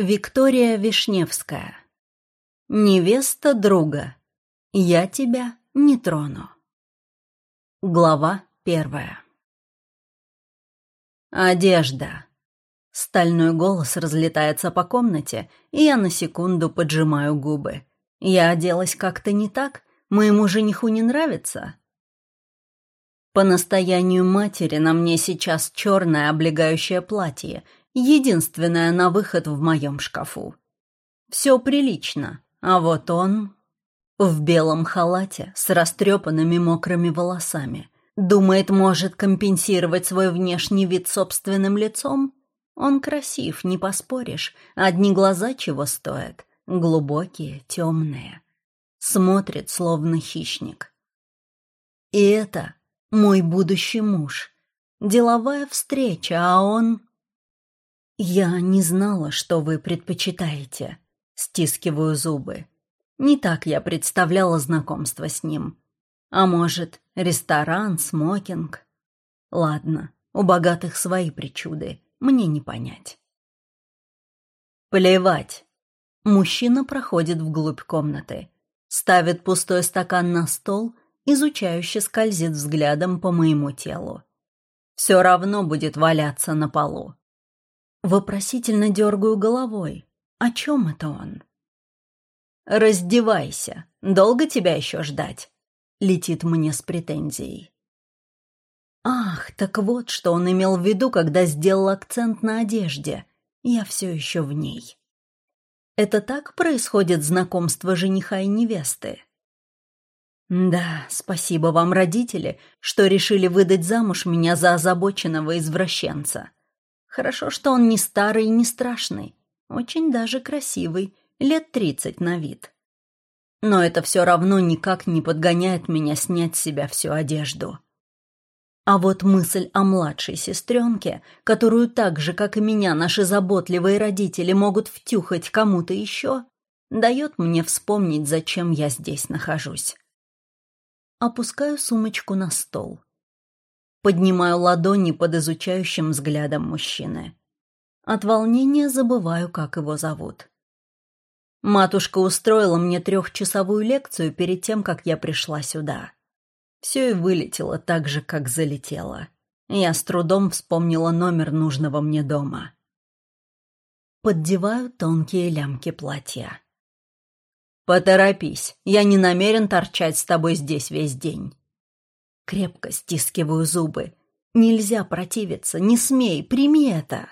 Виктория Вишневская. Невеста друга. Я тебя не трону. Глава первая. Одежда. Стальной голос разлетается по комнате, и я на секунду поджимаю губы. Я оделась как-то не так, моему жениху не нравится. По настоянию матери на мне сейчас черное облегающее платье — единственная на выход в моем шкафу. Все прилично, а вот он в белом халате с растрепанными мокрыми волосами. Думает, может компенсировать свой внешний вид собственным лицом? Он красив, не поспоришь. Одни глаза чего стоят? Глубокие, темные. Смотрит, словно хищник. И это мой будущий муж. Деловая встреча, а он... «Я не знала, что вы предпочитаете», — стискиваю зубы. Не так я представляла знакомство с ним. А может, ресторан, смокинг? Ладно, у богатых свои причуды, мне не понять. Плевать. Мужчина проходит вглубь комнаты, ставит пустой стакан на стол, изучающе скользит взглядом по моему телу. Все равно будет валяться на полу. Вопросительно дергаю головой. О чем это он? «Раздевайся. Долго тебя еще ждать?» Летит мне с претензией. Ах, так вот, что он имел в виду, когда сделал акцент на одежде. Я все еще в ней. Это так происходит знакомство жениха и невесты? Да, спасибо вам, родители, что решили выдать замуж меня за озабоченного извращенца. Хорошо, что он не старый и не страшный. Очень даже красивый, лет тридцать на вид. Но это все равно никак не подгоняет меня снять с себя всю одежду. А вот мысль о младшей сестренке, которую так же, как и меня, наши заботливые родители могут втюхать кому-то еще, дает мне вспомнить, зачем я здесь нахожусь. Опускаю сумочку на стол. Поднимаю ладони под изучающим взглядом мужчины. От волнения забываю, как его зовут. Матушка устроила мне трехчасовую лекцию перед тем, как я пришла сюда. Все и вылетело так же, как залетело. Я с трудом вспомнила номер нужного мне дома. Поддеваю тонкие лямки платья. «Поторопись, я не намерен торчать с тобой здесь весь день». Крепко стискиваю зубы. Нельзя противиться, не смей, прими это.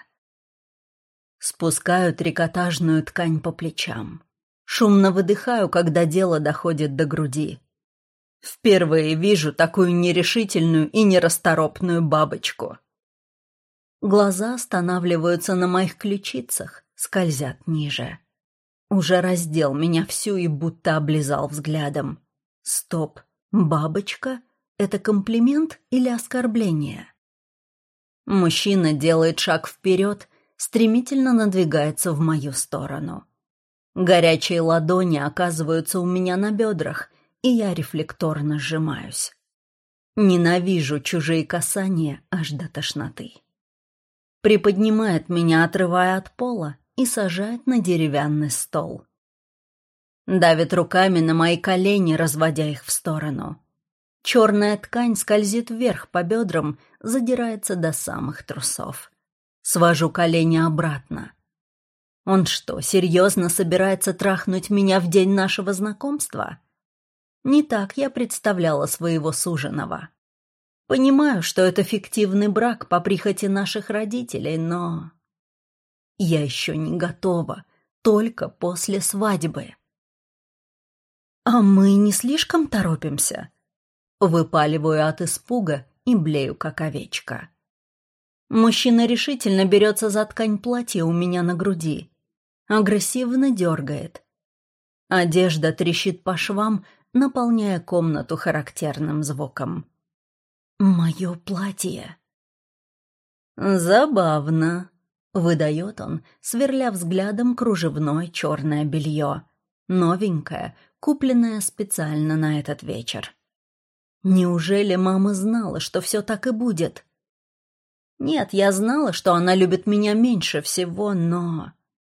Спускаю трикотажную ткань по плечам. Шумно выдыхаю, когда дело доходит до груди. Впервые вижу такую нерешительную и нерасторопную бабочку. Глаза останавливаются на моих ключицах, скользят ниже. Уже раздел меня всю и будто облизал взглядом. Стоп, бабочка? Это комплимент или оскорбление? Мужчина делает шаг вперед, стремительно надвигается в мою сторону. Горячие ладони оказываются у меня на бедрах, и я рефлекторно сжимаюсь. Ненавижу чужие касания аж до тошноты. Приподнимает меня, отрывая от пола, и сажает на деревянный стол. Давит руками на мои колени, разводя их в сторону. Черная ткань скользит вверх по бедрам, задирается до самых трусов. Свожу колени обратно. Он что, серьезно собирается трахнуть меня в день нашего знакомства? Не так я представляла своего суженого. Понимаю, что это фиктивный брак по прихоти наших родителей, но... Я еще не готова, только после свадьбы. «А мы не слишком торопимся?» Выпаливаю от испуга и блею, как овечка. Мужчина решительно берется за ткань платья у меня на груди. Агрессивно дергает. Одежда трещит по швам, наполняя комнату характерным звуком. «Мое платье!» «Забавно», — выдает он, сверля взглядом кружевное черное белье. Новенькое, купленное специально на этот вечер. Неужели мама знала, что все так и будет? Нет, я знала, что она любит меня меньше всего, но...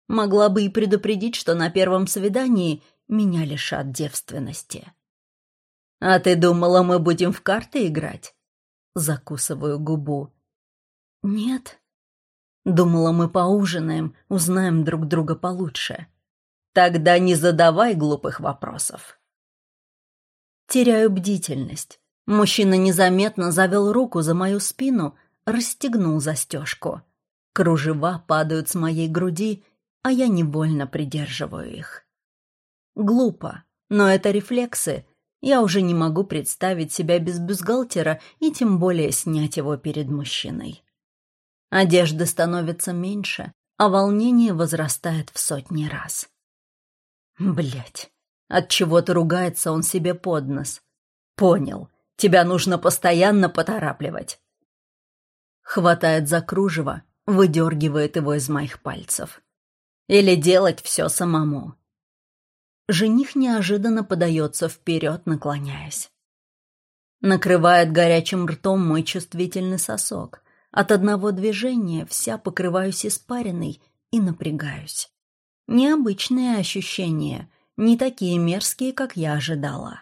Могла бы и предупредить, что на первом свидании меня лишат девственности. «А ты думала, мы будем в карты играть?» Закусываю губу. «Нет». Думала, мы поужинаем, узнаем друг друга получше. Тогда не задавай глупых вопросов. Теряю бдительность. Мужчина незаметно завел руку за мою спину, расстегнул застежку. Кружева падают с моей груди, а я невольно придерживаю их. Глупо, но это рефлексы. Я уже не могу представить себя без бюстгальтера и тем более снять его перед мужчиной. Одежды становится меньше, а волнение возрастает в сотни раз. Блять, от чего то ругается он себе под нос. Понял. Тебя нужно постоянно поторапливать. Хватает за кружево, выдергивает его из моих пальцев. Или делать все самому. Жених неожиданно подается вперед, наклоняясь. Накрывает горячим ртом мой чувствительный сосок. От одного движения вся покрываюсь испариной и напрягаюсь. Необычные ощущения, не такие мерзкие, как я ожидала.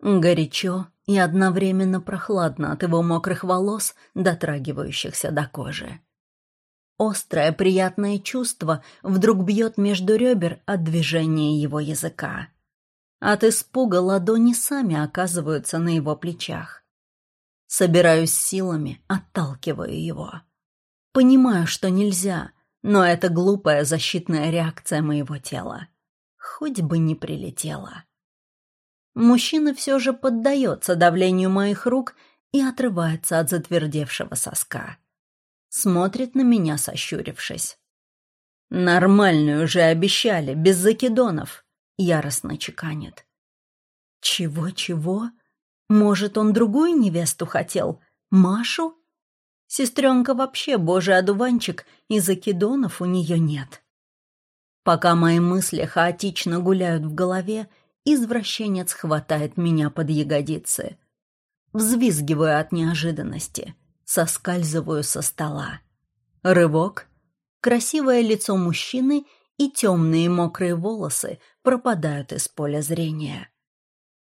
Горячо и одновременно прохладно от его мокрых волос, дотрагивающихся до кожи. Острое приятное чувство вдруг бьет между ребер от движения его языка. От испуга ладони сами оказываются на его плечах. Собираюсь силами, отталкиваю его. Понимаю, что нельзя, но это глупая защитная реакция моего тела. Хоть бы не прилетела. Мужчина все же поддается давлению моих рук и отрывается от затвердевшего соска. Смотрит на меня, сощурившись. «Нормальную же обещали, без закидонов», — яростно чеканит. «Чего-чего? Может, он другую невесту хотел? Машу?» Сестренка вообще божий одуванчик, и закидонов у нее нет. Пока мои мысли хаотично гуляют в голове, извращенец хватает меня под ягодицы. Взвизгиваю от неожиданности, соскальзываю со стола. Рывок. Красивое лицо мужчины и темные мокрые волосы пропадают из поля зрения.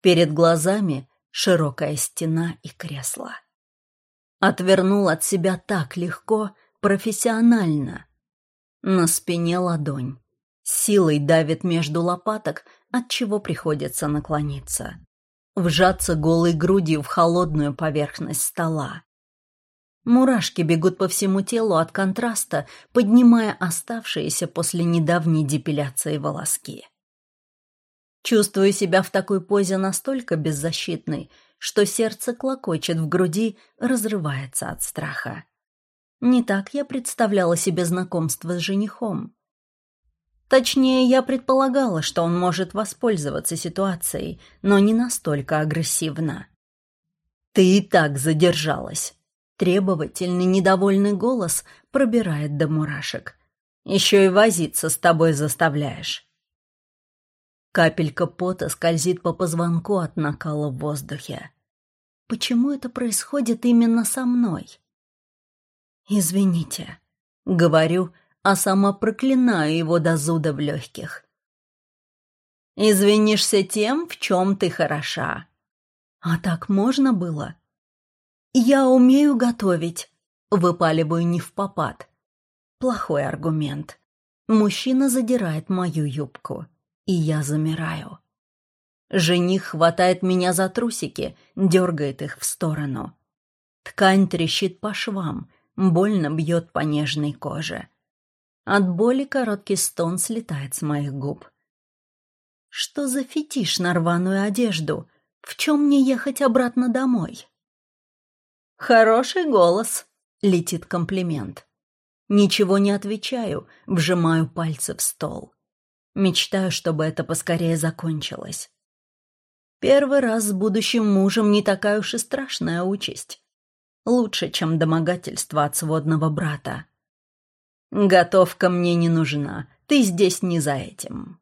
Перед глазами широкая стена и кресло. Отвернул от себя так легко, профессионально. На спине ладонь. Силой давит между лопаток, от чего приходится наклониться. Вжаться голой грудью в холодную поверхность стола. Мурашки бегут по всему телу от контраста, поднимая оставшиеся после недавней депиляции волоски. Чувствую себя в такой позе настолько беззащитной, что сердце клокочет в груди, разрывается от страха. Не так я представляла себе знакомство с женихом. Точнее, я предполагала, что он может воспользоваться ситуацией, но не настолько агрессивно. «Ты и так задержалась!» Требовательный, недовольный голос пробирает до мурашек. «Еще и возиться с тобой заставляешь!» Капелька пота скользит по позвонку от накала в воздухе. Почему это происходит именно со мной? «Извините», — говорю, — а сама проклинаю его до зуда в легких. «Извинишься тем, в чем ты хороша». «А так можно было?» «Я умею готовить», — выпаливаю не в попад. Плохой аргумент. Мужчина задирает мою юбку, и я замираю. Жених хватает меня за трусики, дергает их в сторону. Ткань трещит по швам, больно бьет по нежной коже. От боли короткий стон слетает с моих губ. Что за фетиш на рваную одежду? В чем мне ехать обратно домой? Хороший голос, летит комплимент. Ничего не отвечаю, вжимаю пальцы в стол. Мечтаю, чтобы это поскорее закончилось. Первый раз с будущим мужем не такая уж и страшная участь. Лучше, чем домогательство от сводного брата. Готовка мне не нужна, ты здесь не за этим.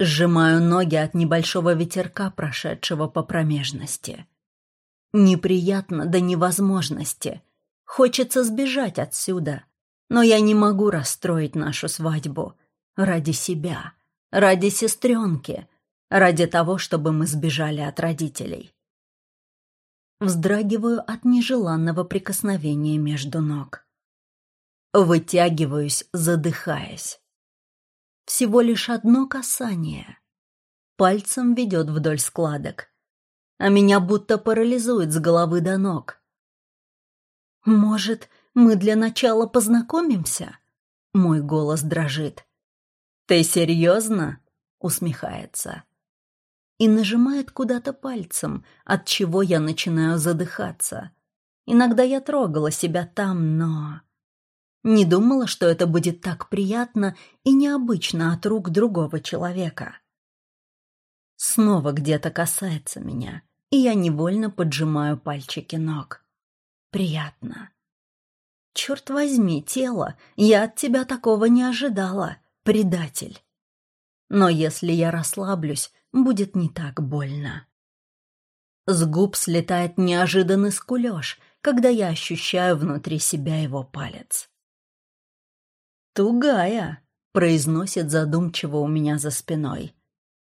Сжимаю ноги от небольшого ветерка, прошедшего по промежности. Неприятно до невозможности. Хочется сбежать отсюда, Но я не могу расстроить нашу свадьбу ради себя, ради сестренки, ради того, чтобы мы сбежали от родителей. Вздрагиваю от нежеланного прикосновения между ног. Вытягиваюсь, задыхаясь. Всего лишь одно касание. Пальцем ведет вдоль складок, а меня будто парализует с головы до ног. «Может, мы для начала познакомимся?» Мой голос дрожит. «Ты серьезно?» — усмехается. И нажимает куда-то пальцем, от чего я начинаю задыхаться. Иногда я трогала себя там, но... Не думала, что это будет так приятно и необычно от рук другого человека. Снова где-то касается меня, и я невольно поджимаю пальчики ног. Приятно. Черт возьми, тело, я от тебя такого не ожидала, предатель. Но если я расслаблюсь, будет не так больно. С губ слетает неожиданный скулёж, когда я ощущаю внутри себя его палец. «Тугая», — произносит задумчиво у меня за спиной.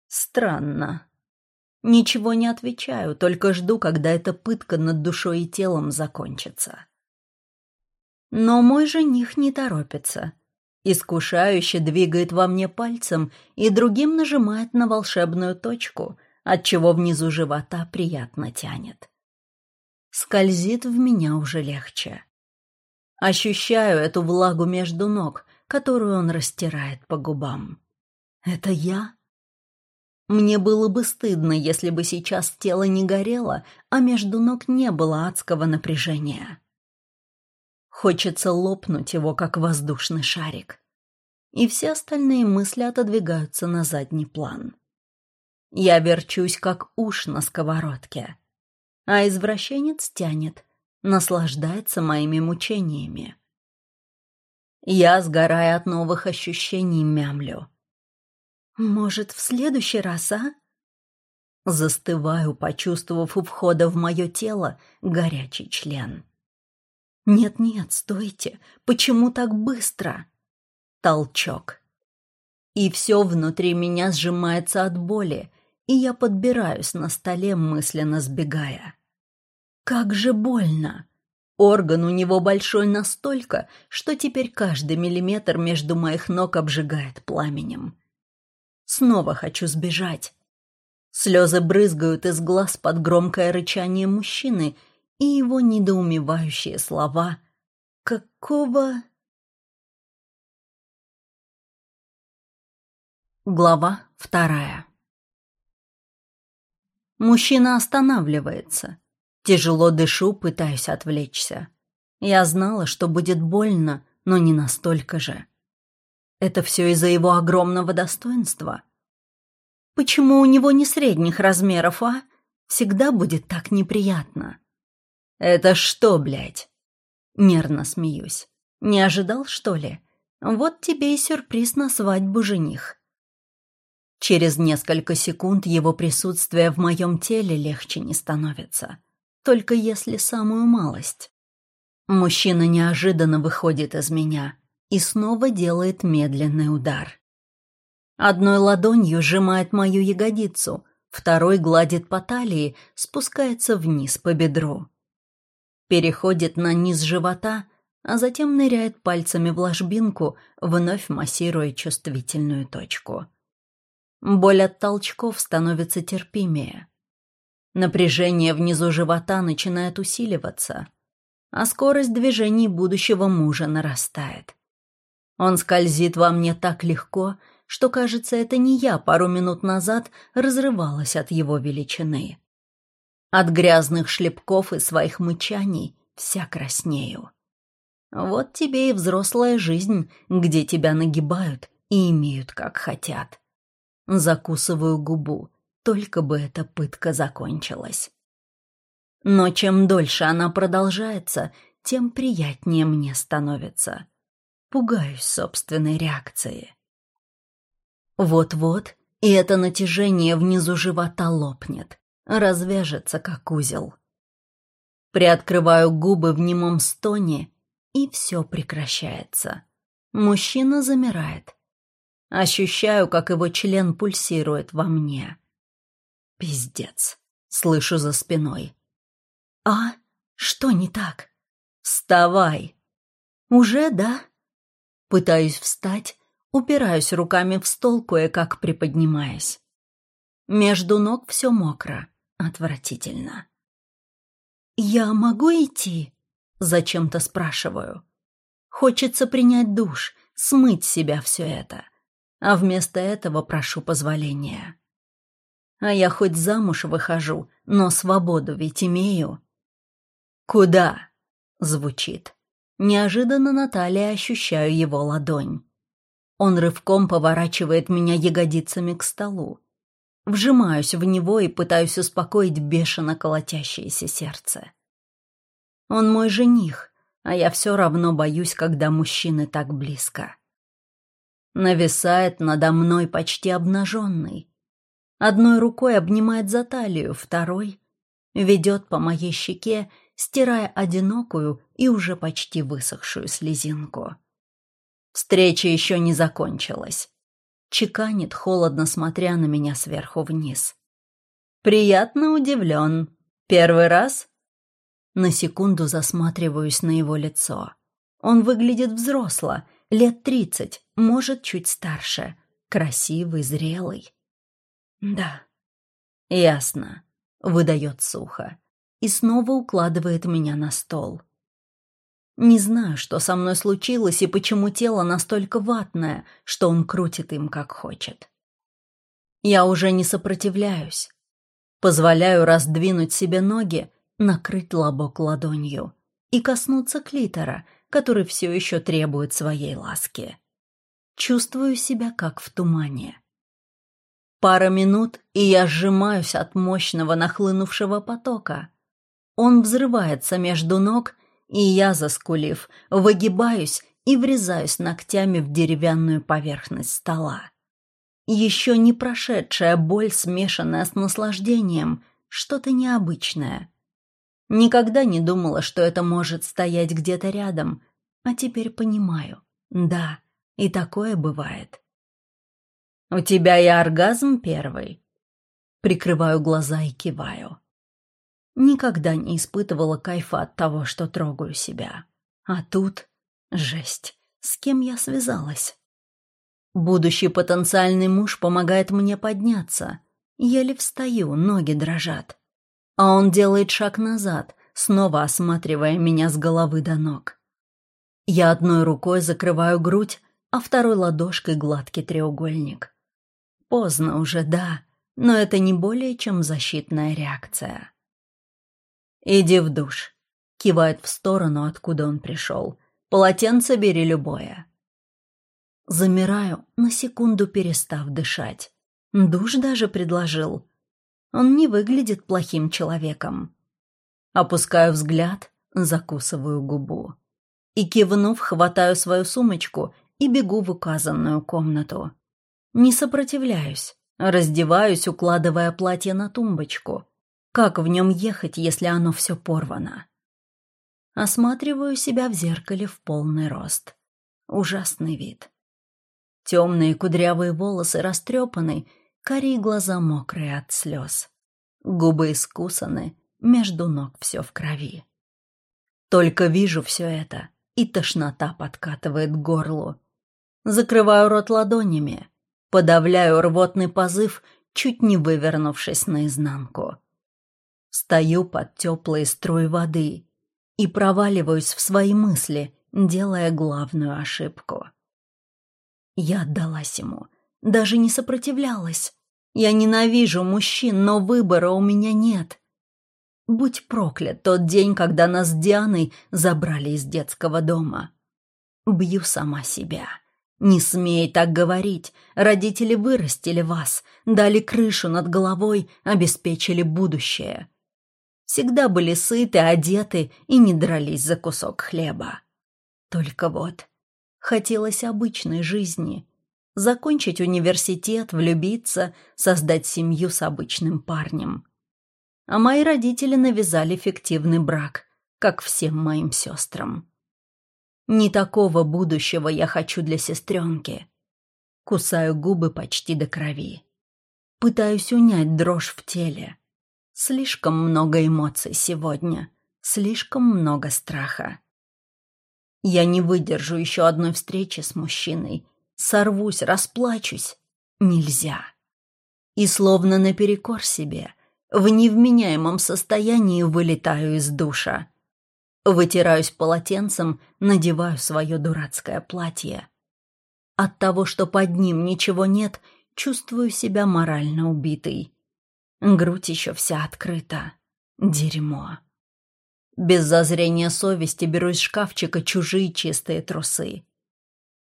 «Странно». Ничего не отвечаю, только жду, когда эта пытка над душой и телом закончится. Но мой жених не торопится. Искушающе двигает во мне пальцем и другим нажимает на волшебную точку, отчего внизу живота приятно тянет. Скользит в меня уже легче. Ощущаю эту влагу между ног, которую он растирает по губам. Это я? Мне было бы стыдно, если бы сейчас тело не горело, а между ног не было адского напряжения. Хочется лопнуть его, как воздушный шарик. И все остальные мысли отодвигаются на задний план. Я верчусь, как уж на сковородке. А извращенец тянет, наслаждается моими мучениями. Я, сгорая от новых ощущений, мямлю. «Может, в следующий раз, а?» Застываю, почувствовав у входа в мое тело горячий член. «Нет-нет, стойте! Почему так быстро?» Толчок. И все внутри меня сжимается от боли, и я подбираюсь на столе, мысленно сбегая. «Как же больно!» Орган у него большой настолько, что теперь каждый миллиметр между моих ног обжигает пламенем. Снова хочу сбежать. Слезы брызгают из глаз под громкое рычание мужчины и его недоумевающие слова «Какого...» Глава вторая Мужчина останавливается. Тяжело дышу, пытаюсь отвлечься. Я знала, что будет больно, но не настолько же. Это все из-за его огромного достоинства. Почему у него не средних размеров, а? Всегда будет так неприятно. Это что, блядь? Нервно смеюсь. Не ожидал, что ли? Вот тебе и сюрприз на свадьбу, жених. Через несколько секунд его присутствие в моем теле легче не становится только если самую малость. Мужчина неожиданно выходит из меня и снова делает медленный удар. Одной ладонью сжимает мою ягодицу, второй гладит по талии, спускается вниз по бедру. Переходит на низ живота, а затем ныряет пальцами в ложбинку, вновь массируя чувствительную точку. Боль от толчков становится терпимее. Напряжение внизу живота начинает усиливаться, а скорость движений будущего мужа нарастает. Он скользит во мне так легко, что, кажется, это не я пару минут назад разрывалась от его величины. От грязных шлепков и своих мычаний вся краснею. Вот тебе и взрослая жизнь, где тебя нагибают и имеют как хотят. Закусываю губу, только бы эта пытка закончилась. Но чем дольше она продолжается, тем приятнее мне становится. Пугаюсь собственной реакции. Вот-вот, и это натяжение внизу живота лопнет, развяжется, как узел. Приоткрываю губы в немом стоне и все прекращается. Мужчина замирает. Ощущаю, как его член пульсирует во мне. Пиздец. Слышу за спиной. «А? Что не так?» «Вставай!» «Уже, да?» Пытаюсь встать, упираюсь руками в стол, кое-как приподнимаясь. Между ног все мокро, отвратительно. «Я могу идти?» — зачем-то спрашиваю. Хочется принять душ, смыть себя все это. А вместо этого прошу позволения. А я хоть замуж выхожу, но свободу ведь имею. «Куда?» — звучит. Неожиданно Наталья ощущаю его ладонь. Он рывком поворачивает меня ягодицами к столу. Вжимаюсь в него и пытаюсь успокоить бешено колотящееся сердце. Он мой жених, а я все равно боюсь, когда мужчины так близко. Нависает надо мной почти обнаженный. Одной рукой обнимает за талию, второй ведет по моей щеке, стирая одинокую и уже почти высохшую слезинку. Встреча еще не закончилась. Чеканит, холодно смотря на меня сверху вниз. Приятно удивлен. Первый раз? На секунду засматриваюсь на его лицо. Он выглядит взросло, лет тридцать, может, чуть старше. Красивый, зрелый. Да. Ясно. Выдает сухо. И снова укладывает меня на стол. Не знаю, что со мной случилось и почему тело настолько ватное, что он крутит им как хочет. Я уже не сопротивляюсь. Позволяю раздвинуть себе ноги, накрыть лобок ладонью и коснуться клитора, который все еще требует своей ласки. Чувствую себя как в тумане. Пара минут, и я сжимаюсь от мощного нахлынувшего потока. Он взрывается между ног, и я, заскулив, выгибаюсь и врезаюсь ногтями в деревянную поверхность стола. Еще не прошедшая боль, смешанная с наслаждением, что-то необычное. Никогда не думала, что это может стоять где-то рядом, а теперь понимаю. Да, и такое бывает. «У тебя и оргазм первый?» Прикрываю глаза и киваю. Никогда не испытывала кайфа от того, что трогаю себя. А тут... Жесть. С кем я связалась? Будущий потенциальный муж помогает мне подняться. Еле встаю, ноги дрожат. А он делает шаг назад, снова осматривая меня с головы до ног. Я одной рукой закрываю грудь, а второй ладошкой гладкий треугольник. Поздно уже, да, но это не более чем защитная реакция. «Иди в душ», — кивает в сторону, откуда он пришел. «Полотенце бери любое». Замираю, на секунду перестав дышать. Душ даже предложил. Он не выглядит плохим человеком. Опускаю взгляд, закусываю губу. И, кивнув, хватаю свою сумочку и бегу в указанную комнату. Не сопротивляюсь, раздеваюсь, укладывая платье на тумбочку. Как в нем ехать, если оно все порвано? Осматриваю себя в зеркале в полный рост. Ужасный вид. Темные кудрявые волосы растрепаны, карие глаза мокрые от слез. Губы искусаны, между ног все в крови. Только вижу все это, и тошнота подкатывает к горлу. Закрываю рот ладонями, Подавляю рвотный позыв, чуть не вывернувшись наизнанку. Стою под теплой струей воды и проваливаюсь в свои мысли, делая главную ошибку. Я отдалась ему, даже не сопротивлялась. Я ненавижу мужчин, но выбора у меня нет. Будь проклят тот день, когда нас с Дианой забрали из детского дома. Бью сама себя. «Не смей так говорить. Родители вырастили вас, дали крышу над головой, обеспечили будущее. Всегда были сыты, одеты и не дрались за кусок хлеба. Только вот, хотелось обычной жизни. Закончить университет, влюбиться, создать семью с обычным парнем. А мои родители навязали фиктивный брак, как всем моим сестрам. Не такого будущего я хочу для сестренки. Кусаю губы почти до крови. Пытаюсь унять дрожь в теле. Слишком много эмоций сегодня. Слишком много страха. Я не выдержу еще одной встречи с мужчиной. Сорвусь, расплачусь. Нельзя. И словно наперекор себе, в невменяемом состоянии вылетаю из душа. Вытираюсь полотенцем, надеваю свое дурацкое платье. От того, что под ним ничего нет, чувствую себя морально убитой. Грудь еще вся открыта. Дерьмо. Без зазрения совести беру из шкафчика чужие чистые трусы.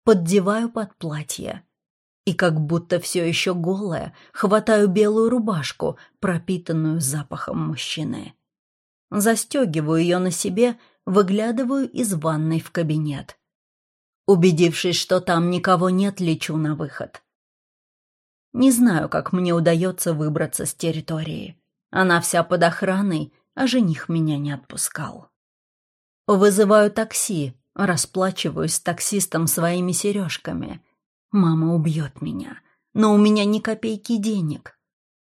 Поддеваю под платье. И как будто все еще голая, хватаю белую рубашку, пропитанную запахом мужчины. Застегиваю ее на себе, выглядываю из ванной в кабинет. Убедившись, что там никого нет, лечу на выход. Не знаю, как мне удается выбраться с территории. Она вся под охраной, а жених меня не отпускал. Вызываю такси, расплачиваюсь с таксистом своими сережками. Мама убьет меня, но у меня ни копейки денег.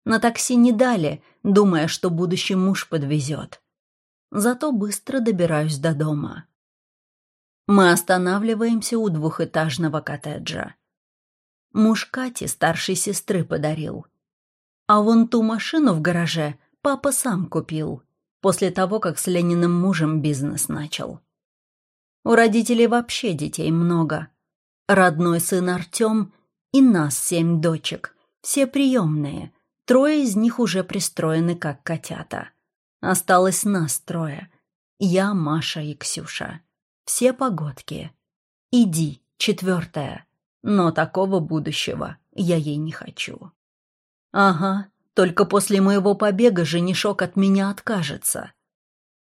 На такси не дали, думая, что будущий муж подвезет. Зато быстро добираюсь до дома. Мы останавливаемся у двухэтажного коттеджа. Муж Кати старшей сестры подарил. А вон ту машину в гараже папа сам купил после того, как с Лениным мужем бизнес начал. У родителей вообще детей много. Родной сын Артем и нас семь дочек, все приемные. Трое из них уже пристроены как котята. Осталось нас трое. Я, Маша и Ксюша. Все погодки. Иди, четвертая. Но такого будущего я ей не хочу. Ага, только после моего побега женишок от меня откажется.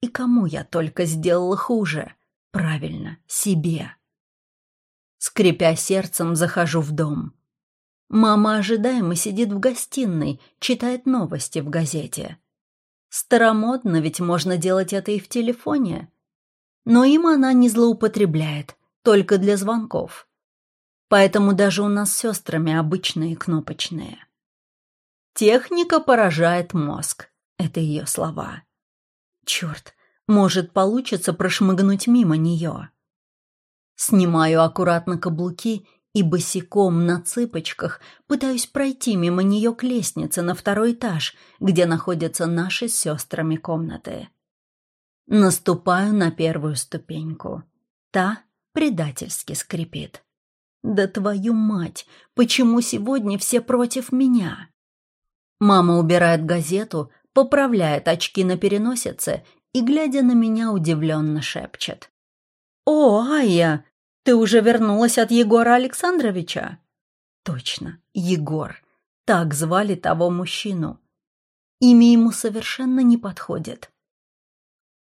И кому я только сделала хуже? Правильно, себе. Скрипя сердцем, захожу в дом. Мама ожидаемо сидит в гостиной, читает новости в газете. Старомодно, ведь можно делать это и в телефоне. Но им она не злоупотребляет, только для звонков. Поэтому даже у нас с сестрами обычные кнопочные. Техника поражает мозг. Это ее слова. Черт, может, получится прошмыгнуть мимо нее. Снимаю аккуратно каблуки и босиком на цыпочках пытаюсь пройти мимо нее к лестнице на второй этаж, где находятся наши с сестрами комнаты. Наступаю на первую ступеньку. Та предательски скрипит. «Да твою мать! Почему сегодня все против меня?» Мама убирает газету, поправляет очки на переносице и, глядя на меня, удивленно шепчет. «О, Айя, ты уже вернулась от Егора Александровича?» «Точно, Егор. Так звали того мужчину. Имя ему совершенно не подходит».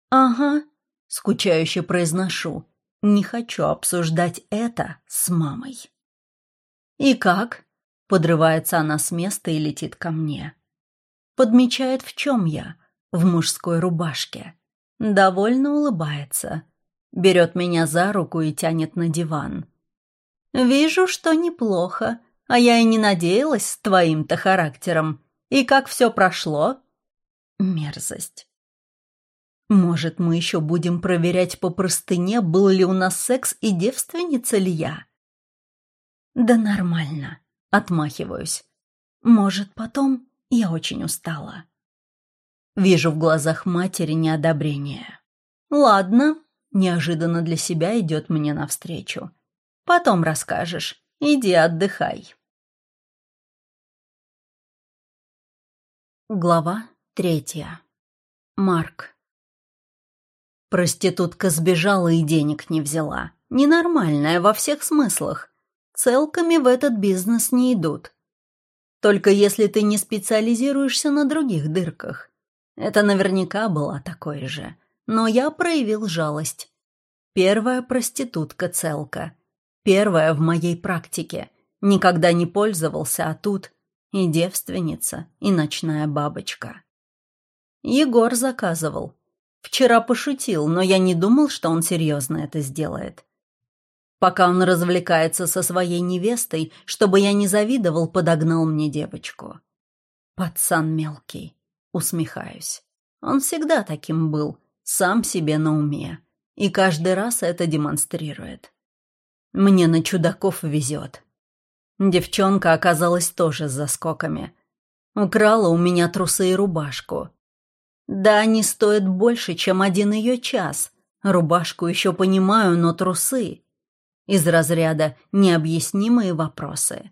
«Ага», — скучающе произношу. «Не хочу обсуждать это с мамой». «И как?» Подрывается она с места и летит ко мне. Подмечает, в чем я. В мужской рубашке. Довольно улыбается. Берет меня за руку и тянет на диван. «Вижу, что неплохо, а я и не надеялась с твоим-то характером. И как все прошло?» Мерзость. Может, мы еще будем проверять по простыне, был ли у нас секс и девственница ли я? Да нормально. Отмахиваюсь. Может, потом? Я очень устала. Вижу в глазах матери неодобрение. Ладно, неожиданно для себя идет мне навстречу. Потом расскажешь. Иди отдыхай. Глава третья. Марк. Проститутка сбежала и денег не взяла. Ненормальная во всех смыслах целками в этот бизнес не идут. Только если ты не специализируешься на других дырках. Это наверняка была такой же. Но я проявил жалость. Первая проститутка-целка. Первая в моей практике. Никогда не пользовался, а тут и девственница, и ночная бабочка. Егор заказывал. Вчера пошутил, но я не думал, что он серьезно это сделает. Пока он развлекается со своей невестой, чтобы я не завидовал, подогнал мне девочку. Пацан мелкий. Усмехаюсь. Он всегда таким был, сам себе на уме. И каждый раз это демонстрирует. Мне на чудаков везет. Девчонка оказалась тоже с заскоками. Украла у меня трусы и рубашку. Да, они стоят больше, чем один ее час. Рубашку еще понимаю, но трусы... Из разряда «необъяснимые вопросы».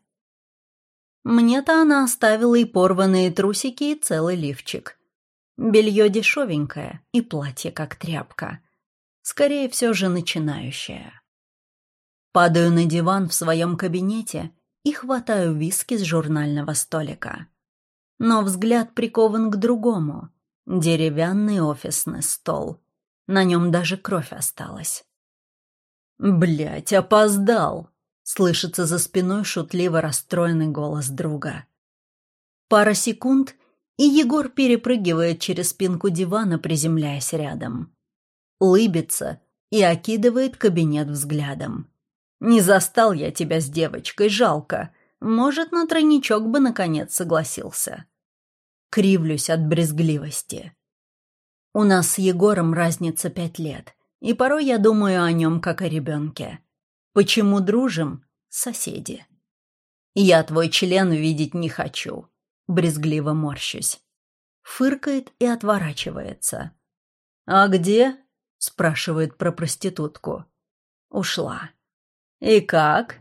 Мне-то она оставила и порванные трусики, и целый лифчик. Белье дешевенькое, и платье как тряпка. Скорее все же начинающее. Падаю на диван в своем кабинете и хватаю виски с журнального столика. Но взгляд прикован к другому. Деревянный офисный стол. На нем даже кровь осталась. Блять, опоздал!» — слышится за спиной шутливо расстроенный голос друга. Пара секунд, и Егор перепрыгивает через спинку дивана, приземляясь рядом. Улыбится и окидывает кабинет взглядом. Не застал я тебя с девочкой, жалко. Может, на тройничок бы наконец согласился. Кривлюсь от брезгливости. У нас с Егором разница пять лет, и порой я думаю о нем как о ребенке. Почему дружим? Соседи. Я твой член видеть не хочу. Брезгливо морщусь. Фыркает и отворачивается. «А где?» — спрашивает про проститутку. Ушла. «И как?»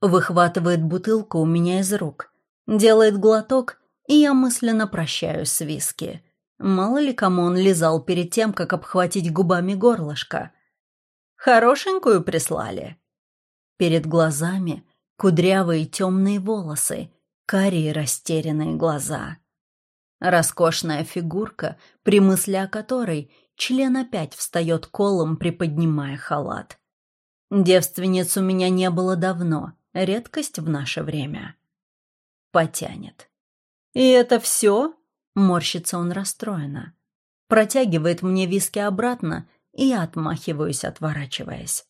Выхватывает бутылку у меня из рук, делает глоток, и я мысленно прощаюсь с виски. Мало ли кому он лизал перед тем, как обхватить губами горлышко. «Хорошенькую прислали?» Перед глазами кудрявые темные волосы, карие растерянные глаза. Роскошная фигурка, при мысли о которой член опять встает колом, приподнимая халат. Девственниц у меня не было давно, редкость в наше время. Потянет. «И это все?» — морщится он расстроенно. Протягивает мне виски обратно, и я отмахиваюсь, отворачиваясь.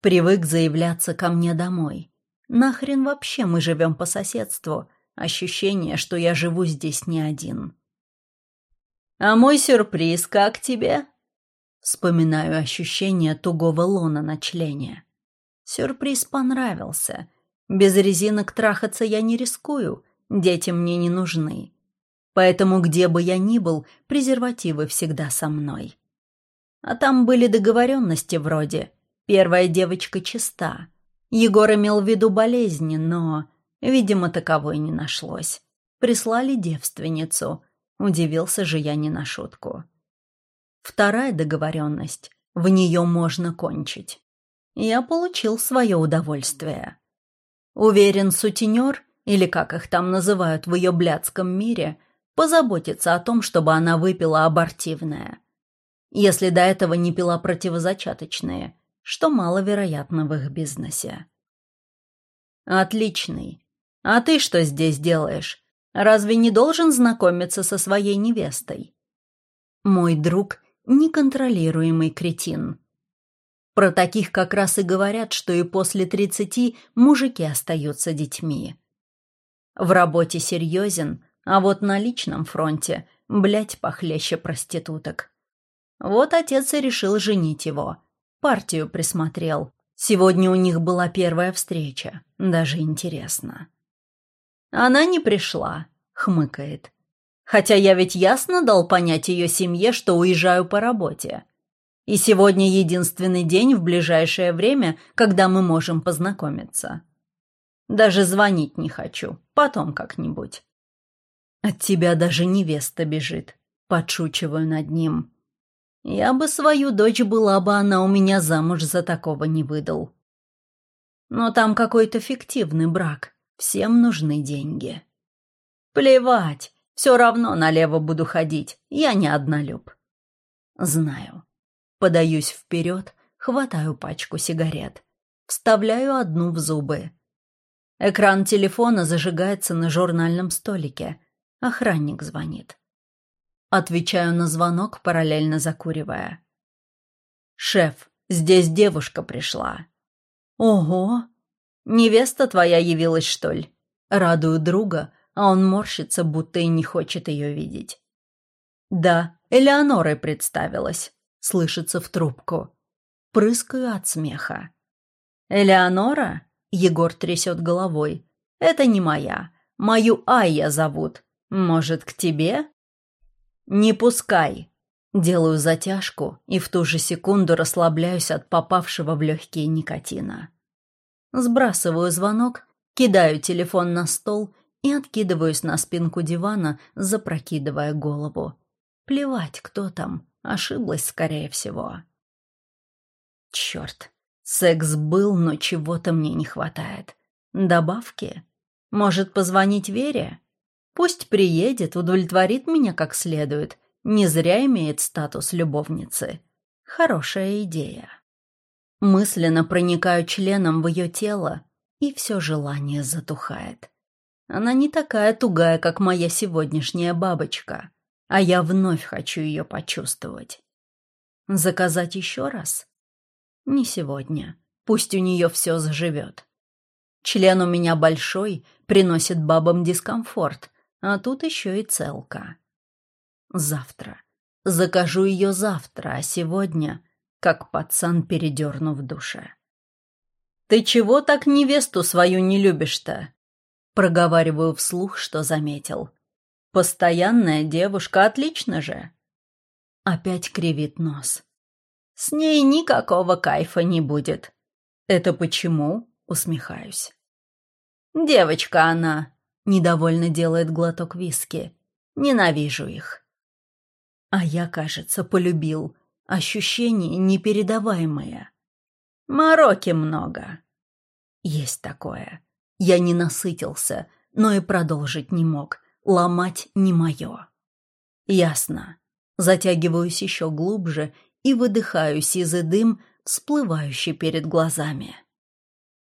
Привык заявляться ко мне домой. Нахрен вообще мы живем по соседству? Ощущение, что я живу здесь не один. «А мой сюрприз как тебе?» Вспоминаю ощущение тугого лона на члене. Сюрприз понравился. Без резинок трахаться я не рискую, дети мне не нужны. Поэтому где бы я ни был, презервативы всегда со мной. А там были договоренности вроде «первая девочка чиста». Егор имел в виду болезни, но, видимо, таковой не нашлось. Прислали девственницу. Удивился же я не на шутку. Вторая договоренность. В нее можно кончить. Я получил свое удовольствие. Уверен, сутенер, или как их там называют в ее блядском мире, позаботится о том, чтобы она выпила абортивное. Если до этого не пила противозачаточные, что маловероятно в их бизнесе. Отличный. А ты что здесь делаешь? Разве не должен знакомиться со своей невестой? Мой друг неконтролируемый кретин. Про таких как раз и говорят, что и после тридцати мужики остаются детьми. В работе серьезен, а вот на личном фронте, блять, похлеще проституток. Вот отец и решил женить его. Партию присмотрел. Сегодня у них была первая встреча. Даже интересно. Она не пришла, хмыкает. Хотя я ведь ясно дал понять ее семье, что уезжаю по работе. И сегодня единственный день в ближайшее время, когда мы можем познакомиться. Даже звонить не хочу, потом как-нибудь. От тебя даже невеста бежит, подшучиваю над ним. Я бы свою дочь была бы, она у меня замуж за такого не выдал. Но там какой-то фиктивный брак, всем нужны деньги. Плевать, все равно налево буду ходить, я не однолюб. Знаю. Подаюсь вперед, хватаю пачку сигарет. Вставляю одну в зубы. Экран телефона зажигается на журнальном столике. Охранник звонит. Отвечаю на звонок, параллельно закуривая. «Шеф, Здесь девушка пришла». «Ого! Невеста твоя явилась, что ли?» Радую друга, а он морщится, будто и не хочет ее видеть. «Да, Элеонорой представилась», — слышится в трубку. Прыскаю от смеха. «Элеонора?» — Егор трясет головой. «Это не моя. Мою Айя зовут. Может, к тебе?» «Не пускай!» Делаю затяжку и в ту же секунду расслабляюсь от попавшего в легкие никотина. Сбрасываю звонок, кидаю телефон на стол и откидываюсь на спинку дивана, запрокидывая голову. Плевать, кто там, ошиблась, скорее всего. Черт, секс был, но чего-то мне не хватает. Добавки? Может, позвонить Вере? Пусть приедет, удовлетворит меня как следует. Не зря имеет статус любовницы. Хорошая идея. Мысленно проникаю членом в ее тело, и все желание затухает. Она не такая тугая, как моя сегодняшняя бабочка, а я вновь хочу ее почувствовать. Заказать еще раз? Не сегодня. Пусть у нее все заживет. Член у меня большой, приносит бабам дискомфорт, а тут еще и целка. Завтра. Закажу ее завтра, а сегодня, как пацан, передерну в душе. «Ты чего так невесту свою не любишь-то?» Проговариваю вслух, что заметил. «Постоянная девушка, отлично же!» Опять кривит нос. «С ней никакого кайфа не будет». «Это почему?» — усмехаюсь. «Девочка она!» — недовольно делает глоток виски. «Ненавижу их». А я, кажется, полюбил. Ощущение непередаваемое. Мороки много. Есть такое. Я не насытился, но и продолжить не мог. Ломать не мое. Ясно. Затягиваюсь еще глубже и выдыхаю сизый дым, всплывающий перед глазами.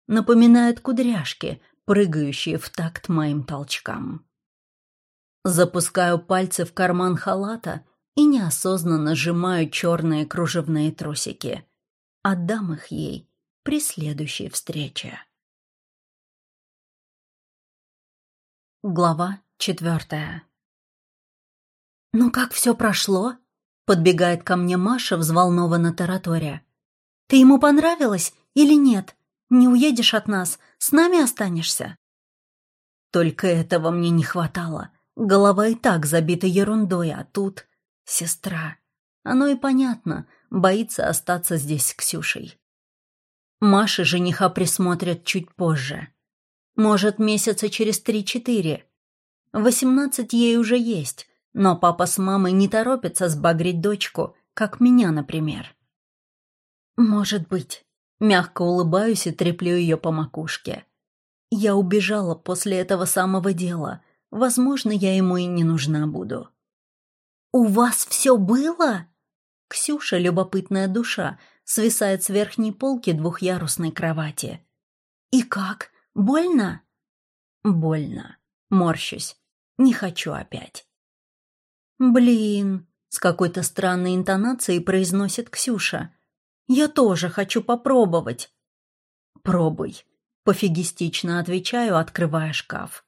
Напоминает кудряшки, прыгающие в такт моим толчкам. Запускаю пальцы в карман халата и неосознанно сжимаю черные кружевные трусики. Отдам их ей при следующей встрече. Глава четвертая «Ну как все прошло?» — подбегает ко мне Маша, взволнованно тараторя. «Ты ему понравилась или нет? Не уедешь от нас, с нами останешься?» Только этого мне не хватало. Голова и так забита ерундой, а тут... Сестра. Оно и понятно, боится остаться здесь с Ксюшей. Маше жениха присмотрят чуть позже. Может, месяца через три-четыре. Восемнадцать ей уже есть, но папа с мамой не торопятся сбагрить дочку, как меня, например. Может быть. Мягко улыбаюсь и треплю ее по макушке. Я убежала после этого самого дела. Возможно, я ему и не нужна буду. «У вас все было?» Ксюша, любопытная душа, свисает с верхней полки двухъярусной кровати. «И как? Больно?» «Больно. Морщусь. Не хочу опять». «Блин», — с какой-то странной интонацией произносит Ксюша. «Я тоже хочу попробовать». «Пробуй», — пофигистично отвечаю, открывая шкаф.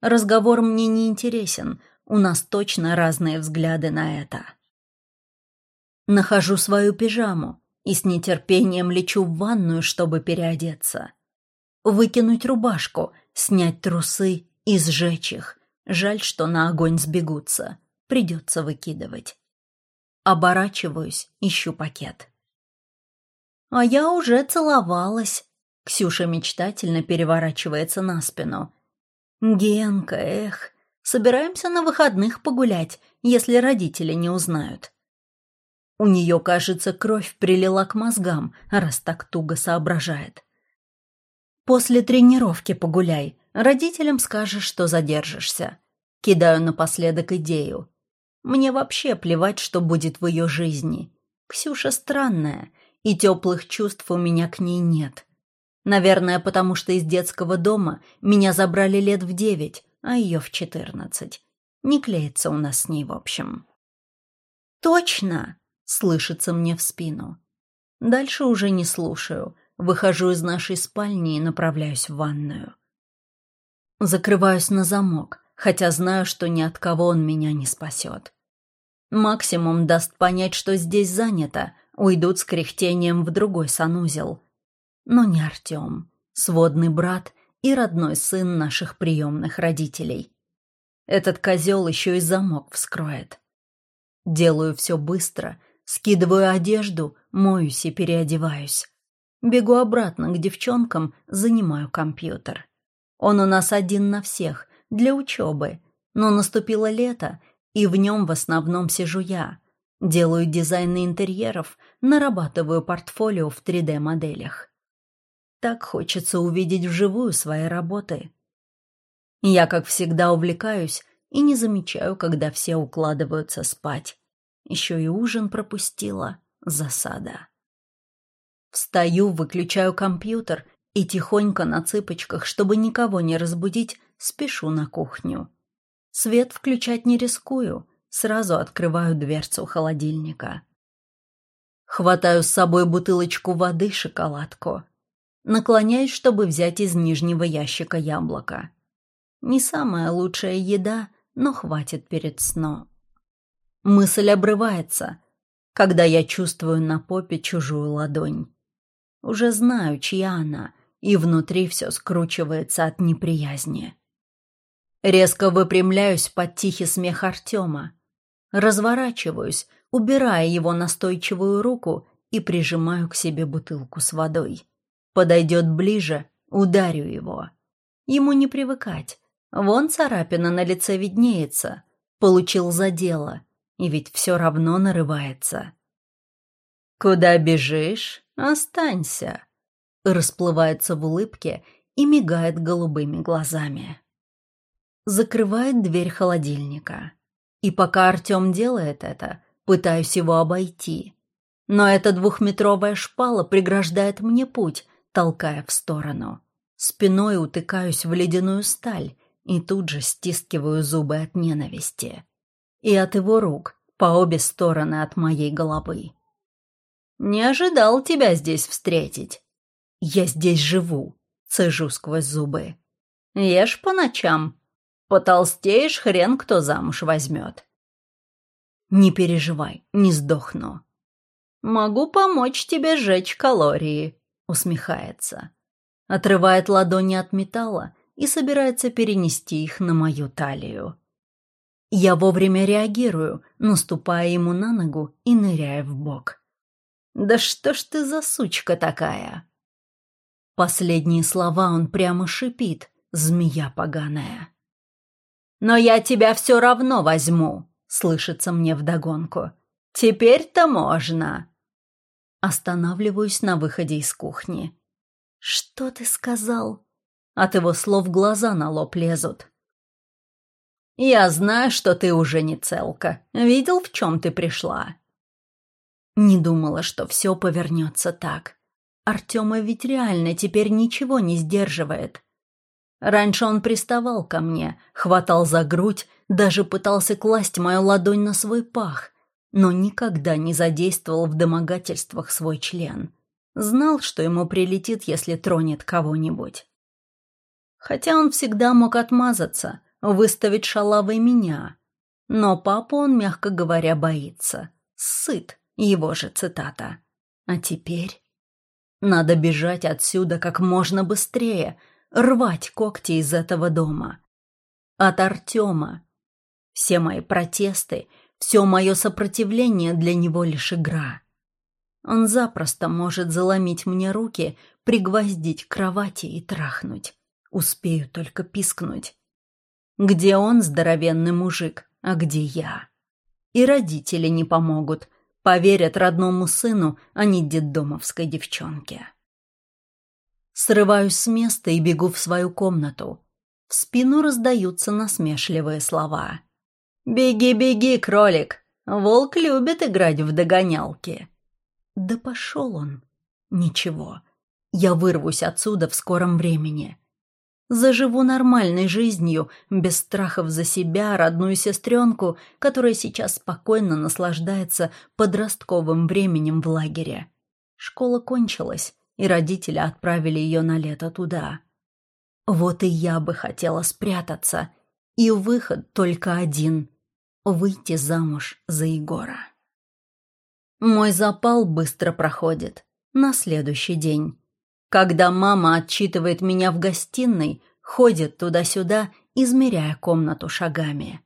Разговор мне не интересен, у нас точно разные взгляды на это. Нахожу свою пижаму и с нетерпением лечу в ванную, чтобы переодеться. Выкинуть рубашку, снять трусы и сжечь их. Жаль, что на огонь сбегутся. Придется выкидывать. Оборачиваюсь, ищу пакет. А я уже целовалась. Ксюша мечтательно переворачивается на спину. Генка, эх, Собираемся на выходных погулять, если родители не узнают. У нее, кажется, кровь прилила к мозгам, раз так туго соображает. После тренировки погуляй, родителям скажешь, что задержишься. Кидаю напоследок идею. Мне вообще плевать, что будет в ее жизни. Ксюша странная, и теплых чувств у меня к ней нет. Наверное, потому что из детского дома меня забрали лет в девять, а ее в четырнадцать. Не клеится у нас с ней в общем. «Точно!» — слышится мне в спину. Дальше уже не слушаю. Выхожу из нашей спальни и направляюсь в ванную. Закрываюсь на замок, хотя знаю, что ни от кого он меня не спасет. Максимум даст понять, что здесь занято, уйдут с кряхтением в другой санузел. Но не Артем, сводный брат и родной сын наших приемных родителей. Этот козел еще и замок вскроет. Делаю все быстро, скидываю одежду, моюсь и переодеваюсь. Бегу обратно к девчонкам, занимаю компьютер. Он у нас один на всех, для учебы, но наступило лето, и в нем в основном сижу я. Делаю дизайны интерьеров, нарабатываю портфолио в 3D-моделях. Так хочется увидеть вживую свои работы. Я, как всегда, увлекаюсь и не замечаю, когда все укладываются спать. Еще и ужин пропустила. Засада. Встаю, выключаю компьютер и тихонько на цыпочках, чтобы никого не разбудить, спешу на кухню. Свет включать не рискую, сразу открываю дверцу холодильника. Хватаю с собой бутылочку воды, шоколадку. Наклоняюсь, чтобы взять из нижнего ящика яблоко. Не самая лучшая еда, но хватит перед сном. Мысль обрывается, когда я чувствую на попе чужую ладонь. Уже знаю, чья она, и внутри все скручивается от неприязни. Резко выпрямляюсь под тихий смех Артема. Разворачиваюсь, убирая его настойчивую руку и прижимаю к себе бутылку с водой. Подойдет ближе, ударю его. Ему не привыкать. Вон царапина на лице виднеется. Получил за дело. И ведь все равно нарывается. «Куда бежишь? Останься!» Расплывается в улыбке и мигает голубыми глазами. Закрывает дверь холодильника. И пока Артем делает это, пытаюсь его обойти. Но эта двухметровая шпала преграждает мне путь, толкая в сторону. Спиной утыкаюсь в ледяную сталь и тут же стискиваю зубы от ненависти. И от его рук по обе стороны от моей головы. «Не ожидал тебя здесь встретить. Я здесь живу», — цежу сквозь зубы. «Ешь по ночам. Потолстеешь, хрен кто замуж возьмет». «Не переживай, не сдохну». «Могу помочь тебе сжечь калории», усмехается. Отрывает ладони от металла и собирается перенести их на мою талию. Я вовремя реагирую, наступая ему на ногу и ныряя в бок. «Да что ж ты за сучка такая?» Последние слова он прямо шипит, змея поганая. «Но я тебя все равно возьму», — слышится мне вдогонку. «Теперь-то можно». Останавливаюсь на выходе из кухни. «Что ты сказал?» От его слов глаза на лоб лезут. «Я знаю, что ты уже не целка. Видел, в чем ты пришла?» Не думала, что все повернется так. Артема ведь реально теперь ничего не сдерживает. Раньше он приставал ко мне, хватал за грудь, даже пытался класть мою ладонь на свой пах но никогда не задействовал в домогательствах свой член. Знал, что ему прилетит, если тронет кого-нибудь. Хотя он всегда мог отмазаться, выставить шалавой меня. Но папу он, мягко говоря, боится. Сыт, его же цитата. А теперь... Надо бежать отсюда как можно быстрее, рвать когти из этого дома. От Артема. Все мои протесты — все мое сопротивление для него лишь игра. Он запросто может заломить мне руки, пригвоздить к кровати и трахнуть. Успею только пискнуть. Где он, здоровенный мужик, а где я? И родители не помогут, поверят родному сыну, а не детдомовской девчонке. Срываюсь с места и бегу в свою комнату. В спину раздаются насмешливые слова. «Беги, беги, кролик! Волк любит играть в догонялки!» «Да пошел он!» «Ничего, я вырвусь отсюда в скором времени!» Заживу нормальной жизнью, без страхов за себя, родную сестренку, которая сейчас спокойно наслаждается подростковым временем в лагере. Школа кончилась, и родители отправили ее на лето туда. Вот и я бы хотела спрятаться, и выход только один — выйти замуж за Егора. Мой запал быстро проходит. На следующий день. Когда мама отчитывает меня в гостиной, ходит туда-сюда, измеряя комнату шагами.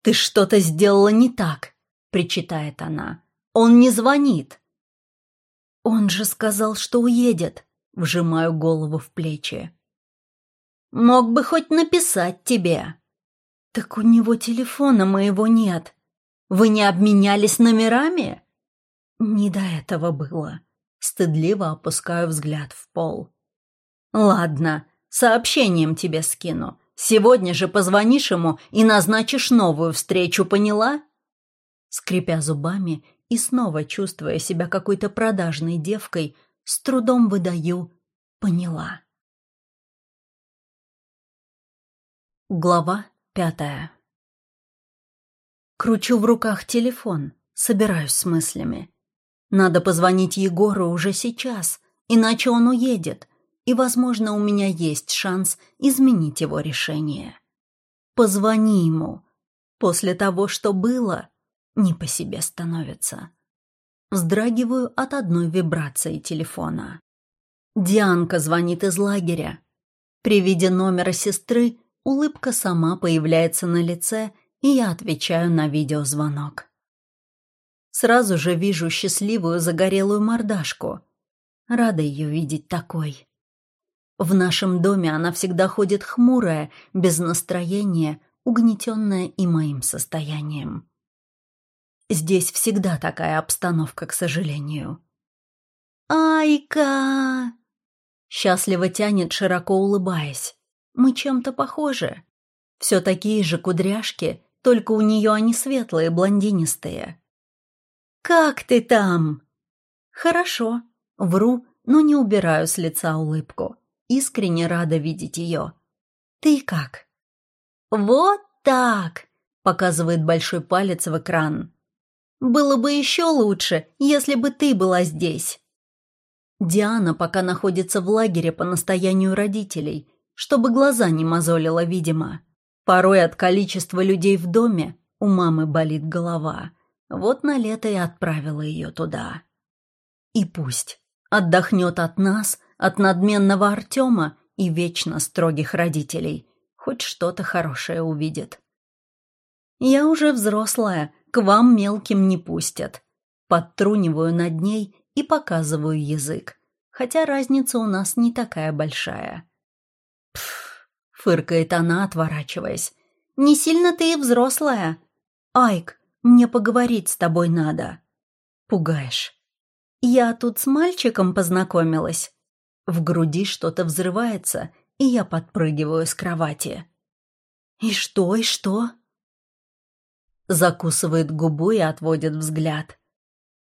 «Ты что-то сделала не так», — причитает она. «Он не звонит». «Он же сказал, что уедет», — вжимаю голову в плечи. «Мог бы хоть написать тебе». «Так у него телефона моего нет. Вы не обменялись номерами?» «Не до этого было». Стыдливо опускаю взгляд в пол. «Ладно, сообщением тебе скину. Сегодня же позвонишь ему и назначишь новую встречу, поняла?» Скрипя зубами, и снова, чувствуя себя какой-то продажной девкой, с трудом выдаю «поняла». Глава пятая Кручу в руках телефон, собираюсь с мыслями. Надо позвонить Егору уже сейчас, иначе он уедет, и, возможно, у меня есть шанс изменить его решение. Позвони ему. После того, что было, не по себе становится. Вздрагиваю от одной вибрации телефона. Дианка звонит из лагеря. При виде номера сестры улыбка сама появляется на лице, и я отвечаю на видеозвонок. Сразу же вижу счастливую загорелую мордашку. Рада ее видеть такой. В нашем доме она всегда ходит хмурая, без настроения, угнетенная и моим состоянием. Здесь всегда такая обстановка, к сожалению. «Айка!» Счастливо тянет, широко улыбаясь. Мы чем-то похожи. Все такие же кудряшки, только у нее они светлые, блондинистые. «Как ты там?» «Хорошо». Вру, но не убираю с лица улыбку. Искренне рада видеть ее. «Ты как?» «Вот так!» — показывает большой палец в экран. Было бы еще лучше, если бы ты была здесь. Диана пока находится в лагере по настоянию родителей, чтобы глаза не мозолила, видимо. Порой от количества людей в доме у мамы болит голова. Вот на лето и отправила ее туда. И пусть отдохнет от нас, от надменного Артема и вечно строгих родителей. Хоть что-то хорошее увидит. Я уже взрослая, к вам мелким не пустят. Подтруниваю над ней и показываю язык, хотя разница у нас не такая большая. Пф, фыркает она, отворачиваясь. Не сильно ты и взрослая. Айк, мне поговорить с тобой надо. Пугаешь. Я тут с мальчиком познакомилась. В груди что-то взрывается, и я подпрыгиваю с кровати. И что, и что? Закусывает губу и отводит взгляд.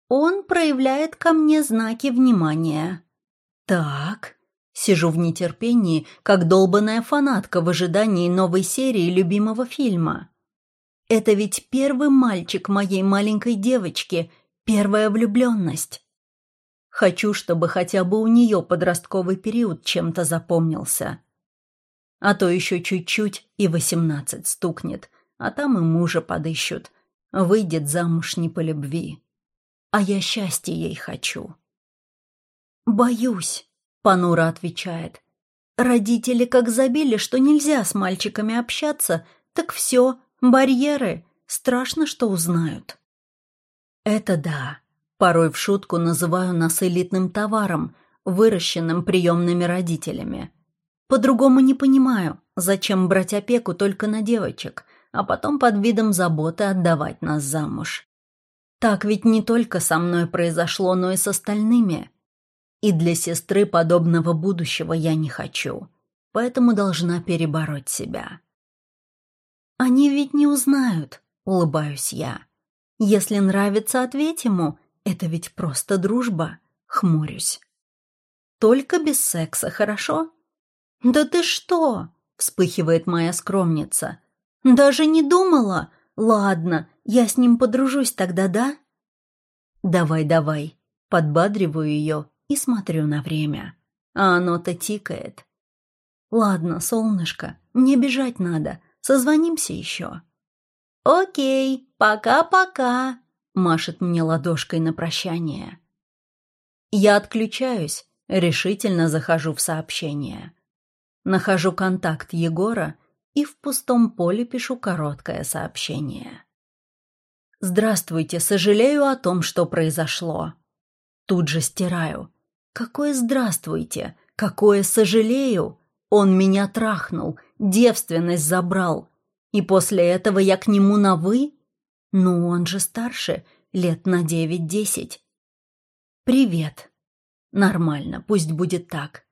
Он проявляет ко мне знаки внимания. Так, сижу в нетерпении, как долбаная фанатка в ожидании новой серии любимого фильма. Это ведь первый мальчик моей маленькой девочки, первая влюбленность. Хочу, чтобы хотя бы у нее подростковый период чем-то запомнился. А то еще чуть-чуть и восемнадцать стукнет, а там и мужа подыщут. Выйдет замуж не по любви. А я счастья ей хочу. «Боюсь», — понуро отвечает. «Родители как забили, что нельзя с мальчиками общаться, так все, барьеры, страшно, что узнают». «Это да», порой в шутку называю нас элитным товаром, выращенным приемными родителями. По-другому не понимаю, зачем брать опеку только на девочек — а потом под видом заботы отдавать нас замуж. Так ведь не только со мной произошло, но и с остальными. И для сестры подобного будущего я не хочу, поэтому должна перебороть себя. «Они ведь не узнают», — улыбаюсь я. «Если нравится, ответь ему, это ведь просто дружба», — хмурюсь. «Только без секса, хорошо?» «Да ты что?» — вспыхивает моя скромница. «Даже не думала? Ладно, я с ним подружусь тогда, да?» «Давай, давай», Подбадриваю ее и смотрю на время. А оно-то тикает. «Ладно, солнышко, мне бежать надо. Созвонимся еще». «Окей, пока-пока», — машет мне ладошкой на прощание. Я отключаюсь, решительно захожу в сообщение. Нахожу контакт Егора и в пустом поле пишу короткое сообщение. «Здравствуйте, сожалею о том, что произошло». Тут же стираю. «Какое здравствуйте? Какое сожалею? Он меня трахнул, девственность забрал. И после этого я к нему на «вы»? Ну, он же старше, лет на девять-десять. «Привет». «Нормально, пусть будет так».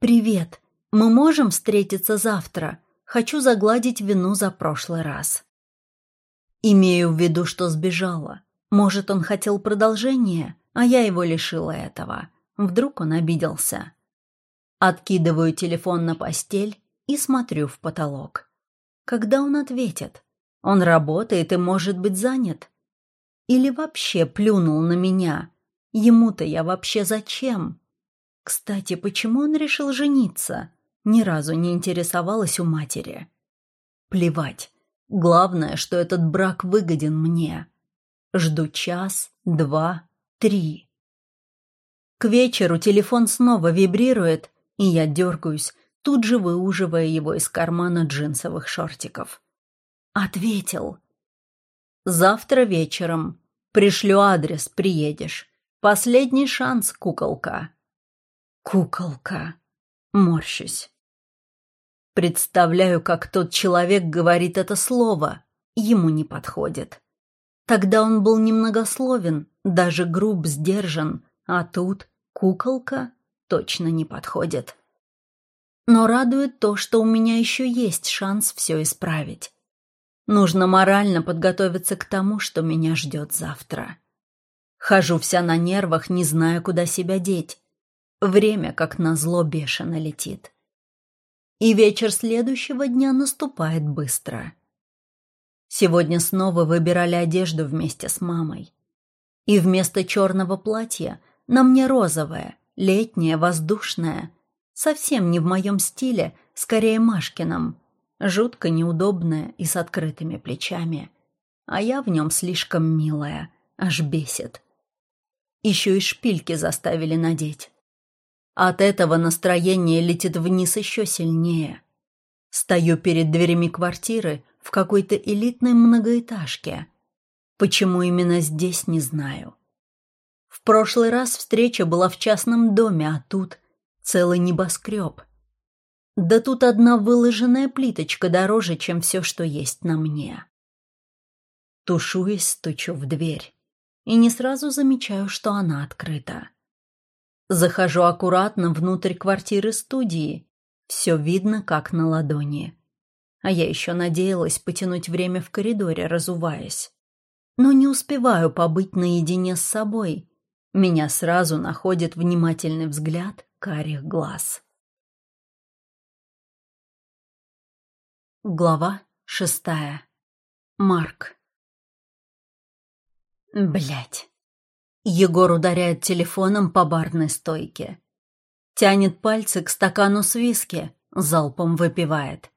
«Привет. Мы можем встретиться завтра? Хочу загладить вину за прошлый раз». Имею в виду, что сбежала. Может, он хотел продолжения, а я его лишила этого. Вдруг он обиделся. Откидываю телефон на постель и смотрю в потолок. Когда он ответит? Он работает и может быть занят. Или вообще плюнул на меня. Ему-то я вообще зачем? Кстати, почему он решил жениться? Ни разу не интересовалась у матери. Плевать. Главное, что этот брак выгоден мне. Жду час, два, три. К вечеру телефон снова вибрирует, и я дергаюсь, тут же выуживая его из кармана джинсовых шортиков. Ответил. «Завтра вечером. Пришлю адрес, приедешь. Последний шанс, куколка». «Куколка». Морщусь. Представляю, как тот человек говорит это слово. Ему не подходит. Тогда он был немногословен, даже груб, сдержан, а тут куколка точно не подходит. Но радует то, что у меня еще есть шанс все исправить. Нужно морально подготовиться к тому, что меня ждет завтра. Хожу вся на нервах, не зная, куда себя деть. Время, как назло, бешено летит и вечер следующего дня наступает быстро. Сегодня снова выбирали одежду вместе с мамой. И вместо черного платья на мне розовое, летнее, воздушное, совсем не в моем стиле, скорее Машкином, жутко неудобное и с открытыми плечами. А я в нем слишком милая, аж бесит. Еще и шпильки заставили надеть. От этого настроение летит вниз еще сильнее. Стою перед дверями квартиры в какой-то элитной многоэтажке. Почему именно здесь, не знаю. В прошлый раз встреча была в частном доме, а тут целый небоскреб. Да тут одна выложенная плиточка дороже, чем все, что есть на мне. Тушуясь, стучу в дверь. И не сразу замечаю, что она открыта. Захожу аккуратно внутрь квартиры-студии. Все видно, как на ладони. А я еще надеялась потянуть время в коридоре, разуваясь. Но не успеваю побыть наедине с собой. Меня сразу находит внимательный взгляд карих глаз. Глава шестая. Марк. Блять. Егор ударяет телефоном по барной стойке. Тянет пальцы к стакану с виски, залпом выпивает.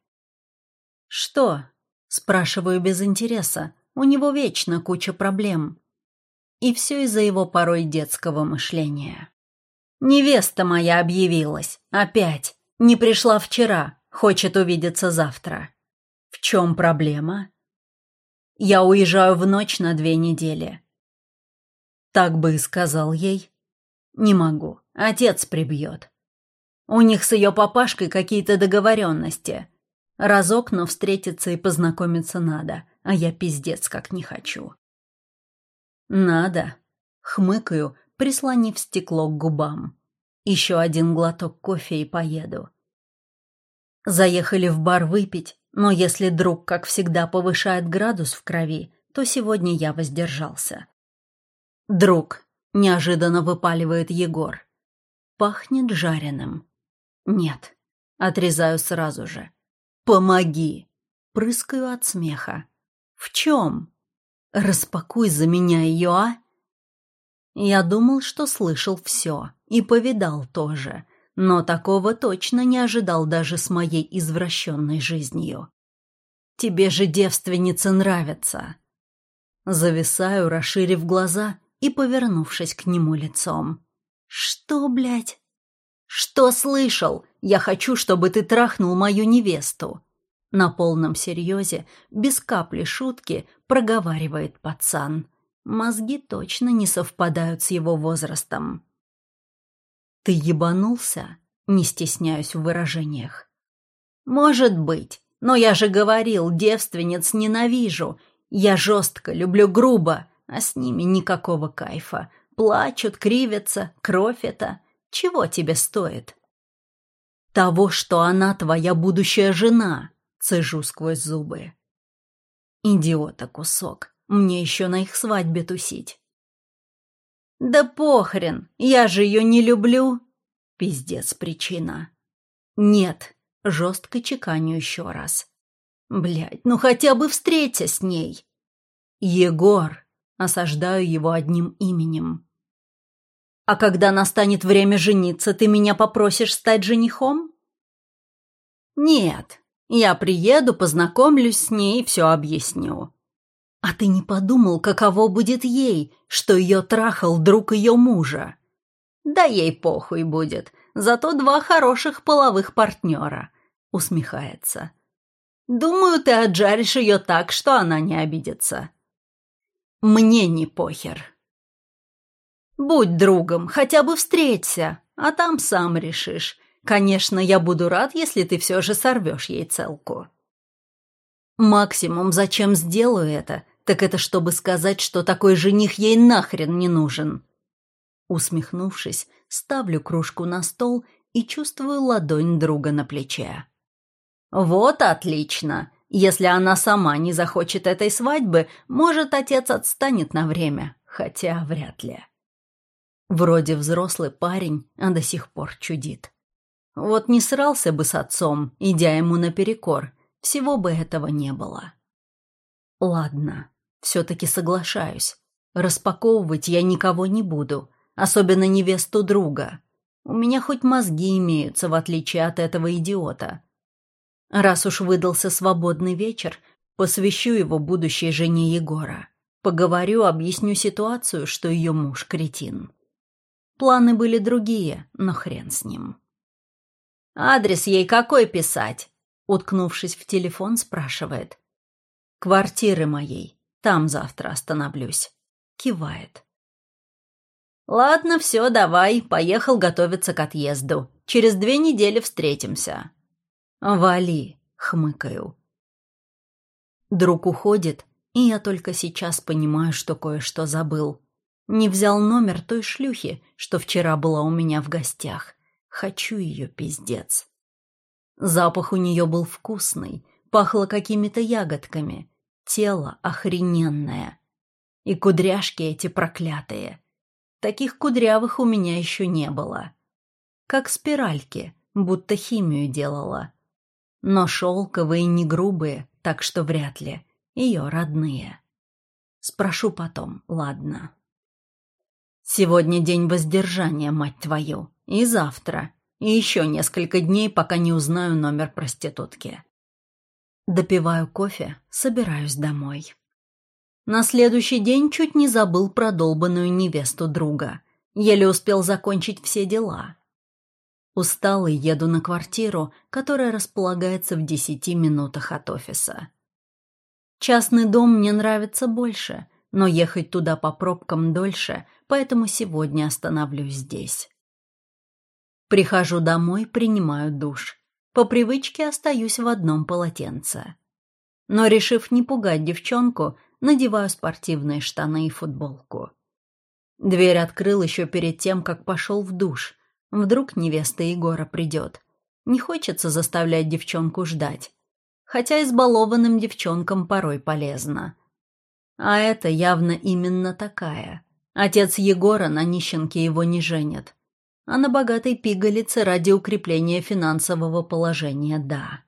«Что?» — спрашиваю без интереса. У него вечно куча проблем. И все из-за его порой детского мышления. «Невеста моя объявилась. Опять. Не пришла вчера. Хочет увидеться завтра. В чем проблема?» «Я уезжаю в ночь на две недели. Так бы и сказал ей. Не могу, отец прибьет. У них с ее папашкой какие-то договоренности. Разок, но встретиться и познакомиться надо, а я пиздец как не хочу. Надо. Хмыкаю, прислонив стекло к губам. Еще один глоток кофе и поеду. Заехали в бар выпить, но если друг, как всегда, повышает градус в крови, то сегодня я воздержался. «Друг», — неожиданно выпаливает Егор. «Пахнет жареным». «Нет», — отрезаю сразу же. «Помоги!» — прыскаю от смеха. «В чем?» «Распакуй за меня ее, а?» Я думал, что слышал все и повидал тоже, но такого точно не ожидал даже с моей извращенной жизнью. Тебе же девственницы нравятся. Зависаю, расширив глаза и повернувшись к нему лицом. Что, блядь? Что слышал? Я хочу, чтобы ты трахнул мою невесту. На полном серьезе, без капли шутки, проговаривает пацан. Мозги точно не совпадают с его возрастом. «Ты ебанулся?» Не стесняюсь в выражениях. «Может быть, но я же говорил, девственниц ненавижу. Я жестко, люблю грубо, а с ними никакого кайфа. Плачут, кривятся, кровь это. Чего тебе стоит?» «Того, что она твоя будущая жена», — цежу сквозь зубы. «Идиота кусок. Мне еще на их свадьбе тусить. Да похрен, я же ее не люблю. Пиздец причина. Нет, жестко чеканю еще раз. Блядь, ну хотя бы встреться с ней. Егор. Осаждаю его одним именем. А когда настанет время жениться, ты меня попросишь стать женихом? Нет, я приеду, познакомлюсь с ней и все объясню. А ты не подумал, каково будет ей, что ее трахал друг ее мужа? Да ей похуй будет, зато два хороших половых партнера, усмехается. Думаю, ты отжаришь ее так, что она не обидится. Мне не похер. Будь другом, хотя бы встреться, а там сам решишь. Конечно, я буду рад, если ты все же сорвешь ей целку. Максимум, зачем сделаю это, так это чтобы сказать, что такой жених ей нахрен не нужен. Усмехнувшись, ставлю кружку на стол и чувствую ладонь друга на плече. «Вот отлично! Если она сама не захочет этой свадьбы, может, отец отстанет на время, хотя вряд ли». Вроде взрослый парень, а до сих пор чудит. Вот не срался бы с отцом, идя ему наперекор, всего бы этого не было. Ладно, все-таки соглашаюсь. Распаковывать я никого не буду, особенно невесту друга. У меня хоть мозги имеются, в отличие от этого идиота. Раз уж выдался свободный вечер, посвящу его будущей жене Егора. Поговорю, объясню ситуацию, что ее муж кретин. Планы были другие, но хрен с ним. «Адрес ей какой писать?» Уткнувшись в телефон, спрашивает. «Квартиры моей. Там завтра остановлюсь. Кивает. Ладно, все, давай. Поехал готовиться к отъезду. Через две недели встретимся. Вали, хмыкаю. Друг уходит, и я только сейчас понимаю, что кое-что забыл. Не взял номер той шлюхи, что вчера была у меня в гостях. Хочу ее, пиздец. Запах у нее был вкусный, пахло какими-то ягодками. Тело охрененное. И кудряшки эти проклятые. Таких кудрявых у меня еще не было. Как спиральки, будто химию делала. Но шелковые не грубые, так что вряд ли. Ее родные. Спрошу потом, ладно. Сегодня день воздержания, мать твою. И завтра. И еще несколько дней, пока не узнаю номер проститутки. Допиваю кофе, собираюсь домой. На следующий день чуть не забыл про долбанную невесту друга. Еле успел закончить все дела. Усталый еду на квартиру, которая располагается в десяти минутах от офиса. Частный дом мне нравится больше, но ехать туда по пробкам дольше, поэтому сегодня остановлюсь здесь. Прихожу домой, принимаю душ. По привычке остаюсь в одном полотенце. Но, решив не пугать девчонку, надеваю спортивные штаны и футболку. Дверь открыл еще перед тем, как пошел в душ. Вдруг невеста Егора придет. Не хочется заставлять девчонку ждать. Хотя избалованным девчонкам порой полезно. А это явно именно такая. Отец Егора на нищенке его не женит а на богатой пигалице ради укрепления финансового положения – да.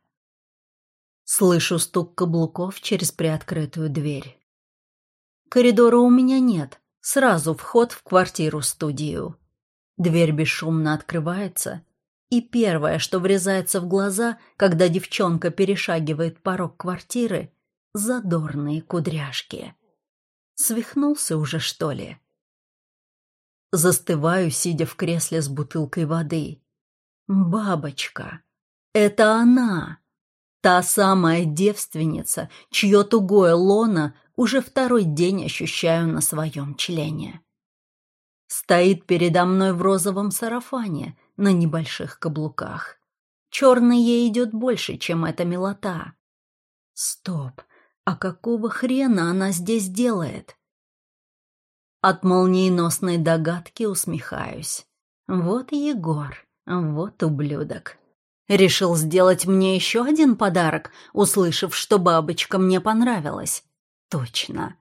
Слышу стук каблуков через приоткрытую дверь. Коридора у меня нет, Сразу вход в квартиру-студию. Дверь бесшумно открывается, и первое, что врезается в глаза, когда девчонка перешагивает порог квартиры — задорные кудряшки. Свихнулся уже, что ли? Застываю, сидя в кресле с бутылкой воды. Бабочка. Это она. Та самая девственница, чье тугое лоно уже второй день ощущаю на своем члене. Стоит передо мной в розовом сарафане на небольших каблуках. Черный ей идет больше, чем эта милота. Стоп, а какого хрена она здесь делает? От молниеносной догадки усмехаюсь. Вот Егор, вот ублюдок. Решил сделать мне еще один подарок, услышав, что бабочка мне понравилась. Точно.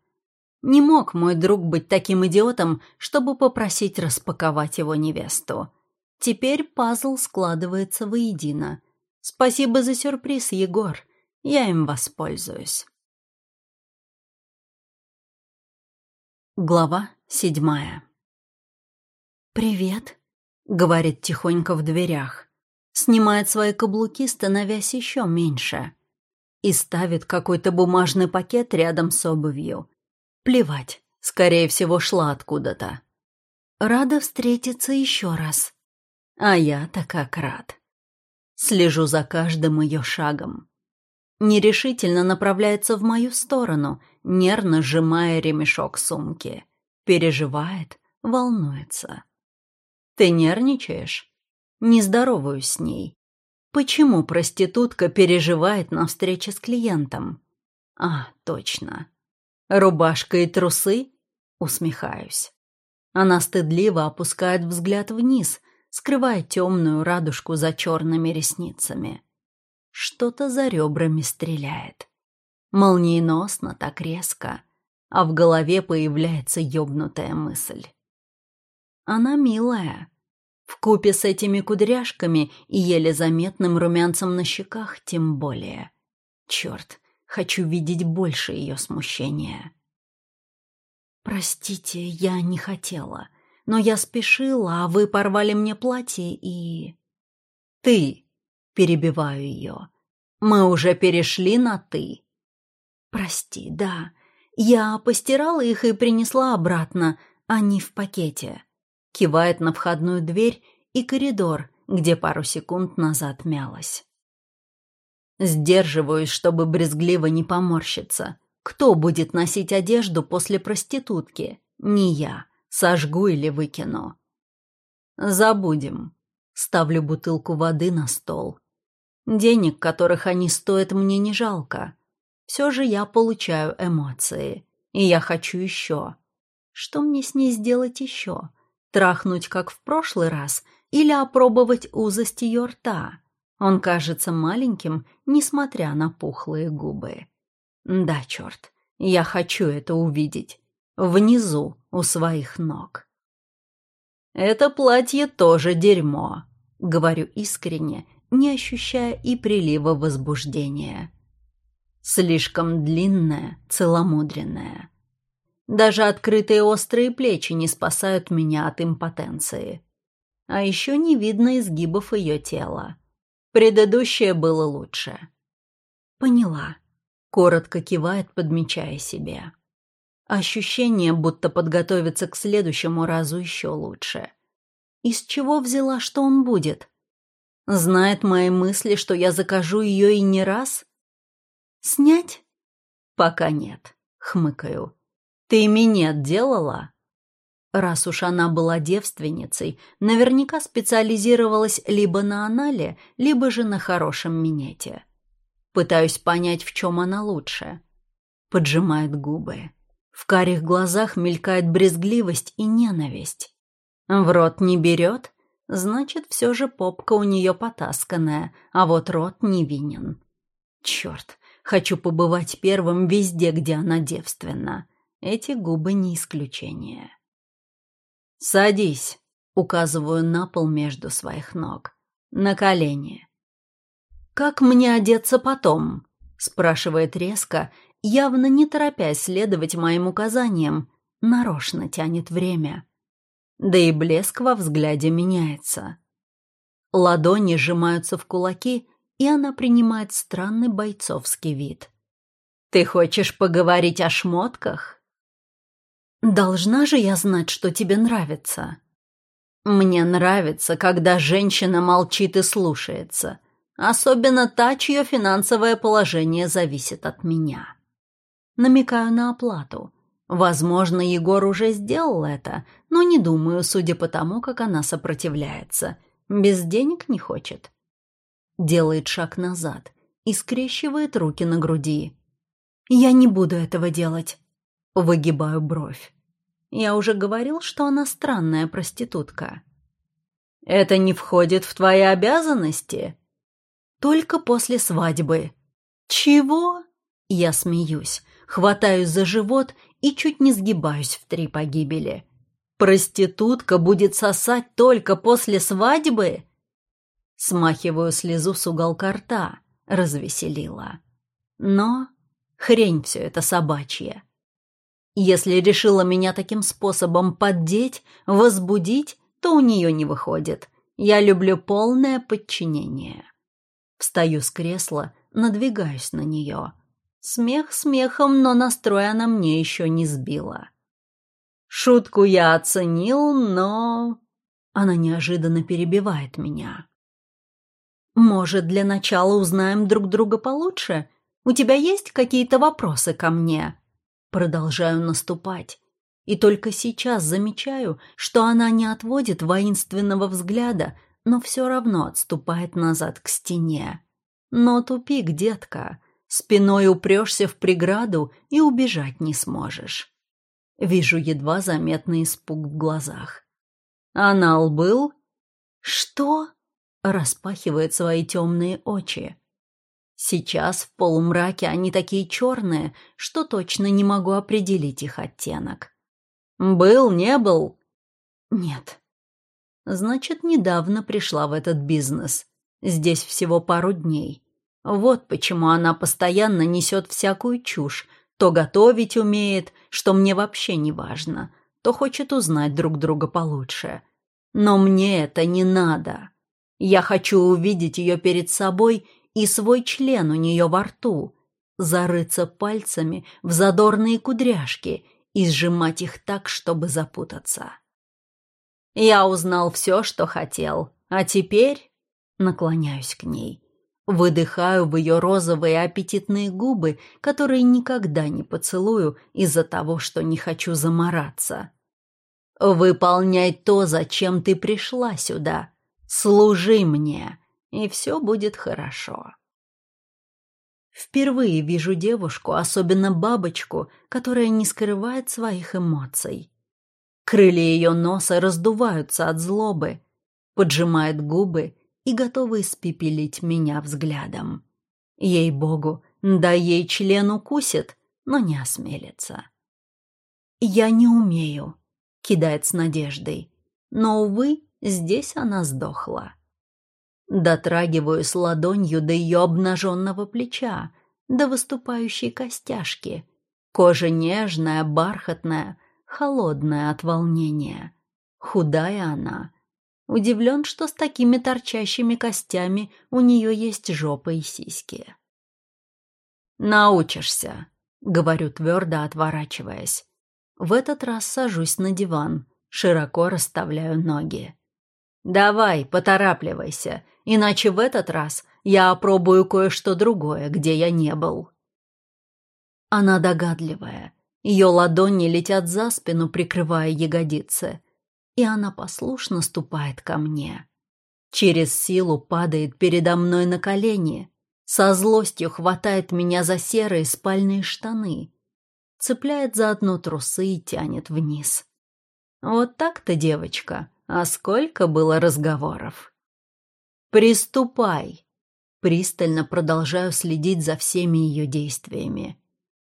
Не мог мой друг быть таким идиотом, чтобы попросить распаковать его невесту. Теперь пазл складывается воедино. Спасибо за сюрприз, Егор. Я им воспользуюсь. Глава седьмая «Привет», — говорит тихонько в дверях. Снимает свои каблуки, становясь еще меньше. И ставит какой-то бумажный пакет рядом с обувью. Плевать, скорее всего, шла откуда-то. Рада встретиться еще раз. А я-то как рад. Слежу за каждым ее шагом. Нерешительно направляется в мою сторону, нервно сжимая ремешок сумки. Переживает, волнуется. «Ты нервничаешь?» Не здороваюсь с ней. Почему проститутка переживает на встрече с клиентом? А, точно. Рубашка и трусы? Усмехаюсь. Она стыдливо опускает взгляд вниз, скрывая темную радужку за черными ресницами. Что-то за ребрами стреляет. Молниеносно, так резко, а в голове появляется ёбнутая мысль. Она милая. В купе с этими кудряшками и еле заметным румянцем на щеках тем более. Черт, хочу видеть больше ее смущения. «Простите, я не хотела, но я спешила, а вы порвали мне платье и...» «Ты!» Перебиваю ее. «Мы уже перешли на «ты». «Прости, да. Я постирала их и принесла обратно, а не в пакете». Кивает на входную дверь и коридор, где пару секунд назад мялась. Сдерживаюсь, чтобы брезгливо не поморщиться. Кто будет носить одежду после проститутки? Не я. Сожгу или выкину. Забудем. Ставлю бутылку воды на стол. Денег, которых они стоят, мне не жалко. Все же я получаю эмоции, и я хочу еще. Что мне с ней сделать еще? Трахнуть, как в прошлый раз, или опробовать узость ее рта? Он кажется маленьким, несмотря на пухлые губы. Да, черт, я хочу это увидеть. Внизу, у своих ног. Это платье тоже дерьмо, говорю искренне, не ощущая и прилива возбуждения. Слишком длинная, целомудренная. Даже открытые острые плечи не спасают меня от импотенции. А еще не видно изгибов ее тела. Предыдущее было лучше. Поняла. Коротко кивает, подмечая себе. Ощущение, будто подготовиться к следующему разу еще лучше. Из чего взяла, что он будет? Знает мои мысли, что я закажу ее и не раз? Снять? Пока нет, хмыкаю. Ты минет делала? Раз уж она была девственницей, наверняка специализировалась либо на анале, либо же на хорошем минете. Пытаюсь понять, в чем она лучше. Поджимает губы. В карих глазах мелькает брезгливость и ненависть. В рот не берет? Значит, все же попка у нее потасканная, а вот рот невинен. Черт, хочу побывать первым везде, где она девственна. Эти губы не исключение. «Садись», — указываю на пол между своих ног. «На колени». «Как мне одеться потом?» — спрашивает резко, явно не торопясь следовать моим указаниям, нарочно тянет время. Да и блеск во взгляде меняется. Ладони сжимаются в кулаки, и она принимает странный бойцовский вид. «Ты хочешь поговорить о шмотках?» «Должна же я знать, что тебе нравится». «Мне нравится, когда женщина молчит и слушается, особенно та, чье финансовое положение зависит от меня». Намекаю на оплату. Возможно, Егор уже сделал это, но не думаю, судя по тому, как она сопротивляется. Без денег не хочет. Делает шаг назад и скрещивает руки на груди. «Я не буду этого делать». Выгибаю бровь. Я уже говорил, что она странная проститутка. «Это не входит в твои обязанности?» «Только после свадьбы». «Чего?» Я смеюсь, хватаюсь за живот и чуть не сгибаюсь в три погибели. «Проститутка будет сосать только после свадьбы?» Смахиваю слезу с уголка рта, развеселила. Но хрень все это собачья. Если решила меня таким способом поддеть, возбудить, то у нее не выходит. Я люблю полное подчинение. Встаю с кресла, надвигаюсь на нее. Смех смехом, но настрой она мне еще не сбила. Шутку я оценил, но... Она неожиданно перебивает меня. Может, для начала узнаем друг друга получше? У тебя есть какие-то вопросы ко мне? Продолжаю наступать. И только сейчас замечаю, что она не отводит воинственного взгляда, но все равно отступает назад к стене. Но тупик, детка. Спиной упрешься в преграду и убежать не сможешь. Вижу едва заметный испуг в глазах. Анал был? Что? Распахивает свои темные очи. Сейчас в полумраке они такие черные, что точно не могу определить их оттенок. Был, не был? Нет. Значит, недавно пришла в этот бизнес. Здесь всего пару дней. Вот почему она постоянно несет всякую чушь. То готовить умеет, что мне вообще не важно, то хочет узнать друг друга получше. Но мне это не надо. Я хочу увидеть ее перед собой и свой член у нее во рту, зарыться пальцами в задорные кудряшки и сжимать их так, чтобы запутаться. Я узнал все, что хотел, а теперь наклоняюсь к ней Выдыхаю в ее розовые аппетитные губы, которые никогда не поцелую из-за того, что не хочу замораться. «Выполняй то, зачем ты пришла сюда. Служи мне, и все будет хорошо». Впервые вижу девушку, особенно бабочку, которая не скрывает своих эмоций. Крылья ее носа раздуваются от злобы, поджимает губы и готова испепелить меня взглядом. Ей-богу, да ей член укусит, но не осмелится. «Я не умею», — кидает с надеждой, но, увы, здесь она сдохла. Дотрагиваюсь ладонью до ее обнаженного плеча, до выступающей костяшки. Кожа нежная, бархатная, холодная от волнения. Худая она, Удивлен, что с такими торчащими костями у нее есть жопа и сиськи. «Научишься», — говорю твердо, отворачиваясь. В этот раз сажусь на диван, широко расставляю ноги. «Давай, поторапливайся, иначе в этот раз я опробую кое-что другое, где я не был». Она догадливая. Ее ладони летят за спину, прикрывая ягодицы и она послушно ступает ко мне. Через силу падает передо мной на колени, со злостью хватает меня за серые спальные штаны, цепляет за одну трусы и тянет вниз. Вот так-то, девочка, а сколько было разговоров. «Приступай!» Пристально продолжаю следить за всеми ее действиями.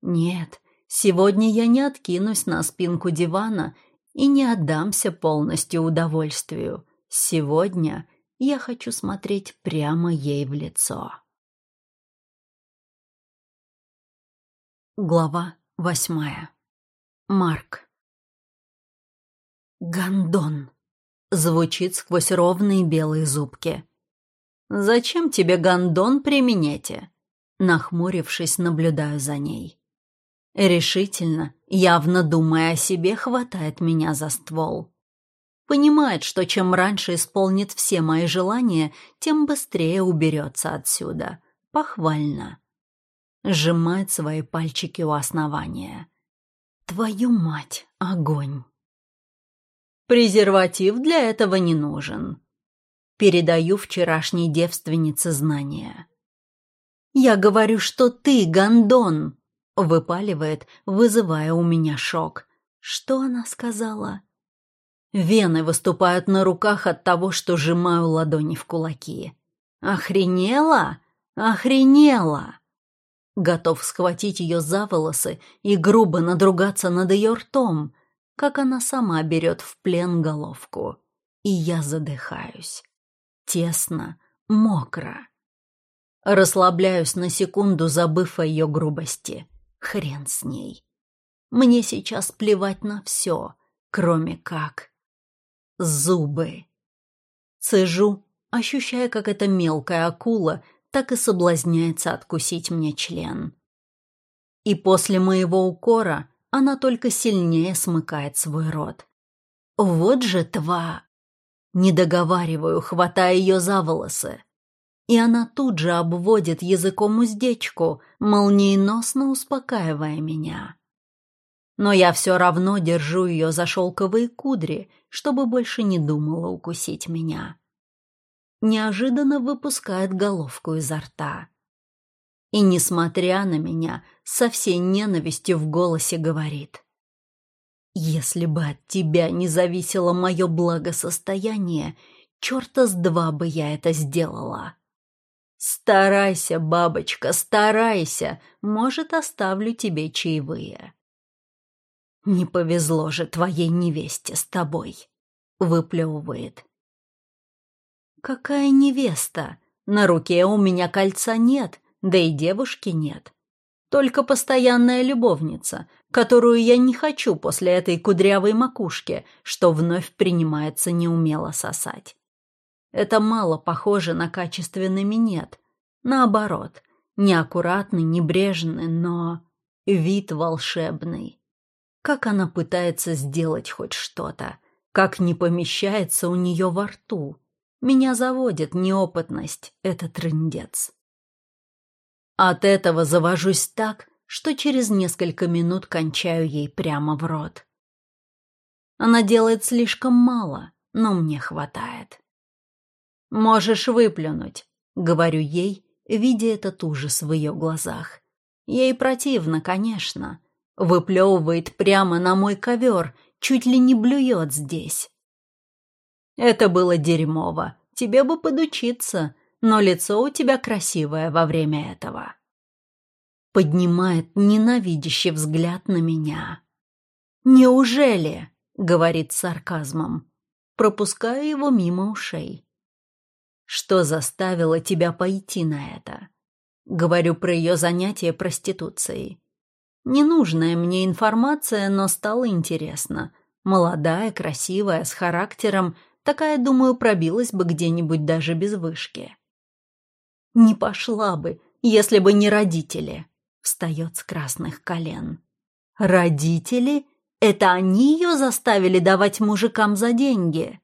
Нет, сегодня я не откинусь на спинку дивана и не отдамся полностью удовольствию. Сегодня я хочу смотреть прямо ей в лицо. Глава восьмая. Марк. «Гондон!» — звучит сквозь ровные белые зубки. «Зачем тебе гондон применете?» Нахмурившись, наблюдаю за ней. Решительно, явно думая о себе, хватает меня за ствол. Понимает, что чем раньше исполнит все мои желания, тем быстрее уберется отсюда. Похвально. Сжимает свои пальчики у основания. Твою мать, огонь. Презерватив для этого не нужен. Передаю вчерашней девственнице знания. «Я говорю, что ты, гондон!» — выпаливает, вызывая у меня шок. Что она сказала? Вены выступают на руках от того, что сжимаю ладони в кулаки. «Охренела? Охренела!» Готов схватить ее за волосы и грубо надругаться над ее ртом, как она сама берет в плен головку. И я задыхаюсь. Тесно, мокро. Расслабляюсь на секунду, забыв о ее грубости. Хрен с ней. Мне сейчас плевать на все, кроме как... Зубы. Цежу, ощущая, как эта мелкая акула так и соблазняется откусить мне член. И после моего укора она только сильнее смыкает свой рот. Вот же тва! Не договариваю, хватая ее за волосы. И она тут же обводит языком уздечку, молниеносно успокаивая меня. Но я все равно держу ее за шелковые кудри, чтобы больше не думала укусить меня. Неожиданно выпускает головку изо рта и, несмотря на меня, со всей ненавистью в голосе говорит. «Если бы от тебя не зависело мое благосостояние, черта с два бы я это сделала». «Старайся, бабочка, старайся, может, оставлю тебе чаевые». «Не повезло же твоей невесте с тобой», — выплевывает. «Какая невеста? На руке у меня кольца нет, да и девушки нет. Только постоянная любовница, которую я не хочу после этой кудрявой макушки, что вновь принимается неумело сосать. Это мало похоже на качественный минет. Наоборот, неаккуратный, небрежный, но вид волшебный. Как она пытается сделать хоть что-то, как не помещается у нее во рту. Меня заводит неопытность, этот трындец. От этого завожусь так, что через несколько минут кончаю ей прямо в рот. Она делает слишком мало, но мне хватает. «Можешь выплюнуть», — говорю ей, видя этот ужас в ее глазах. Ей противно, конечно. Выплевывает прямо на мой ковер, чуть ли не блюет здесь. Это было дерьмово. Тебе бы подучиться, но лицо у тебя красивое во время этого. Поднимает ненавидящий взгляд на меня. «Неужели?» — говорит с сарказмом. Пропускаю его мимо ушей. «Что заставило тебя пойти на это?» Говорю про ее занятие проституцией. Ненужная мне информация, но стало интересно. Молодая, красивая, с характером, такая, думаю, пробилась бы где-нибудь даже без вышки. Не пошла бы, если бы не родители. Встает с красных колен. Родители? Это они ее заставили давать мужикам за деньги?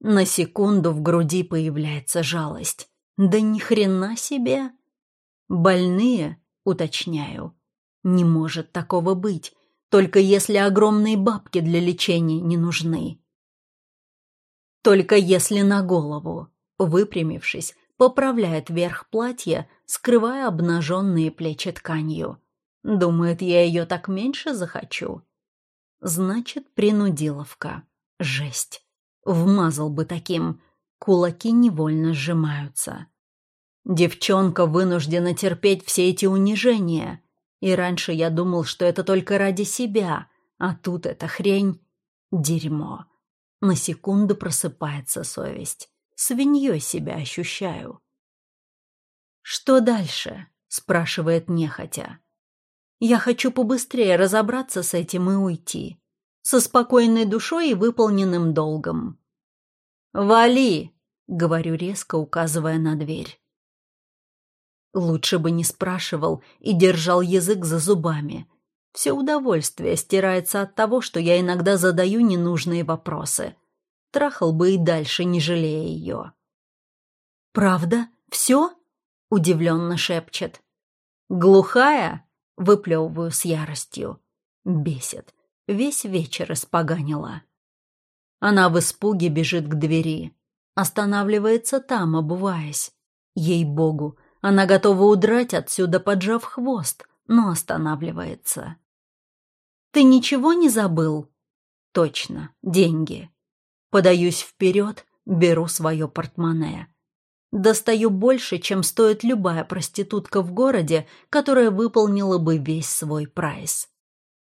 На секунду в груди появляется жалость. Да ни хрена себе. Больные, уточняю. Не может такого быть, только если огромные бабки для лечения не нужны. Только если на голову. Выпрямившись, поправляет верх платья, скрывая обнаженные плечи тканью. Думает, я ее так меньше захочу. Значит, принудиловка. Жесть. Вмазал бы таким. Кулаки невольно сжимаются. Девчонка вынуждена терпеть все эти унижения. И раньше я думал, что это только ради себя, а тут эта хрень — дерьмо. На секунду просыпается совесть свиньей себя ощущаю. «Что дальше?» — спрашивает нехотя. «Я хочу побыстрее разобраться с этим и уйти. со спокойной душой и выполненным долгом. «Вали!» — говорю резко, указывая на дверь. Лучше бы не спрашивал и держал язык за зубами. Все удовольствие стирается от того, что я иногда задаю ненужные вопросы. Трахал бы и дальше, не жалея ее. «Правда? Все?» — удивленно шепчет. «Глухая?» — выплевываю с яростью. Бесит. Весь вечер испоганила. Она в испуге бежит к двери. Останавливается там, обуваясь. Ей-богу, она готова удрать отсюда, поджав хвост, но останавливается. «Ты ничего не забыл?» «Точно, деньги». Подаюсь вперед, беру свое портмоне. Достаю больше, чем стоит любая проститутка в городе, которая выполнила бы весь свой прайс.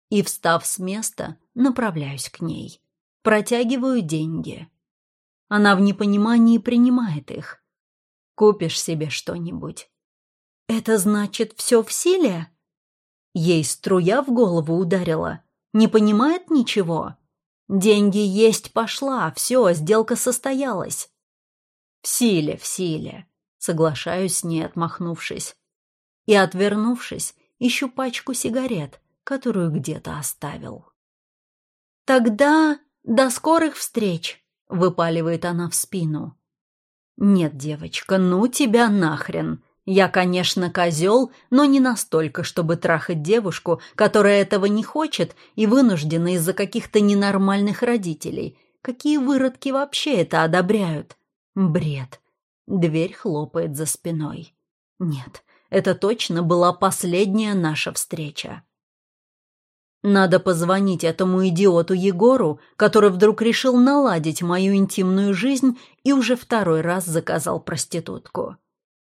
И, встав с места, направляюсь к ней. Протягиваю деньги. Она в непонимании принимает их. Купишь себе что-нибудь. Это значит, все в силе? Ей струя в голову ударила. Не понимает ничего. Деньги есть пошла, все, сделка состоялась. В силе, в силе. Соглашаюсь с ней, отмахнувшись. И, отвернувшись, ищу пачку сигарет, которую где-то оставил. «Тогда до скорых встреч!» — выпаливает она в спину. «Нет, девочка, ну тебя нахрен!» Я, конечно, козел, но не настолько, чтобы трахать девушку, которая этого не хочет и вынуждена из-за каких-то ненормальных родителей. Какие выродки вообще это одобряют? Бред. Дверь хлопает за спиной. Нет, это точно была последняя наша встреча. Надо позвонить этому идиоту Егору, который вдруг решил наладить мою интимную жизнь и уже второй раз заказал проститутку.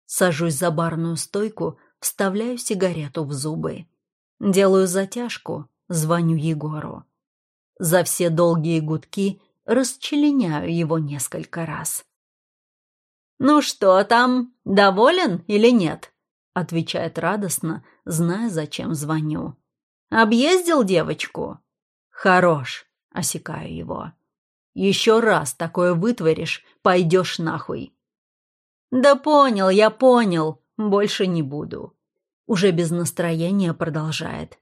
Сажусь за барную стойку, вставляю сигарету в зубы. Делаю затяжку, звоню Егору. За все долгие гудки расчленяю его несколько раз. «Ну что там, доволен или нет?» отвечает радостно, зная, зачем звоню. «Объездил девочку?» «Хорош», — осекаю его. «Еще раз такое вытворишь, пойдешь нахуй. «Да понял, я понял. Больше не буду». Уже без настроения продолжает.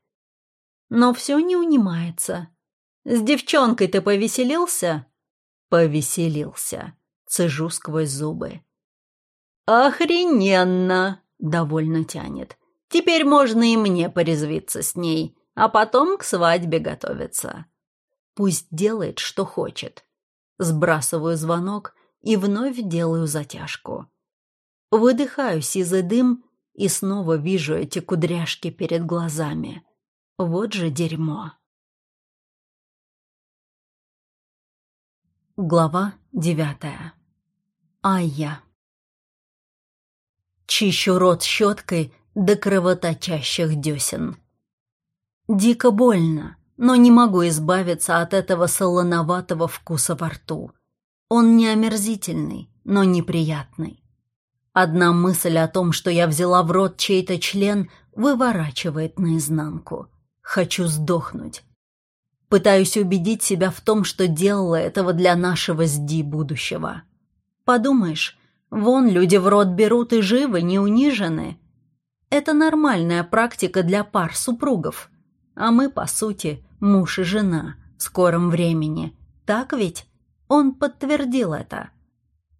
Но все не унимается. «С девчонкой ты повеселился?» «Повеселился», — цежу сквозь зубы. «Охрененно!» — довольно тянет. «Теперь можно и мне порезвиться с ней, а потом к свадьбе готовиться. Пусть делает, что хочет». Сбрасываю звонок и вновь делаю затяжку. Выдыхаю сизый дым и снова вижу эти кудряшки перед глазами. Вот же дерьмо. Глава девятая. Айя. Чищу рот щеткой до кровоточащих десен. Дико больно, но не могу избавиться от этого солоноватого вкуса во рту. Он не омерзительный, но неприятный. Одна мысль о том, что я взяла в рот чей-то член, выворачивает наизнанку. Хочу сдохнуть. Пытаюсь убедить себя в том, что делала этого для нашего СДИ будущего. Подумаешь, вон люди в рот берут и живы, не унижены. Это нормальная практика для пар супругов. А мы, по сути, муж и жена в скором времени. Так ведь? Он подтвердил это.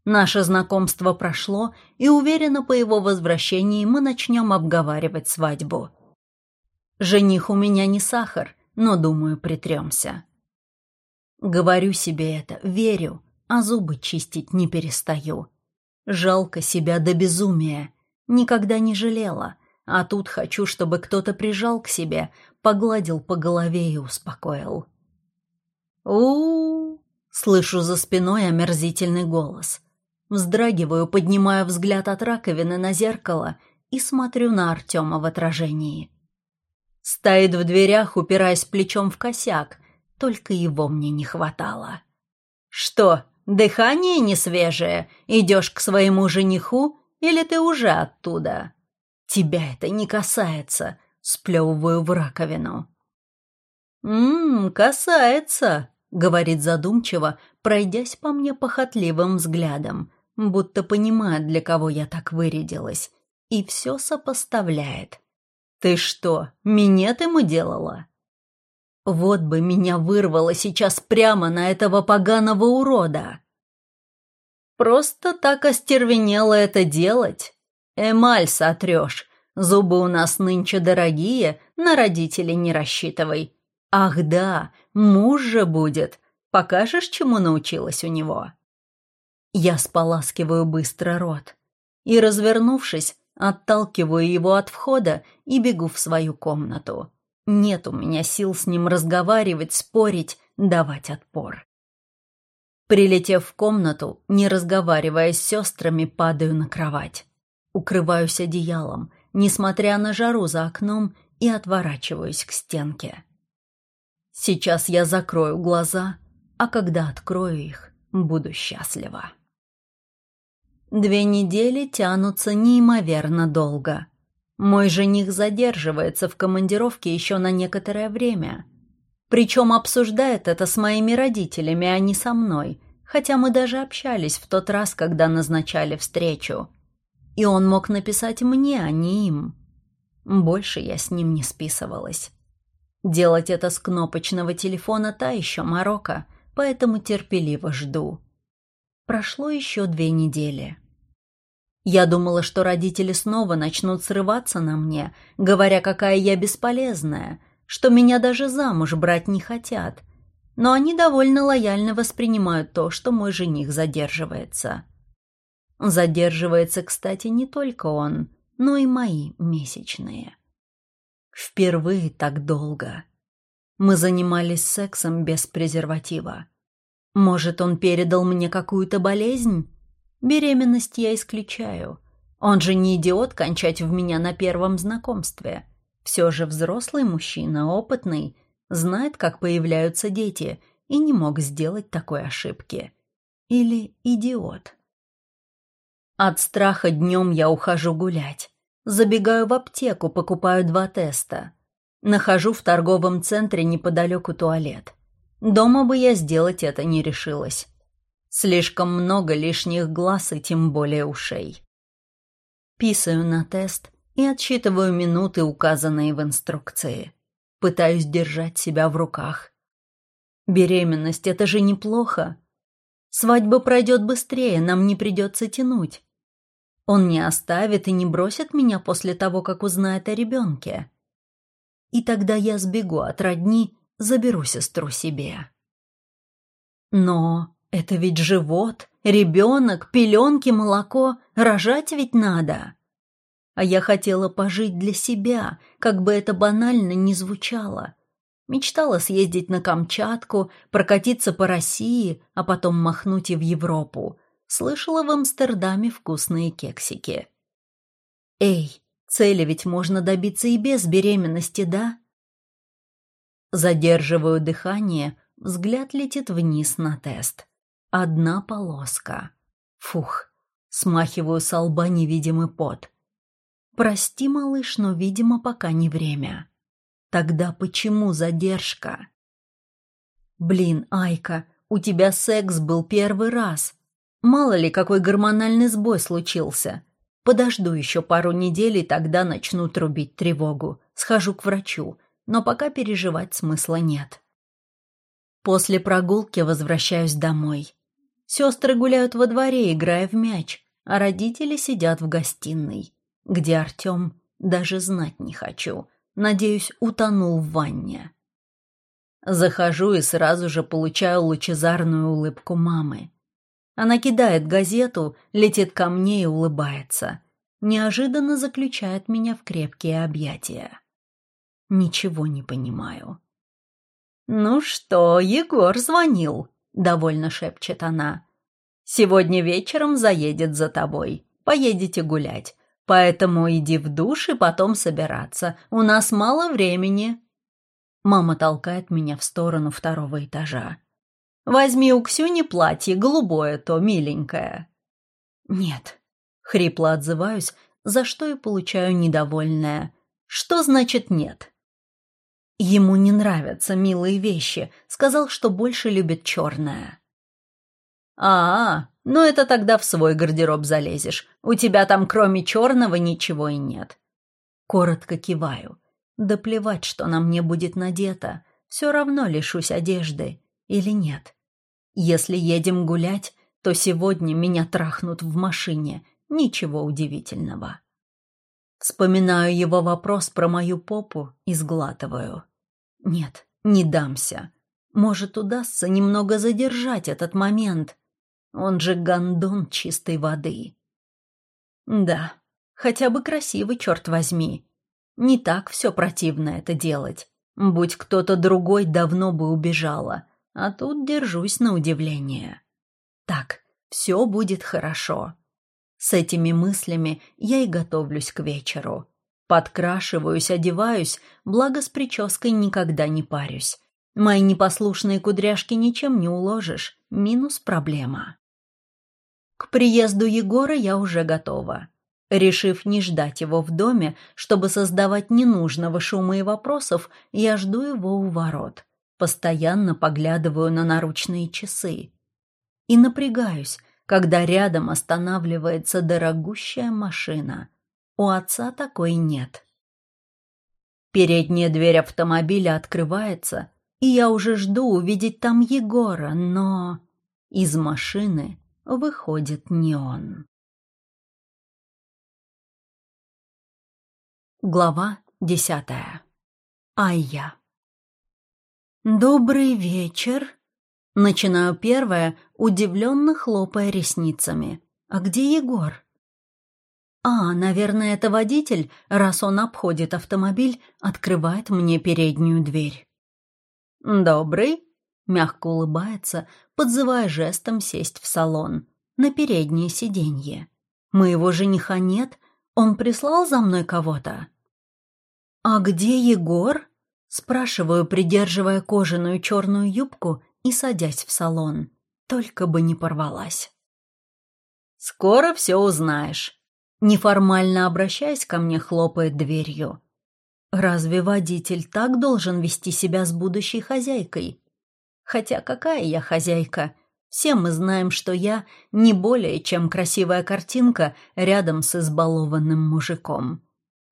Наше знакомство прошло, и уверенно по его возвращении мы начнем обговаривать свадьбу. Жених у меня не сахар, но, думаю, притремся. Говорю себе это, верю, а зубы чистить не перестаю. Жалко себя до безумия. Никогда не жалела, а тут хочу, чтобы кто-то прижал к себе, погладил по голове и успокоил. у, слышу за спиной омерзительный голос. Вздрагиваю, поднимая взгляд от раковины на зеркало и смотрю на Артема в отражении. Стоит в дверях, упираясь плечом в косяк, только его мне не хватало. «Что, дыхание не свежее? Идешь к своему жениху или ты уже оттуда?» «Тебя это не касается», — сплевываю в раковину. «Ммм, касается», — говорит задумчиво, пройдясь по мне похотливым взглядом, будто понимает, для кого я так вырядилась, и все сопоставляет. «Ты что, минет ему делала?» Вот бы меня вырвало сейчас прямо на этого поганого урода. Просто так остервенело это делать. Эмаль сотрешь. Зубы у нас нынче дорогие, на родителей не рассчитывай. Ах да, муж же будет. Покажешь, чему научилась у него? Я споласкиваю быстро рот и, развернувшись, отталкиваю его от входа и бегу в свою комнату. Нет у меня сил с ним разговаривать, спорить, давать отпор. Прилетев в комнату, не разговаривая с сестрами, падаю на кровать. Укрываюсь одеялом, несмотря на жару за окном, и отворачиваюсь к стенке. Сейчас я закрою глаза, а когда открою их, буду счастлива. Две недели тянутся неимоверно долго. Мой жених задерживается в командировке еще на некоторое время. Причем обсуждает это с моими родителями, а не со мной, хотя мы даже общались в тот раз, когда назначали встречу. И он мог написать мне, а не им. Больше я с ним не списывалась. Делать это с кнопочного телефона та еще морока, поэтому терпеливо жду. Прошло еще две недели. Я думала, что родители снова начнут срываться на мне, говоря, какая я бесполезная, что меня даже замуж брать не хотят. Но они довольно лояльно воспринимают то, что мой жених задерживается. Задерживается, кстати, не только он, но и мои месячные. Впервые так долго. Мы занимались сексом без презерватива. Может, он передал мне какую-то болезнь? Беременность я исключаю. Он же не идиот кончать в меня на первом знакомстве. Все же взрослый мужчина, опытный, знает, как появляются дети, и не мог сделать такой ошибки. Или идиот. От страха днем я ухожу гулять. Забегаю в аптеку, покупаю два теста. Нахожу в торговом центре неподалеку туалет. Дома бы я сделать это не решилась. Слишком много лишних глаз и тем более ушей. Писаю на тест и отсчитываю минуты, указанные в инструкции. Пытаюсь держать себя в руках. Беременность — это же неплохо. Свадьба пройдет быстрее, нам не придется тянуть. Он не оставит и не бросит меня после того, как узнает о ребенке. И тогда я сбегу от родни, заберу сестру себе. Но это ведь живот, ребенок, пеленки, молоко, рожать ведь надо. А я хотела пожить для себя, как бы это банально ни звучало. Мечтала съездить на Камчатку, прокатиться по России, а потом махнуть и в Европу. Слышала в Амстердаме вкусные кексики. Эй, цели ведь можно добиться и без беременности, да? Задерживаю дыхание, взгляд летит вниз на тест. Одна полоска. Фух, смахиваю с лба невидимый пот. Прости, малыш, но, видимо, пока не время. Тогда почему задержка? Блин, Айка, у тебя секс был первый раз. Мало ли, какой гормональный сбой случился. Подожду еще пару недель, и тогда начну трубить тревогу. Схожу к врачу, но пока переживать смысла нет. После прогулки возвращаюсь домой. Сестры гуляют во дворе, играя в мяч, а родители сидят в гостиной, где Артем даже знать не хочу. Надеюсь, утонул в ванне. Захожу и сразу же получаю лучезарную улыбку мамы. Она кидает газету, летит ко мне и улыбается. Неожиданно заключает меня в крепкие объятия. Ничего не понимаю. «Ну что, Егор звонил?» — довольно шепчет она. «Сегодня вечером заедет за тобой. Поедете гулять. Поэтому иди в душ и потом собираться. У нас мало времени». Мама толкает меня в сторону второго этажа. «Возьми у Ксюни платье, голубое то, миленькое». «Нет», — хрипло отзываюсь, за что и получаю недовольное. «Что значит нет?» Ему не нравятся милые вещи, сказал, что больше любит черное. «А, ну это тогда в свой гардероб залезешь. У тебя там кроме черного ничего и нет». Коротко киваю. Да плевать, что на мне будет надето. Все равно лишусь одежды. Или нет? Если едем гулять, то сегодня меня трахнут в машине. Ничего удивительного. Вспоминаю его вопрос про мою попу и сглатываю. Нет, не дамся. Может, удастся немного задержать этот момент. Он же гондон чистой воды. Да, хотя бы красивый, черт возьми. Не так все противно это делать. Будь кто-то другой, давно бы убежала. А тут держусь на удивление. Так, все будет хорошо. С этими мыслями я и готовлюсь к вечеру. Подкрашиваюсь, одеваюсь, благо с прической никогда не парюсь. Мои непослушные кудряшки ничем не уложишь, минус проблема. К приезду Егора я уже готова. Решив не ждать его в доме, чтобы создавать ненужного шума и вопросов, я жду его у ворот. Постоянно поглядываю на наручные часы. И напрягаюсь, когда рядом останавливается дорогущая машина. У отца такой нет. Передняя дверь автомобиля открывается, и я уже жду увидеть там Егора, но... Из машины выходит не он. Глава десятая. Айя. «Добрый вечер!» Начинаю первое, удивленно хлопая ресницами. «А где Егор?» «А, наверное, это водитель, раз он обходит автомобиль, открывает мне переднюю дверь». «Добрый?» — мягко улыбается, подзывая жестом сесть в салон, на переднее сиденье. «Моего жениха нет, он прислал за мной кого-то?» «А где Егор?» — спрашиваю, придерживая кожаную черную юбку и садясь в салон. Только бы не порвалась. «Скоро все узнаешь», — неформально обращаясь ко мне, хлопает дверью. «Разве водитель так должен вести себя с будущей хозяйкой? Хотя какая я хозяйка?» Все мы знаем, что я не более чем красивая картинка рядом с избалованным мужиком.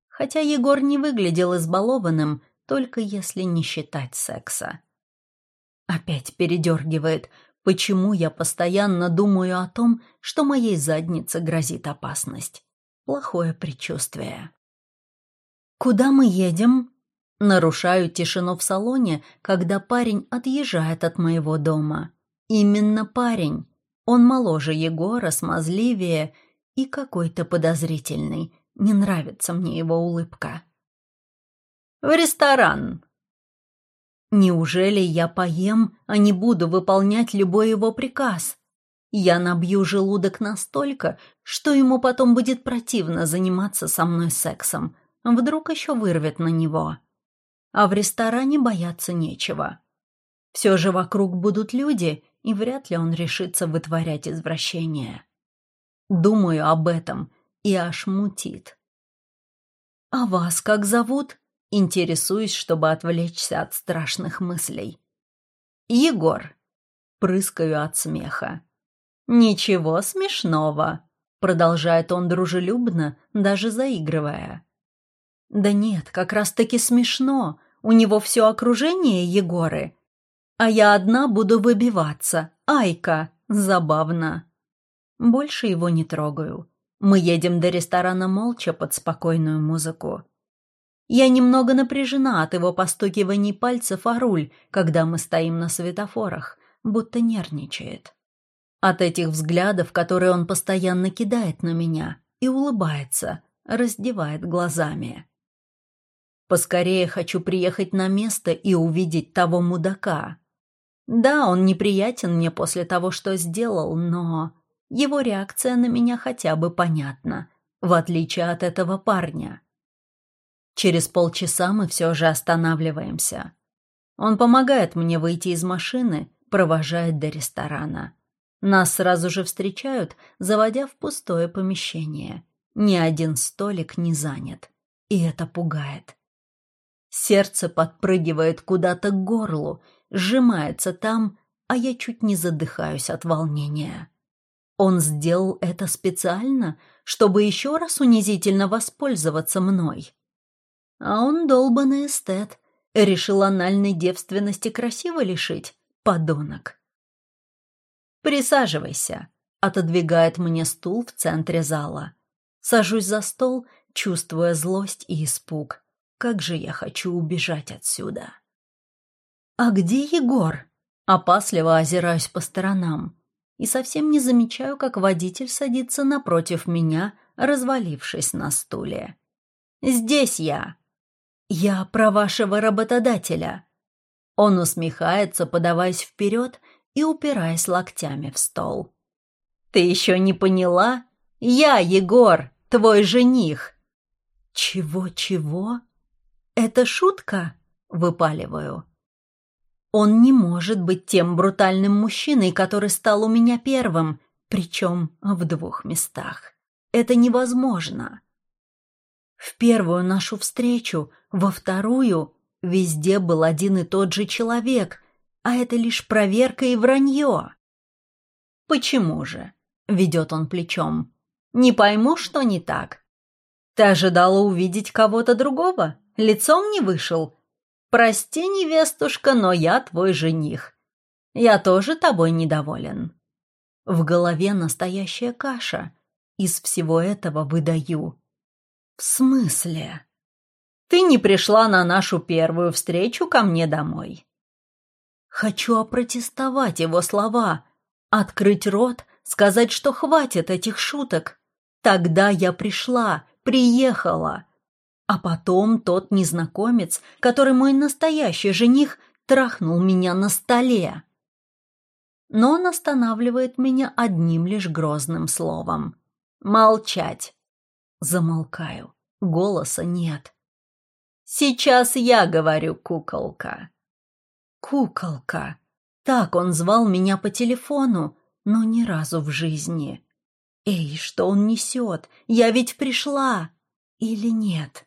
Хотя Егор не выглядел избалованным, только если не считать секса. Опять передергивает, почему я постоянно думаю о том, что моей заднице грозит опасность. Плохое предчувствие. «Куда мы едем?» Нарушаю тишину в салоне, когда парень отъезжает от моего дома. Именно парень. Он моложе Егора, смазливее и какой-то подозрительный. Не нравится мне его улыбка. «В ресторан!» Неужели я поем, а не буду выполнять любой его приказ? Я набью желудок настолько, что ему потом будет противно заниматься со мной сексом. Вдруг еще вырвет на него. А в ресторане бояться нечего. Все же вокруг будут люди, и вряд ли он решится вытворять извращения. Думаю об этом, и аж мутит. «А вас как зовут?» Интересуюсь, чтобы отвлечься от страшных мыслей. «Егор!» Прыскаю от смеха. «Ничего смешного!» Продолжает он дружелюбно, даже заигрывая. «Да нет, как раз-таки смешно. У него все окружение Егоры, а я одна буду выбиваться. Айка! Забавно. Больше его не трогаю. Мы едем до ресторана молча под спокойную музыку. Я немного напряжена от его постукиваний пальцев о руль, когда мы стоим на светофорах, будто нервничает. От этих взглядов, которые он постоянно кидает на меня, и улыбается, раздевает глазами. Поскорее хочу приехать на место и увидеть того мудака, да, он неприятен мне после того, что сделал, но... Его реакция на меня хотя бы понятна, в отличие от этого парня. Через полчаса мы все же останавливаемся. Он помогает мне выйти из машины, провожает до ресторана. Нас сразу же встречают, заводя в пустое помещение. Ни один столик не занят. И это пугает. Сердце подпрыгивает куда-то к горлу, сжимается там, а я чуть не задыхаюсь от волнения. Он сделал это специально, чтобы еще раз унизительно воспользоваться мной. А он долбанный эстет, решил анальной девственности красиво лишить, подонок. «Присаживайся», — отодвигает мне стул в центре зала. Сажусь за стол, чувствуя злость и испуг. Как же я хочу убежать отсюда. «А где Егор?» Опасливо озираюсь по сторонам и совсем не замечаю, как водитель садится напротив меня, развалившись на стуле. «Здесь я!» «Я про вашего работодателя!» Он усмехается, подаваясь вперед и упираясь локтями в стол. «Ты еще не поняла? Я, Егор, твой жених!» «Чего-чего?» «Это шутка?» — выпаливаю. Он не может быть тем брутальным мужчиной, который стал у меня первым, причем в двух местах. Это невозможно. В первую нашу встречу, во вторую, везде был один и тот же человек, а это лишь проверка и вранье. «Почему же?» — ведет он плечом. «Не пойму, что не так. Ты ожидала увидеть кого-то другого? Лицом не вышел? «Прости, невестушка, но я твой жених. Я тоже тобой недоволен». В голове настоящая каша. Из всего этого выдаю. «В смысле?» «Ты не пришла на нашу первую встречу ко мне домой». Хочу опротестовать его слова, открыть рот, сказать, что хватит этих шуток. Тогда я пришла, приехала, а потом тот незнакомец, который мой настоящий жених, трахнул меня на столе. Но он останавливает меня одним лишь грозным словом. «Молчать!» Замолкаю. Голоса нет. «Сейчас я говорю, куколка». «Куколка». Так он звал меня по телефону, но ни разу в жизни. «Эй, что он несет? Я ведь пришла!» Или нет?»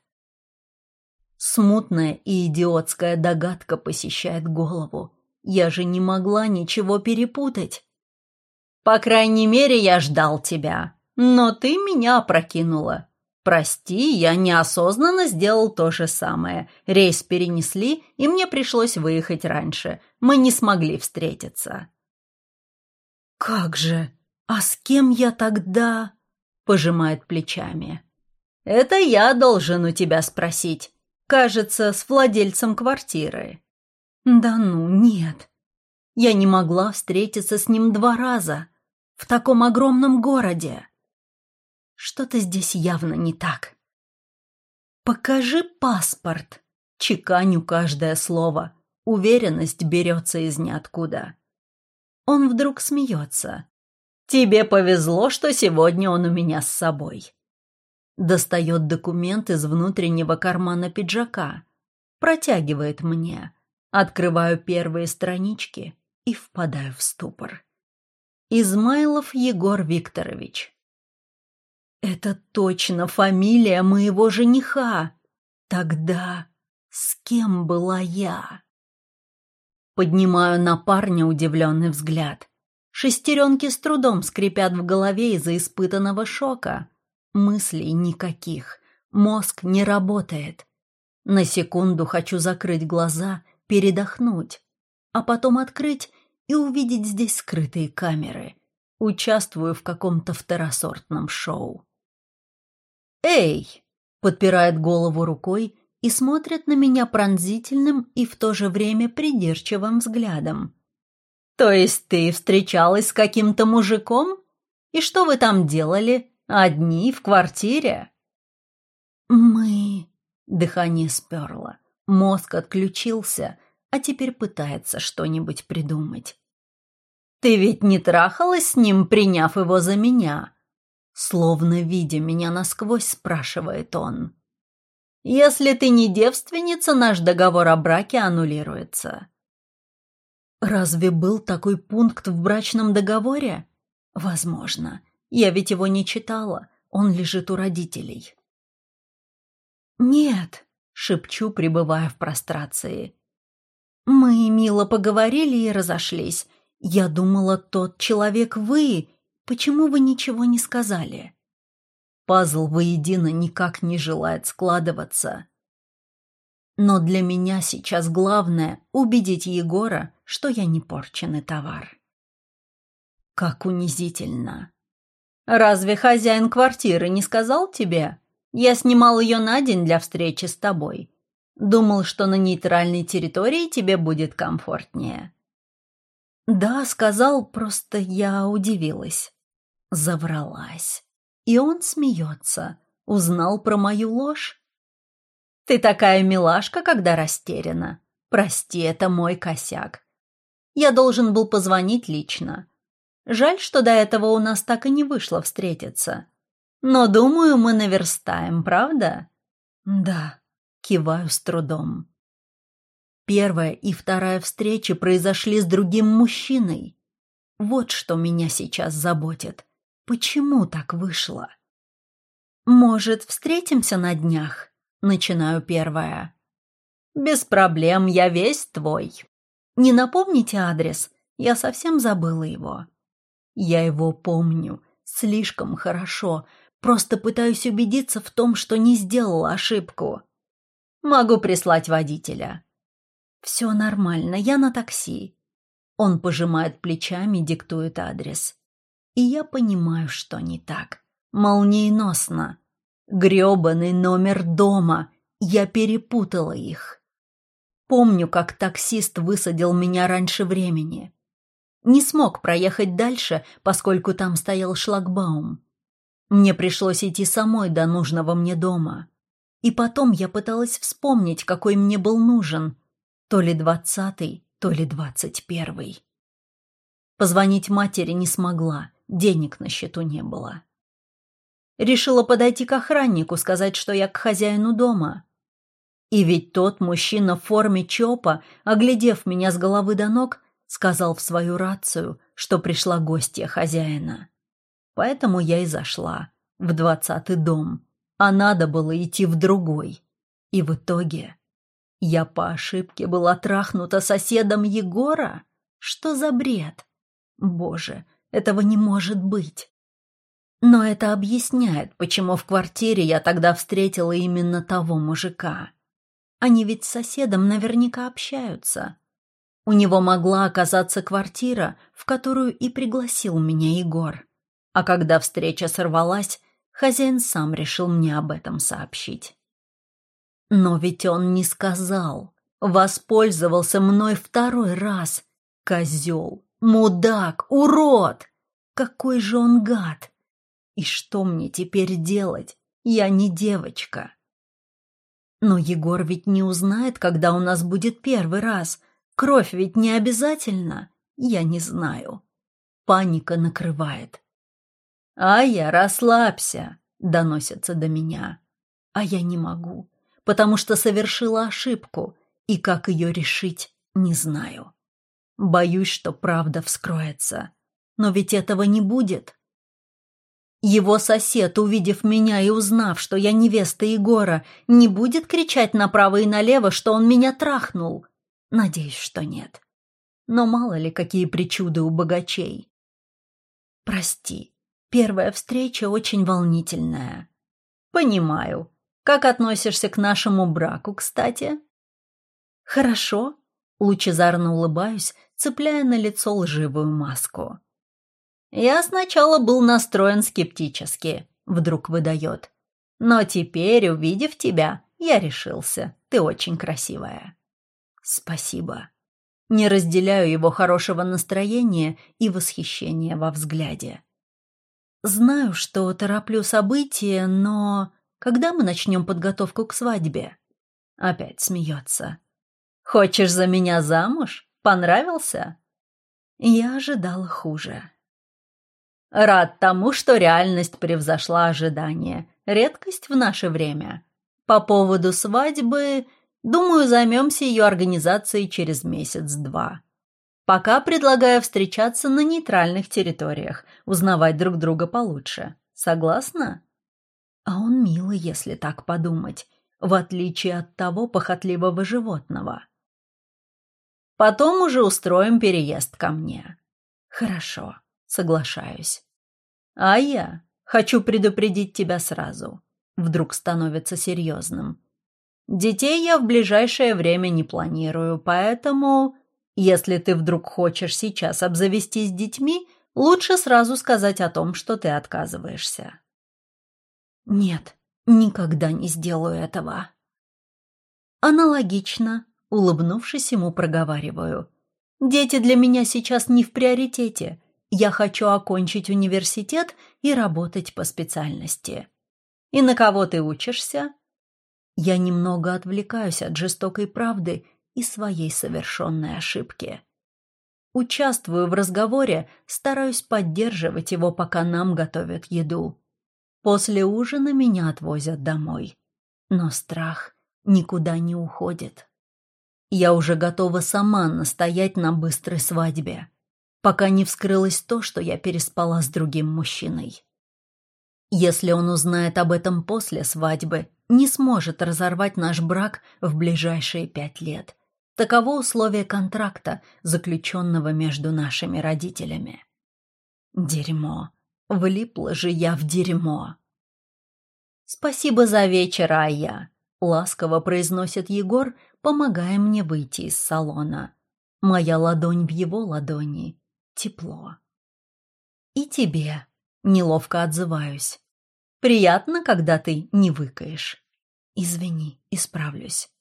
Смутная и идиотская догадка посещает голову. Я же не могла ничего перепутать. По крайней мере, я ждал тебя. Но ты меня опрокинула. Прости, я неосознанно сделал то же самое. Рейс перенесли, и мне пришлось выехать раньше. Мы не смогли встретиться. Как же? А с кем я тогда? Пожимает плечами. Это я должен у тебя спросить. Кажется, с владельцем квартиры. Да ну, нет. Я не могла встретиться с ним два раза. В таком огромном городе. Что-то здесь явно не так. «Покажи паспорт!» Чеканю каждое слово. Уверенность берется из ниоткуда. Он вдруг смеется. «Тебе повезло, что сегодня он у меня с собой. Достает документ из внутреннего кармана пиджака. Протягивает мне. Открываю первые странички и впадаю в ступор. Измайлов Егор Викторович. Это точно фамилия моего жениха. Тогда с кем была я? Поднимаю на парня удивленный взгляд. Шестеренки с трудом скрипят в голове из-за испытанного шока. Мыслей никаких. Мозг не работает. На секунду хочу закрыть глаза, передохнуть, а потом открыть и увидеть здесь скрытые камеры. Участвую в каком-то второсортном шоу. «Эй!» — подпирает голову рукой и смотрит на меня пронзительным и в то же время придирчивым взглядом. «То есть ты встречалась с каким-то мужиком? И что вы там делали?» Одни в квартире?» «Мы...» — дыхание сперло. Мозг отключился, а теперь пытается что-нибудь придумать. «Ты ведь не трахалась с ним, приняв его за меня?» Словно видя меня насквозь, спрашивает он. «Если ты не девственница, наш договор о браке аннулируется». Разве был такой пункт в брачном договоре? Возможно. Я ведь его не читала, он лежит у родителей. «Нет», шепчу, пребывая в прострации. Мы мило поговорили и разошлись. Я думала, тот человек вы. Почему вы ничего не сказали? Пазл воедино никак не желает складываться. Но для меня сейчас главное — убедить Егора, что я не порченный товар. Как унизительно. Разве хозяин квартиры не сказал тебе? Я снимал ее на день для встречи с тобой. Думал, что на нейтральной территории тебе будет комфортнее. Да, сказал, просто я удивилась. Завралась. И он смеется. Узнал про мою ложь. Ты такая милашка, когда растеряна. Прости, это мой косяк. Я должен был позвонить лично. Жаль, что до этого у нас так и не вышло встретиться. Но, думаю, мы наверстаем, правда? Да, киваю с трудом. Первая и вторая встречи произошли с другим мужчиной. Вот что меня сейчас заботит. Почему так вышло? Может, встретимся на днях? Начинаю первая. Без проблем, я весь твой. Не напомните адрес? Я совсем забыла его. Я его помню. Слишком хорошо. Просто пытаюсь убедиться в том, что не сделала ошибку. Могу прислать водителя. Все нормально, я на такси. Он пожимает плечами, диктует адрес. И я понимаю, что не так. Молниеносно. Грёбаный номер дома. Я перепутала их. Помню, как таксист высадил меня раньше времени. Не смог проехать дальше, поскольку там стоял шлагбаум. Мне пришлось идти самой до нужного мне дома. И потом я пыталась вспомнить, какой мне был нужен. То ли двадцатый, то ли двадцать первый. Позвонить матери не смогла денег на счету не было. Решила подойти к охраннику, сказать, что я к хозяину дома. И ведь тот мужчина в форме ЧОПа, оглядев меня с головы до ног, сказал в свою рацию, что пришла гостья хозяина. Поэтому я и зашла в двадцатый дом, а надо было идти в другой. И в итоге я по ошибке была трахнута соседом Егора? Что за бред? Боже, этого не может быть. Но это объясняет, почему в квартире я тогда встретила именно того мужика. Они ведь с соседом наверняка общаются. У него могла оказаться квартира, в которую и пригласил меня Егор. А когда встреча сорвалась, хозяин сам решил мне об этом сообщить. Но ведь он не сказал. Воспользовался мной второй раз. Козел. Мудак, урод! Какой же он гад! И что мне теперь делать? Я не девочка. Но Егор ведь не узнает, когда у нас будет первый раз. Кровь ведь не обязательно. Я не знаю. Паника накрывает. «А я расслабься», — доносится до меня. А я не могу, потому что совершила ошибку, и как ее решить, не знаю. Боюсь, что правда вскроется. Но ведь этого не будет. Его сосед, увидев меня и узнав, что я невеста Егора, не будет кричать направо и налево, что он меня трахнул. Надеюсь, что нет. Но мало ли, какие причуды у богачей. Прости, первая встреча очень волнительная. Понимаю. Как относишься к нашему браку, кстати? Хорошо, Лучезарно улыбаюсь, цепляя на лицо лживую маску. «Я сначала был настроен скептически», — вдруг выдает. «Но теперь, увидев тебя, я решился. Ты очень красивая». «Спасибо». Не разделяю его хорошего настроения и восхищения во взгляде. Знаю, что тороплю события, но... Когда мы начнем подготовку к свадьбе? Опять смеется. Хочешь за меня замуж? Понравился?» Я ожидала хуже. Рад тому, что реальность превзошла ожидания. Редкость в наше время. По поводу свадьбы, думаю, займемся ее организацией через месяц-два. Пока предлагаю встречаться на нейтральных территориях, узнавать друг друга получше. Согласна? А он милый, если так подумать. в отличие от того похотливого животного. Потом уже устроим переезд ко мне. Хорошо, соглашаюсь. А я хочу предупредить тебя сразу. Вдруг становится серьезным. Детей я в ближайшее время не планирую, поэтому, если ты вдруг хочешь сейчас обзавестись детьми, лучше сразу сказать о том, что ты отказываешься. Нет, никогда не сделаю этого. Аналогично, улыбнувшись ему, проговариваю. Дети для меня сейчас не в приоритете. Я хочу окончить университет и работать по специальности. И на кого ты учишься? Я немного отвлекаюсь от жестокой правды и своей совершенной ошибки. Участвую в разговоре, стараюсь поддерживать его, пока нам готовят еду. После ужина меня отвозят домой. Но страх никуда не уходит. Я уже готова сама настоять на быстрой свадьбе, пока не вскрылось то, что я переспала с другим мужчиной. Если он узнает об этом после свадьбы, не сможет разорвать наш брак в ближайшие пять лет. Таково условие контракта, заключенного между нашими родителями. Дерьмо. Влипла же я в дерьмо. «Спасибо за вечер, Айя», — ласково произносит Егор, помогая мне выйти из салона. Моя ладонь в его ладони. Тепло. «И тебе», — неловко отзываюсь. «Приятно, когда ты не выкаешь». «Извини, исправлюсь».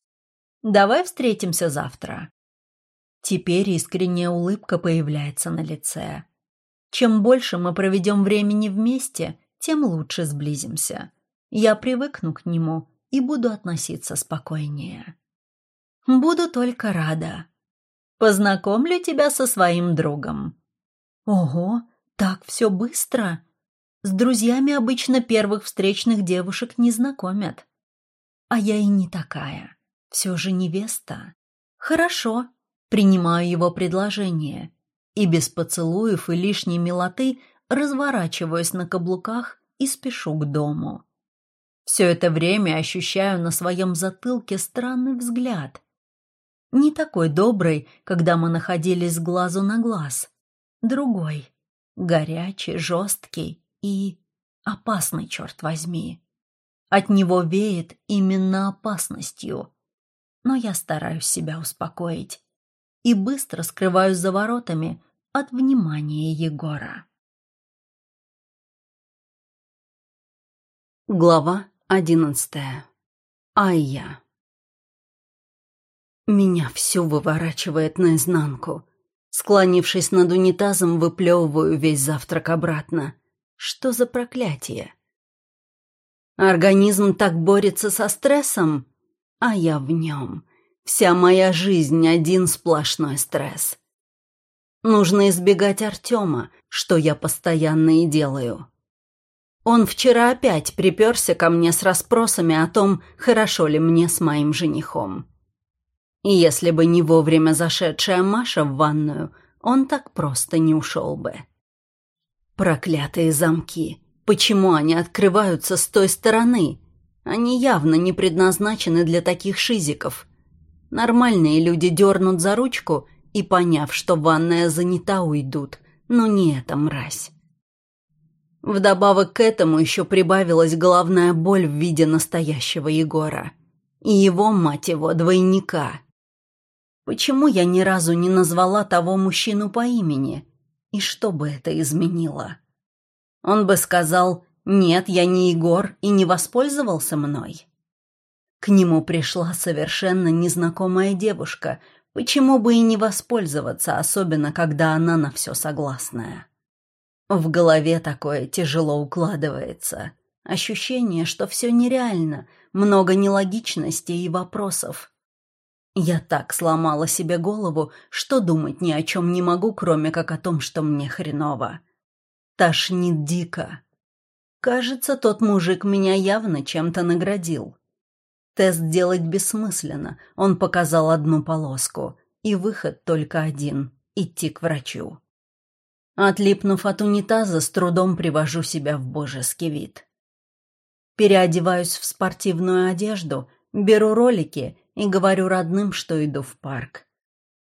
«Давай встретимся завтра». Теперь искренняя улыбка появляется на лице. Чем больше мы проведем времени вместе, тем лучше сблизимся. Я привыкну к нему и буду относиться спокойнее. Буду только рада. Познакомлю тебя со своим другом. Ого, так все быстро. С друзьями обычно первых встречных девушек не знакомят. А я и не такая. Все же невеста. Хорошо, принимаю его предложение и без поцелуев и лишней милоты разворачиваюсь на каблуках и спешу к дому. Все это время ощущаю на своем затылке странный взгляд. Не такой добрый, когда мы находились глазу на глаз. Другой. Горячий, жесткий и опасный, черт возьми. От него веет именно опасностью. Но я стараюсь себя успокоить и быстро скрываюсь за воротами от внимания Егора. Глава одиннадцатая. Айя. Меня все выворачивает наизнанку. Склонившись над унитазом, выплевываю весь завтрак обратно. Что за проклятие? Организм так борется со стрессом, а я в нем. Вся моя жизнь — один сплошной стресс. Нужно избегать Артема, что я постоянно и делаю. Он вчера опять приперся ко мне с расспросами о том, хорошо ли мне с моим женихом. Если бы не вовремя зашедшая Маша в ванную, он так просто не ушел бы. Проклятые замки! Почему они открываются с той стороны? Они явно не предназначены для таких шизиков. Нормальные люди дернут за ручку и, поняв, что ванная занята, уйдут. Но не эта мразь. Вдобавок к этому еще прибавилась головная боль в виде настоящего Егора. И его, мать его, двойника. Почему я ни разу не назвала того мужчину по имени? И что бы это изменило? Он бы сказал «Нет, я не Егор» и не воспользовался мной. К нему пришла совершенно незнакомая девушка, почему бы и не воспользоваться, особенно когда она на все согласная. В голове такое тяжело укладывается. Ощущение, что все нереально, много нелогичностей и вопросов. Я так сломала себе голову, что думать ни о чем не могу, кроме как о том, что мне хреново. Тошнит дико. Кажется, тот мужик меня явно чем-то наградил. Тест делать бессмысленно, он показал одну полоску, и выход только один — идти к врачу. Отлипнув от унитаза, с трудом привожу себя в божеский вид. Переодеваюсь в спортивную одежду Беру ролики и говорю родным, что иду в парк.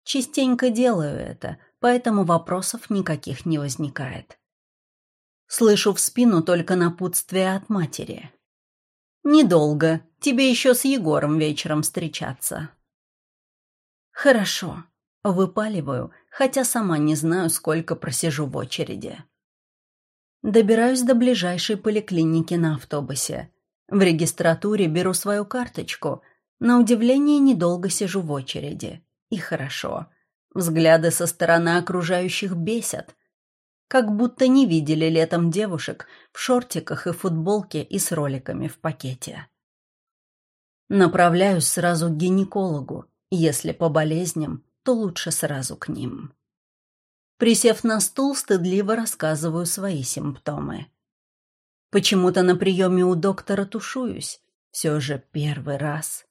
Частенько делаю это, поэтому вопросов никаких не возникает. Слышу в спину только напутствие от матери. «Недолго. Тебе еще с Егором вечером встречаться». «Хорошо». Выпаливаю, хотя сама не знаю, сколько просижу в очереди. Добираюсь до ближайшей поликлиники на автобусе. В регистратуре беру свою карточку. На удивление, недолго сижу в очереди. И хорошо. Взгляды со стороны окружающих бесят. Как будто не видели летом девушек в шортиках и футболке и с роликами в пакете. Направляюсь сразу к гинекологу. Если по болезням, то лучше сразу к ним. Присев на стул, стыдливо рассказываю свои симптомы. Почему-то на приеме у доктора тушуюсь. Все же первый раз.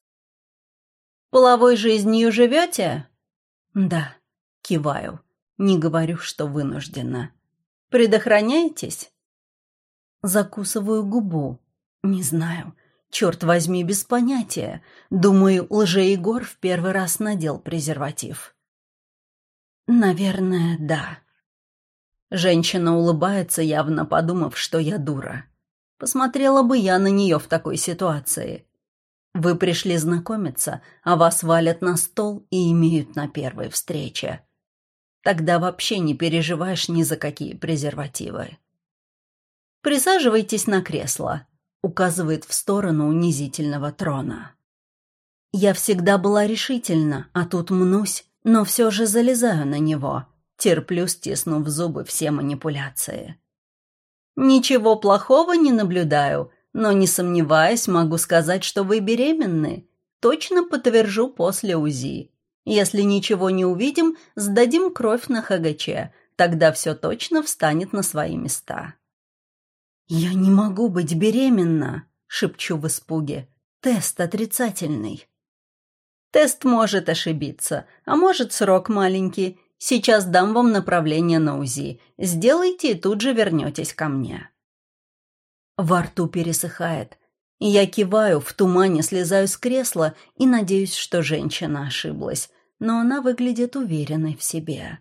«Половой жизнью живете?» «Да», — киваю. Не говорю, что вынуждена. «Предохраняетесь?» Закусываю губу. Не знаю. Черт возьми, без понятия. Думаю, лже-Егор в первый раз надел презерватив. «Наверное, да». Женщина улыбается, явно подумав, что я дура. Посмотрела бы я на нее в такой ситуации. Вы пришли знакомиться, а вас валят на стол и имеют на первой встрече. Тогда вообще не переживаешь ни за какие презервативы. «Присаживайтесь на кресло», — указывает в сторону унизительного трона. Я всегда была решительна, а тут мнусь, но все же залезаю на него, терплю, стиснув зубы все манипуляции. Ничего плохого не наблюдаю, но, не сомневаясь, могу сказать, что вы беременны. Точно подтвержу после УЗИ. Если ничего не увидим, сдадим кровь на ХГЧ, тогда все точно встанет на свои места. «Я не могу быть беременна», — шепчу в испуге. «Тест отрицательный». Тест может ошибиться, а может срок маленький. Сейчас дам вам направление на УЗИ. Сделайте и тут же вернетесь ко мне. Во рту пересыхает. Я киваю, в тумане слезаю с кресла и надеюсь, что женщина ошиблась. Но она выглядит уверенной в себе.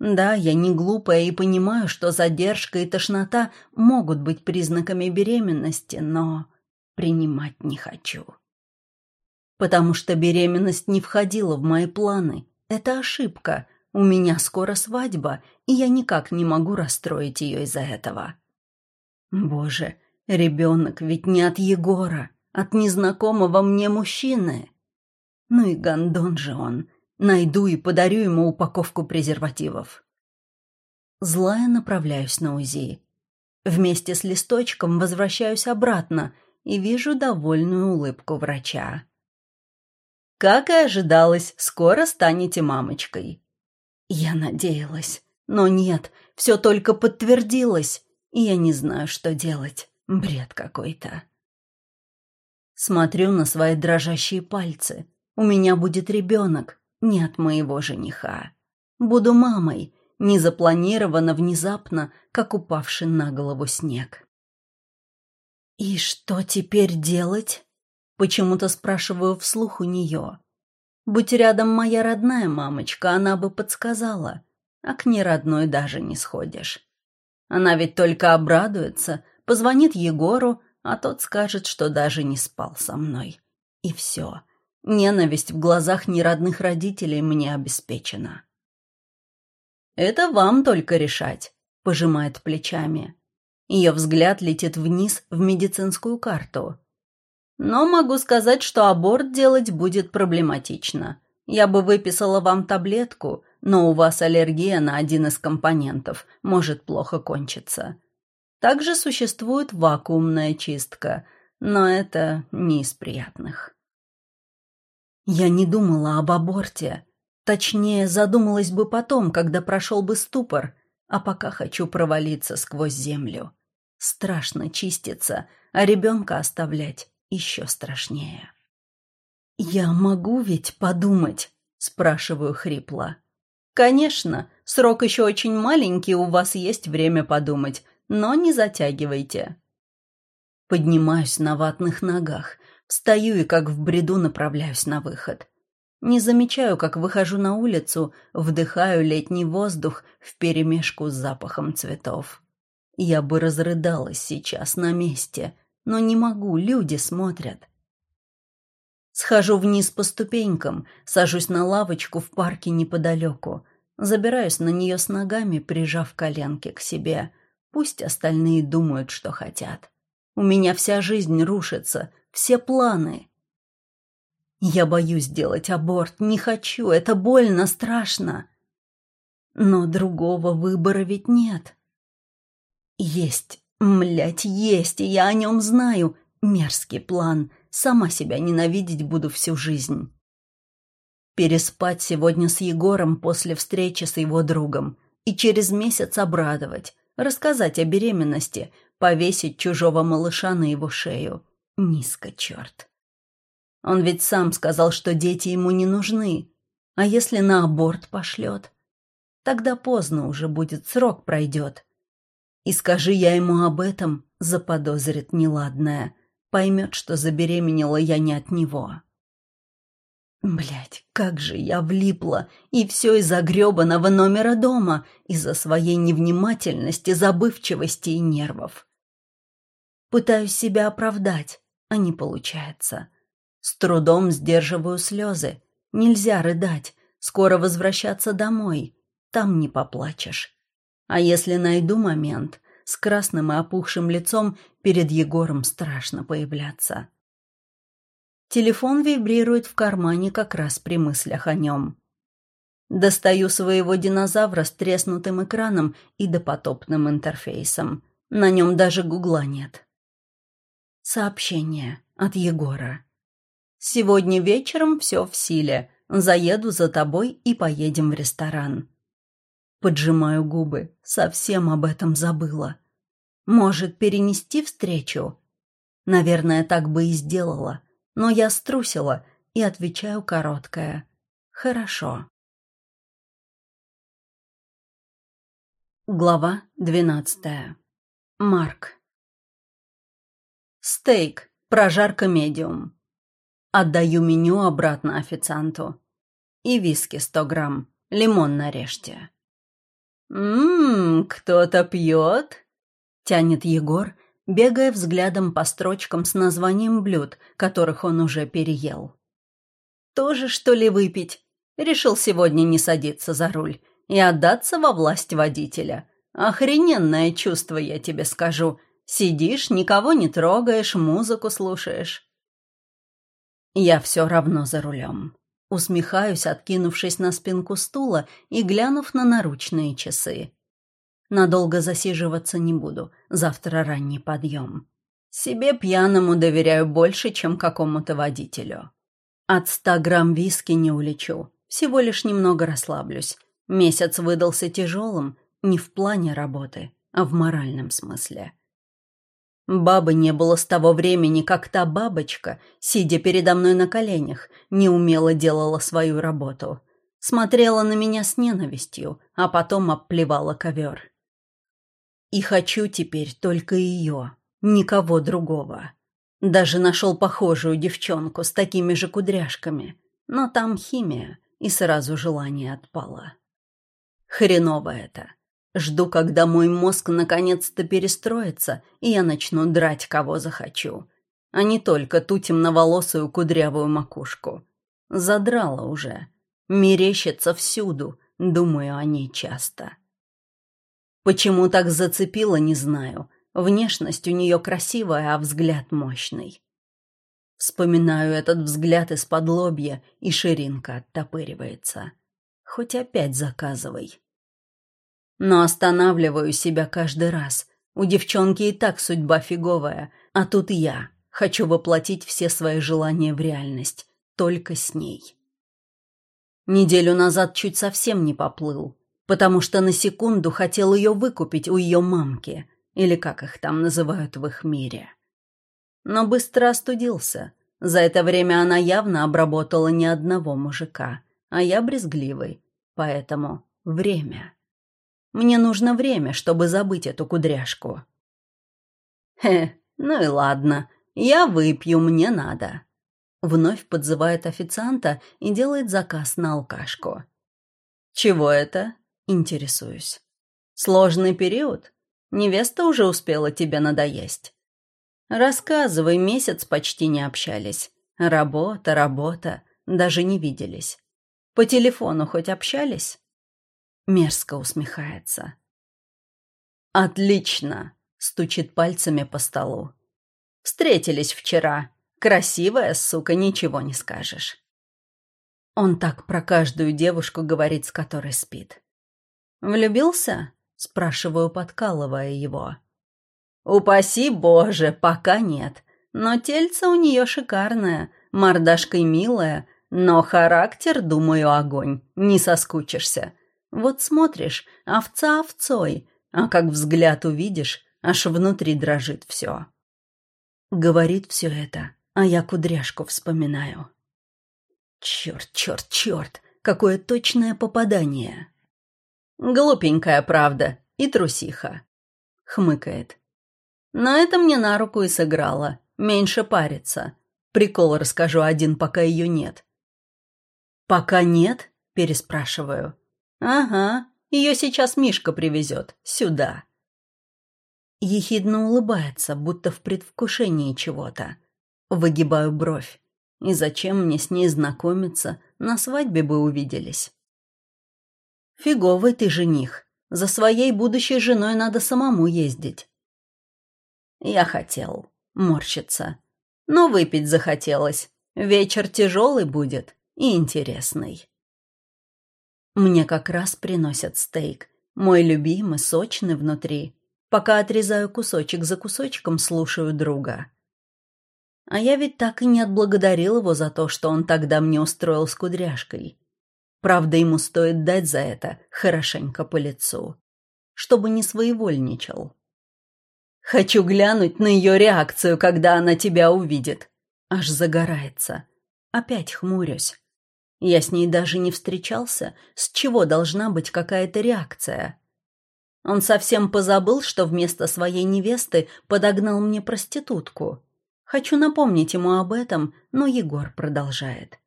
Да, я не глупая и понимаю, что задержка и тошнота могут быть признаками беременности, но принимать не хочу потому что беременность не входила в мои планы. Это ошибка. У меня скоро свадьба, и я никак не могу расстроить ее из-за этого. Боже, ребенок ведь не от Егора, от незнакомого мне мужчины. Ну и гондон же он. Найду и подарю ему упаковку презервативов. Злая направляюсь на УЗИ. Вместе с листочком возвращаюсь обратно и вижу довольную улыбку врача. Как и ожидалось, скоро станете мамочкой. Я надеялась, но нет, все только подтвердилось, я не знаю, что делать. Бред какой-то. Смотрю на свои дрожащие пальцы. У меня будет ребенок, не от моего жениха. Буду мамой, не запланировано внезапно, как упавший на голову снег. «И что теперь делать?» Почему-то спрашиваю вслух у нее. Будь рядом моя родная мамочка, она бы подсказала, а к неродной даже не сходишь. Она ведь только обрадуется, позвонит Егору, а тот скажет, что даже не спал со мной. И все. Ненависть в глазах неродных родителей мне обеспечена. «Это вам только решать», — пожимает плечами. Ее взгляд летит вниз в медицинскую карту. Но могу сказать, что аборт делать будет проблематично. Я бы выписала вам таблетку, но у вас аллергия на один из компонентов, может плохо кончиться. Также существует вакуумная чистка, но это не из приятных. Я не думала об аборте. Точнее, задумалась бы потом, когда прошел бы ступор, а пока хочу провалиться сквозь землю. Страшно чиститься, а ребенка оставлять еще страшнее. «Я могу ведь подумать?» – спрашиваю хрипло. «Конечно, срок еще очень маленький, у вас есть время подумать, но не затягивайте». Поднимаюсь на ватных ногах, Встаю и как в бреду направляюсь на выход. Не замечаю, как выхожу на улицу, вдыхаю летний воздух вперемешку с запахом цветов. Я бы разрыдалась сейчас на месте, но не могу, люди смотрят. Схожу вниз по ступенькам, сажусь на лавочку в парке неподалеку, забираюсь на нее с ногами, прижав коленки к себе. Пусть остальные думают, что хотят. У меня вся жизнь рушится, все планы. Я боюсь делать аборт, не хочу, это больно, страшно. Но другого выбора ведь нет. Есть, млять, есть, и я о нем знаю. Мерзкий план. Сама себя ненавидеть буду всю жизнь. Переспать сегодня с Егором после встречи с его другом и через месяц обрадовать, рассказать о беременности, повесить чужого малыша на его шею. Низко, черт. Он ведь сам сказал, что дети ему не нужны. А если на аборт пошлет? Тогда поздно уже будет, срок пройдет. И скажи я ему об этом, заподозрит неладное. Поймет, что забеременела я не от него. Блять, как же я влипла, и все из-за гребаного номера дома, из-за своей невнимательности, забывчивости и нервов. Пытаюсь себя оправдать, а не получается. С трудом сдерживаю слезы. Нельзя рыдать, скоро возвращаться домой. Там не поплачешь. А если найду момент, с красным и опухшим лицом перед Егором страшно появляться. Телефон вибрирует в кармане как раз при мыслях о нем. Достаю своего динозавра с треснутым экраном и допотопным интерфейсом. На нем даже гугла нет. Сообщение от Егора. «Сегодня вечером все в силе. Заеду за тобой и поедем в ресторан. Поджимаю губы, совсем об этом забыла. Может, перенести встречу? Наверное, так бы и сделала. Но я струсила и отвечаю короткое. Хорошо. Глава двенадцатая. Марк. Стейк, прожарка медиум. Отдаю меню обратно официанту. И виски сто грамм, лимон нарежьте. «Ммм, кто-то пьет?» — тянет Егор, бегая взглядом по строчкам с названием блюд, которых он уже переел. «Тоже, что ли, выпить?» Решил сегодня не садиться за руль и отдаться во власть водителя. Охрененное чувство, я тебе скажу. Сидишь, никого не трогаешь, музыку слушаешь. Я все равно за рулем. Усмехаюсь, откинувшись на спинку стула и глянув на наручные часы. Надолго засиживаться не буду, завтра ранний подъем. Себе пьяному доверяю больше, чем какому-то водителю. От ста грамм виски не улечу, всего лишь немного расслаблюсь. Месяц выдался тяжелым, не в плане работы, а в моральном смысле. Бабы не было с того времени, как та бабочка, сидя передо мной на коленях, неумело делала свою работу. Смотрела на меня с ненавистью, а потом обплевала ковер. И хочу теперь только ее, никого другого. Даже нашел похожую девчонку с такими же кудряшками, но там химия, и сразу желание отпало. Хреново это. Жду, когда мой мозг наконец-то перестроится, и я начну драть, кого захочу. А не только ту темноволосую кудрявую макушку. Задрала уже. Мерещится всюду, думаю о ней часто. Почему так зацепило, не знаю. Внешность у нее красивая, а взгляд мощный. Вспоминаю этот взгляд из-под лобья, и ширинка оттопыривается. Хоть опять заказывай но останавливаю себя каждый раз. У девчонки и так судьба фиговая, а тут я хочу воплотить все свои желания в реальность, только с ней. Неделю назад чуть совсем не поплыл, потому что на секунду хотел ее выкупить у ее мамки, или как их там называют в их мире. Но быстро остудился. За это время она явно обработала ни одного мужика, а я брезгливый, поэтому время. Мне нужно время, чтобы забыть эту кудряшку. Хе, ну и ладно. Я выпью, мне надо». Вновь подзывает официанта и делает заказ на алкашку. «Чего это?» — интересуюсь. «Сложный период? Невеста уже успела тебе надоесть?» «Рассказывай, месяц почти не общались. Работа, работа, даже не виделись. По телефону хоть общались?» Мерзко усмехается. «Отлично!» — стучит пальцами по столу. «Встретились вчера. Красивая, сука, ничего не скажешь». Он так про каждую девушку говорит, с которой спит. «Влюбился?» — спрашиваю, подкалывая его. «Упаси Боже, пока нет. Но тельце у нее шикарное, мордашкой милая, но характер, думаю, огонь, не соскучишься. Вот смотришь, овца овцой, а как взгляд увидишь, аж внутри дрожит все». Говорит все это, а я кудряшку вспоминаю. Черт, черт, черт, какое точное попадание. Глупенькая правда и трусиха. Хмыкает. Но это мне на руку и сыграло. Меньше париться. Прикол расскажу один, пока ее нет. «Пока нет?» – переспрашиваю. «Ага, ее сейчас Мишка привезет. Сюда». Ехидно улыбается, будто в предвкушении чего-то. Выгибаю бровь. И зачем мне с ней знакомиться? На свадьбе бы увиделись. Фиговый ты жених. За своей будущей женой надо самому ездить. Я хотел. Морщится. Но выпить захотелось. Вечер тяжелый будет и интересный. Мне как раз приносят стейк. Мой любимый, сочный внутри. Пока отрезаю кусочек за кусочком, слушаю друга. А я ведь так и не отблагодарил его за то, что он тогда мне устроил с кудряшкой. Правда, ему стоит дать за это хорошенько по лицу, чтобы не своевольничал. Хочу глянуть на ее реакцию, когда она тебя увидит. Аж загорается. Опять хмурюсь. Я с ней даже не встречался, с чего должна быть какая-то реакция. Он совсем позабыл, что вместо своей невесты подогнал мне проститутку. Хочу напомнить ему об этом, но Егор продолжает.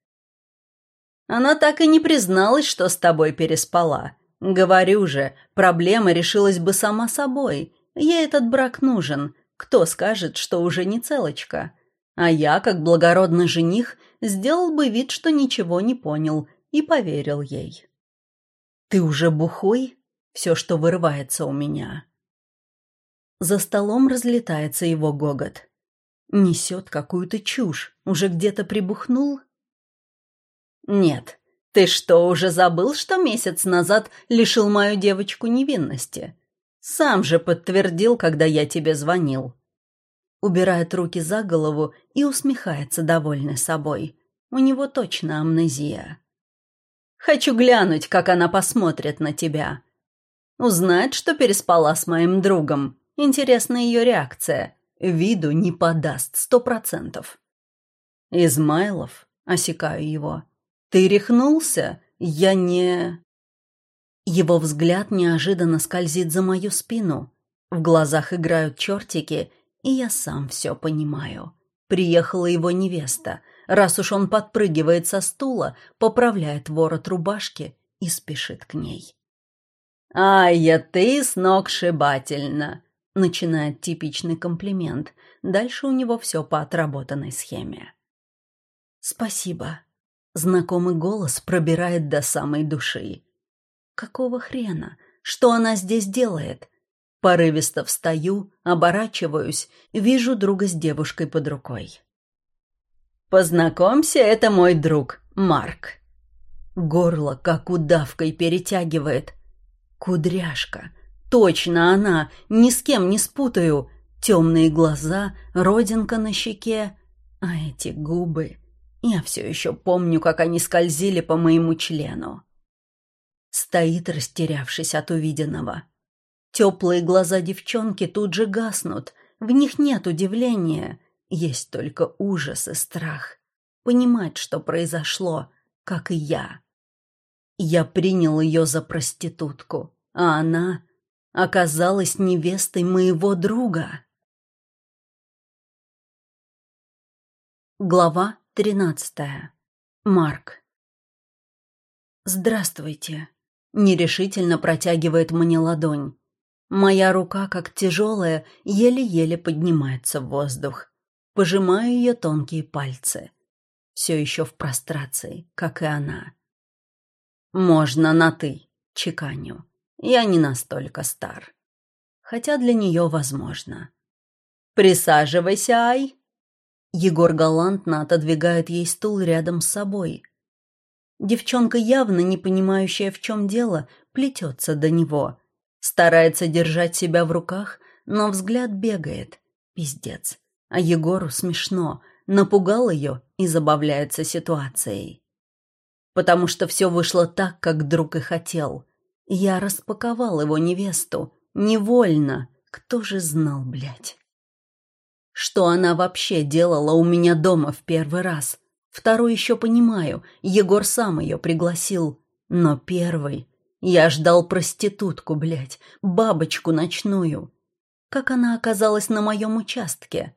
Она так и не призналась, что с тобой переспала. Говорю же, проблема решилась бы сама собой. Ей этот брак нужен. Кто скажет, что уже не целочка? А я, как благородный жених, сделал бы вид, что ничего не понял, и поверил ей. «Ты уже бухой?» Все, что вырывается у меня. За столом разлетается его гогот. Несет какую-то чушь. Уже где-то прибухнул? Нет. Ты что, уже забыл, что месяц назад лишил мою девочку невинности? Сам же подтвердил, когда я тебе звонил. Убирает руки за голову и усмехается, довольный собой. У него точно амнезия. Хочу глянуть, как она посмотрит на тебя. Узнать, что переспала с моим другом. Интересна ее реакция. Виду не подаст сто процентов. Измайлов, осекаю его. Ты рехнулся? Я не... Его взгляд неожиданно скользит за мою спину. В глазах играют чертики, и я сам все понимаю. Приехала его невеста. Раз уж он подпрыгивает со стула, поправляет ворот рубашки и спешит к ней. «Ай, я ты сногсшибательно!» Начинает типичный комплимент. Дальше у него все по отработанной схеме. «Спасибо». Знакомый голос пробирает до самой души. «Какого хрена? Что она здесь делает?» Порывисто встаю, оборачиваюсь, вижу друга с девушкой под рукой. «Познакомься, это мой друг, Марк». Горло как удавкой перетягивает. «Кудряшка, Точно она, ни с кем не спутаю. Темные глаза, родинка на щеке. А эти губы... Я все еще помню, как они скользили по моему члену. Стоит, растерявшись от увиденного. Теплые глаза девчонки тут же гаснут. В них нет удивления. Есть только ужас и страх. Понимать, что произошло, как и я. Я принял ее за проститутку, а она оказалась невестой моего друга. Глава тринадцатая. Марк. «Здравствуйте», — нерешительно протягивает мне ладонь. Моя рука, как тяжелая, еле-еле поднимается в воздух. Пожимаю ее тонкие пальцы. Все еще в прострации, как и она. «Можно на «ты», — чеканю. Я не настолько стар. Хотя для нее возможно. «Присаживайся, Ай!» Егор галантно отодвигает ей стул рядом с собой. Девчонка, явно не понимающая, в чем дело, плетется до него. Старается держать себя в руках, но взгляд бегает. Пиздец. А Егору смешно. Напугал ее и забавляется ситуацией. Потому что все вышло так, как друг и хотел. Я распаковал его невесту. Невольно. Кто же знал, блядь? Что она вообще делала у меня дома в первый раз? Второй еще понимаю, Егор сам ее пригласил. Но первый... Я ждал проститутку, блядь, бабочку ночную. Как она оказалась на моем участке?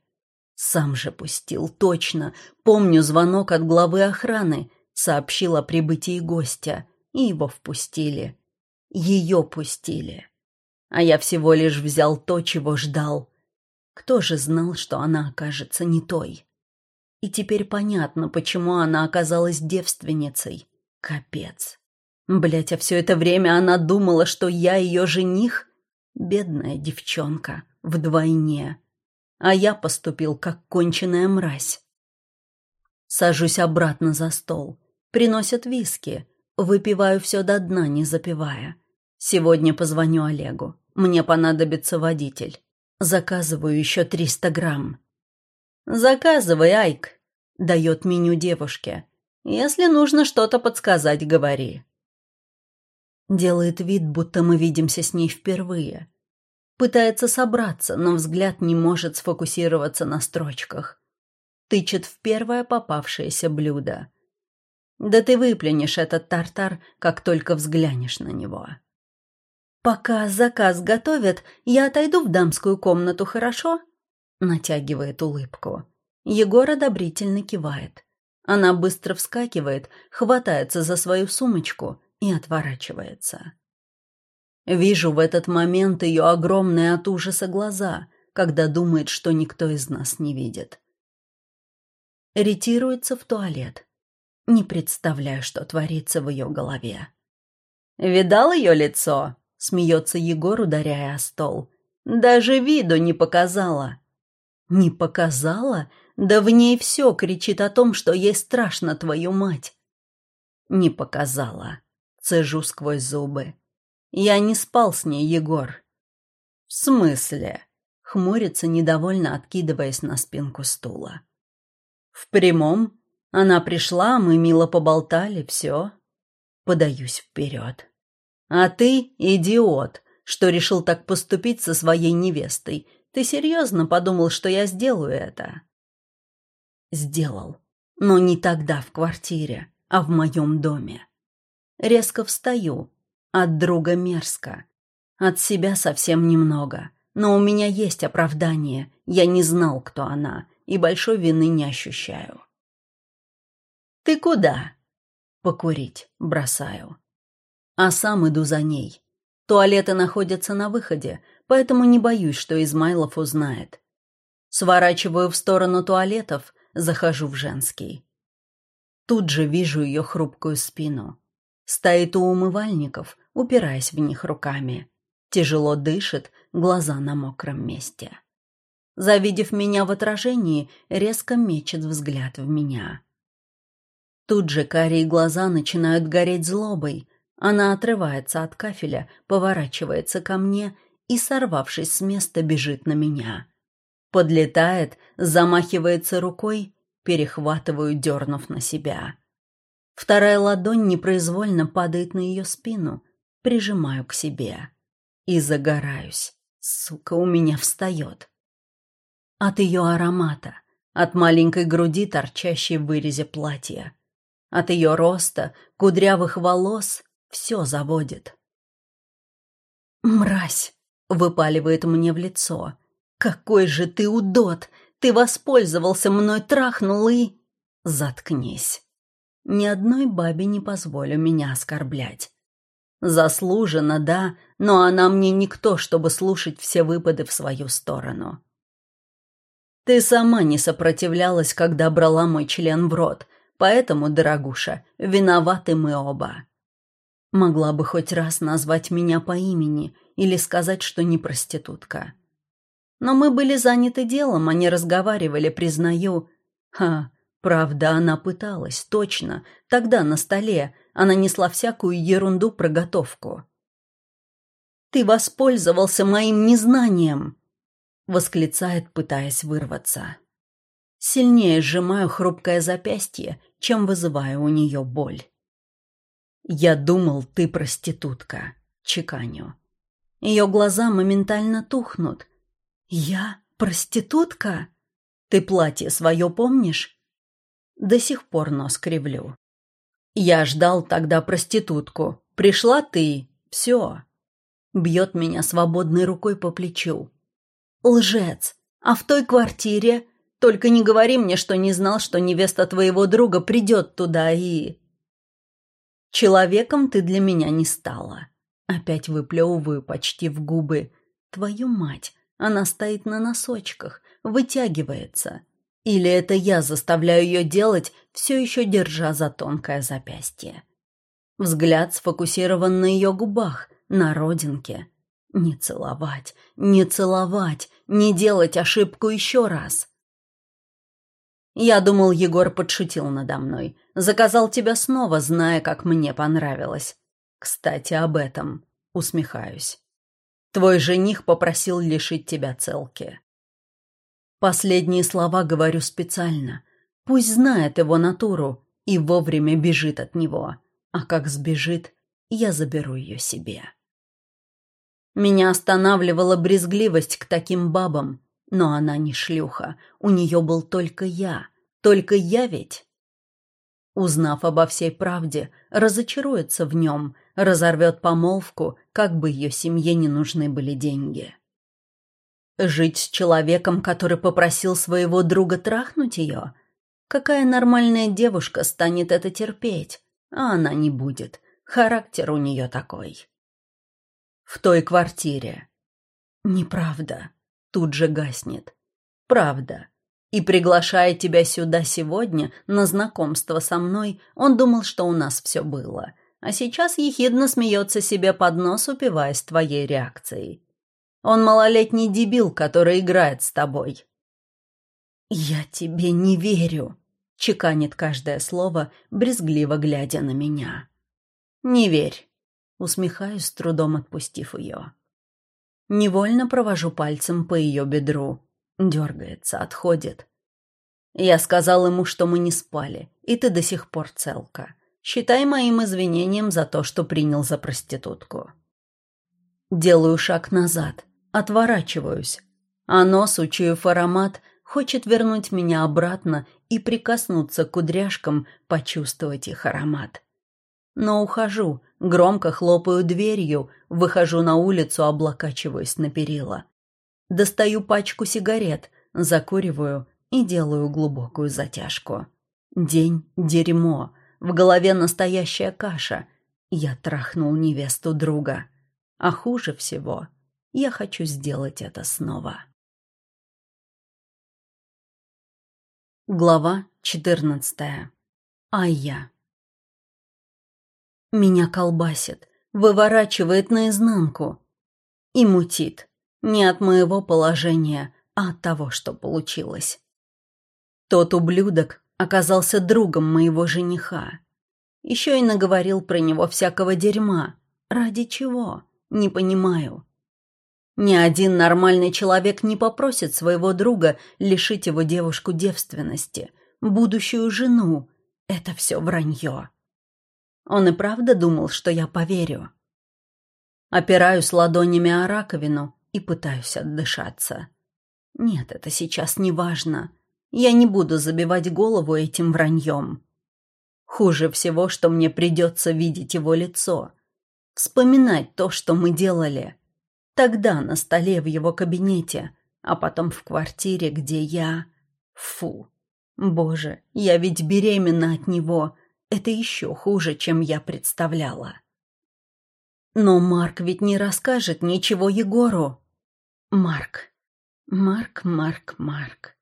Сам же пустил, точно. Помню звонок от главы охраны. Сообщил о прибытии гостя. И его впустили. Ее пустили. А я всего лишь взял то, чего ждал. Кто же знал, что она окажется не той? И теперь понятно, почему она оказалась девственницей. Капец. Блять, а все это время она думала, что я ее жених? Бедная девчонка. Вдвойне. А я поступил, как конченая мразь. Сажусь обратно за стол. Приносят виски. Выпиваю все до дна, не запивая. Сегодня позвоню Олегу. Мне понадобится водитель. Заказываю еще триста грамм. «Заказывай, Айк», — дает меню девушке. «Если нужно что-то подсказать, говори». Делает вид, будто мы видимся с ней впервые. Пытается собраться, но взгляд не может сфокусироваться на строчках. Тычет в первое попавшееся блюдо. Да ты выплюнешь этот тартар, как только взглянешь на него. «Пока заказ готовят, я отойду в дамскую комнату, хорошо?» Натягивает улыбку. Егор одобрительно кивает. Она быстро вскакивает, хватается за свою сумочку и отворачивается. Вижу в этот момент ее огромные от ужаса глаза, когда думает, что никто из нас не видит. Ретируется в туалет. Не представляю, что творится в ее голове. «Видал ее лицо?» Смеется Егор, ударяя о стол. Даже виду не показала. Не показала? Да в ней все кричит о том, что ей страшно твою мать. Не показала. Цежу сквозь зубы. Я не спал с ней, Егор. В смысле? Хмурится, недовольно откидываясь на спинку стула. В прямом? Она пришла, мы мило поболтали, все. Подаюсь вперед. А ты идиот, что решил так поступить со своей невестой. Ты серьезно подумал, что я сделаю это? Сделал. Но не тогда в квартире, а в моем доме. Резко встаю. От друга мерзко. От себя совсем немного. Но у меня есть оправдание. Я не знал, кто она, и большой вины не ощущаю. «Ты куда?» «Покурить. Бросаю а сам иду за ней. Туалеты находятся на выходе, поэтому не боюсь, что Измайлов узнает. Сворачиваю в сторону туалетов, захожу в женский. Тут же вижу ее хрупкую спину. Стоит у умывальников, упираясь в них руками. Тяжело дышит, глаза на мокром месте. Завидев меня в отражении, резко мечет взгляд в меня. Тут же карие глаза начинают гореть злобой, она отрывается от кафеля, поворачивается ко мне и, сорвавшись с места, бежит на меня. Подлетает, замахивается рукой, перехватываю, дернув на себя. Вторая ладонь непроизвольно падает на ее спину, прижимаю к себе. И загораюсь. Сука, у меня встает. От ее аромата, от маленькой груди, торчащей в вырезе платья, от ее роста, кудрявых волос все заводит. «Мразь!» — выпаливает мне в лицо. «Какой же ты удот! Ты воспользовался мной, трахнул и... Заткнись. Ни одной бабе не позволю меня оскорблять. Заслуженно, да, но она мне никто, чтобы слушать все выпады в свою сторону. Ты сама не сопротивлялась, когда брала мой член в рот, поэтому, дорогуша, виноваты мы оба. Могла бы хоть раз назвать меня по имени или сказать, что не проститутка. Но мы были заняты делом, а не разговаривали, признаю. Ха, правда, она пыталась, точно. Тогда на столе она несла всякую ерунду про готовку. «Ты воспользовался моим незнанием!» — восклицает, пытаясь вырваться. Сильнее сжимаю хрупкое запястье, чем вызываю у нее боль. «Я думал, ты проститутка», — чеканю. Ее глаза моментально тухнут. «Я проститутка? Ты платье свое помнишь?» До сих пор нос кривлю. «Я ждал тогда проститутку. Пришла ты. Все». Бьет меня свободной рукой по плечу. «Лжец! А в той квартире? Только не говори мне, что не знал, что невеста твоего друга придет туда и...» Человеком ты для меня не стала. Опять выплевываю почти в губы. Твою мать, она стоит на носочках, вытягивается. Или это я заставляю ее делать, все еще держа за тонкое запястье. Взгляд сфокусирован на ее губах, на родинке. Не целовать, не целовать, не делать ошибку еще раз. Я думал, Егор подшутил надо мной. Заказал тебя снова, зная, как мне понравилось. Кстати, об этом. Усмехаюсь. Твой жених попросил лишить тебя целки. Последние слова говорю специально. Пусть знает его натуру и вовремя бежит от него. А как сбежит, я заберу ее себе. Меня останавливала брезгливость к таким бабам, но она не шлюха, у нее был только я. Только я ведь... Узнав обо всей правде, разочаруется в нем, разорвет помолвку, как бы ее семье не нужны были деньги. Жить с человеком, который попросил своего друга трахнуть ее? Какая нормальная девушка станет это терпеть? А она не будет. Характер у нее такой. В той квартире. Неправда тут же гаснет. Правда. И приглашая тебя сюда сегодня на знакомство со мной, он думал, что у нас все было. А сейчас ехидно смеется себе под нос, упиваясь твоей реакцией. Он малолетний дебил, который играет с тобой. «Я тебе не верю», — чеканит каждое слово, брезгливо глядя на меня. «Не верь», — усмехаюсь, с трудом отпустив ее. Невольно провожу пальцем по ее бедру. Дергается, отходит. Я сказал ему, что мы не спали, и ты до сих пор целка. Считай моим извинением за то, что принял за проститутку. Делаю шаг назад, отворачиваюсь. А нос, учуяв аромат, хочет вернуть меня обратно и прикоснуться к кудряшкам, почувствовать их аромат. Но ухожу, громко хлопаю дверью, выхожу на улицу, облокачиваюсь на перила. Достаю пачку сигарет, закуриваю и делаю глубокую затяжку. День — дерьмо, в голове настоящая каша. Я трахнул невесту друга. А хуже всего, я хочу сделать это снова. Глава четырнадцатая. Айя. Меня колбасит, выворачивает наизнанку и мутит. Не от моего положения, а от того, что получилось. Тот ублюдок оказался другом моего жениха. Еще и наговорил про него всякого дерьма. Ради чего? Не понимаю. Ни один нормальный человек не попросит своего друга лишить его девушку девственности, будущую жену. Это все вранье. Он и правда думал, что я поверю. Опираюсь ладонями о раковину и пытаюсь отдышаться. Нет, это сейчас не важно. Я не буду забивать голову этим враньем. Хуже всего, что мне придется видеть его лицо. Вспоминать то, что мы делали. Тогда на столе в его кабинете, а потом в квартире, где я... Фу. Боже, я ведь беременна от него. Это еще хуже, чем я представляла. Но Марк ведь не расскажет ничего Егору. Марк. Марк, Марк, Марк.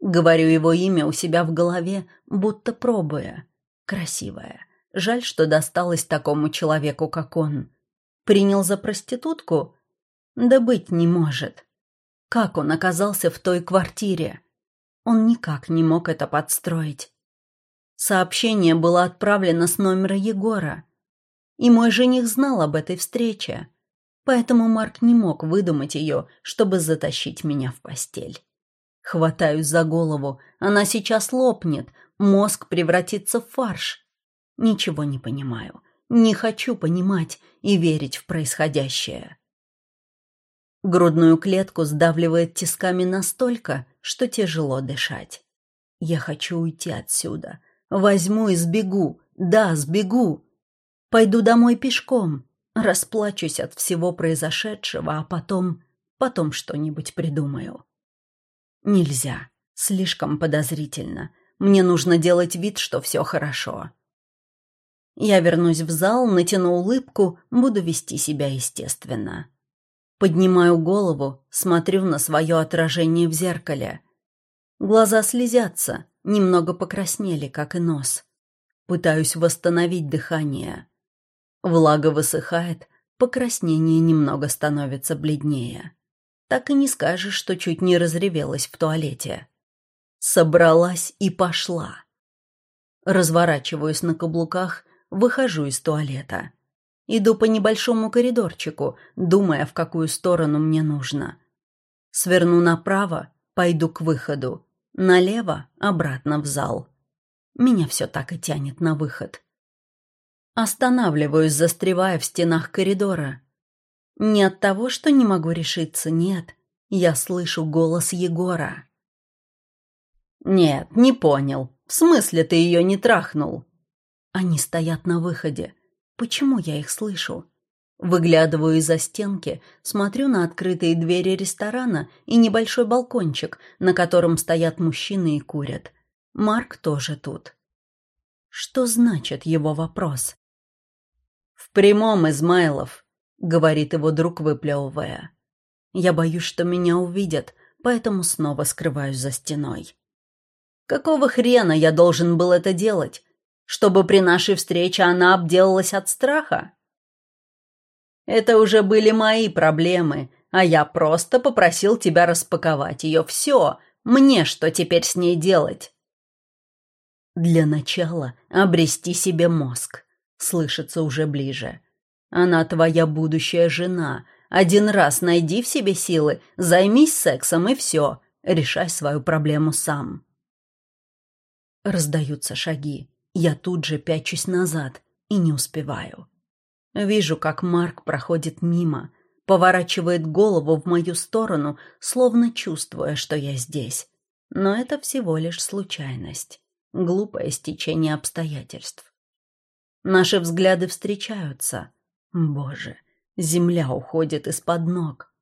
Говорю его имя у себя в голове, будто пробуя. Красивая. Жаль, что досталось такому человеку, как он. Принял за проститутку? Да быть не может. Как он оказался в той квартире? Он никак не мог это подстроить. Сообщение было отправлено с номера Егора. И мой жених знал об этой встрече. Поэтому Марк не мог выдумать ее, чтобы затащить меня в постель. Хватаюсь за голову. Она сейчас лопнет. Мозг превратится в фарш. Ничего не понимаю. Не хочу понимать и верить в происходящее. Грудную клетку сдавливает тисками настолько, что тяжело дышать. Я хочу уйти отсюда. Возьму и сбегу. Да, сбегу. Пойду домой пешком. Расплачусь от всего произошедшего, а потом... Потом что-нибудь придумаю. Нельзя. Слишком подозрительно. Мне нужно делать вид, что все хорошо. Я вернусь в зал, натяну улыбку, буду вести себя естественно. Поднимаю голову, смотрю на свое отражение в зеркале. Глаза слезятся, немного покраснели, как и нос. Пытаюсь восстановить дыхание. Влага высыхает, покраснение немного становится бледнее так и не скажешь, что чуть не разревелась в туалете. Собралась и пошла. Разворачиваюсь на каблуках, выхожу из туалета. Иду по небольшому коридорчику, думая, в какую сторону мне нужно. Сверну направо, пойду к выходу. Налево — обратно в зал. Меня все так и тянет на выход. Останавливаюсь, застревая в стенах коридора. Не от того, что не могу решиться, нет. Я слышу голос Егора. «Нет, не понял. В смысле ты ее не трахнул?» Они стоят на выходе. Почему я их слышу? Выглядываю из-за стенки, смотрю на открытые двери ресторана и небольшой балкончик, на котором стоят мужчины и курят. Марк тоже тут. Что значит его вопрос? «В прямом, Измайлов», — говорит его друг, выплевывая. Я боюсь, что меня увидят, поэтому снова скрываюсь за стеной. Какого хрена я должен был это делать? Чтобы при нашей встрече она обделалась от страха? Это уже были мои проблемы, а я просто попросил тебя распаковать ее. Все, мне что теперь с ней делать? Для начала обрести себе мозг. Слышится уже ближе. Она твоя будущая жена. Один раз найди в себе силы, займись сексом и все. Решай свою проблему сам. Раздаются шаги. Я тут же пячусь назад и не успеваю. Вижу, как Марк проходит мимо, поворачивает голову в мою сторону, словно чувствуя, что я здесь. Но это всего лишь случайность. Глупое стечение обстоятельств. Наши взгляды встречаются — Боже, земля уходит из-под ног.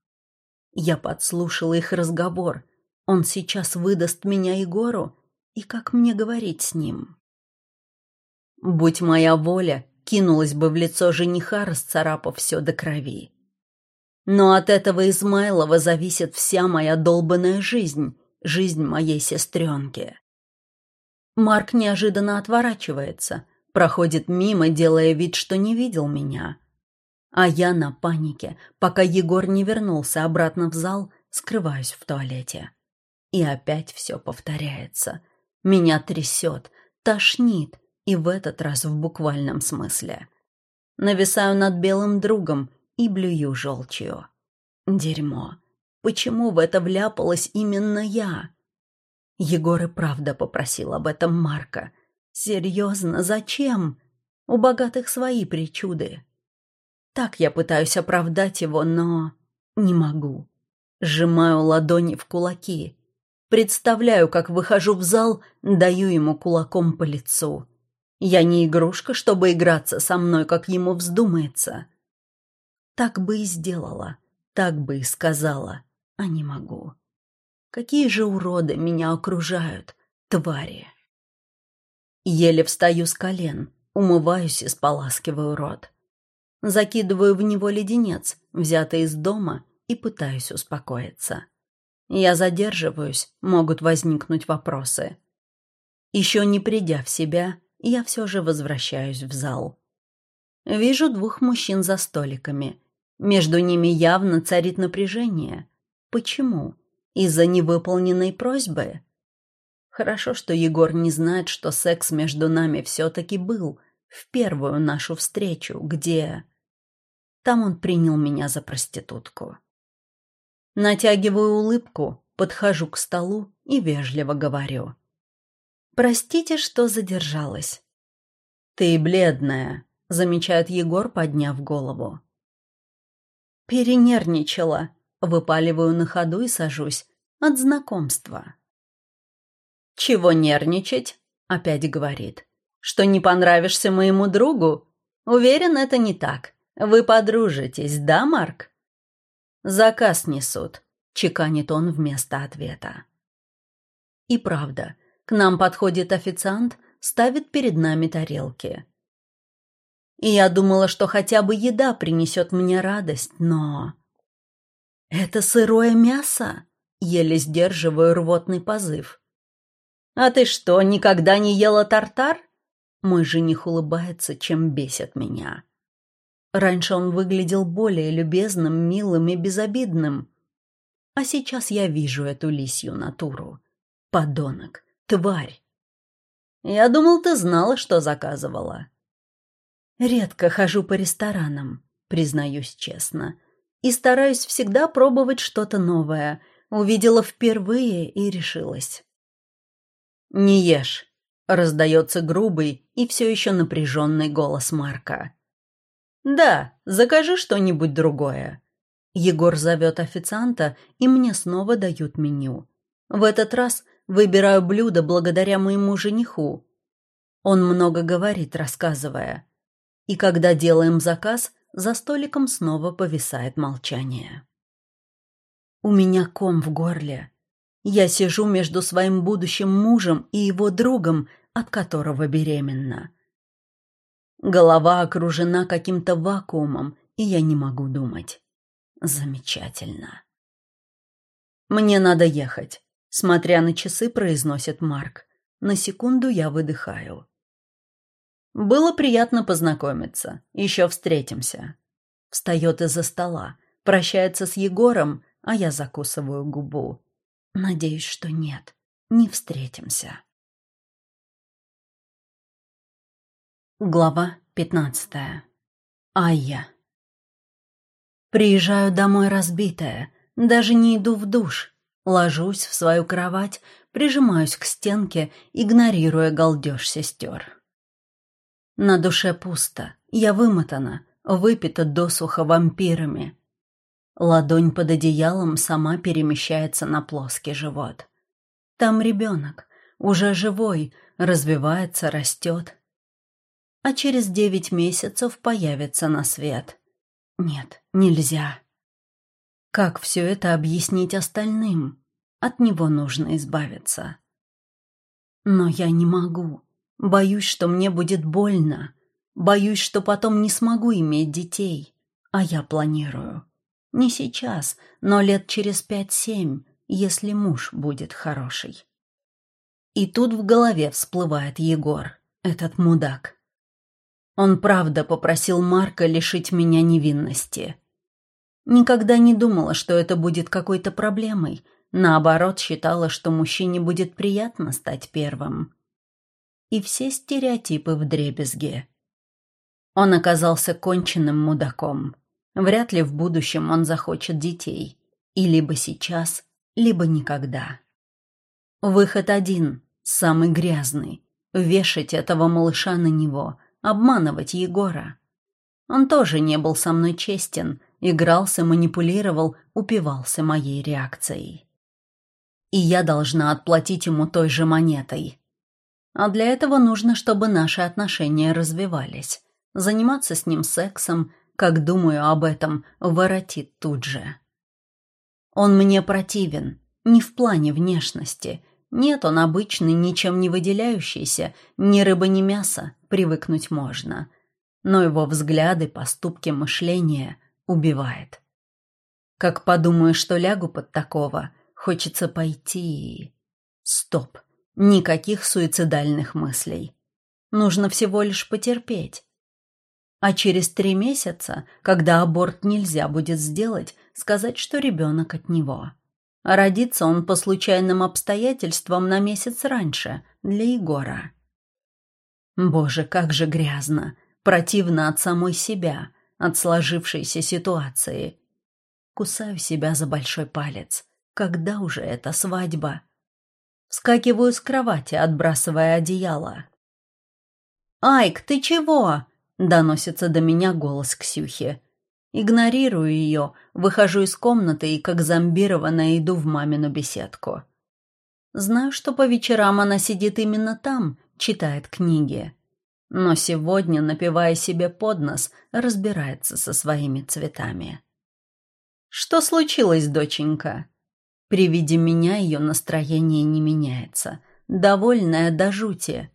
Я подслушала их разговор. Он сейчас выдаст меня Егору, и как мне говорить с ним? Будь моя воля, кинулась бы в лицо жениха, расцарапав все до крови. Но от этого Измайлова зависит вся моя долбанная жизнь, жизнь моей сестренки. Марк неожиданно отворачивается, проходит мимо, делая вид, что не видел меня. А я на панике, пока Егор не вернулся обратно в зал, скрываюсь в туалете. И опять все повторяется. Меня трясет, тошнит, и в этот раз в буквальном смысле. Нависаю над белым другом и блюю желчью. Дерьмо. Почему в это вляпалась именно я? Егор и правда попросил об этом Марка. Серьезно, зачем? У богатых свои причуды. Так я пытаюсь оправдать его, но не могу. Сжимаю ладони в кулаки. Представляю, как выхожу в зал, даю ему кулаком по лицу. Я не игрушка, чтобы играться со мной, как ему вздумается. Так бы и сделала, так бы и сказала. а не могу. Какие же уроды меня окружают, твари. Еле встаю с колен, умываюсь и споласкиваю рот. Закидываю в него леденец, взятый из дома, и пытаюсь успокоиться. Я задерживаюсь, могут возникнуть вопросы. Еще не придя в себя, я все же возвращаюсь в зал. Вижу двух мужчин за столиками. Между ними явно царит напряжение. Почему? Из-за невыполненной просьбы? Хорошо, что Егор не знает, что секс между нами все-таки был в первую нашу встречу, где... Там он принял меня за проститутку. Натягиваю улыбку, подхожу к столу и вежливо говорю. «Простите, что задержалась». «Ты бледная», — замечает Егор, подняв голову. «Перенервничала», — выпаливаю на ходу и сажусь. «От знакомства». «Чего нервничать?» — опять говорит. «Что не понравишься моему другу? Уверен, это не так. Вы подружитесь, да, Марк?» «Заказ несут», — чеканит он вместо ответа. И правда, к нам подходит официант, ставит перед нами тарелки. И я думала, что хотя бы еда принесет мне радость, но... «Это сырое мясо?» — еле сдерживаю рвотный позыв. «А ты что, никогда не ела тартар?» Мой жених улыбается, чем бесит меня. Раньше он выглядел более любезным, милым и безобидным. А сейчас я вижу эту лисью натуру. Подонок, тварь. Я думал, ты знала, что заказывала. Редко хожу по ресторанам, признаюсь честно. И стараюсь всегда пробовать что-то новое. Увидела впервые и решилась. «Не ешь», — раздается грубый и все еще напряженный голос Марка. «Да, закажи что-нибудь другое». Егор зовет официанта, и мне снова дают меню. В этот раз выбираю блюдо благодаря моему жениху. Он много говорит, рассказывая. И когда делаем заказ, за столиком снова повисает молчание. У меня ком в горле. Я сижу между своим будущим мужем и его другом, от которого беременна. Голова окружена каким-то вакуумом, и я не могу думать. Замечательно. «Мне надо ехать», — смотря на часы, произносит Марк. На секунду я выдыхаю. «Было приятно познакомиться. Еще встретимся». Встает из-за стола, прощается с Егором, а я закусываю губу. Надеюсь, что нет, не встретимся. Глава пятнадцатая. Айя. Приезжаю домой разбитая, даже не иду в душ. Ложусь в свою кровать, прижимаюсь к стенке, игнорируя галдеж сестер. На душе пусто, я вымотана, выпита досуха вампирами. Ладонь под одеялом сама перемещается на плоский живот. Там ребенок, уже живой, развивается, растет, а через девять месяцев появится на свет. Нет, нельзя. Как все это объяснить остальным? От него нужно избавиться. Но я не могу. Боюсь, что мне будет больно. Боюсь, что потом не смогу иметь детей. А я планирую. Не сейчас, но лет через пять-семь, если муж будет хороший. И тут в голове всплывает Егор, этот мудак. Он правда попросил Марка лишить меня невинности. Никогда не думала, что это будет какой-то проблемой. Наоборот, считала, что мужчине будет приятно стать первым. И все стереотипы в дребезге. Он оказался конченным мудаком. Вряд ли в будущем он захочет детей. И либо сейчас, либо никогда. Выход один, самый грязный. Вешать этого малыша на него, обманывать Егора. Он тоже не был со мной честен, игрался, манипулировал, упивался моей реакцией. И я должна отплатить ему той же монетой. А для этого нужно, чтобы наши отношения развивались. Заниматься с ним сексом, как думаю об этом, воротит тут же. Он мне противен, не в плане внешности. Нет, он обычный, ничем не выделяющийся, ни рыба, ни мясо, привыкнуть можно. Но его взгляды, поступки, мышление убивает. Как подумаю, что лягу под такого, хочется пойти. Стоп, никаких суицидальных мыслей. Нужно всего лишь потерпеть. А через три месяца, когда аборт нельзя будет сделать, сказать, что ребенок от него. А родится он по случайным обстоятельствам на месяц раньше, для Егора. Боже, как же грязно, противно от самой себя, от сложившейся ситуации. Кусаю себя за большой палец. Когда уже эта свадьба? Вскакиваю с кровати, отбрасывая одеяло. «Айк, ты чего?» — доносится до меня голос Ксюхи. Игнорирую ее, выхожу из комнаты и, как зомбированная, иду в мамину беседку. Знаю, что по вечерам она сидит именно там, читает книги. Но сегодня, напивая себе под нос, разбирается со своими цветами. «Что случилось, доченька?» При виде меня ее настроение не меняется, довольная до жути.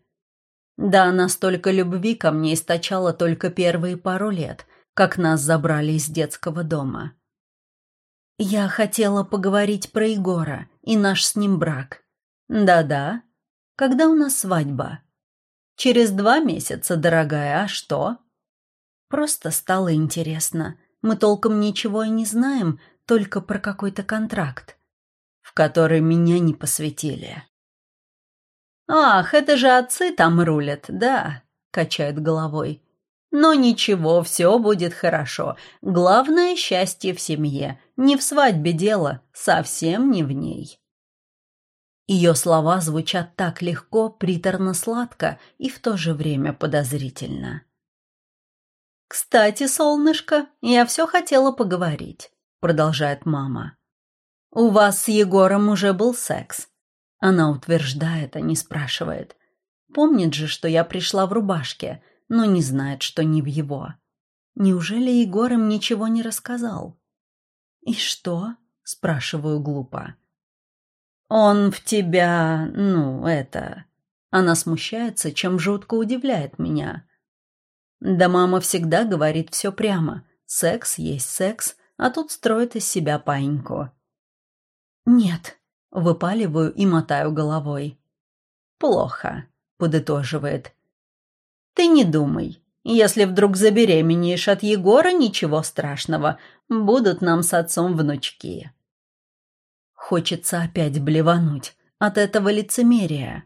Да, она столько любви ко мне источала только первые пару лет, как нас забрали из детского дома. Я хотела поговорить про Егора и наш с ним брак. Да-да. Когда у нас свадьба? Через два месяца, дорогая, а что? Просто стало интересно. Мы толком ничего и не знаем, только про какой-то контракт, в который меня не посвятили. «Ах, это же отцы там рулят, да», — качает головой. «Но ничего, все будет хорошо. Главное — счастье в семье. Не в свадьбе дело, совсем не в ней». Ее слова звучат так легко, приторно-сладко и в то же время подозрительно. «Кстати, солнышко, я все хотела поговорить», — продолжает мама. «У вас с Егором уже был секс. Она утверждает, а не спрашивает. Помнит же, что я пришла в рубашке, но не знает, что не в его. Неужели Егор им ничего не рассказал? «И что?» — спрашиваю глупо. «Он в тебя... ну, это...» Она смущается, чем жутко удивляет меня. Да мама всегда говорит все прямо. Секс есть секс, а тут строит из себя паиньку. «Нет», Выпаливаю и мотаю головой. «Плохо», — подытоживает. «Ты не думай. Если вдруг забеременеешь от Егора, ничего страшного. Будут нам с отцом внучки». Хочется опять блевануть от этого лицемерия.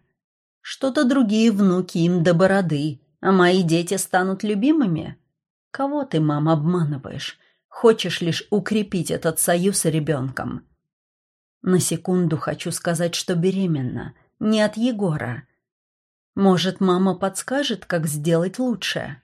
Что-то другие внуки им до бороды, а мои дети станут любимыми? Кого ты, мам, обманываешь? Хочешь лишь укрепить этот союз с ребенком. На секунду хочу сказать, что беременна. Не от Егора. Может, мама подскажет, как сделать лучше?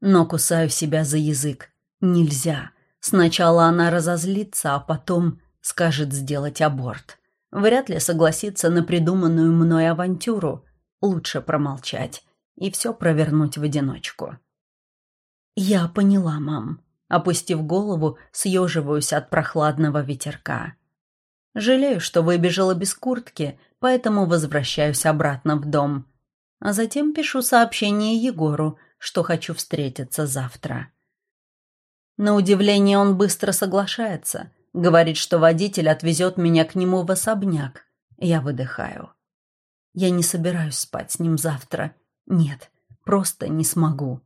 Но кусаю себя за язык. Нельзя. Сначала она разозлится, а потом скажет сделать аборт. Вряд ли согласится на придуманную мной авантюру. Лучше промолчать и все провернуть в одиночку. Я поняла, мам. Опустив голову, съеживаюсь от прохладного ветерка. Жалею, что выбежала без куртки, поэтому возвращаюсь обратно в дом. А затем пишу сообщение Егору, что хочу встретиться завтра. На удивление он быстро соглашается. Говорит, что водитель отвезет меня к нему в особняк. Я выдыхаю. Я не собираюсь спать с ним завтра. Нет, просто не смогу.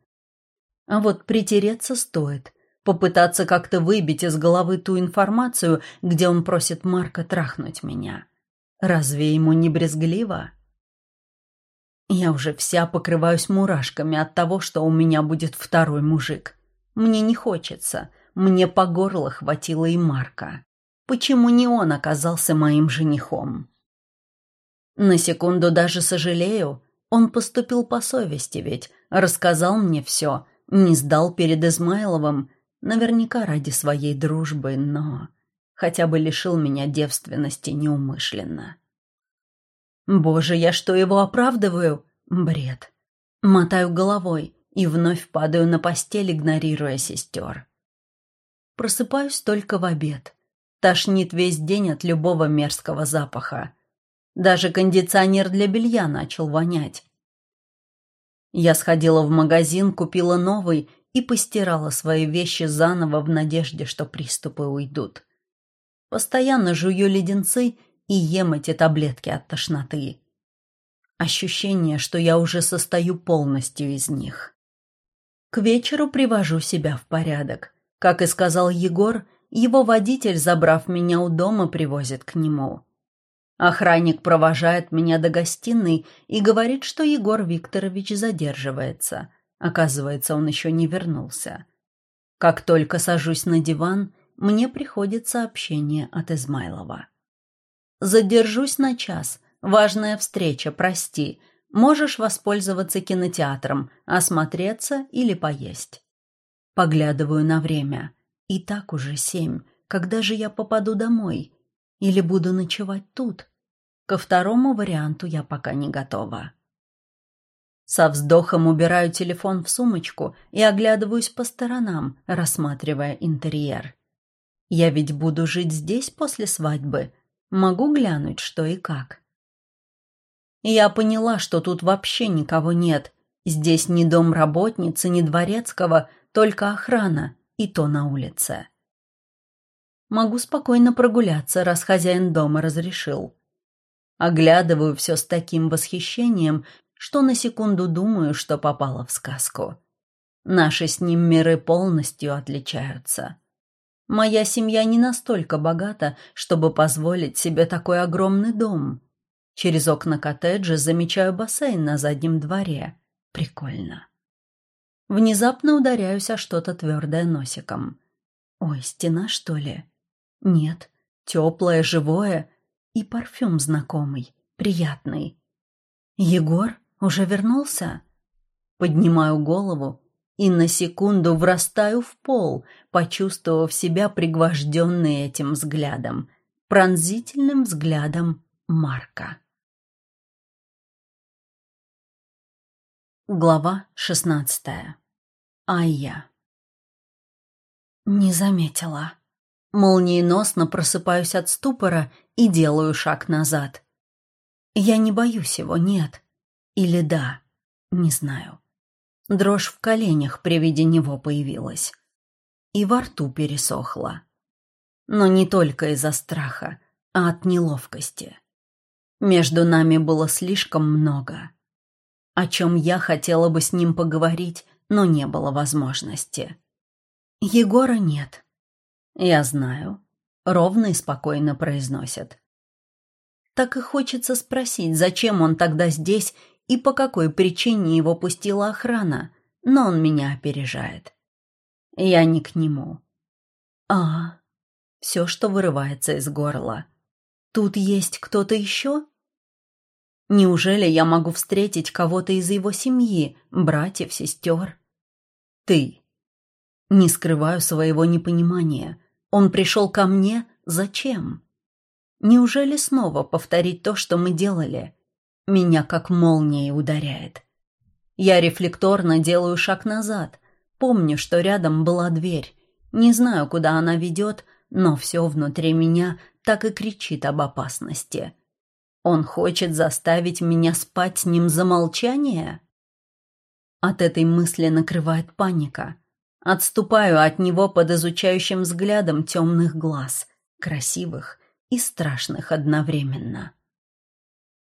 А вот притереться стоит попытаться как-то выбить из головы ту информацию, где он просит Марка трахнуть меня. Разве ему не брезгливо? Я уже вся покрываюсь мурашками от того, что у меня будет второй мужик. Мне не хочется. Мне по горло хватило и Марка. Почему не он оказался моим женихом? На секунду даже сожалею. Он поступил по совести ведь, рассказал мне все, не сдал перед Измайловым, Наверняка ради своей дружбы, но хотя бы лишил меня девственности неумышленно. Боже, я что, его оправдываю? Бред. Мотаю головой и вновь падаю на постель, игнорируя сестер. Просыпаюсь только в обед. Тошнит весь день от любого мерзкого запаха. Даже кондиционер для белья начал вонять. Я сходила в магазин, купила новый и постирала свои вещи заново в надежде, что приступы уйдут. Постоянно жую леденцы и ем эти таблетки от тошноты. Ощущение, что я уже состою полностью из них. К вечеру привожу себя в порядок. Как и сказал Егор, его водитель, забрав меня у дома, привозит к нему. Охранник провожает меня до гостиной и говорит, что Егор Викторович задерживается. Оказывается, он еще не вернулся. Как только сажусь на диван, мне приходит сообщение от Измайлова. «Задержусь на час. Важная встреча, прости. Можешь воспользоваться кинотеатром, осмотреться или поесть». Поглядываю на время. И так уже семь. Когда же я попаду домой? Или буду ночевать тут? Ко второму варианту я пока не готова. Со вздохом убираю телефон в сумочку и оглядываюсь по сторонам, рассматривая интерьер. Я ведь буду жить здесь после свадьбы. Могу глянуть, что и как. Я поняла, что тут вообще никого нет. Здесь ни дом работницы, ни дворецкого, только охрана, и то на улице. Могу спокойно прогуляться, раз хозяин дома разрешил. Оглядываю все с таким восхищением, что на секунду думаю, что попала в сказку. Наши с ним миры полностью отличаются. Моя семья не настолько богата, чтобы позволить себе такой огромный дом. Через окна коттеджа замечаю бассейн на заднем дворе. Прикольно. Внезапно ударяюсь о что-то твердое носиком. Ой, стена, что ли? Нет, теплое, живое и парфюм знакомый, приятный. Егор уже вернулся? Поднимаю голову и на секунду врастаю в пол, почувствовав себя пригвожденной этим взглядом, пронзительным взглядом Марка. Глава шестнадцатая. Айя. Не заметила. Молниеносно просыпаюсь от ступора и делаю шаг назад. Я не боюсь его, нет. Или да, не знаю. Дрожь в коленях при виде него появилась. И во рту пересохла. Но не только из-за страха, а от неловкости. Между нами было слишком много. О чем я хотела бы с ним поговорить, но не было возможности. Егора нет. «Я знаю», — ровно и спокойно произносят. Так и хочется спросить, зачем он тогда здесь и по какой причине его пустила охрана, но он меня опережает. Я не к нему. А, все, что вырывается из горла. Тут есть кто-то еще? Неужели я могу встретить кого-то из его семьи, братьев, сестер? Ты. Не скрываю своего непонимания. Он пришел ко мне зачем? Неужели снова повторить то, что мы делали? Меня как молнией ударяет. Я рефлекторно делаю шаг назад. Помню, что рядом была дверь. Не знаю, куда она ведет, но все внутри меня так и кричит об опасности. Он хочет заставить меня спать с ним за молчание? От этой мысли накрывает паника. Отступаю от него под изучающим взглядом темных глаз, красивых и страшных одновременно.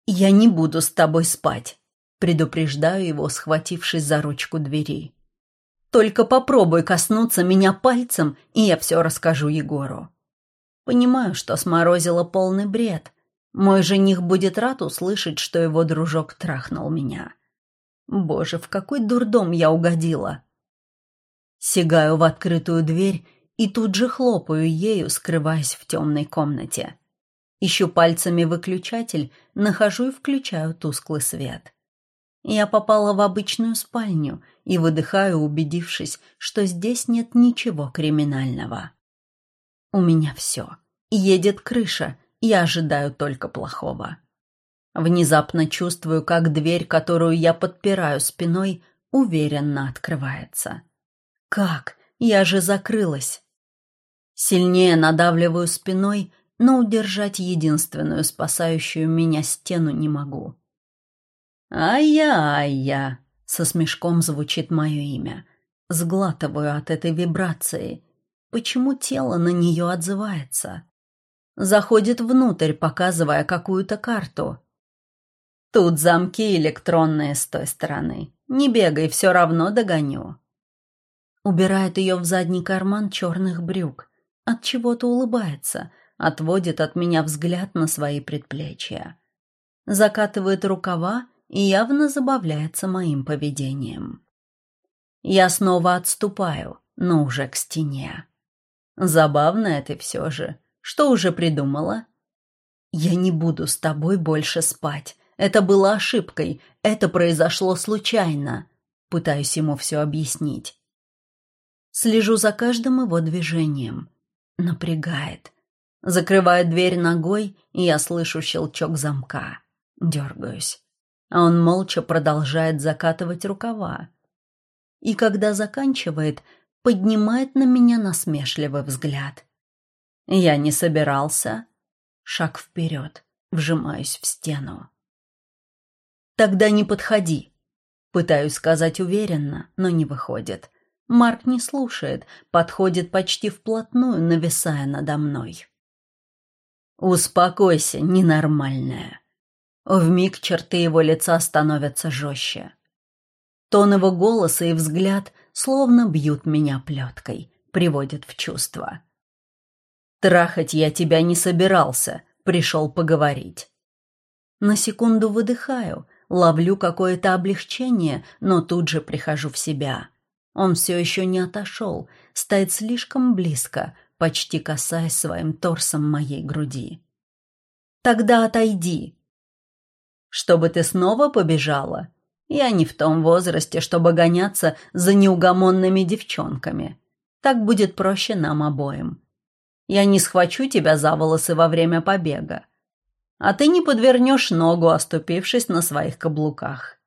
«Я не буду с тобой спать», — предупреждаю его, схватившись за ручку двери. «Только попробуй коснуться меня пальцем, и я все расскажу Егору». Понимаю, что сморозила полный бред. Мой жених будет рад услышать, что его дружок трахнул меня. Боже, в какой дурдом я угодила. Сигаю в открытую дверь и тут же хлопаю ею, скрываясь в темной комнате. Ищу пальцами выключатель, нахожу и включаю тусклый свет. Я попала в обычную спальню и выдыхаю, убедившись, что здесь нет ничего криминального. У меня все. Едет крыша, я ожидаю только плохого. Внезапно чувствую, как дверь, которую я подпираю спиной, уверенно открывается. Как? Я же закрылась. Сильнее надавливаю спиной, но удержать единственную спасающую меня стену не могу. «Ай-я-ай-я!» — со смешком звучит мое имя. Сглатываю от этой вибрации. Почему тело на нее отзывается? Заходит внутрь, показывая какую-то карту. Тут замки электронные с той стороны. Не бегай, все равно догоню. Убирает ее в задний карман черных брюк. От чего-то улыбается, отводит от меня взгляд на свои предплечья. Закатывает рукава и явно забавляется моим поведением. Я снова отступаю, но уже к стене. Забавно ты все же. Что уже придумала? Я не буду с тобой больше спать. Это было ошибкой. Это произошло случайно. Пытаюсь ему все объяснить. Слежу за каждым его движением. Напрягает. Закрывает дверь ногой, и я слышу щелчок замка. Дергаюсь. А он молча продолжает закатывать рукава. И когда заканчивает, поднимает на меня насмешливый взгляд. Я не собирался. Шаг вперед, вжимаюсь в стену. Тогда не подходи. Пытаюсь сказать уверенно, но не выходит. Марк не слушает, подходит почти вплотную, нависая надо мной. «Успокойся, ненормальная». Вмиг черты его лица становятся жестче. Тон его голоса и взгляд словно бьют меня плеткой, приводят в чувство. Трахать я тебя не собирался, пришел поговорить. На секунду выдыхаю, ловлю какое-то облегчение, но тут же прихожу в себя. Он все еще не отошел, стоит слишком близко, почти касаясь своим торсом моей груди. «Тогда отойди!» «Чтобы ты снова побежала?» «Я не в том возрасте, чтобы гоняться за неугомонными девчонками. Так будет проще нам обоим. Я не схвачу тебя за волосы во время побега. А ты не подвернешь ногу, оступившись на своих каблуках.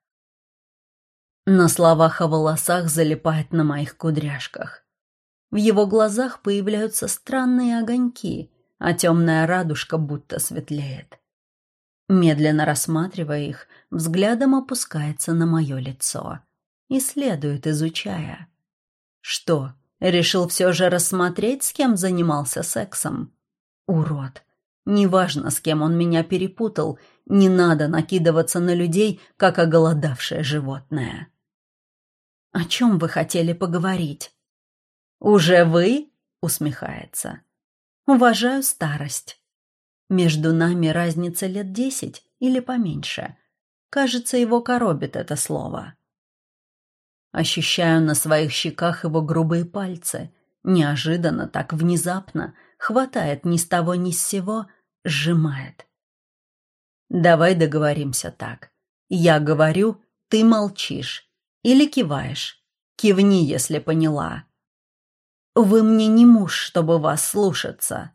На словах о волосах залипает на моих кудряшках. В его глазах появляются странные огоньки, а темная радужка будто светлеет. Медленно рассматривая их, взглядом опускается на мое лицо. Исследует, изучая. Что, Решил все же рассмотреть, с кем занимался сексом. Урод. Неважно, с кем он меня перепутал, не надо накидываться на людей, как оголодавшее животное. «О чем вы хотели поговорить?» «Уже вы?» — усмехается. «Уважаю старость. Между нами разница лет десять или поменьше. Кажется, его коробит это слово. Ощущаю на своих щеках его грубые пальцы. Неожиданно, так внезапно, хватает ни с того ни с сего, сжимает. «Давай договоримся так. Я говорю, ты молчишь. Или киваешь. Кивни, если поняла. Вы мне не муж, чтобы вас слушаться».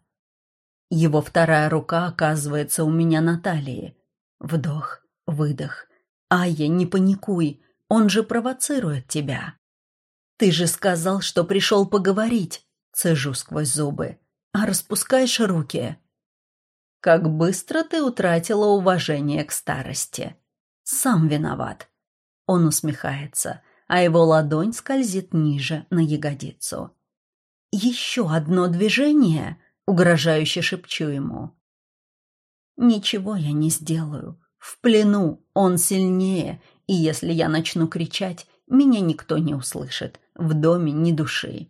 Его вторая рука оказывается у меня на талии. Вдох, выдох. Айя, не паникуй. Он же провоцирует тебя. Ты же сказал, что пришел поговорить, цежу сквозь зубы, а распускаешь руки. Как быстро ты утратила уважение к старости. Сам виноват. Он усмехается, а его ладонь скользит ниже на ягодицу. «Еще одно движение!» — угрожающе шепчу ему. «Ничего я не сделаю. В плену он сильнее, и если я начну кричать, меня никто не услышит, в доме ни души.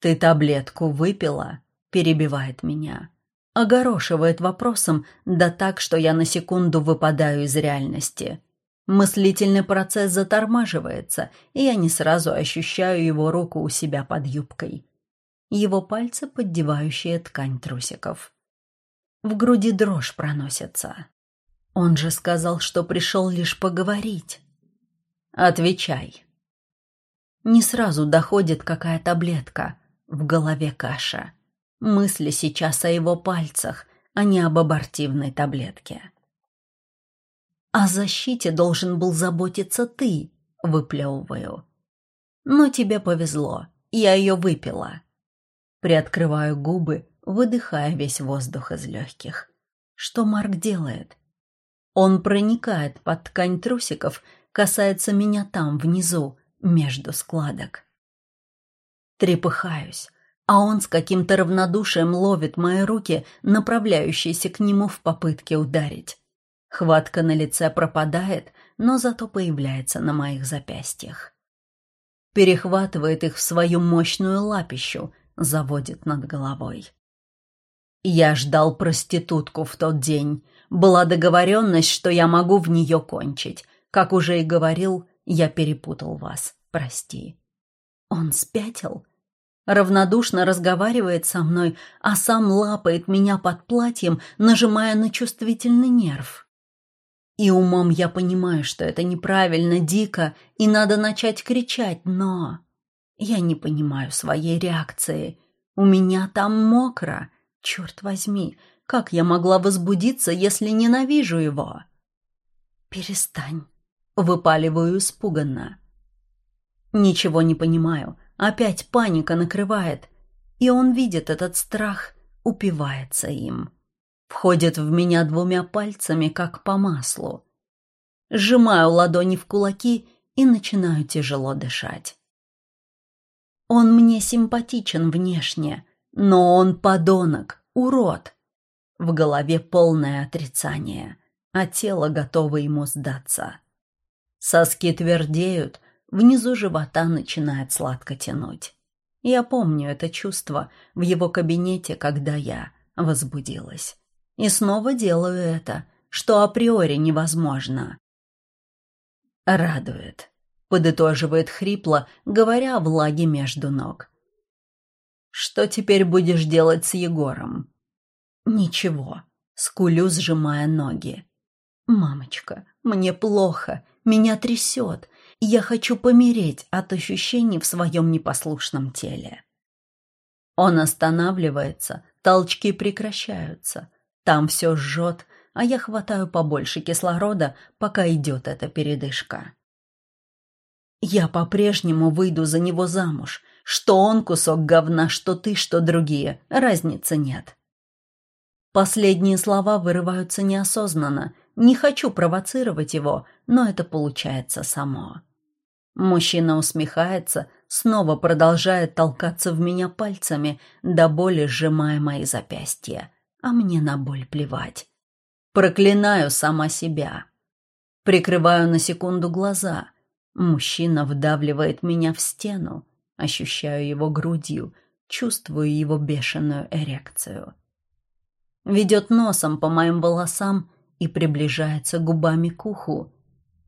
«Ты таблетку выпила?» – перебивает меня. Огорошивает вопросом, да так, что я на секунду выпадаю из реальности. Мыслительный процесс затормаживается, и я не сразу ощущаю его руку у себя под юбкой. Его пальцы, поддевающие ткань трусиков. В груди дрожь проносится. Он же сказал, что пришел лишь поговорить. Отвечай. Не сразу доходит какая таблетка. В голове каша. Мысли сейчас о его пальцах, а не об абортивной таблетке. О защите должен был заботиться ты, выплевываю. Но тебе повезло, я ее выпила. Приоткрываю губы, выдыхая весь воздух из легких. Что Марк делает? Он проникает под ткань трусиков, касается меня там, внизу, между складок. Трепыхаюсь, а он с каким-то равнодушием ловит мои руки, направляющиеся к нему в попытке ударить. Хватка на лице пропадает, но зато появляется на моих запястьях. Перехватывает их в свою мощную лапищу, заводит над головой. Я ждал проститутку в тот день. Была договоренность, что я могу в нее кончить. Как уже и говорил, я перепутал вас. Прости. Он спятил? Равнодушно разговаривает со мной, а сам лапает меня под платьем, нажимая на чувствительный нерв. И умом я понимаю, что это неправильно, дико, и надо начать кричать, но... Я не понимаю своей реакции. У меня там мокро. Черт возьми, как я могла возбудиться, если ненавижу его? Перестань. Выпаливаю испуганно. Ничего не понимаю. Опять паника накрывает. И он видит этот страх, упивается им. Входит в меня двумя пальцами, как по маслу. Сжимаю ладони в кулаки и начинаю тяжело дышать. Он мне симпатичен внешне, но он подонок, урод. В голове полное отрицание, а тело готово ему сдаться. Соски твердеют, внизу живота начинает сладко тянуть. Я помню это чувство в его кабинете, когда я возбудилась. И снова делаю это, что априори невозможно. Радует подытоживает хрипло, говоря о влаге между ног. «Что теперь будешь делать с Егором?» «Ничего», — скулю, сжимая ноги. «Мамочка, мне плохо, меня трясет, я хочу помереть от ощущений в своем непослушном теле». Он останавливается, толчки прекращаются. Там все жжет, а я хватаю побольше кислорода, пока идет эта передышка. Я по-прежнему выйду за него замуж. Что он кусок говна, что ты, что другие. Разницы нет. Последние слова вырываются неосознанно. Не хочу провоцировать его, но это получается само. Мужчина усмехается, снова продолжает толкаться в меня пальцами, до боли сжимая мои запястья. А мне на боль плевать. Проклинаю сама себя. Прикрываю на секунду глаза — Мужчина вдавливает меня в стену, ощущаю его грудью, чувствую его бешеную эрекцию. Ведет носом по моим волосам и приближается губами к уху.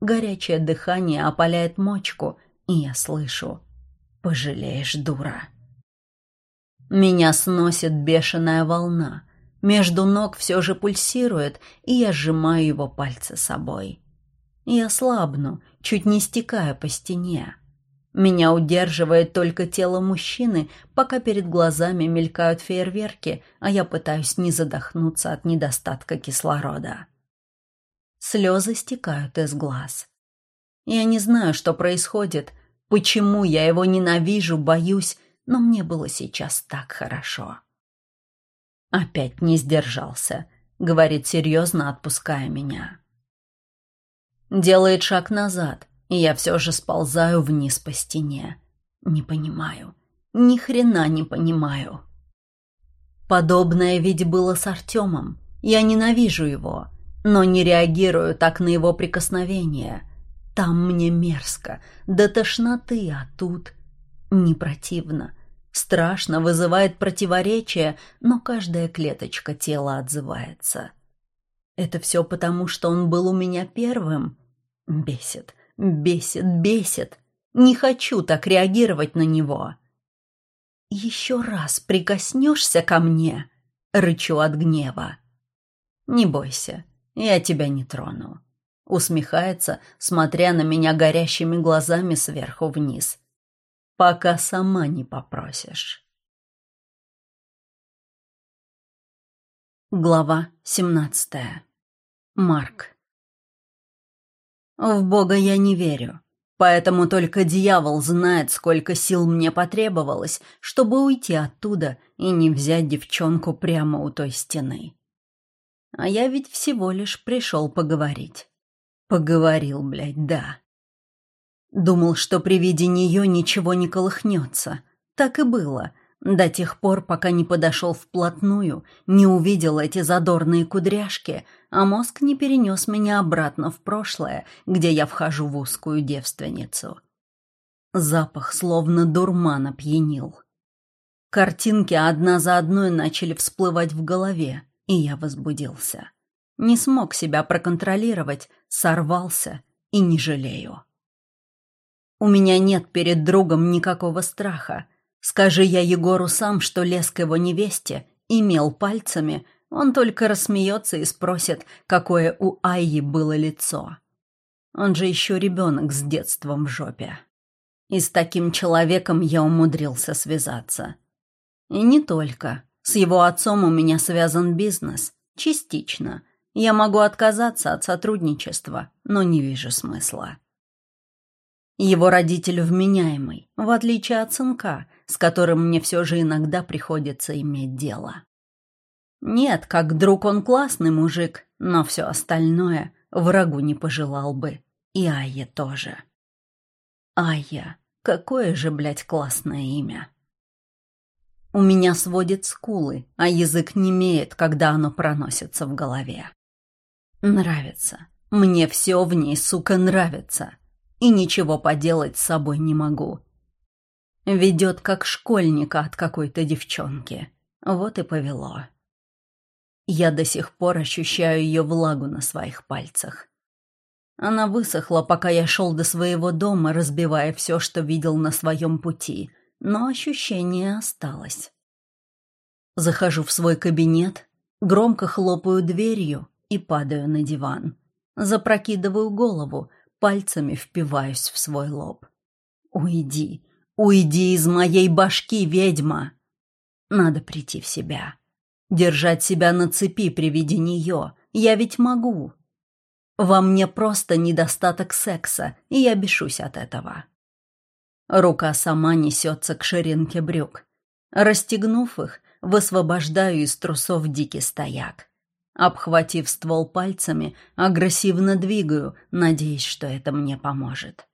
Горячее дыхание опаляет мочку, и я слышу «Пожалеешь, дура». Меня сносит бешеная волна. Между ног все же пульсирует, и я сжимаю его пальцы собой. Я слабну, чуть не стекая по стене. Меня удерживает только тело мужчины, пока перед глазами мелькают фейерверки, а я пытаюсь не задохнуться от недостатка кислорода. Слезы стекают из глаз. Я не знаю, что происходит, почему я его ненавижу, боюсь, но мне было сейчас так хорошо. Опять не сдержался, говорит серьезно, отпуская меня. Делает шаг назад, и я все же сползаю вниз по стене. Не понимаю. Ни хрена не понимаю. Подобное ведь было с Артемом. Я ненавижу его, но не реагирую так на его прикосновение. Там мне мерзко, до тошноты, а тут не противно. Страшно, вызывает противоречие, но каждая клеточка тела отзывается. Это все потому, что он был у меня первым? Бесит, бесит, бесит. Не хочу так реагировать на него. «Еще раз прикоснешься ко мне», — рычу от гнева. «Не бойся, я тебя не трону», — усмехается, смотря на меня горящими глазами сверху вниз. «Пока сама не попросишь». Глава семнадцатая. Марк. В Бога я не верю. Поэтому только дьявол знает, сколько сил мне потребовалось, чтобы уйти оттуда и не взять девчонку прямо у той стены. А я ведь всего лишь пришел поговорить. Поговорил, блядь, да. Думал, что при виде нее ничего не колыхнется. Так и было, до тех пор, пока не подошел вплотную, не увидел эти задорные кудряшки, а мозг не перенес меня обратно в прошлое, где я вхожу в узкую девственницу. Запах словно дурман опьянил. Картинки одна за одной начали всплывать в голове, и я возбудился. Не смог себя проконтролировать, сорвался и не жалею. У меня нет перед другом никакого страха. Скажи я Егору сам, что лез к его невесте, имел пальцами, он только рассмеется и спросит, какое у Айи было лицо. Он же еще ребенок с детством в жопе. И с таким человеком я умудрился связаться. И не только. С его отцом у меня связан бизнес. Частично. Я могу отказаться от сотрудничества, но не вижу смысла. Его родитель вменяемый, в отличие от сынка, с которым мне все же иногда приходится иметь дело. Нет, как друг он классный мужик, но все остальное врагу не пожелал бы. И Айе тоже. Айя, какое же, блядь, классное имя. У меня сводит скулы, а язык не имеет, когда оно проносится в голове. Нравится. Мне все в ней, сука, нравится и ничего поделать с собой не могу. Ведет как школьника от какой-то девчонки. Вот и повело. Я до сих пор ощущаю ее влагу на своих пальцах. Она высохла, пока я шел до своего дома, разбивая все, что видел на своем пути, но ощущение осталось. Захожу в свой кабинет, громко хлопаю дверью и падаю на диван. Запрокидываю голову, пальцами впиваюсь в свой лоб. «Уйди, уйди из моей башки, ведьма!» Надо прийти в себя. Держать себя на цепи при виде нее. Я ведь могу. Во мне просто недостаток секса, и я бешусь от этого. Рука сама несется к ширинке брюк. Расстегнув их, высвобождаю из трусов дикий стояк. Обхватив ствол пальцами, агрессивно двигаю, надеясь, что это мне поможет.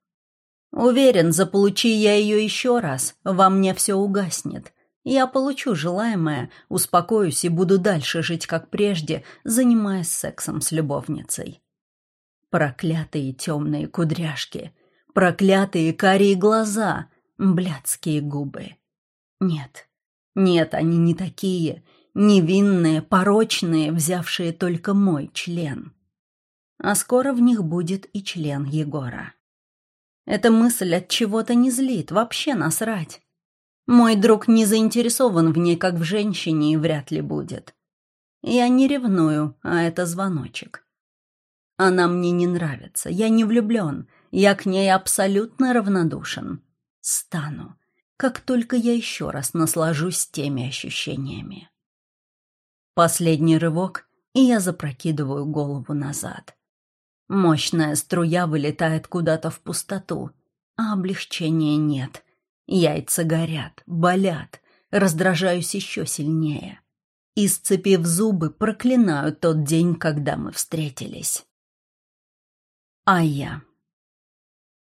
Уверен, заполучи я ее еще раз, во мне все угаснет. Я получу желаемое, успокоюсь и буду дальше жить как прежде, занимаясь сексом с любовницей. Проклятые темные кудряшки, проклятые карие глаза, блядские губы. Нет, нет, они не такие, невинные, порочные, взявшие только мой член. А скоро в них будет и член Егора. Эта мысль от чего-то не злит, вообще насрать. Мой друг не заинтересован в ней, как в женщине, и вряд ли будет. Я не ревную, а это звоночек. Она мне не нравится, я не влюблен, я к ней абсолютно равнодушен. Стану, как только я еще раз наслажусь теми ощущениями. Последний рывок, и я запрокидываю голову назад. Мощная струя вылетает куда-то в пустоту, а облегчения нет. Яйца горят, болят, раздражаюсь еще сильнее. И, сцепив зубы, проклинаю тот день, когда мы встретились. А я.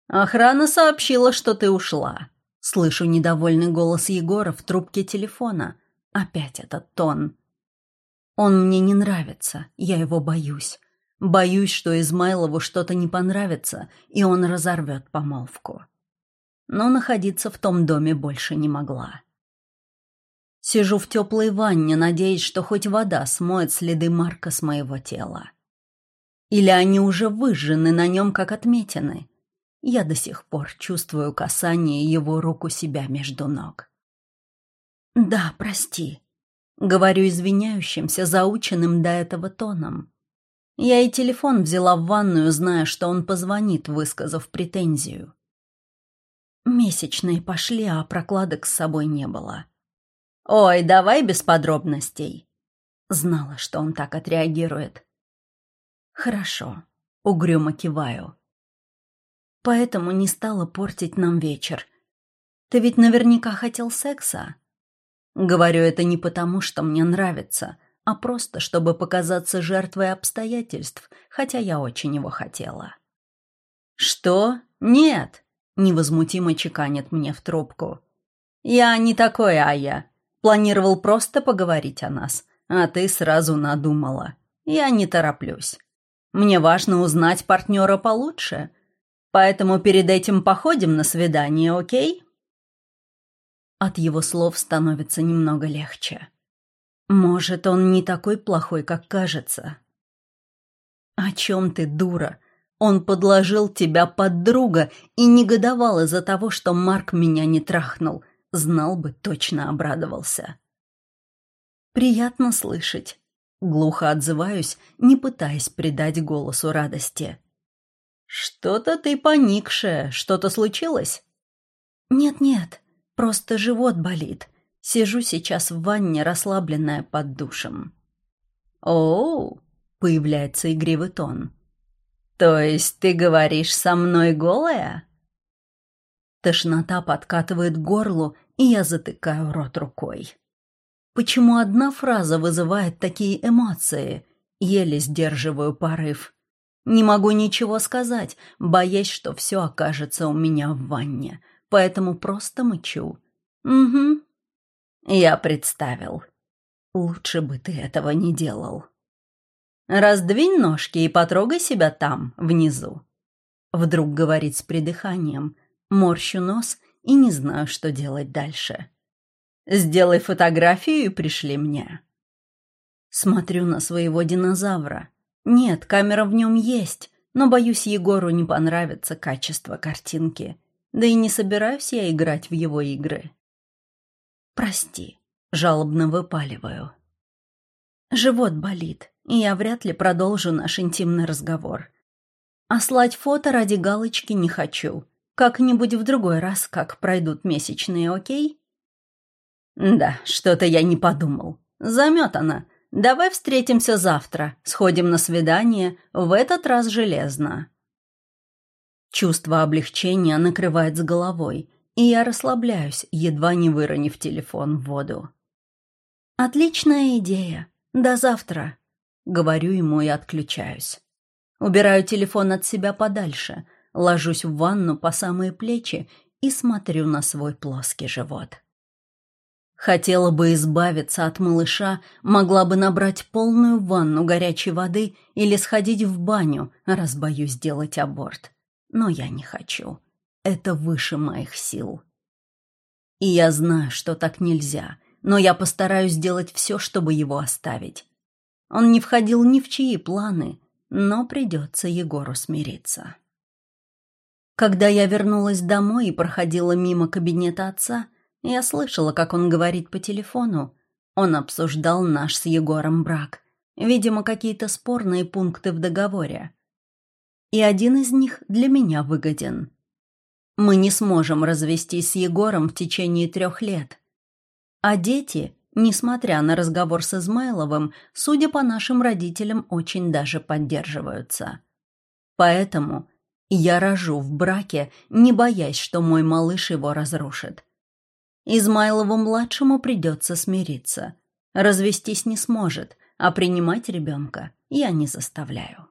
«Охрана сообщила, что ты ушла». Слышу недовольный голос Егора в трубке телефона. Опять этот тон. Он мне не нравится, я его боюсь. Боюсь, что Измайлову что-то не понравится, и он разорвет помолвку. Но находиться в том доме больше не могла. Сижу в теплой ванне, надеясь, что хоть вода смоет следы Марка с моего тела. Или они уже выжжены на нем, как отметины. Я до сих пор чувствую касание его рук у себя между ног. «Да, прости», Говорю извиняющимся, заученным до этого тоном. Я и телефон взяла в ванную, зная, что он позвонит, высказав претензию. Месячные пошли, а прокладок с собой не было. «Ой, давай без подробностей». Знала, что он так отреагирует. «Хорошо», — угрюмо киваю. Поэтому не стала портить нам вечер. Ты ведь наверняка хотел секса. Говорю это не потому, что мне нравится, а просто, чтобы показаться жертвой обстоятельств, хотя я очень его хотела. «Что? Нет!» — невозмутимо чеканит мне в трубку. «Я не такой Ая. Планировал просто поговорить о нас, а ты сразу надумала. Я не тороплюсь. Мне важно узнать партнера получше, поэтому перед этим походим на свидание, окей?» От его слов становится немного легче. Может, он не такой плохой, как кажется. «О чем ты, дура? Он подложил тебя под друга и негодовал из-за того, что Марк меня не трахнул. Знал бы, точно обрадовался». «Приятно слышать». Глухо отзываюсь, не пытаясь придать голосу радости. «Что-то ты поникшая. Что-то случилось?» «Нет-нет, Просто живот болит. Сижу сейчас в ванне, расслабленная под душем. «Оу!» — появляется игривый тон. «То есть ты говоришь со мной голая?» Тошнота подкатывает горлу, и я затыкаю рот рукой. Почему одна фраза вызывает такие эмоции? Еле сдерживаю порыв. Не могу ничего сказать, боясь, что все окажется у меня в ванне — поэтому просто мычу. «Угу». Я представил. Лучше бы ты этого не делал. Раздвинь ножки и потрогай себя там, внизу. Вдруг говорит с придыханием. Морщу нос и не знаю, что делать дальше. Сделай фотографию и пришли мне. Смотрю на своего динозавра. Нет, камера в нем есть, но, боюсь, Егору не понравится качество картинки. Да и не собираюсь я играть в его игры. «Прости», — жалобно выпаливаю. Живот болит, и я вряд ли продолжу наш интимный разговор. А слать фото ради галочки не хочу. Как-нибудь в другой раз, как пройдут месячные, окей? Да, что-то я не подумал. Заметано. Давай встретимся завтра, сходим на свидание, в этот раз железно. Чувство облегчения накрывает с головой, и я расслабляюсь, едва не выронив телефон в воду. «Отличная идея. До завтра», — говорю ему и отключаюсь. Убираю телефон от себя подальше, ложусь в ванну по самые плечи и смотрю на свой плоский живот. Хотела бы избавиться от малыша, могла бы набрать полную ванну горячей воды или сходить в баню, раз боюсь сделать аборт но я не хочу. Это выше моих сил. И я знаю, что так нельзя, но я постараюсь сделать все, чтобы его оставить. Он не входил ни в чьи планы, но придется Егору смириться. Когда я вернулась домой и проходила мимо кабинета отца, я слышала, как он говорит по телефону. Он обсуждал наш с Егором брак. Видимо, какие-то спорные пункты в договоре и один из них для меня выгоден. Мы не сможем развестись с Егором в течение трех лет. А дети, несмотря на разговор с Измайловым, судя по нашим родителям, очень даже поддерживаются. Поэтому я рожу в браке, не боясь, что мой малыш его разрушит. Измайлову-младшему придется смириться. Развестись не сможет, а принимать ребенка я не заставляю.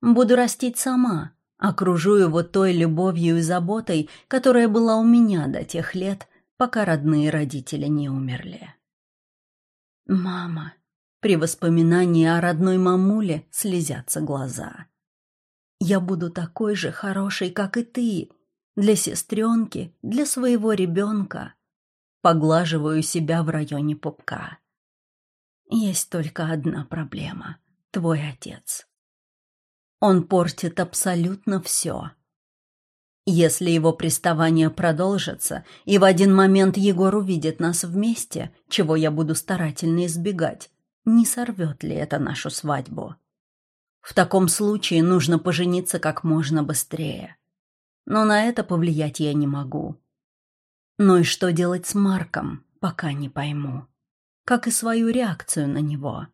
Буду растить сама, окружу его той любовью и заботой, которая была у меня до тех лет, пока родные родители не умерли. Мама. При воспоминании о родной мамуле слезятся глаза. Я буду такой же хорошей, как и ты, для сестренки, для своего ребенка. Поглаживаю себя в районе пупка. Есть только одна проблема — твой отец. Он портит абсолютно все. Если его приставание продолжится, и в один момент Егор увидит нас вместе, чего я буду старательно избегать, не сорвет ли это нашу свадьбу? В таком случае нужно пожениться как можно быстрее. Но на это повлиять я не могу. Ну и что делать с Марком, пока не пойму. Как и свою реакцию на него.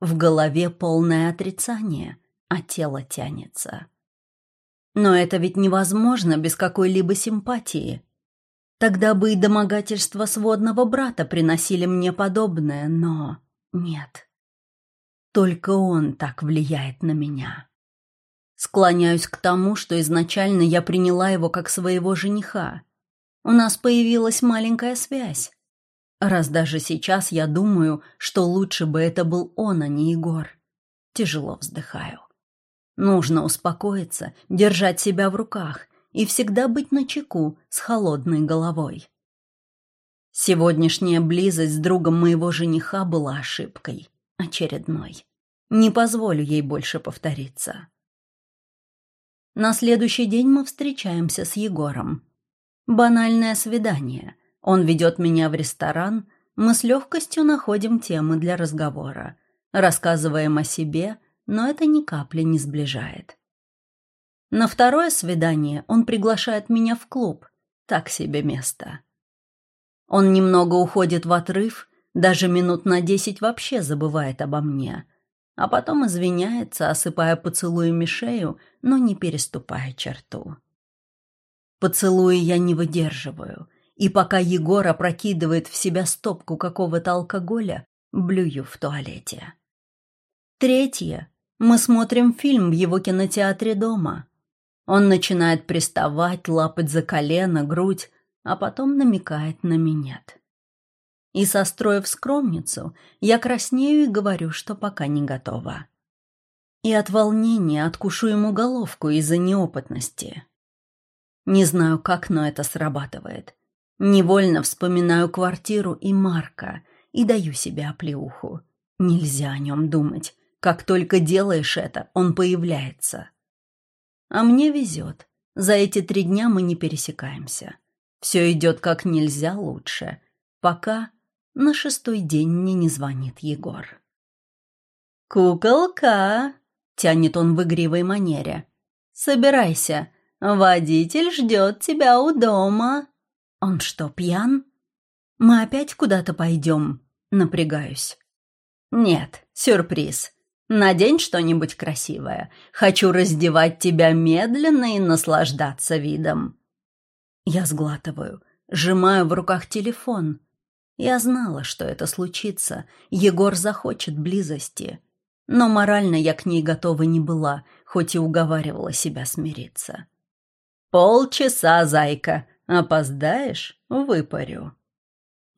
В голове полное отрицание – а тело тянется. Но это ведь невозможно без какой-либо симпатии. Тогда бы и домогательства сводного брата приносили мне подобное, но нет. Только он так влияет на меня. Склоняюсь к тому, что изначально я приняла его как своего жениха. У нас появилась маленькая связь. Раз даже сейчас я думаю, что лучше бы это был он, а не Егор. Тяжело вздыхаю. Нужно успокоиться, держать себя в руках и всегда быть начеку с холодной головой. Сегодняшняя близость с другом моего жениха была ошибкой, очередной. Не позволю ей больше повториться. На следующий день мы встречаемся с Егором. Банальное свидание. Он ведет меня в ресторан, мы с легкостью находим темы для разговора, рассказываем о себе, но это ни капли не сближает. На второе свидание он приглашает меня в клуб. Так себе место. Он немного уходит в отрыв, даже минут на десять вообще забывает обо мне, а потом извиняется, осыпая поцелуями шею, но не переступая черту. Поцелуи я не выдерживаю, и пока Егор опрокидывает в себя стопку какого-то алкоголя, блюю в туалете. Третье. Мы смотрим фильм в его кинотеатре дома. Он начинает приставать, лапать за колено, грудь, а потом намекает на минет. И, состроив скромницу, я краснею и говорю, что пока не готова. И от волнения откушу ему головку из-за неопытности. Не знаю, как, но это срабатывает. Невольно вспоминаю квартиру и Марка и даю себе оплеуху. Нельзя о нем думать. Как только делаешь это, он появляется. А мне везет. За эти три дня мы не пересекаемся. Все идет как нельзя лучше. Пока на шестой день мне не звонит Егор. «Куколка!» — тянет он в игривой манере. «Собирайся, водитель ждет тебя у дома». «Он что, пьян?» «Мы опять куда-то пойдем?» Напрягаюсь. «Нет, сюрприз. Надень что-нибудь красивое. Хочу раздевать тебя медленно и наслаждаться видом. Я сглатываю, сжимаю в руках телефон. Я знала, что это случится. Егор захочет близости. Но морально я к ней готова не была, хоть и уговаривала себя смириться. «Полчаса, зайка. Опоздаешь — выпарю».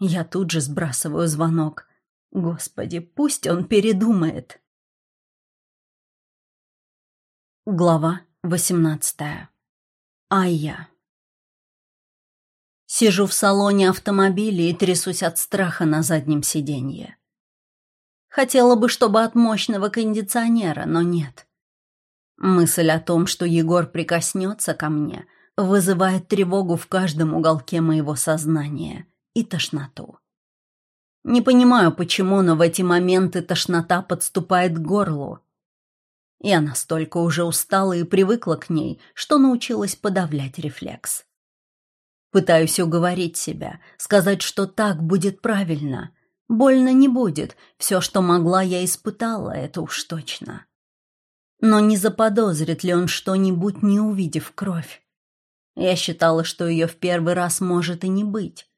Я тут же сбрасываю звонок. Господи, пусть он передумает. Глава 18. Айя. Сижу в салоне автомобиля и трясусь от страха на заднем сиденье. Хотела бы, чтобы от мощного кондиционера, но нет. Мысль о том, что Егор прикоснется ко мне, вызывает тревогу в каждом уголке моего сознания и тошноту. Не понимаю, почему, но в эти моменты тошнота подступает к горлу, я настолько уже устала и привыкла к ней, что научилась подавлять рефлекс. Пытаюсь уговорить себя, сказать, что так будет правильно. Больно не будет, все, что могла, я испытала, это уж точно. Но не заподозрит ли он что-нибудь, не увидев кровь? Я считала, что ее в первый раз может и не быть.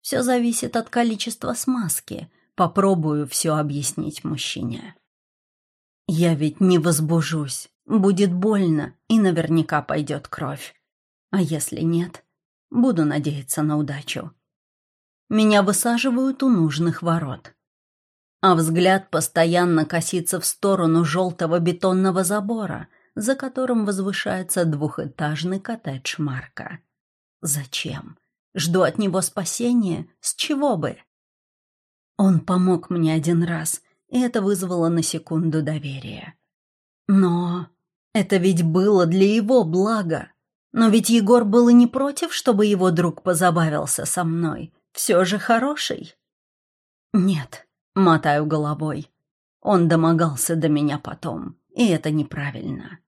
Все зависит от количества смазки. Попробую все объяснить мужчине. Я ведь не возбужусь. Будет больно, и наверняка пойдет кровь. А если нет, буду надеяться на удачу. Меня высаживают у нужных ворот. А взгляд постоянно косится в сторону желтого бетонного забора, за которым возвышается двухэтажный коттедж Марка. Зачем? Жду от него спасения? С чего бы? Он помог мне один раз — и это вызвало на секунду доверие. Но это ведь было для его блага. Но ведь Егор был и не против, чтобы его друг позабавился со мной. Все же хороший. Нет, мотаю головой. Он домогался до меня потом, и это неправильно.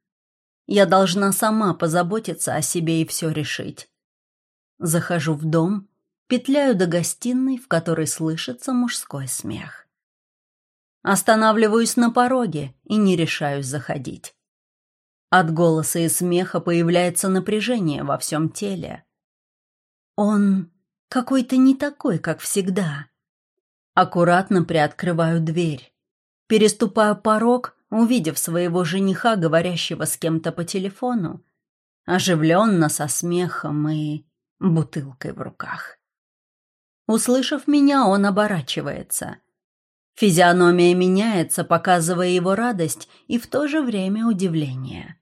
Я должна сама позаботиться о себе и все решить. Захожу в дом, петляю до гостиной, в которой слышится мужской смех. Останавливаюсь на пороге и не решаюсь заходить. От голоса и смеха появляется напряжение во всем теле. Он какой-то не такой, как всегда. Аккуратно приоткрываю дверь. Переступаю порог, увидев своего жениха, говорящего с кем-то по телефону, оживленно, со смехом и бутылкой в руках. Услышав меня, он оборачивается. Физиономия меняется, показывая его радость и в то же время удивление.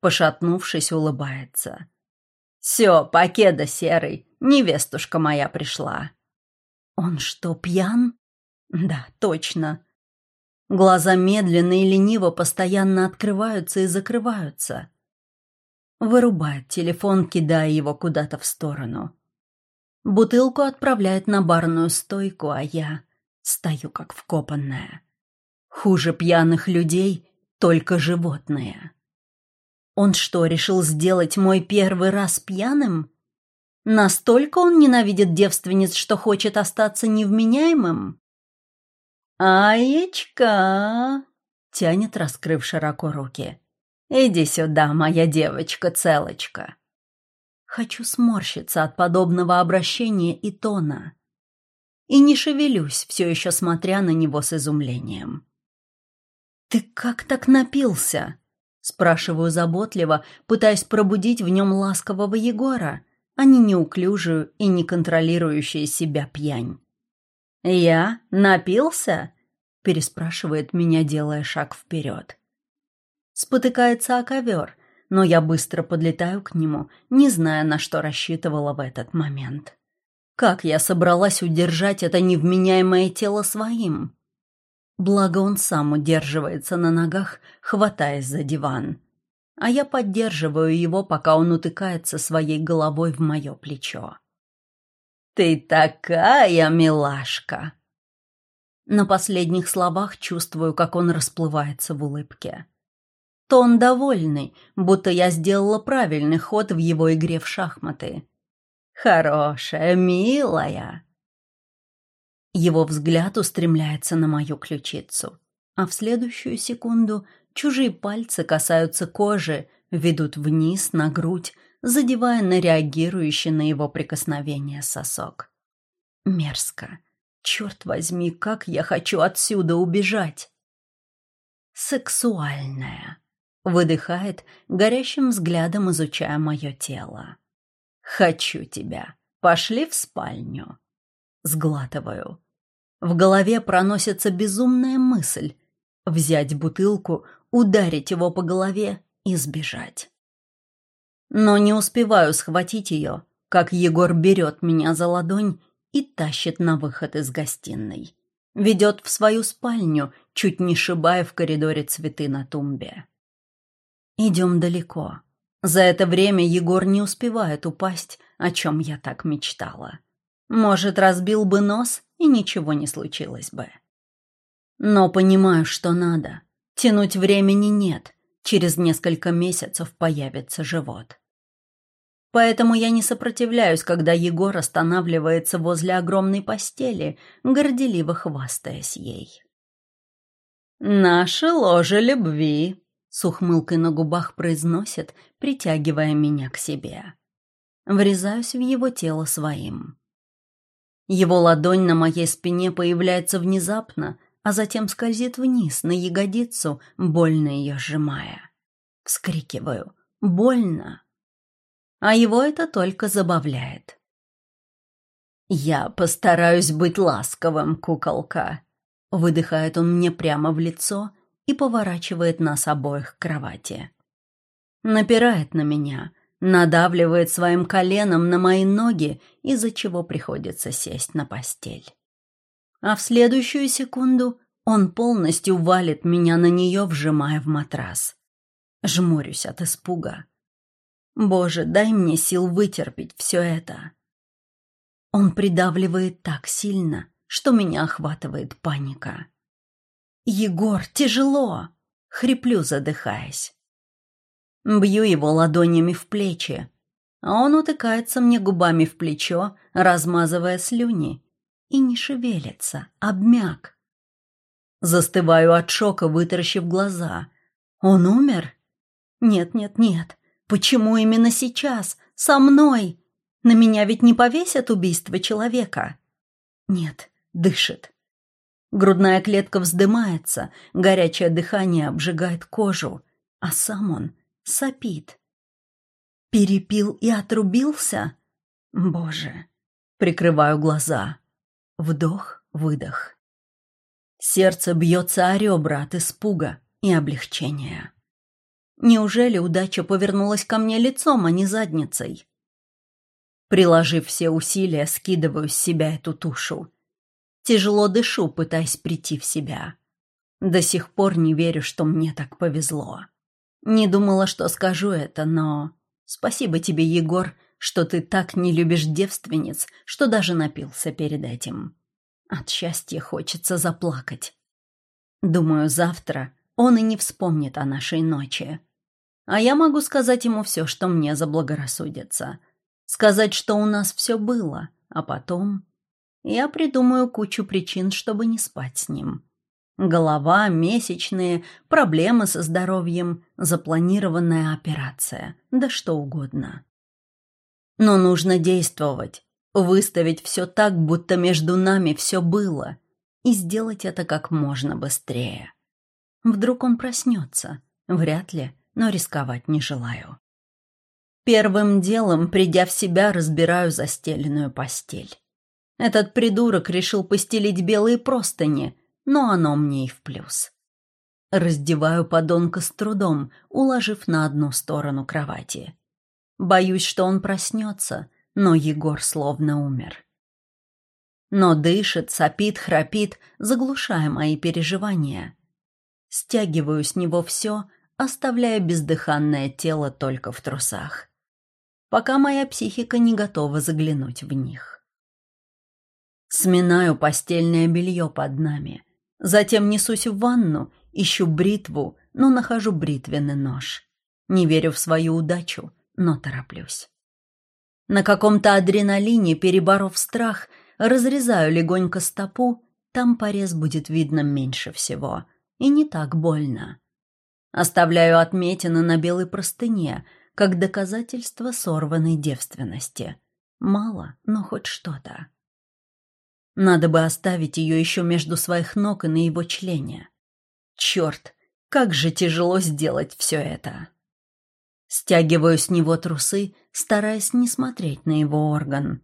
Пошатнувшись, улыбается. «Все, покеда серый, невестушка моя пришла». «Он что, пьян?» «Да, точно». Глаза медленно и лениво постоянно открываются и закрываются. Вырубает телефон, кидая его куда-то в сторону. Бутылку отправляет на барную стойку, а я стою как вкопанная. Хуже пьяных людей только животные. Он что, решил сделать мой первый раз пьяным? Настолько он ненавидит девственниц, что хочет остаться невменяемым? «Аечка!» — тянет, раскрыв широко руки. «Иди сюда, моя девочка-целочка!» Хочу сморщиться от подобного обращения и тона. И не шевелюсь, все еще смотря на него с изумлением. «Ты как так напился?» Спрашиваю заботливо, пытаясь пробудить в нем ласкового Егора, а не неуклюжую и не контролирующую себя пьянь. «Я? Напился?» — переспрашивает меня, делая шаг вперед. Спотыкается о ковер, но я быстро подлетаю к нему, не зная, на что рассчитывала в этот момент. Как я собралась удержать это невменяемое тело своим? Благо он сам удерживается на ногах, хватаясь за диван. А я поддерживаю его, пока он утыкается своей головой в мое плечо. «Ты такая милашка!» На последних словах чувствую, как он расплывается в улыбке то он довольный, будто я сделала правильный ход в его игре в шахматы. «Хорошая, милая!» Его взгляд устремляется на мою ключицу, а в следующую секунду чужие пальцы касаются кожи, ведут вниз на грудь, задевая на реагирующий на его прикосновение сосок. Мерзко. Черт возьми, как я хочу отсюда убежать. Сексуальная. Выдыхает, горящим взглядом изучая мое тело. «Хочу тебя. Пошли в спальню». Сглатываю. В голове проносится безумная мысль. Взять бутылку, ударить его по голове и сбежать. Но не успеваю схватить ее, как Егор берет меня за ладонь и тащит на выход из гостиной. Ведет в свою спальню, чуть не шибая в коридоре цветы на тумбе. Идем далеко. За это время Егор не успевает упасть, о чем я так мечтала. Может, разбил бы нос, и ничего не случилось бы. Но понимаю, что надо. Тянуть времени нет. Через несколько месяцев появится живот. Поэтому я не сопротивляюсь, когда Егор останавливается возле огромной постели, горделиво хвастаясь ей. «Наше ложе любви», с ухмылкой на губах произносит, притягивая меня к себе. Врезаюсь в его тело своим. Его ладонь на моей спине появляется внезапно, а затем скользит вниз, на ягодицу, больно ее сжимая. Вскрикиваю. «Больно!» А его это только забавляет. «Я постараюсь быть ласковым, куколка», — выдыхает он мне прямо в лицо — и поворачивает нас обоих к кровати. Напирает на меня, надавливает своим коленом на мои ноги, из-за чего приходится сесть на постель. А в следующую секунду он полностью валит меня на нее, вжимая в матрас. Жмурюсь от испуга. Боже, дай мне сил вытерпеть все это. Он придавливает так сильно, что меня охватывает паника. «Егор, тяжело!» — хриплю, задыхаясь. Бью его ладонями в плечи, а он утыкается мне губами в плечо, размазывая слюни, и не шевелится, обмяк. Застываю от шока, вытаращив глаза. Он умер? Нет, нет, нет. Почему именно сейчас? Со мной? На меня ведь не повесят убийство человека. Нет, дышит. Грудная клетка вздымается, горячее дыхание обжигает кожу, а сам он сопит. Перепил и отрубился? Боже. Прикрываю глаза. Вдох, выдох. Сердце бьется о ребра от испуга и облегчения. Неужели удача повернулась ко мне лицом, а не задницей? Приложив все усилия, скидываю с себя эту тушу. Тяжело дышу, пытаясь прийти в себя. До сих пор не верю, что мне так повезло. Не думала, что скажу это, но... Спасибо тебе, Егор, что ты так не любишь девственниц, что даже напился перед этим. От счастья хочется заплакать. Думаю, завтра он и не вспомнит о нашей ночи. А я могу сказать ему все, что мне заблагорассудится. Сказать, что у нас все было, а потом я придумаю кучу причин, чтобы не спать с ним. Голова, месячные, проблемы со здоровьем, запланированная операция, да что угодно. Но нужно действовать, выставить все так, будто между нами все было, и сделать это как можно быстрее. Вдруг он проснется, вряд ли, но рисковать не желаю. Первым делом, придя в себя, разбираю застеленную постель. Этот придурок решил постелить белые простыни, но оно мне и в плюс. Раздеваю подонка с трудом, уложив на одну сторону кровати. Боюсь, что он проснется, но Егор словно умер. Но дышит, сопит, храпит, заглушая мои переживания. Стягиваю с него все, оставляя бездыханное тело только в трусах. Пока моя психика не готова заглянуть в них. Сминаю постельное белье под нами. Затем несусь в ванну, ищу бритву, но нахожу бритвенный нож. Не верю в свою удачу, но тороплюсь. На каком-то адреналине, переборов страх, разрезаю легонько стопу, там порез будет видно меньше всего. И не так больно. Оставляю отметины на белой простыне, как доказательство сорванной девственности. Мало, но хоть что-то. Надо бы оставить ее еще между своих ног и на его члене. Черт, как же тяжело сделать все это. Стягиваю с него трусы, стараясь не смотреть на его орган.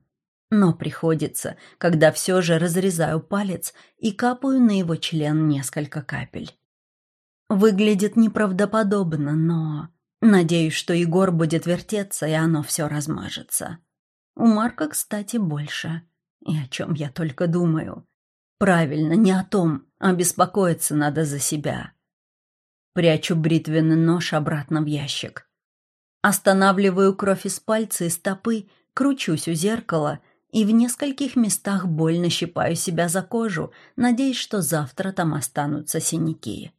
Но приходится, когда все же разрезаю палец и капаю на его член несколько капель. Выглядит неправдоподобно, но... Надеюсь, что Егор будет вертеться, и оно все размажется. У Марка, кстати, больше. И о чем я только думаю. Правильно, не о том, а беспокоиться надо за себя. Прячу бритвенный нож обратно в ящик. Останавливаю кровь из пальца и стопы, кручусь у зеркала и в нескольких местах больно щипаю себя за кожу, надеясь, что завтра там останутся синяки.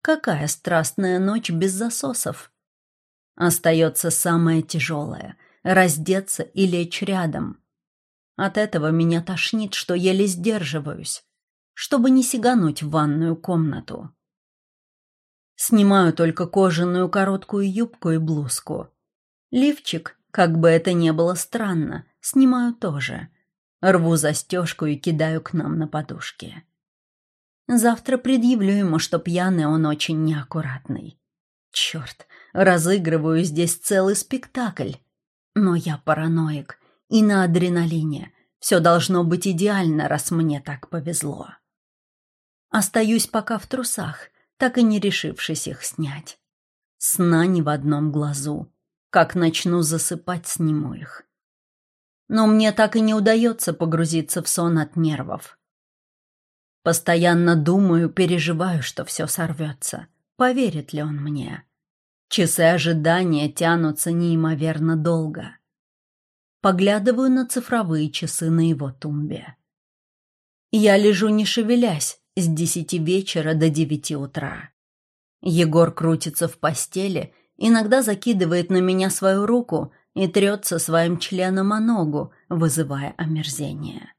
Какая страстная ночь без засосов? Остается самое тяжелое — раздеться и лечь рядом. От этого меня тошнит, что еле сдерживаюсь, чтобы не сигануть в ванную комнату. Снимаю только кожаную короткую юбку и блузку. Лифчик, как бы это ни было странно, снимаю тоже. Рву застежку и кидаю к нам на подушке. Завтра предъявлю ему, что пьяный он очень неаккуратный. Черт, разыгрываю здесь целый спектакль. Но я параноик и на адреналине. Все должно быть идеально, раз мне так повезло. Остаюсь пока в трусах, так и не решившись их снять. Сна ни в одном глазу. Как начну засыпать, сниму их. Но мне так и не удается погрузиться в сон от нервов. Постоянно думаю, переживаю, что все сорвется. Поверит ли он мне? Часы ожидания тянутся неимоверно долго. Поглядываю на цифровые часы на его тумбе. Я лежу не шевелясь с десяти вечера до девяти утра. Егор крутится в постели, иногда закидывает на меня свою руку и трется своим членом о ногу, вызывая омерзение.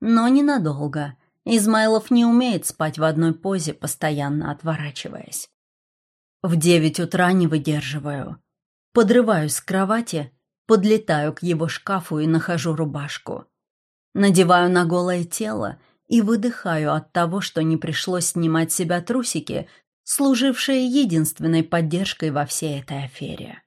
Но ненадолго — Измайлов не умеет спать в одной позе, постоянно отворачиваясь. В девять утра не выдерживаю. Подрываюсь с кровати, подлетаю к его шкафу и нахожу рубашку. Надеваю на голое тело и выдыхаю от того, что не пришлось снимать себя трусики, служившие единственной поддержкой во всей этой афере.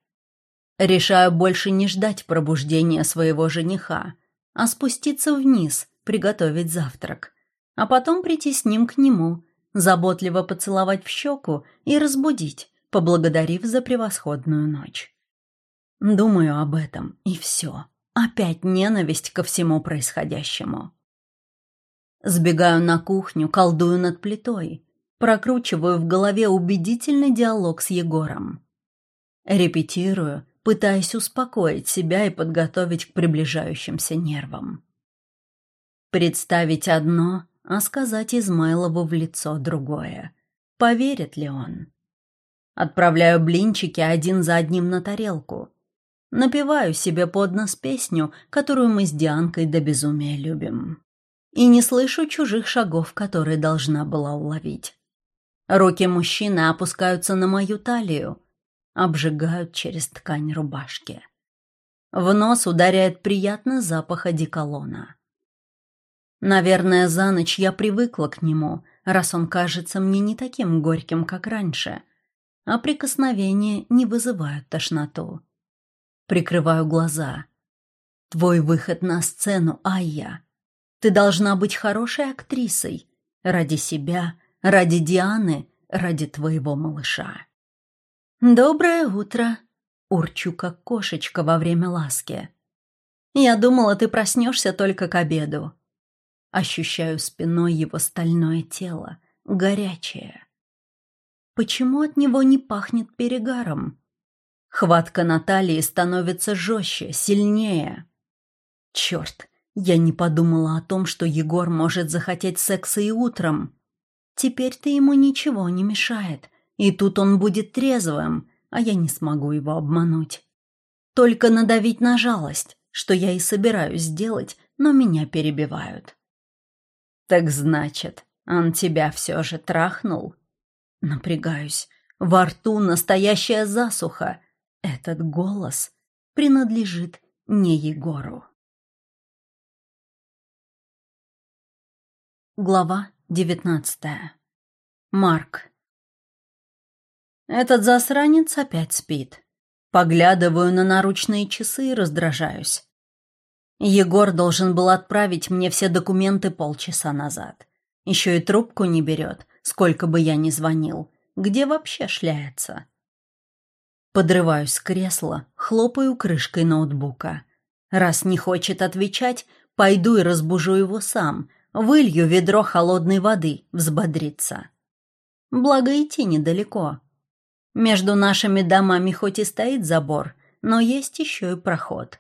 Решаю больше не ждать пробуждения своего жениха, а спуститься вниз, приготовить завтрак, а потом прийти с ним к нему, заботливо поцеловать в щеку и разбудить, поблагодарив за превосходную ночь. Думаю об этом, и все. Опять ненависть ко всему происходящему. Сбегаю на кухню, колдую над плитой, прокручиваю в голове убедительный диалог с Егором. Репетирую, пытаясь успокоить себя и подготовить к приближающимся нервам. Представить одно, а сказать Измайлову в лицо другое. Поверит ли он? Отправляю блинчики один за одним на тарелку. Напеваю себе под нос песню, которую мы с Дианкой до безумия любим. И не слышу чужих шагов, которые должна была уловить. Руки мужчины опускаются на мою талию, обжигают через ткань рубашки. В нос ударяет приятный запах одеколона. Наверное, за ночь я привыкла к нему, раз он кажется мне не таким горьким, как раньше, а прикосновения не вызывают тошноту. Прикрываю глаза. Твой выход на сцену, Айя. Ты должна быть хорошей актрисой. Ради себя, ради Дианы, ради твоего малыша. «Доброе утро!» — урчу, как кошечка во время ласки. «Я думала, ты проснешься только к обеду». Ощущаю спиной его стальное тело, горячее. Почему от него не пахнет перегаром? Хватка Натальи становится жестче, сильнее. Черт, я не подумала о том, что Егор может захотеть секса и утром. Теперь-то ему ничего не мешает — и тут он будет трезвым, а я не смогу его обмануть. Только надавить на жалость, что я и собираюсь сделать, но меня перебивают. «Так значит, он тебя все же трахнул?» Напрягаюсь. Во рту настоящая засуха. Этот голос принадлежит не Егору. Глава девятнадцатая. Марк. Этот засранец опять спит. Поглядываю на наручные часы и раздражаюсь. Егор должен был отправить мне все документы полчаса назад. Еще и трубку не берет, сколько бы я ни звонил. Где вообще шляется? Подрываюсь с кресла, хлопаю крышкой ноутбука. Раз не хочет отвечать, пойду и разбужу его сам, вылью ведро холодной воды, взбодриться. Благо идти недалеко. Между нашими домами хоть и стоит забор, но есть еще и проход.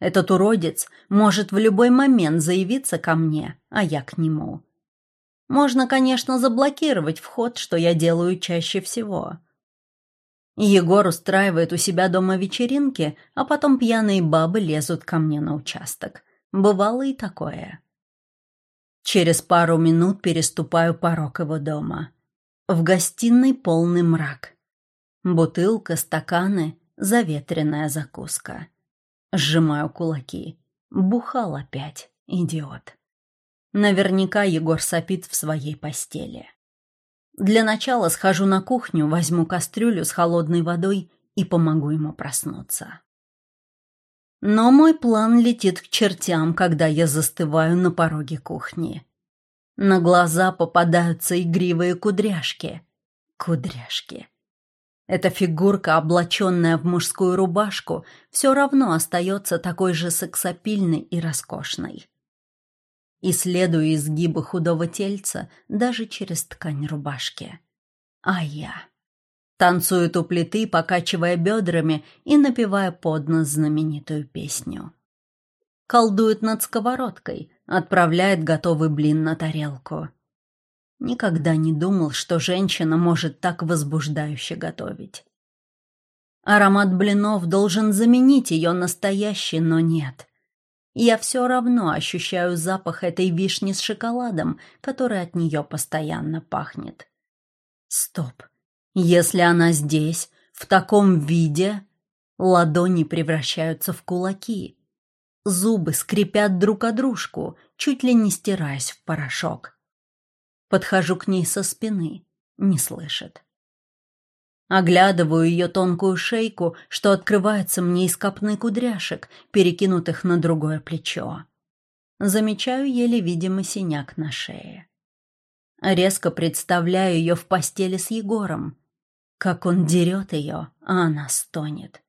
Этот уродец может в любой момент заявиться ко мне, а я к нему. Можно, конечно, заблокировать вход, что я делаю чаще всего. Егор устраивает у себя дома вечеринки, а потом пьяные бабы лезут ко мне на участок. Бывало и такое. Через пару минут переступаю порог его дома. В гостиной полный мрак. Бутылка, стаканы, заветренная закуска. Сжимаю кулаки. Бухал опять, идиот. Наверняка Егор сопит в своей постели. Для начала схожу на кухню, возьму кастрюлю с холодной водой и помогу ему проснуться. Но мой план летит к чертям, когда я застываю на пороге кухни. На глаза попадаются игривые кудряшки. Кудряшки. Эта фигурка, облаченная в мужскую рубашку, все равно остается такой же сексапильной и роскошной. Исследую изгибы худого тельца даже через ткань рубашки. А я... Танцует у плиты, покачивая бедрами и напевая под нос знаменитую песню. Колдует над сковородкой, отправляет готовый блин на тарелку. Никогда не думал, что женщина может так возбуждающе готовить. Аромат блинов должен заменить ее настоящий, но нет. Я все равно ощущаю запах этой вишни с шоколадом, который от нее постоянно пахнет. Стоп. Если она здесь, в таком виде, ладони превращаются в кулаки. Зубы скрипят друг о дружку, чуть ли не стираясь в порошок. Подхожу к ней со спины, не слышит. Оглядываю ее тонкую шейку, что открывается мне из копны кудряшек, перекинутых на другое плечо. Замечаю еле видимый синяк на шее. Резко представляю ее в постели с Егором. Как он дерет ее, а она стонет.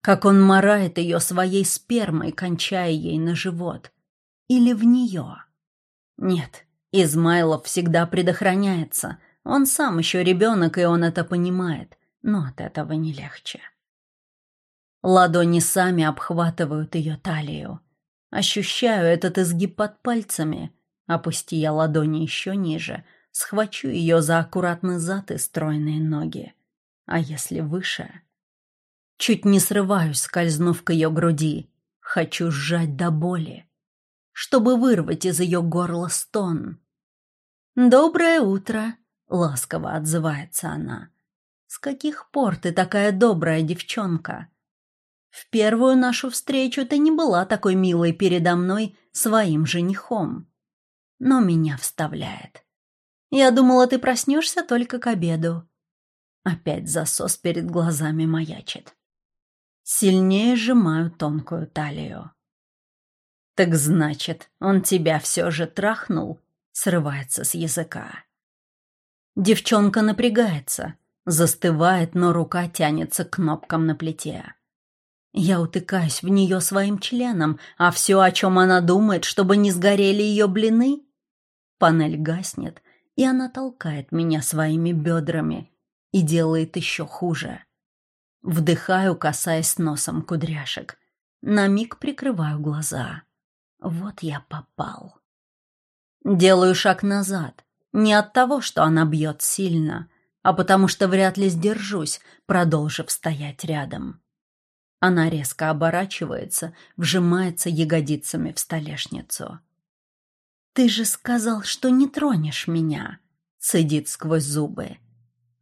Как он морает ее своей спермой, кончая ей на живот. Или в нее. Нет, Измайлов всегда предохраняется. Он сам еще ребенок, и он это понимает. Но от этого не легче. Ладони сами обхватывают ее талию. Ощущаю этот изгиб под пальцами. Опусти я ладони еще ниже, схвачу ее за аккуратный зад и стройные ноги. А если выше? Чуть не срываюсь, скользнув к ее груди. Хочу сжать до боли, чтобы вырвать из ее горла стон. «Доброе утро!» — ласково отзывается она. «С каких пор ты такая добрая девчонка?» «В первую нашу встречу ты не была такой милой передо мной своим женихом». Но меня вставляет. «Я думала, ты проснешься только к обеду». Опять засос перед глазами маячит. Сильнее сжимаю тонкую талию. «Так значит, он тебя все же трахнул?» Срывается с языка. Девчонка напрягается, застывает, но рука тянется к кнопкам на плите. Я утыкаюсь в нее своим членом, а все, о чем она думает, чтобы не сгорели ее блины? Панель гаснет, и она толкает меня своими бедрами и делает еще хуже. Вдыхаю, касаясь носом кудряшек. На миг прикрываю глаза. Вот я попал. Делаю шаг назад. Не от того, что она бьет сильно, а потому что вряд ли сдержусь, продолжив стоять рядом. Она резко оборачивается, вжимается ягодицами в столешницу. «Ты же сказал, что не тронешь меня», — цедит сквозь зубы.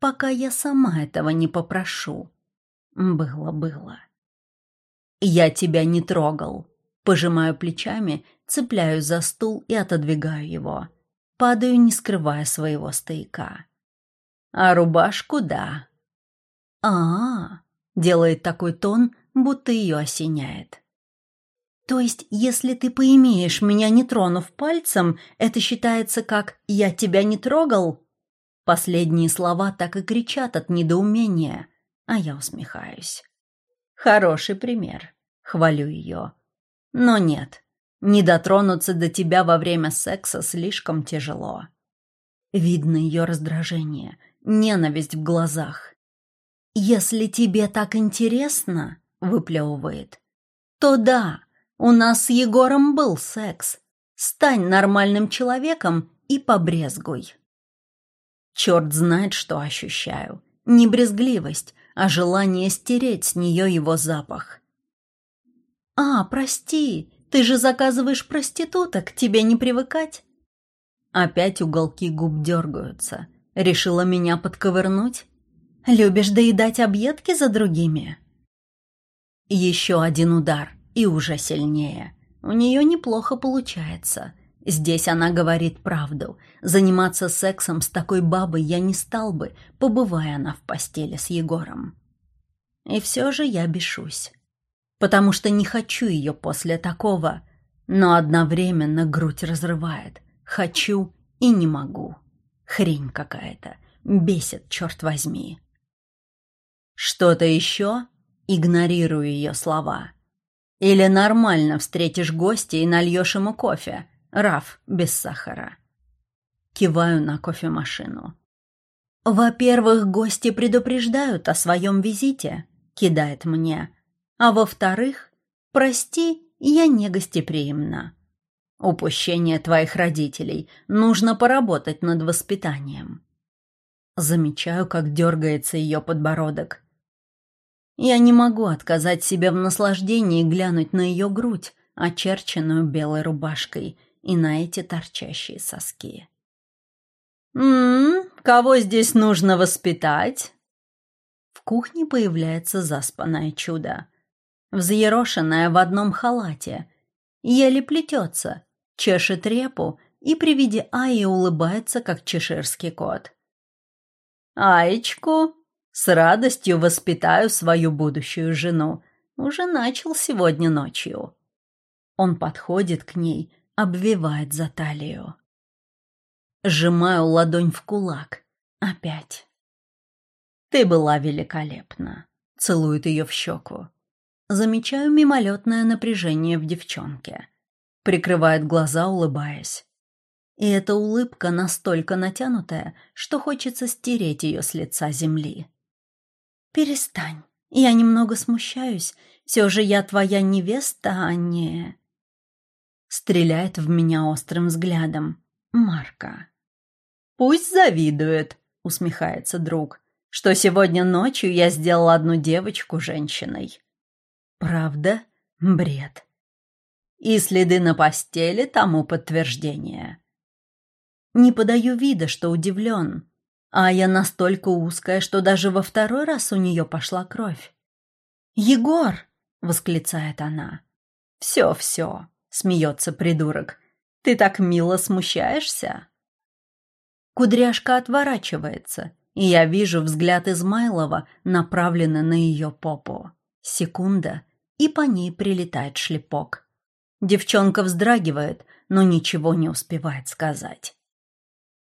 «Пока я сама этого не попрошу». Было, было. Я тебя не трогал. Пожимаю плечами, цепляю за стул и отодвигаю его. Падаю, не скрывая своего стояка. А рубашку — да. а, -а, -а делает такой тон, будто ее осеняет. То есть, если ты поимеешь меня, не тронув пальцем, это считается как «я тебя не трогал»? Последние слова так и кричат от недоумения а я усмехаюсь. Хороший пример. Хвалю ее. Но нет, не дотронуться до тебя во время секса слишком тяжело. Видно ее раздражение, ненависть в глазах. «Если тебе так интересно», — выплевывает, — «то да, у нас с Егором был секс. Стань нормальным человеком и побрезгуй». Черт знает, что ощущаю. Не брезгливость, а желание стереть с нее его запах. «А, прости, ты же заказываешь проституток, тебе не привыкать?» Опять уголки губ дергаются. Решила меня подковырнуть? Любишь доедать объедки за другими? Еще один удар, и уже сильнее. У нее неплохо получается. Здесь она говорит правду. Заниматься сексом с такой бабой я не стал бы, побывая она в постели с Егором. И все же я бешусь. Потому что не хочу ее после такого, но одновременно грудь разрывает. Хочу и не могу. Хрень какая-то. Бесит, черт возьми. Что-то еще? Игнорирую ее слова. Или нормально встретишь гостя и нальешь ему кофе, Раф, без сахара. Киваю на кофемашину. «Во-первых, гости предупреждают о своем визите», — кидает мне. «А во-вторых, прости, я не гостеприимна. Упущение твоих родителей. Нужно поработать над воспитанием». Замечаю, как дергается ее подбородок. Я не могу отказать себе в наслаждении глянуть на ее грудь, очерченную белой рубашкой, и на эти торчащие соски. «М-м, кого здесь нужно воспитать?» В кухне появляется заспанное чудо. Взъерошенное в одном халате. Еле плетется, чешет репу и при виде Аи улыбается, как чеширский кот. «Аечку, с радостью воспитаю свою будущую жену. Уже начал сегодня ночью». Он подходит к ней, обвивает за талию. Сжимаю ладонь в кулак. Опять. «Ты была великолепна», — целует ее в щеку. Замечаю мимолетное напряжение в девчонке. Прикрывает глаза, улыбаясь. И эта улыбка настолько натянутая, что хочется стереть ее с лица земли. «Перестань. Я немного смущаюсь. Все же я твоя невеста, а не...» Стреляет в меня острым взглядом. Марка. «Пусть завидует», — усмехается друг, «что сегодня ночью я сделал одну девочку женщиной». «Правда? Бред». И следы на постели тому подтверждение. Не подаю вида, что удивлен. А я настолько узкая, что даже во второй раз у нее пошла кровь. «Егор!» — восклицает она. «Все-все», — смеется придурок. «Ты так мило смущаешься?» Кудряшка отворачивается, и я вижу взгляд Измайлова, направленный на ее попу. Секунда, и по ней прилетает шлепок. Девчонка вздрагивает, но ничего не успевает сказать.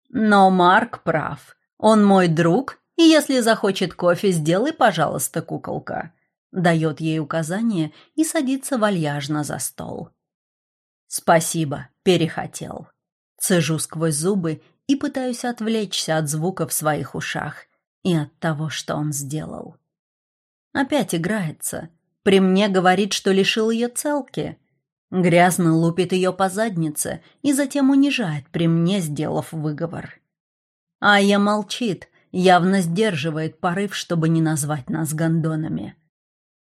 Но Марк прав. Он мой друг, и если захочет кофе, сделай, пожалуйста, куколка. Дает ей указание и садится вальяжно за стол. Спасибо, перехотел. Цежу сквозь зубы и пытаюсь отвлечься от звука в своих ушах и от того, что он сделал. Опять играется. При мне говорит, что лишил ее целки. Грязно лупит ее по заднице и затем унижает при мне, сделав выговор. А я молчит, явно сдерживает порыв, чтобы не назвать нас гондонами.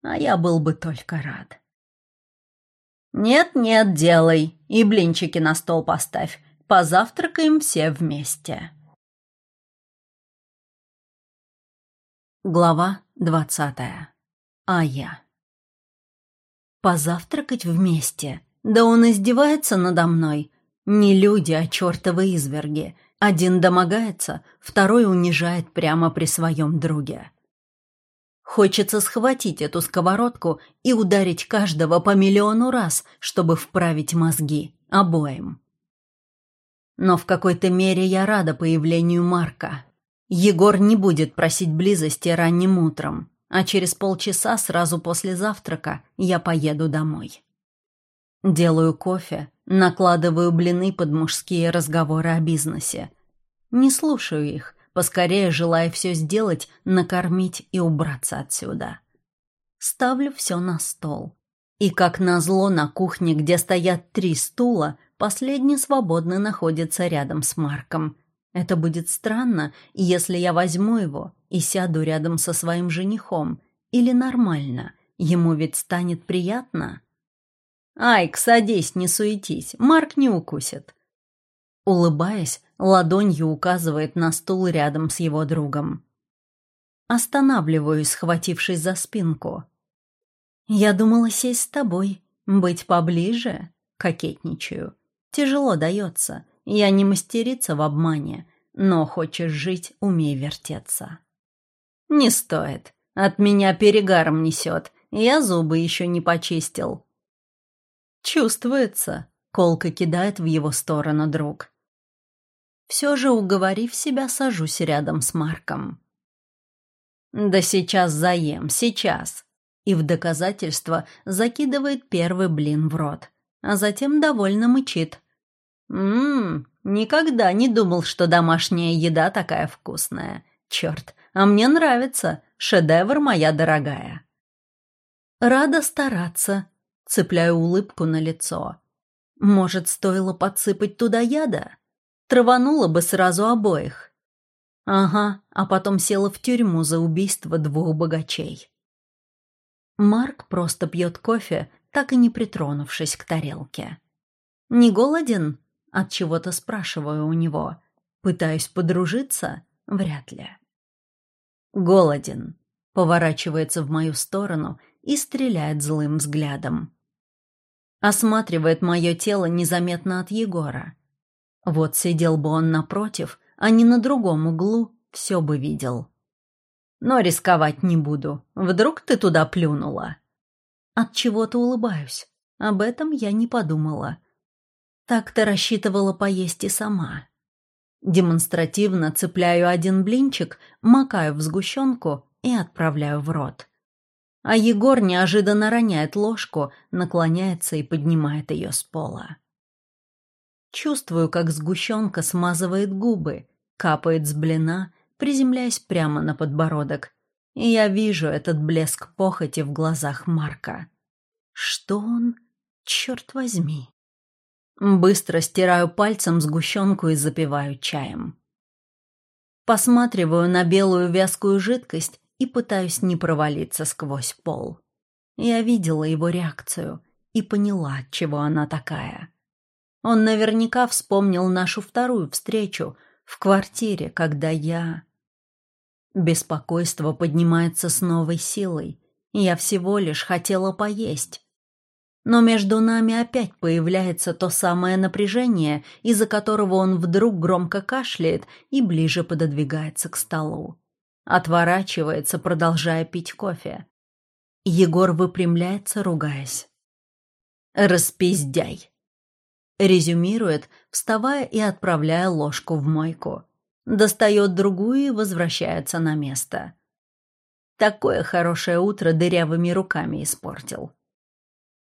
А я был бы только рад. «Нет-нет, делай, и блинчики на стол поставь. Позавтракаем все вместе». Глава двадцатая. А я. Позавтракать вместе? Да он издевается надо мной. Не люди, а чертовы изверги. Один домогается, второй унижает прямо при своем друге. Хочется схватить эту сковородку и ударить каждого по миллиону раз, чтобы вправить мозги обоим. Но в какой-то мере я рада появлению Марка. Егор не будет просить близости ранним утром а через полчаса сразу после завтрака я поеду домой. Делаю кофе, накладываю блины под мужские разговоры о бизнесе. Не слушаю их, поскорее желая все сделать, накормить и убраться отсюда. Ставлю все на стол. И, как назло, на кухне, где стоят три стула, последний свободно находится рядом с Марком. Это будет странно, если я возьму его и сяду рядом со своим женихом. Или нормально, ему ведь станет приятно. «Айк, садись, не суетись, Марк не укусит». Улыбаясь, ладонью указывает на стул рядом с его другом. Останавливаюсь, схватившись за спинку. «Я думала сесть с тобой, быть поближе», — кокетничаю. «Тяжело дается, я не мастерица в обмане, но хочешь жить — умей вертеться». «Не стоит. От меня перегаром несет. Я зубы еще не почистил». «Чувствуется», — колко кидает в его сторону друг. Все же, уговорив себя, сажусь рядом с Марком. «Да сейчас заем, сейчас!» И в доказательство закидывает первый блин в рот, а затем довольно мычит. «Ммм, никогда не думал, что домашняя еда такая вкусная. Черт, а мне нравится. Шедевр, моя дорогая. Рада стараться. Цепляю улыбку на лицо. Может, стоило подсыпать туда яда? Траванула бы сразу обоих. Ага, а потом села в тюрьму за убийство двух богачей. Марк просто пьет кофе, так и не притронувшись к тарелке. «Не голоден?» — от чего то спрашиваю у него. Пытаюсь подружиться — вряд ли. Голоден. Поворачивается в мою сторону и стреляет злым взглядом. Осматривает мое тело незаметно от Егора. Вот сидел бы он напротив, а не на другом углу, все бы видел. Но рисковать не буду. Вдруг ты туда плюнула? От чего-то улыбаюсь. Об этом я не подумала. Так-то рассчитывала поесть и сама. Демонстративно цепляю один блинчик, макаю в сгущенку и отправляю в рот. А Егор неожиданно роняет ложку, наклоняется и поднимает ее с пола. Чувствую, как сгущенка смазывает губы, капает с блина, приземляясь прямо на подбородок. И я вижу этот блеск похоти в глазах Марка. Что он, черт возьми? Быстро стираю пальцем сгущенку и запиваю чаем. Посматриваю на белую вязкую жидкость и пытаюсь не провалиться сквозь пол. Я видела его реакцию и поняла, чего она такая. Он наверняка вспомнил нашу вторую встречу в квартире, когда я... Беспокойство поднимается с новой силой. Я всего лишь хотела поесть, но между нами опять появляется то самое напряжение, из-за которого он вдруг громко кашляет и ближе пододвигается к столу. Отворачивается, продолжая пить кофе. Егор выпрямляется, ругаясь. «Распиздяй!» Резюмирует, вставая и отправляя ложку в мойку. Достает другую и возвращается на место. Такое хорошее утро дырявыми руками испортил.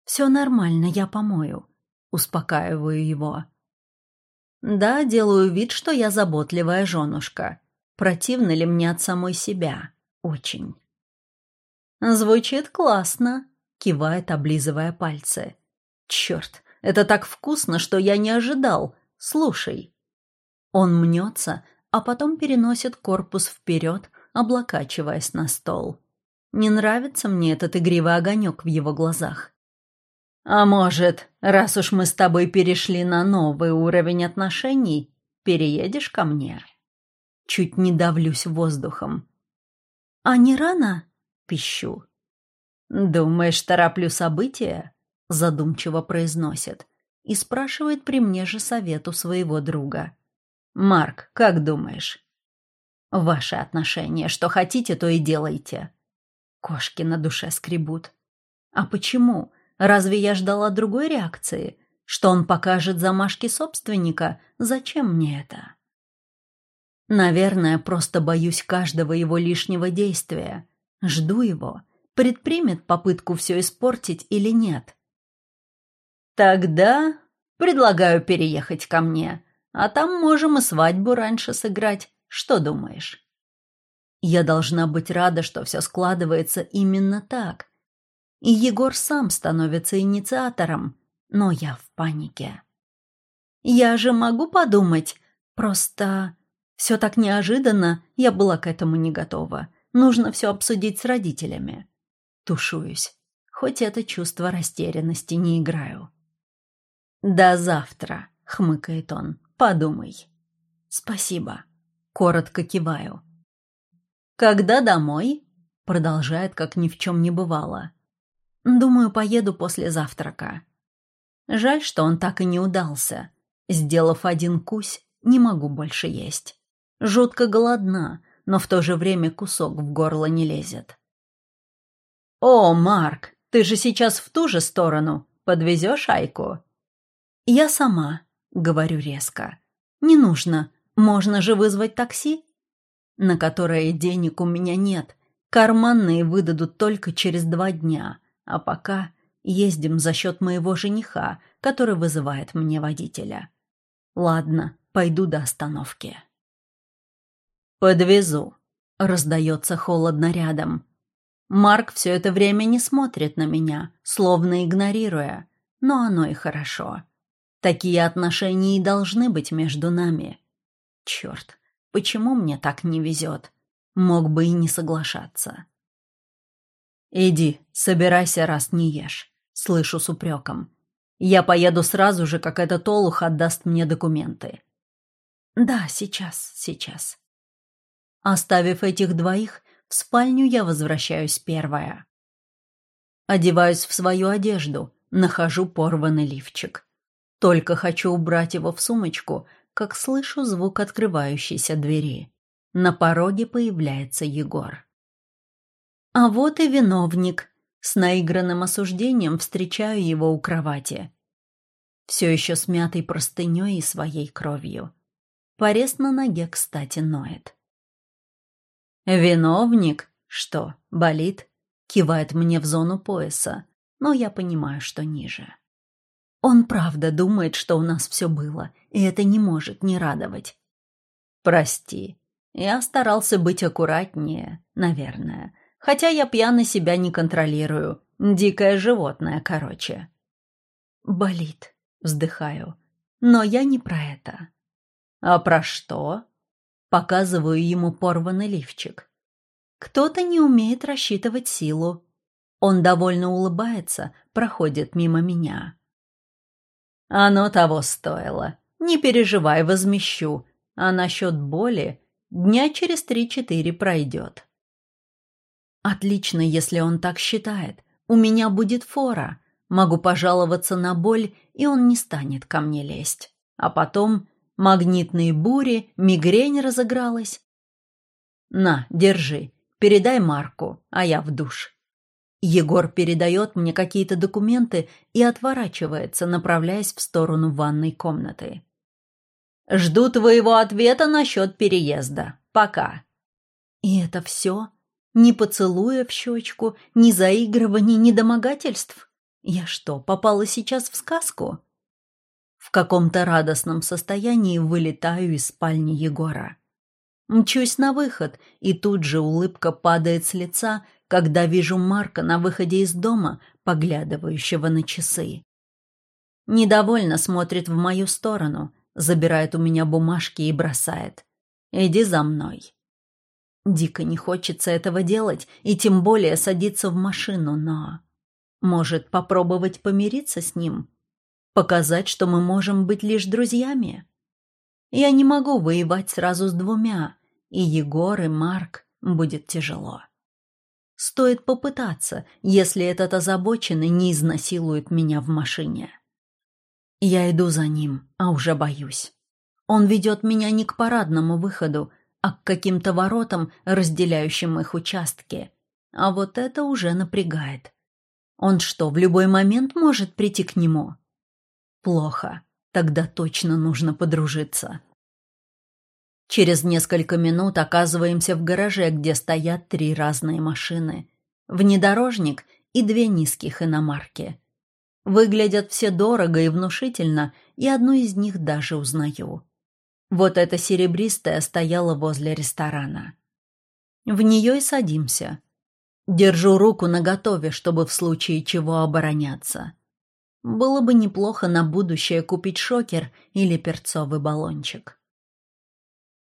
«Все нормально, я помою», — успокаиваю его. Да, делаю вид, что я заботливая женушка. Противно ли мне от самой себя? Очень. «Звучит классно», — кивает, облизывая пальцы. «Черт, это так вкусно, что я не ожидал. Слушай». Он мнется, а потом переносит корпус вперед, облокачиваясь на стол. Не нравится мне этот игривый огонек в его глазах. А может, раз уж мы с тобой перешли на новый уровень отношений, переедешь ко мне? Чуть не давлюсь воздухом. А не рано? Пищу. Думаешь, тороплю события? Задумчиво произносит и спрашивает при мне же совету своего друга. Марк, как думаешь? Ваши отношения, что хотите, то и делайте. Кошки на душе скребут. А почему? Разве я ждала другой реакции? Что он покажет замашки собственника? Зачем мне это? Наверное, просто боюсь каждого его лишнего действия. Жду его. Предпримет попытку все испортить или нет? Тогда предлагаю переехать ко мне, а там можем и свадьбу раньше сыграть. Что думаешь? Я должна быть рада, что все складывается именно так, и Егор сам становится инициатором, но я в панике. Я же могу подумать, просто... Все так неожиданно, я была к этому не готова. Нужно все обсудить с родителями. Тушуюсь, хоть это чувство растерянности не играю. «До завтра», — хмыкает он, — «подумай». «Спасибо», — коротко киваю. «Когда домой?» — продолжает, как ни в чем не бывало. Думаю, поеду после завтрака. Жаль, что он так и не удался. Сделав один кусь, не могу больше есть. Жутко голодна, но в то же время кусок в горло не лезет. «О, Марк, ты же сейчас в ту же сторону. Подвезешь Айку?» «Я сама», — говорю резко. «Не нужно. Можно же вызвать такси?» «На которое денег у меня нет. Карманные выдадут только через два дня. А пока ездим за счет моего жениха, который вызывает мне водителя. Ладно, пойду до остановки. «Подвезу», — раздается холодно рядом. Марк все это время не смотрит на меня, словно игнорируя, но оно и хорошо. Такие отношения и должны быть между нами. Черт, почему мне так не везет? Мог бы и не соглашаться. «Иди, собирайся, раз не ешь», — слышу с упреком. «Я поеду сразу же, как этот олух отдаст мне документы». «Да, сейчас, сейчас». Оставив этих двоих, в спальню я возвращаюсь первая. Одеваюсь в свою одежду, нахожу порванный лифчик. Только хочу убрать его в сумочку, как слышу звук открывающейся двери. На пороге появляется Егор. А вот и виновник. С наигранным осуждением встречаю его у кровати. Все еще смятой простыней и своей кровью. Порез на ноге, кстати, ноет. «Виновник? Что, болит?» Кивает мне в зону пояса, но я понимаю, что ниже. Он правда думает, что у нас все было, и это не может не радовать. «Прости, я старался быть аккуратнее, наверное. Хотя я пьяно себя не контролирую. Дикое животное, короче». «Болит», — вздыхаю. «Но я не про это». «А про что?» Показываю ему порванный лифчик. Кто-то не умеет рассчитывать силу. Он довольно улыбается, проходит мимо меня. Оно того стоило. Не переживай, возмещу. А насчет боли дня через три-четыре пройдет. Отлично, если он так считает. У меня будет фора. Могу пожаловаться на боль, и он не станет ко мне лезть. А потом Магнитные бури, мигрень разыгралась. «На, держи, передай Марку, а я в душ». Егор передает мне какие-то документы и отворачивается, направляясь в сторону ванной комнаты. «Жду твоего ответа насчет переезда. Пока». И это все? Ни поцелуя в щечку, ни заигрываний, ни домогательств? Я что, попала сейчас в сказку? В каком-то радостном состоянии вылетаю из спальни Егора. Мчусь на выход, и тут же улыбка падает с лица, когда вижу Марка на выходе из дома, поглядывающего на часы. Недовольно смотрит в мою сторону, забирает у меня бумажки и бросает. «Иди за мной». Дико не хочется этого делать, и тем более садиться в машину, но... Может, попробовать помириться с ним? Показать, что мы можем быть лишь друзьями? Я не могу воевать сразу с двумя, и Егор, и Марк будет тяжело. Стоит попытаться, если этот озабоченный не изнасилует меня в машине. Я иду за ним, а уже боюсь. Он ведет меня не к парадному выходу, а к каким-то воротам, разделяющим их участки. А вот это уже напрягает. Он что, в любой момент может прийти к нему? Плохо. Тогда точно нужно подружиться. Через несколько минут оказываемся в гараже, где стоят три разные машины. Внедорожник и две низких иномарки. Выглядят все дорого и внушительно, и одну из них даже узнаю. Вот эта серебристая стояла возле ресторана. В нее и садимся. Держу руку наготове, чтобы в случае чего обороняться. Было бы неплохо на будущее купить шокер или перцовый баллончик.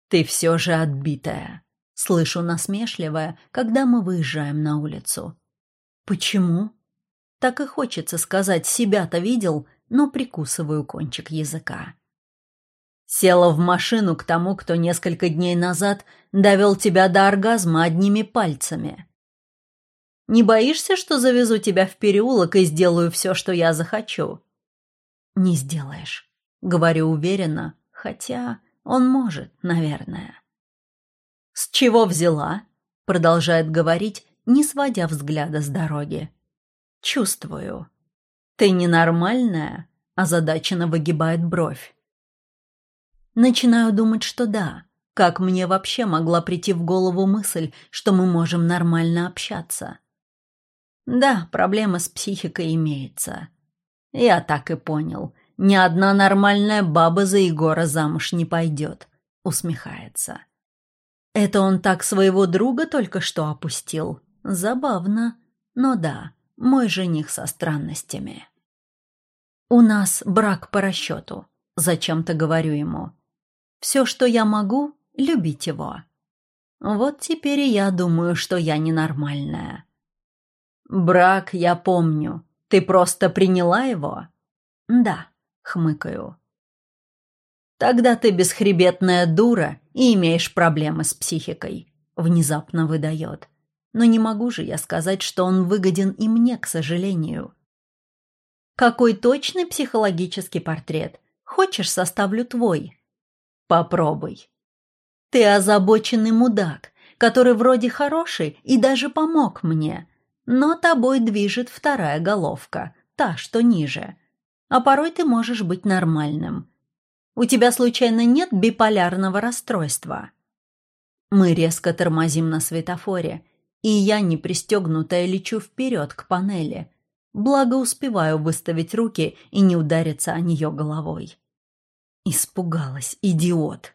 «Ты все же отбитая», — слышу насмешливая, когда мы выезжаем на улицу. «Почему?» Так и хочется сказать «себя-то видел», но прикусываю кончик языка. Села в машину к тому, кто несколько дней назад довел тебя до оргазма одними пальцами. Не боишься, что завезу тебя в переулок и сделаю все, что я захочу?» «Не сделаешь», — говорю уверенно, хотя он может, наверное. «С чего взяла?» — продолжает говорить, не сводя взгляда с дороги. «Чувствую. Ты ненормальная?» — озадаченно выгибает бровь. Начинаю думать, что да. Как мне вообще могла прийти в голову мысль, что мы можем нормально общаться? Да, проблема с психикой имеется. Я так и понял. Ни одна нормальная баба за Егора замуж не пойдет. Усмехается. Это он так своего друга только что опустил. Забавно. Но да, мой жених со странностями. У нас брак по расчету. Зачем-то говорю ему. Все, что я могу, любить его. Вот теперь и я думаю, что я ненормальная. «Брак я помню. Ты просто приняла его?» «Да», — хмыкаю. Тогда ты бесхребетная дура и имеешь проблемы с психикой, внезапно выдает. Но не могу же я сказать, что он выгоден и мне, к сожалению. Какой точный психологический портрет? Хочешь, составлю твой? Попробуй. Ты озабоченный мудак, который вроде хороший и даже помог мне, но тобой движет вторая головка, та, что ниже. А порой ты можешь быть нормальным. У тебя случайно нет биполярного расстройства? Мы резко тормозим на светофоре, и я, не пристегнутая, лечу вперед к панели. Благо успеваю выставить руки и не удариться о нее головой. Испугалась, идиот.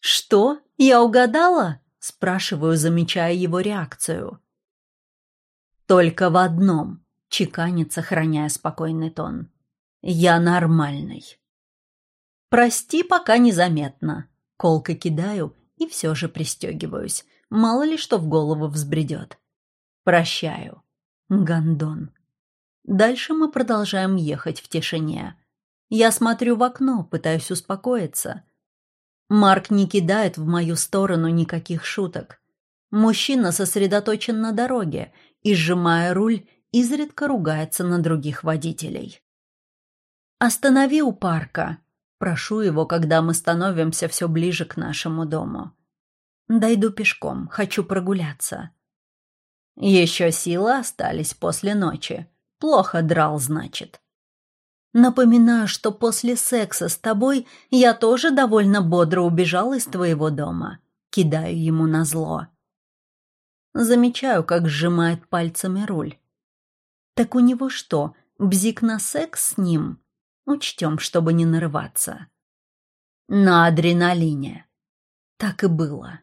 «Что? Я угадала?» – спрашиваю, замечая его реакцию. «Только в одном», – чеканит, сохраняя спокойный тон. «Я нормальный». «Прости, пока незаметно». Колко кидаю и все же пристегиваюсь. Мало ли что в голову взбредет. «Прощаю». Гандон. Дальше мы продолжаем ехать в тишине. Я смотрю в окно, пытаюсь успокоиться. Марк не кидает в мою сторону никаких шуток. Мужчина сосредоточен на дороге и, сжимая руль, изредка ругается на других водителей. «Останови у парка», — прошу его, когда мы становимся все ближе к нашему дому. «Дойду пешком, хочу прогуляться». «Еще силы остались после ночи. Плохо драл, значит». Напоминаю, что после секса с тобой я тоже довольно бодро убежал из твоего дома. Кидаю ему на зло. Замечаю, как сжимает пальцами руль. Так у него что, бзик на секс с ним? Учтем, чтобы не нарываться. На адреналине. Так и было.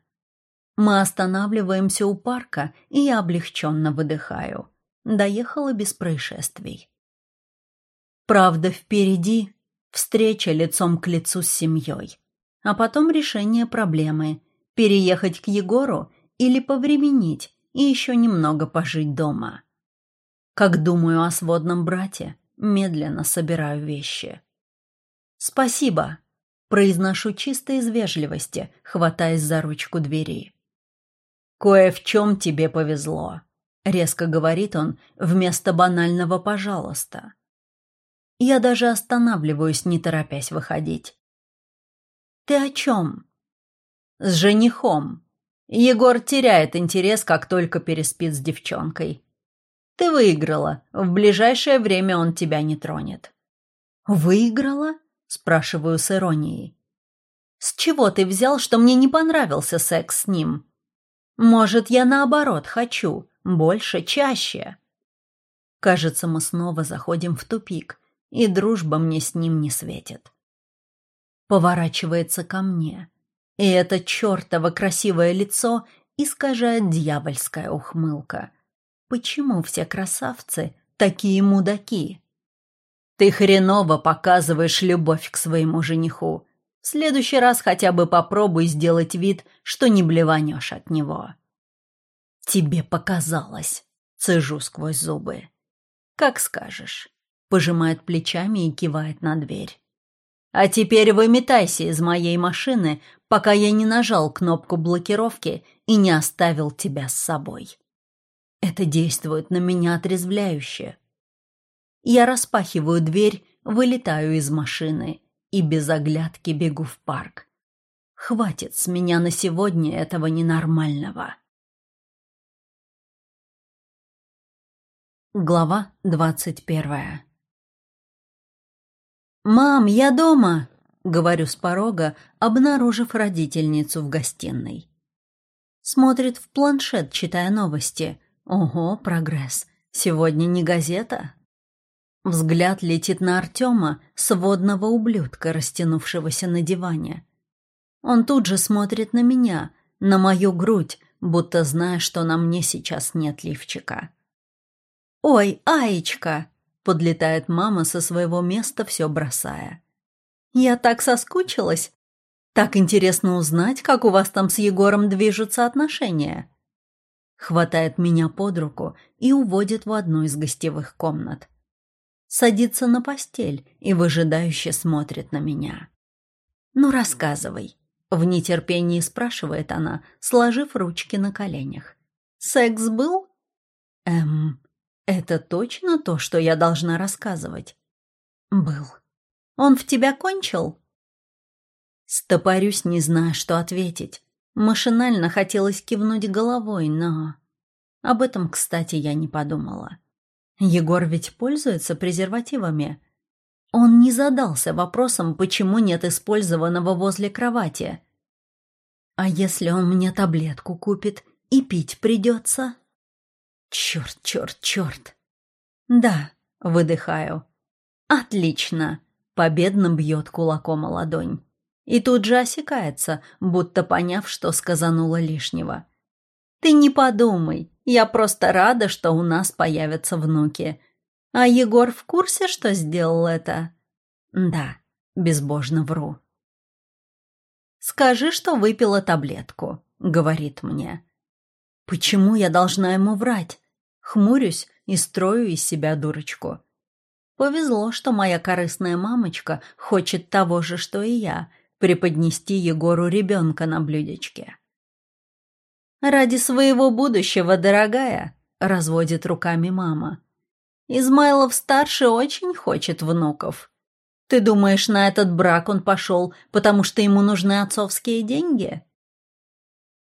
Мы останавливаемся у парка, и я облегченно выдыхаю. Доехала без происшествий. Правда, впереди встреча лицом к лицу с семьей. А потом решение проблемы – переехать к Егору или повременить и еще немного пожить дома. Как думаю о сводном брате, медленно собираю вещи. «Спасибо», – произношу чисто из вежливости, хватаясь за ручку двери. «Кое в чем тебе повезло», — резко говорит он вместо банального «пожалуйста». Я даже останавливаюсь, не торопясь выходить. «Ты о чем?» «С женихом. Егор теряет интерес, как только переспит с девчонкой. Ты выиграла. В ближайшее время он тебя не тронет». «Выиграла?» – спрашиваю с иронией. «С чего ты взял, что мне не понравился секс с ним? Может, я наоборот хочу, больше, чаще?» Кажется, мы снова заходим в тупик и дружба мне с ним не светит. Поворачивается ко мне, и это чертово красивое лицо искажает дьявольская ухмылка. Почему все красавцы такие мудаки? Ты хреново показываешь любовь к своему жениху. В следующий раз хотя бы попробуй сделать вид, что не блеванешь от него. Тебе показалось, цежу сквозь зубы. Как скажешь пожимает плечами и кивает на дверь. «А теперь выметайся из моей машины, пока я не нажал кнопку блокировки и не оставил тебя с собой. Это действует на меня отрезвляюще. Я распахиваю дверь, вылетаю из машины и без оглядки бегу в парк. Хватит с меня на сегодня этого ненормального. Глава двадцать первая «Мам, я дома!» — говорю с порога, обнаружив родительницу в гостиной. Смотрит в планшет, читая новости. Ого, прогресс. Сегодня не газета. Взгляд летит на Артема, сводного ублюдка, растянувшегося на диване. Он тут же смотрит на меня, на мою грудь, будто зная, что на мне сейчас нет лифчика. «Ой, Аечка!» Подлетает мама со своего места, все бросая. «Я так соскучилась. Так интересно узнать, как у вас там с Егором движутся отношения». Хватает меня под руку и уводит в одну из гостевых комнат. Садится на постель и выжидающе смотрит на меня. Ну, рассказывай. В нетерпении спрашивает она, сложив ручки на коленях. Секс был? Эм, это точно то, что я должна рассказывать? Был. Он в тебя кончил? Стопорюсь, не зная, что ответить. Машинально хотелось кивнуть головой, но... Об этом, кстати, я не подумала. Егор ведь пользуется презервативами. Он не задался вопросом, почему нет использованного возле кровати. А если он мне таблетку купит и пить придется? Черт, черт, черт. Да, выдыхаю. Отлично. Победно бьет кулаком о ладонь. И тут же осекается, будто поняв, что сказанула лишнего. Ты не подумай, я просто рада, что у нас появятся внуки. А Егор в курсе, что сделал это? Да, безбожно вру. «Скажи, что выпила таблетку», — говорит мне. «Почему я должна ему врать?» Хмурюсь и строю из себя дурочку. Повезло, что моя корыстная мамочка хочет того же, что и я, преподнести Егору ребенка на блюдечке. «Ради своего будущего, дорогая», — разводит руками мама. «Измайлов-старший очень хочет внуков. Ты думаешь, на этот брак он пошел, потому что ему нужны отцовские деньги?»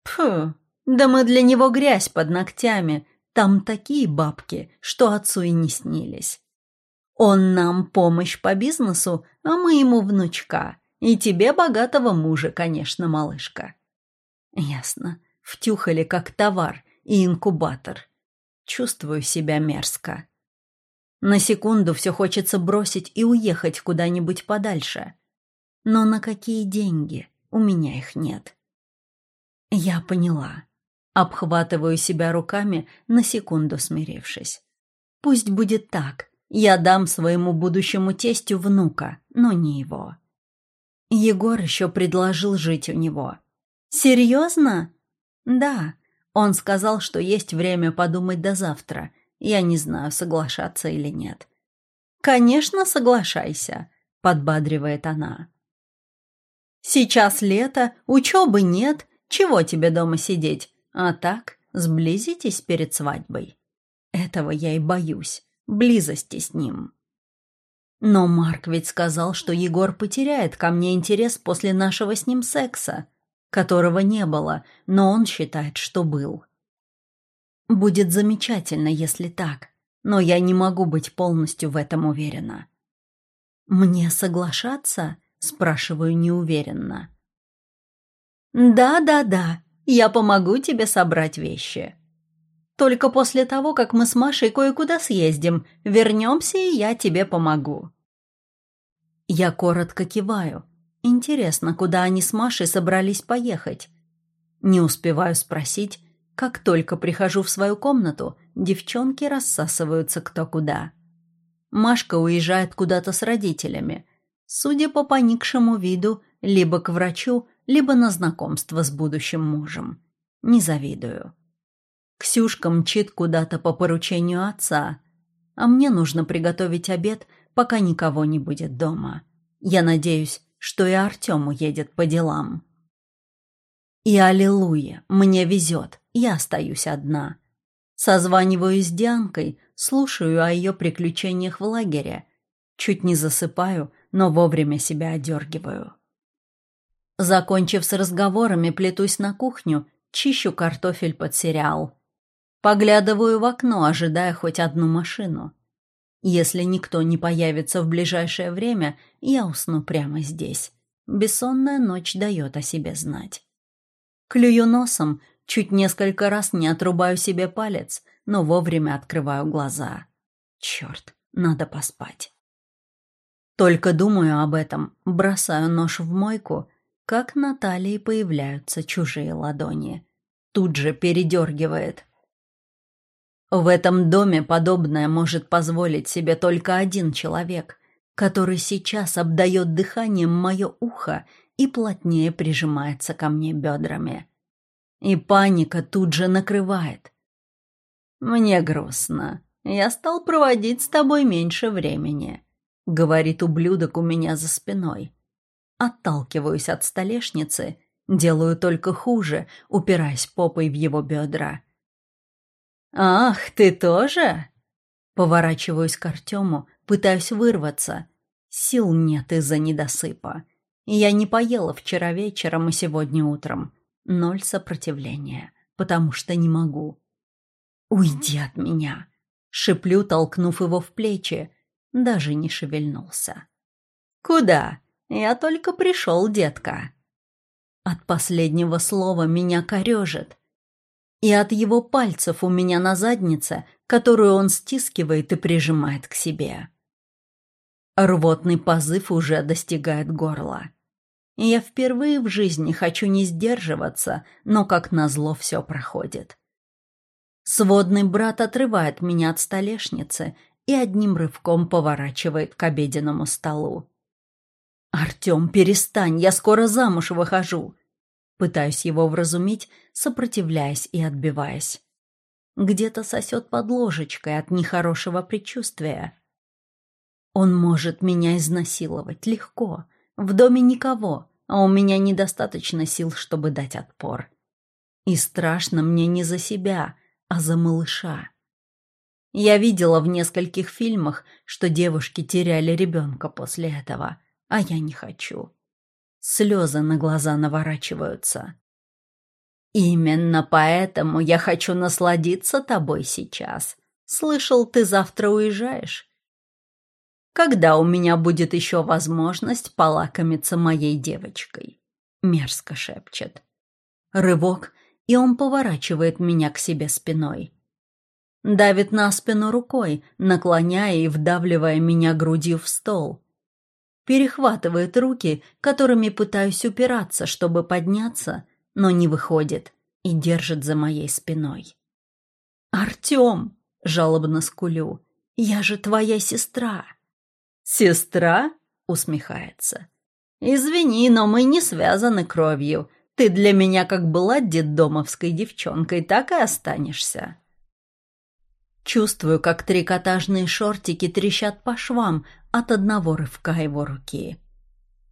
«Фу, да мы для него грязь под ногтями. Там такие бабки, что отцу и не снились. Он нам помощь по бизнесу, а мы ему внучка. И тебе богатого мужа, конечно, малышка». «Ясно втюхали как товар и инкубатор. Чувствую себя мерзко. На секунду все хочется бросить и уехать куда-нибудь подальше. Но на какие деньги? У меня их нет. Я поняла. Обхватываю себя руками, на секунду смирившись. Пусть будет так. Я дам своему будущему тестю внука, но не его. Егор еще предложил жить у него. «Серьезно?» «Да, он сказал, что есть время подумать до завтра. Я не знаю, соглашаться или нет». «Конечно, соглашайся», — подбадривает она. «Сейчас лето, учебы нет, чего тебе дома сидеть? А так, сблизитесь перед свадьбой». Этого я и боюсь, близости с ним. Но Марк ведь сказал, что Егор потеряет ко мне интерес после нашего с ним секса которого не было, но он считает, что был. Будет замечательно, если так, но я не могу быть полностью в этом уверена. «Мне соглашаться?» — спрашиваю неуверенно. «Да-да-да, я помогу тебе собрать вещи. Только после того, как мы с Машей кое-куда съездим, вернемся, и я тебе помогу». Я коротко киваю, Интересно, куда они с Машей собрались поехать? Не успеваю спросить, как только прихожу в свою комнату, девчонки рассасываются кто куда. Машка уезжает куда-то с родителями. Судя по поникшему виду, либо к врачу, либо на знакомство с будущим мужем. Не завидую. Ксюшка мчит куда-то по поручению отца, а мне нужно приготовить обед, пока никого не будет дома. Я надеюсь, что и Артем уедет по делам. И аллилуйя, мне везет, я остаюсь одна. Созваниваюсь с Дианкой, слушаю о ее приключениях в лагере. Чуть не засыпаю, но вовремя себя одергиваю. Закончив с разговорами, плетусь на кухню, чищу картофель под сериал. Поглядываю в окно, ожидая хоть одну машину. Если никто не появится в ближайшее время, я усну прямо здесь. Бессонная ночь дает о себе знать. Клюю носом, чуть несколько раз не отрубаю себе палец, но вовремя открываю глаза. Черт, надо поспать. Только думаю об этом, бросаю нож в мойку, как на талии появляются чужие ладони. Тут же передергивает. В этом доме подобное может позволить себе только один человек, который сейчас обдает дыханием мое ухо и плотнее прижимается ко мне бедрами. И паника тут же накрывает. «Мне грустно. Я стал проводить с тобой меньше времени», — говорит ублюдок у меня за спиной. Отталкиваюсь от столешницы, делаю только хуже, упираясь попой в его бедра. «Ах, ты тоже?» Поворачиваюсь к Артему, пытаюсь вырваться. Сил нет из-за недосыпа. Я не поела вчера вечером и сегодня утром. Ноль сопротивления, потому что не могу. «Уйди от меня!» Шиплю, толкнув его в плечи. Даже не шевельнулся. «Куда? Я только пришел, детка!» От последнего слова меня корежит. И от его пальцев у меня на заднице, которую он стискивает и прижимает к себе. Рвотный позыв уже достигает горла. Я впервые в жизни хочу не сдерживаться, но, как назло, все проходит. Сводный брат отрывает меня от столешницы и одним рывком поворачивает к обеденному столу. «Артем, перестань, я скоро замуж выхожу!» Пытаюсь его вразумить, сопротивляясь и отбиваясь. Где-то сосет под ложечкой от нехорошего предчувствия. Он может меня изнасиловать легко, в доме никого, а у меня недостаточно сил, чтобы дать отпор. И страшно мне не за себя, а за малыша. Я видела в нескольких фильмах, что девушки теряли ребенка после этого, а я не хочу. Слезы на глаза наворачиваются. Именно поэтому я хочу насладиться тобой сейчас. Слышал, ты завтра уезжаешь? когда у меня будет еще возможность полакомиться моей девочкой. Мерзко шепчет. Рывок, и он поворачивает меня к себе спиной. Давит на спину рукой, наклоняя и вдавливая меня грудью в стол. Перехватывает руки, которыми пытаюсь упираться, чтобы подняться, но не выходит и держит за моей спиной. «Артем!» — жалобно скулю. «Я же твоя сестра!» «Сестра?» — усмехается. «Извини, но мы не связаны кровью. Ты для меня как была детдомовской девчонкой, так и останешься». Чувствую, как трикотажные шортики трещат по швам от одного рывка его руки.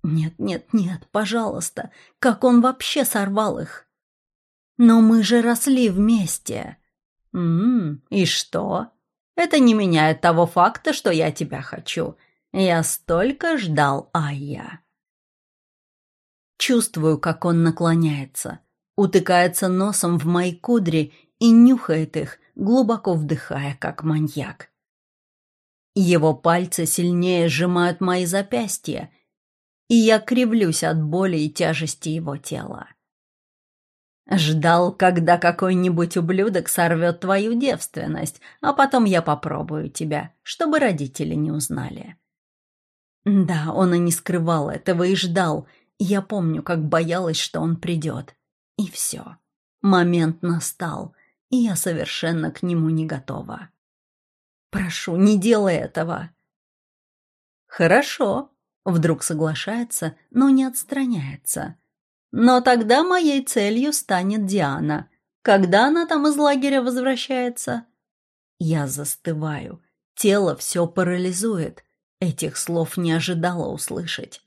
«Нет, нет, нет, пожалуйста, как он вообще сорвал их?» «Но мы же росли вместе». «М -м, и что? Это не меняет того факта, что я тебя хочу. Я столько ждал Айя. Чувствую, как он наклоняется, утыкается носом в мои кудри и нюхает их, глубоко вдыхая, как маньяк. Его пальцы сильнее сжимают мои запястья, и я кривлюсь от боли и тяжести его тела. Ждал, когда какой-нибудь ублюдок сорвет твою девственность, а потом я попробую тебя, чтобы родители не узнали. Да, он и не скрывал этого и ждал. Я помню, как боялась, что он придет. И все. Момент настал, и я совершенно к нему не готова. Прошу, не делай этого. Хорошо. Вдруг соглашается, но не отстраняется. Но тогда моей целью станет Диана. Когда она там из лагеря возвращается? Я застываю. Тело все парализует. Этих слов не ожидала услышать.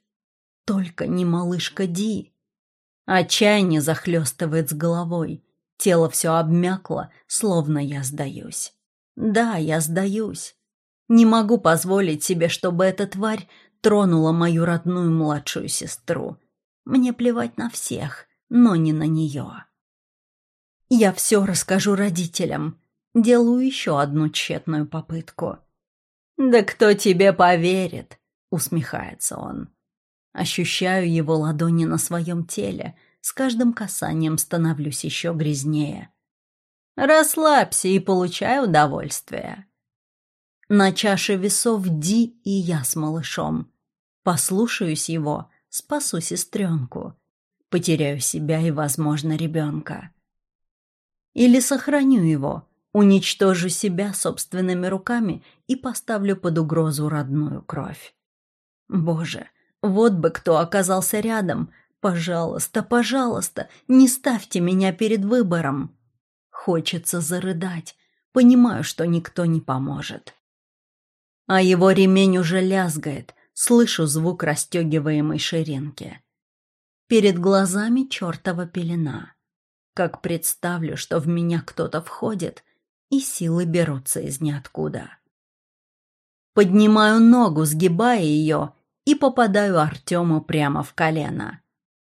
Только не малышка Ди. Отчаяние захлестывает с головой. Тело все обмякло, словно я сдаюсь. Да, я сдаюсь. Не могу позволить себе, чтобы эта тварь тронула мою родную младшую сестру. Мне плевать на всех, но не на нее. Я все расскажу родителям. Делаю еще одну тщетную попытку. «Да кто тебе поверит?» — усмехается он. Ощущаю его ладони на своем теле, с каждым касанием становлюсь еще грязнее. «Расслабься и получай удовольствие». На чаше весов Ди и я с малышом. Послушаюсь его, спасу сестренку. Потеряю себя и, возможно, ребенка. Или сохраню его, уничтожу себя собственными руками и поставлю под угрозу родную кровь. Боже, вот бы кто оказался рядом. Пожалуйста, пожалуйста, не ставьте меня перед выбором. Хочется зарыдать. Понимаю, что никто не поможет. А его ремень уже лязгает, слышу звук расстегиваемой ширинки. Перед глазами чертова пелена. Как представлю, что в меня кто-то входит, и силы берутся из ниоткуда. Поднимаю ногу, сгибая ее, и попадаю Артему прямо в колено.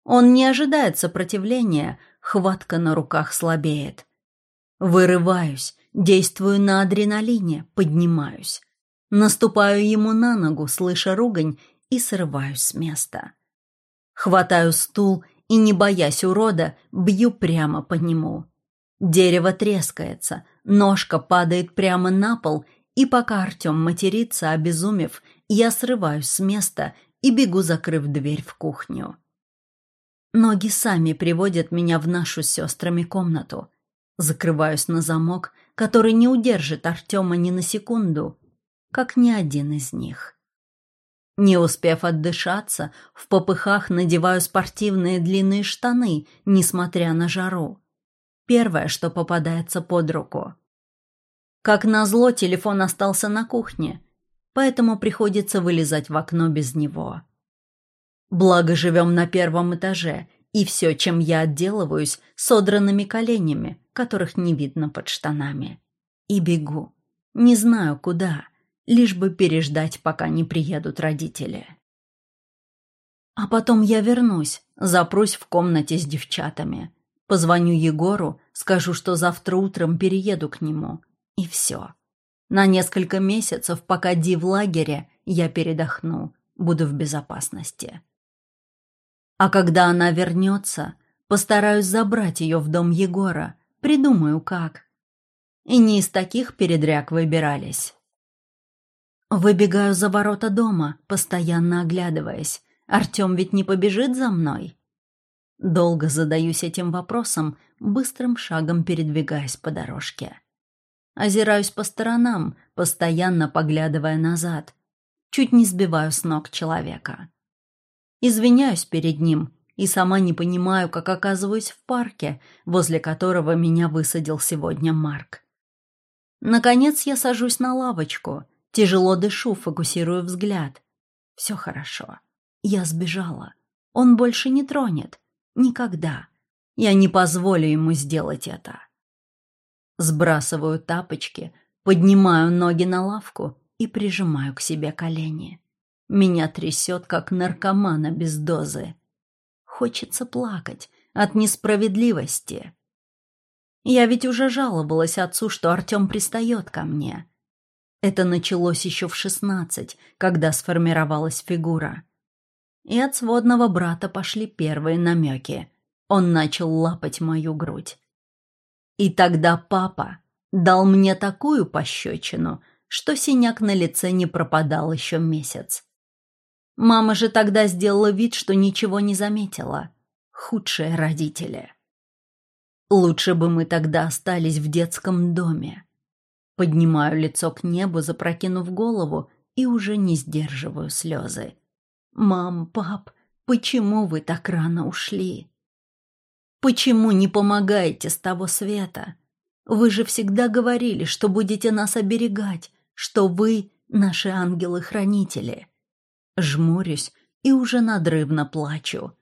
Он не ожидает сопротивления, хватка на руках слабеет. Вырываюсь, действую на адреналине, поднимаюсь. Наступаю ему на ногу, слыша ругань, и срываюсь с места. Хватаю стул и, не боясь урода, бью прямо по нему. Дерево трескается, ножка падает прямо на пол, и пока Артем матерится, обезумев, я срываюсь с места и бегу, закрыв дверь в кухню. Ноги сами приводят меня в нашу с сестрами комнату. Закрываюсь на замок, который не удержит Артема ни на секунду, как ни один из них. Не успев отдышаться, в попыхах надеваю спортивные длинные штаны, несмотря на жару. Первое, что попадается под руку. Как назло, телефон остался на кухне, поэтому приходится вылезать в окно без него. Благо живем на первом этаже, и все, чем я отделываюсь, содранными коленями, которых не видно под штанами. И бегу. Не знаю куда, лишь бы переждать, пока не приедут родители. А потом я вернусь, запрусь в комнате с девчатами. Позвоню Егору, скажу, что завтра утром перееду к нему. И все. На несколько месяцев, пока Ди в лагере, я передохну, буду в безопасности. А когда она вернется, постараюсь забрать ее в дом Егора, придумаю как. И не из таких передряг выбирались. Выбегаю за ворота дома, постоянно оглядываясь. Артем ведь не побежит за мной? Долго задаюсь этим вопросом, быстрым шагом передвигаясь по дорожке. Озираюсь по сторонам, постоянно поглядывая назад. Чуть не сбиваю с ног человека. Извиняюсь перед ним и сама не понимаю, как оказываюсь в парке, возле которого меня высадил сегодня Марк. Наконец я сажусь на лавочку, тяжело дышу, фокусирую взгляд. Все хорошо. Я сбежала. Он больше не тронет. Никогда. Я не позволю ему сделать это. Сбрасываю тапочки, поднимаю ноги на лавку и прижимаю к себе колени. Меня трясет, как наркомана без дозы. Хочется плакать от несправедливости. Я ведь уже жаловалась отцу, что Артем пристает ко мне. Это началось еще в шестнадцать, когда сформировалась фигура. И от сводного брата пошли первые намеки. Он начал лапать мою грудь. И тогда папа дал мне такую пощечину, что синяк на лице не пропадал еще месяц. Мама же тогда сделала вид, что ничего не заметила. Худшие родители. Лучше бы мы тогда остались в детском доме. Поднимаю лицо к небу, запрокинув голову, и уже не сдерживаю слезы. «Мам, пап, почему вы так рано ушли? Почему не помогаете с того света? Вы же всегда говорили, что будете нас оберегать, что вы — наши ангелы-хранители». Жмурюсь и уже надрывно плачу.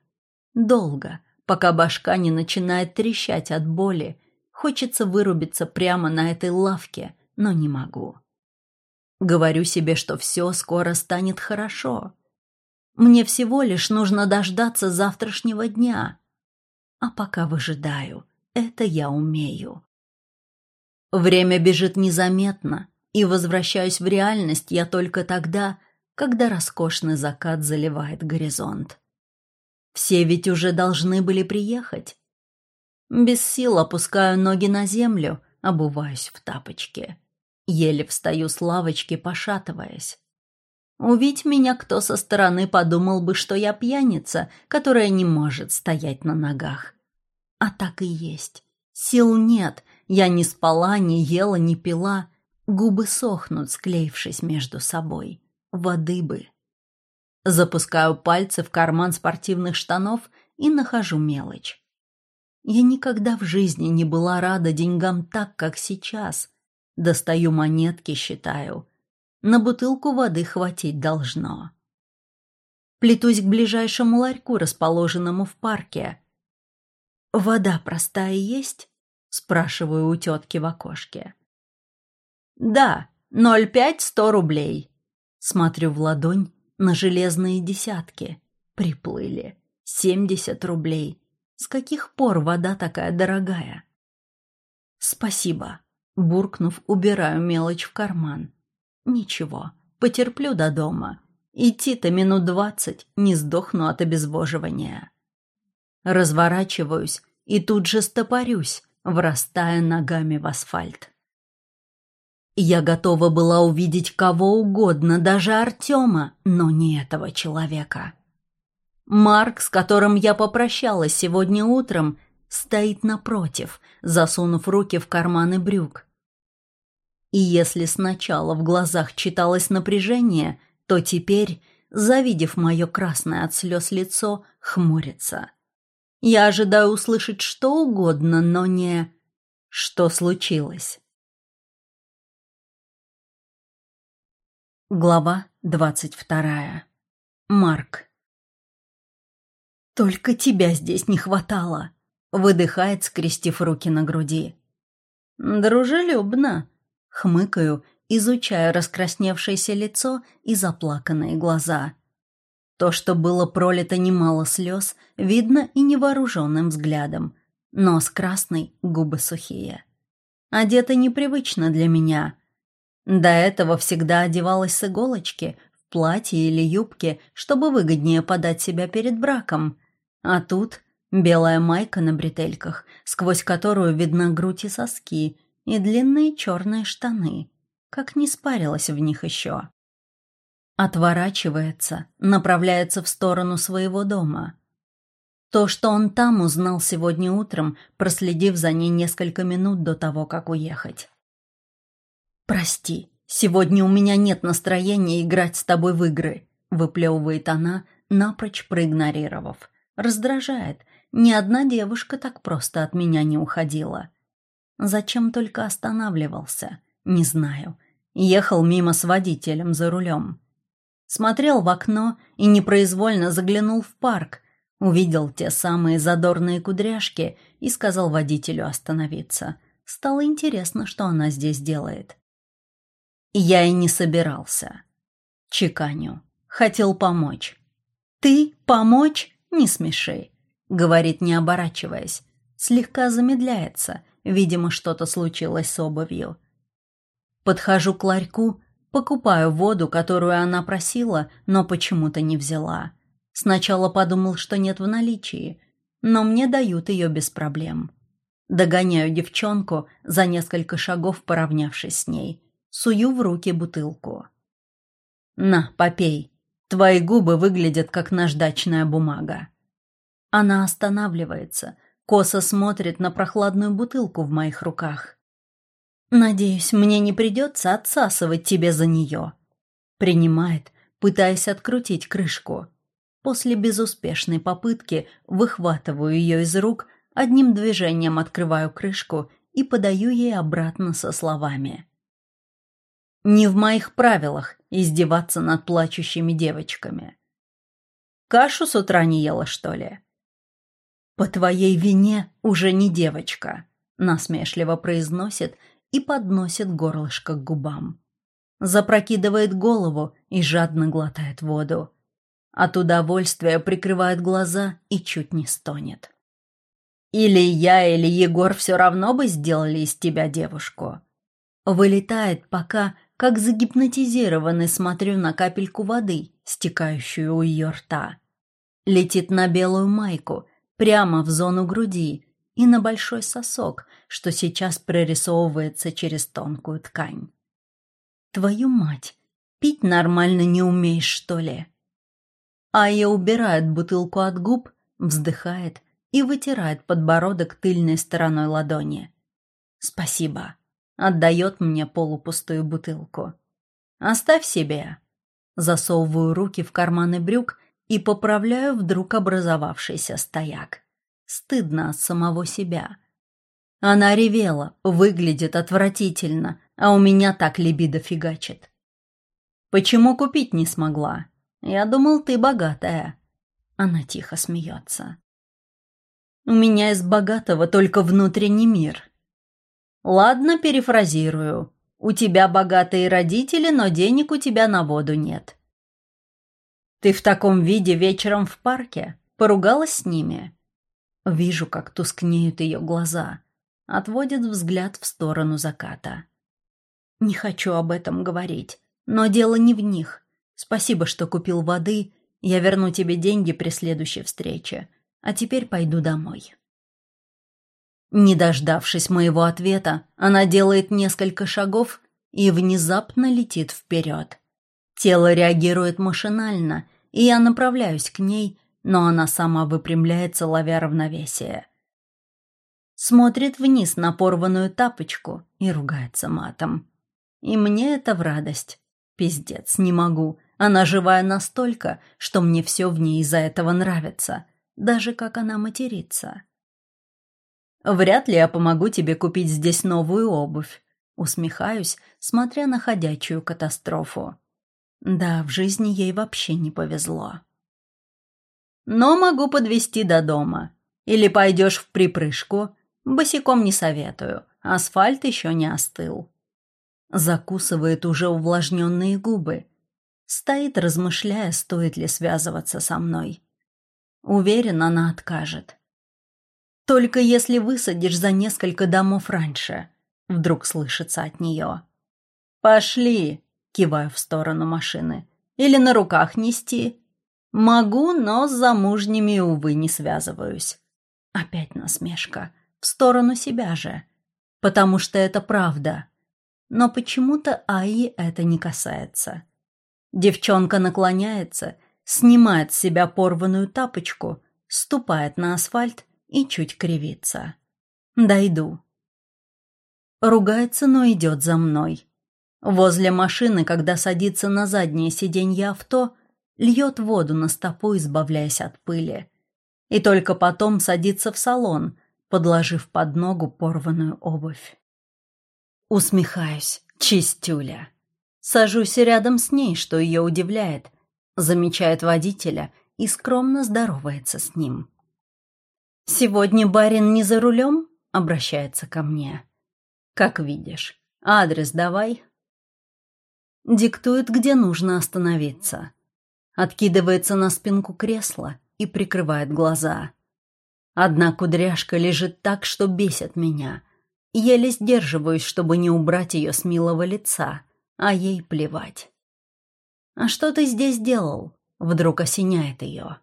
Долго, пока башка не начинает трещать от боли, хочется вырубиться прямо на этой лавке, но не могу. Говорю себе, что все скоро станет хорошо. Мне всего лишь нужно дождаться завтрашнего дня. А пока выжидаю, это я умею. Время бежит незаметно, и возвращаюсь в реальность я только тогда, когда роскошный закат заливает горизонт. Все ведь уже должны были приехать. Без сил опускаю ноги на землю, обуваюсь в тапочки. Еле встаю с лавочки, пошатываясь. Увидь меня кто со стороны, подумал бы, что я пьяница, которая не может стоять на ногах. А так и есть. Сил нет, я не спала, не ела, не пила. Губы сохнут, склеившись между собой. Воды бы. Запускаю пальцы в карман спортивных штанов и нахожу мелочь. Я никогда в жизни не была рада деньгам так, как сейчас. Достаю монетки, считаю. На бутылку воды хватить должно. Плетусь к ближайшему ларьку, расположенному в парке. «Вода простая есть?» — спрашиваю у тетки в окошке. «Да, ноль пять сто рублей». Смотрю в ладонь на железные десятки. Приплыли. Семьдесят рублей. С каких пор вода такая дорогая? «Спасибо», — буркнув, убираю мелочь в карман. «Ничего, потерплю до дома. Идти-то минут двадцать, не сдохну от обезвоживания». Разворачиваюсь и тут же стопорюсь, врастая ногами в асфальт. Я готова была увидеть кого угодно, даже Артема, но не этого человека. Марк, с которым я попрощалась сегодня утром, стоит напротив, засунув руки в карманы брюк. И если сначала в глазах читалось напряжение, то теперь, завидев мое красное от слез лицо, хмурится. Я ожидаю услышать что угодно, но не «что случилось?». Глава двадцать вторая. Марк. «Только тебя здесь не хватало», — выдыхает, скрестив руки на груди. «Дружелюбно», — хмыкаю, изучая раскрасневшееся лицо и заплаканные глаза. То, что было пролито немало слез, видно и невооруженным взглядом. Нос красный, губы сухие. Одета непривычно для меня — до этого всегда одевалась с иголочки, в платье или юбке, чтобы выгоднее подать себя перед браком. А тут белая майка на бретельках, сквозь которую видна грудь и соски, и длинные черные штаны. Как не спарилась в них еще. Отворачивается, направляется в сторону своего дома. То, что он там, узнал сегодня утром, проследив за ней несколько минут до того, как уехать. «Прости, сегодня у меня нет настроения играть с тобой в игры», выплевывает она, напрочь проигнорировав. Раздражает. Ни одна девушка так просто от меня не уходила. Зачем только останавливался? Не знаю. Ехал мимо с водителем за рулем. Смотрел в окно и непроизвольно заглянул в парк. Увидел те самые задорные кудряшки и сказал водителю остановиться. Стало интересно, что она здесь делает. Я и не собирался. Чеканю. Хотел помочь. «Ты? Помочь? Не смеши», — говорит, не оборачиваясь. Слегка замедляется. Видимо, что-то случилось с обувью. Подхожу к ларьку, покупаю воду, которую она просила, но почему-то не взяла. Сначала подумал, что нет в наличии, но мне дают ее без проблем. Догоняю девчонку, за несколько шагов поравнявшись с ней сую в руки бутылку. «На, попей. Твои губы выглядят как наждачная бумага». Она останавливается, косо смотрит на прохладную бутылку в моих руках. «Надеюсь, мне не придется отсасывать тебе за нее». Принимает, пытаясь открутить крышку. После безуспешной попытки выхватываю ее из рук, одним движением открываю крышку и подаю ей обратно со словами. Не в моих правилах издеваться над плачущими девочками. Кашу с утра не ела, что ли? По твоей вине уже не девочка, насмешливо произносит и подносит горлышко к губам. Запрокидывает голову и жадно глотает воду. От удовольствия прикрывает глаза и чуть не стонет. Или я, или Егор все равно бы сделали из тебя девушку. Вылетает, пока как загипнотизированный смотрю на капельку воды, стекающую у ее рта. Летит на белую майку, прямо в зону груди и на большой сосок, что сейчас прорисовывается через тонкую ткань. Твою мать, пить нормально не умеешь, что ли? Ая убирает бутылку от губ, вздыхает и вытирает подбородок тыльной стороной ладони. Спасибо. Отдает мне полупустую бутылку. «Оставь себе». Засовываю руки в карманы брюк и поправляю вдруг образовавшийся стояк. Стыдно от самого себя. Она ревела, выглядит отвратительно, а у меня так либидо фигачит. Почему купить не смогла? Я думал, ты богатая. Она тихо смеется. У меня из богатого только внутренний мир. Ладно, перефразирую. У тебя богатые родители, но денег у тебя на воду нет. Ты в таком виде вечером в парке? Поругалась с ними? Вижу, как тускнеют ее глаза. Отводит взгляд в сторону заката. Не хочу об этом говорить, но дело не в них. Спасибо, что купил воды. Я верну тебе деньги при следующей встрече. А теперь пойду домой. Не дождавшись моего ответа, она делает несколько шагов и внезапно летит вперед. Тело реагирует машинально, и я направляюсь к ней, но она сама выпрямляется, ловя равновесие. Смотрит вниз на порванную тапочку и ругается матом. И мне это в радость. Пиздец, не могу. Она живая настолько, что мне все в ней из-за этого нравится. Даже как она матерится. Вряд ли я помогу тебе купить здесь новую обувь. Усмехаюсь, смотря на ходячую катастрофу. Да, в жизни ей вообще не повезло. Но могу подвести до дома. Или пойдешь в припрыжку. Босиком не советую. Асфальт еще не остыл. Закусывает уже увлажненные губы. Стоит, размышляя, стоит ли связываться со мной. Уверен, она откажет. Только если высадишь за несколько домов раньше, вдруг слышится от нее. Пошли, киваю в сторону машины. Или на руках нести. Могу, но с замужними, увы, не связываюсь. Опять насмешка. В сторону себя же. Потому что это правда. Но почему-то Аи это не касается. Девчонка наклоняется, снимает с себя порванную тапочку, ступает на асфальт и чуть кривится. Дойду. Ругается, но идет за мной. Возле машины, когда садится на заднее сиденье авто, льет воду на стопу, избавляясь от пыли. И только потом садится в салон, подложив под ногу порванную обувь. Усмехаюсь, чистюля. Сажусь рядом с ней, что ее удивляет. Замечает водителя и скромно здоровается с ним. «Сегодня барин не за рулем?» — обращается ко мне. «Как видишь. Адрес давай». Диктует, где нужно остановиться. Откидывается на спинку кресла и прикрывает глаза. Одна кудряшка лежит так, что бесит меня. Еле сдерживаюсь, чтобы не убрать ее с милого лица, а ей плевать. «А что ты здесь делал?» — вдруг осеняет ее.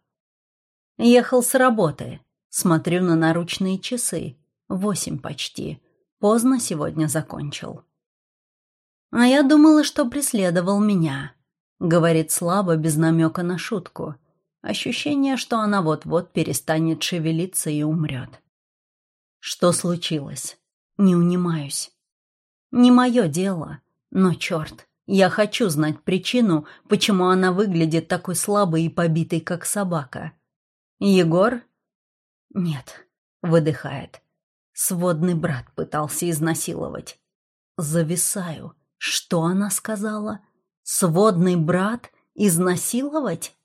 «Ехал с работы», Смотрю на наручные часы. Восемь почти. Поздно сегодня закончил. «А я думала, что преследовал меня», — говорит слабо, без намека на шутку. Ощущение, что она вот-вот перестанет шевелиться и умрет. Что случилось? Не унимаюсь. Не мое дело, но черт, я хочу знать причину, почему она выглядит такой слабой и побитой, как собака. Егор «Нет», — выдыхает. Сводный брат пытался изнасиловать. Зависаю. Что она сказала? Сводный брат изнасиловать?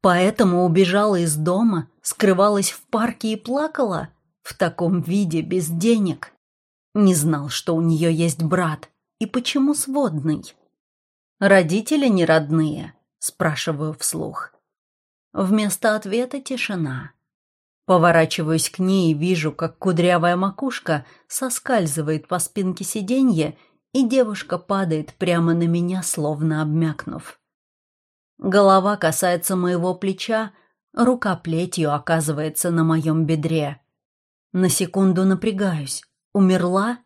Поэтому убежала из дома, скрывалась в парке и плакала? В таком виде, без денег? Не знал, что у нее есть брат. И почему сводный? Родители не родные? Спрашиваю вслух. Вместо ответа тишина. Поворачиваюсь к ней и вижу, как кудрявая макушка соскальзывает по спинке сиденья, и девушка падает прямо на меня, словно обмякнув. Голова касается моего плеча, рука плетью оказывается на моем бедре. На секунду напрягаюсь. Умерла?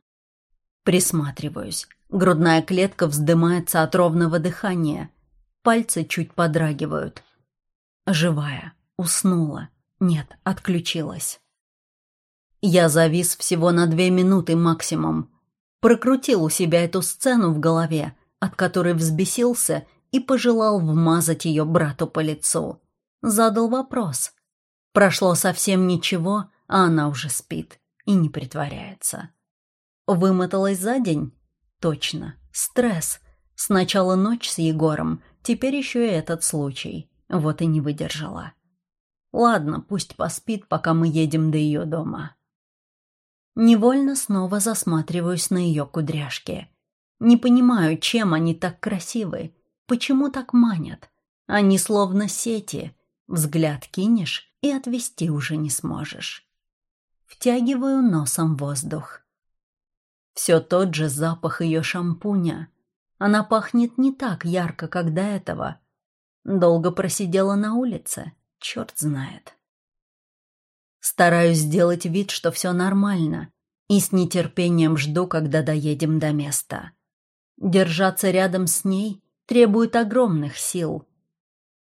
Присматриваюсь. Грудная клетка вздымается от ровного дыхания. Пальцы чуть подрагивают. Живая. Уснула. Нет, отключилась. Я завис всего на две минуты максимум. Прокрутил у себя эту сцену в голове, от которой взбесился и пожелал вмазать ее брату по лицу. Задал вопрос. Прошло совсем ничего, а она уже спит и не притворяется. Вымоталась за день? Точно. Стресс. Сначала ночь с Егором, теперь еще и этот случай. Вот и не выдержала. Ладно, пусть поспит, пока мы едем до ее дома. Невольно снова засматриваюсь на ее кудряшки. Не понимаю, чем они так красивы, почему так манят. Они словно сети, взгляд кинешь и отвести уже не сможешь. Втягиваю носом воздух. Все тот же запах ее шампуня. Она пахнет не так ярко, как до этого. Долго просидела на улице, черт знает. Стараюсь сделать вид, что все нормально, и с нетерпением жду, когда доедем до места. Держаться рядом с ней требует огромных сил,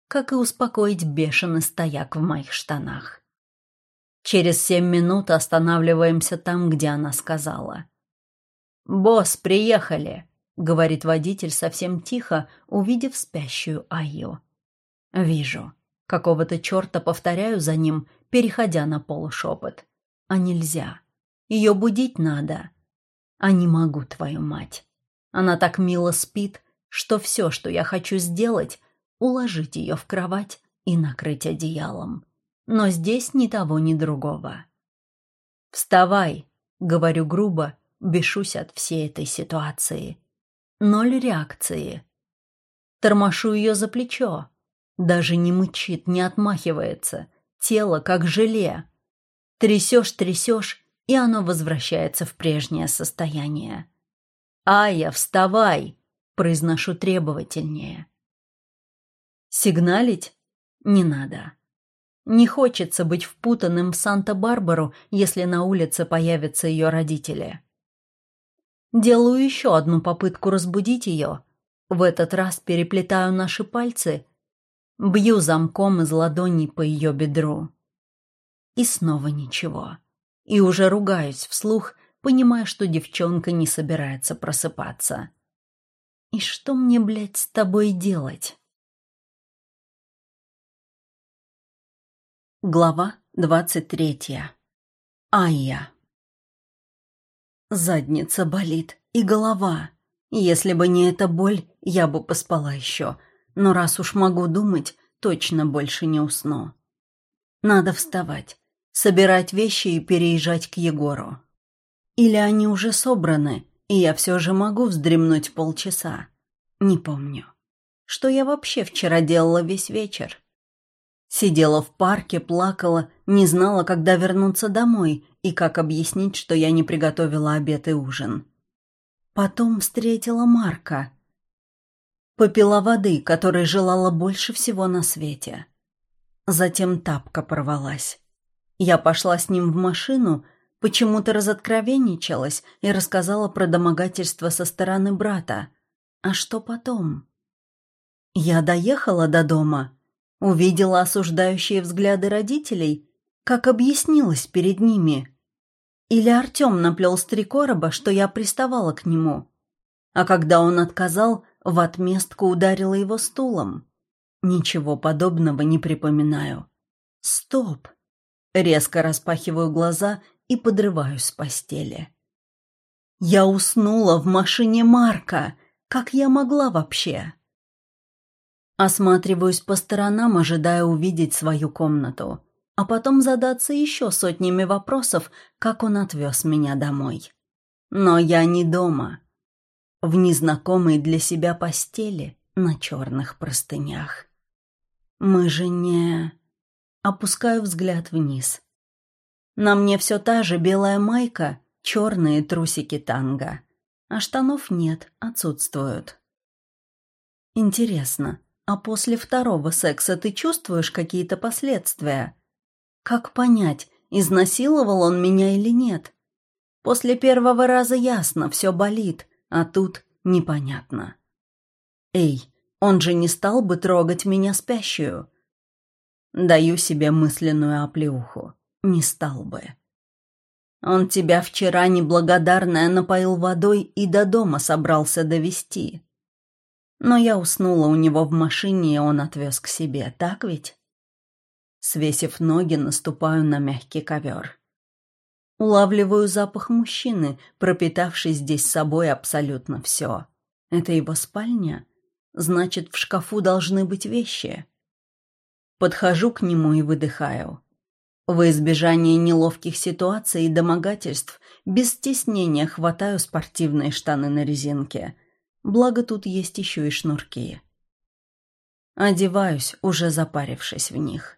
как и успокоить бешеный стояк в моих штанах. Через семь минут останавливаемся там, где она сказала. «Босс, приехали!» — говорит водитель совсем тихо, увидев спящую Аю. «Вижу. Какого-то черта повторяю за ним, переходя на полушепот. А нельзя. Ее будить надо. А не могу, твою мать. Она так мило спит, что все, что я хочу сделать, уложить ее в кровать и накрыть одеялом но здесь ни того, ни другого. «Вставай!» — говорю грубо, бешусь от всей этой ситуации. Ноль реакции. Тормошу ее за плечо. Даже не мычит, не отмахивается. Тело как желе. Трясешь, трясешь, и оно возвращается в прежнее состояние. «Ая, вставай!» — произношу требовательнее. Сигналить? Не надо. Не хочется быть впутанным в Санта-Барбару, если на улице появятся ее родители. Делаю еще одну попытку разбудить ее. В этот раз переплетаю наши пальцы, бью замком из ладоней по ее бедру. И снова ничего. И уже ругаюсь вслух, понимая, что девчонка не собирается просыпаться. И что мне, блядь, с тобой делать? Глава двадцать третья. Айя. Задница болит и голова. Если бы не эта боль, я бы поспала еще. Но раз уж могу думать, точно больше не усну. Надо вставать, собирать вещи и переезжать к Егору. Или они уже собраны, и я все же могу вздремнуть полчаса. Не помню. Что я вообще вчера делала весь вечер? Сидела в парке, плакала, не знала, когда вернуться домой и как объяснить, что я не приготовила обед и ужин. Потом встретила Марка. Попила воды, которой желала больше всего на свете. Затем тапка порвалась. Я пошла с ним в машину, почему-то разоткровенничалась и рассказала про домогательство со стороны брата. А что потом? Я доехала до дома — Увидела осуждающие взгляды родителей, как объяснилась перед ними. Или Артем наплел с три короба, что я приставала к нему. А когда он отказал, в отместку ударила его стулом. Ничего подобного не припоминаю. Стоп! Резко распахиваю глаза и подрываюсь с постели. Я уснула в машине Марка. Как я могла вообще? Осматриваюсь по сторонам, ожидая увидеть свою комнату, а потом задаться еще сотнями вопросов, как он отвез меня домой. Но я не дома. В незнакомой для себя постели на черных простынях. Мы же не... Опускаю взгляд вниз. На мне все та же белая майка, черные трусики танго. А штанов нет, отсутствуют. Интересно, а после второго секса ты чувствуешь какие-то последствия? Как понять, изнасиловал он меня или нет? После первого раза ясно, все болит, а тут непонятно. Эй, он же не стал бы трогать меня спящую. Даю себе мысленную оплеуху. Не стал бы. Он тебя вчера неблагодарная напоил водой и до дома собрался довести. Но я уснула у него в машине, и он отвез к себе, так ведь? Свесив ноги, наступаю на мягкий ковер. Улавливаю запах мужчины, пропитавший здесь собой абсолютно все. Это его спальня? Значит, в шкафу должны быть вещи. Подхожу к нему и выдыхаю. Во избежание неловких ситуаций и домогательств без стеснения хватаю спортивные штаны на резинке. Благо тут есть еще и шнурки. Одеваюсь, уже запарившись в них.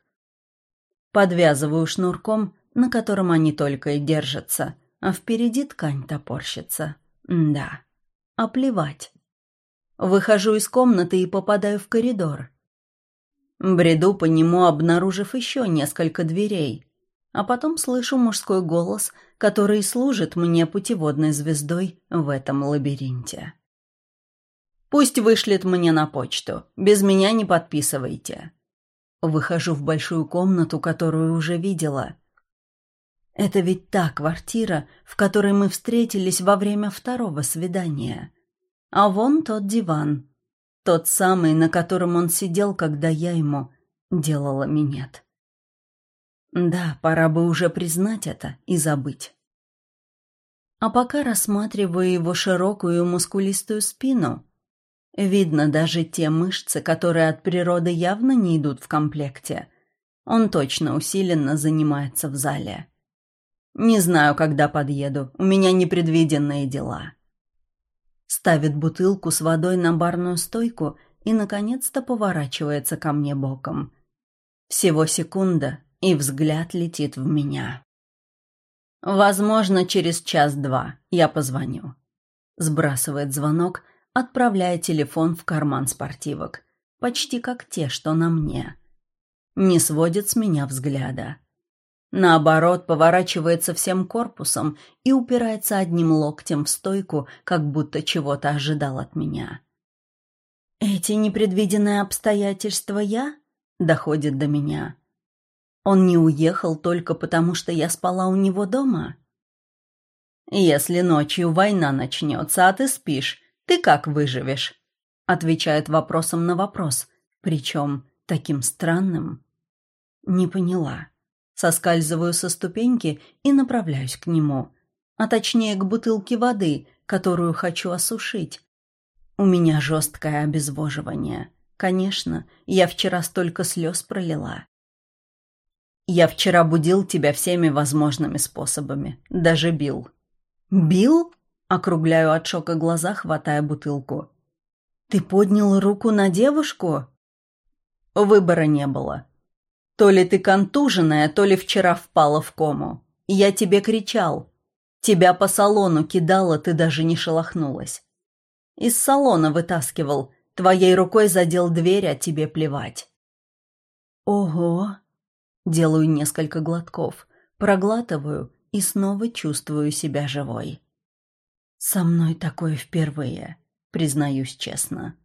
Подвязываю шнурком, на котором они только и держатся, а впереди ткань топорщится. да, а плевать. Выхожу из комнаты и попадаю в коридор. Бреду по нему, обнаружив еще несколько дверей, а потом слышу мужской голос, который служит мне путеводной звездой в этом лабиринте. Пусть вышлет мне на почту, без меня не подписывайте. Выхожу в большую комнату, которую уже видела. Это ведь та квартира, в которой мы встретились во время второго свидания. А вон тот диван, тот самый, на котором он сидел, когда я ему делала минет. Да, пора бы уже признать это и забыть. А пока рассматриваю его широкую мускулистую спину, видно даже те мышцы, которые от природы явно не идут в комплекте. Он точно усиленно занимается в зале. Не знаю, когда подъеду, у меня непредвиденные дела ставит бутылку с водой на барную стойку и, наконец-то, поворачивается ко мне боком. Всего секунда, и взгляд летит в меня. «Возможно, через час-два я позвоню». Сбрасывает звонок, отправляя телефон в карман спортивок, почти как те, что на мне. Не сводит с меня взгляда. Наоборот, поворачивается всем корпусом и упирается одним локтем в стойку, как будто чего-то ожидал от меня. «Эти непредвиденные обстоятельства я?» — доходит до меня. «Он не уехал только потому, что я спала у него дома?» «Если ночью война начнется, а ты спишь, ты как выживешь?» — отвечает вопросом на вопрос, причем таким странным. «Не поняла». Соскальзываю со ступеньки и направляюсь к нему. А точнее, к бутылке воды, которую хочу осушить. У меня жесткое обезвоживание. Конечно, я вчера столько слез пролила. Я вчера будил тебя всеми возможными способами. Даже бил. Бил? Округляю от шока глаза, хватая бутылку. Ты поднял руку на девушку? Выбора не было. То ли ты контуженная, то ли вчера впала в кому. Я тебе кричал. Тебя по салону кидала, ты даже не шелохнулась. Из салона вытаскивал, твоей рукой задел дверь, а тебе плевать. Ого! Делаю несколько глотков, проглатываю и снова чувствую себя живой. Со мной такое впервые, признаюсь честно.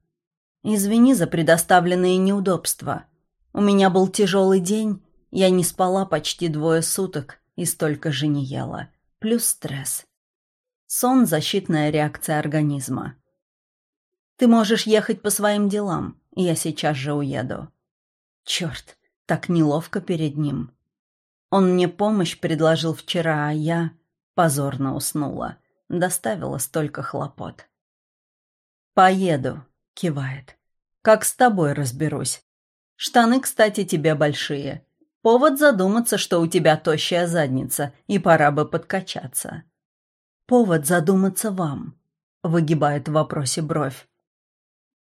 Извини за предоставленные неудобства. У меня был тяжелый день, я не спала почти двое суток и столько же не ела. Плюс стресс. Сон – защитная реакция организма. Ты можешь ехать по своим делам, я сейчас же уеду. Черт, так неловко перед ним. Он мне помощь предложил вчера, а я позорно уснула. Доставила столько хлопот. «Поеду», — кивает. «Как с тобой разберусь. Штаны, кстати, тебе большие. Повод задуматься, что у тебя тощая задница, и пора бы подкачаться. Повод задуматься вам, выгибает в вопросе бровь.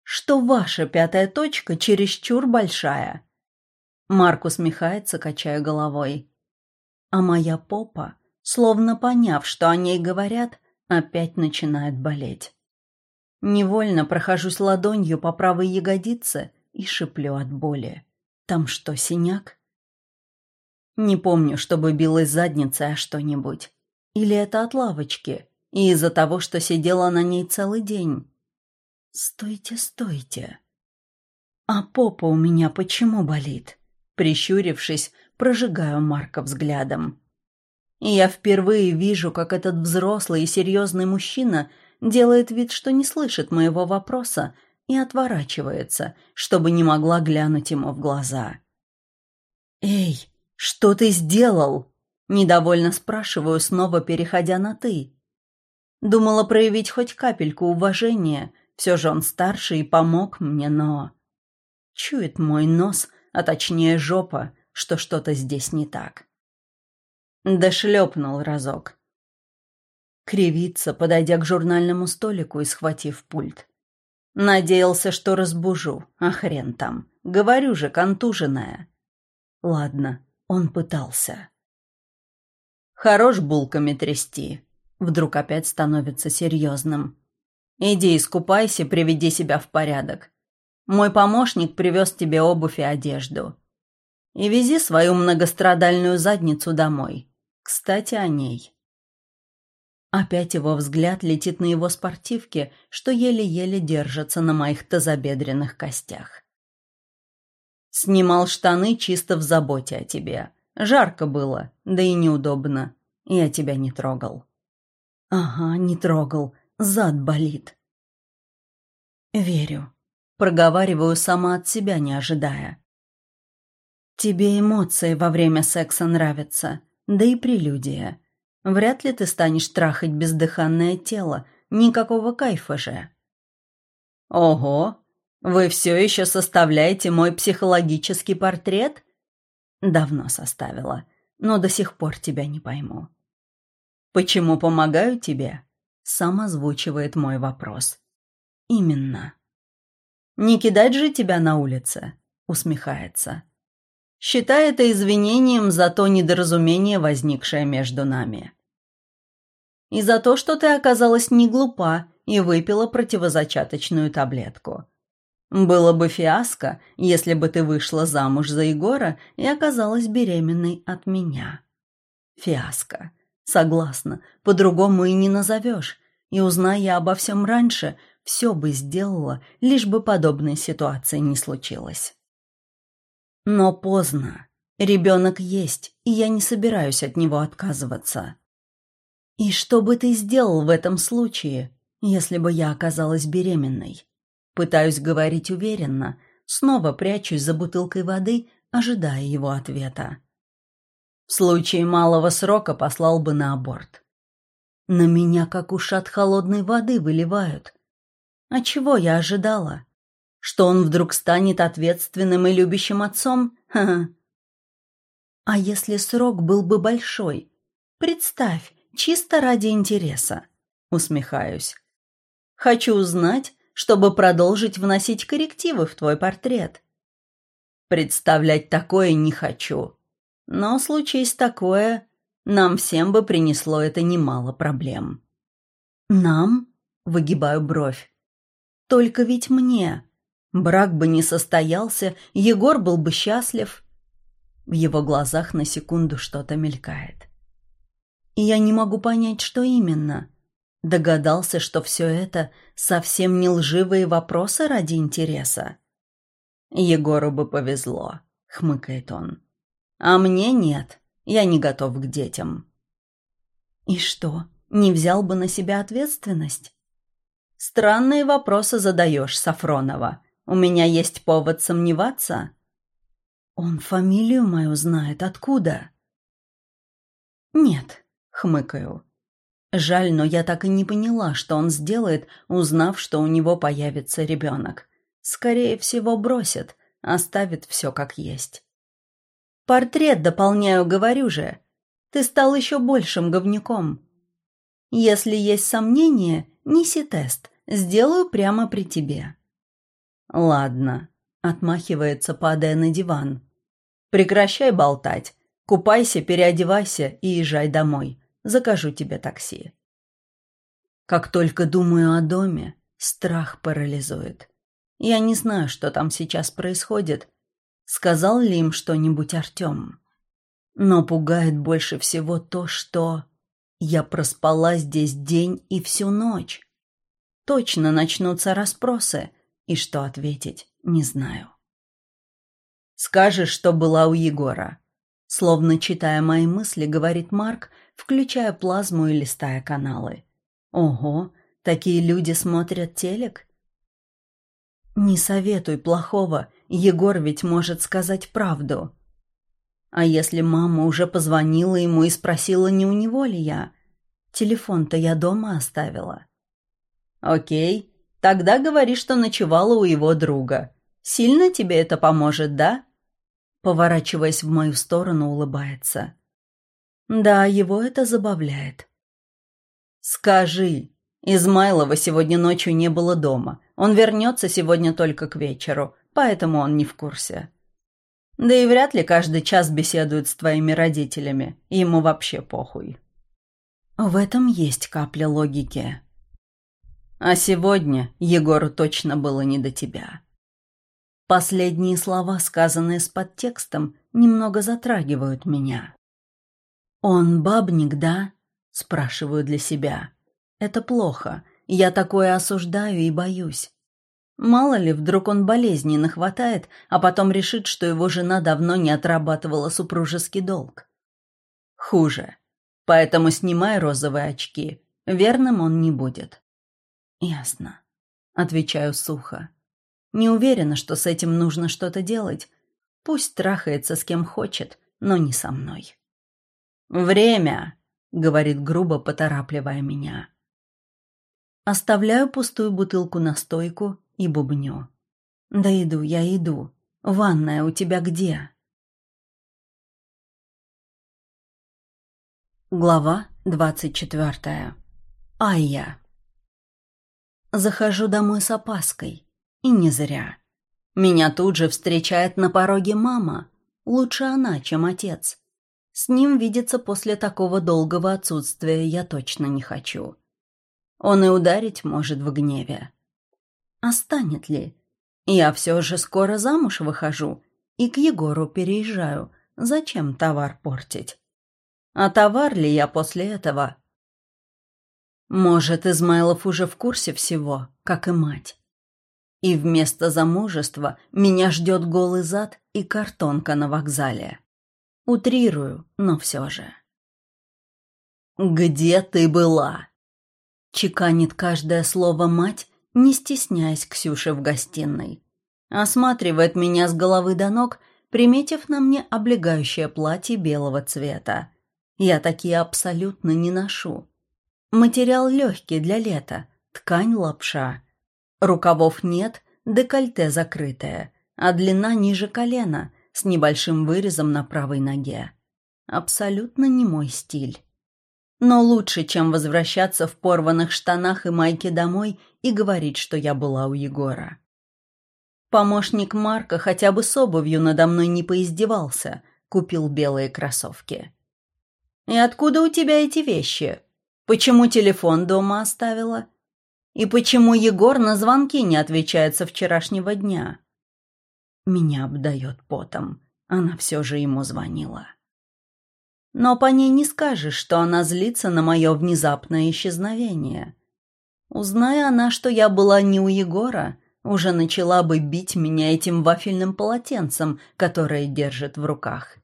Что ваша пятая точка чересчур большая. Марк усмехается, качая головой. А моя попа, словно поняв, что о ней говорят, опять начинает болеть. Невольно прохожусь ладонью по правой ягодице и шиплю от боли. Там что, синяк? Не помню, чтобы билась задницей о что-нибудь. Или это от лавочки, и из-за того, что сидела на ней целый день. Стойте, стойте. А попа у меня почему болит? Прищурившись, прожигаю Марка взглядом. И я впервые вижу, как этот взрослый и серьезный мужчина делает вид, что не слышит моего вопроса, и отворачивается, чтобы не могла глянуть ему в глаза. «Эй, что ты сделал?» Недовольно спрашиваю, снова переходя на «ты». Думала проявить хоть капельку уважения, Все же он старше и помог мне, но... Чует мой нос, а точнее жопа, что что-то здесь не так. Да шлепнул разок. Кривится, подойдя к журнальному столику и схватив пульт. Надеялся, что разбужу, а хрен там. Говорю же, контуженная. Ладно, он пытался. Хорош булками трясти. Вдруг опять становится серьезным. Иди искупайся, приведи себя в порядок. Мой помощник привез тебе обувь и одежду. И вези свою многострадальную задницу домой. Кстати, о ней. Опять его взгляд летит на его спортивке, что еле-еле держатся на моих тазобедренных костях. Снимал штаны чисто в заботе о тебе. Жарко было, да и неудобно. Я тебя не трогал. Ага, не трогал. Зад болит. Верю. Проговариваю сама от себя, не ожидая. Тебе эмоции во время секса нравятся, да и прелюдия. Вряд ли ты станешь трахать бездыханное тело, никакого кайфа же. Ого, вы все еще составляете мой психологический портрет? Давно составила, но до сих пор тебя не пойму. Почему помогаю тебе? Сам озвучивает мой вопрос. Именно. Не кидать же тебя на улице, усмехается. Считай это извинением за то недоразумение, возникшее между нами. И за то, что ты оказалась не глупа и выпила противозачаточную таблетку. Было бы фиаско, если бы ты вышла замуж за Егора и оказалась беременной от меня. Фиаско. Согласна, по-другому и не назовешь. И узная я обо всем раньше, все бы сделала, лишь бы подобной ситуации не случилось. Но поздно. Ребенок есть, и я не собираюсь от него отказываться. И что бы ты сделал в этом случае, если бы я оказалась беременной? Пытаюсь говорить уверенно, снова прячусь за бутылкой воды, ожидая его ответа. В случае малого срока послал бы на аборт. На меня как ушат холодной воды выливают. А чего я ожидала? Что он вдруг станет ответственным и любящим отцом? Ха-ха. А если срок был бы большой? Представь, чисто ради интереса. Усмехаюсь. Хочу узнать, чтобы продолжить вносить коррективы в твой портрет. Представлять такое не хочу. Но случись такое, нам всем бы принесло это немало проблем. Нам? Выгибаю бровь. Только ведь мне. Брак бы не состоялся, Егор был бы счастлив. В его глазах на секунду что-то мелькает. И я не могу понять, что именно. Догадался, что все это совсем не лживые вопросы ради интереса. «Егору бы повезло», — хмыкает он. «А мне нет, я не готов к детям». «И что, не взял бы на себя ответственность?» «Странные вопросы задаешь, Сафронова. У меня есть повод сомневаться. Он фамилию мою знает. Откуда? Нет, хмыкаю. Жаль, но я так и не поняла, что он сделает, узнав, что у него появится ребенок. Скорее всего, бросит, оставит все как есть. Портрет дополняю, говорю же. Ты стал еще большим говнюком. Если есть сомнения, неси тест, сделаю прямо при тебе. «Ладно», — отмахивается, падая на диван. «Прекращай болтать. Купайся, переодевайся и езжай домой. Закажу тебе такси». Как только думаю о доме, страх парализует. Я не знаю, что там сейчас происходит. Сказал ли им что-нибудь Артем? Но пугает больше всего то, что... Я проспала здесь день и всю ночь. Точно начнутся расспросы — и что ответить, не знаю. «Скажешь, что была у Егора», Словно читая мои мысли, говорит Марк, включая плазму и листая каналы. Ого, такие люди смотрят телек? Не советуй плохого, Егор ведь может сказать правду. А если мама уже позвонила ему и спросила, не у него ли я? Телефон-то я дома оставила. Окей, Тогда говори, что ночевала у его друга. Сильно тебе это поможет, да?» Поворачиваясь в мою сторону, улыбается. «Да, его это забавляет». «Скажи, Измайлова сегодня ночью не было дома. Он вернется сегодня только к вечеру, поэтому он не в курсе. Да и вряд ли каждый час беседует с твоими родителями. Ему вообще похуй». В этом есть капля логики. А сегодня Егору точно было не до тебя. Последние слова, сказанные с подтекстом, немного затрагивают меня. «Он бабник, да?» – спрашиваю для себя. «Это плохо. Я такое осуждаю и боюсь. Мало ли, вдруг он болезни нахватает, а потом решит, что его жена давно не отрабатывала супружеский долг. Хуже. Поэтому снимай розовые очки. Верным он не будет. Ясно. Отвечаю сухо. Не уверена, что с этим нужно что-то делать. Пусть трахается с кем хочет, но не со мной. «Время!» — говорит грубо, поторапливая меня. Оставляю пустую бутылку на стойку и бубню. «Да иду, я иду. Ванная у тебя где?» Глава двадцать четвертая. Айя. Захожу домой с опаской. И не зря. Меня тут же встречает на пороге мама. Лучше она, чем отец. С ним видеться после такого долгого отсутствия я точно не хочу. Он и ударить может в гневе. А станет ли? Я все же скоро замуж выхожу и к Егору переезжаю. Зачем товар портить? А товар ли я после этого? Может, Измайлов уже в курсе всего, как и мать. И вместо замужества меня ждет голый зад и картонка на вокзале. Утрирую, но все же. «Где ты была?» Чеканит каждое слово мать, не стесняясь Ксюши в гостиной. Осматривает меня с головы до ног, приметив на мне облегающее платье белого цвета. Я такие абсолютно не ношу. Материал легкий для лета, ткань лапша. Рукавов нет, декольте закрытое, а длина ниже колена, с небольшим вырезом на правой ноге. Абсолютно не мой стиль. Но лучше, чем возвращаться в порванных штанах и майке домой и говорить, что я была у Егора. Помощник Марка хотя бы с обувью надо мной не поиздевался, купил белые кроссовки. И откуда у тебя эти вещи? Почему телефон дома оставила? И почему Егор на звонки не отвечает со вчерашнего дня? Меня обдает потом. Она все же ему звонила. Но по ней не скажешь, что она злится на мое внезапное исчезновение. Узная она, что я была не у Егора, уже начала бы бить меня этим вафельным полотенцем, которое держит в руках.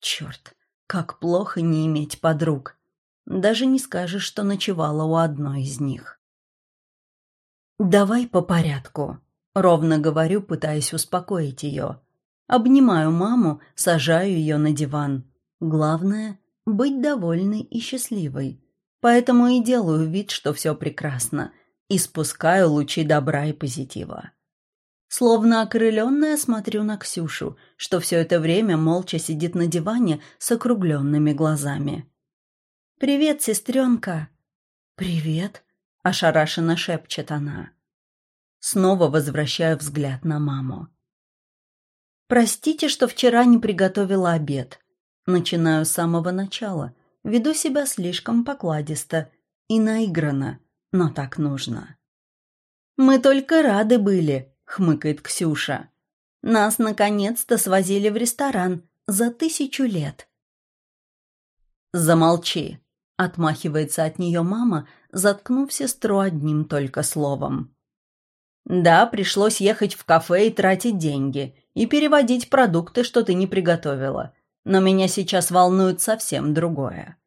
Черт, как плохо не иметь подруг. Даже не скажешь, что ночевала у одной из них. «Давай по порядку», — ровно говорю, пытаясь успокоить ее. Обнимаю маму, сажаю ее на диван. Главное — быть довольной и счастливой. Поэтому и делаю вид, что все прекрасно, и спускаю лучи добра и позитива. Словно окрыленная смотрю на Ксюшу, что все это время молча сидит на диване с округленными глазами. «Привет, сестренка!» «Привет!» — ошарашенно шепчет она. Снова возвращаю взгляд на маму. «Простите, что вчера не приготовила обед. Начинаю с самого начала. Веду себя слишком покладисто и наигранно, но так нужно». «Мы только рады были», хмыкает Ксюша. Нас наконец-то свозили в ресторан за тысячу лет. Замолчи, отмахивается от нее мама, заткнув сестру одним только словом. Да, пришлось ехать в кафе и тратить деньги, и переводить продукты, что ты не приготовила. Но меня сейчас волнует совсем другое.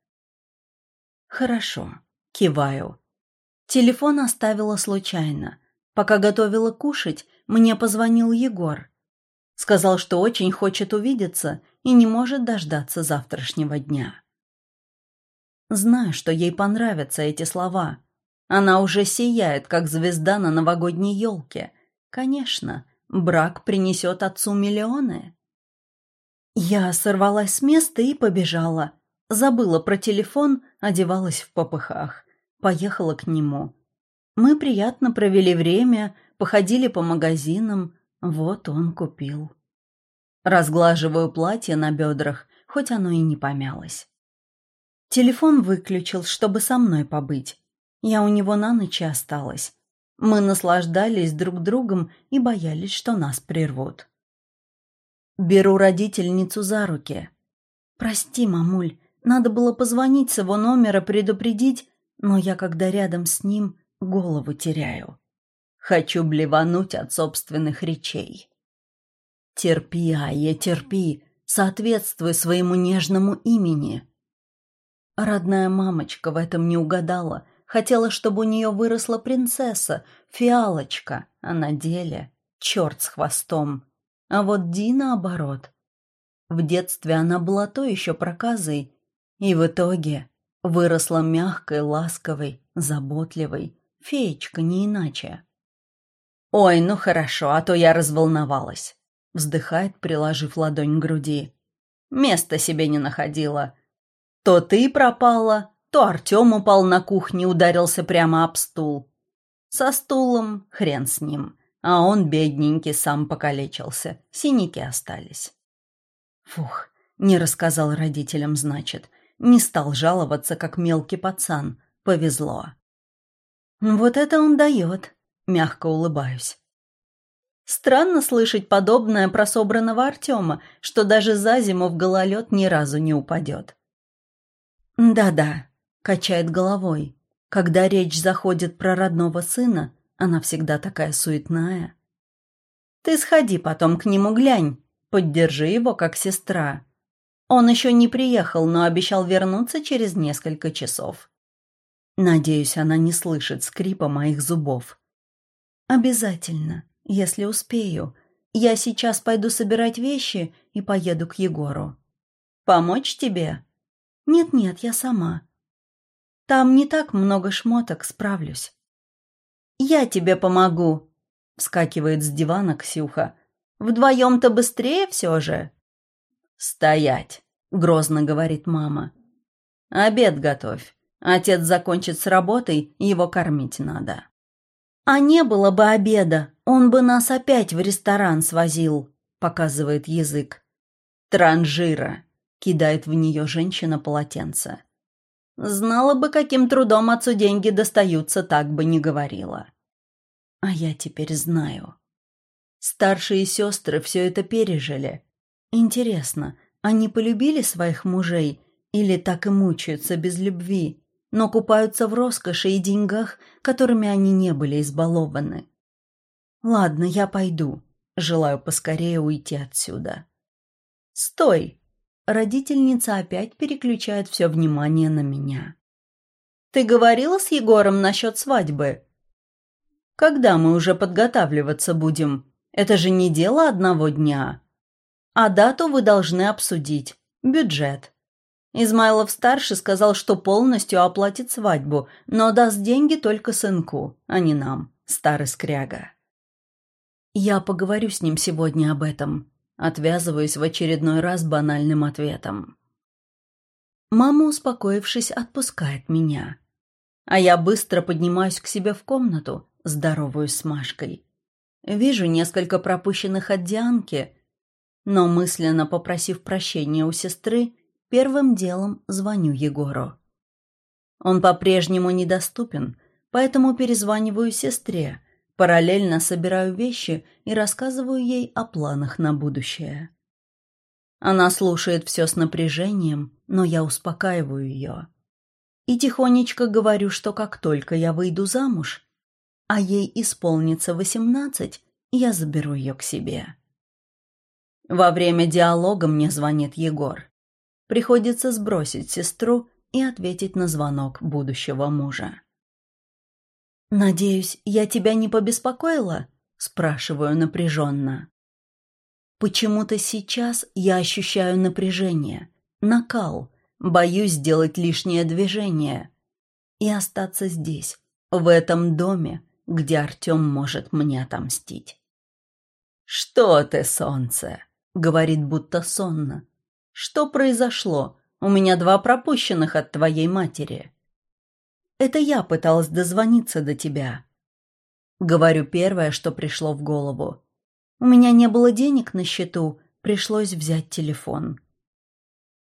Хорошо, киваю. Телефон оставила случайно. Пока готовила кушать, мне позвонил Егор. Сказал, что очень хочет увидеться и не может дождаться завтрашнего дня. Знаю, что ей понравятся эти слова. Она уже сияет, как звезда на новогодней елке. Конечно, брак принесет отцу миллионы. Я сорвалась с места и побежала. Забыла про телефон, одевалась в попыхах. Поехала к нему. Мы приятно провели время, походили по магазинам. Вот он купил. Разглаживаю платье на бедрах, хоть оно и не помялось. Телефон выключил, чтобы со мной побыть. Я у него на ночь осталась. Мы наслаждались друг другом и боялись, что нас прервут. Беру родительницу за руки. «Прости, мамуль, надо было позвонить с его номера, предупредить, но я, когда рядом с ним, голову теряю. Хочу блевануть от собственных речей». «Терпи, Айя, терпи, соответствуй своему нежному имени». Родная мамочка в этом не угадала — Хотела, чтобы у нее выросла принцесса, фиалочка, а на деле черт с хвостом. А вот Ди наоборот. В детстве она была то еще проказой, и в итоге выросла мягкой, ласковой, заботливой, феечка не иначе. «Ой, ну хорошо, а то я разволновалась», — вздыхает, приложив ладонь к груди. «Места себе не находила. То ты пропала, то Артем упал на кухне, ударился прямо об стул. Со стулом хрен с ним, а он, бедненький, сам покалечился, синяки остались. Фух, не рассказал родителям, значит, не стал жаловаться, как мелкий пацан, повезло. Вот это он дает, мягко улыбаюсь. Странно слышать подобное про собранного Артема, что даже за зиму в гололед ни разу не упадет. Да-да, Качает головой. Когда речь заходит про родного сына, она всегда такая суетная. Ты сходи потом к нему глянь, поддержи его как сестра. Он еще не приехал, но обещал вернуться через несколько часов. Надеюсь, она не слышит скрипа моих зубов. Обязательно, если успею. Я сейчас пойду собирать вещи и поеду к Егору. Помочь тебе? Нет-нет, я сама. Там не так много шмоток, справлюсь. «Я тебе помогу», — вскакивает с дивана Ксюха. «Вдвоем-то быстрее все же». «Стоять», — грозно говорит мама. «Обед готовь. Отец закончит с работой, его кормить надо». «А не было бы обеда, он бы нас опять в ресторан свозил», — показывает язык. «Транжира», — кидает в нее женщина полотенце. Знала бы, каким трудом отцу деньги достаются, так бы не говорила. А я теперь знаю. Старшие сестры все это пережили. Интересно, они полюбили своих мужей или так и мучаются без любви, но купаются в роскоши и деньгах, которыми они не были избалованы? Ладно, я пойду. Желаю поскорее уйти отсюда. «Стой!» Родительница опять переключает все внимание на меня. «Ты говорила с Егором насчет свадьбы?» «Когда мы уже подготавливаться будем? Это же не дело одного дня. А дату вы должны обсудить. Бюджет». Измайлов-старший сказал, что полностью оплатит свадьбу, но даст деньги только сынку, а не нам, старый скряга. Я поговорю с ним сегодня об этом. Отвязываюсь в очередной раз банальным ответом. Мама, успокоившись, отпускает меня. А я быстро поднимаюсь к себе в комнату, здороваюсь с Машкой. Вижу несколько пропущенных от Дианки, но мысленно попросив прощения у сестры, первым делом звоню Егору. Он по-прежнему недоступен, поэтому перезваниваю сестре, Параллельно собираю вещи и рассказываю ей о планах на будущее. Она слушает все с напряжением, но я успокаиваю ее. И тихонечко говорю, что как только я выйду замуж, а ей исполнится восемнадцать, я заберу ее к себе. Во время диалога мне звонит Егор. Приходится сбросить сестру и ответить на звонок будущего мужа. «Надеюсь, я тебя не побеспокоила?» – спрашиваю напряженно. Почему-то сейчас я ощущаю напряжение, накал, боюсь сделать лишнее движение и остаться здесь, В этом доме, где Артем может мне отомстить. «Что ты, солнце?» — говорит будто сонно. «Что произошло? У меня два пропущенных от твоей матери». «Это я пыталась дозвониться до тебя». Говорю первое, что пришло в голову. У меня не было денег на счету, пришлось взять телефон.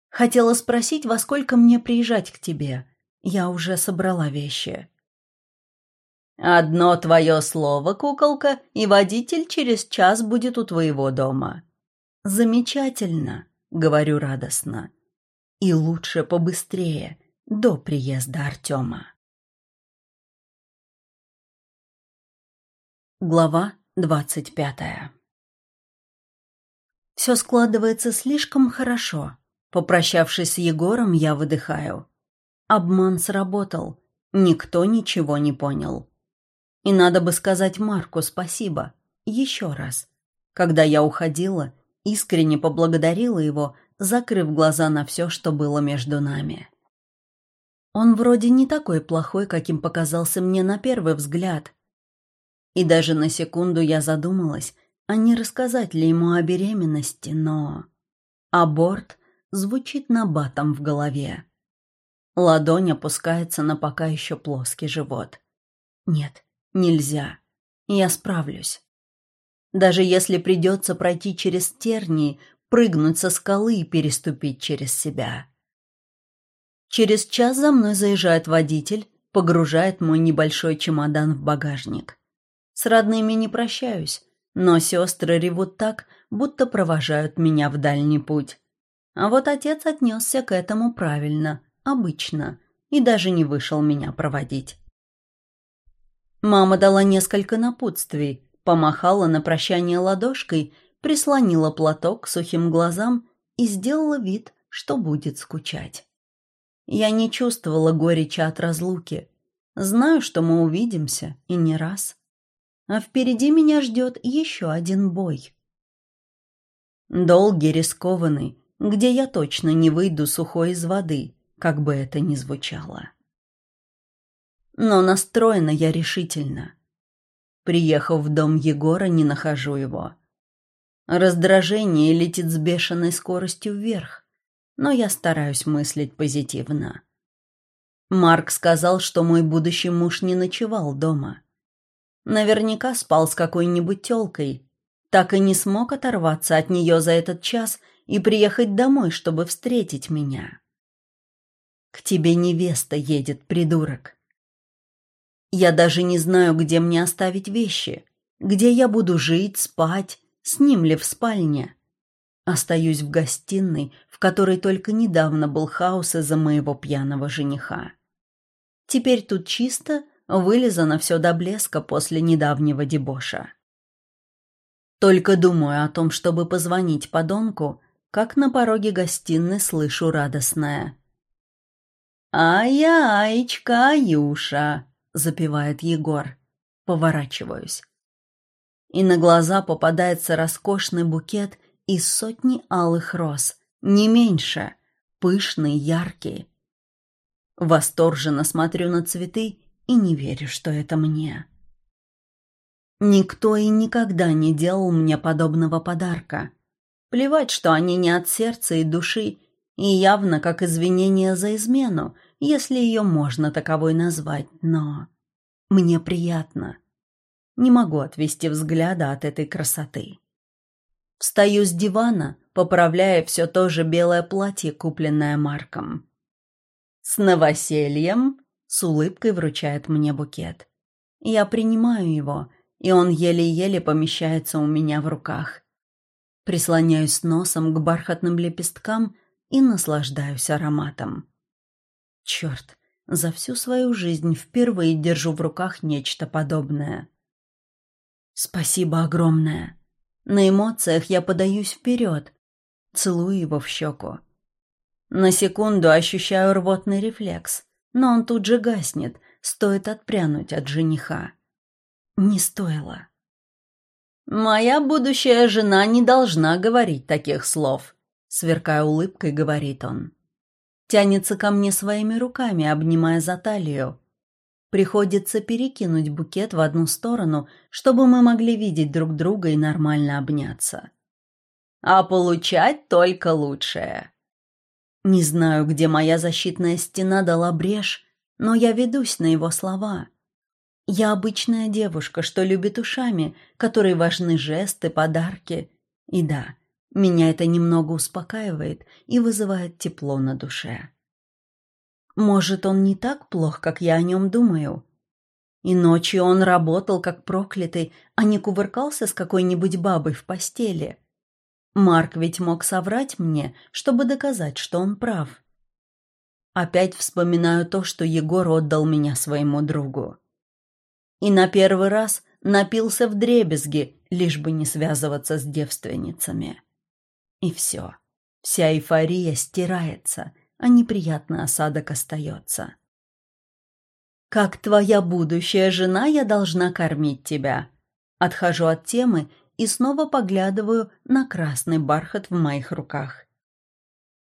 Хотела спросить, во сколько мне приезжать к тебе. Я уже собрала вещи. «Одно твое слово, куколка, и водитель через час будет у твоего дома». «Замечательно», — говорю радостно. «И лучше побыстрее, до приезда Артема». Глава двадцать пятая Все складывается слишком хорошо. Попрощавшись с Егором, я выдыхаю. Обман сработал. Никто ничего не понял. И надо бы сказать Марку спасибо. Еще раз. Когда я уходила, искренне поблагодарила его, закрыв глаза на все, что было между нами. Он вроде не такой плохой, каким показался мне на первый взгляд. И даже на секунду я задумалась, а не рассказать ли ему о беременности, но... Аборт звучит набатом в голове. Ладонь опускается на пока еще плоский живот. Нет, Нельзя. Я справлюсь. Даже если придется пройти через тернии, прыгнуть со скалы и переступить через себя. Через час за мной заезжает водитель, погружает мой небольшой чемодан в багажник. С родными не прощаюсь, но сестры ревут так, будто провожают меня в дальний путь. А вот отец отнесся к этому правильно, обычно, и даже не вышел меня проводить. Мама дала несколько напутствий, помахала на прощание ладошкой, прислонила платок к сухим глазам и сделала вид, что будет скучать. Я не чувствовала горечи от разлуки. Знаю, что мы увидимся, и не раз. А впереди меня ждет еще один бой. Долгий, рискованный, где я точно не выйду сухой из воды, как бы это ни звучало. Но настроена я решительно. Приехав в дом Егора, не нахожу его. Раздражение летит с бешеной скоростью вверх, но я стараюсь мыслить позитивно. Марк сказал, что мой будущий муж не ночевал дома. Наверняка спал с какой-нибудь тёлкой, так и не смог оторваться от нее за этот час и приехать домой, чтобы встретить меня. «К тебе невеста едет, придурок», я даже не знаю, где мне оставить вещи, где я буду жить, спать, с ним ли в спальне. Остаюсь в гостиной, в которой только недавно был хаос из-за моего пьяного жениха. Теперь тут чисто, вылизано все до блеска после недавнего дебоша. Только думаю о том, чтобы позвонить подонку, как на пороге гостиной слышу радостное. «Ай-яичка, Аюша!» — запевает Егор. Поворачиваюсь. И на глаза попадается роскошный букет из сотни алых роз, не меньше, пышный, яркий. Восторженно смотрю на цветы и не верю, что это мне. Никто и никогда не делал мне подобного подарка. Плевать, что они не от сердца и души, и явно как извинение за измену, если ее можно таковой назвать, но... Мне приятно. Не могу отвести взгляда от этой красоты. Встаю с дивана, поправляя все то же белое платье, купленное Марком. «С новосельем!» — с улыбкой вручает мне букет. Я принимаю его, и он еле-еле помещается у меня в руках. Прислоняюсь носом к бархатным лепесткам и наслаждаюсь ароматом. Черт, за всю свою жизнь впервые держу в руках нечто подобное. Спасибо огромное. На эмоциях я подаюсь вперед, целую его в щеку. На секунду ощущаю рвотный рефлекс, но он тут же гаснет, стоит отпрянуть от жениха. Не стоило. «Моя будущая жена не должна говорить таких слов», — сверкая улыбкой, говорит он. Тянется ко мне своими руками, обнимая за талию. Приходится перекинуть букет в одну сторону, чтобы мы могли видеть друг друга и нормально обняться. А получать только лучшее. Не знаю, где моя защитная стена дала брешь, но я ведусь на его слова. Я обычная девушка, что любит ушами, которой важны жесты, подарки. И да, меня это немного успокаивает и вызывает тепло на душе. Может, он не так плох, как я о нем думаю. И ночью он работал как проклятый, а не кувыркался с какой-нибудь бабой в постели. Марк ведь мог соврать мне, чтобы доказать, что он прав. Опять вспоминаю то, что Егор отдал меня своему другу. И на первый раз напился в дребезги, лишь бы не связываться с девственницами. И все. Вся эйфория стирается — а неприятный осадок остается. «Как твоя будущая жена я должна кормить тебя?» Отхожу от темы и снова поглядываю на красный бархат в моих руках.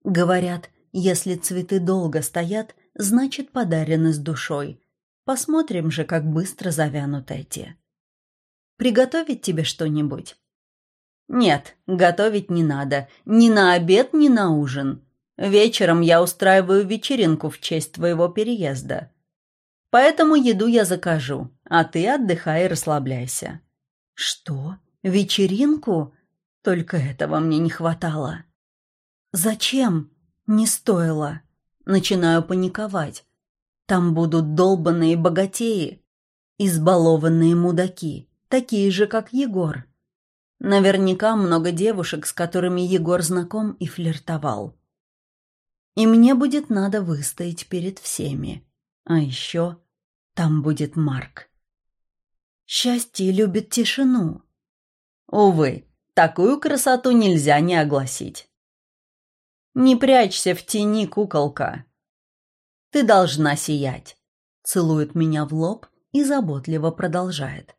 Говорят, если цветы долго стоят, значит подарены с душой. Посмотрим же, как быстро завянут эти. Приготовить тебе что-нибудь? Нет, готовить не надо. Ни на обед, ни на ужин. Вечером я устраиваю вечеринку в честь твоего переезда. Поэтому еду я закажу, а ты отдыхай и расслабляйся». «Что? Вечеринку? Только этого мне не хватало». «Зачем? Не стоило». Начинаю паниковать. Там будут долбанные богатеи, избалованные мудаки, такие же, как Егор. Наверняка много девушек, с которыми Егор знаком и флиртовал. И мне будет надо выстоять перед всеми. А еще там будет Марк. Счастье любит тишину. Увы, такую красоту нельзя не огласить. Не прячься в тени, куколка. Ты должна сиять. Целует меня в лоб и заботливо продолжает.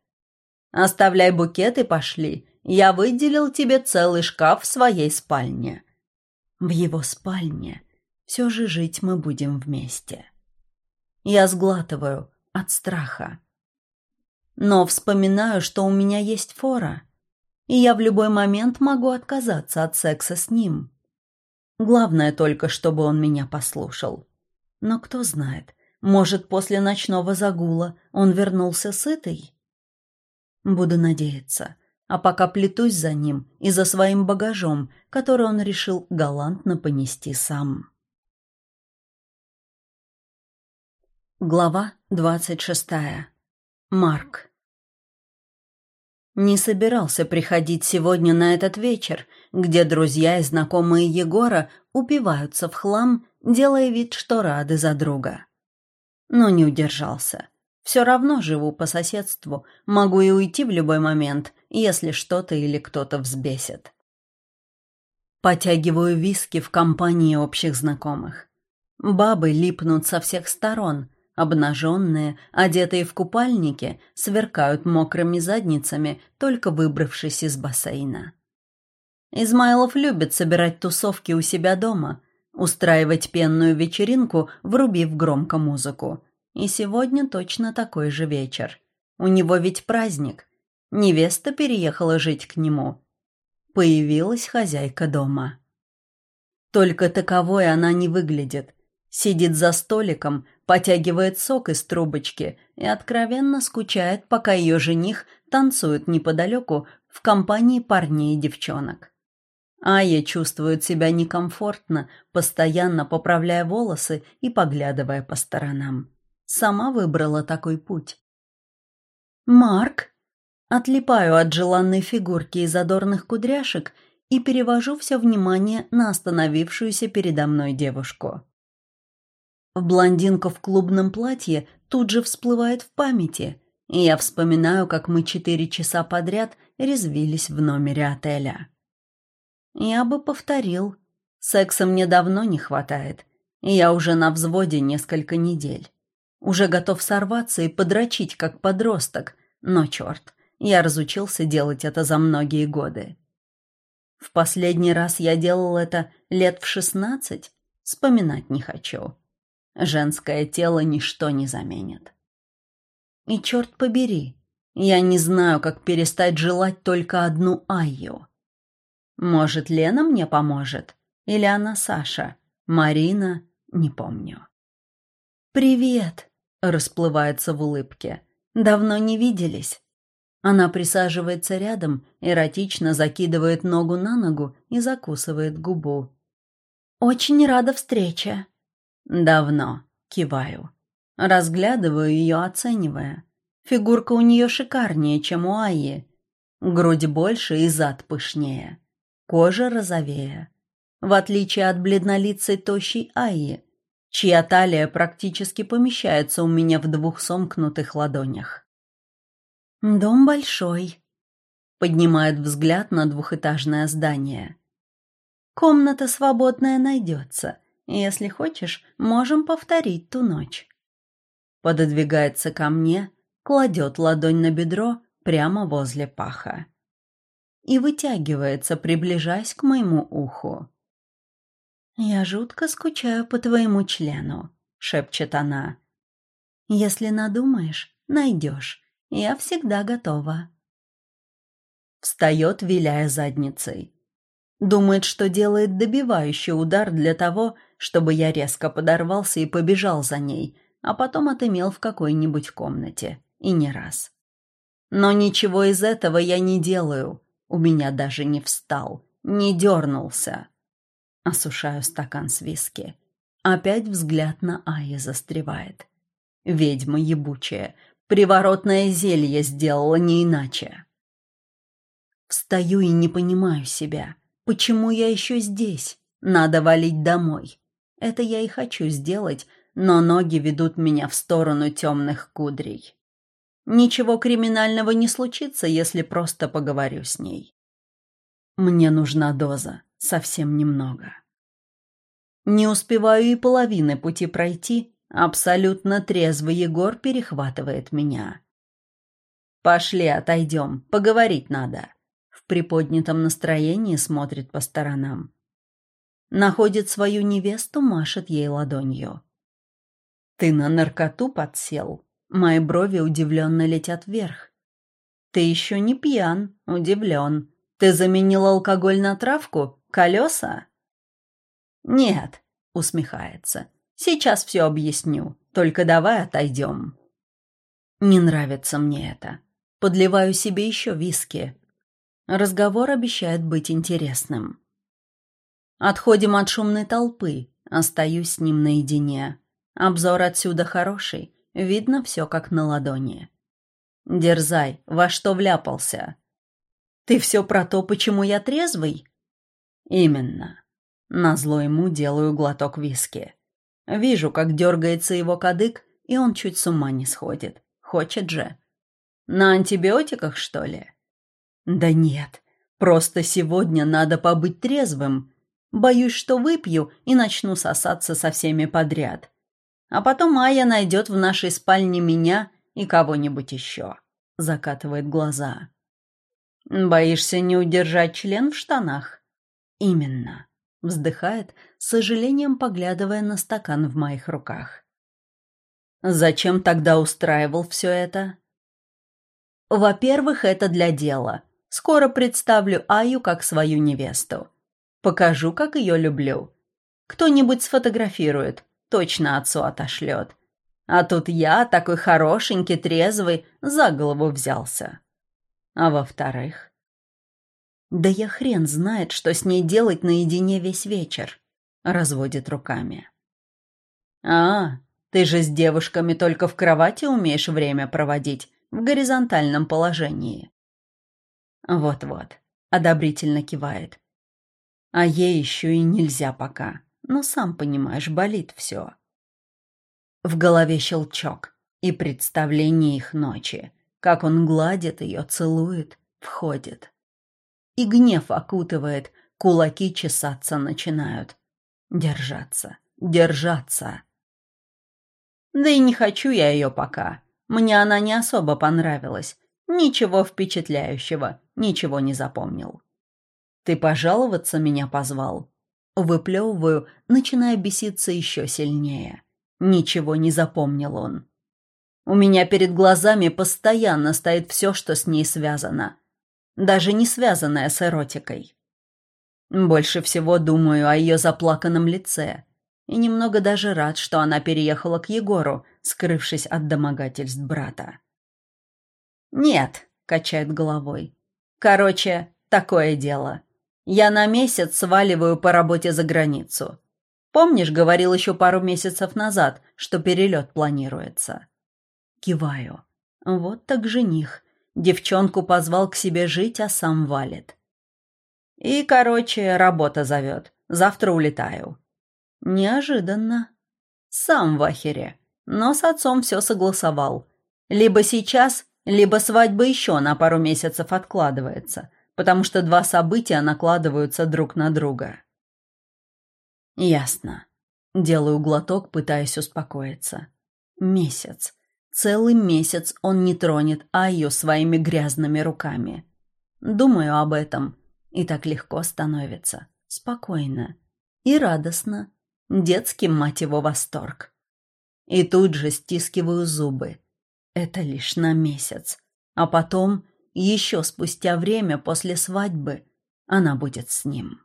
Оставляй букет и пошли. Я выделил тебе целый шкаф в своей спальне. В его спальне все же жить мы будем вместе. Я сглатываю от страха. Но вспоминаю, что у меня есть фора, и я в любой момент могу отказаться от секса с ним. Главное только, чтобы он меня послушал. Но кто знает, может, после ночного загула он вернулся сытый? Буду надеяться, а пока плетусь за ним и за своим багажом, который он решил галантно понести сам. Глава двадцать шестая. Марк. Не собирался приходить сегодня на этот вечер, где друзья и знакомые Егора упиваются в хлам, делая вид, что рады за друга. Но не удержался. Все равно живу по соседству, могу и уйти в любой момент, если что-то или кто-то взбесит. Потягиваю виски в компании общих знакомых. Бабы липнут со всех сторон – Обнаженные, одетые в купальники, сверкают мокрыми задницами, только выбравшись из бассейна. Измайлов любит собирать тусовки у себя дома, устраивать пенную вечеринку, врубив громко музыку. И сегодня точно такой же вечер. У него ведь праздник. Невеста переехала жить к нему. Появилась хозяйка дома. Только таковой она не выглядит. Сидит за столиком, потягивает сок из трубочки и откровенно скучает, пока ее жених танцует неподалеку в компании парней и девчонок. Ая чувствует себя некомфортно, постоянно поправляя волосы и поглядывая по сторонам. Сама выбрала такой путь. «Марк?» Отлипаю от желанной фигурки из задорных кудряшек и перевожу все внимание на остановившуюся передо мной девушку. Блондинка в клубном платье тут же всплывает в памяти, и я вспоминаю, как мы четыре часа подряд резвились в номере отеля. Я бы повторил. Секса мне давно не хватает, и я уже на взводе несколько недель. Уже готов сорваться и подрочить, как подросток, но черт, я разучился делать это за многие годы. В последний раз я делал это лет в шестнадцать, вспоминать не хочу. Женское тело ничто не заменит. И черт побери, я не знаю, как перестать желать только одну Айю. Может, Лена мне поможет? Или она Саша? Марина? Не помню. «Привет!» — расплывается в улыбке. «Давно не виделись». Она присаживается рядом, эротично закидывает ногу на ногу и закусывает губу. «Очень рада встрече». «Давно», — киваю. Разглядываю ее, оценивая. Фигурка у нее шикарнее, чем у Аи. Грудь больше и зад пышнее. Кожа розовее. В отличие от бледнолицей тощей Аи, чья талия практически помещается у меня в двух сомкнутых ладонях. «Дом большой», — поднимает взгляд на двухэтажное здание. «Комната свободная найдется. Если хочешь, можем повторить ту ночь». Пододвигается ко мне, кладет ладонь на бедро прямо возле паха. И вытягивается, приближаясь к моему уху. «Я жутко скучаю по твоему члену», — шепчет она. «Если надумаешь, найдешь. Я всегда готова». Встает, виляя задницей. Думает, что делает добивающий удар для того, чтобы я резко подорвался и побежал за ней, а потом отымел в какой-нибудь комнате. И не раз. Но ничего из этого я не делаю. У меня даже не встал, не дернулся. Осушаю стакан с виски. Опять взгляд на Ая застревает. Ведьма ебучая. Приворотное зелье сделала не иначе. Встаю и не понимаю себя. Почему я еще здесь? Надо валить домой. Это я и хочу сделать, но ноги ведут меня в сторону темных кудрей. Ничего криминального не случится, если просто поговорю с ней. Мне нужна доза совсем немного. Не успеваю и половины пути пройти, абсолютно трезвый Егор перехватывает меня. «Пошли, отойдем, поговорить надо». В приподнятом настроении смотрит по сторонам. Находит свою невесту, машет ей ладонью. «Ты на наркоту подсел?» Мои брови удивленно летят вверх. «Ты еще не пьян, удивлен. Ты заменил алкоголь на травку? Колеса?» «Нет», — усмехается. «Сейчас все объясню. Только давай отойдем». Не нравится мне это. Подливаю себе еще виски. Разговор обещает быть интересным. Отходим от шумной толпы. Остаюсь с ним наедине. Обзор отсюда хороший. Видно все как на ладони. «Дерзай, во что вляпался?» «Ты все про то, почему я трезвый?» «Именно. Назло ему делаю глоток виски. Вижу, как дергается его кадык, и он чуть с ума не сходит. Хочет же. На антибиотиках, что ли? Да нет, просто сегодня надо побыть трезвым. Боюсь, что выпью и начну сосаться со всеми подряд. А потом Майя найдет в нашей спальне меня и кого-нибудь еще. Закатывает глаза. Боишься не удержать член в штанах? Именно. Вздыхает, с сожалением поглядывая на стакан в моих руках. Зачем тогда устраивал все это? Во-первых, это для дела. Скоро представлю Аю как свою невесту. Покажу, как ее люблю. Кто-нибудь сфотографирует, точно отцу отошлет. А тут я, такой хорошенький, трезвый, за голову взялся. А во-вторых, да я хрен знает, что с ней делать наедине весь вечер. Разводит руками. А, ты же с девушками только в кровати умеешь время проводить, в горизонтальном положении. Вот-вот, одобрительно кивает. А ей еще и нельзя пока. Ну, сам понимаешь, болит все. В голове щелчок и представление их ночи. Как он гладит ее, целует, входит и гнев окутывает, кулаки чесаться начинают. Держаться, держаться. Да и не хочу я ее пока. Мне она не особо понравилась. Ничего впечатляющего, ничего не запомнил. Ты пожаловаться меня позвал? Выплевываю, начиная беситься еще сильнее. Ничего не запомнил он. У меня перед глазами постоянно стоит все, что с ней связано. Даже не связанное с эротикой. Больше всего думаю о ее заплаканном лице. И немного даже рад, что она переехала к Егору, скрывшись от домогательств брата. «Нет», — качает головой. «Короче, такое дело. Я на месяц сваливаю по работе за границу. Помнишь, говорил еще пару месяцев назад, что перелет планируется?» Киваю. Вот так жених. Девчонку позвал к себе жить, а сам валит. И, короче, работа зовет. Завтра улетаю. Неожиданно. Сам в ахере. Но с отцом все согласовал. Либо сейчас, либо свадьба еще на пару месяцев откладывается, потому что два события накладываются друг на друга. Ясно. Делаю глоток, пытаясь успокоиться. Месяц. Целый месяц он не тронет Айю своими грязными руками. Думаю об этом, и так легко становится. Спокойно. И радостно. Детский, мать его, восторг. И тут же стискиваю зубы. Это лишь на месяц. А потом, еще спустя время после свадьбы, она будет с ним.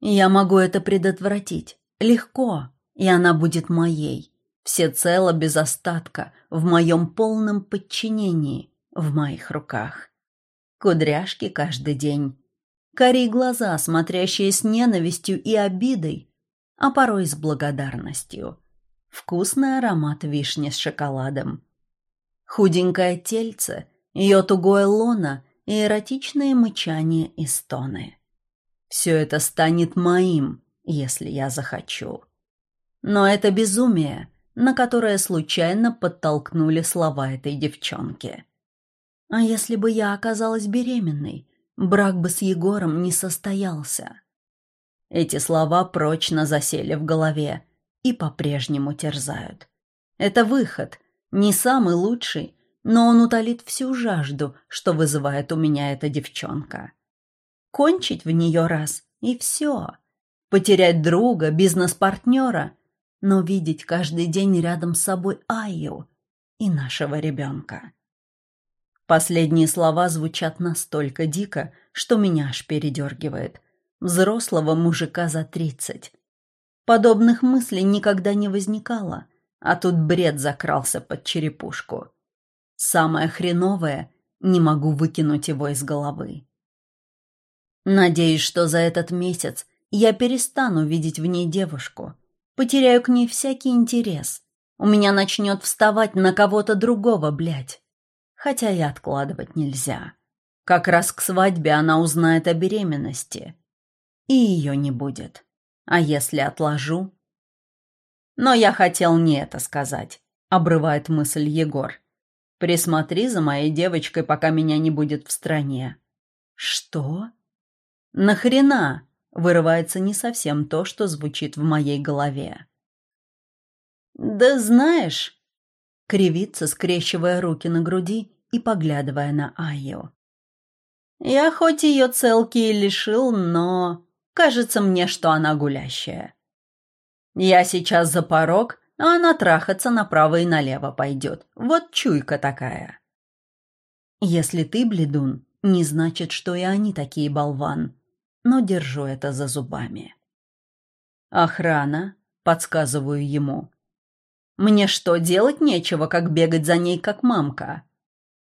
Я могу это предотвратить. Легко. И она будет моей всецело без остатка, в моем полном подчинении, в моих руках. Кудряшки каждый день. Кори глаза, смотрящие с ненавистью и обидой, а порой с благодарностью. Вкусный аромат вишни с шоколадом. Худенькое тельце, ее тугое лоно и эротичные мычания и стоны. Все это станет моим, если я захочу. Но это безумие — на которое случайно подтолкнули слова этой девчонки. А если бы я оказалась беременной, брак бы с Егором не состоялся. Эти слова прочно засели в голове и по-прежнему терзают. Это выход, не самый лучший, но он утолит всю жажду, что вызывает у меня эта девчонка. Кончить в нее раз — и все. Потерять друга, бизнес-партнера — но видеть каждый день рядом с собой Айю и нашего ребенка. Последние слова звучат настолько дико, что меня аж передергивает. Взрослого мужика за тридцать. Подобных мыслей никогда не возникало, а тут бред закрался под черепушку. Самое хреновое — не могу выкинуть его из головы. Надеюсь, что за этот месяц я перестану видеть в ней девушку — Потеряю к ней всякий интерес. У меня начнет вставать на кого-то другого, блядь. Хотя и откладывать нельзя. Как раз к свадьбе она узнает о беременности. И ее не будет. А если отложу? Но я хотел не это сказать, обрывает мысль Егор. Присмотри за моей девочкой, пока меня не будет в стране. Что? Нахрена? вырывается не совсем то, что звучит в моей голове. «Да знаешь...» — кривится, скрещивая руки на груди и поглядывая на Айо. «Я хоть ее целки и лишил, но... Кажется мне, что она гулящая. Я сейчас за порог, а она трахаться направо и налево пойдет. Вот чуйка такая». «Если ты, бледун, не значит, что и они такие болван», но держу это за зубами. «Охрана», — подсказываю ему. «Мне что, делать нечего, как бегать за ней, как мамка?»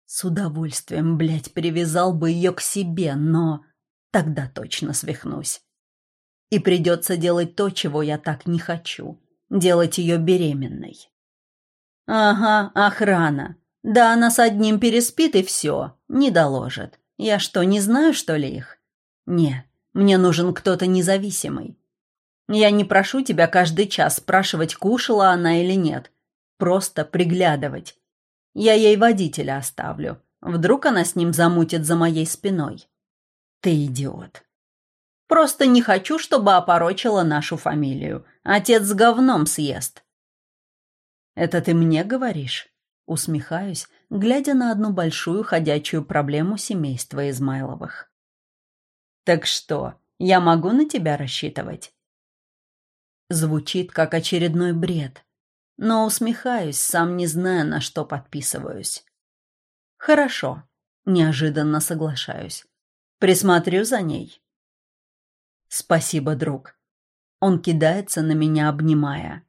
С удовольствием, блядь, привязал бы ее к себе, но тогда точно свихнусь. И придется делать то, чего я так не хочу. Делать ее беременной. Ага, охрана. Да она с одним переспит и все, не доложит. Я что, не знаю, что ли их? Не, мне нужен кто-то независимый. Я не прошу тебя каждый час спрашивать, кушала она или нет. Просто приглядывать. Я ей водителя оставлю. Вдруг она с ним замутит за моей спиной. Ты идиот. Просто не хочу, чтобы опорочила нашу фамилию. Отец с говном съест. Это ты мне говоришь? Усмехаюсь, глядя на одну большую ходячую проблему семейства Измайловых. Так что, я могу на тебя рассчитывать? Звучит как очередной бред. но усмехаюсь, сам не зная, на что подписываюсь. «Хорошо», — неожиданно соглашаюсь. «Присмотрю за ней». «Спасибо, друг». Он кидается на меня, обнимая.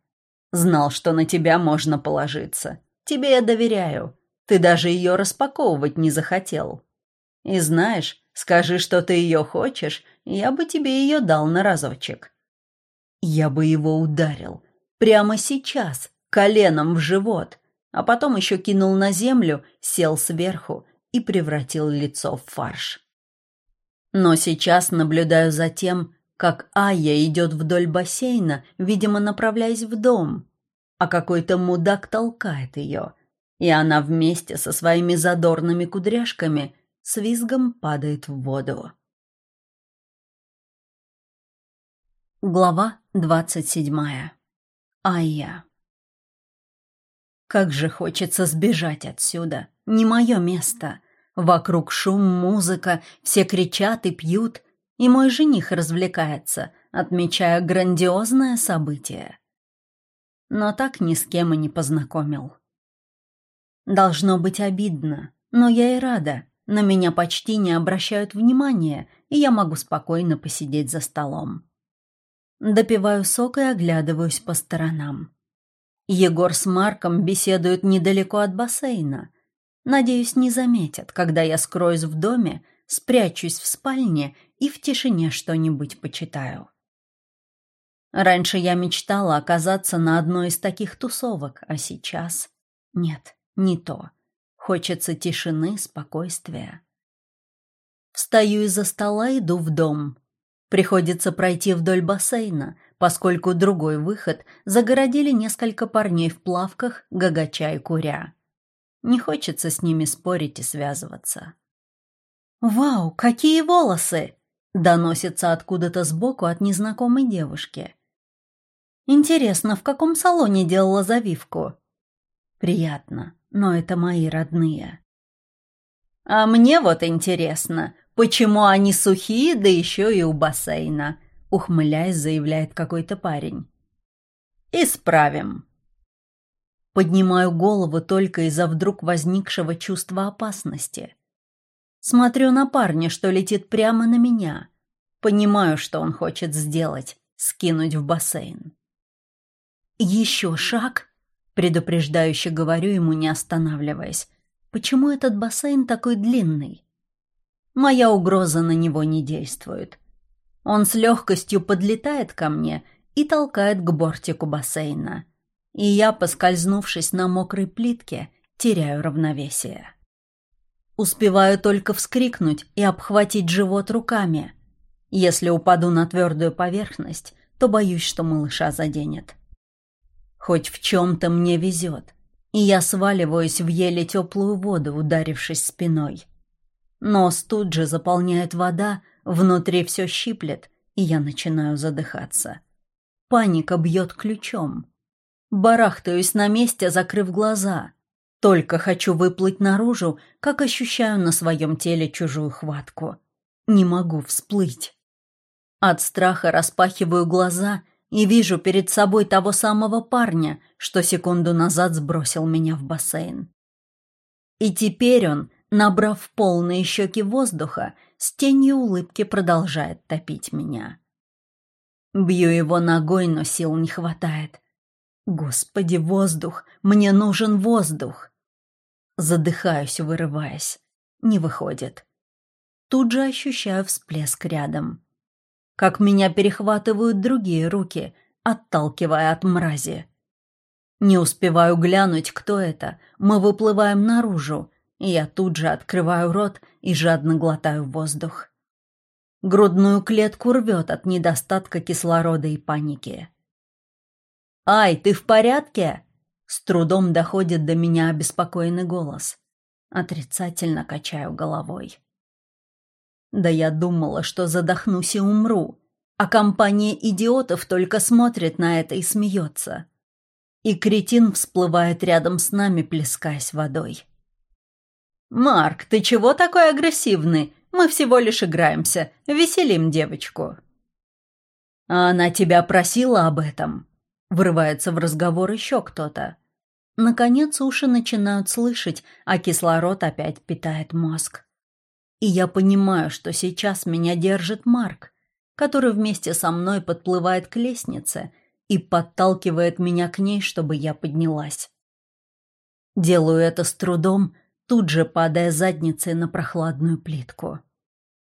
«Знал, что на тебя можно положиться. Тебе я доверяю. Ты даже ее распаковывать не захотел. И знаешь, скажи, что ты ее хочешь, я бы тебе ее дал на разочек». Я бы его ударил. Прямо сейчас, коленом в живот, а потом еще кинул на землю, сел сверху и превратил лицо в фарш. Но сейчас наблюдаю за тем, как Ая идет вдоль бассейна, видимо, направляясь в дом, а какой-то мудак толкает ее, и она вместе со своими задорными кудряшками с визгом падает в воду. Глава двадцать седьмая. Айя. Как же хочется сбежать отсюда. Не мое место. Вокруг шум, музыка, все кричат и пьют, и мой жених развлекается, отмечая грандиозное событие. Но так ни с кем и не познакомил. Должно быть обидно, но я и рада. На меня почти не обращают внимания, и я могу спокойно посидеть за столом. Допиваю сок и оглядываюсь по сторонам. Егор с Марком беседуют недалеко от бассейна. Надеюсь, не заметят, когда я скроюсь в доме, спрячусь в спальне и в тишине что-нибудь почитаю. Раньше я мечтала оказаться на одной из таких тусовок, а сейчас... Нет, не то. Хочется тишины, спокойствия. Встаю из-за стола, иду в дом. Приходится пройти вдоль бассейна, поскольку другой выход загородили несколько парней в плавках, гагача и куря. Не хочется с ними спорить и связываться. «Вау, какие волосы!» — доносится откуда-то сбоку от незнакомой девушки. «Интересно, в каком салоне делала завивку?» «Приятно, но это мои родные». «А мне вот интересно, «Почему они сухие, да еще и у бассейна?» — ухмыляясь, заявляет какой-то парень. «Исправим». Поднимаю голову только из-за вдруг возникшего чувства опасности. Смотрю на парня, что летит прямо на меня. Понимаю, что он хочет сделать — скинуть в бассейн. «Еще шаг?» — предупреждающе говорю ему, не останавливаясь. «Почему этот бассейн такой длинный?» Моя угроза на него не действует. Он с легкостью подлетает ко мне и толкает к бортику бассейна. И я, поскользнувшись на мокрой плитке, теряю равновесие. Успеваю только вскрикнуть и обхватить живот руками. Если упаду на твердую поверхность, то боюсь, что малыша заденет. Хоть в чем-то мне везет, и я сваливаюсь в еле теплую воду, ударившись спиной. Нос тут же заполняет вода, внутри все щиплет, и я начинаю задыхаться. Паника бьет ключом. Барахтаюсь на месте, закрыв глаза. Только хочу выплыть наружу, как ощущаю на своем теле чужую хватку. Не могу всплыть. От страха распахиваю глаза и вижу перед собой того самого парня, что секунду назад сбросил меня в бассейн. И теперь он набрав полные щеки воздуха, с тенью улыбки продолжает топить меня. Бью его ногой, но сил не хватает. Господи, воздух! Мне нужен воздух! Задыхаюсь, вырываясь. Не выходит. Тут же ощущаю всплеск рядом. Как меня перехватывают другие руки, отталкивая от мрази. Не успеваю глянуть, кто это. Мы выплываем наружу, я тут же открываю рот и жадно глотаю воздух. Грудную клетку рвет от недостатка кислорода и паники. «Ай, ты в порядке?» С трудом доходит до меня обеспокоенный голос. Отрицательно качаю головой. Да я думала, что задохнусь и умру, а компания идиотов только смотрит на это и смеется. И кретин всплывает рядом с нами, плескаясь водой. «Марк, ты чего такой агрессивный? Мы всего лишь играемся, веселим девочку». «А она тебя просила об этом?» Врывается в разговор еще кто-то. Наконец уши начинают слышать, а кислород опять питает мозг. И я понимаю, что сейчас меня держит Марк, который вместе со мной подплывает к лестнице и подталкивает меня к ней, чтобы я поднялась. Делаю это с трудом, тут же падая задницей на прохладную плитку.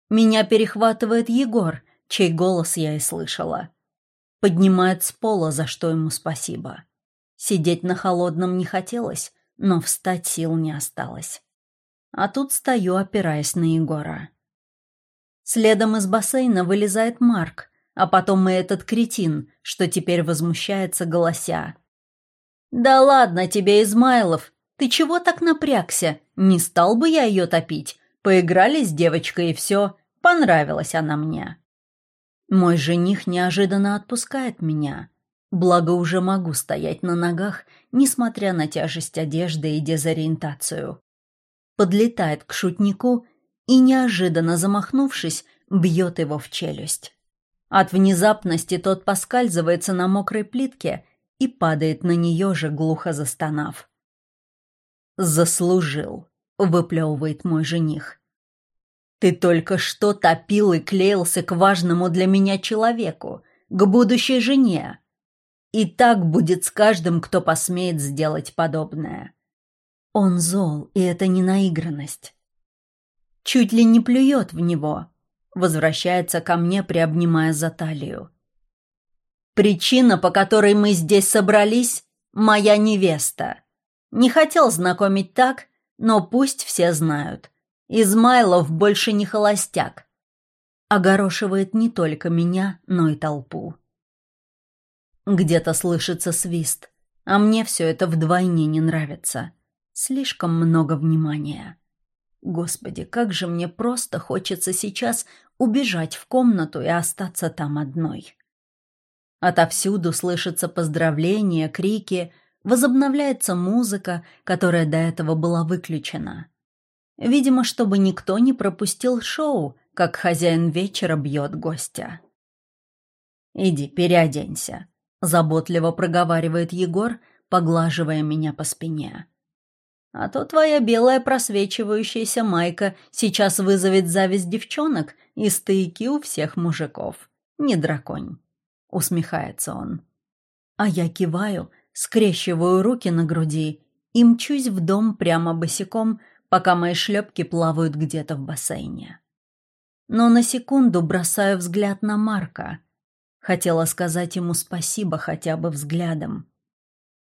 Меня перехватывает Егор, чей голос я и слышала. Поднимает с пола, за что ему спасибо. Сидеть на холодном не хотелось, но встать сил не осталось. А тут стою, опираясь на Егора. Следом из бассейна вылезает Марк, а потом и этот кретин, что теперь возмущается, голося. «Да ладно тебе, Измайлов, ты чего так напрягся? Не стал бы я ее топить. Поиграли с девочкой и все. Понравилась она мне». Мой жених неожиданно отпускает меня, Благо уже могу стоять на ногах, несмотря на тяжесть одежды и дезориентацию. Подлетает к шутнику и, неожиданно замахнувшись, бьет его в челюсть. От внезапности тот поскальзывается на мокрой плитке и падает на нее же, глухо застонав. «Заслужил», — выплевывает мой жених. «Ты только что топил и клеился к важному для меня человеку, к будущей жене, и так будет с каждым, кто посмеет сделать подобное. Он зол, и это не наигранность. Чуть ли не плюет в него. Возвращается ко мне, приобнимая за талию. Причина, по которой мы здесь собрались, моя невеста. Не хотел знакомить так, но пусть все знают. Измайлов больше не холостяк. Огорошивает не только меня, но и толпу. Где-то слышится свист, а мне все это вдвойне не нравится. Слишком много внимания. Господи, как же мне просто хочется сейчас убежать в комнату и остаться там одной. Отовсюду слышатся поздравления, крики, возобновляется музыка, которая до этого была выключена. Видимо, чтобы никто не пропустил шоу, как хозяин вечера бьет гостя. «Иди, переоденься», заботливо проговаривает Егор, поглаживая меня по спине. А то твоя белая просвечивающаяся майка сейчас вызовет зависть девчонок и стыки у всех мужиков. Не драконь. Усмехается он. А я киваю, скрещиваю руки на груди и мчусь в дом прямо босиком, пока мои шлепки плавают где-то в бассейне. Но на секунду бросаю взгляд на Марка — Хотела сказать ему спасибо хотя бы взглядом.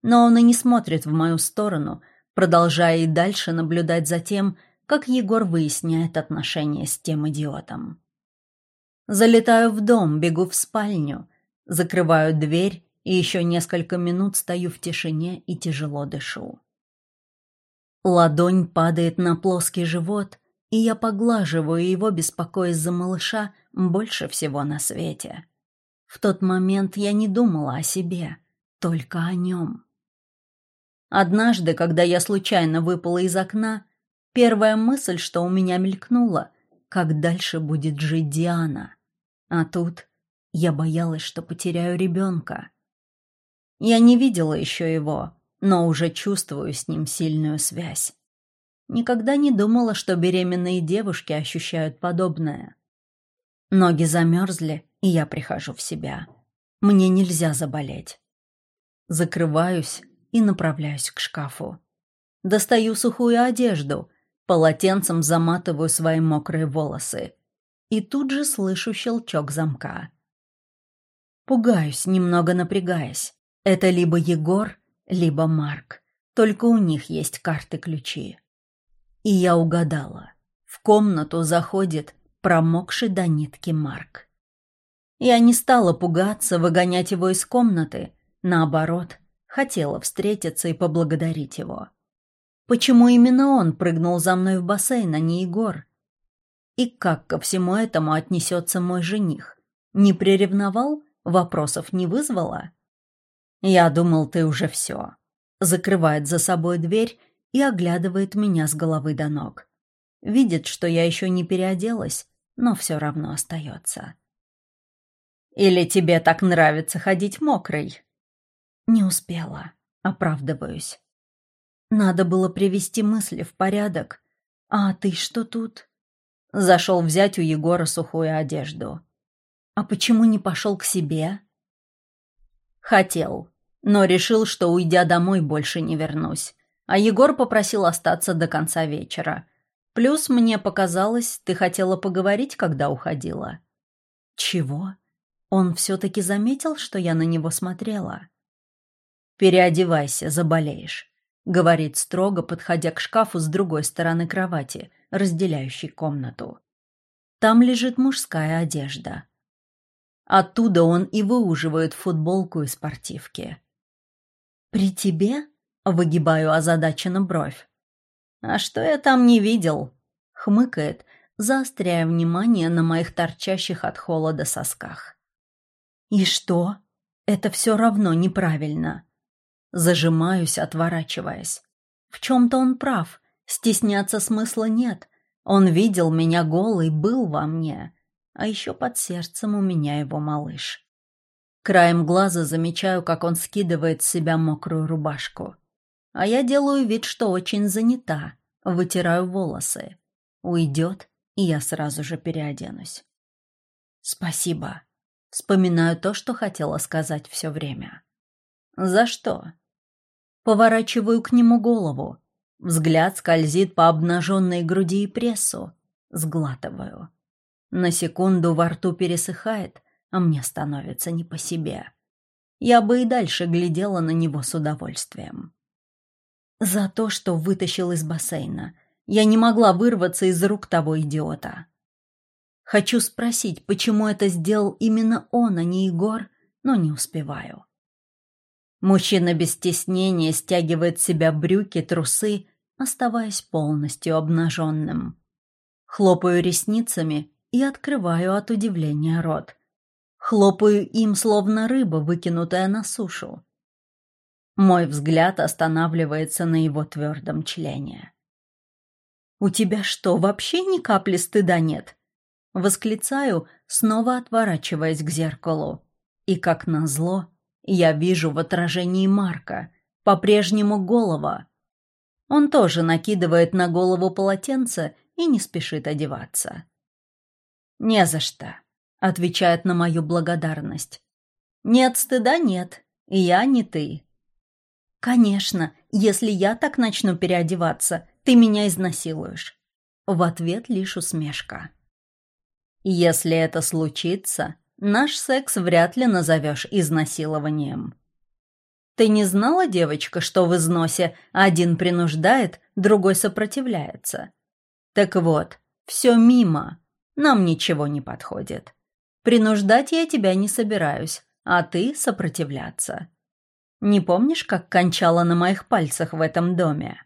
Но он и не смотрит в мою сторону, продолжая и дальше наблюдать за тем, как Егор выясняет отношения с тем идиотом. Залетаю в дом, бегу в спальню, закрываю дверь и еще несколько минут стою в тишине и тяжело дышу. Ладонь падает на плоский живот, и я поглаживаю его, беспокоясь за малыша больше всего на свете. В тот момент я не думала о себе, только о нем. Однажды, когда я случайно выпала из окна, первая мысль, что у меня мелькнула, как дальше будет жить Диана. А тут я боялась, что потеряю ребенка. Я не видела еще его, но уже чувствую с ним сильную связь. Никогда не думала, что беременные девушки ощущают подобное. Ноги замерзли, и я прихожу в себя. Мне нельзя заболеть. Закрываюсь и направляюсь к шкафу. Достаю сухую одежду, полотенцем заматываю свои мокрые волосы. И тут же слышу щелчок замка. Пугаюсь, немного напрягаясь. Это либо Егор, либо Марк. Только у них есть карты-ключи. И я угадала. В комнату заходит промокший до нитки Марк. Я не стала пугаться, выгонять его из комнаты. Наоборот, хотела встретиться и поблагодарить его. Почему именно он прыгнул за мной в бассейн, а не Егор? И как ко всему этому отнесется мой жених? Не приревновал? Вопросов не вызвало? Я думал, ты уже все. Закрывает за собой дверь и оглядывает меня с головы до ног. Видит, что я еще не переоделась, но все равно остается. Или тебе так нравится ходить мокрой?» Не успела. Оправдываюсь. Надо было привести мысли в порядок. А ты что тут? Зашел взять у Егора сухую одежду. А почему не пошел к себе? Хотел, но решил, что, уйдя домой, больше не вернусь. А Егор попросил остаться до конца вечера. Плюс, мне показалось, ты хотела поговорить, когда уходила. Чего? Он все-таки заметил, что я на него смотрела? «Переодевайся, заболеешь», — говорит строго, подходя к шкафу с другой стороны кровати, разделяющей комнату. Там лежит мужская одежда. Оттуда он и выуживает футболку и спортивки. «При тебе?» — выгибаю озадаченно бровь. «А что я там не видел?» — хмыкает, заостряя внимание на моих торчащих от холода сосках. «И что? Это все равно неправильно». Зажимаюсь, отворачиваясь. В чем-то он прав, стесняться смысла нет. Он видел меня голый, был во мне, а еще под сердцем у меня его малыш. Краем глаза замечаю, как он скидывает с себя мокрую рубашку. А я делаю вид, что очень занята, вытираю волосы. Уйдет, и я сразу же переоденусь. «Спасибо», Вспоминаю то, что хотела сказать все время. «За что?» Поворачиваю к нему голову. Взгляд скользит по обнаженной груди и прессу. Сглатываю. На секунду во рту пересыхает, а мне становится не по себе. Я бы и дальше глядела на него с удовольствием. За то, что вытащил из бассейна. Я не могла вырваться из рук того идиота. Хочу спросить, почему это сделал именно он, а не Егор, но не успеваю. Мужчина без стеснения стягивает с себя брюки, трусы, оставаясь полностью обнаженным. Хлопаю ресницами и открываю от удивления рот. Хлопаю им, словно рыба, выкинутая на сушу. Мой взгляд останавливается на его твердом члене. «У тебя что, вообще ни капли стыда нет?» Восклицаю, снова отворачиваясь к зеркалу. И, как назло, я вижу в отражении Марка, по-прежнему голова. Он тоже накидывает на голову полотенце и не спешит одеваться. «Не за что», — отвечает на мою благодарность. «Нет стыда нет, я не ты». «Конечно, если я так начну переодеваться, ты меня изнасилуешь». В ответ лишь усмешка. Если это случится, наш секс вряд ли назовешь изнасилованием. Ты не знала, девочка, что в износе один принуждает, другой сопротивляется? Так вот, все мимо, нам ничего не подходит. Принуждать я тебя не собираюсь, а ты сопротивляться. Не помнишь, как кончала на моих пальцах в этом доме?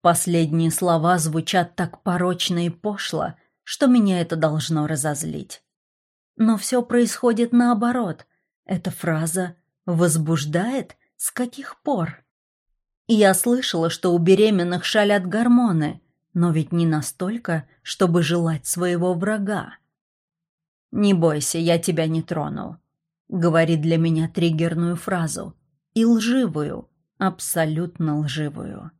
Последние слова звучат так порочно и пошло, что меня это должно разозлить. Но все происходит наоборот. Эта фраза возбуждает с каких пор? Я слышала, что у беременных шалят гормоны, но ведь не настолько, чтобы желать своего врага. «Не бойся, я тебя не трону», — говорит для меня триггерную фразу. И лживую, абсолютно лживую.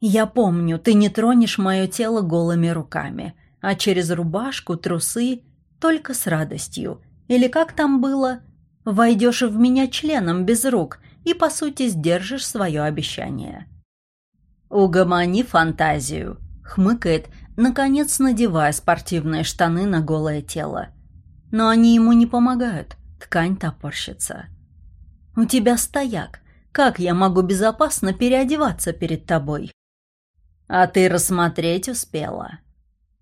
«Я помню, ты не тронешь мое тело голыми руками», а через рубашку, трусы только с радостью. Или как там было? Войдешь в меня членом без рук и, по сути, сдержишь свое обещание. «Угомони фантазию», — хмыкает, наконец надевая спортивные штаны на голое тело. Но они ему не помогают, ткань топорщится. «У тебя стояк. Как я могу безопасно переодеваться перед тобой?» «А ты рассмотреть успела»,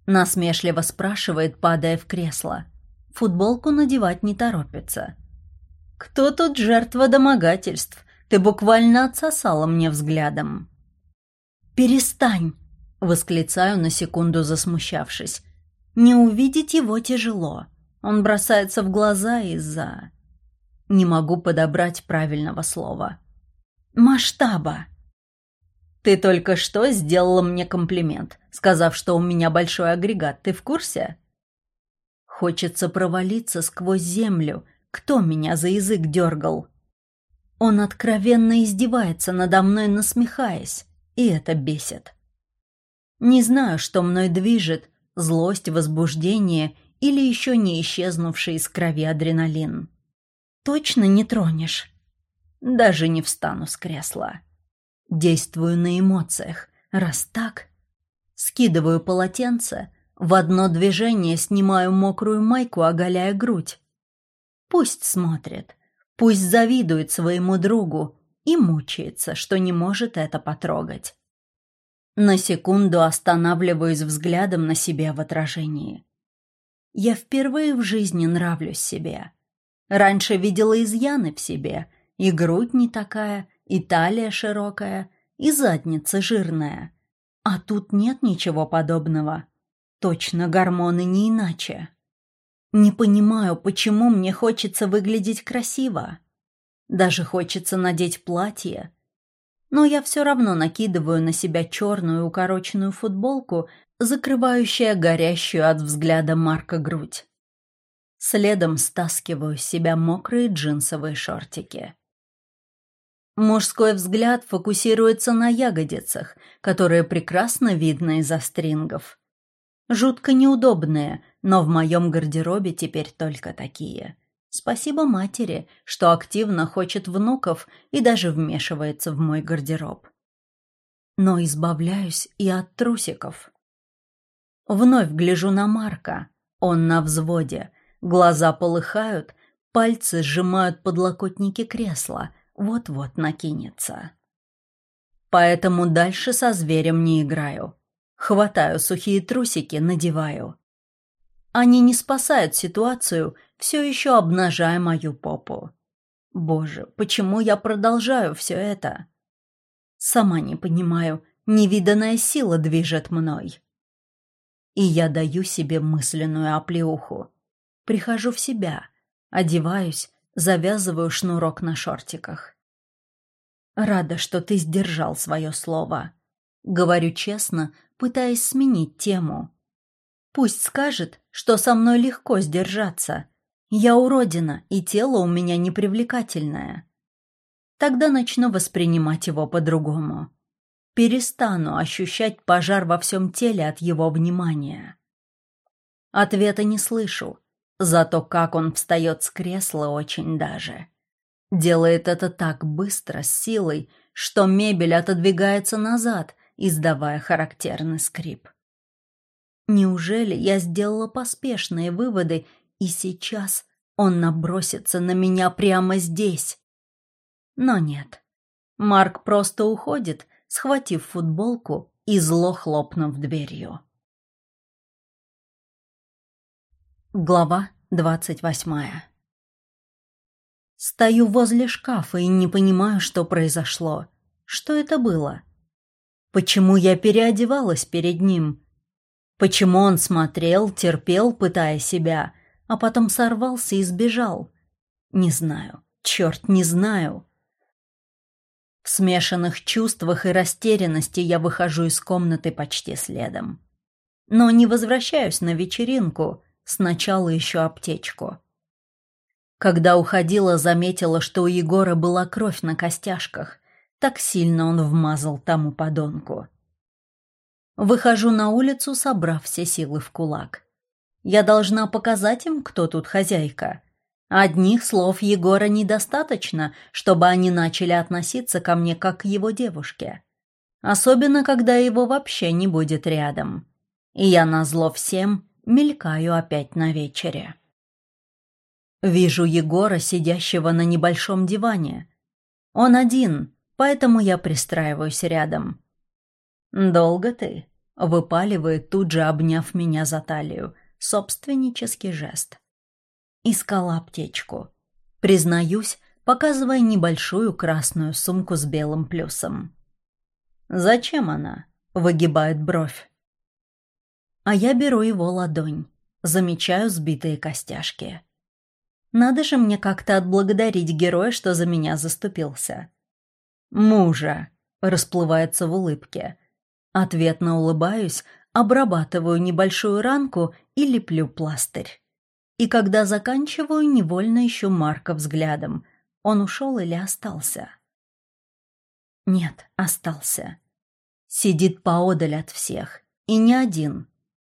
Насмешливо спрашивает, падая в кресло. Футболку надевать не торопится. «Кто тут жертва домогательств? Ты буквально отсосала мне взглядом». «Перестань!» — восклицаю на секунду засмущавшись. «Не увидеть его тяжело. Он бросается в глаза из-за...» Не могу подобрать правильного слова. «Масштаба!» «Ты только что сделала мне комплимент, сказав, что у меня большой агрегат. Ты в курсе?» Хочется провалиться сквозь землю. Кто меня за язык дергал? Он откровенно издевается надо мной, насмехаясь, и это бесит. Не знаю, что мной движет, злость, возбуждение или еще не исчезнувший из крови адреналин. Точно не тронешь? Даже не встану с кресла. Действую на эмоциях. Раз так, скидываю полотенце, в одно движение снимаю мокрую майку, оголяя грудь. Пусть смотрит, пусть завидует своему другу и мучается, что не может это потрогать. На секунду останавливаюсь взглядом на себя в отражении. Я впервые в жизни нравлюсь себе. Раньше видела изъяны в себе, и грудь не такая, и талия широкая, и задница жирная. А тут нет ничего подобного. Точно гормоны не иначе. Не понимаю, почему мне хочется выглядеть красиво. Даже хочется надеть платье. Но я все равно накидываю на себя черную укороченную футболку, закрывающая горящую от взгляда Марка грудь. Следом стаскиваю с себя мокрые джинсовые шортики. Мужской взгляд фокусируется на ягодицах, которые прекрасно видно из-за стрингов. Жутко неудобные, но в моем гардеробе теперь только такие. Спасибо матери, что активно хочет внуков и даже вмешивается в мой гардероб. Но избавляюсь и от трусиков. Вновь гляжу на Марка. Он на взводе. Глаза полыхают, пальцы сжимают подлокотники кресла — вот-вот накинется. Поэтому дальше со зверем не играю. Хватаю сухие трусики, надеваю. Они не спасают ситуацию, все еще обнажая мою попу. Боже, почему я продолжаю все это? Сама не понимаю, невиданная сила движет мной. И я даю себе мысленную оплеуху. Прихожу в себя, одеваюсь, Завязываю шнурок на шортиках. Рада, что ты сдержал свое слово. Говорю честно, пытаясь сменить тему. Пусть скажет, что со мной легко сдержаться. Я уродина, и тело у меня непривлекательное. Тогда начну воспринимать его по-другому. Перестану ощущать пожар во всем теле от его внимания. Ответа не слышу, Зато как он встает с кресла очень даже. Делает это так быстро, с силой, что мебель отодвигается назад, издавая характерный скрип. Неужели я сделала поспешные выводы, и сейчас он набросится на меня прямо здесь? Но нет. Марк просто уходит, схватив футболку и зло хлопнув дверью. Глава двадцать восьмая Стою возле шкафа и не понимаю, что произошло. Что это было? Почему я переодевалась перед ним? Почему он смотрел, терпел, пытая себя, а потом сорвался и сбежал? Не знаю. Черт, не знаю. В смешанных чувствах и растерянности я выхожу из комнаты почти следом. Но не возвращаюсь на вечеринку — Сначала еще аптечку. Когда уходила, заметила, что у Егора была кровь на костяшках. Так сильно он вмазал тому подонку. Выхожу на улицу, собрав все силы в кулак. Я должна показать им, кто тут хозяйка. Одних слов Егора недостаточно, чтобы они начали относиться ко мне как к его девушке. Особенно, когда его вообще не будет рядом. И я назло всем мелькаю опять на вечере. Вижу Егора, сидящего на небольшом диване. Он один, поэтому я пристраиваюсь рядом. «Долго ты?» — выпаливает, тут же обняв меня за талию. Собственнический жест. Искала аптечку. Признаюсь, показывая небольшую красную сумку с белым плюсом. «Зачем она?» — выгибает бровь а я беру его ладонь. Замечаю сбитые костяшки. Надо же мне как-то отблагодарить героя, что за меня заступился. «Мужа!» — расплывается в улыбке. Ответно улыбаюсь, обрабатываю небольшую ранку и леплю пластырь. И когда заканчиваю, невольно ищу Марка взглядом. Он ушел или остался? Нет, остался. Сидит поодаль от всех. И не один.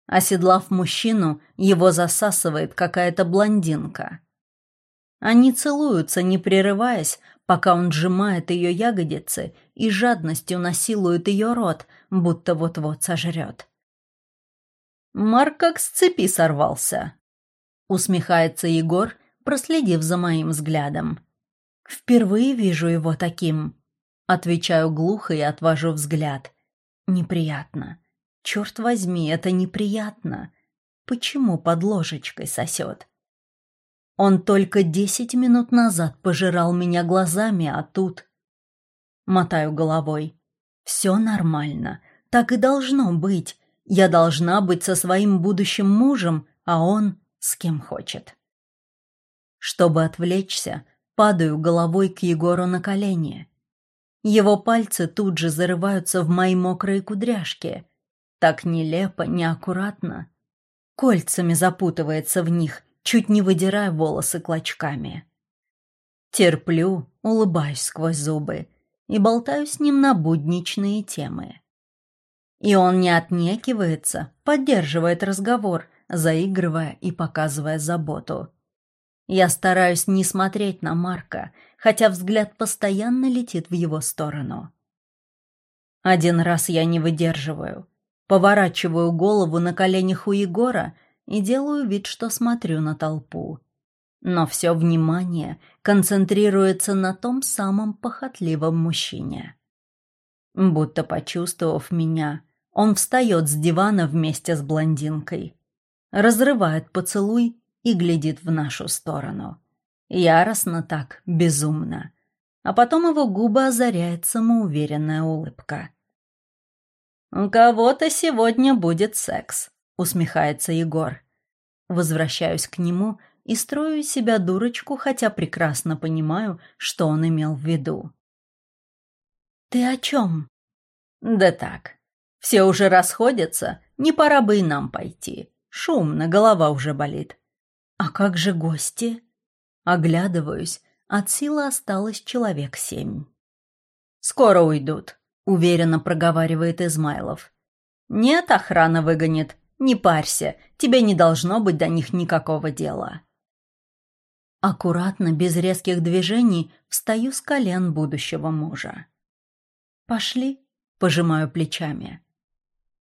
Оседлав мужчину, его засасывает какая-то блондинка. Они целуются, не прерываясь, пока он сжимает ее ягодицы и жадностью насилует ее рот, будто вот-вот сожрет. Марк как с цепи сорвался. Усмехается Егор, проследив за моим взглядом. Впервые вижу его таким. Отвечаю глухо и отвожу взгляд. Неприятно. Черт возьми, это неприятно. Почему под ложечкой сосет? Он только десять минут назад пожирал меня глазами, а тут... Мотаю головой. Все нормально. Так и должно быть. Я должна быть со своим будущим мужем, а он с кем хочет. Чтобы отвлечься, падаю головой к Егору на колени. Его пальцы тут же зарываются в мои мокрые кудряшки. Так нелепо, неаккуратно. Кольцами запутывается в них, чуть не выдирая волосы клочками. Терплю, улыбаюсь сквозь зубы и болтаю с ним на будничные темы. И он не отнекивается, поддерживает разговор, заигрывая и показывая заботу. Я стараюсь не смотреть на Марка, хотя взгляд постоянно летит в его сторону. Один раз я не выдерживаю. Поворачиваю голову на коленях у Егора и делаю вид, что смотрю на толпу. Но все внимание концентрируется на том самом похотливом мужчине. Будто почувствовав меня, он встает с дивана вместе с блондинкой, разрывает поцелуй и глядит в нашу сторону. Яростно так, безумно. А потом его губы озаряет самоуверенная улыбка. «У кого-то сегодня будет секс», — усмехается Егор. Возвращаюсь к нему и строю из себя дурочку, хотя прекрасно понимаю, что он имел в виду. «Ты о чем?» «Да так. Все уже расходятся, не пора бы и нам пойти. Шумно, голова уже болит». «А как же гости?» Оглядываюсь, от силы осталось человек семь. «Скоро уйдут», — уверенно проговаривает Измайлов. «Нет, охрана выгонит. Не парься, тебе не должно быть до них никакого дела». Аккуратно, без резких движений, встаю с колен будущего мужа. «Пошли», — пожимаю плечами.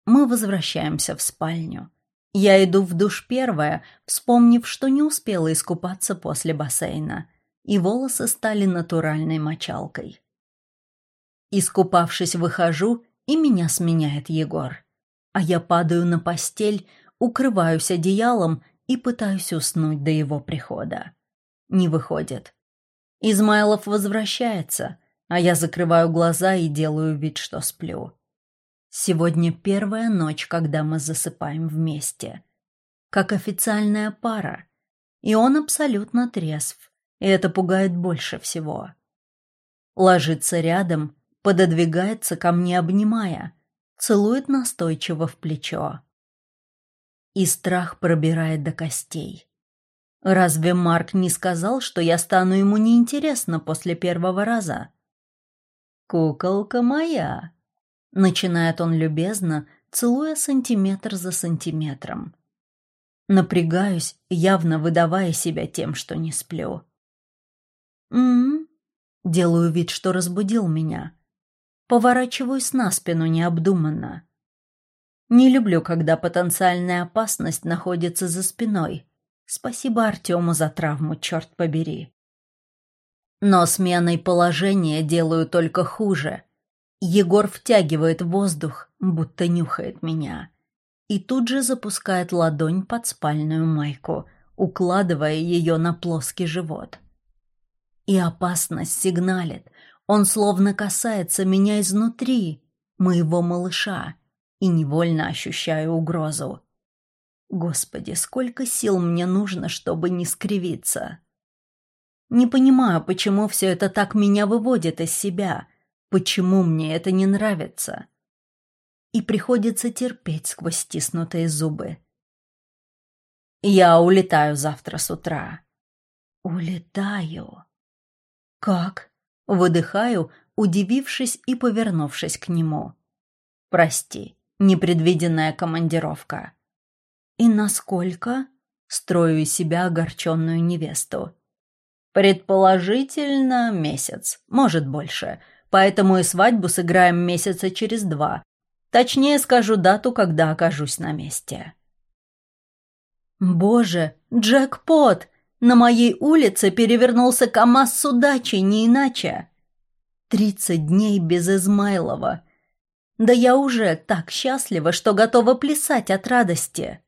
Мы возвращаемся в спальню. Я иду в душ первая, вспомнив, что не успела искупаться после бассейна, и волосы стали натуральной мочалкой. Искупавшись, выхожу, и меня сменяет Егор. А я падаю на постель, укрываюсь одеялом и пытаюсь уснуть до его прихода. Не выходит. Измайлов возвращается, а я закрываю глаза и делаю вид, что сплю. Сегодня первая ночь, когда мы засыпаем вместе. Как официальная пара. И он абсолютно трезв. И это пугает больше всего. Ложится рядом, пододвигается ко мне, обнимая. Целует настойчиво в плечо. И страх пробирает до костей. Разве Марк не сказал, что я стану ему неинтересна после первого раза? «Куколка моя», Начинает он любезно, целуя сантиметр за сантиметром. Напрягаюсь, явно выдавая себя тем, что не сплю. «М-м-м», делаю вид, что разбудил меня. Поворачиваюсь на спину необдуманно. Не люблю, когда потенциальная опасность находится за спиной. Спасибо Артему за травму, черт побери. Но сменой положения делаю только хуже — Егор втягивает воздух, будто нюхает меня. И тут же запускает ладонь под спальную майку, укладывая ее на плоский живот. И опасность сигналит. Он словно касается меня изнутри, моего малыша, и невольно ощущаю угрозу. Господи, сколько сил мне нужно, чтобы не скривиться. Не понимаю, почему все это так меня выводит из себя — Почему мне это не нравится? И приходится терпеть сквозь стиснутые зубы. Я улетаю завтра с утра. Улетаю. «Как?» — выдыхаю, удивившись и повернувшись к нему. «Прости, непредвиденная командировка». «И насколько?» — строю из себя огорченную невесту. «Предположительно, месяц, может, больше. Поэтому и свадьбу сыграем месяца через два. Точнее скажу дату, когда окажусь на месте». «Боже, джекпот! На моей улице перевернулся КамАЗ с удачей, не иначе!» «Тридцать дней без Измайлова!» Да я уже так счастлива, что готова плясать от радости.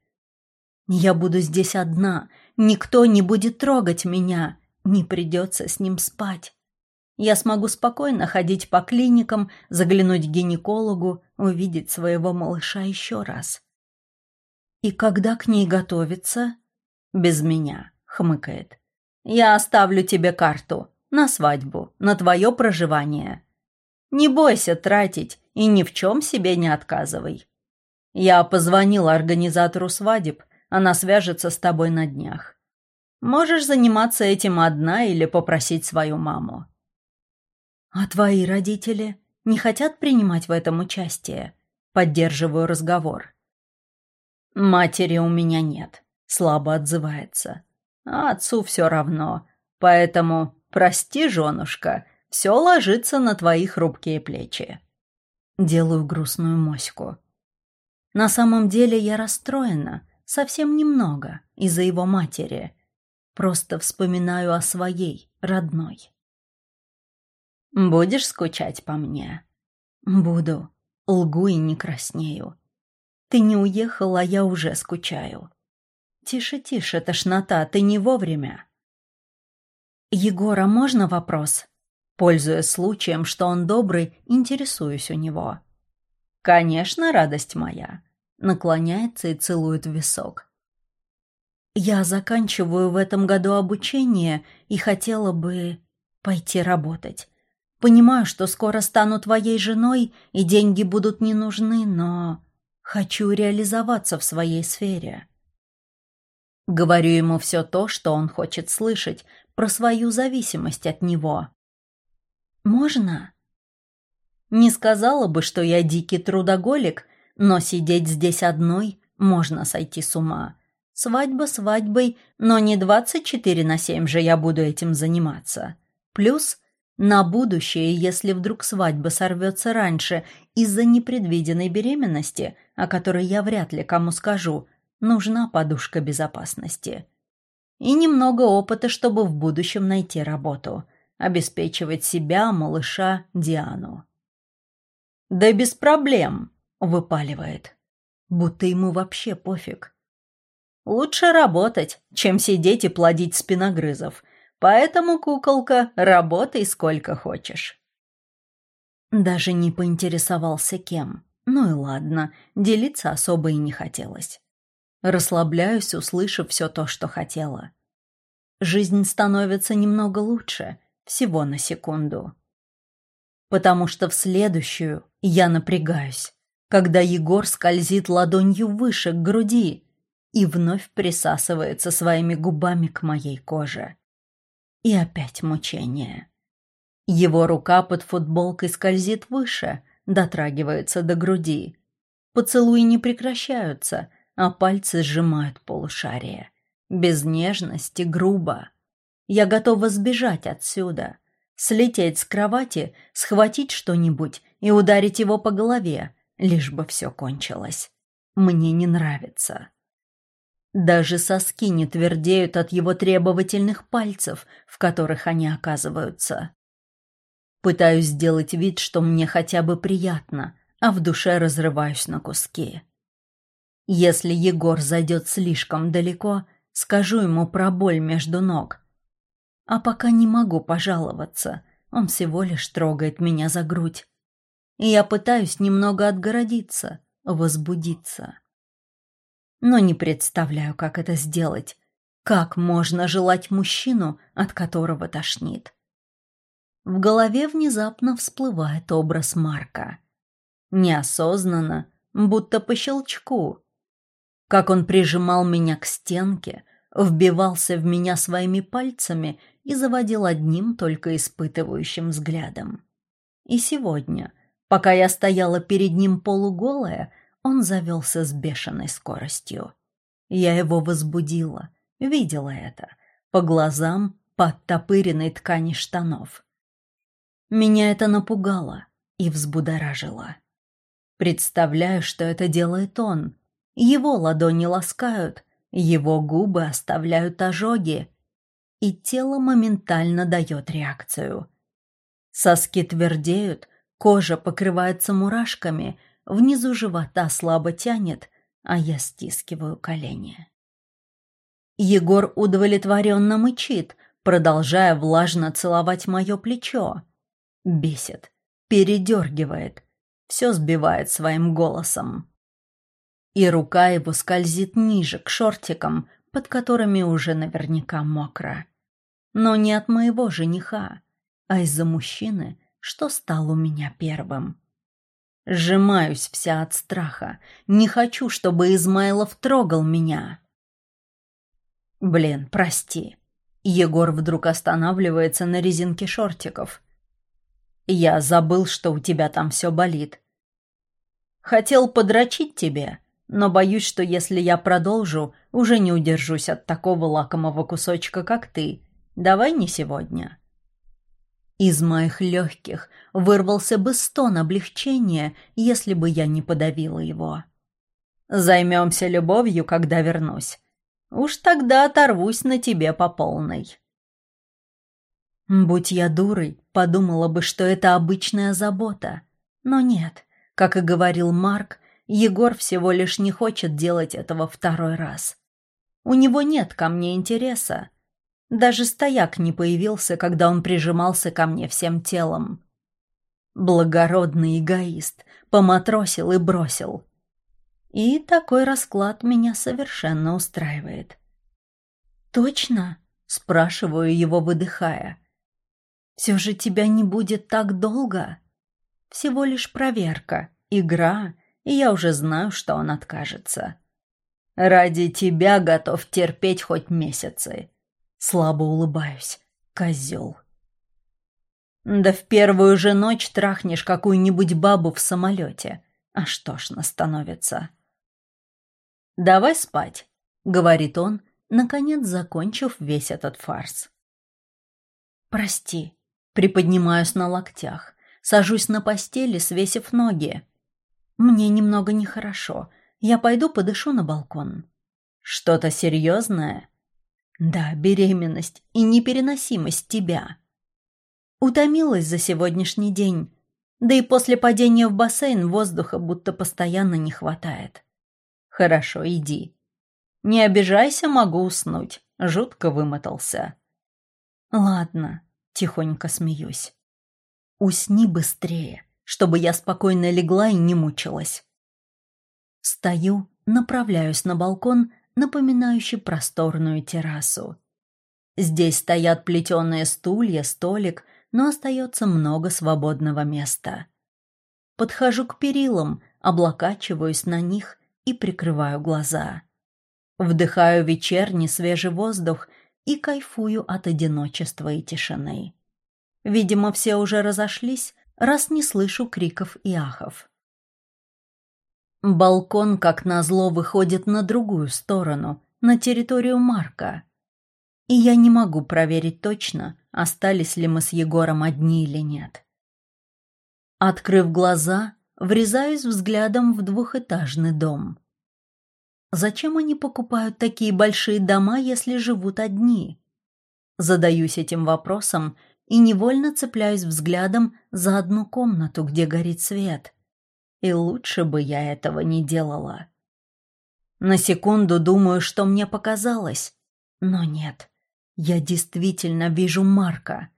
Я буду здесь одна, никто не будет трогать меня, не придется с ним спать. Я смогу спокойно ходить по клиникам, заглянуть к гинекологу, увидеть своего малыша еще раз. «И когда к ней готовиться?» «Без меня», — хмыкает. «Я оставлю тебе карту на свадьбу, на твое проживание. Не бойся тратить и ни в чем себе не отказывай. Я позвонил организатору свадеб, она свяжется с тобой на днях. Можешь заниматься этим одна или попросить свою маму. А твои родители не хотят принимать в этом участие? Поддерживаю разговор. Матери у меня нет, слабо отзывается. А отцу все равно. Поэтому, прости, женушка, все ложится на твои хрупкие плечи. Делаю грустную моську. На самом деле я расстроена, совсем немного, из-за его матери. Просто вспоминаю о своей, родной. «Будешь скучать по мне?» «Буду. Лгу и не краснею. Ты не уехал, а я уже скучаю. Тише, тише, тошнота, ты не вовремя». «Егора, можно вопрос?» Пользуясь случаем, что он добрый, интересуюсь у него. «Конечно, радость моя наклоняется и целует висок. «Я заканчиваю в этом году обучение и хотела бы пойти работать. Понимаю, что скоро стану твоей женой, и деньги будут не нужны, но хочу реализоваться в своей сфере». Говорю ему все то, что он хочет слышать, про свою зависимость от него. «Можно?» Не сказала бы, что я дикий трудоголик, но сидеть здесь одной можно сойти с ума. Свадьба свадьбой, но не 24 на 7 же я буду этим заниматься. Плюс на будущее, если вдруг свадьба сорвется раньше из-за непредвиденной беременности, о которой я вряд ли кому скажу, нужна подушка безопасности. И немного опыта, чтобы в будущем найти работу, обеспечивать себя, малыша, Диану. «Да без проблем», Выпаливает. Будто ему вообще пофиг. Лучше работать, чем сидеть и плодить спиногрызов. Поэтому, куколка, работай сколько хочешь. Даже не поинтересовался кем. Ну и ладно, делиться особо и не хотелось. Расслабляюсь, услышав все то, что хотела. Жизнь становится немного лучше, всего на секунду. Потому что в следующую я напрягаюсь когда Егор скользит ладонью выше к груди и вновь присасывается своими губами к моей коже. И опять мучение. Его рука под футболкой скользит выше, дотрагивается до груди. Поцелуи не прекращаются, а пальцы сжимают полушарие. Без нежности, грубо. Я готова сбежать отсюда, слететь с кровати, схватить что-нибудь и ударить его по голове, лишь бы все кончилось. Мне не нравится. Даже соски не твердеют от его требовательных пальцев, в которых они оказываются. Пытаюсь сделать вид, что мне хотя бы приятно, а в душе разрываюсь на куски. Если Егор зайдет слишком далеко, скажу ему про боль между ног. А пока не могу пожаловаться, он всего лишь трогает меня за грудь, и я пытаюсь немного отгородиться, возбудиться. Но не представляю, как это сделать. Как можно желать мужчину, от которого тошнит? В голове внезапно всплывает образ Марка. Неосознанно, будто по щелчку. Как он прижимал меня к стенке, вбивался в меня своими пальцами и заводил одним только испытывающим взглядом. И сегодня, пока я стояла перед ним полуголая, он завелся с бешеной скоростью. Я его возбудила, видела это, по глазам, по оттопыренной ткани штанов. Меня это напугало и взбудоражило. Представляю, что это делает он. Его ладони ласкают, его губы оставляют ожоги, и тело моментально дает реакцию. Соски твердеют, кожа покрывается мурашками, внизу живота слабо тянет, а я стискиваю колени. Егор удовлетворенно мычит, продолжая влажно целовать мое плечо. Бесит, передергивает, все сбивает своим голосом. И рука его скользит ниже, к шортикам, под которыми уже наверняка мокро. Но не от моего жениха, а из-за мужчины, что стал у меня первым. Сжимаюсь вся от страха. Не хочу, чтобы Измайлов трогал меня. Блин, прости. Егор вдруг останавливается на резинке шортиков. Я забыл, что у тебя там все болит. Хотел подрочить тебе, но боюсь, что если я продолжу, уже не удержусь от такого лакомого кусочка, как ты. Давай не сегодня. Из моих легких вырвался бы стон облегчения, если бы я не подавила его. Займемся любовью, когда вернусь. Уж тогда оторвусь на тебе по полной. Будь я дурой, подумала бы, что это обычная забота. Но нет, как и говорил Марк, Егор всего лишь не хочет делать этого второй раз. У него нет ко мне интереса, даже стояк не появился, когда он прижимался ко мне всем телом. Благородный эгоист, поматросил и бросил. И такой расклад меня совершенно устраивает. «Точно?» — спрашиваю его, выдыхая. «Все же тебя не будет так долго?» «Всего лишь проверка, игра, и я уже знаю, что он откажется. Ради тебя готов терпеть хоть месяцы», Слабо улыбаюсь. Козел. Да в первую же ночь трахнешь какую-нибудь бабу в самолете. Аж тошно становится. «Давай спать», — говорит он, наконец закончив весь этот фарс. «Прости», — приподнимаюсь на локтях, сажусь на постели, свесив ноги. «Мне немного нехорошо. Я пойду подышу на балкон». «Что-то серьезное?» Да, беременность и непереносимость тебя. Утомилась за сегодняшний день, да и после падения в бассейн воздуха будто постоянно не хватает. Хорошо, иди. Не обижайся, могу уснуть. Жутко вымотался. Ладно, тихонько смеюсь. Усни быстрее, чтобы я спокойно легла и не мучилась. Стою, направляюсь на балкон, напоминающий просторную террасу. Здесь стоят плетеные стулья, столик, но остается много свободного места. Подхожу к перилам, облокачиваюсь на них и прикрываю глаза. Вдыхаю вечерний свежий воздух и кайфую от одиночества и тишины. Видимо, все уже разошлись, раз не слышу криков и ахов. Балкон, как назло, выходит на другую сторону, на территорию Марка. И я не могу проверить точно, остались ли мы с Егором одни или нет. Открыв глаза, врезаюсь взглядом в двухэтажный дом. Зачем они покупают такие большие дома, если живут одни? Задаюсь этим вопросом и невольно цепляюсь взглядом за одну комнату, где горит свет и лучше бы я этого не делала. На секунду думаю, что мне показалось, но нет. Я действительно вижу Марка.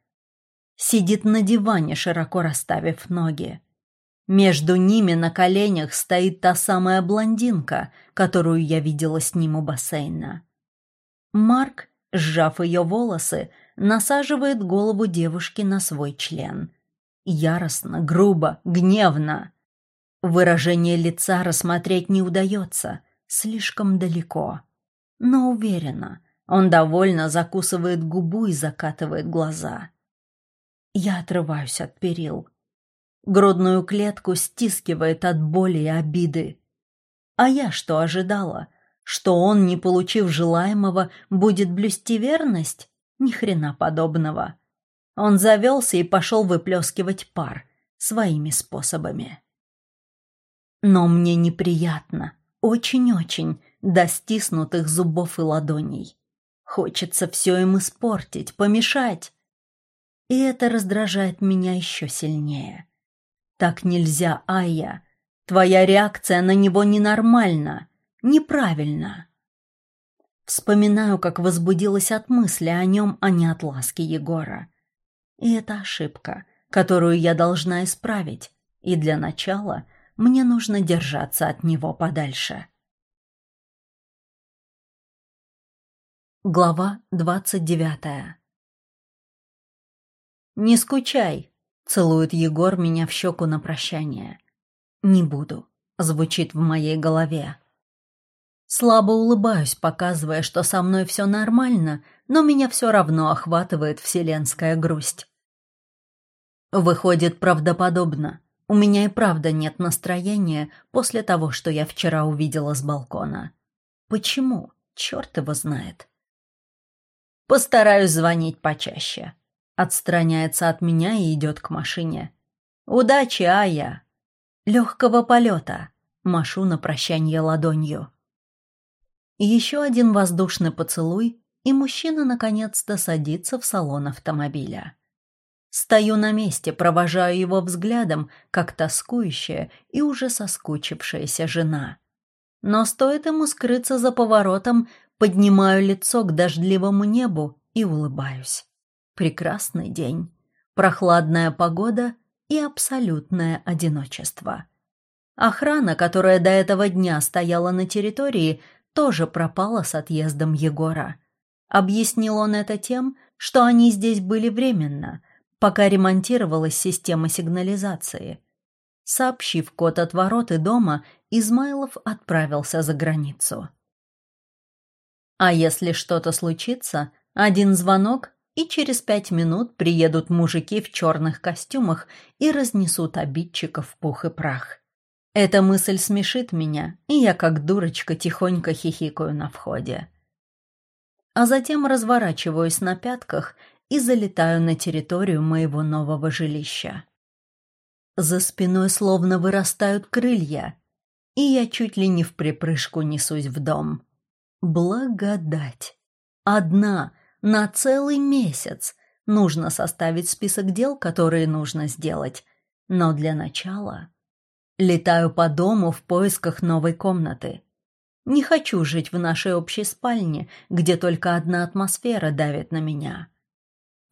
Сидит на диване, широко расставив ноги. Между ними на коленях стоит та самая блондинка, которую я видела с ним у бассейна. Марк, сжав ее волосы, насаживает голову девушки на свой член. Яростно, грубо, гневно. Выражение лица рассмотреть не удается, слишком далеко. Но уверена, Он довольно закусывает губу и закатывает глаза. Я отрываюсь от перил. Грудную клетку стискивает от боли и обиды. А я что ожидала? Что он, не получив желаемого, будет блюсти верность? Ни хрена подобного. Он завелся и пошел выплескивать пар своими способами. Но мне неприятно, очень-очень, до стиснутых зубов и ладоней. Хочется все им испортить, помешать. И это раздражает меня еще сильнее. Так нельзя, Ая. Твоя реакция на него ненормальна, неправильна. Вспоминаю, как возбудилась от мысли о нем, а не от ласки Егора. И это ошибка, которую я должна исправить, и для начала мне нужно держаться от него подальше. Глава двадцать девятая «Не скучай», Целует Егор меня в щеку на прощание. «Не буду», — звучит в моей голове. Слабо улыбаюсь, показывая, что со мной все нормально, но меня все равно охватывает вселенская грусть. Выходит правдоподобно. У меня и правда нет настроения после того, что я вчера увидела с балкона. Почему? Черт его знает. Постараюсь звонить почаще. Отстраняется от меня и идет к машине. «Удачи, Ая!» «Легкого полета!» Машу на прощание ладонью. Еще один воздушный поцелуй, и мужчина наконец-то садится в салон автомобиля. Стою на месте, провожаю его взглядом, как тоскующая и уже соскучившаяся жена. Но стоит ему скрыться за поворотом, поднимаю лицо к дождливому небу и улыбаюсь. Прекрасный день, прохладная погода и абсолютное одиночество. Охрана, которая до этого дня стояла на территории, тоже пропала с отъездом Егора. Объяснил он это тем, что они здесь были временно, пока ремонтировалась система сигнализации. Сообщив код от ворот и дома, Измайлов отправился за границу. А если что-то случится, один звонок, и через пять минут приедут мужики в черных костюмах и разнесут обидчиков в пух и прах. Эта мысль смешит меня, и я как дурочка тихонько хихикаю на входе. А затем разворачиваюсь на пятках и залетаю на территорию моего нового жилища. За спиной словно вырастают крылья, и я чуть ли не в припрыжку несусь в дом. Благодать. Одна, на целый месяц. Нужно составить список дел, которые нужно сделать. Но для начала... Летаю по дому в поисках новой комнаты. Не хочу жить в нашей общей спальне, где только одна атмосфера давит на меня.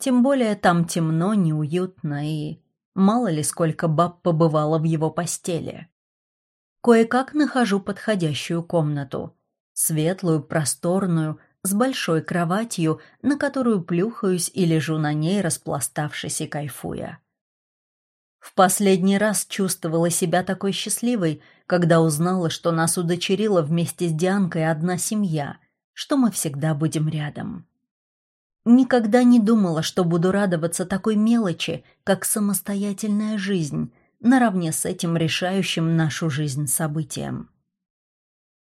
Тем более там темно, неуютно и... Мало ли сколько баб побывало в его постели. Кое-как нахожу подходящую комнату. Светлую, просторную, с большой кроватью, на которую плюхаюсь и лежу на ней, распластавшись и кайфуя. В последний раз чувствовала себя такой счастливой, когда узнала, что нас удочерила вместе с Дианкой одна семья, что мы всегда будем рядом. Никогда не думала, что буду радоваться такой мелочи, как самостоятельная жизнь, наравне с этим решающим нашу жизнь событием.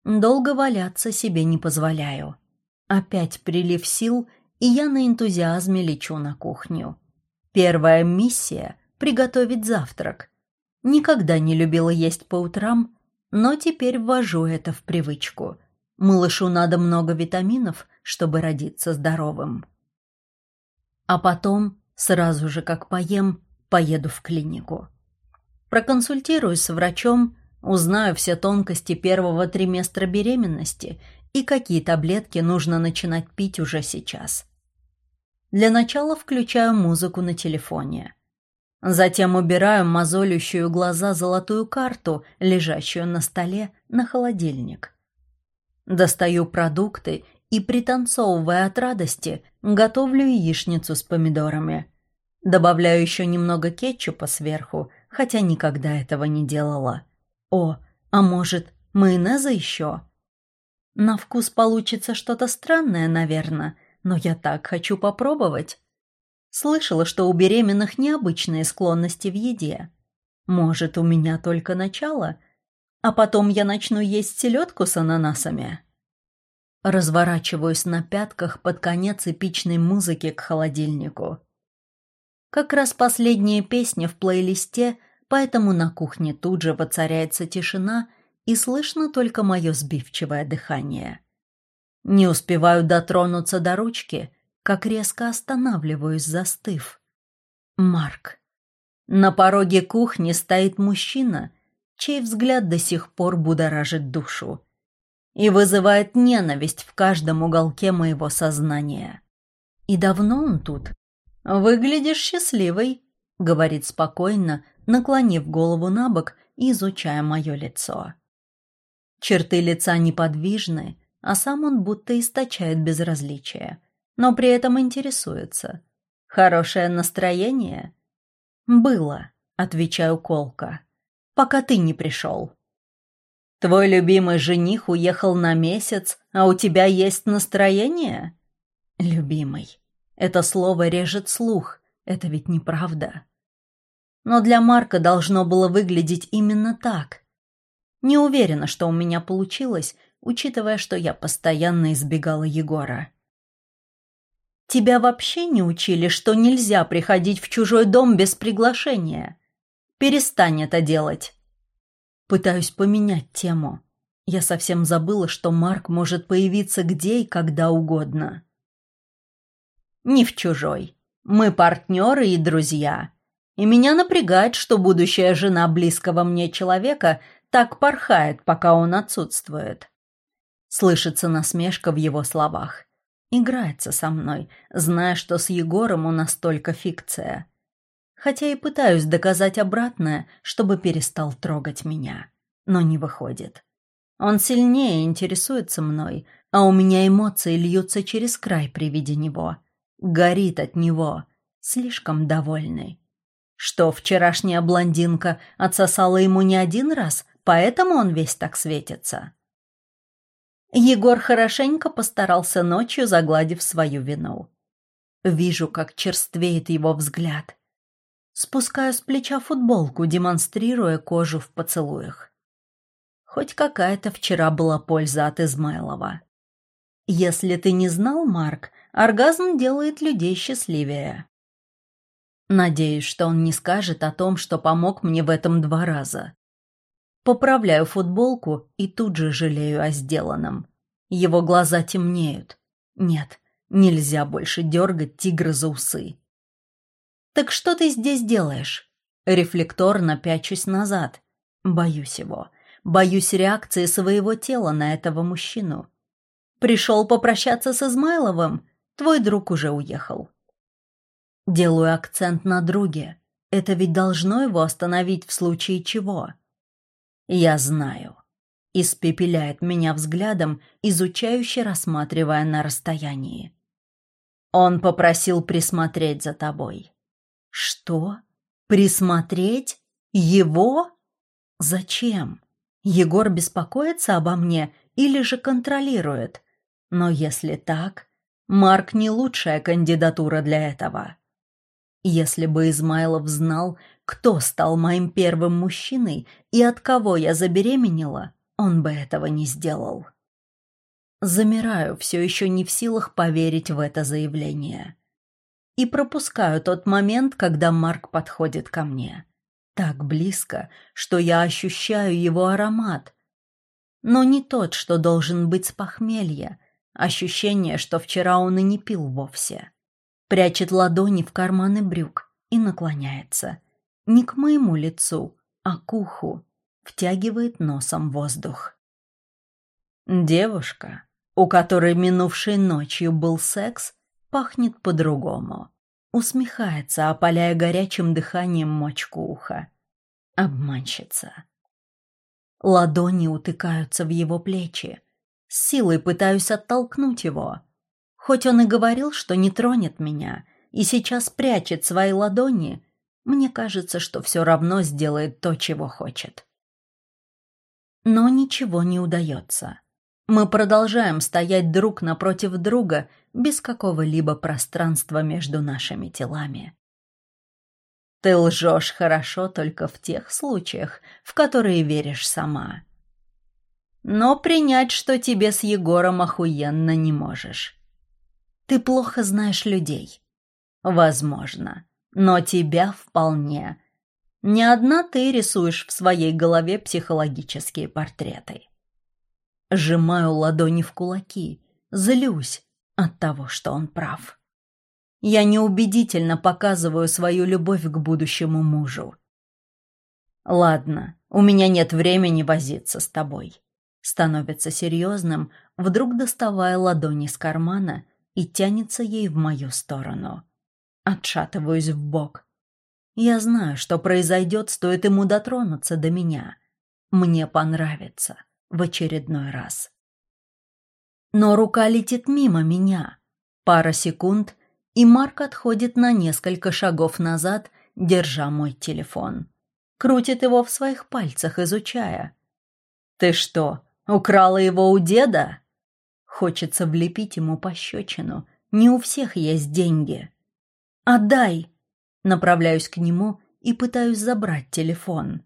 Долго валяться себе не позволяю. Опять прилив сил, и я на энтузиазме лечу на кухню. Первая миссия — приготовить завтрак. Никогда не любила есть по утрам, но теперь ввожу это в привычку. Малышу надо много витаминов, чтобы родиться здоровым. А потом, сразу же как поем, поеду в клинику. Проконсультируюсь с врачом, узнаю все тонкости первого триместра беременности и какие таблетки нужно начинать пить уже сейчас. Для начала включаю музыку на телефоне. Затем убираю мозолющую глаза золотую карту, лежащую на столе, на холодильник. Достаю продукты и, пританцовывая от радости, готовлю яичницу с помидорами. Добавляю еще немного кетчупа сверху, хотя никогда этого не делала. О, а может, майонеза еще? На вкус получится что-то странное, наверное, но я так хочу попробовать. Слышала, что у беременных необычные склонности в еде. Может, у меня только начало, а потом я начну есть селедку с ананасами. Разворачиваюсь на пятках под конец эпичной музыки к холодильнику. Как раз последняя песня в плейлисте, поэтому на кухне тут же воцаряется тишина и слышно только мое сбивчивое дыхание. Не успеваю дотронуться до ручки, как резко останавливаюсь, застыв. Марк. На пороге кухни стоит мужчина, чей взгляд до сих пор будоражит душу и вызывает ненависть в каждом уголке моего сознания. И давно он тут? Выглядишь счастливой, говорит спокойно, наклонив голову на бок и изучая мое лицо. Черты лица неподвижны, а сам он будто источает безразличие, но при этом интересуется. Хорошее настроение? Было, отвечаю колко, пока ты не пришел. Твой любимый жених уехал на месяц, а у тебя есть настроение? Любимый. Это слово режет слух. Это ведь неправда. Но для Марка должно было выглядеть именно так. Не уверена, что у меня получилось, учитывая, что я постоянно избегала Егора. Тебя вообще не учили, что нельзя приходить в чужой дом без приглашения? Перестань это делать. Пытаюсь поменять тему. Я совсем забыла, что Марк может появиться где и когда угодно. Не в чужой. Мы партнеры и друзья. И меня напрягает, что будущая жена близкого мне человека так порхает, пока он отсутствует. Слышится насмешка в его словах. Играется со мной, зная, что с Егором у нас только фикция хотя и пытаюсь доказать обратное, чтобы перестал трогать меня. Но не выходит. Он сильнее интересуется мной, а у меня эмоции льются через край при виде него. Горит от него, слишком довольный. Что вчерашняя блондинка отсосала ему не один раз, поэтому он весь так светится. Егор хорошенько постарался ночью, загладив свою вину. Вижу, как черствеет его взгляд. Спускаю с плеча футболку, демонстрируя кожу в поцелуях. Хоть какая-то вчера была польза от Измайлова. Если ты не знал, Марк, оргазм делает людей счастливее. Надеюсь, что он не скажет о том, что помог мне в этом два раза. Поправляю футболку и тут же жалею о сделанном. Его глаза темнеют. Нет, нельзя больше дергать тигра за усы. «Так что ты здесь делаешь?» Рефлекторно пячусь назад. Боюсь его. Боюсь реакции своего тела на этого мужчину. Пришел попрощаться с Измайловым? Твой друг уже уехал. Делаю акцент на друге. Это ведь должно его остановить в случае чего. Я знаю. Испепеляет меня взглядом, изучающе рассматривая на расстоянии. Он попросил присмотреть за тобой. Что? Присмотреть? Его? Зачем? Егор беспокоится обо мне или же контролирует? Но если так, Марк не лучшая кандидатура для этого. Если бы Измайлов знал, кто стал моим первым мужчиной и от кого я забеременела, он бы этого не сделал. Замираю, все еще не в силах поверить в это заявление и пропускаю тот момент, когда Марк подходит ко мне. Так близко, что я ощущаю его аромат. Но не тот, что должен быть с похмелья. Ощущение, что вчера он и не пил вовсе. Прячет ладони в карманы брюк и наклоняется. Не к моему лицу, а к уху. Втягивает носом воздух. Девушка, у которой минувшей ночью был секс, пахнет по-другому. Усмехается, опаляя горячим дыханием мочку уха. Обманщица. Ладони утыкаются в его плечи. С силой пытаюсь оттолкнуть его. Хоть он и говорил, что не тронет меня, и сейчас прячет свои ладони, мне кажется, что все равно сделает то, чего хочет. Но ничего не удается. Мы продолжаем стоять друг напротив друга без какого-либо пространства между нашими телами. Ты лжешь хорошо только в тех случаях, в которые веришь сама. Но принять, что тебе с Егором охуенно не можешь. Ты плохо знаешь людей. Возможно. Но тебя вполне. Не одна ты рисуешь в своей голове психологические портреты. Сжимаю ладони в кулаки, злюсь от того, что он прав. Я неубедительно показываю свою любовь к будущему мужу. «Ладно, у меня нет времени возиться с тобой». Становится серьезным, вдруг доставая ладони из кармана и тянется ей в мою сторону. Отшатываюсь в бок. Я знаю, что произойдет, стоит ему дотронуться до меня. Мне понравится в очередной раз. Но рука летит мимо меня. Пара секунд, и Марк отходит на несколько шагов назад, держа мой телефон. Крутит его в своих пальцах, изучая. «Ты что, украла его у деда?» Хочется влепить ему пощечину. Не у всех есть деньги. «Отдай!» Направляюсь к нему и пытаюсь забрать телефон.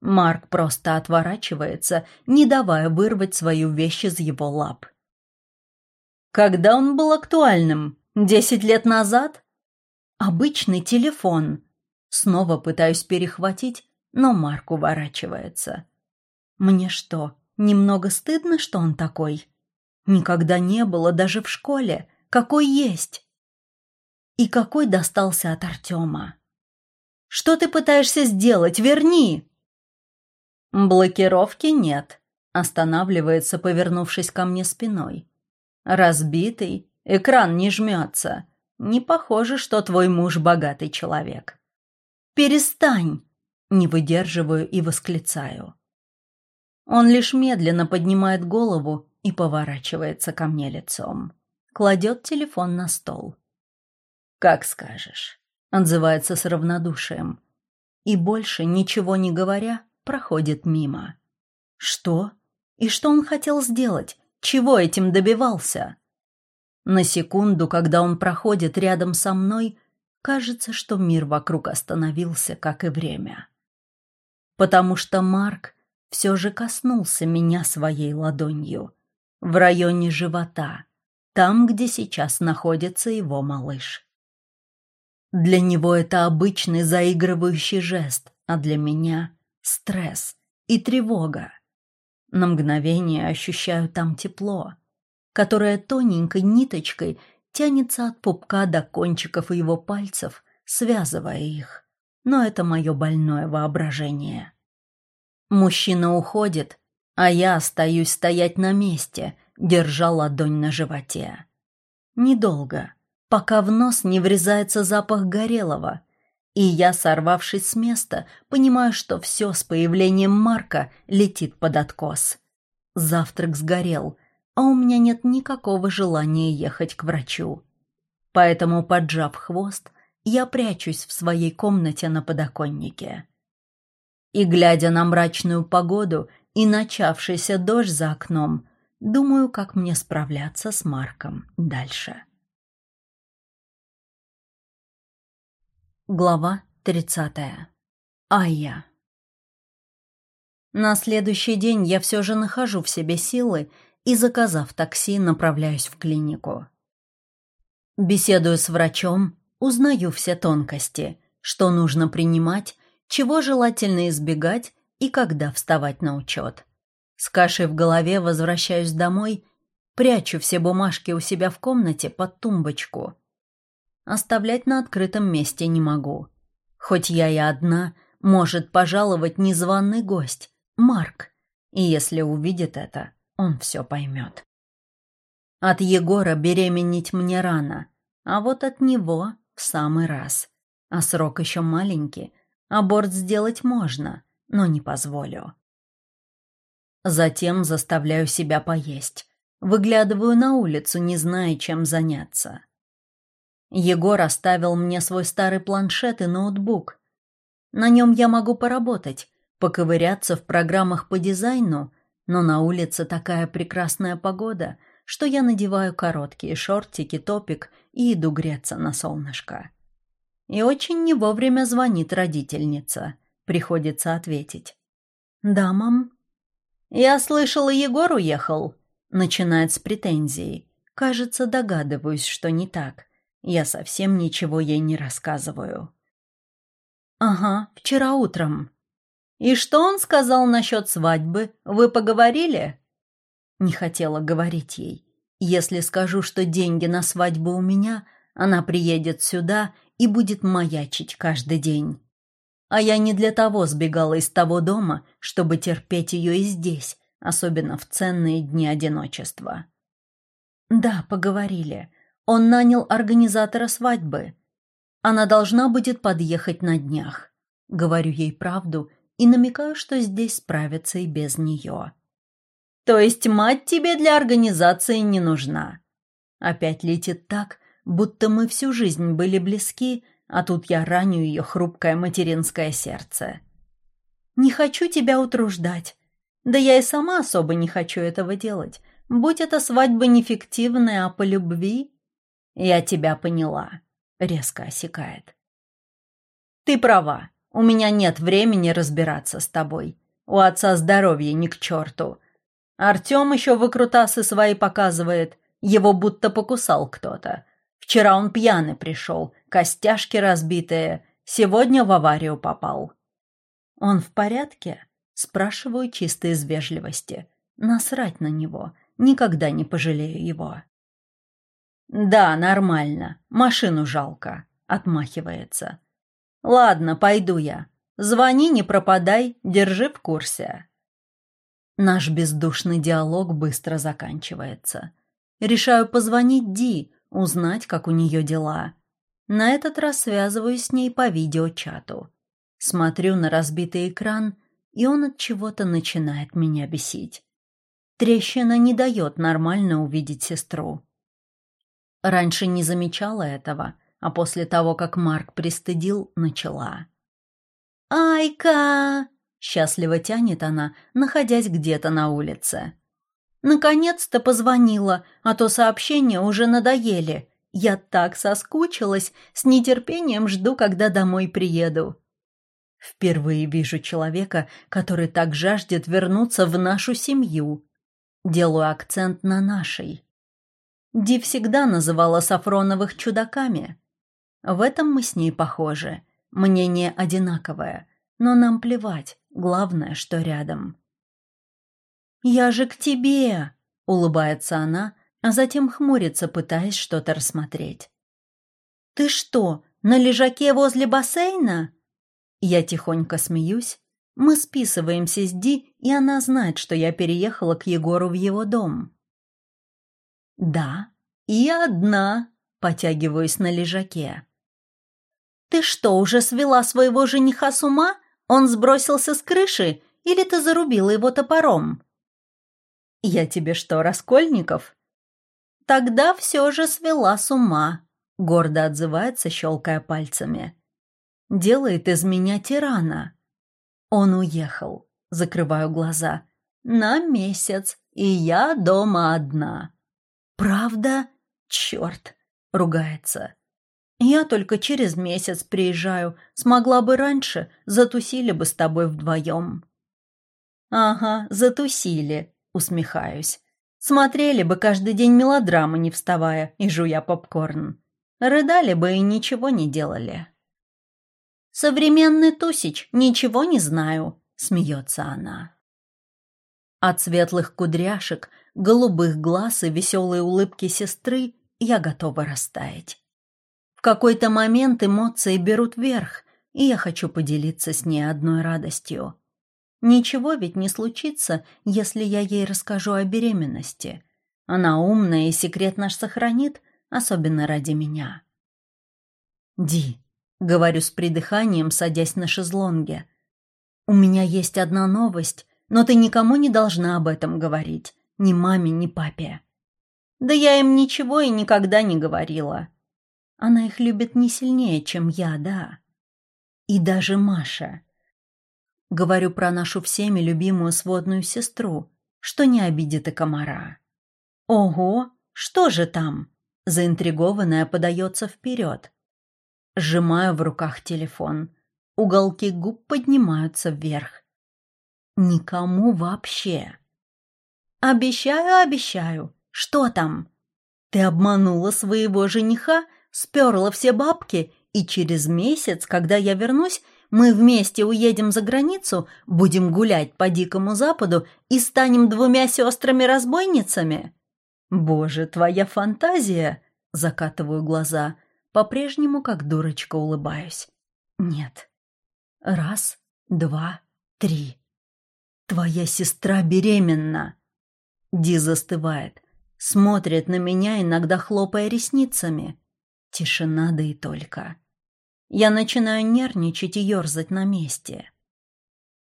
Марк просто отворачивается, не давая вырвать свою вещь из его лап. Когда он был актуальным? Десять лет назад? Обычный телефон. Снова пытаюсь перехватить, но Марк уворачивается. Мне что, немного стыдно, что он такой? Никогда не было даже в школе. Какой есть? И какой достался от Артема? Что ты пытаешься сделать? Верни! Блокировки нет. Останавливается, повернувшись ко мне спиной. Разбитый, экран не жмется. Не похоже, что твой муж богатый человек. «Перестань!» — не выдерживаю и восклицаю. Он лишь медленно поднимает голову и поворачивается ко мне лицом. Кладет телефон на стол. «Как скажешь», — отзывается с равнодушием. И больше, ничего не говоря, проходит мимо. Что? И что он хотел сделать? Чего этим добивался? На секунду, когда он проходит рядом со мной, кажется, что мир вокруг остановился, как и время. Потому что Марк все же коснулся меня своей ладонью в районе живота, там, где сейчас находится его малыш. Для него это обычный заигрывающий жест, а для меня — стресс и тревога. На мгновение ощущаю там тепло, которое тоненькой ниточкой тянется от пупка до кончиков его пальцев, связывая их. Но это мое больное воображение. Мужчина уходит, а я остаюсь стоять на месте, держа ладонь на животе. Недолго, пока в нос не врезается запах горелого, и я, сорвавшись с места, понимаю, что все с появлением Марка летит под откос. Завтрак сгорел, а у меня нет никакого желания ехать к врачу. Поэтому, поджав хвост, я прячусь в своей комнате на подоконнике. И, глядя на мрачную погоду и начавшийся дождь за окном, думаю, как мне справляться с Марком дальше. Глава 30. Айя. На следующий день я все же нахожу в себе силы и, заказав такси, направляюсь в клинику. Беседую с врачом, узнаю все тонкости, что нужно принимать, чего желательно избегать и когда вставать на учет. С кашей в голове возвращаюсь домой, прячу все бумажки у себя в комнате под тумбочку – Оставлять на открытом месте не могу. Хоть я и одна, может пожаловать незваный гость, Марк. И если увидит это, он все поймет. От Егора беременеть мне рано, а вот от него в самый раз. А срок еще маленький, аборт сделать можно, но не позволю. Затем заставляю себя поесть. Выглядываю на улицу, не зная, чем заняться. Егор оставил мне свой старый планшет и ноутбук. На нем я могу поработать, поковыряться в программах по дизайну, Но на улице такая прекрасная погода, что я надеваю короткие шортики, топик и иду греться на солнышко. И очень не вовремя звонит родительница. Приходится ответить. «Да, мам?» «Я слышала, Егор уехал», — начинает с претензией. Кажется, догадываюсь, что не так. Я совсем ничего ей не рассказываю. «Ага, вчера утром». «И что он сказал насчет свадьбы? Вы поговорили?» Не хотела говорить ей. Если скажу, что деньги на свадьбу у меня, она приедет сюда и будет маячить каждый день. А я не для того сбегала из того дома, чтобы терпеть ее и здесь, особенно в ценные дни одиночества. Да, поговорили. Он нанял организатора свадьбы. Она должна будет подъехать на днях. Говорю ей правду и намекаю, что здесь справятся и без нее. То есть мать тебе для организации не нужна? Опять летит так, будто мы всю жизнь были близки, а тут я раню ее хрупкое материнское сердце. «Не хочу тебя утруждать. Да я и сама особо не хочу этого делать. Будь это свадьба не фиктивная, а по любви...» «Я тебя поняла», — резко осекает. «Ты права. У меня нет времени разбираться с тобой. У отца здоровье ни к черту. Артем еще выкрутасы свои показывает. Его будто покусал кто-то. Вчера он пьяный пришел, костяшки разбитые, сегодня в аварию попал. Он в порядке? Спрашиваю чисто из вежливости. Насрать на него, никогда не пожалею его. Да, нормально, машину жалко, отмахивается. Ладно, пойду я. Звони, не пропадай, держи в курсе. Наш бездушный диалог быстро заканчивается. Решаю позвонить Ди, узнать, как у нее дела. На этот раз связываюсь с ней по видеочату. Смотрю на разбитый экран, и он от чего-то начинает меня бесить. Трещина не дает нормально увидеть сестру. Раньше не замечала этого, а после того, как Марк пристыдил, начала. «Айка!» — счастливо тянет она, находясь где-то на улице. Наконец-то позвонила, а то сообщения уже надоели. Я так соскучилась, с нетерпением жду, когда домой приеду. Впервые вижу человека, который так жаждет вернуться в нашу семью. Делаю акцент на нашей. Ди всегда называла Сафроновых чудаками. В этом мы с ней похожи. Мнение одинаковое, но нам плевать, главное, что рядом. «Я же к тебе!» — улыбается она, а затем хмурится, пытаясь что-то рассмотреть. «Ты что, на лежаке возле бассейна?» Я тихонько смеюсь. Мы списываемся с Ди, и она знает, что я переехала к Егору в его дом. «Да, и одна», — потягиваюсь на лежаке. «Ты что, уже свела своего жениха с ума? Он сбросился с крыши, или ты зарубила его топором?» «Я тебе что, Раскольников?» «Тогда все же свела с ума», — гордо отзывается, щелкая пальцами. «Делает из меня тирана». Он уехал, закрываю глаза. «На месяц, и я дома одна». «Правда? Черт!» — ругается. «Я только через месяц приезжаю. Смогла бы раньше, затусили бы с тобой вдвоем». «Ага, затусили», Усмехаюсь. Смотрели бы каждый день мелодрамы, не вставая и жуя попкорн. Рыдали бы и ничего не делали. «Современный Тусич, ничего не знаю», — смеется она. От светлых кудряшек, голубых глаз и веселой улыбки сестры я готова растаять. В какой-то момент эмоции берут верх, и я хочу поделиться с ней одной радостью. Ничего ведь не случится, если я ей расскажу о беременности. Она умная и секрет наш сохранит, особенно ради меня. «Ди», — говорю с придыханием, садясь на шезлонге, «у меня есть одна новость, но ты никому не должна об этом говорить, ни маме, ни папе». «Да я им ничего и никогда не говорила». Она их любит не сильнее, чем я, да. И даже Маша. Говорю про нашу всеми любимую сводную сестру. что не обидит и комара. Ого, что же там? Заинтригованная подается вперед. Сжимаю в руках телефон. Уголки губ поднимаются вверх. Никому вообще. Обещаю, обещаю. Что там? Ты обманула своего жениха, сперла все бабки, и через месяц, когда я вернусь, мы вместе уедем за границу, будем гулять по Дикому Западу и станем двумя сестрами-разбойницами? Боже, твоя фантазия! Закатываю глаза, по-прежнему как дурочка улыбаюсь. Нет. Раз, два, три. Твоя сестра беременна. Ди застывает, смотрит на меня, иногда хлопая ресницами. Тишина, да и только. Я начинаю нервничать и ерзать на месте.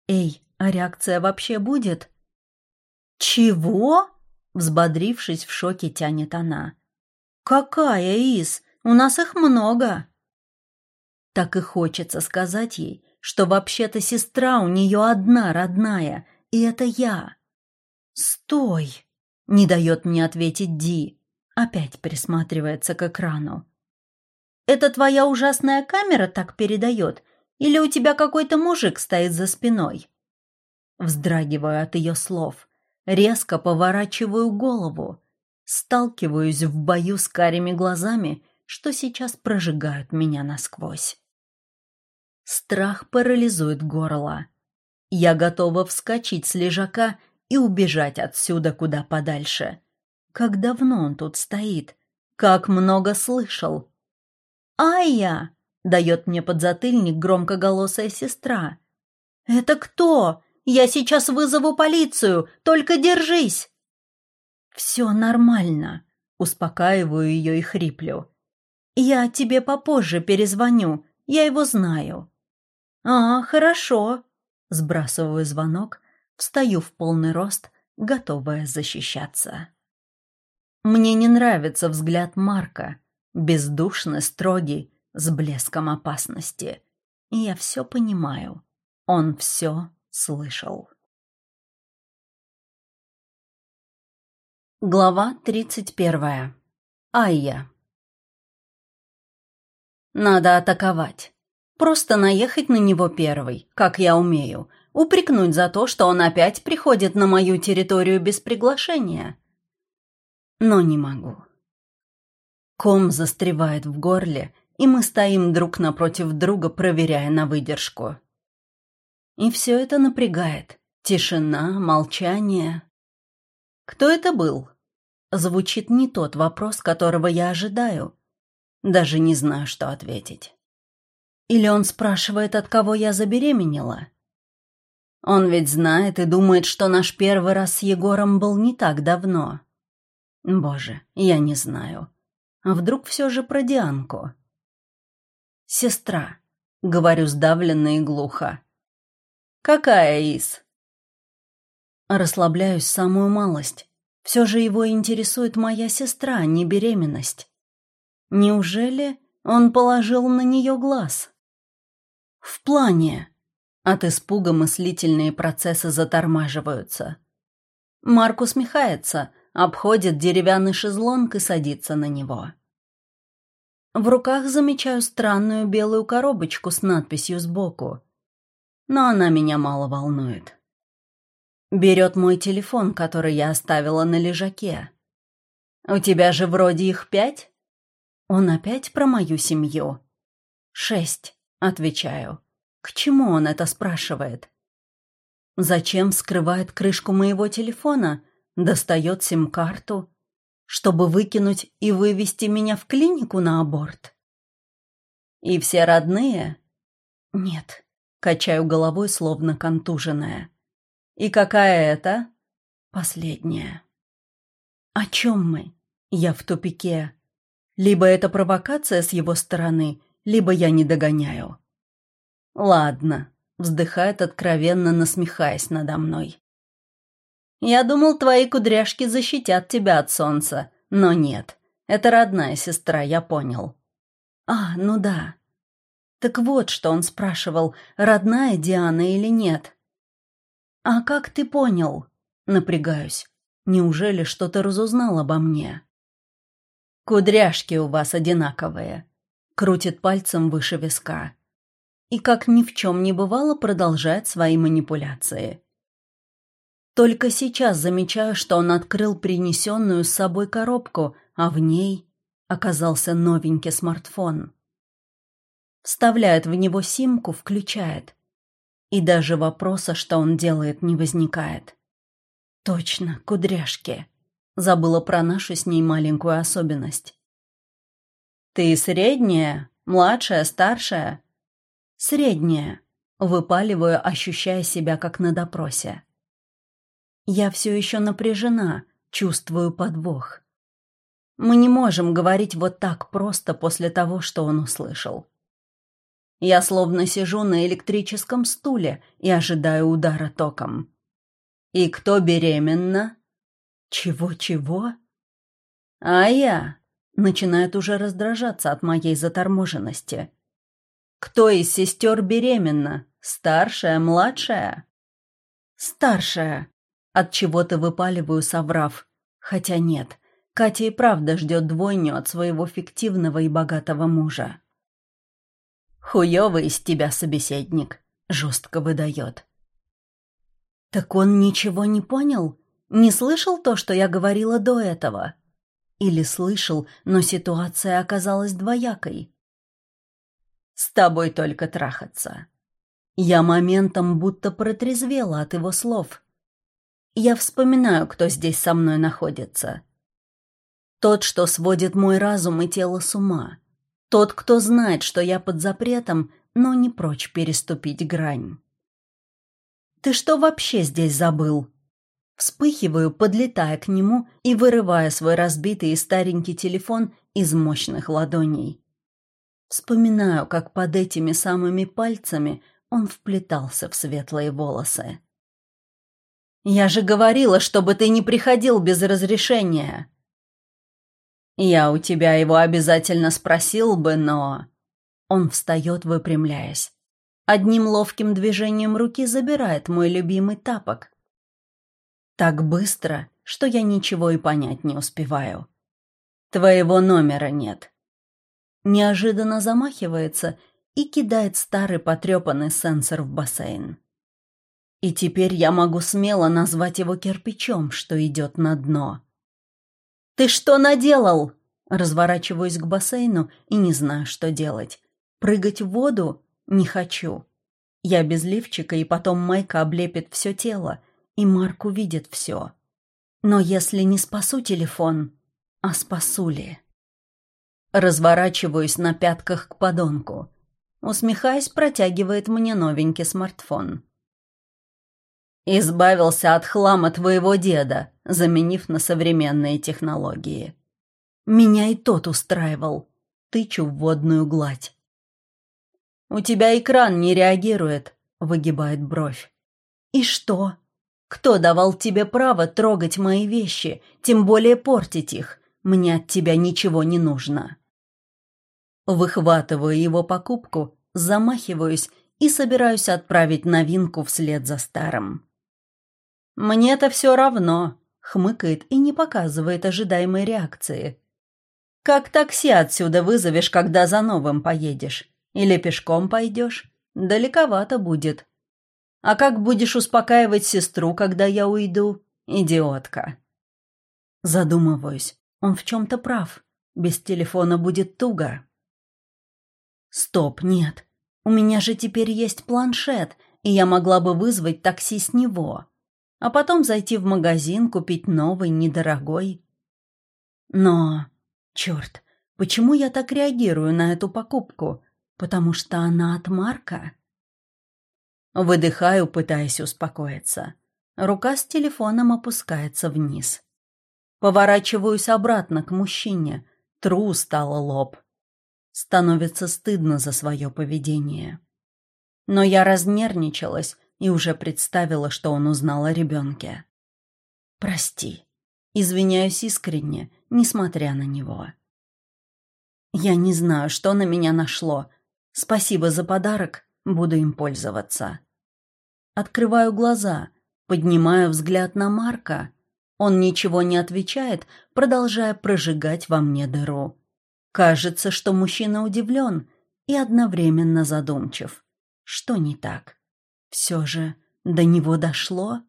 «Эй, а реакция вообще будет?» «Чего?» — взбодрившись в шоке, тянет она. «Какая, Ис? У нас их много!» Так и хочется сказать ей, что вообще-то сестра у нее одна родная, и это я. «Стой!» — не дает мне ответить Ди. Опять присматривается к экрану. Это твоя ужасная камера так передает? Или у тебя какой-то мужик стоит за спиной?» Вздрагиваю от ее слов. Резко поворачиваю голову. Сталкиваюсь в бою с карими глазами, что сейчас прожигают меня насквозь. Страх парализует горло. Я готова вскочить с лежака и убежать отсюда куда подальше. Как давно он тут стоит? Как много слышал? «Айя!» — дает мне подзатыльник громкоголосая сестра. «Это кто? Я сейчас вызову полицию, только держись!» «Все нормально», — успокаиваю ее и хриплю. «Я тебе попозже перезвоню, я его знаю». «А, хорошо», — сбрасываю звонок, встаю в полный рост, готовая защищаться. Мне не нравится взгляд Марка, бездушно строгий, с блеском опасности. И я все понимаю. Он все слышал. Глава тридцать первая. Айя. Надо атаковать. Просто наехать на него первый, как я умею. Упрекнуть за то, что он опять приходит на мою территорию без приглашения. Но не могу. Ком застревает в горле, и мы стоим друг напротив друга, проверяя на выдержку. И все это напрягает. Тишина, молчание. Кто это был? Звучит не тот вопрос, которого я ожидаю. Даже не знаю, что ответить. Или он спрашивает, от кого я забеременела? Он ведь знает и думает, что наш первый раз с Егором был не так давно. Боже, я не знаю. А вдруг все же про Дианку? «Сестра», — говорю сдавленно и глухо. «Какая из?» Расслабляюсь самую малость. Все же его интересует моя сестра, а не беременность. Неужели он положил на нее глаз? В плане. От испуга мыслительные процессы затормаживаются. Марк усмехается, обходит деревянный шезлонг и садится на него. В руках замечаю странную белую коробочку с надписью сбоку. Но она меня мало волнует. Берет мой телефон, который я оставила на лежаке. «У тебя же вроде их пять?» Он опять про мою семью. «Шесть», — отвечаю. К чему он это спрашивает? Зачем скрывает крышку моего телефона? Достает сим-карту? чтобы выкинуть и вывести меня в клинику на аборт? И все родные? Нет, качаю головой, словно контуженная. И какая это? Последняя. О чем мы? Я в тупике. Либо это провокация с его стороны, либо я не догоняю. Ладно, вздыхает откровенно, насмехаясь надо мной. Я думал, твои кудряшки защитят тебя от солнца, но нет. Это родная сестра, я понял. А, ну да. Так вот, что он спрашивал, родная Диана или нет. А как ты понял? Напрягаюсь. Неужели что-то разузнал обо мне? «Кудряшки у вас одинаковые», — крутит пальцем выше виска. И как ни в чем не бывало, продолжает свои манипуляции. Только сейчас замечаю, что он открыл принесенную с собой коробку, а в ней оказался новенький смартфон. Вставляет в него симку, включает. И даже вопроса, что он делает, не возникает. Точно, кудряшки. Забыла про нашу с ней маленькую особенность. «Ты средняя? Младшая? Старшая?» «Средняя», — выпаливаю, ощущая себя как на допросе. Я все еще напряжена, чувствую подвох. Мы не можем говорить вот так просто после того, что он услышал. Я словно сижу на электрическом стуле и ожидаю удара током. «И кто беременна?» «Чего-чего?» «А я...» Начинает уже раздражаться от моей заторможенности. «Кто из сестер беременна? Старшая, младшая?» «Старшая», от чего то выпаливаю, соврав. Хотя нет, Катя и правда ждет двойню от своего фиктивного и богатого мужа. «Хуёвый из тебя собеседник», — жестко выдает. Так он ничего не понял? Не слышал то, что я говорила до этого? Или слышал, но ситуация оказалась двоякой? С тобой только трахаться. Я моментом будто протрезвела от его слов. Я вспоминаю, кто здесь со мной находится. Тот, что сводит мой разум и тело с ума. Тот, кто знает, что я под запретом, но не прочь переступить грань. «Ты что вообще здесь забыл?» Вспыхиваю, подлетая к нему и вырывая свой разбитый и старенький телефон из мощных ладоней. Вспоминаю, как под этими самыми пальцами он вплетался в светлые волосы. «Я же говорила, чтобы ты не приходил без разрешения!» «Я у тебя его обязательно спросил бы, но...» Он встает, выпрямляясь. Одним ловким движением руки забирает мой любимый тапок. Так быстро, что я ничего и понять не успеваю. Твоего номера нет. Неожиданно замахивается и кидает старый потрепанный сенсор в бассейн. И теперь я могу смело назвать его кирпичом, что идет на дно. «Ты что наделал?» Разворачиваюсь к бассейну и не знаю, что делать. Прыгать в воду не хочу. Я без лифчика, и потом майка облепит все тело, и Марк увидит все. Но если не спасу телефон, а спасу ли? Разворачиваюсь на пятках к подонку. Усмехаясь, протягивает мне новенький смартфон. «Избавился от хлама твоего деда», заменив на современные технологии. Меня и тот устраивал. Тычу в водную гладь. «У тебя экран не реагирует», — выгибает бровь. «И что? Кто давал тебе право трогать мои вещи, тем более портить их? Мне от тебя ничего не нужно». Выхватываю его покупку, замахиваюсь и собираюсь отправить новинку вслед за старым. «Мне-то все равно», — хмыкает и не показывает ожидаемой реакции. «Как такси отсюда вызовешь, когда за новым поедешь? Или пешком пойдешь? Далековато будет. А как будешь успокаивать сестру, когда я уйду? Идиотка. Задумываюсь. Он в чем-то прав. Без телефона будет туго. Стоп, нет. У меня же теперь есть планшет, и я могла бы вызвать такси с него. А потом зайти в магазин, купить новый, недорогой. Но, черт, почему я так реагирую на эту покупку? Потому что она от Марка? Выдыхаю, пытаясь успокоиться. Рука с телефоном опускается вниз. Поворачиваюсь обратно к мужчине. Тру устало лоб. Становится стыдно за свое поведение. Но я разнервничалась и уже представила, что он узнал о ребенке. «Прости». Извиняюсь искренне, несмотря на него. Я не знаю, что на меня нашло, Спасибо за подарок, буду им пользоваться. Открываю глаза, Поднимаю взгляд на Марка. Он ничего не отвечает, продолжая прожигать во мне дыру. Кажется, что мужчина удивлен и одновременно задумчив. Что не так? Все же до него дошло?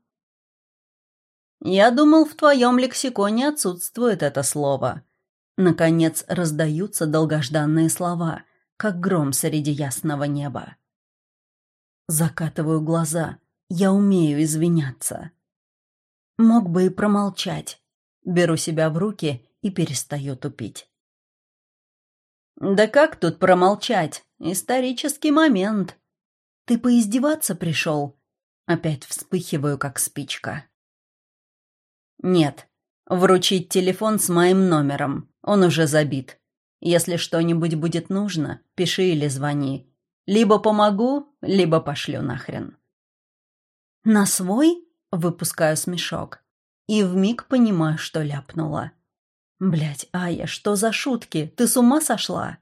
«Я думал, в твоем лексиконе отсутствует это слово». Наконец раздаются долгожданные слова, как гром среди ясного неба. Закатываю глаза. Я умею извиняться. Мог бы и промолчать. Беру себя в руки и перестаю тупить. «Да как тут промолчать? Исторический момент!» «Ты поиздеваться пришел?» Опять вспыхиваю, как спичка. «Нет. Вручить телефон с моим номером. Он уже забит. Если что-нибудь будет нужно, пиши или звони. Либо помогу, либо пошлю нахрен». «На свой?» — выпускаю смешок. И вмиг понимаю, что ляпнула. Блять, Ая, что за шутки? Ты с ума сошла?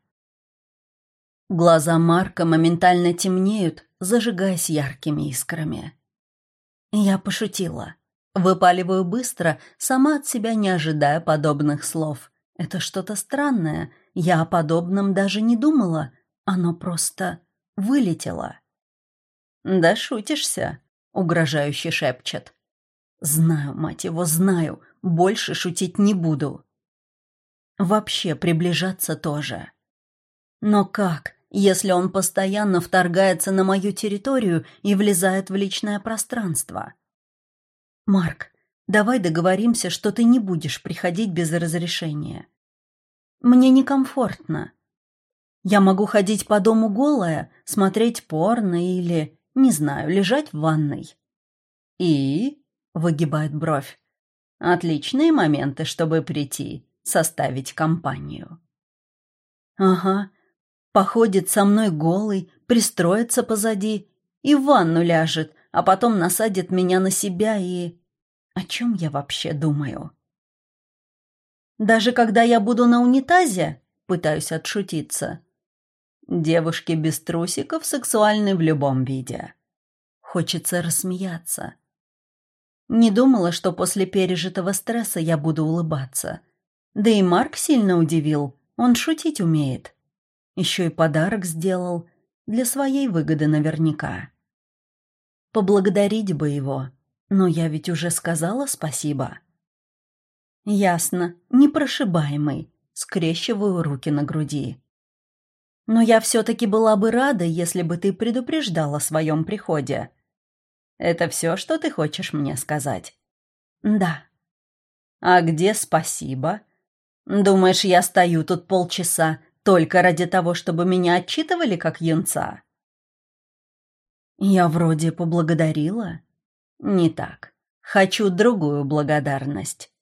Глаза Марка моментально темнеют, зажигаясь яркими искрами. Я пошутила. Выпаливаю быстро, сама от себя не ожидая подобных слов. Это что-то странное. Я о подобном даже не думала. Оно просто вылетело. «Да шутишься», — угрожающе шепчет. «Знаю, мать его, знаю. Больше шутить не буду». Вообще приближаться тоже. Но как, если он постоянно вторгается на мою территорию и влезает в личное пространство? Марк, давай договоримся, что ты не будешь приходить без разрешения. Мне некомфортно. Я могу ходить по дому голая, смотреть порно или, не знаю, лежать в ванной. И? Выгибает бровь. Отличные моменты, чтобы прийти составить компанию. Ага, походит со мной голый, пристроится позади и в ванну ляжет, а потом насадит меня на себя и... О чем я вообще думаю? Даже когда я буду на унитазе, пытаюсь отшутиться. Девушки без трусиков сексуальны в любом виде. Хочется рассмеяться. Не думала, что после пережитого стресса я буду улыбаться — да и Марк сильно удивил. Он шутить умеет. Еще и подарок сделал. Для своей выгоды наверняка. Поблагодарить бы его. Но я ведь уже сказала спасибо. Ясно. Непрошибаемый. Скрещиваю руки на груди. Но я все-таки была бы рада, если бы ты предупреждал о своем приходе. Это все, что ты хочешь мне сказать? Да. А где спасибо? Думаешь, я стою тут полчаса только ради того, чтобы меня отчитывали как юнца? Я вроде поблагодарила. Не так. Хочу другую благодарность.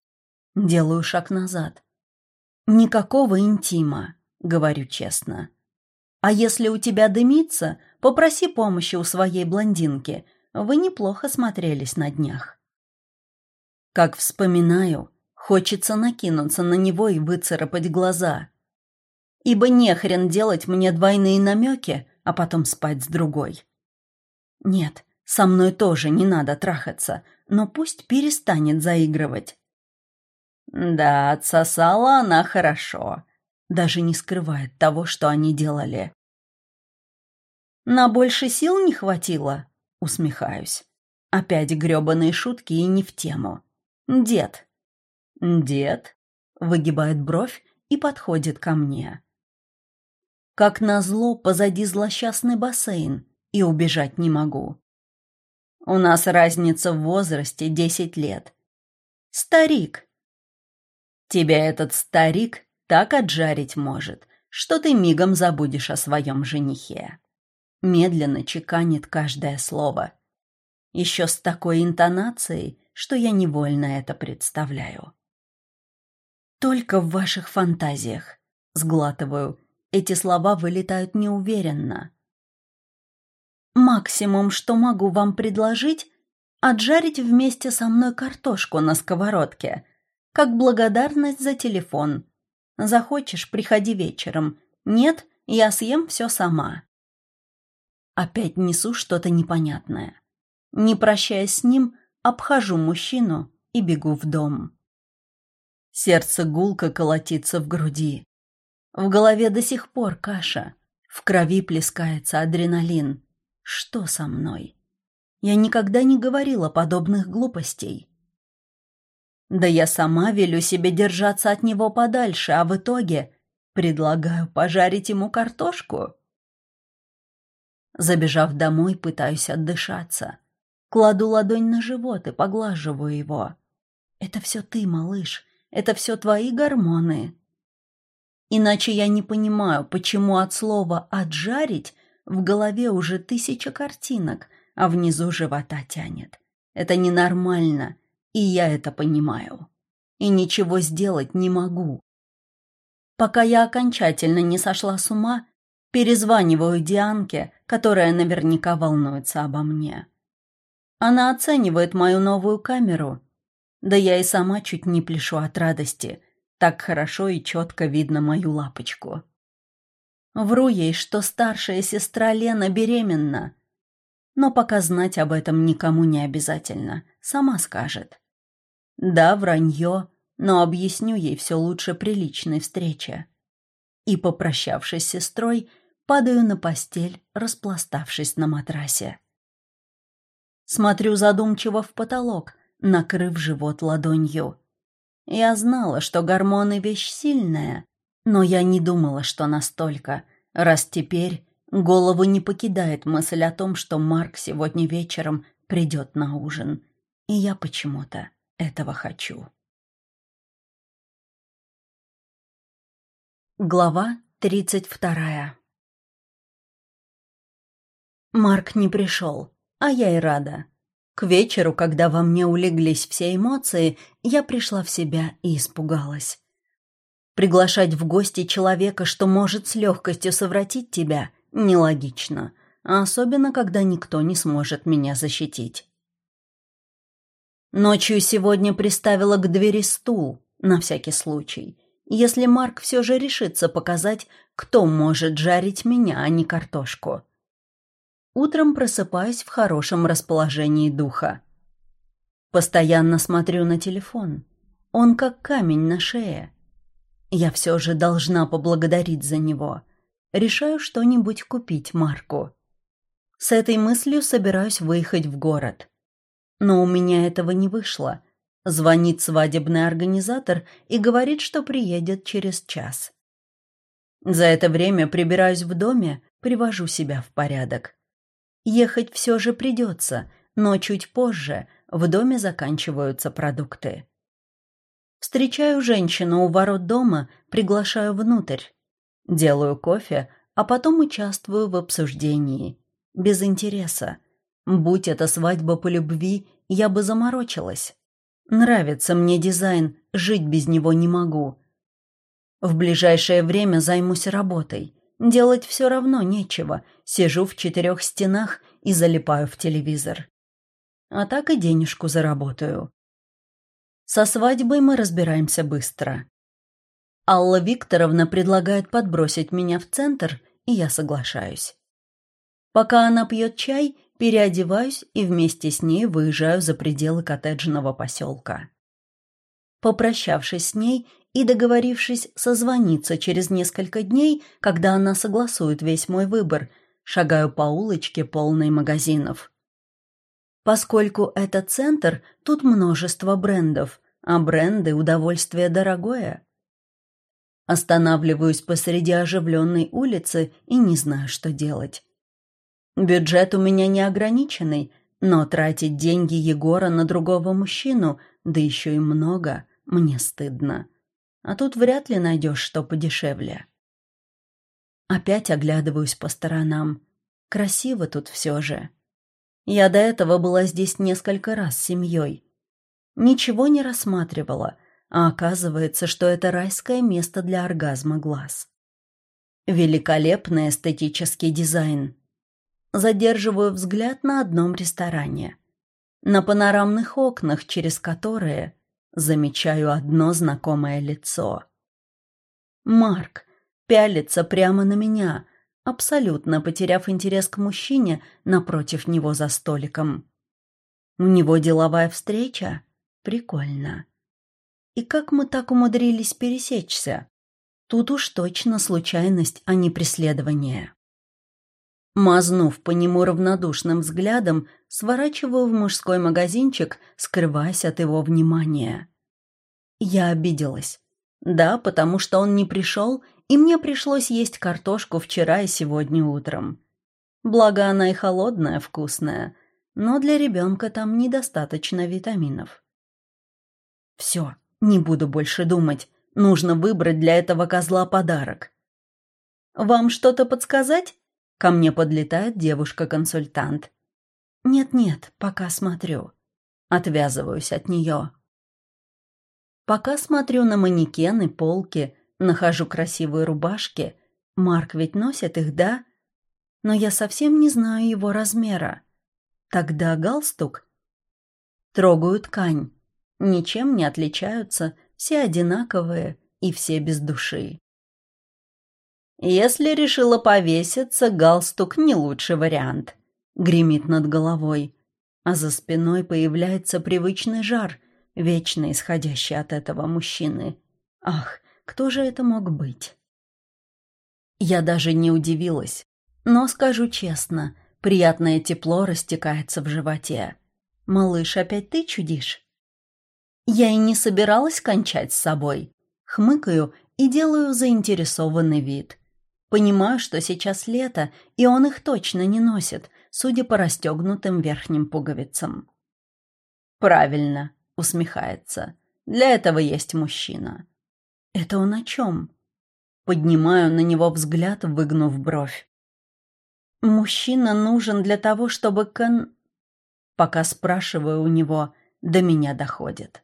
Делаю шаг назад. Никакого интима, говорю честно. А если у тебя дымится, попроси помощи у своей блондинки. Вы неплохо смотрелись на днях. Как вспоминаю, Хочется накинуться на него и выцарапать глаза. Ибо нехрен делать мне двойные намеки, а потом спать с другой. Нет, со мной тоже не надо трахаться, но пусть перестанет заигрывать. Да, отсосала она хорошо. Даже не скрывает того, что они делали. На больше сил не хватило? Усмехаюсь. Опять грёбаные шутки и не в тему. Дед, «Дед?» — выгибает бровь и подходит ко мне. Как назло, позади злосчастный бассейн, и убежать не могу. У нас разница в возрасте десять лет. Старик. Тебя этот старик так отжарить может, что ты мигом забудешь о своем женихе. Медленно чеканит каждое слово. Еще с такой интонацией, что я невольно это представляю. «Только в ваших фантазиях», — сглатываю. Эти слова вылетают неуверенно. «Максимум, что могу вам предложить, отжарить вместе со мной картошку на сковородке, как благодарность за телефон. Захочешь, приходи вечером. Нет, я съем все сама». Опять несу что-то непонятное. Не прощаясь с ним, обхожу мужчину и бегу в дом. Сердце гулко колотится в груди. В голове до сих пор каша. В крови плескается адреналин. Что со мной? Я никогда не говорила подобных глупостей. Да я сама велю себе держаться от него подальше, а в итоге предлагаю пожарить ему картошку. Забежав домой, пытаюсь отдышаться. Кладу ладонь на живот и поглаживаю его. Это все ты, малыш. Это все твои гормоны. Иначе я не понимаю, почему от слова «отжарить» в голове уже тысяча картинок, а внизу живота тянет. Это ненормально, и я это понимаю. И ничего сделать не могу. Пока я окончательно не сошла с ума, перезваниваю Дианке, которая наверняка волнуется обо мне. Она оценивает мою новую камеру. Да я и сама чуть не пляшу от радости. Так хорошо и четко видно мою лапочку. Вру ей, что старшая сестра Лена беременна. Но пока знать об этом никому не обязательно. Сама скажет. Да, вранье, но объясню ей все лучше при личной встрече. И, попрощавшись с сестрой, падаю на постель, распластавшись на матрасе. Смотрю задумчиво в потолок, накрыв живот ладонью. Я знала, что гормоны — вещь сильная, но я не думала, что настолько, раз теперь голову не покидает мысль о том, что Марк сегодня вечером придет на ужин. И я почему-то этого хочу. Глава тридцать вторая Марк не пришел, а я и рада. К вечеру, когда во мне улеглись все эмоции, я пришла в себя и испугалась. Приглашать в гости человека, что может с легкостью совратить тебя, нелогично, особенно когда никто не сможет меня защитить. Ночью сегодня приставила к двери стул, на всякий случай, если Марк все же решится показать, кто может жарить меня, а не картошку. Утром просыпаюсь в хорошем расположении духа. Постоянно смотрю на телефон. Он как камень на шее. Я все же должна поблагодарить за него. Решаю что-нибудь купить Марку. С этой мыслью собираюсь выехать в город. Но у меня этого не вышло. Звонит свадебный организатор и говорит, что приедет через час. За это время прибираюсь в доме, привожу себя в порядок. Ехать все же придется, но чуть позже в доме заканчиваются продукты. Встречаю женщину у ворот дома, приглашаю внутрь. Делаю кофе, а потом участвую в обсуждении. Без интереса. Будь это свадьба по любви, я бы заморочилась. Нравится мне дизайн, жить без него не могу. В ближайшее время займусь работой. Делать все равно нечего. Сижу в четырех стенах и залипаю в телевизор. А так и денежку заработаю. Со свадьбой мы разбираемся быстро. Алла Викторовна предлагает подбросить меня в центр, и я соглашаюсь. Пока она пьет чай, переодеваюсь и вместе с ней выезжаю за пределы коттеджного поселка. Попрощавшись с ней и договорившись созвониться через несколько дней, когда она согласует весь мой выбор, шагаю по улочке, полной магазинов. Поскольку это центр, тут множество брендов, а бренды – удовольствие дорогое. Останавливаюсь посреди оживленной улицы и не знаю, что делать. Бюджет у меня неограниченный, но тратить деньги Егора на другого мужчину, да еще и много, мне стыдно. А тут вряд ли найдешь что подешевле. Опять оглядываюсь по сторонам. Красиво тут все же. Я до этого была здесь несколько раз с семьей. Ничего не рассматривала, а оказывается, что это райское место для оргазма глаз. Великолепный эстетический дизайн. Задерживаю взгляд на одном ресторане. На панорамных окнах, через которые замечаю одно знакомое лицо. Марк пялится прямо на меня, абсолютно потеряв интерес к мужчине напротив него за столиком. У него деловая встреча? Прикольно. И как мы так умудрились пересечься? Тут уж точно случайность, а не преследование. Мазнув по нему равнодушным взглядом, сворачиваю в мужской магазинчик, скрываясь от его внимания. Я обиделась. Да, потому что он не пришел, и мне пришлось есть картошку вчера и сегодня утром. Благо она и холодная, вкусная, но для ребенка там недостаточно витаминов. Все, не буду больше думать. Нужно выбрать для этого козла подарок. «Вам что-то подсказать?» Ко мне подлетает девушка-консультант. «Нет-нет, пока смотрю». Отвязываюсь от нее. Пока смотрю на манекены, полки, нахожу красивые рубашки. Марк ведь носит их, да? Но я совсем не знаю его размера. Тогда галстук. Трогаю ткань. Ничем не отличаются, все одинаковые и все без души. Если решила повеситься, галстук не лучший вариант. Гремит над головой. А за спиной появляется привычный жар, вечно исходящий от этого мужчины. Ах, кто же это мог быть? Я даже не удивилась. Но скажу честно, приятное тепло растекается в животе. «Малыш, опять ты чудишь?» Я и не собиралась кончать с собой. Хмыкаю и делаю заинтересованный вид. Понимаю, что сейчас лето, и он их точно не носит, судя по расстегнутым верхним пуговицам. «Правильно», — усмехается. «Для этого есть мужчина». «Это он о чем?» Поднимаю на него взгляд, выгнув бровь. «Мужчина нужен для того, чтобы кон...» Пока спрашиваю у него, до меня доходит.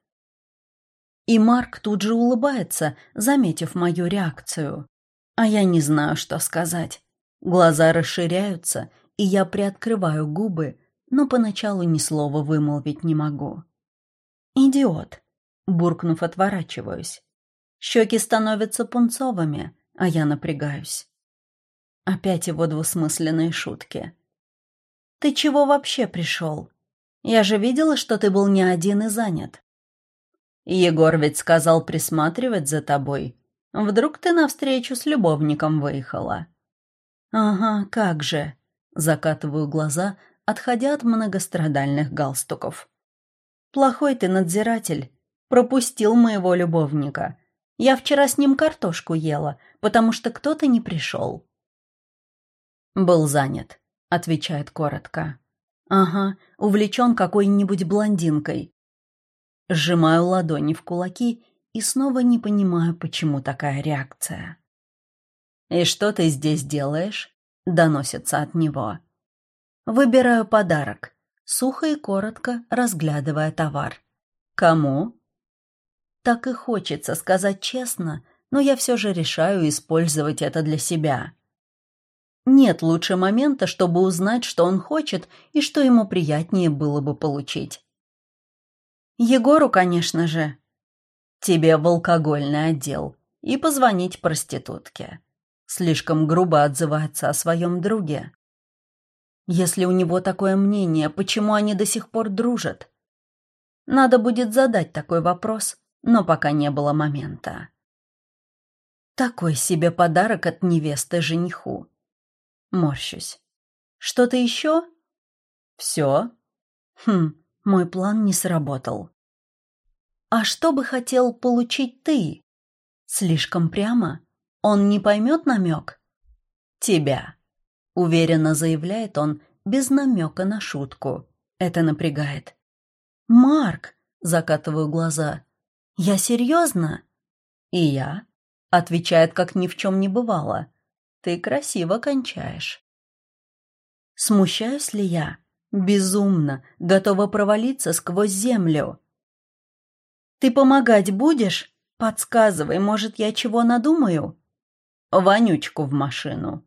И Марк тут же улыбается, заметив мою реакцию. А я не знаю, что сказать. Глаза расширяются, и я приоткрываю губы, но поначалу ни слова вымолвить не могу. «Идиот!» — буркнув, отворачиваюсь. Щеки становятся пунцовыми, а я напрягаюсь. Опять его двусмысленные шутки. «Ты чего вообще пришел? Я же видела, что ты был не один и занят». «Егор ведь сказал присматривать за тобой», Вдруг ты навстречу с любовником выехала?» «Ага, как же!» — закатываю глаза, отходя от многострадальных галстуков. «Плохой ты надзиратель. Пропустил моего любовника. Я вчера с ним картошку ела, потому что кто-то не пришел». «Был занят», — отвечает коротко. «Ага, увлечен какой-нибудь блондинкой». Сжимаю ладони в кулаки и снова не понимаю, почему такая реакция. «И что ты здесь делаешь?» — доносится от него. Выбираю подарок, сухо и коротко разглядывая товар. «Кому?» Так и хочется сказать честно, но я все же решаю использовать это для себя. Нет лучше момента, чтобы узнать, что он хочет и что ему приятнее было бы получить. Егору, конечно же, тебе в алкогольный отдел и позвонить проститутке. Слишком грубо отзывается о своем друге. Если у него такое мнение, почему они до сих пор дружат? Надо будет задать такой вопрос, но пока не было момента. Такой себе подарок от невесты жениху. Морщусь. Что-то еще? Все? Хм, мой план не сработал. «А что бы хотел получить ты?» «Слишком прямо? Он не поймет намек?» «Тебя», — уверенно заявляет он, без намека на шутку. Это напрягает. «Марк!» — закатываю глаза. «Я серьезно?» «И я?» — отвечает, как ни в чем не бывало. «Ты красиво кончаешь». Смущаюсь ли я? Безумно, готова провалиться сквозь землю. Ты помогать будешь? Подсказывай, может, я чего надумаю? Вонючку в машину.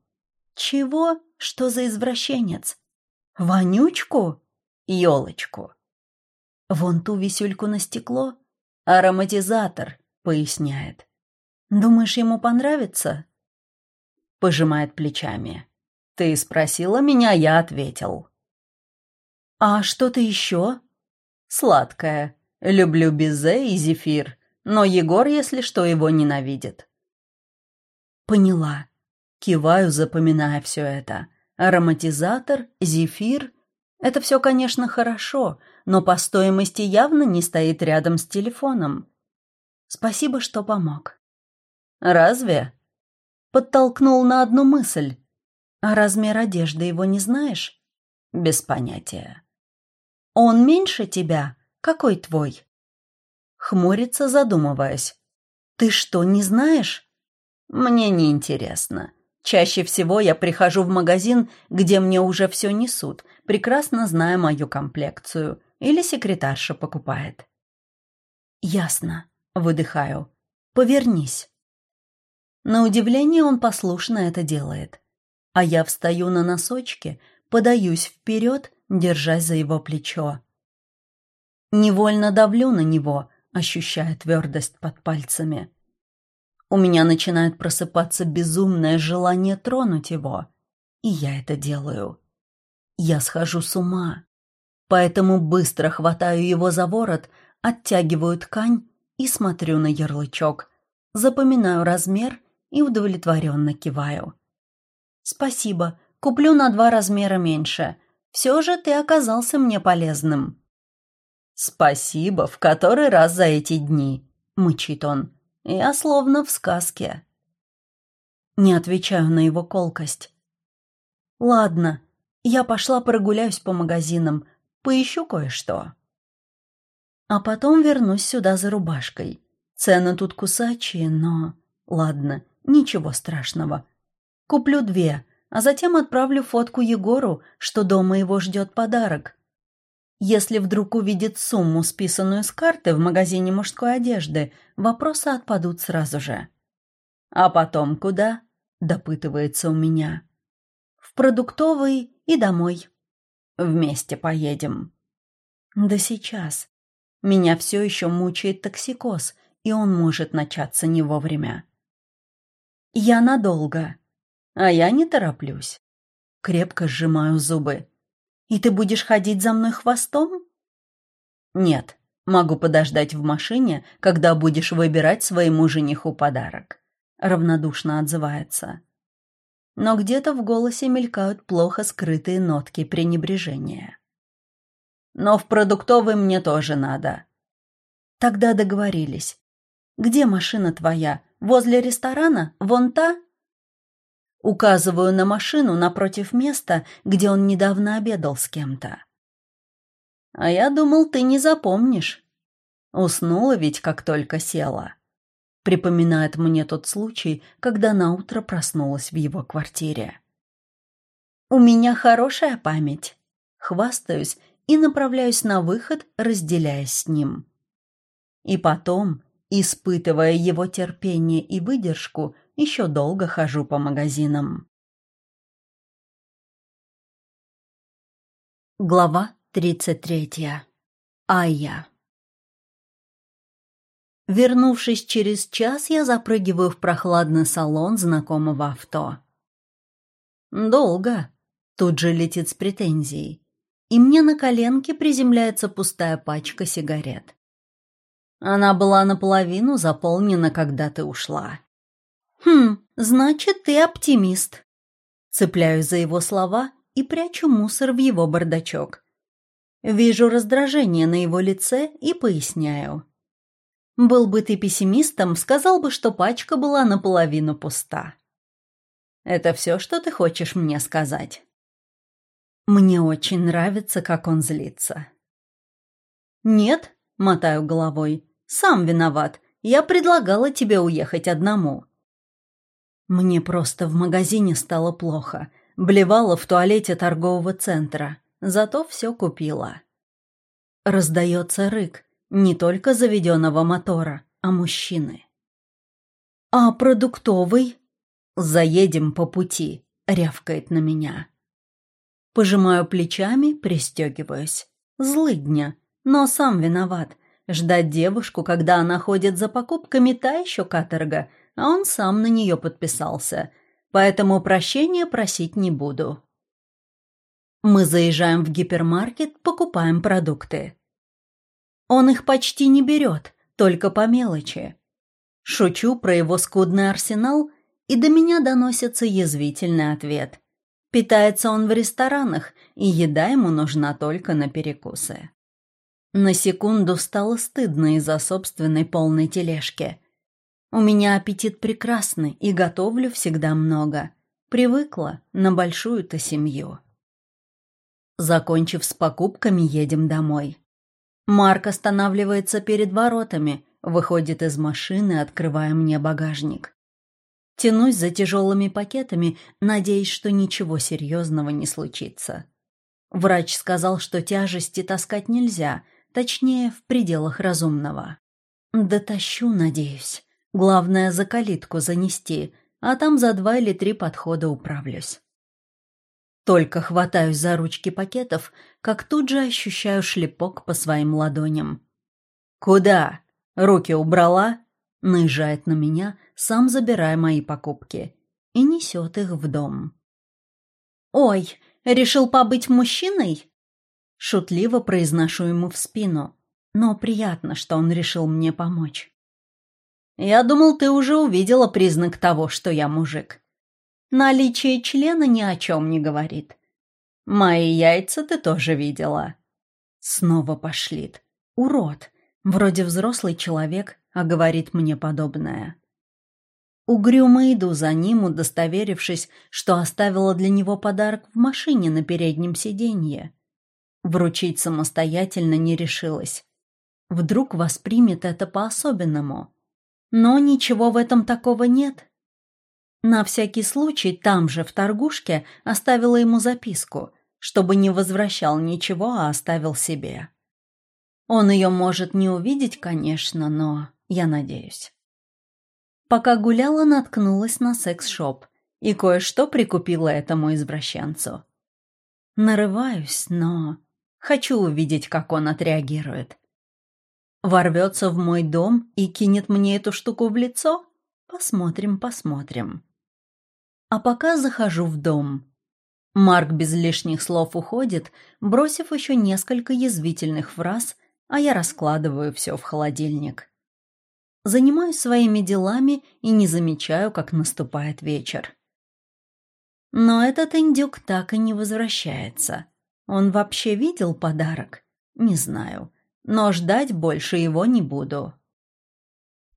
Чего? Что за извращенец? Вонючку? Ёлочку. Вон ту висюльку на стекло. Ароматизатор, поясняет. Думаешь, ему понравится? Пожимает плечами. Ты спросила меня, я ответил. А что-то еще? Сладкое. Люблю безе и зефир, но Егор, если что, его ненавидит. Поняла. Киваю, запоминая все это. Ароматизатор, зефир — это все, конечно, хорошо, но по стоимости явно не стоит рядом с телефоном. Спасибо, что помог. Разве? Подтолкнул на одну мысль. А размер одежды его не знаешь? Без понятия. Он меньше тебя? Какой твой? Хмурится, задумываясь. Ты что, не знаешь? Мне не интересно. Чаще всего я прихожу в магазин, где мне уже все несут, прекрасно зная мою комплекцию, или секретарша покупает. Ясно. Выдыхаю. Повернись. На удивление он послушно это делает. А я встаю на носочки, подаюсь вперед, держась за его плечо. Невольно давлю на него, ощущая твердость под пальцами. У меня начинает просыпаться безумное желание тронуть его, и я это делаю. Я схожу с ума, поэтому быстро хватаю его за ворот, оттягиваю ткань и смотрю на ярлычок, запоминаю размер и удовлетворенно киваю. «Спасибо, куплю на два размера меньше. Все же ты оказался мне полезным». «Спасибо в который раз за эти дни», — мычит он. «Я словно в сказке». Не отвечаю на его колкость. «Ладно, я пошла прогуляюсь по магазинам, поищу кое-что». А потом вернусь сюда за рубашкой. Цены тут кусачие, но... Ладно, Ничего страшного. Куплю две, а затем отправлю фотку Егору, что дома его ждет подарок. Если вдруг увидит сумму, списанную с карты в магазине мужской одежды, вопросы отпадут сразу же. «А потом куда?» – допытывается у меня. «В продуктовый и домой. Вместе поедем». «Да сейчас. Меня все еще мучает токсикоз, и он может начаться не вовремя. Я надолго. А я не тороплюсь. Крепко сжимаю зубы. И ты будешь ходить за мной хвостом? Нет, могу подождать в машине, когда будешь выбирать своему жениху подарок. Равнодушно отзывается. Но где-то в голосе мелькают плохо скрытые нотки пренебрежения. Но в продуктовый мне тоже надо. Тогда договорились. Где машина твоя? Возле ресторана? Вон та?» Указываю на машину напротив места, где он недавно обедал с кем-то. «А я думал, ты не запомнишь. Уснула ведь, как только села». Припоминает мне тот случай, когда наутро проснулась в его квартире. «У меня хорошая память». Хвастаюсь и направляюсь на выход, разделяясь с ним. И потом, Испытывая его терпение и выдержку, еще долго хожу по магазинам. Глава 33. Айя. Вернувшись через час, я запрыгиваю в прохладный салон знакомого авто. «Долго», — тут же летит с претензией, и мне на коленке приземляется пустая пачка сигарет. Она была наполовину заполнена, когда ты ушла. Хм, значит, ты оптимист. Цепляюсь за его слова и прячу мусор в его бардачок. Вижу раздражение на его лице и поясняю. Был бы ты пессимистом, сказал бы, что пачка была наполовину пуста. Это все, что ты хочешь мне сказать? Мне очень нравится, как он злится. Нет, мотаю головой. Сам виноват. Я предлагала тебе уехать одному. Мне просто в магазине стало плохо. Блевала в туалете торгового центра. Зато все купила. Раздается рык. Не только заведенного мотора, а мужчины. «А продуктовый?» «Заедем по пути», — рявкает на меня. Пожимаю плечами, пристегиваюсь. Злыдня, но сам виноват. Ждать девушку, когда она ходит за покупками, та еще каторга, а он сам на нее подписался. Поэтому прощения просить не буду. Мы заезжаем в гипермаркет, покупаем продукты. Он их почти не берет, только по мелочи. Шучу про его скудный арсенал, и до меня доносится язвительный ответ. Питается он в ресторанах, и еда ему нужна только на перекусы. На секунду стало стыдно из-за собственной полной тележки. У меня аппетит прекрасный, и готовлю всегда много. Привыкла на большую-то семью. Закончив с покупками, едем домой. Марк останавливается перед воротами, выходит из машины, открывая мне багажник. Тянусь за тяжелыми пакетами, надеясь, что ничего серьезного не случится. Врач сказал, что тяжести таскать нельзя, точнее, в пределах разумного. Дотащу, надеюсь. Главное, за калитку занести, а там за два или три подхода управлюсь. Только хватаюсь за ручки пакетов, как тут же ощущаю шлепок по своим ладоням. «Куда? Руки убрала?» Наезжает на меня, сам забирая мои покупки, и несет их в дом. «Ой, решил побыть мужчиной?» Шутливо произношу ему в спину, но приятно, что он решил мне помочь. «Я думал, ты уже увидела признак того, что я мужик. Наличие члена ни о чем не говорит. Мои яйца ты тоже видела». Снова пошлит. Урод. Вроде взрослый человек, а говорит мне подобное. Угрюмо иду за ним, удостоверившись, что оставила для него подарок в машине на переднем сиденье. Вручить самостоятельно не решилась. Вдруг воспримет это по-особенному. Но ничего в этом такого нет. На всякий случай там же, в торгушке, оставила ему записку, чтобы не возвращал ничего, а оставил себе. Он ее может не увидеть, конечно, но я надеюсь. Пока гуляла, наткнулась на секс-шоп и кое-что прикупила этому извращенцу. Нарываюсь, но хочу увидеть, как он отреагирует. Ворвется в мой дом и кинет мне эту штуку в лицо? Посмотрим, посмотрим. А пока захожу в дом. Марк без лишних слов уходит, бросив еще несколько язвительных фраз, а я раскладываю все в холодильник. Занимаюсь своими делами и не замечаю, как наступает вечер. Но этот индюк так и не возвращается. Он вообще видел подарок? Не знаю, но ждать больше его не буду.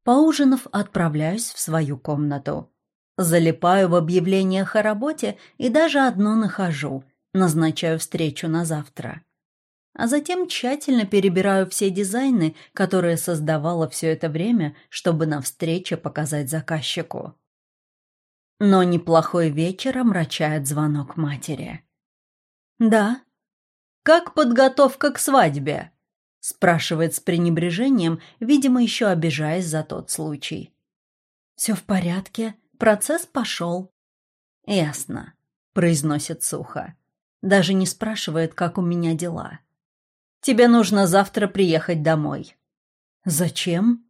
Поужинав, отправляюсь в свою комнату. Залипаю в объявлениях о работе и даже одно нахожу. Назначаю встречу на завтра а затем тщательно перебираю все дизайны, которые создавала все это время, чтобы на встрече показать заказчику. Но неплохой вечер омрачает звонок матери. «Да». «Как подготовка к свадьбе?» Спрашивает с пренебрежением, видимо, еще обижаясь за тот случай. «Все в порядке, процесс пошел». «Ясно», — произносит сухо. Даже не спрашивает, как у меня дела. Тебе нужно завтра приехать домой». «Зачем?»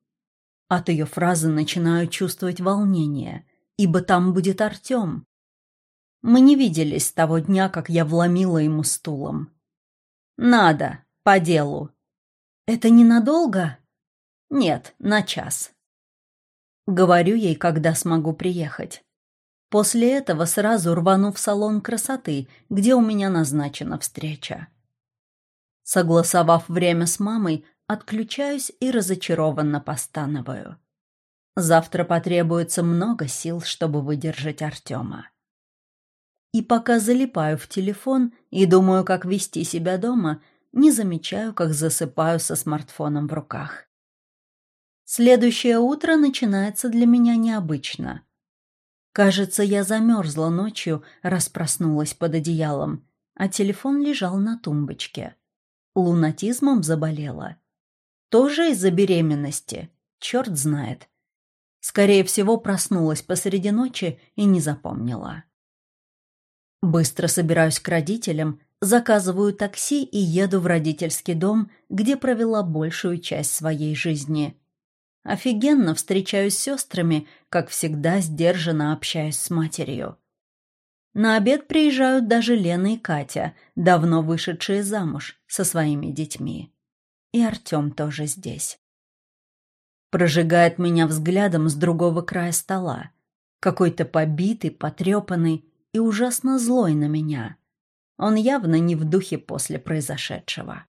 От ее фразы начинаю чувствовать волнение, ибо там будет Артем. Мы не виделись с того дня, как я вломила ему стулом. «Надо, по делу». «Это ненадолго?» «Нет, на час». Говорю ей, когда смогу приехать. После этого сразу рвану в салон красоты, где у меня назначена встреча. Согласовав время с мамой, отключаюсь и разочарованно постановаю. Завтра потребуется много сил, чтобы выдержать Артема. И пока залипаю в телефон и думаю, как вести себя дома, не замечаю, как засыпаю со смартфоном в руках. Следующее утро начинается для меня необычно. Кажется, я замерзла ночью, распроснулась под одеялом, а телефон лежал на тумбочке. Лунатизмом заболела. Тоже из-за беременности. Черт знает. Скорее всего, проснулась посреди ночи и не запомнила. Быстро собираюсь к родителям, заказываю такси и еду в родительский дом, где провела большую часть своей жизни. Офигенно встречаюсь с сестрами, как всегда сдержанно общаюсь с матерью. На обед приезжают даже Лена и Катя, давно вышедшие замуж, со своими детьми. и Артем тоже здесь. Прожигает меня взглядом с другого края стола. Какой-то побитый, потрепанный и ужасно злой на меня. Он явно не в духе после произошедшего.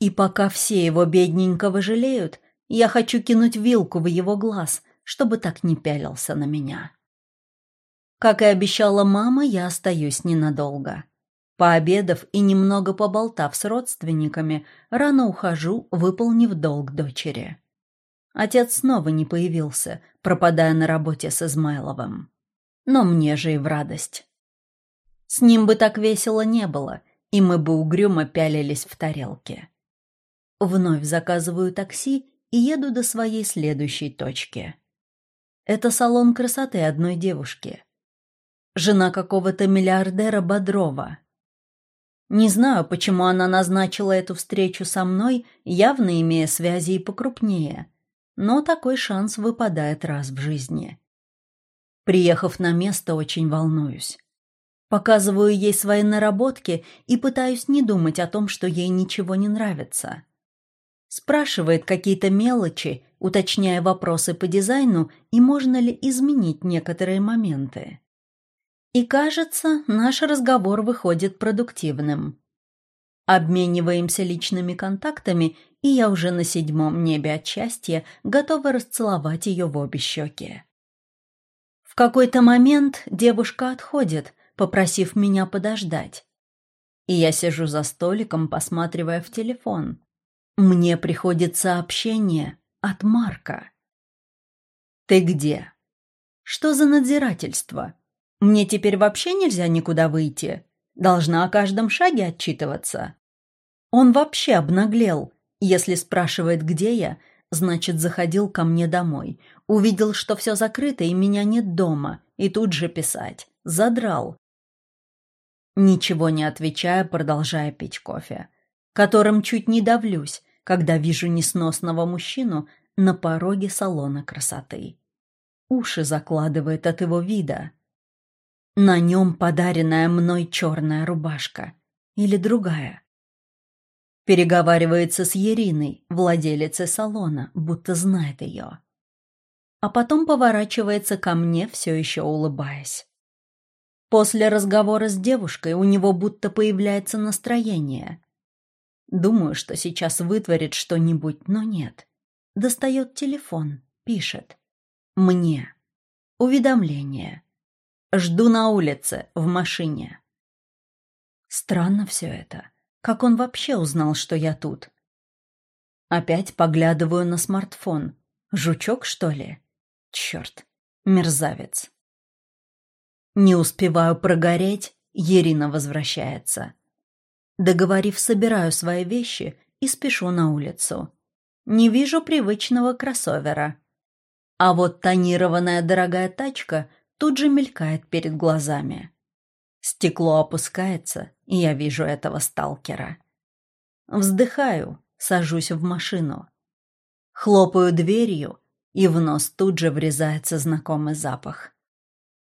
И пока все его бедненького жалеют, я хочу кинуть вилку в его глаз, чтобы так не пялился на меня. Как и обещала мама, я остаюсь ненадолго. Пообедав и немного поболтав с родственниками, рано ухожу, выполнив долг дочери. Отец снова не появился, пропадая на работе с Измайловым. Но мне же и в радость. С ним бы так весело не было, и мы бы угрюмо пялились в тарелке. Вновь заказываю такси и еду до своей следующей точки. Это салон красоты одной девушки. Жена какого-то миллиардера Бодрова. Не знаю, почему она назначила эту встречу со мной, явно имея связи и покрупнее, но такой шанс выпадает раз в жизни. Приехав на место, очень волнуюсь. Показываю ей свои наработки и пытаюсь не думать о том, что ей ничего не нравится. Спрашивает какие-то мелочи, уточняя вопросы по дизайну и можно ли изменить некоторые моменты. И кажется, наш разговор выходит продуктивным. Обмениваемся личными контактами, и я уже на седьмом небе от счастья готова расцеловать ее в обе щеки. В какой-то момент девушка отходит, попросив меня подождать. И я сижу за столиком, посматривая в телефон. Мне приходит сообщение от Марка. «Ты где?» «Что за надзирательство? Мне теперь вообще нельзя никуда выйти? Должна о каждом шаге отчитываться?» Он вообще обнаглел. Если спрашивает, где я, значит, заходил ко мне домой. Увидел, что все закрыто и меня нет дома, и тут же писать. Задрал. Ничего не отвечая, продолжая пить кофе которым чуть не давлюсь, когда вижу несносного мужчину на пороге салона красоты. Уши закладывает от его вида. На нем подаренная мной черная рубашка. Или другая. Переговаривается с Ериной, владелицей салона, будто знает ее. А потом поворачивается ко мне, все еще улыбаясь. После разговора с девушкой у него будто появляется настроение. Думаю, что сейчас вытворит что-нибудь, но нет. Достает телефон, пишет. Мне. Уведомление. Жду на улице, в машине. Странно все это. Как он вообще узнал, что я тут? Опять поглядываю на смартфон. Жучок, что ли? Черт, мерзавец. Не успеваю прогореть, Ирина возвращается. Договорив, собираю свои вещи и спешу на улицу. Не вижу привычного кроссовера. А вот тонированная дорогая тачка тут же мелькает перед глазами. Стекло опускается, и я вижу этого сталкера. Вздыхаю, сажусь в машину. Хлопаю дверью, и в нос тут же врезается знакомый запах.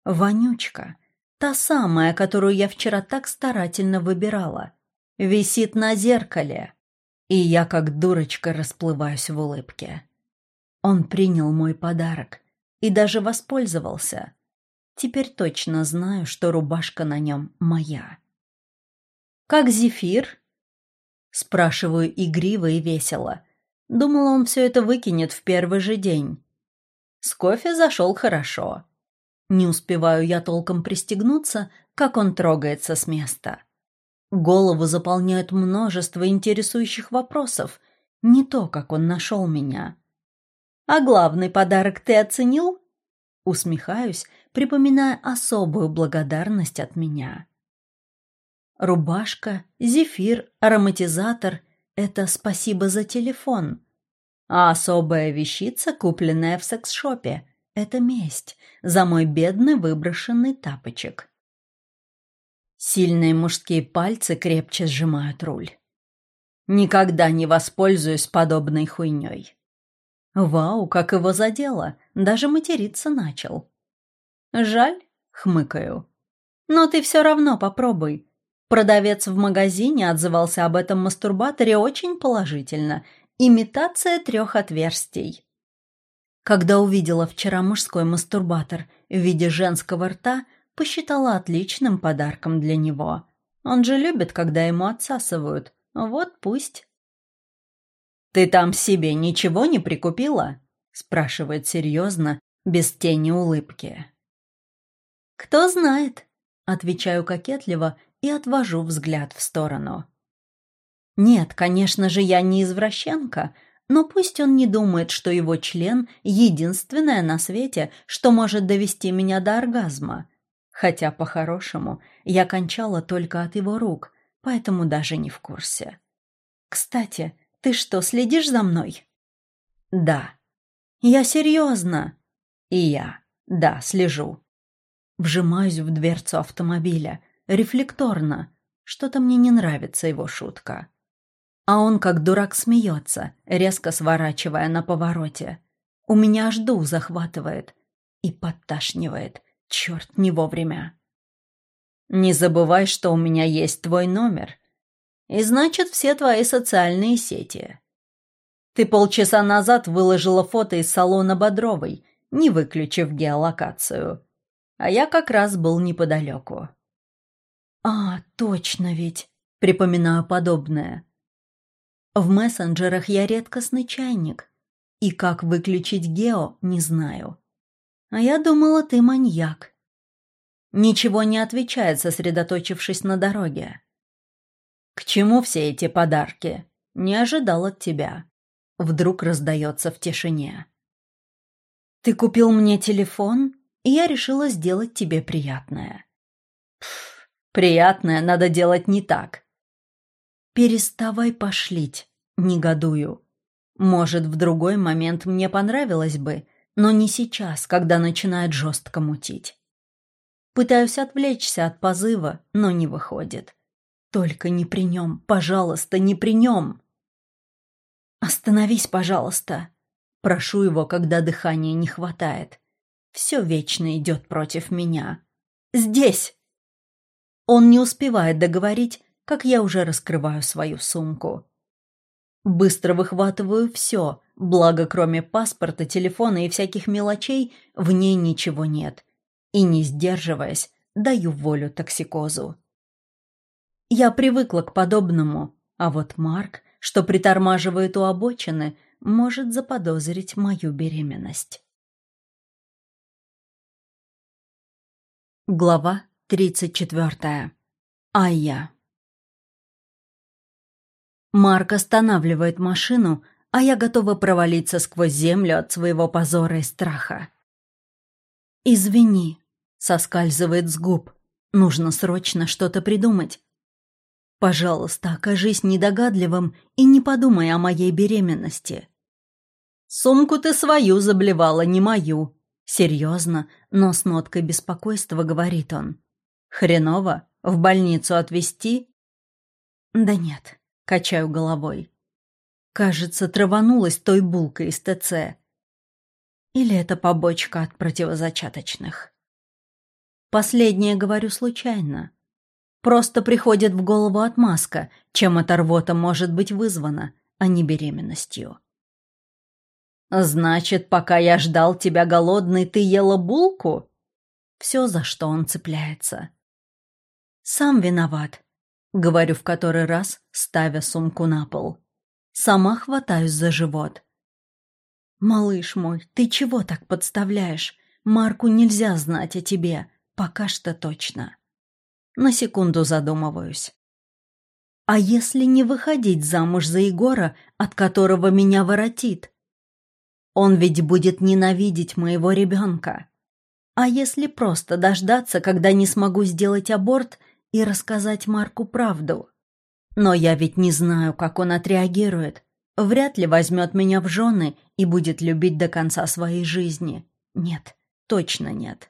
Вонючка. Та самая, которую я вчера так старательно выбирала висит на зеркале, и я как дурочка расплываюсь в улыбке. Он принял мой подарок и даже воспользовался. Теперь точно знаю, что рубашка на нем моя. «Как зефир?» Спрашиваю игриво и весело. Думала, он все это выкинет в первый же день. С кофе зашел хорошо. Не успеваю я толком пристегнуться, как он трогается с места. Голову заполняют множество интересующих вопросов. Не то, как он нашел меня. «А главный подарок ты оценил?» Усмехаюсь, припоминая особую благодарность от меня. Рубашка, зефир, ароматизатор — это спасибо за телефон. А особая вещица, купленная в секс-шопе — это месть за мой бедный выброшенный тапочек. Сильные мужские пальцы крепче сжимают руль. Никогда не воспользуюсь подобной хуйней. Вау, как его задело, даже материться начал. Жаль, хмыкаю. Но ты все равно попробуй. Продавец в магазине отзывался об этом мастурбаторе очень положительно. Имитация трех отверстий. Когда увидела вчера мужской мастурбатор в виде женского рта, посчитала отличным подарком для него. Он же любит, когда ему отсасывают. Вот пусть. «Ты там себе ничего не прикупила?» спрашивает серьезно, без тени улыбки. «Кто знает?» — отвечаю кокетливо и отвожу взгляд в сторону. «Нет, конечно же, я не извращенка, но пусть он не думает, что его член — единственное на свете, что может довести меня до оргазма. Хотя, по-хорошему, я кончала только от его рук, поэтому даже не в курсе. Кстати, ты что, следишь за мной? Да. Я серьезно. И я. Да, слежу. Вжимаюсь в дверцу автомобиля, рефлекторно. Что-то мне не нравится его шутка. А он как дурак смеется, резко сворачивая на повороте. У меня аж дух захватывает и подташнивает. Черт, не вовремя. Не забывай, что у меня есть твой номер. И значит, все твои социальные сети. Ты полчаса назад выложила фото из салона Бодровой, не выключив геолокацию. А я как раз был неподалеку. А, точно ведь, припоминаю подобное. В мессенджерах я редкостный чайник, и как выключить гео, не знаю. А я думала, ты маньяк. Ничего не отвечает, сосредоточившись на дороге. К чему все эти подарки? Не ожидал от тебя. Вдруг раздается в тишине. Ты купил мне телефон, и я решила сделать тебе приятное. Пф, приятное надо делать не так. Переставай пошлить, негодую. Может, в другой момент мне понравилось бы, но не сейчас, когда начинает жестко мутить. Пытаюсь отвлечься от позыва, но не выходит. Только не при нем, пожалуйста, не при нем. Остановись, пожалуйста. Прошу его, когда дыхания не хватает. Все вечно идет против меня. Здесь! Он не успевает договорить, как я уже раскрываю свою сумку. Быстро выхватываю все, благо кроме паспорта, телефона и всяких мелочей в ней ничего нет. И не сдерживаясь, даю волю токсикозу. Я привыкла к подобному, а вот Марк, что притормаживает у обочины, может заподозрить мою беременность. Глава тридцать четвертая. Айя. Марк останавливает машину, а я готова провалиться сквозь землю от своего позора и страха. «Извини», — соскальзывает с губ. «Нужно срочно что-то придумать. Пожалуйста, окажись недогадливым и не подумай о моей беременности». «Сумку ты свою заблевала, не мою», Серьезно, но с ноткой беспокойства говорит он. «Хреново? В больницу отвезти?» «Да нет», — качаю головой. Кажется, траванулась той булкой из ТЦ. Или это побочка от противозачаточных? Последнее говорю случайно. Просто приходит в голову отмазка, чем эта рвота может быть вызвана, а не беременностью. «Значит, пока я ждал тебя голодный, ты ела булку?» Все, за что он цепляется. «Сам виноват», — говорю в который раз, ставя сумку на пол. Сама хватаюсь за живот. «Малыш мой, ты чего так подставляешь? Марку нельзя знать о тебе, пока что точно». На секунду задумываюсь. «А если не выходить замуж за Егора, от которого меня воротит? Он ведь будет ненавидеть моего ребенка. А если просто дождаться, когда не смогу сделать аборт и рассказать Марку правду?» Но я ведь не знаю, как он отреагирует. Вряд ли возьмет меня в жены и будет любить до конца своей жизни. Нет, точно нет.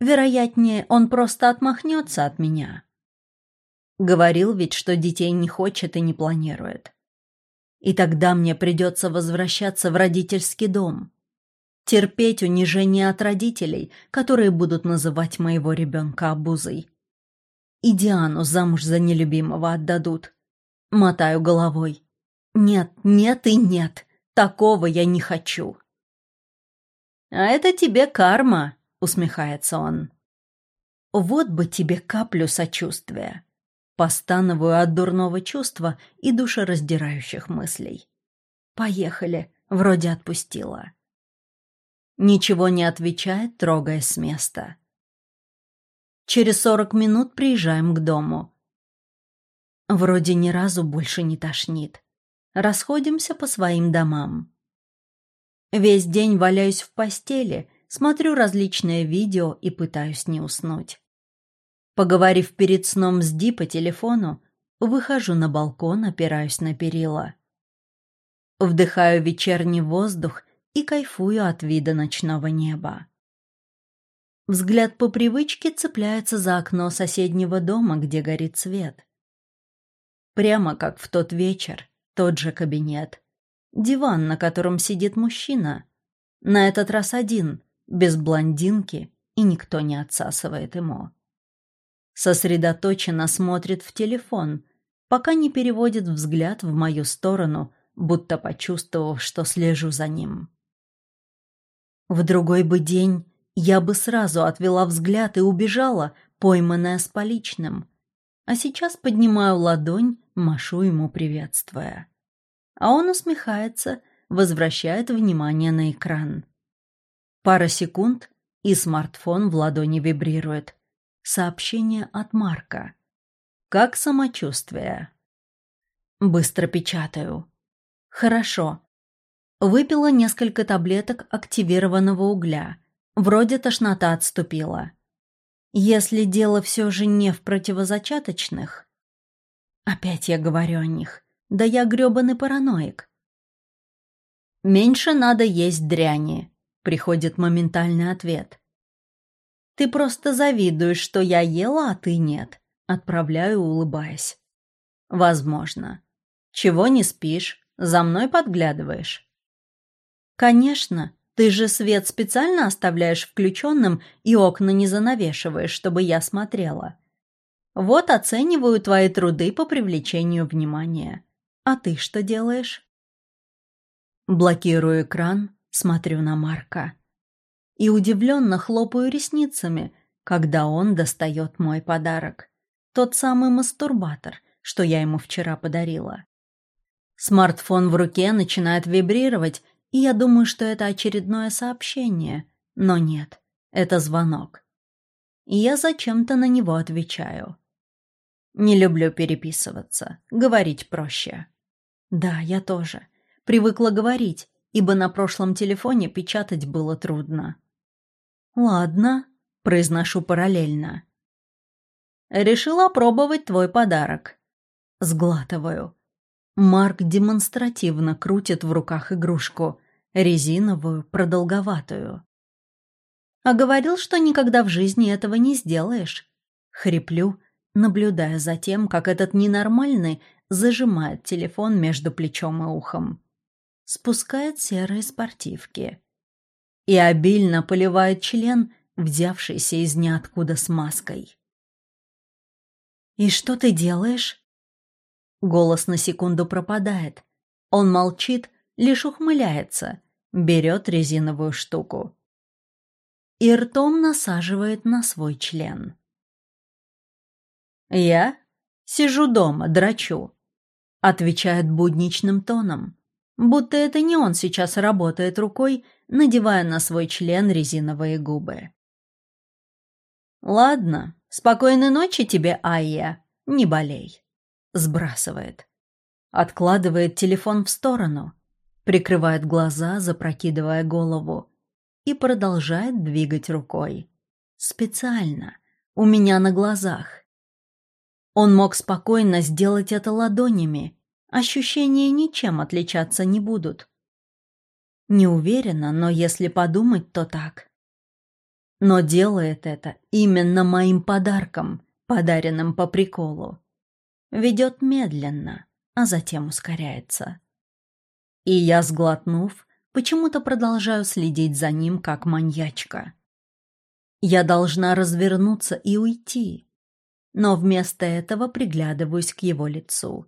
Вероятнее, он просто отмахнется от меня. Говорил ведь, что детей не хочет и не планирует. И тогда мне придется возвращаться в родительский дом. Терпеть унижение от родителей, которые будут называть моего ребенка обузой. И Диану замуж за нелюбимого отдадут. Мотаю головой. Нет, нет и нет. Такого я не хочу. А это тебе карма, усмехается он. Вот бы тебе каплю сочувствия. Постановую от дурного чувства и душераздирающих мыслей. Поехали, вроде отпустила. Ничего не отвечает, трогаясь с места. Через сорок минут приезжаем к дому. Вроде ни разу больше не тошнит. Расходимся по своим домам. Весь день валяюсь в постели, смотрю различные видео и пытаюсь не уснуть. Поговорив перед сном с Ди по телефону, выхожу на балкон, опираюсь на перила. Вдыхаю вечерний воздух и кайфую от вида ночного неба. Взгляд по привычке цепляется за окно соседнего дома, где горит свет. Прямо как в тот вечер, тот же кабинет. Диван, на котором сидит мужчина. На этот раз один, без блондинки, и никто не отсасывает ему сосредоточенно смотрит в телефон, пока не переводит взгляд в мою сторону, будто почувствовав, что слежу за ним. В другой бы день я бы сразу отвела взгляд и убежала, пойманная с поличным. А сейчас поднимаю ладонь, машу ему приветствуя. А он усмехается, возвращает внимание на экран. Пара секунд, и смартфон в ладони вибрирует. Сообщение от Марка. Как самочувствие? Быстро печатаю. Хорошо. Выпила несколько таблеток активированного угля. Вроде тошнота отступила. Если дело все же не в противозачаточных... Опять я говорю о них. Да я грёбаный параноик. Меньше надо есть дряни. Приходит моментальный ответ. Ты просто завидуешь, что я ела, а ты нет. Отправляю, улыбаясь. Возможно. Чего не спишь? За мной подглядываешь? Конечно. Ты же свет специально оставляешь включенным и окна не занавешиваешь, чтобы я смотрела. Вот оцениваю твои труды по привлечению внимания. А ты что делаешь? Блокирую экран, смотрю на Марка и удивленно хлопаю ресницами, когда он достает мой подарок. Тот самый мастурбатор, что я ему вчера подарила. Смартфон в руке начинает вибрировать, я думаю, что это очередное сообщение. Но нет, это звонок. И я зачем-то на него отвечаю. Не люблю переписываться, говорить проще. Да, я тоже. Привыкла говорить, ибо на прошлом телефоне печатать было трудно. «Ладно», — произношу параллельно. «Решила пробовать твой подарок». Сглатываю. Марк демонстративно крутит в руках игрушку, резиновую, продолговатую. «А говорил, что никогда в жизни этого не сделаешь». Хриплю, наблюдая за тем, как этот ненормальный зажимает телефон между плечом и ухом. Спускает серые спортивки и обильно поливает член, взявшийся из ниоткуда с маской. «И что ты делаешь?» Голос на секунду пропадает. Он молчит, лишь ухмыляется, берет резиновую штуку. И ртом насаживает на свой член. «Я сижу дома, драчу», — отвечает будничным тоном, будто это не он сейчас работает рукой надевая на свой член резиновые губы. «Ладно, спокойной ночи тебе, Айя, не болей», — сбрасывает. Откладывает телефон в сторону, прикрывает глаза, запрокидывая голову, и продолжает двигать рукой. Специально, у меня на глазах. Он мог спокойно сделать это ладонями, ощущения ничем отличаться не будут. Не уверена, но если подумать, то так. Но делает это именно моим подарком, подаренным по приколу. Ведет медленно, а затем ускоряется. И я, сглотнув, почему-то продолжаю следить за ним, как маньячка. Я должна развернуться и уйти. но вместо этого приглядываюсь к его лицу.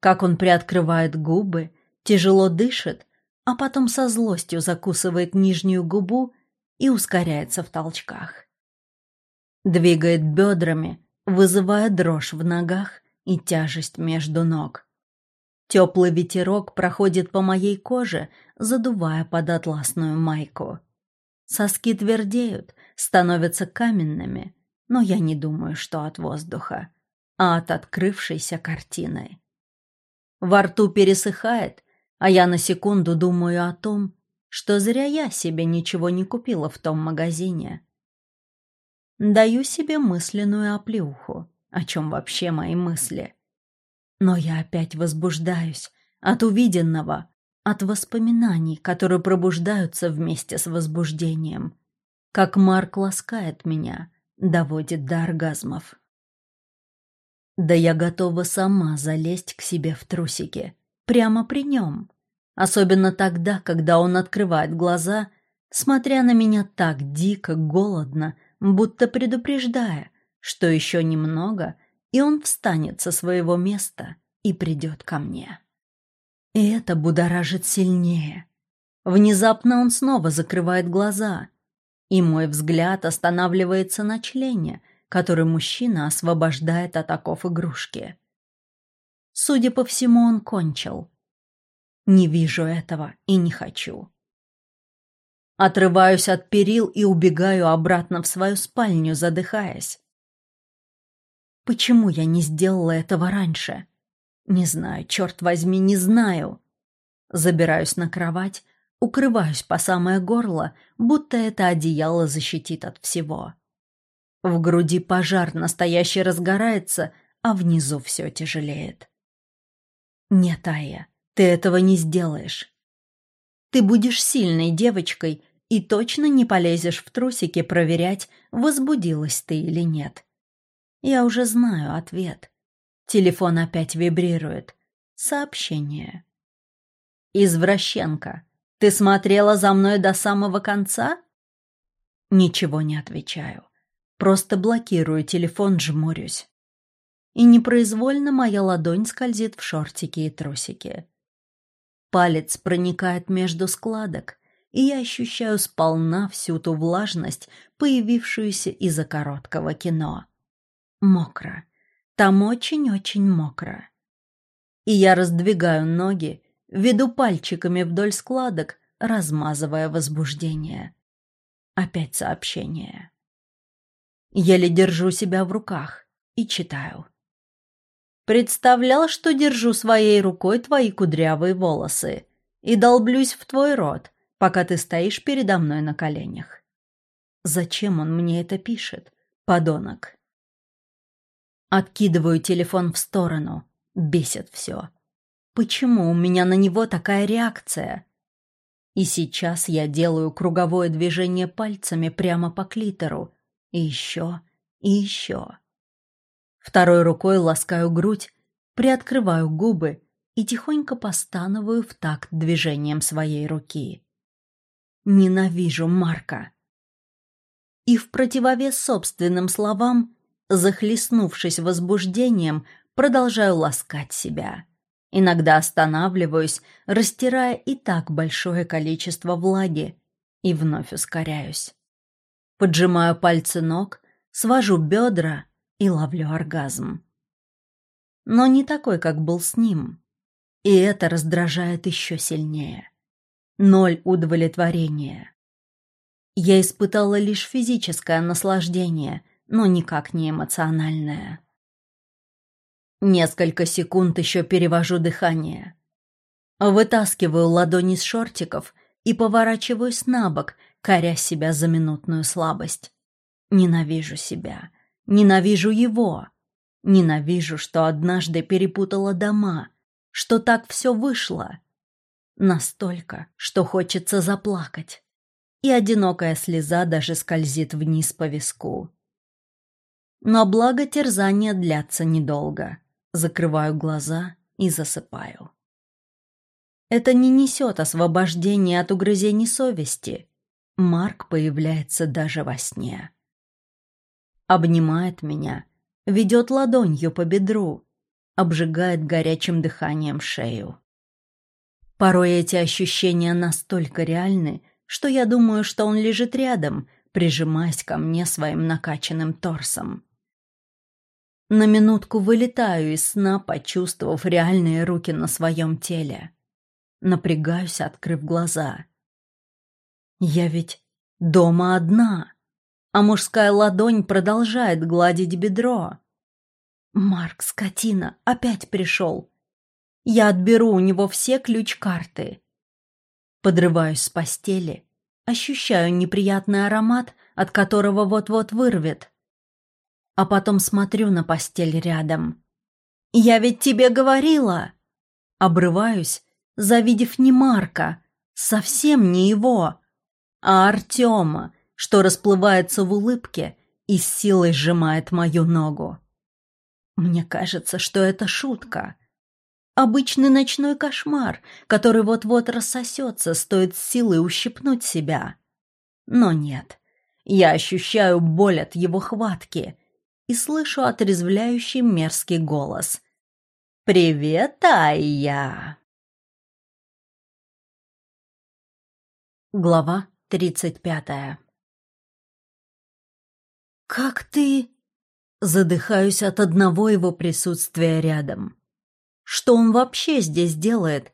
Как он приоткрывает губы, тяжело дышит, а потом со злостью закусывает нижнюю губу и ускоряется в толчках. Двигает бедрами, вызывая дрожь в ногах и тяжесть между ног. Теплый ветерок проходит по моей коже, задувая под атласную майку. Соски твердеют, становятся каменными, но я не думаю, что от воздуха, а от открывшейся картины. Во рту пересыхает, а я на секунду думаю о том, что зря я себе ничего не купила в том магазине. Даю себе мысленную оплеуху, о чем вообще мои мысли. Но я опять возбуждаюсь от увиденного, от воспоминаний, которые пробуждаются вместе с возбуждением. Как Марк ласкает меня, доводит до оргазмов. Да я готова сама залезть к себе в трусики, прямо при нем. Особенно тогда, когда он открывает глаза, смотря на меня так дико, голодно, будто предупреждая, что еще немного, и он встанет со своего места и придет ко мне. И это будоражит сильнее. Внезапно он снова закрывает глаза, и мой взгляд останавливается на члене, который мужчина освобождает от оков игрушки. Судя по всему, он кончил. Не вижу этого и не хочу. Отрываюсь от перил и убегаю обратно в свою спальню, задыхаясь. Почему я не сделала этого раньше? Не знаю, черт возьми, не знаю. Забираюсь на кровать, укрываюсь по самое горло, будто это одеяло защитит от всего. В груди пожар настоящий разгорается, а внизу все тяжелеет. Нет, Ая, ты этого не сделаешь. Ты будешь сильной девочкой и точно не полезешь в трусики проверять, возбудилась ты или нет. Я уже знаю ответ. Телефон опять вибрирует. Сообщение. «Извращенка, ты смотрела за мной до самого конца?» Ничего не отвечаю. Просто блокирую телефон, жмурюсь. И непроизвольно моя ладонь скользит в шортики и трусики. Палец проникает между складок, и я ощущаю сполна всю ту влажность, появившуюся из-за короткого кино. Мокро. Там очень-очень мокро. И я раздвигаю ноги, веду пальчиками вдоль складок, размазывая возбуждение. Опять сообщение. Еле держу себя в руках и читаю. Представлял, что держу своей рукой твои кудрявые волосы и долблюсь в твой рот, пока ты стоишь передо мной на коленях. Зачем он мне это пишет, подонок? Откидываю телефон в сторону. Бесит все. Почему у меня на него такая реакция? И сейчас я делаю круговое движение пальцами прямо по клитору. И еще, и еще. Второй рукой ласкаю грудь, приоткрываю губы и тихонько постановую в такт движением своей руки. Ненавижу Марка. И в противовес собственным словам Захлестнувшись возбуждением, продолжаю ласкать себя. Иногда останавливаюсь, растирая и так большое количество влаги, и вновь ускоряюсь. Поджимаю пальцы ног, свожу бедра и ловлю оргазм. Но не такой, как был с ним. И это раздражает еще сильнее. Ноль удовлетворения. Я испытала лишь физическое наслаждение — но никак не эмоциональное. Несколько секунд еще перевожу дыхание. Вытаскиваю ладони с шортиков и поворачиваюсь на бок, коря себя за минутную слабость. Ненавижу себя. Ненавижу его. Ненавижу, что однажды перепутала дома, что так все вышло. Настолько, что хочется заплакать. И одинокая слеза даже скользит вниз по виску. Но благо терзания длятся недолго. Закрываю глаза и засыпаю. Это не несет освобождения от угрызений совести. Марк появляется даже во сне. Обнимает меня, ведет ладонью по бедру, обжигает горячим дыханием шею. Порой эти ощущения настолько реальны, что я думаю, что он лежит рядом, прижимаясь ко мне своим накачанным торсом. На минутку вылетаю из сна, почувствовав реальные руки на своем теле. Напрягаюсь, открыв глаза. Я ведь дома одна, а мужская ладонь продолжает гладить бедро. Марк, скотина, опять пришел. Я отберу у него все ключ-карты. Подрываюсь с постели, ощущаю неприятный аромат, от которого вот-вот вырвет. А потом смотрю на постель рядом. «Я ведь тебе говорила!» Обрываюсь, завидев не Марка, совсем не его, а Артема, что расплывается в улыбке и с силой сжимает мою ногу. Мне кажется, что это шутка. Обычный ночной кошмар, который вот-вот рассосется, стоит силой ущипнуть себя. Но нет, я ощущаю боль от его хватки и слышу отрезвляющий мерзкий голос. «Привет, Айя!» Глава тридцать пятая «Как ты...» Задыхаюсь от одного его присутствия рядом. Что он вообще здесь делает?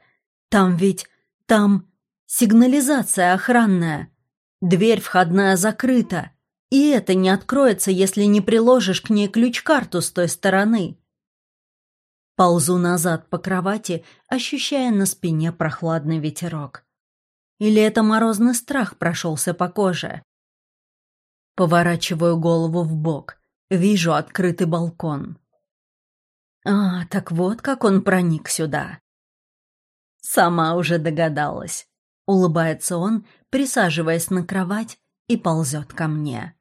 Там ведь... там... сигнализация охранная. Дверь входная закрыта. И это не откроется, если не приложишь к ней ключ-карту с той стороны. Ползу назад по кровати, ощущая на спине прохладный ветерок. Или это морозный страх прошелся по коже? Поворачиваю голову в бок. Вижу открытый балкон. А, так вот как он проник сюда. Сама уже догадалась. Улыбается он, присаживаясь на кровать и ползет ко мне.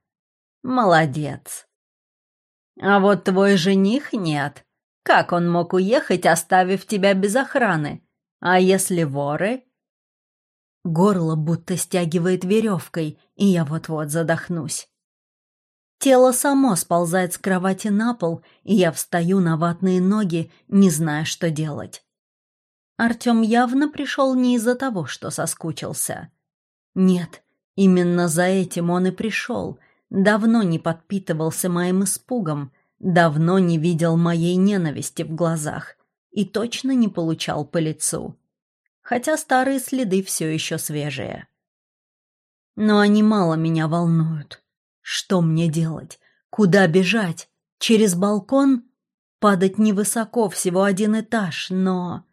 Молодец. А вот твой жених нет. Как он мог уехать, оставив тебя без охраны? А если воры? Горло будто стягивает веревкой, и я вот-вот задохнусь. Тело само сползает с кровати на пол, и я встаю на ватные ноги, не зная, что делать. Артем явно пришел не из-за того, что соскучился. Нет, именно за этим он и пришел. Давно не подпитывался моим испугом, давно не видел моей ненависти в глазах и точно не получал по лицу. Хотя старые следы все еще свежие. Но они мало меня волнуют. Что мне делать? Куда бежать? Через балкон? Падать невысоко, всего один этаж, но...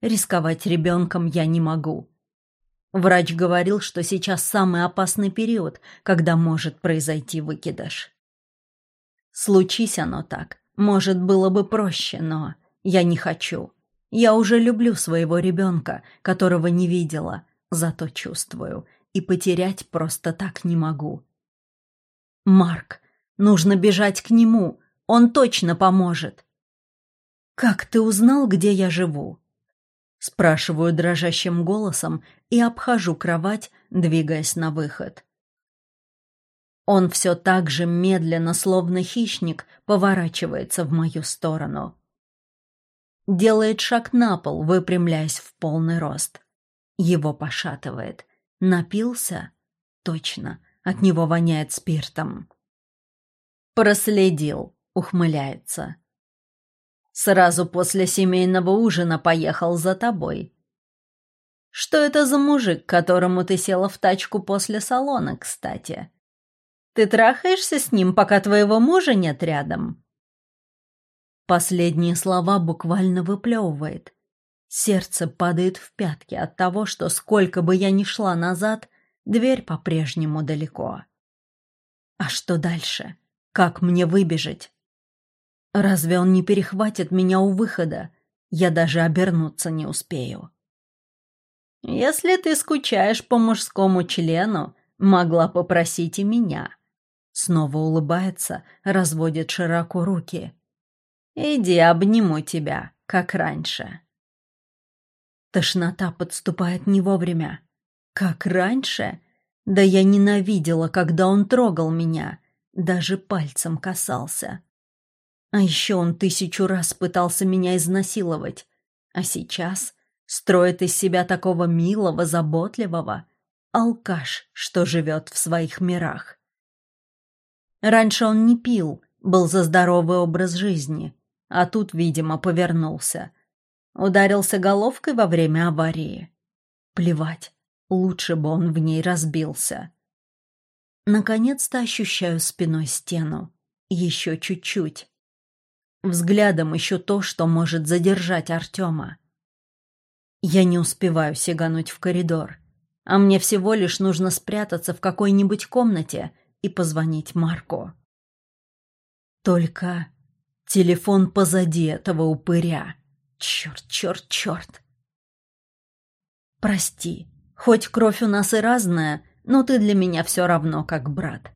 Рисковать ребенком я не могу. Врач говорил, что сейчас самый опасный период, когда может произойти выкидыш. Случись оно так, может, было бы проще, но я не хочу. Я уже люблю своего ребенка, которого не видела, зато чувствую, и потерять просто так не могу. Марк, нужно бежать к нему, он точно поможет. Как ты узнал, где я живу? Спрашиваю дрожащим голосом и обхожу кровать, двигаясь на выход. Он все так же медленно, словно хищник, поворачивается в мою сторону. Делает шаг на пол, выпрямляясь в полный рост. Его пошатывает. Напился? Точно. От него воняет спиртом. «Проследил», — ухмыляется. «Сразу после семейного ужина поехал за тобой. Что это за мужик, которому ты села в тачку после салона, кстати? Ты трахаешься с ним, пока твоего мужа нет рядом?» Последние слова буквально выплевывает. Сердце падает в пятки от того, что сколько бы я ни шла назад, Дверь по-прежнему далеко. А что дальше? Как мне выбежать? Разве он не перехватит меня у выхода? Я даже обернуться не успею. Если ты скучаешь по мужскому члену, могла попросить и меня. Снова улыбается, разводит широко руки. Иди, обниму тебя, как раньше. Тошнота подступает не вовремя. Как раньше? Да я ненавидела, когда он трогал меня, даже пальцем касался. А еще он тысячу раз пытался меня изнасиловать, а сейчас строит из себя такого милого, заботливого, алкаш, что живет в своих мирах. Раньше он не пил, был за здоровый образ жизни, а тут, видимо, повернулся. Ударился головкой во время аварии. Плевать, лучше бы он в ней разбился. Наконец-то ощущаю спиной стену. Еще чуть-чуть. Взглядом еще то, что может задержать Артема. Я не успеваю сигануть в коридор, а мне всего лишь нужно спрятаться в какой-нибудь комнате и позвонить Марку. Только телефон позади этого упыря. Черт, черт, черт. Прости, хоть кровь у нас и разная, но ты для меня все равно как брат.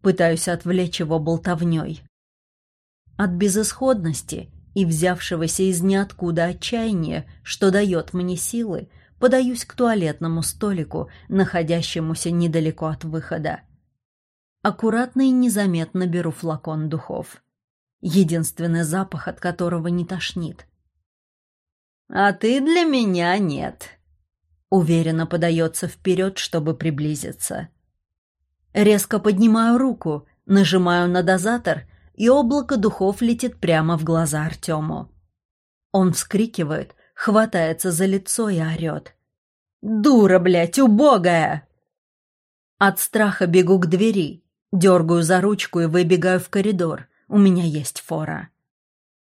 Пытаюсь отвлечь его болтовней. От безысходности и взявшегося из ниоткуда отчаяния, что дает мне силы, подаюсь к туалетному столику, находящемуся недалеко от выхода. Аккуратно и незаметно беру флакон духов. Единственный запах, от которого не тошнит. «А ты для меня нет», — уверенно подается вперед, чтобы приблизиться. Резко поднимаю руку, нажимаю на дозатор, и облако духов летит прямо в глаза Артему. Он вскрикивает, хватается за лицо и орет. «Дура, блядь, убогая!» От страха бегу к двери, дергаю за ручку и выбегаю в коридор. У меня есть фора.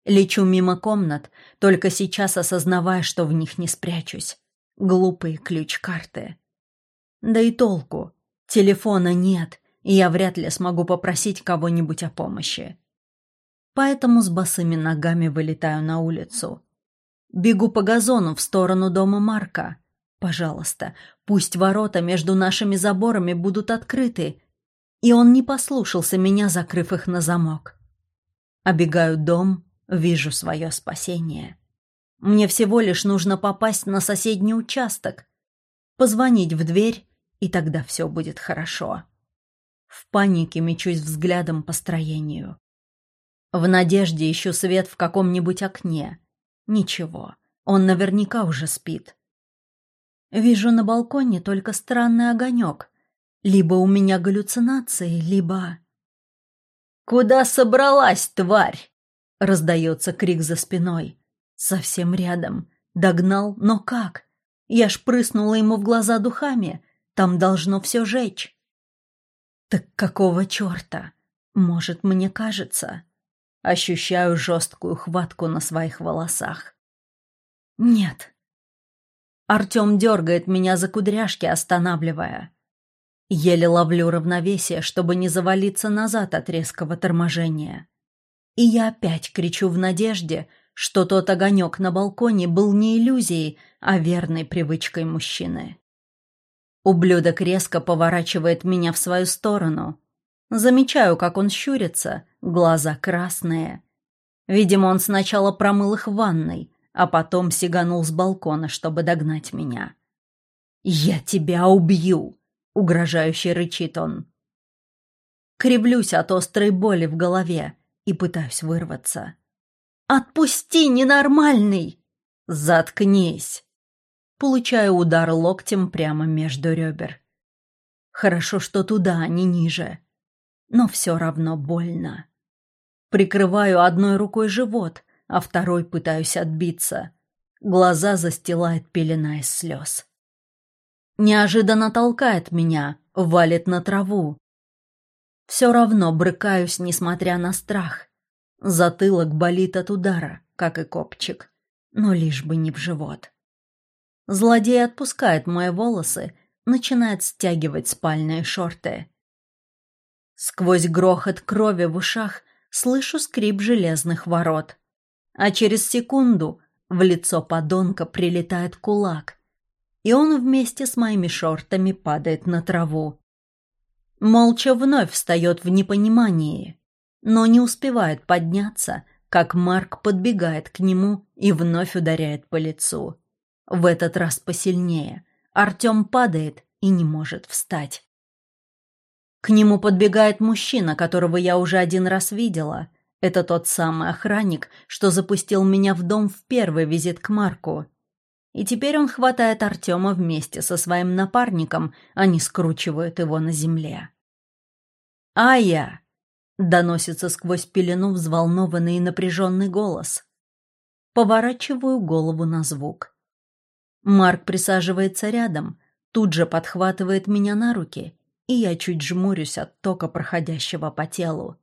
Лечу мимо комнат, только сейчас осознавая, что в них не спрячусь. Глупые ключ-карты. Да и толку. Телефона нет, и я вряд ли смогу попросить кого-нибудь о помощи. Поэтому с босыми ногами вылетаю на улицу. Бегу по газону в сторону дома Марка. Пожалуйста, пусть ворота между нашими заборами будут открыты. И он не послушался меня, закрыв их на замок. Обегаю дом, вижу свое спасение. Мне всего лишь нужно попасть на соседний участок, позвонить в дверь, и тогда все будет хорошо. В панике мечусь взглядом по строению. В надежде ищу свет в каком-нибудь окне. Ничего, он наверняка уже спит. Вижу на балконе только странный огонек. Либо у меня галлюцинации, либо... «Куда собралась, тварь?» — раздается крик за спиной. Совсем рядом. Догнал, но как? Я ж прыснула ему в глаза духами. Там должно все жечь. Так какого черта? Может, мне кажется? Ощущаю жесткую хватку на своих волосах. Нет. Артем дергает меня за кудряшки, останавливая. Еле ловлю равновесие, чтобы не завалиться назад от резкого торможения. И я опять кричу в надежде, что тот огонек на балконе был не иллюзией, а верной привычкой мужчины. Ублюдок резко поворачивает меня в свою сторону, Замечаю, как он щурится, глаза красные. Видимо, он сначала промыл их в ванной, а потом сиганул с балкона, чтобы догнать меня. «Я тебя убью!» — угрожающе рычит он. Кривлюсь от острой боли в голове и пытаюсь вырваться. «Отпусти, ненормальный!» «Заткнись!» Получаю удар локтем прямо между ребер. Хорошо, что туда, а не ниже но все равно больно. Прикрываю одной рукой живот, а второй пытаюсь отбиться. Глаза застилает пелена из слез. Неожиданно толкает меня, валит на траву. Все равно брыкаюсь, несмотря на страх. Затылок болит от удара, как и копчик, но лишь бы не в живот. Злодей отпускает мои волосы, начинает стягивать спальные шорты. Сквозь грохот крови в ушах слышу скрип железных ворот. А через секунду в лицо подонка прилетает кулак, и он вместе с моими шортами падает на траву. Молча вновь встает в непонимании, но не успевает подняться, как Марк подбегает к нему и вновь ударяет по лицу. В этот раз посильнее. Артем падает и не может встать. К нему подбегает мужчина, которого я уже один раз видела. Это тот самый охранник, что запустил меня в дом в первый визит к Марку. И теперь он хватает Артема вместе со своим напарником, они скручивают его на земле. «Ая!» — доносится сквозь пелену взволнованный и напряженный голос. Поворачиваю голову на звук. Марк присаживается рядом, тут же подхватывает меня на руки, и я чуть жмурюсь от тока, проходящего по телу.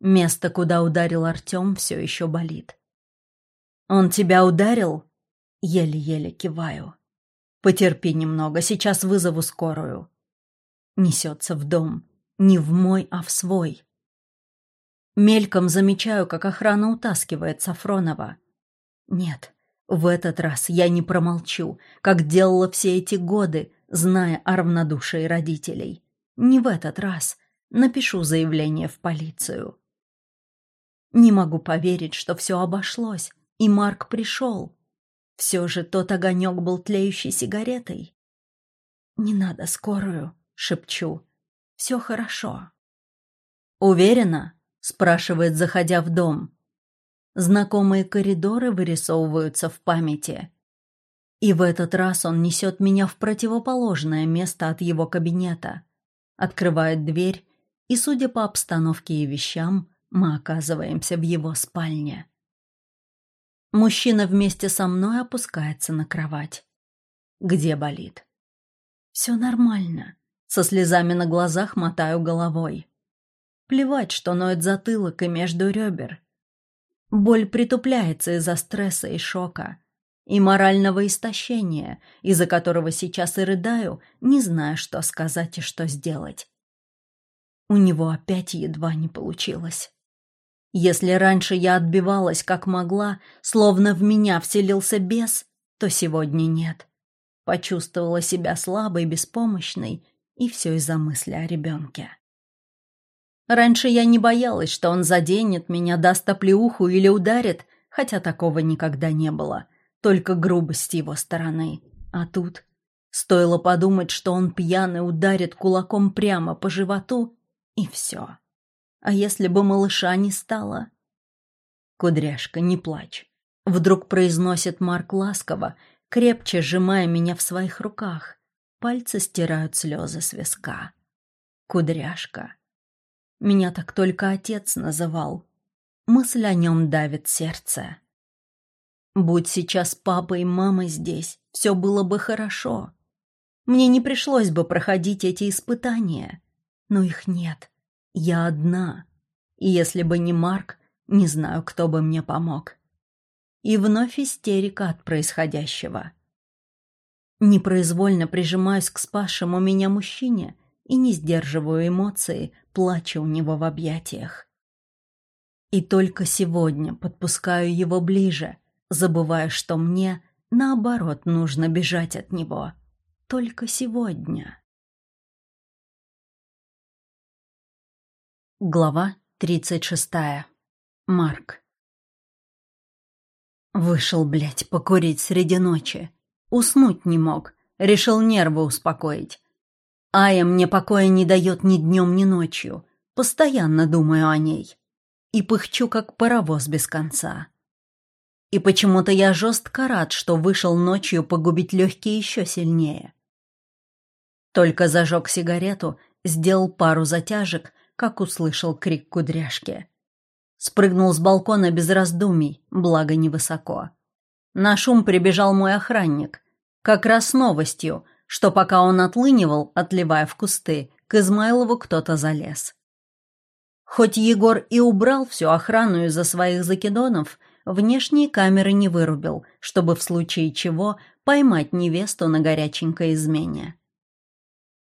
Место, куда ударил Артем, все еще болит. «Он тебя ударил?» Еле-еле киваю. «Потерпи немного, сейчас вызову скорую». Несется в дом. Не в мой, а в свой. Мельком замечаю, как охрана утаскивает Сафронова. Нет, в этот раз я не промолчу, как делала все эти годы, зная о равнодушии родителей. Не в этот раз. Напишу заявление в полицию. Не могу поверить, что все обошлось, и Марк пришел. Все же тот огонек был тлеющей сигаретой. «Не надо скорую», — шепчу. «Все хорошо». «Уверена?» — спрашивает, заходя в дом. Знакомые коридоры вырисовываются в памяти. И в этот раз он несет меня в противоположное место от его кабинета. Открывает дверь, и, судя по обстановке и вещам, мы оказываемся в его спальне. Мужчина вместе со мной опускается на кровать. Где болит? Все нормально. Со слезами на глазах мотаю головой. Плевать, что ноет затылок и между ребер. Боль притупляется из-за стресса и шока. И морального истощения, из-за которого сейчас и рыдаю, не зная, что сказать и что сделать. У него опять едва не получилось. Если раньше я отбивалась как могла, словно в меня вселился бес, то сегодня нет. Почувствовала себя слабой, беспомощной, и все из-за мысли о ребенке. Раньше я не боялась, что он заденет меня, даст оплеуху или ударит, хотя такого никогда не было, только грубость его стороны. А тут стоило подумать, что он пьяный ударит кулаком прямо по животу, и все. А если бы малыша не стало? «Кудряшка, не плачь», — вдруг произносит Марк ласково, крепче сжимая меня в своих руках. Пальцы стирают слезы с виска. «Кудряшка». Меня так только отец называл. Мысль о нем давит сердце. Будь сейчас папа и мама здесь, все было бы хорошо. Мне не пришлось бы проходить эти испытания, но их нет. Я одна. И если бы не Марк, не знаю, кто бы мне помог. И вновь истерика от происходящего. Непроизвольно прижимаюсь к спасшему меня мужчине и не сдерживаю эмоции, плача у него в объятиях. И только сегодня подпускаю его ближе, забывая, что мне, наоборот, нужно бежать от него. Только сегодня. Глава тридцать шестая. Марк. Вышел, блядь, покурить среди ночи. Уснуть не мог. Решил нервы успокоить. Ая мне покоя не дает ни днем, ни ночью. Постоянно думаю о ней. И пыхчу, как паровоз без конца. И почему-то я жестко рад, что вышел ночью погубить легкие еще сильнее. Только зажег сигарету, сделал пару затяжек — как услышал крик кудряшки. Спрыгнул с балкона без раздумий, благо невысоко. На шум прибежал мой охранник, как раз новостью, что пока он отлынивал, отливая в кусты, к Измайлову кто-то залез. Хоть Егор и убрал всю охрану из-за своих закидонов, внешние камеры не вырубил, чтобы в случае чего поймать невесту на горяченькой измене.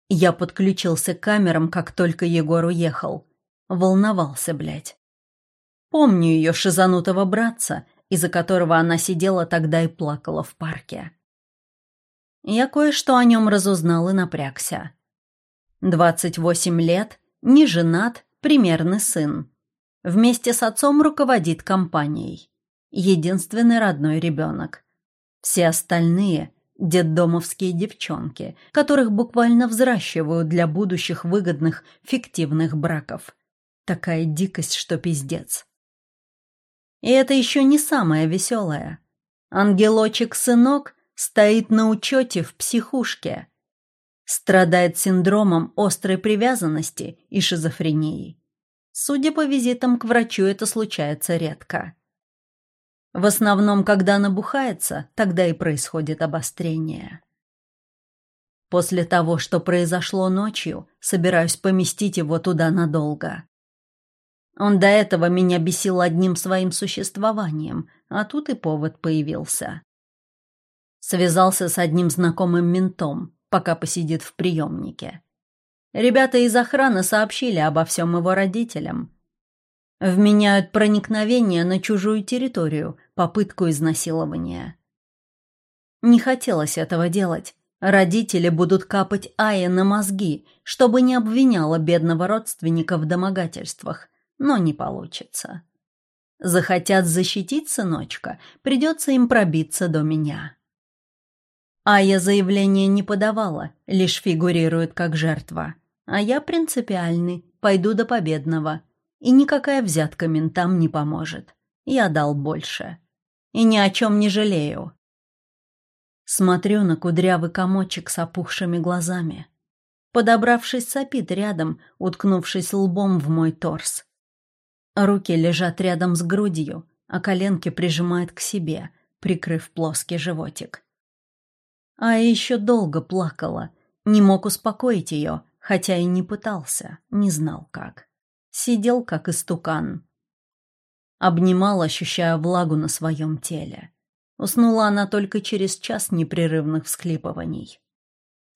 Я подключился к камерам, как только Егор уехал. Волновался, блядь. Помню ее шизанутого братца, из-за которого она сидела тогда и плакала в парке. Я кое-что о нем разузнал и напрягся. Двадцать восемь лет, не женат, примерный сын. Вместе с отцом руководит компанией. Единственный родной ребенок. Все остальные детдомовские девчонки, которых буквально взращивают для будущих выгодных фиктивных браков. Такая дикость, что пиздец. И это еще не самое веселое. Ангелочек-сынок стоит на учете в психушке. Страдает синдромом острой привязанности и шизофренией. Судя по визитам к врачу, это случается редко. В основном, когда набухается, тогда и происходит обострение. После того, что произошло ночью, собираюсь поместить его туда надолго. Он до этого меня бесил одним своим существованием, а тут и повод появился. Связался с одним знакомым ментом, пока посидит в приемнике. Ребята из охраны сообщили обо всем его родителям. Вменяют проникновение на чужую территорию, попытку изнасилования. Не хотелось этого делать. Родители будут капать Ае на мозги, чтобы не обвиняла бедного родственника в домогательствах, но не получится. Захотят защитить сыночка, придется им пробиться до меня. А я заявление не подавала, лишь фигурирует как жертва. А я принципиальный, пойду до победного. И никакая взятка ментам не поможет. Я дал больше. И ни о чем не жалею. Смотрю на кудрявый комочек с опухшими глазами. Подобравшись, сопит рядом, уткнувшись лбом в мой торс. Руки лежат рядом с грудью, а коленки прижимает к себе, прикрыв плоский животик. А еще долго плакала, не мог успокоить ее, хотя и не пытался, не знал как. Сидел как истукан. Обнимал, ощущая влагу на своем теле. Уснула она только через час непрерывных всхлипываний.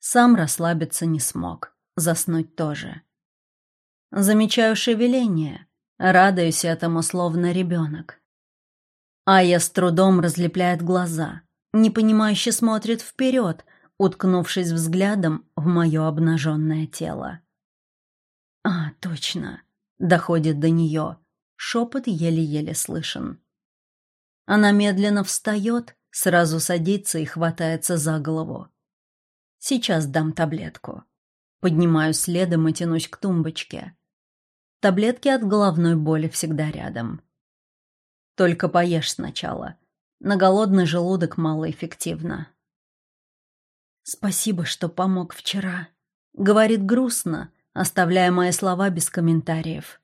Сам расслабиться не смог, заснуть тоже. Замечаю шевеление, Радуюсь этому, словно ребенок. Ая с трудом разлепляет глаза, непонимающе смотрит вперед, уткнувшись взглядом в мое обнаженное тело. «А, точно!» — доходит до нее. Шепот еле-еле слышен. Она медленно встает, сразу садится и хватается за голову. «Сейчас дам таблетку». Поднимаю следом и тянусь к тумбочке. Таблетки от головной боли всегда рядом. Только поешь сначала. На голодный желудок малоэффективно. «Спасибо, что помог вчера», — говорит грустно, оставляя мои слова без комментариев.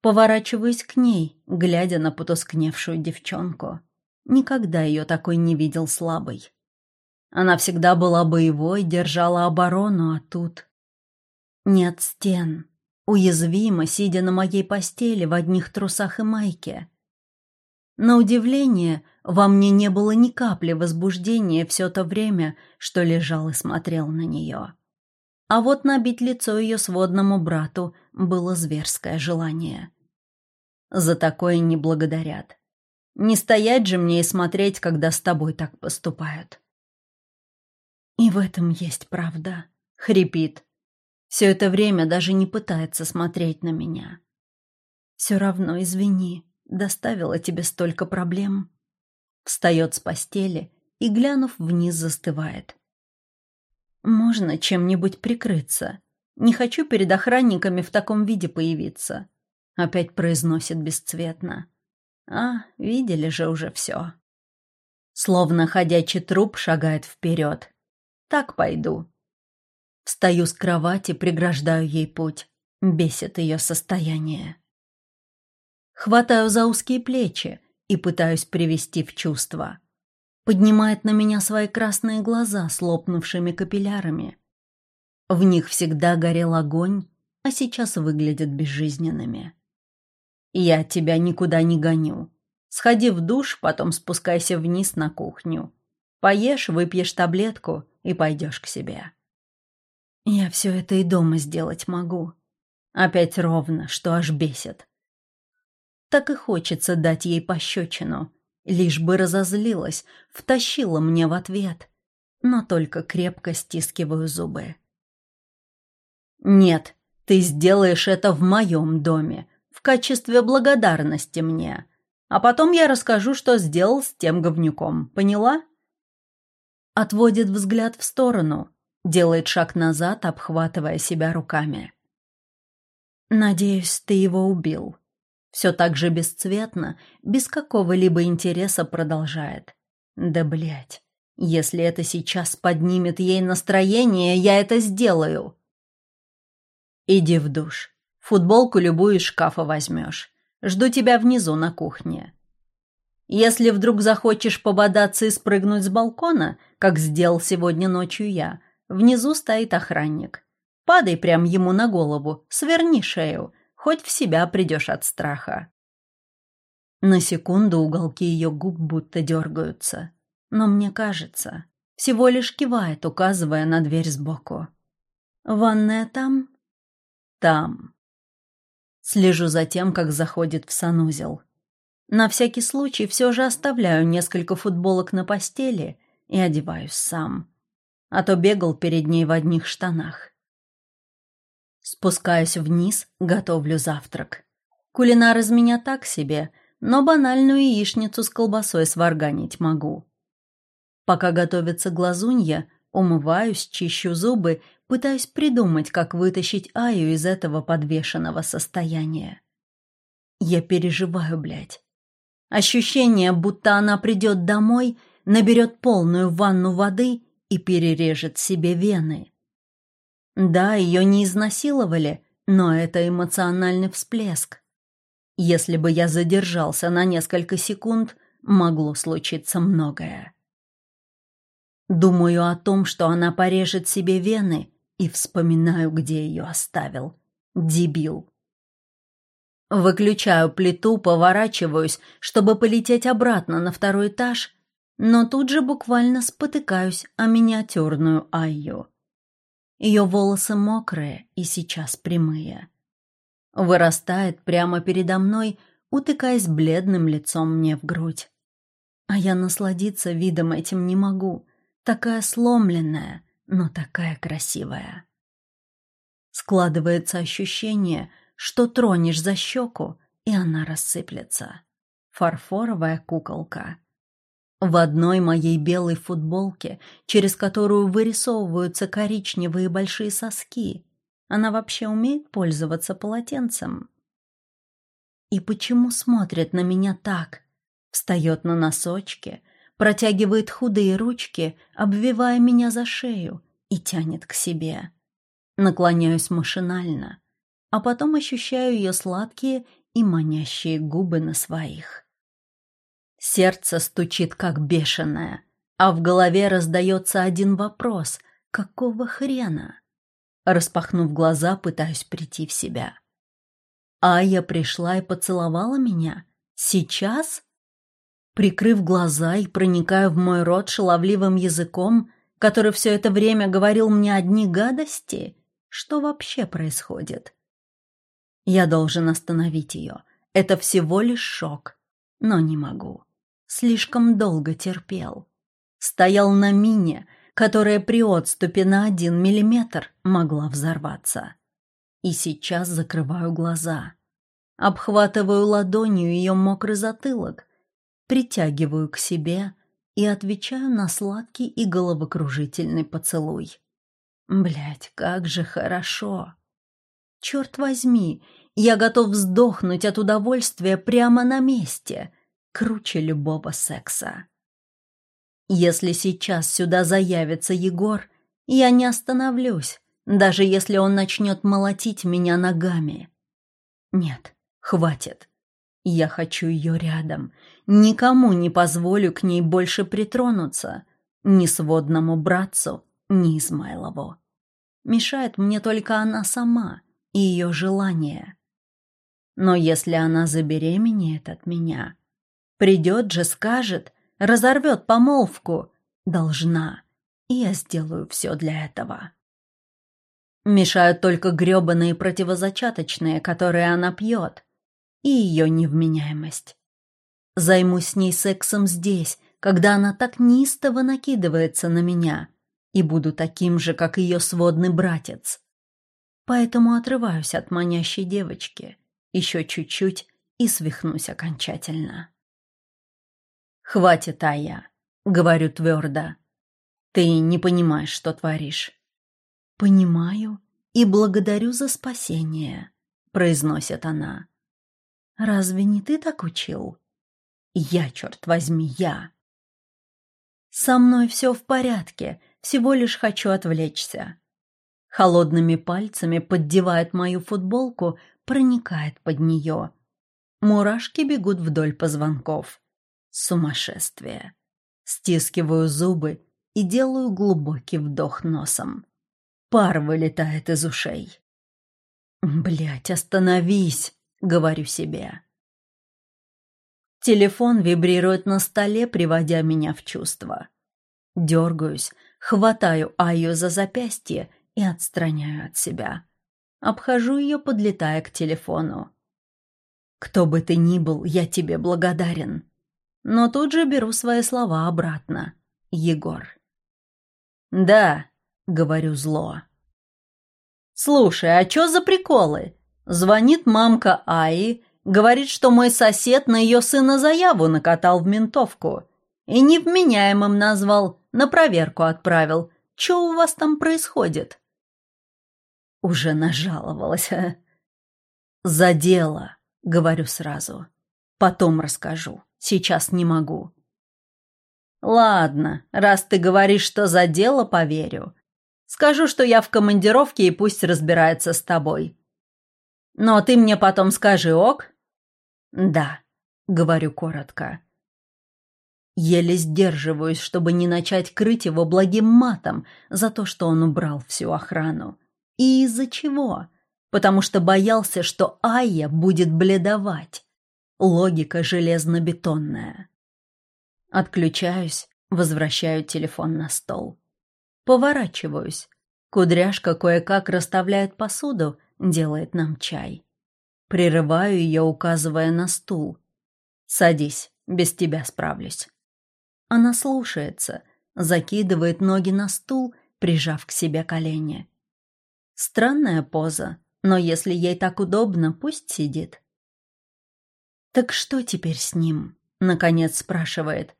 Поворачиваюсь к ней, глядя на потускневшую девчонку. Никогда ее такой не видел слабой. Она всегда была боевой, держала оборону, а тут... Нет стен, уязвимо, сидя на моей постели в одних трусах и майке. На удивление, во мне не было ни капли возбуждения все то время, что лежал и смотрел на нее. А вот набить лицо ее сводному брату было зверское желание. За такое не благодарят. Не стоять же мне и смотреть, когда с тобой так поступают. И в этом есть правда, — хрипит, все это время даже не пытается смотреть на меня. Все равно, извини, доставила тебе столько проблем. Встает с постели и, глянув вниз, застывает. Можно чем-нибудь прикрыться. Не хочу перед охранниками в таком виде появиться. Опять произносит бесцветно. А, видели же уже все. Словно ходячий труп шагает вперед. Так пойду. Встаю с кровати, преграждаю ей путь. Бесит ее состояние. Хватаю за узкие плечи и пытаюсь привести в чувство. Поднимает на меня свои красные глаза с лопнувшими капиллярами. В них всегда горел огонь, а сейчас выглядят безжизненными. «Я тебя никуда не гоню. Сходи в душ, потом спускайся вниз на кухню. Поешь, выпьешь таблетку и пойдешь к себе». Я все это и дома сделать могу. Опять ровно, что аж бесит. Так и хочется дать ей пощечину, лишь бы разозлилась, втащила мне в ответ. Но только крепко стискиваю зубы. «Нет, ты сделаешь это в моем доме, в качестве благодарности мне. А потом я расскажу, что сделал с тем говнюком, поняла?» Отводит взгляд в сторону, Делает шаг назад, обхватывая себя руками. «Надеюсь, ты его убил. Все так же бесцветно, без какого-либо интереса продолжает. Да блять, если это сейчас поднимет ей настроение, я это сделаю. Иди в душ. Футболку любую из шкафа возьмешь. Жду тебя внизу на кухне. Если вдруг захочешь пободаться и спрыгнуть с балкона, как сделал сегодня ночью я, внизу стоит охранник. Падай прям ему на голову, сверни шею, хоть в себя придешь от страха. На секунду уголки ее губ будто дергаются. Но мне кажется, всего лишь кивает, указывая на дверь сбоку. «Ванная там?» «Там». Слежу за тем, как заходит в санузел. На всякий случай все же оставляю несколько футболок на постели и одеваюсь сам. А то бегал перед ней в одних штанах. Спускаюсь вниз, готовлю завтрак. Кулинар из меня так себе, но банальную яичницу с колбасой сварганить могу. Пока готовится глазунья, умываюсь, чищу зубы, пытаюсь придумать, как вытащить Аю из этого подвешенного состояния. Я переживаю, блядь. Ощущение, будто она придет домой, наберет полную ванну воды и перережет себе вены. Да, ее не изнасиловали, но это эмоциональный всплеск. Если бы я задержался на несколько секунд, могло случиться многое. Думаю о том, что она порежет себе вены, и вспоминаю, где ее оставил. Дебил. Выключаю плиту, поворачиваюсь, чтобы полететь обратно на второй этаж, но тут же буквально спотыкаюсь о миниатюрную Айю. Ее волосы мокрые и сейчас прямые. Вырастает прямо передо мной, утыкаясь бледным лицом мне в грудь. А я насладиться видом этим не могу — Такая сломленная, но такая красивая. Складывается ощущение, что тронешь за щеку, и она рассыплется. Фарфоровая куколка. В одной моей белой футболке, через которую вырисовываются коричневые большие соски, она вообще умеет пользоваться полотенцем. И почему смотрит на меня так? Встает на носочки, протягивает худые ручки, обвивая меня за шею, и тянет к себе. Наклоняюсь машинально, а потом ощущаю ее сладкие и манящие губы на своих. Сердце стучит как бешеное, а в голове раздается один вопрос — какого хрена? Распахнув глаза, пытаюсь прийти в себя. Ая пришла и поцеловала меня? Сейчас? Прикрыв глаза и проникая в мой рот шаловливым языком, который все это время говорил мне одни гадости, что вообще происходит? Я должен остановить ее. Это всего лишь шок. Но не могу. Слишком долго терпел. Стоял на мине, которая при отступе на один миллиметр могла взорваться. И сейчас закрываю глаза. Обхватываю ладонью ее мокрый затылок, притягиваю к себе и отвечаю на сладкий и головокружительный поцелуй. Блять, как же хорошо! Черт возьми, я готов вздохнуть от удовольствия прямо на месте, круче любого секса. Если сейчас сюда заявится Егор, я не остановлюсь, даже если он начнет молотить меня ногами. Нет, хватит. Я хочу ее рядом. Никому не позволю к ней больше притронуться. Ни сводному братцу, ни Измайлову. Мешает мне только она сама и ее желание. Но если она забеременеет от меня, придет же, скажет, разорвет помолвку, должна, и я сделаю все для этого. Мешают только гребаные противозачаточные, которые она пьет и ее невменяемость. Займусь с ней сексом здесь, когда она так неистово накидывается на меня, и буду таким же, как ее сводный братец. Поэтому отрываюсь от манящей девочки, еще чуть-чуть и свихнусь окончательно. «Хватит, Ая», — говорю твердо. «Ты не понимаешь, что творишь». «Понимаю и благодарю за спасение», — произносит она. Разве не ты так учил? Я, черт возьми, я. Со мной все в порядке, всего лишь хочу отвлечься. Холодными пальцами поддевает мою футболку, проникает под нее. Мурашки бегут вдоль позвонков. Сумасшествие. Стискиваю зубы и делаю глубокий вдох носом. Пар вылетает из ушей. Блять, остановись!» — говорю себе. Телефон вибрирует на столе, приводя меня в чувство. Дергаюсь, хватаю Айю за запястье и отстраняю от себя. Обхожу ее, подлетая к телефону. «Кто бы ты ни был, я тебе благодарен». Но тут же беру свои слова обратно. Егор. «Да», — говорю зло. «Слушай, а чё за приколы?» Звонит мамка Аи, говорит, что мой сосед на ее сына заяву накатал в ментовку. И невменяемым назвал, на проверку отправил. Чё у вас там происходит? Уже нажаловалась? За дело, говорю сразу. Потом расскажу, сейчас не могу. Ладно, раз ты говоришь, что за дело, поверю. Скажу, что я в командировке и пусть разбирается с тобой. Но ты мне потом скажи, ок? Да, говорю коротко. Еле сдерживаюсь, чтобы не начать крыть его благим матом за то, что он убрал всю охрану. И из-за чего? Потому что боялся, что Айя будет бледовать. Логика железно-бетонная. Отключаюсь, возвращаю телефон на стол. Поворачиваюсь. Кудряшка кое-как расставляет посуду, делает нам чай. Прерываю ее, указывая на стул. «Садись, без тебя справлюсь». Она слушается, закидывает ноги на стул, прижав к себе колени. Странная поза, но если ей так удобно, пусть сидит. «Так что теперь с ним?» — наконец спрашивает.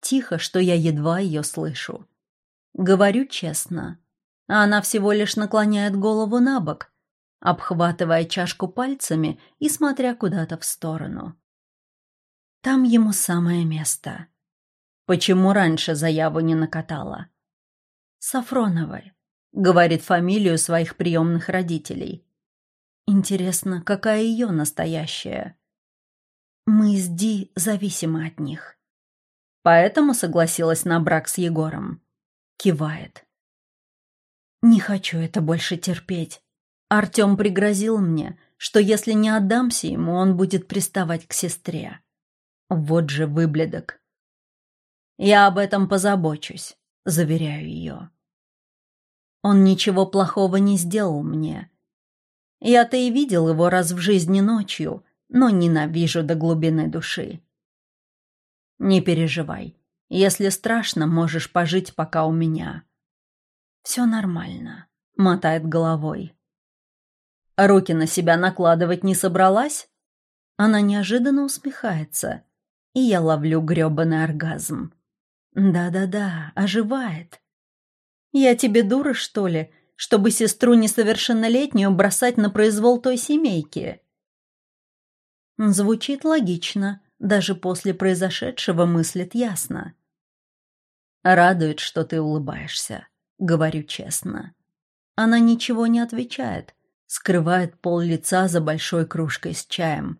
Тихо, что я едва ее слышу. Говорю честно. А она всего лишь наклоняет голову на бок, обхватывая чашку пальцами и смотря куда-то в сторону. Там ему самое место. Почему раньше заяву не накатала? Сафроновой. Говорит фамилию своих приемных родителей. Интересно, какая ее настоящая? Мы с Ди зависимы от них. Поэтому согласилась на брак с Егором. Кивает. Не хочу это больше терпеть. Артем пригрозил мне, что если не отдамся ему, он будет приставать к сестре. Вот же выбледок. Я об этом позабочусь, заверяю ее. Он ничего плохого не сделал мне. Я-то и видел его раз в жизни ночью, но ненавижу до глубины души. Не переживай. Если страшно, можешь пожить пока у меня. Все нормально, мотает головой. Руки на себя накладывать не собралась? Она неожиданно усмехается, и я ловлю грёбаный оргазм. Да-да-да, оживает. Я тебе дура, что ли, чтобы сестру несовершеннолетнюю бросать на произвол той семейки? Звучит логично, даже после произошедшего мыслит ясно. Радует, что ты улыбаешься, говорю честно. Она ничего не отвечает, скрывает пол лица за большой кружкой с чаем,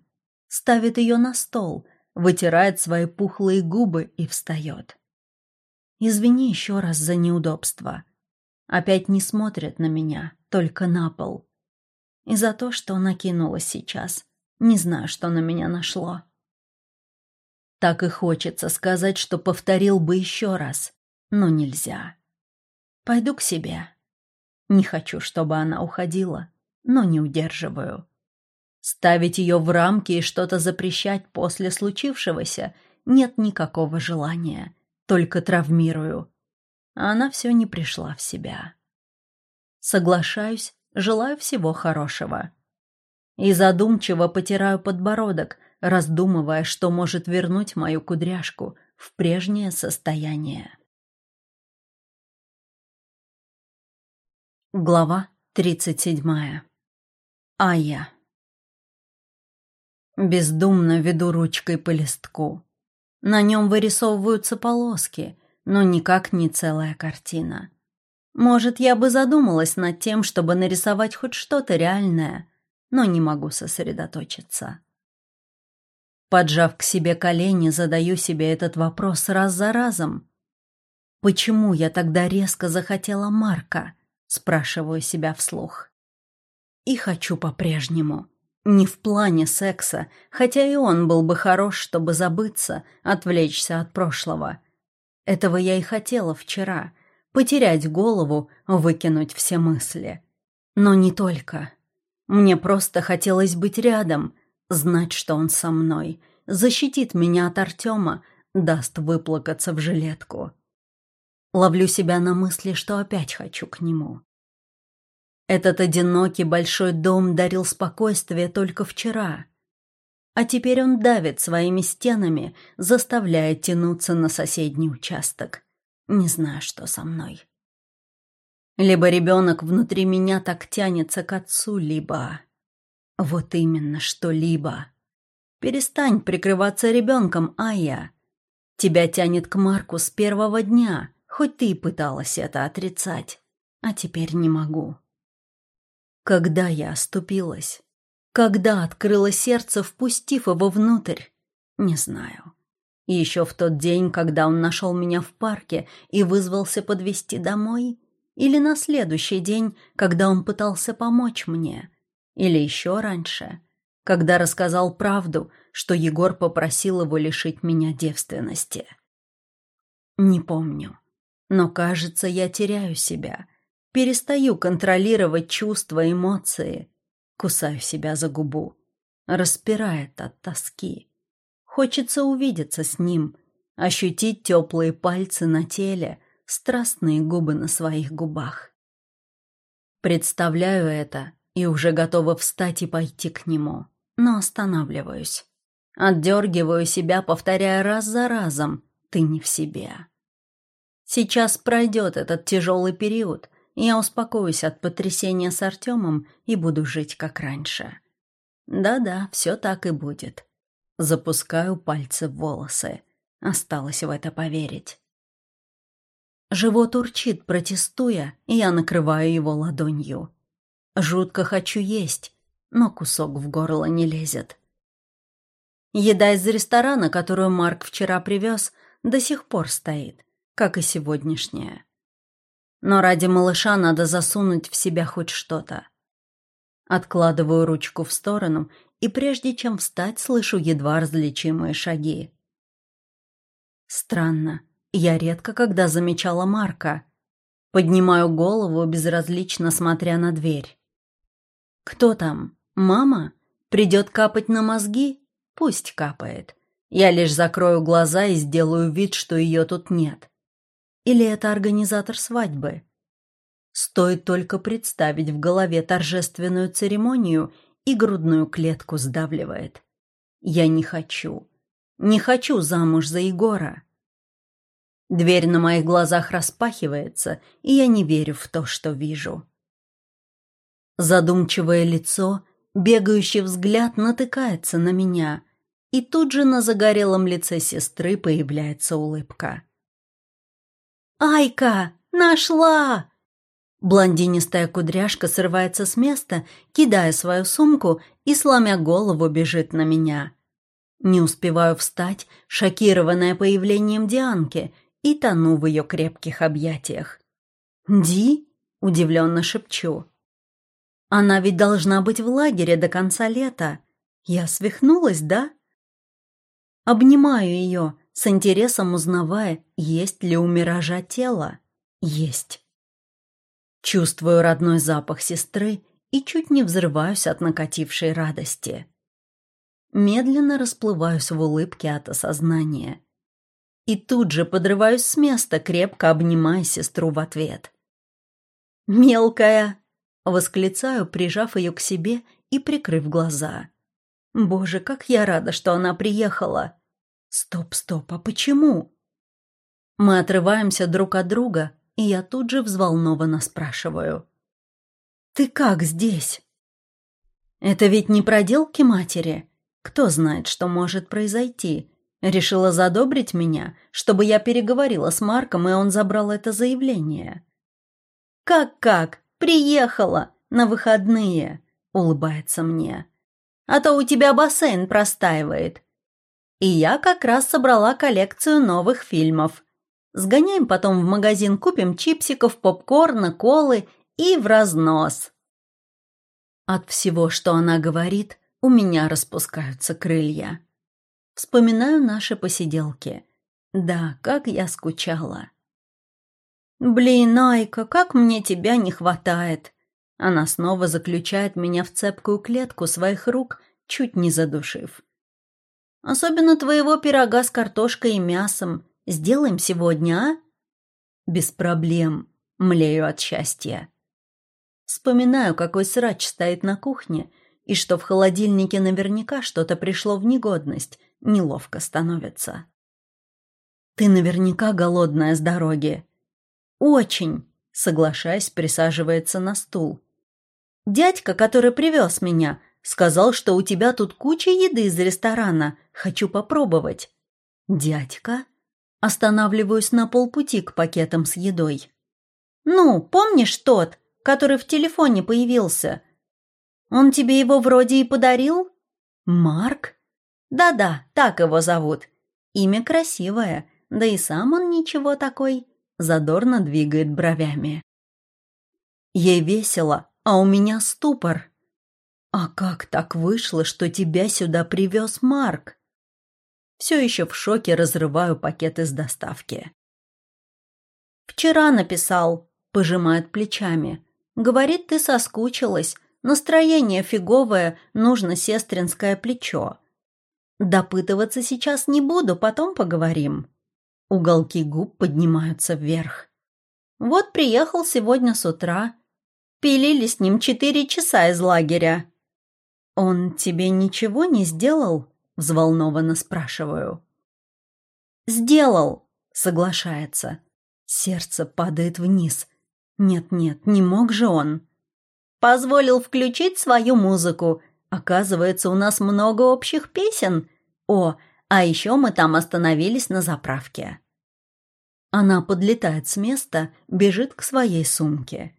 ставит ее на стол, вытирает свои пухлые губы и встает. Извини еще раз за неудобство. Опять не смотрит на меня, только на пол. И за то, что накинулась сейчас. Не знаю, что на меня нашло. Так и хочется сказать, что повторил бы еще раз, но нельзя. Пойду к себе. Не хочу, чтобы она уходила но не удерживаю. Ставить ее в рамки и что-то запрещать после случившегося нет никакого желания, только травмирую. А она все не пришла в себя. Соглашаюсь, желаю всего хорошего. И задумчиво потираю подбородок, раздумывая, что может вернуть мою кудряшку в прежнее состояние. Глава тридцать седьмая Ая. Бездумно веду ручкой по листку. На нем вырисовываются полоски, но никак не целая картина. Может, я бы задумалась над тем, чтобы нарисовать хоть что-то реальное, но не могу сосредоточиться. Поджав к себе колени, задаю себе этот вопрос раз за разом. «Почему я тогда резко захотела Марка?» — спрашиваю себя вслух. И хочу по-прежнему. Не в плане секса, хотя и он был бы хорош, чтобы забыться, отвлечься от прошлого. Этого я и хотела вчера — потерять голову, выкинуть все мысли. Но не только. Мне просто хотелось быть рядом, знать, что он со мной, защитит меня от Артема, даст выплакаться в жилетку. Ловлю себя на мысли, что опять хочу к нему. Этот одинокий большой дом дарил спокойствие только вчера. А теперь он давит своими стенами, заставляя тянуться на соседний участок. Не знаю, что со мной. Либо ребенок внутри меня так тянется к отцу, либо... Вот именно, что либо. Перестань прикрываться ребенком, Ая. Тебя тянет к Марку с первого дня, хоть ты и пыталась это отрицать. А теперь не могу. Когда я оступилась? Когда открыла сердце, впустив его внутрь? Не знаю. Еще в тот день, когда он нашел меня в парке и вызвался подвести домой? Или на следующий день, когда он пытался помочь мне? Или еще раньше, когда рассказал правду, что Егор попросил его лишить меня девственности? Не помню. Но, кажется, я теряю себя. Перестаю контролировать чувства, эмоции. Кусаю себя за губу. Распирает от тоски. Хочется увидеться с ним, ощутить теплые пальцы на теле, страстные губы на своих губах. Представляю это и уже готова встать и пойти к нему, но останавливаюсь. Отдергиваю себя, повторяя раз за разом «ты не в себе». Сейчас пройдет этот тяжелый период, я успокоюсь от потрясения с Артемом и буду жить как раньше. Да-да, все так и будет. Запускаю пальцы в волосы. Осталось в это поверить. Живот урчит, протестуя, и я накрываю его ладонью. Жутко хочу есть, но кусок в горло не лезет. Еда из ресторана, которую Марк вчера привез, до сих пор стоит, как и сегодняшняя. Но ради малыша надо засунуть в себя хоть что-то. Откладываю ручку в сторону, и прежде чем встать, слышу едва различимые шаги. Странно, я редко когда замечала Марка. Поднимаю голову, безразлично смотря на дверь. «Кто там? Мама? Придет капать на мозги? Пусть капает. Я лишь закрою глаза и сделаю вид, что ее тут нет. Или это организатор свадьбы? Стоит только представить в голове торжественную церемонию, и грудную клетку сдавливает. Я не хочу. Не хочу замуж за Егора. Дверь на моих глазах распахивается, и я не верю в то, что вижу. Задумчивое лицо, бегающий взгляд натыкается на меня, и тут же на загорелом лице сестры появляется улыбка. «Айка! Нашла!» Блондинистая кудряшка срывается с места, кидая свою сумку и, сломя голову, бежит на меня. Не успеваю встать, шокированная появлением Дианки, и тону в ее крепких объятиях. «Ди?» — удивленно шепчу. «Она ведь должна быть в лагере до конца лета. Я свихнулась, да?» Обнимаю ее, с интересом узнавая, есть ли у миража тело. Есть. Чувствую родной запах сестры и чуть не взрываюсь от накатившей радости. Медленно расплываюсь в улыбке от осознания. И тут же подрываюсь с места, крепко обнимая сестру в ответ. «Мелкая!» — восклицаю, прижав ее к себе и прикрыв глаза. «Боже, как я рада, что она приехала!» Стоп, стоп, а почему? Мы отрываемся друг от друга, и я тут же взволнованно спрашиваю. «Ты как здесь?» «Это ведь не проделки матери?» Кто знает, что может произойти. Решила задобрить меня, чтобы я переговорила с Марком, и он забрал это заявление. «Как-как? Приехала! На выходные!» — улыбается мне. «А то у тебя бассейн простаивает. И я как раз собрала коллекцию новых фильмов. Сгоняем потом в магазин, купим чипсиков, попкорна, колы и в разнос. От всего, что она говорит, у меня распускаются крылья. Вспоминаю наши посиделки. Да, как я скучала. «Блин, Айка, как мне тебя не хватает!» Она снова заключает меня в цепкую клетку своих рук, чуть не задушив. Особенно твоего пирога с картошкой и мясом. Сделаем сегодня, а? Без проблем. Млею от счастья. Вспоминаю, какой срач стоит на кухне, и что в холодильнике наверняка что-то пришло в негодность. Неловко становится. Ты наверняка голодная с дороги. Очень, соглашаясь, присаживается на стул. Дядька, который привез меня, Сказал, что у тебя тут куча еды из ресторана. Хочу попробовать. Дядька? Останавливаюсь на полпути к пакетам с едой. Ну, помнишь тот, который в телефоне появился? Он тебе его вроде и подарил? Марк? Да-да, так его зовут. Имя красивое, да и сам он ничего такой. Задорно двигает бровями. Ей весело, а у меня ступор. «А как так вышло, что тебя сюда привез Марк?» Все еще в шоке разрываю пакеты с доставки. «Вчера написал», — пожимает плечами. «Говорит, ты соскучилась. Настроение фиговое, нужно сестринское плечо. Допытываться сейчас не буду, потом поговорим». Уголки губ поднимаются вверх. «Вот приехал сегодня с утра. Пилили с ним четыре часа из лагеря. «Он тебе ничего не сделал?» — взволнованно спрашиваю. «Сделал!» — соглашается. Сердце падает вниз. Нет-нет, не мог же он. Позволил включить свою музыку. Оказывается, у нас много общих песен. О, а еще мы там остановились на заправке. Она подлетает с места, бежит к своей сумке.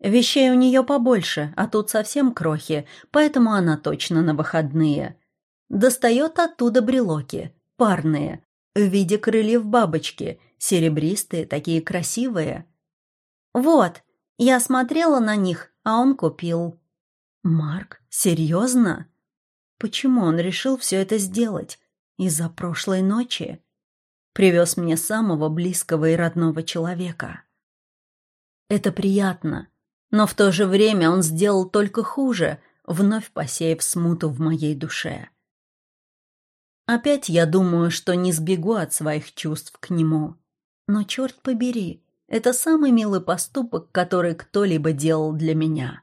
Вещей у нее побольше, а тут совсем крохи, поэтому она точно на выходные. Достает оттуда брелоки, парные, в виде крыльев бабочки, серебристые, такие красивые. Вот, я смотрела на них, а он купил. Марк, серьезно? Почему он решил все это сделать? Из-за прошлой ночи? Привез мне самого близкого и родного человека. Это приятно, но в то же время он сделал только хуже, вновь посеяв смуту в моей душе. Опять я думаю, что не сбегу от своих чувств к нему. Но черт побери, это самый милый поступок, который кто-либо делал для меня.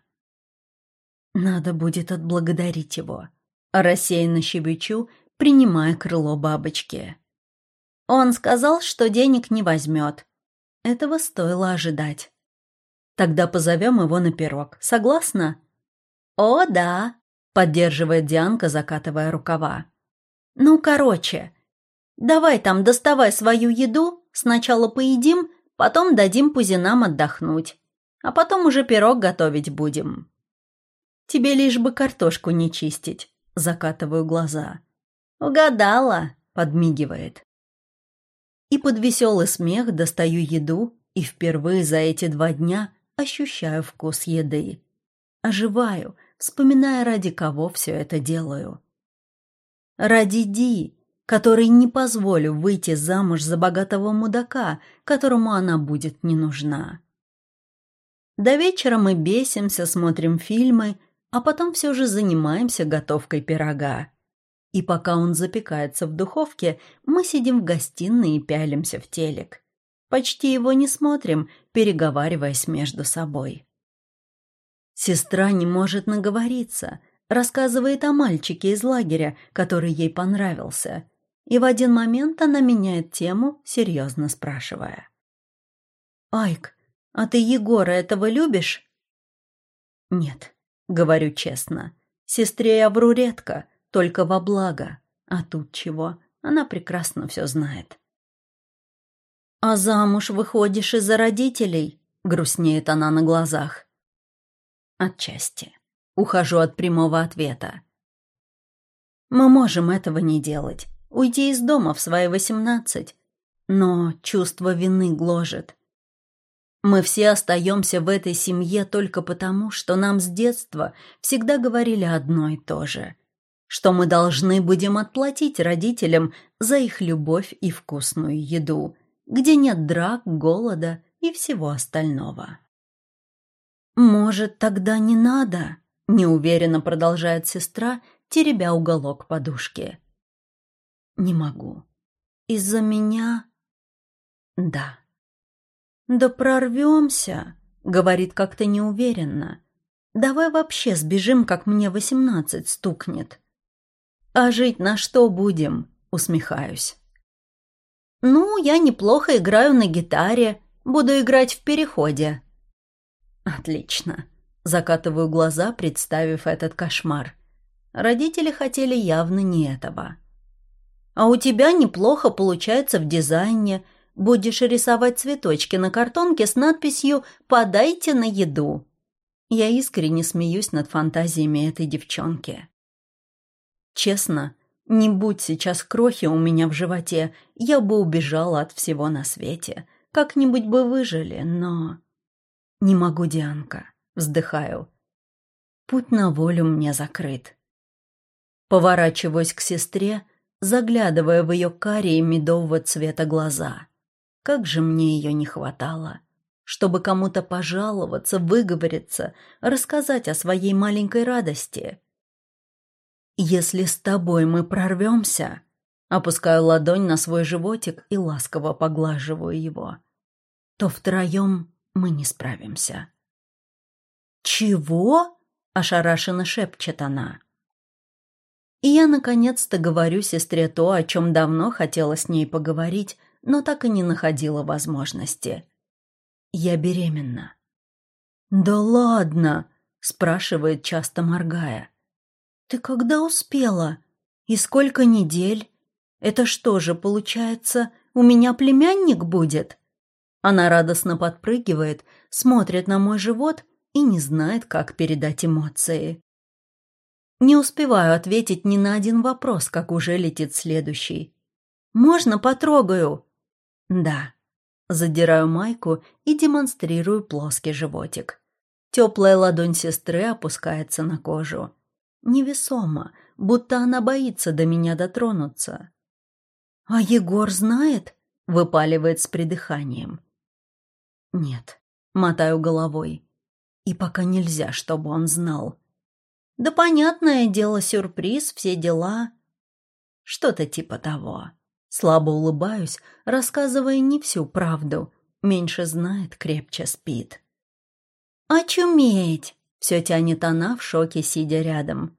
Надо будет отблагодарить его. Рассеянно щебечу, принимая крыло бабочки. Он сказал, что денег не возьмет. Этого стоило ожидать. Тогда позовем его на пирог. Согласна?» «О, да», — поддерживает Дианка, закатывая рукава. «Ну, короче, давай там доставай свою еду, сначала поедим, потом дадим пузинам отдохнуть, а потом уже пирог готовить будем». «Тебе лишь бы картошку не чистить», — закатываю глаза. «Угадала», — подмигивает. И под веселый смех достаю еду, и впервые за эти два дня ощущаю вкус еды. Оживаю, вспоминая, ради кого все это делаю. Ради Ди, которой не позволю выйти замуж за богатого мудака, которому она будет не нужна. До вечера мы бесимся, смотрим фильмы, а потом все же занимаемся готовкой пирога. И пока он запекается в духовке, мы сидим в гостиной и пялимся в телек. Почти его не смотрим, переговариваясь между собой. Сестра не может наговориться, рассказывает о мальчике из лагеря, который ей понравился. И в один момент она меняет тему, серьезно спрашивая. «Айк, а ты Егора этого любишь?» «Нет», — говорю честно. Сестре я вру редко, только во благо. А тут чего? Она прекрасно все знает. «А замуж выходишь из-за родителей?» — грустнеет она на глазах. Отчасти. Ухожу от прямого ответа. Мы можем этого не делать, уйти из дома в свои восемнадцать, но чувство вины гложет. Мы все остаемся в этой семье только потому, что нам с детства всегда говорили одно и то же, что мы должны будем отплатить родителям за их любовь и вкусную еду, где нет драк, голода и всего остального. «Может, тогда не надо?» — неуверенно продолжает сестра, теребя уголок подушки. «Не могу. Из-за меня...» «Да». «Да прорвемся», — говорит как-то неуверенно. «Давай вообще сбежим, как мне восемнадцать стукнет». «А жить на что будем?» — усмехаюсь. «Ну, я неплохо играю на гитаре. Буду играть в переходе». «Отлично». Закатываю глаза, представив этот кошмар. Родители хотели явно не этого. «А у тебя неплохо получается в дизайне», Будешь рисовать цветочки на картонке с надписью «Подайте на еду». Я искренне смеюсь над фантазиями этой девчонки. Честно, не будь сейчас крохи у меня в животе, я бы убежала от всего на свете. Как-нибудь бы выжили, но... Не могу, Дианка. Вздыхаю. Путь на волю мне закрыт. Поворачиваюсь к сестре, заглядывая в ее карие медового цвета глаза. Как же мне ее не хватало. Чтобы кому-то пожаловаться, выговориться, рассказать о своей маленькой радости. «Если с тобой мы прорвемся...» Опускаю ладонь на свой животик и ласково поглаживаю его. «То втроем мы не справимся». «Чего?» — ошарашенно шепчет она. И я наконец-то говорю сестре то, о чем давно хотела с ней поговорить, но так и не находила возможности. «Я беременна». «Да ладно!» — спрашивает, часто моргая. «Ты когда успела? И сколько недель? Это что же, получается, у меня племянник будет?» Она радостно подпрыгивает, смотрит на мой живот и не знает, как передать эмоции. Не успеваю ответить ни на один вопрос, как уже летит следующий. «Можно потрогаю?» Да. Задираю майку и демонстрирую плоский животик. Теплая ладонь сестры опускается на кожу. Невесомо, будто она боится до меня дотронуться. «А Егор знает?» — выпаливает с придыханием. «Нет», — мотаю головой. «И пока нельзя, чтобы он знал». «Да понятное дело, сюрприз, все дела». Что-то типа того. Слабо улыбаюсь, рассказывая не всю правду. Меньше знает, крепче спит. «Очуметь!» — все тянет она в шоке, сидя рядом.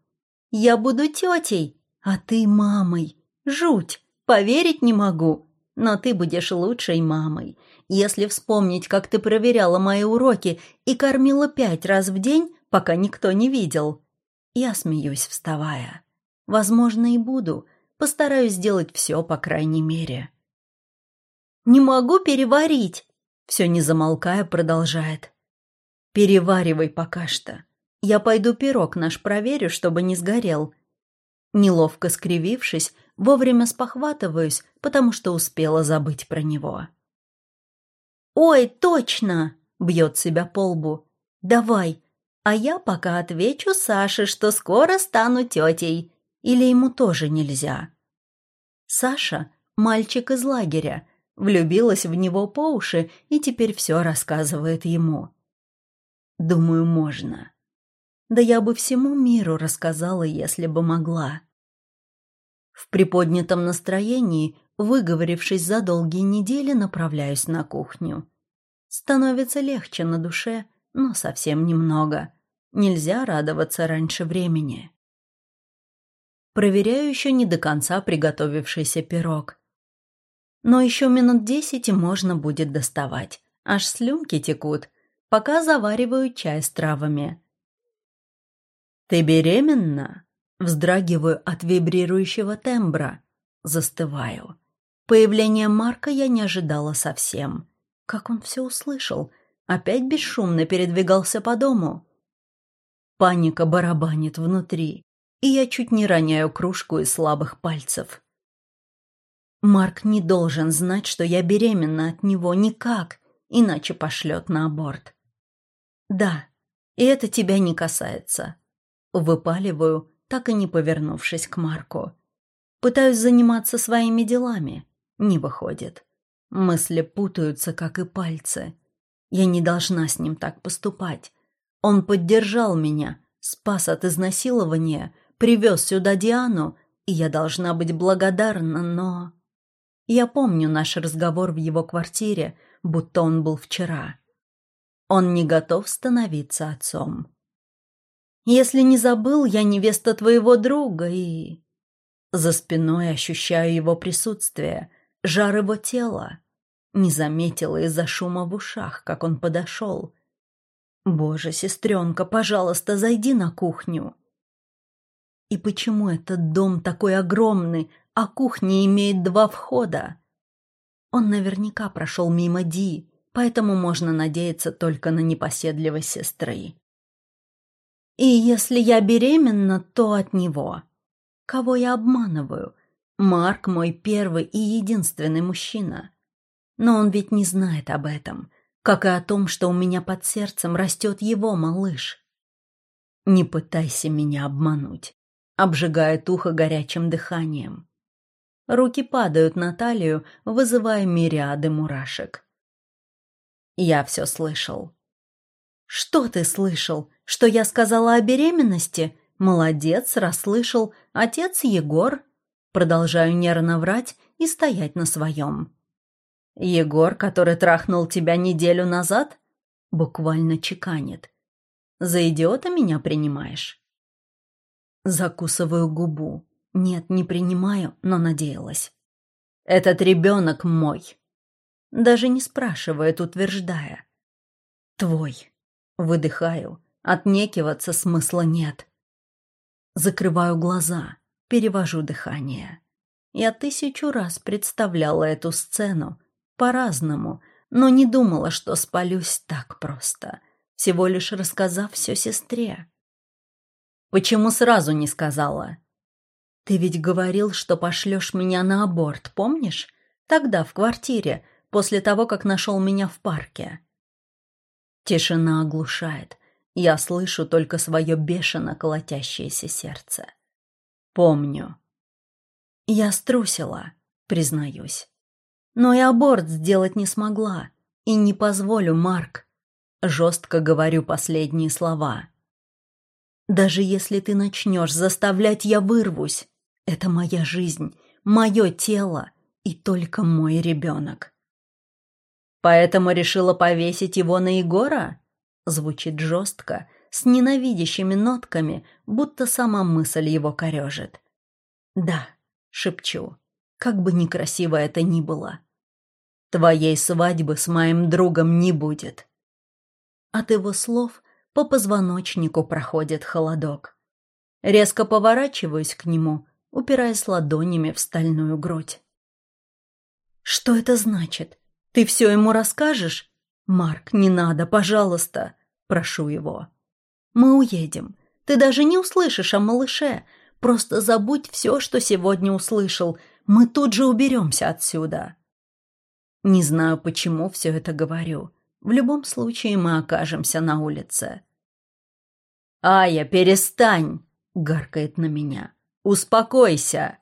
«Я буду тетей, а ты мамой. Жуть! Поверить не могу. Но ты будешь лучшей мамой. Если вспомнить, как ты проверяла мои уроки и кормила пять раз в день, пока никто не видел». Я смеюсь, вставая. «Возможно, и буду» Постараюсь сделать все, по крайней мере. «Не могу переварить!» Все не замолкая, продолжает. «Переваривай пока что. Я пойду пирог наш проверю, чтобы не сгорел». Неловко скривившись, вовремя спохватываюсь, потому что успела забыть про него. «Ой, точно!» — бьет себя по лбу. «Давай, а я пока отвечу Саше, что скоро стану тетей. Или ему тоже нельзя? Саша — мальчик из лагеря, влюбилась в него по уши и теперь все рассказывает ему. Думаю, можно. Да я бы всему миру рассказала, если бы могла. В приподнятом настроении, выговорившись за долгие недели, направляюсь на кухню. Становится легче на душе, но совсем немного. Нельзя радоваться раньше времени. Проверяю еще не до конца приготовившийся пирог. Но еще минут десять и можно будет доставать. Аж слюнки текут, пока завариваю чай с травами. «Ты беременна?» Вздрагиваю от вибрирующего тембра. Застываю. Появление Марка я не ожидала совсем. Как он все услышал? Опять бесшумно передвигался по дому. Паника барабанит внутри, и я чуть не роняю кружку из слабых пальцев. Марк не должен знать, что я беременна от него никак, иначе пошлет на аборт. Да, и это тебя не касается. Выпаливаю, так и не повернувшись к Марку. Пытаюсь заниматься своими делами. Не выходит. Мысли путаются, как и пальцы. Я не должна с ним так поступать. Он поддержал меня, спас от изнасилования, привез сюда Диану, и я должна быть благодарна, но... Я помню наш разговор в его квартире, будто он был вчера. Он не готов становиться отцом. Если не забыл, я невеста твоего друга и... За спиной ощущаю его присутствие, жар его тела. Не заметила из-за шума в ушах, как он подошел. «Боже, сестренка, пожалуйста, зайди на кухню». И почему этот дом такой огромный, а кухня имеет два входа. Он наверняка прошел мимо Ди, поэтому можно надеяться только на непоседливость сестры. И если я беременна, то от него. Кого я обманываю? Марк мой первый и единственный мужчина. Но он ведь не знает об этом, как и о том, что у меня под сердцем растет его малыш. Не пытайся меня обмануть, обжигает ухо горячим дыханием. Руки падают на талию, вызывая мириады мурашек. Я все слышал. «Что ты слышал? Что я сказала о беременности? Молодец, расслышал. Отец Егор?» Продолжаю нервно врать и стоять на своем. «Егор, который трахнул тебя неделю назад?» Буквально чеканит. «За идиота меня принимаешь?» Закусываю губу. Нет, не принимаю, но надеялась. Этот ребенок мой. Даже не спрашивает, утверждая. Твой. Выдыхаю. Отнекиваться смысла нет. Закрываю глаза, перевожу дыхание. Я тысячу раз представляла эту сцену, по-разному, но не думала, что спалюсь так просто, всего лишь рассказав все сестре. «Почему сразу не сказала?» «Ты ведь говорил, что пошлешь меня на аборт, помнишь? Тогда, в квартире, после того, как нашел меня в парке». Тишина оглушает. Я слышу только свое бешено колотящееся сердце. Помню. Я струсила, признаюсь. Но и аборт сделать не смогла. И не позволю, Марк. Жестко говорю последние слова. Даже если ты начнешь заставлять, я вырвусь. Это моя жизнь, мое тело и только мой ребенок. Поэтому решила повесить его на Егора? Звучит жестко, с ненавидящими нотками, будто сама мысль его корежит. Да, шепчу, как бы некрасиво это ни было. Твоей свадьбы с моим другом не будет. От его слов по позвоночнику проходит холодок. Резко поворачиваюсь к нему, упираясь ладонями в стальную грудь. «Что это значит? Ты все ему расскажешь? Марк, не надо, пожалуйста!» Прошу его. «Мы уедем. Ты даже не услышишь о малыше. Просто забудь все, что сегодня услышал. Мы тут же уберемся отсюда». Не знаю, почему все это говорю. В любом случае мы окажемся на улице. «Ая, перестань!» — гаркает на меня. Успокойся!»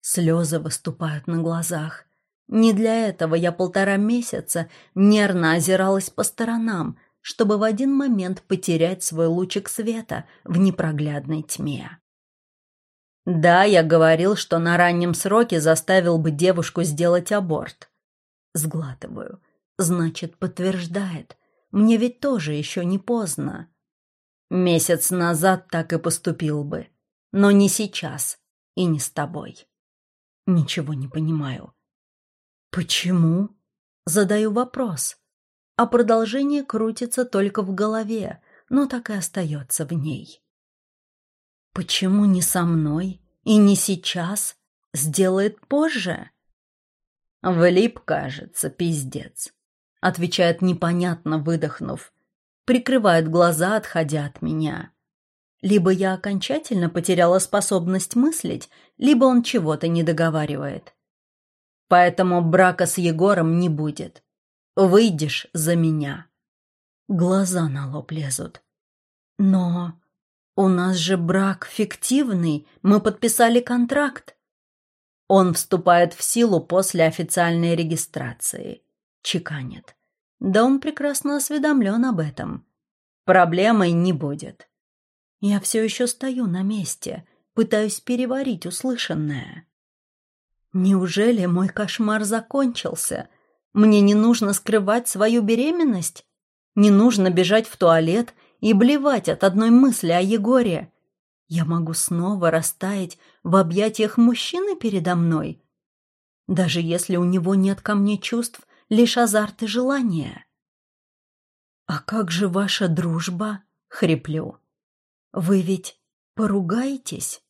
Слезы выступают на глазах. Не для этого я полтора месяца нервно озиралась по сторонам, чтобы в один момент потерять свой лучик света в непроглядной тьме. Да, я говорил, что на раннем сроке заставил бы девушку сделать аборт. Сглатываю. Значит, подтверждает. Мне ведь тоже еще не поздно. Месяц назад так и поступил бы. Но не сейчас и не с тобой. Ничего не понимаю. Почему? Задаю вопрос. А продолжение крутится только в голове, но так и остается в ней. Почему не со мной и не сейчас? Сделает позже? Влип, кажется, пиздец. Отвечает непонятно, выдохнув. Прикрывает глаза, отходя от меня. Либо я окончательно потеряла способность мыслить, либо он чего-то не договаривает. Поэтому брака с Егором не будет. Выйдешь за меня. Глаза на лоб лезут. Но у нас же брак фиктивный, мы подписали контракт. Он вступает в силу после официальной регистрации. Чеканит. Да он прекрасно осведомлен об этом. Проблемой не будет. Я все еще стою на месте, пытаюсь переварить услышанное. Неужели мой кошмар закончился? Мне не нужно скрывать свою беременность? Не нужно бежать в туалет и блевать от одной мысли о Егоре? Я могу снова растаять в объятиях мужчины передо мной? Даже если у него нет ко мне чувств, лишь азарт и желание. «А как же ваша дружба?» — хриплю. «Вы ведь поругаетесь?»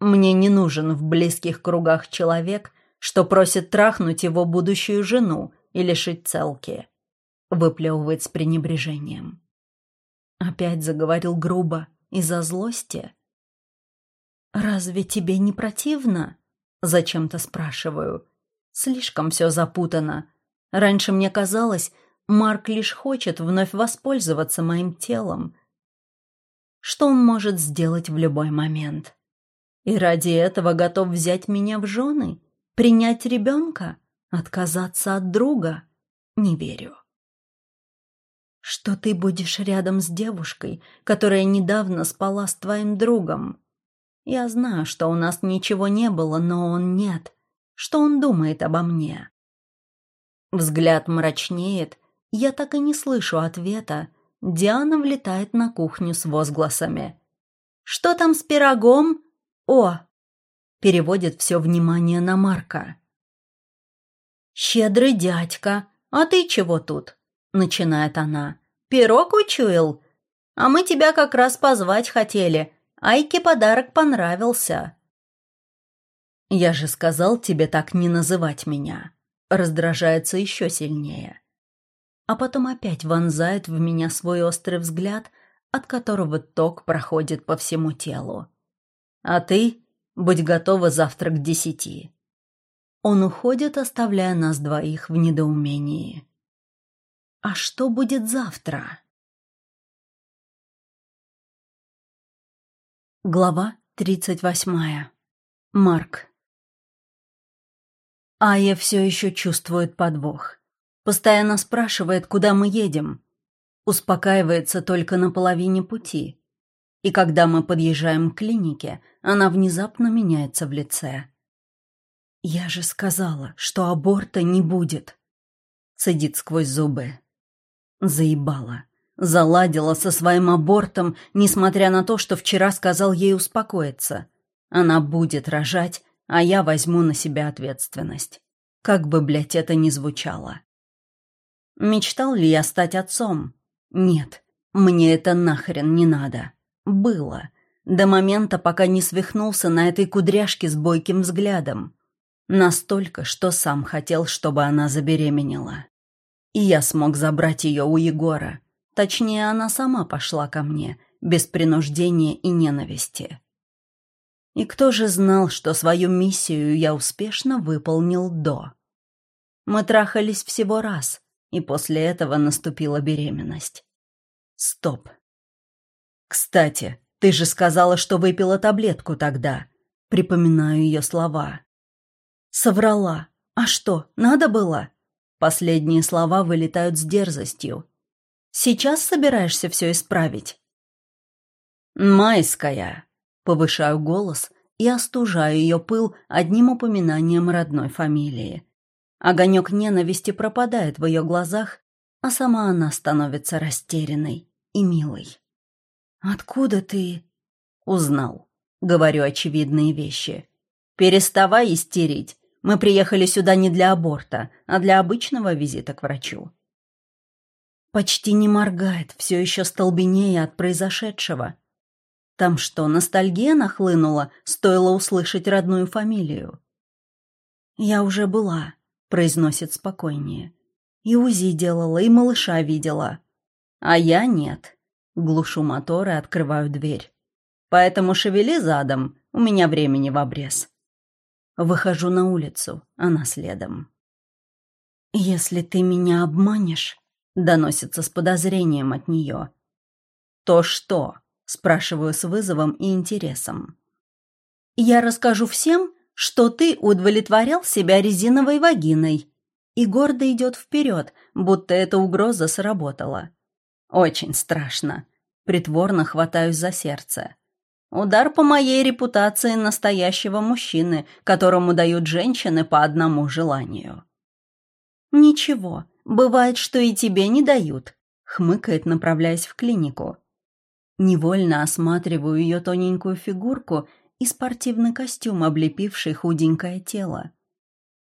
Мне не нужен в близких кругах человек, что просит трахнуть его будущую жену и лишить целки. Выплевывает с пренебрежением. Опять заговорил грубо, из-за злости. «Разве тебе не противно?» Зачем-то спрашиваю. Слишком все запутано. Раньше мне казалось, Марк лишь хочет вновь воспользоваться моим телом. Что он может сделать в любой момент? И ради этого готов взять меня в жены? Принять ребенка? Отказаться от друга? Не верю. Что ты будешь рядом с девушкой, которая недавно спала с твоим другом? Я знаю, что у нас ничего не было, но он нет. Что он думает обо мне? Взгляд мрачнеет, я так и не слышу ответа. Диана влетает на кухню с возгласами. «Что там с пирогом?» «О!» Переводит все внимание на Марка. «Щедрый дядька, а ты чего тут?» Начинает она. «Пирог учуял? А мы тебя как раз позвать хотели. Айке подарок понравился». «Я же сказал тебе так не называть меня». Раздражается еще сильнее. А потом опять вонзает в меня свой острый взгляд, от которого ток проходит по всему телу. А ты будь готова завтра к десяти. Он уходит, оставляя нас двоих в недоумении. А что будет завтра? Глава тридцать восьмая. Марк. Ая все еще чувствует подвох. Постоянно спрашивает, куда мы едем. Успокаивается только на половине пути. И когда мы подъезжаем к клинике, она внезапно меняется в лице. «Я же сказала, что аборта не будет!» Сидит сквозь зубы. Заебала. Заладила со своим абортом, несмотря на то, что вчера сказал ей успокоиться. Она будет рожать, а я возьму на себя ответственность. Как бы, блядь, это ни звучало. Мечтал ли я стать отцом? Нет, мне это нахрен не надо. Было. До момента, пока не свихнулся на этой кудряшке с бойким взглядом. Настолько, что сам хотел, чтобы она забеременела. И я смог забрать ее у Егора. Точнее, она сама пошла ко мне, без принуждения и ненависти. И кто же знал, что свою миссию я успешно выполнил до? Мы трахались всего раз, и после этого наступила беременность. Стоп. «Кстати, ты же сказала, что выпила таблетку тогда». Припоминаю ее слова. «Соврала. А что, надо было?» Последние слова вылетают с дерзостью. «Сейчас собираешься все исправить?» «Майская», — повышаю голос и остужаю ее пыл одним упоминанием родной фамилии. Огонек ненависти пропадает в ее глазах, а сама она становится растерянной и милой. «Откуда ты?» «Узнал. Говорю очевидные вещи. Переставай истерить. Мы приехали сюда не для аборта, а для обычного визита к врачу». Почти не моргает, все еще столбенея от произошедшего. Там что, ностальгия нахлынула, стоило услышать родную фамилию? «Я уже была», — произносит спокойнее. «И УЗИ делала, и малыша видела». «А я нет». Глушу мотор и открываю дверь. «Поэтому шевели задом, у меня времени в обрез». Выхожу на улицу, она следом. «Если ты меня обманешь», — доносится с подозрением от нее. «То что?» — спрашиваю с вызовом и интересом. «Я расскажу всем, что ты удовлетворял себя резиновой вагиной». И гордо идет вперед, будто эта угроза сработала. Очень страшно. Притворно хватаюсь за сердце. Удар по моей репутации настоящего мужчины, которому дают женщины по одному желанию. «Ничего, бывает, что и тебе не дают», — хмыкает, направляясь в клинику. Невольно осматриваю ее тоненькую фигурку и спортивный костюм, облепивший худенькое тело.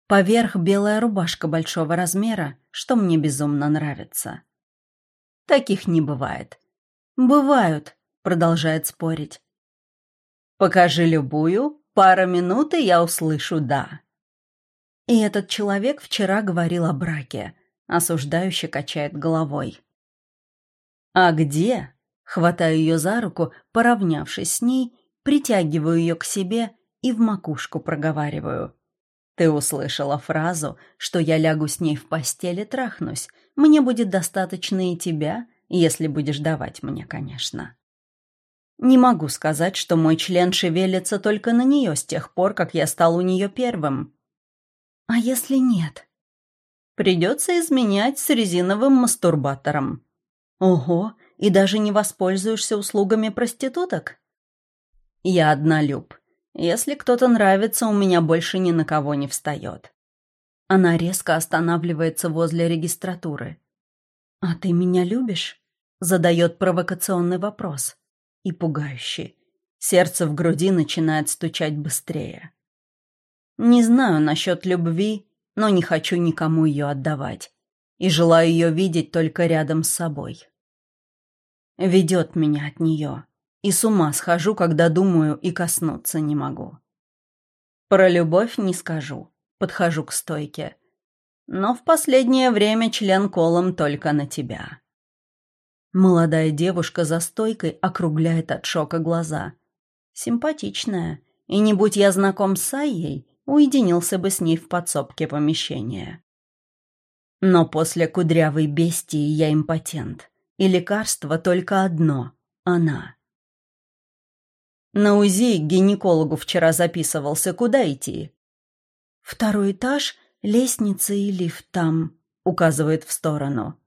Поверх белая рубашка большого размера, что мне безумно нравится. Таких не бывает. «Бывают», — продолжает спорить. «Покажи любую, пара минут, и я услышу «да». И этот человек вчера говорил о браке, осуждающе качает головой. «А где?» Хватаю ее за руку, поравнявшись с ней, притягиваю ее к себе и в макушку проговариваю. «Ты услышала фразу, что я лягу с ней в постели, трахнусь. Мне будет достаточно и тебя, если будешь давать мне, конечно». Не могу сказать, что мой член шевелится только на нее с тех пор, как я стал у нее первым. А если нет? Придется изменять с резиновым мастурбатором. Ого, и даже не воспользуешься услугами проституток? Я однолюб. Если кто-то нравится, у меня больше ни на кого не встает. Она резко останавливается возле регистратуры. «А ты меня любишь?» Задает провокационный вопрос. И пугающий. Сердце в груди начинает стучать быстрее. Не знаю насчет любви, но не хочу никому ее отдавать. И желаю ее видеть только рядом с собой. Ведет меня от нее. И с ума схожу, когда думаю и коснуться не могу. Про любовь не скажу. Подхожу к стойке. Но в последнее время член колом только на тебя. Молодая девушка за стойкой округляет от шока глаза. Симпатичная. И не будь я знаком с Айей, уединился бы с ней в подсобке помещения. Но после кудрявой бестии я импотент, и лекарство только одно — она. На УЗИ к гинекологу вчера записывался, куда идти? «Второй этаж, лестница и лифт там», — указывает в сторону.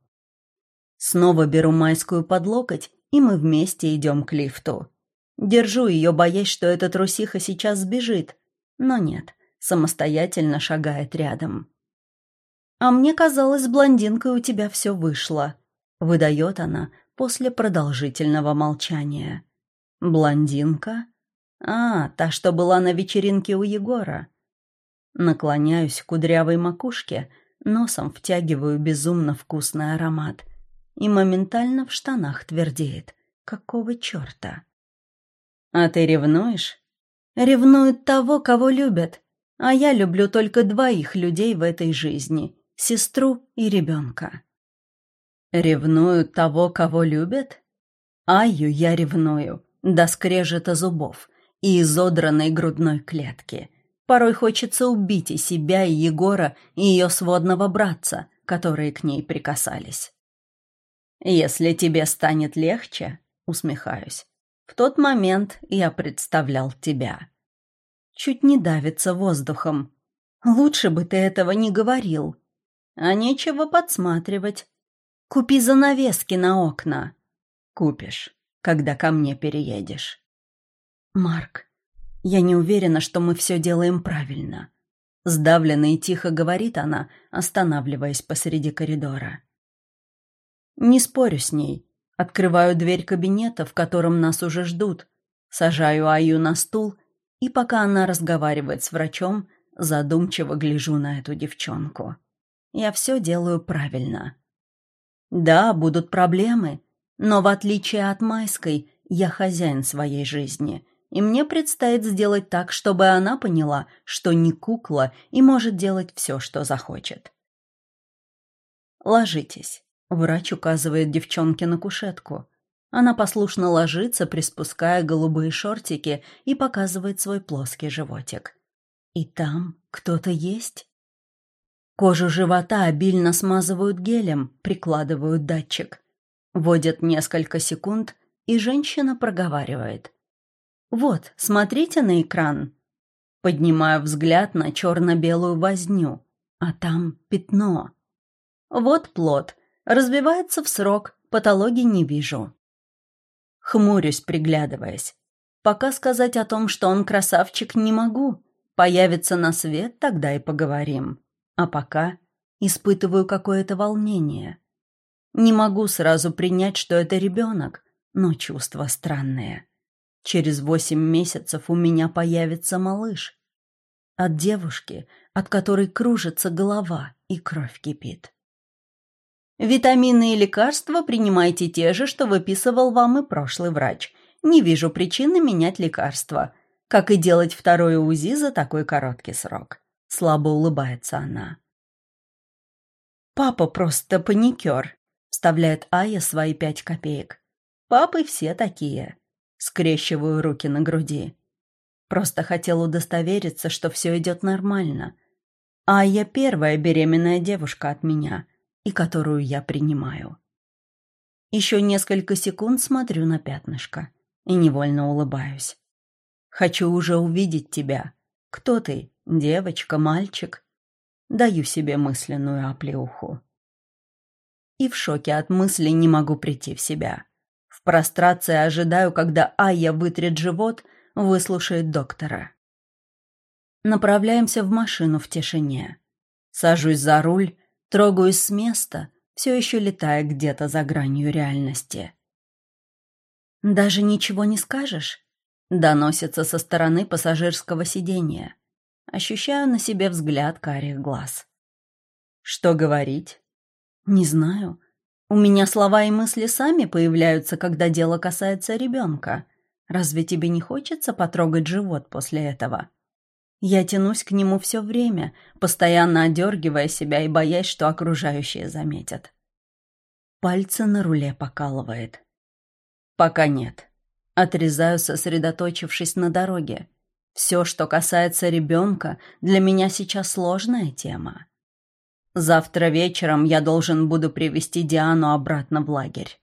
Снова беру майскую под локоть, и мы вместе идем к лифту. Держу ее, боясь, что эта трусиха сейчас сбежит. Но нет, самостоятельно шагает рядом. «А мне казалось, блондинкой у тебя все вышло», — выдает она после продолжительного молчания. «Блондинка? А, та, что была на вечеринке у Егора». Наклоняюсь к кудрявой макушке, носом втягиваю безумно вкусный аромат и моментально в штанах твердеет. «Какого черта?» «А ты ревнуешь?» «Ревнуют того, кого любят. А я люблю только двоих людей в этой жизни — сестру и ребенка. Ревнуют того, кого любят? Аю я ревную, до скрежета зубов и изодранной грудной клетки. Порой хочется убить и себя, и Егора, и ее сводного братца, которые к ней прикасались. «Если тебе станет легче», — усмехаюсь, — «в тот момент я представлял тебя» чуть не давится воздухом. Лучше бы ты этого не говорил. А нечего подсматривать. Купи занавески на окна. Купишь, когда ко мне переедешь. Марк, я не уверена, что мы все делаем правильно. Сдавленно и тихо говорит она, останавливаясь посреди коридора. Не спорю с ней. Открываю дверь кабинета, в котором нас уже ждут. Сажаю Аю на стул и пока она разговаривает с врачом, задумчиво гляжу на эту девчонку. Я все делаю правильно. Да, будут проблемы, но в отличие от Майской, Я хозяин своей жизни, и мне предстоит сделать так, чтобы она поняла, что не кукла и может делать все, что захочет. «Ложитесь», — врач указывает девчонке на кушетку. Она послушно ложится, приспуская голубые шортики и показывает свой плоский животик. И там кто-то есть? Кожу живота обильно смазывают гелем, прикладывают датчик. Водят несколько секунд, и женщина проговаривает. «Вот, смотрите на экран». Поднимаю взгляд на черно-белую возню, а там пятно. Вот плод. Разбивается в срок, патологии не вижу. Хмурюсь, приглядываясь. Пока сказать о том, что он красавчик, не могу. Появится на свет, тогда и поговорим. А пока испытываю какое-то волнение. Не могу сразу принять, что это ребенок, но чувства странные. Через восемь месяцев у меня появится малыш. От девушки, от которой кружится голова и кровь кипит. Витамины и лекарства принимайте те же, что выписывал вам и прошлый врач. Не вижу причины менять лекарства. Как и делать второе УЗИ за такой короткий срок. Слабо улыбается она. Папа просто паникер. Вставляет Ая свои пять копеек. Папы все такие. Скрещиваю руки на груди. Просто хотел удостовериться, что все идет нормально. Ая первая беременная девушка от меня, и которую я принимаю. Еще несколько секунд смотрю на пятнышко и невольно улыбаюсь. Хочу уже увидеть тебя. Кто ты? Девочка, мальчик? Даю себе мысленную оплеуху и в шоке от мысли не могу прийти в себя. В прострации ожидаю, когда Айя вытрет живот, выслушает доктора. Направляемся в машину в тишине. Сажусь за руль, трогаюсь с места, все еще летая где-то за гранью реальности. «Даже ничего не скажешь?» Доносится со стороны пассажирского сидения. Ощущаю на себе взгляд карих глаз. «Что говорить?» Не знаю. У меня слова и мысли сами появляются, когда дело касается ребенка. Разве тебе не хочется потрогать живот после этого? Я тянусь к нему все время, постоянно одергивая себя и боясь, что окружающие заметят. Пальцы на руле покалывает. Пока нет. Отрезаю, сосредоточившись на дороге. Все, что касается ребенка, для меня сейчас сложная тема. Завтра вечером я должен буду привести Диану обратно в лагерь.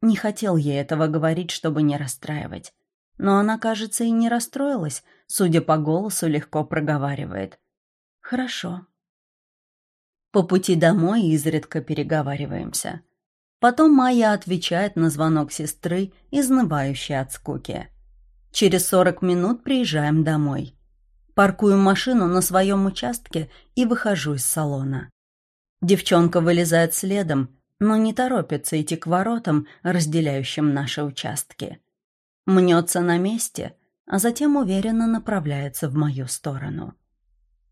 Не хотел ей этого говорить, чтобы не расстраивать. Но она, кажется, и не расстроилась, судя по голосу, легко проговаривает. «Хорошо». По пути домой изредка переговариваемся. Потом Майя отвечает на звонок сестры, изнывающей от скуки. Через сорок минут приезжаем домой. Паркую машину на своем участке и выхожу из салона. Девчонка вылезает следом, но не торопится идти к воротам, разделяющим наши участки. Мнется на месте, а затем уверенно направляется в мою сторону.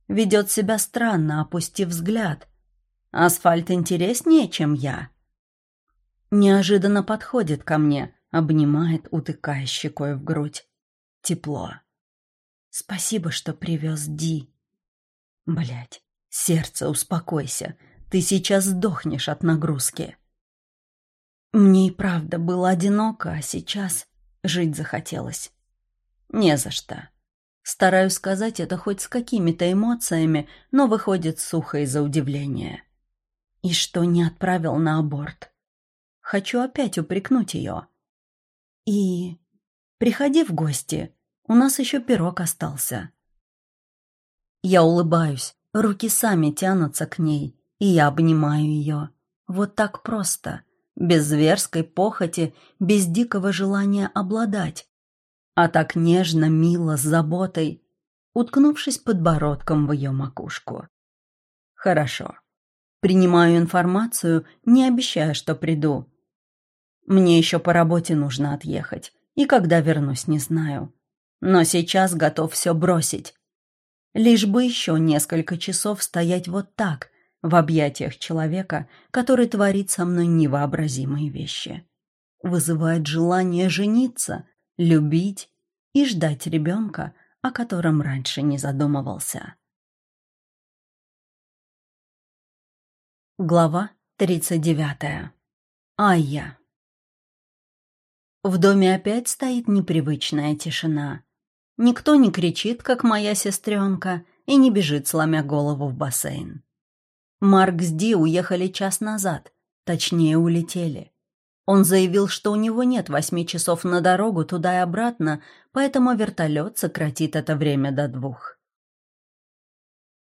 Ведет себя странно, опустив взгляд. Асфальт интереснее, чем я. Неожиданно подходит ко мне, обнимает, утыкая щекой в грудь. Тепло. Спасибо, что привез Ди. Блять, сердце, успокойся. Ты сейчас сдохнешь от нагрузки. Мне и правда было одиноко, а сейчас жить захотелось. Не за что. Стараюсь сказать это хоть с какими-то эмоциями, но выходит сухо из-за удивления. И что не отправил на аборт. Хочу опять упрекнуть ее. И... Приходи в гости, у нас еще пирог остался. Я улыбаюсь, руки сами тянутся к ней, и я обнимаю ее. Вот так просто, без зверской похоти, без дикого желания обладать. А так нежно, мило, с заботой, уткнувшись подбородком в ее макушку. Хорошо. Принимаю информацию, не обещая, что приду. Мне еще по работе нужно отъехать, и когда вернусь, не знаю но сейчас готов все бросить. Лишь бы еще несколько часов стоять вот так, в объятиях человека, который творит со мной невообразимые вещи. вызывает желание жениться, любить и ждать ребенка, о котором раньше не задумывался. Глава 39. Айя. В доме опять стоит непривычная тишина. Никто не кричит, как моя сестренка, и не бежит, сломя голову в бассейн. Марк с Ди уехали час назад, точнее, улетели. Он заявил, что у него нет восьми часов на дорогу туда и обратно, поэтому вертолет сократит это время до двух.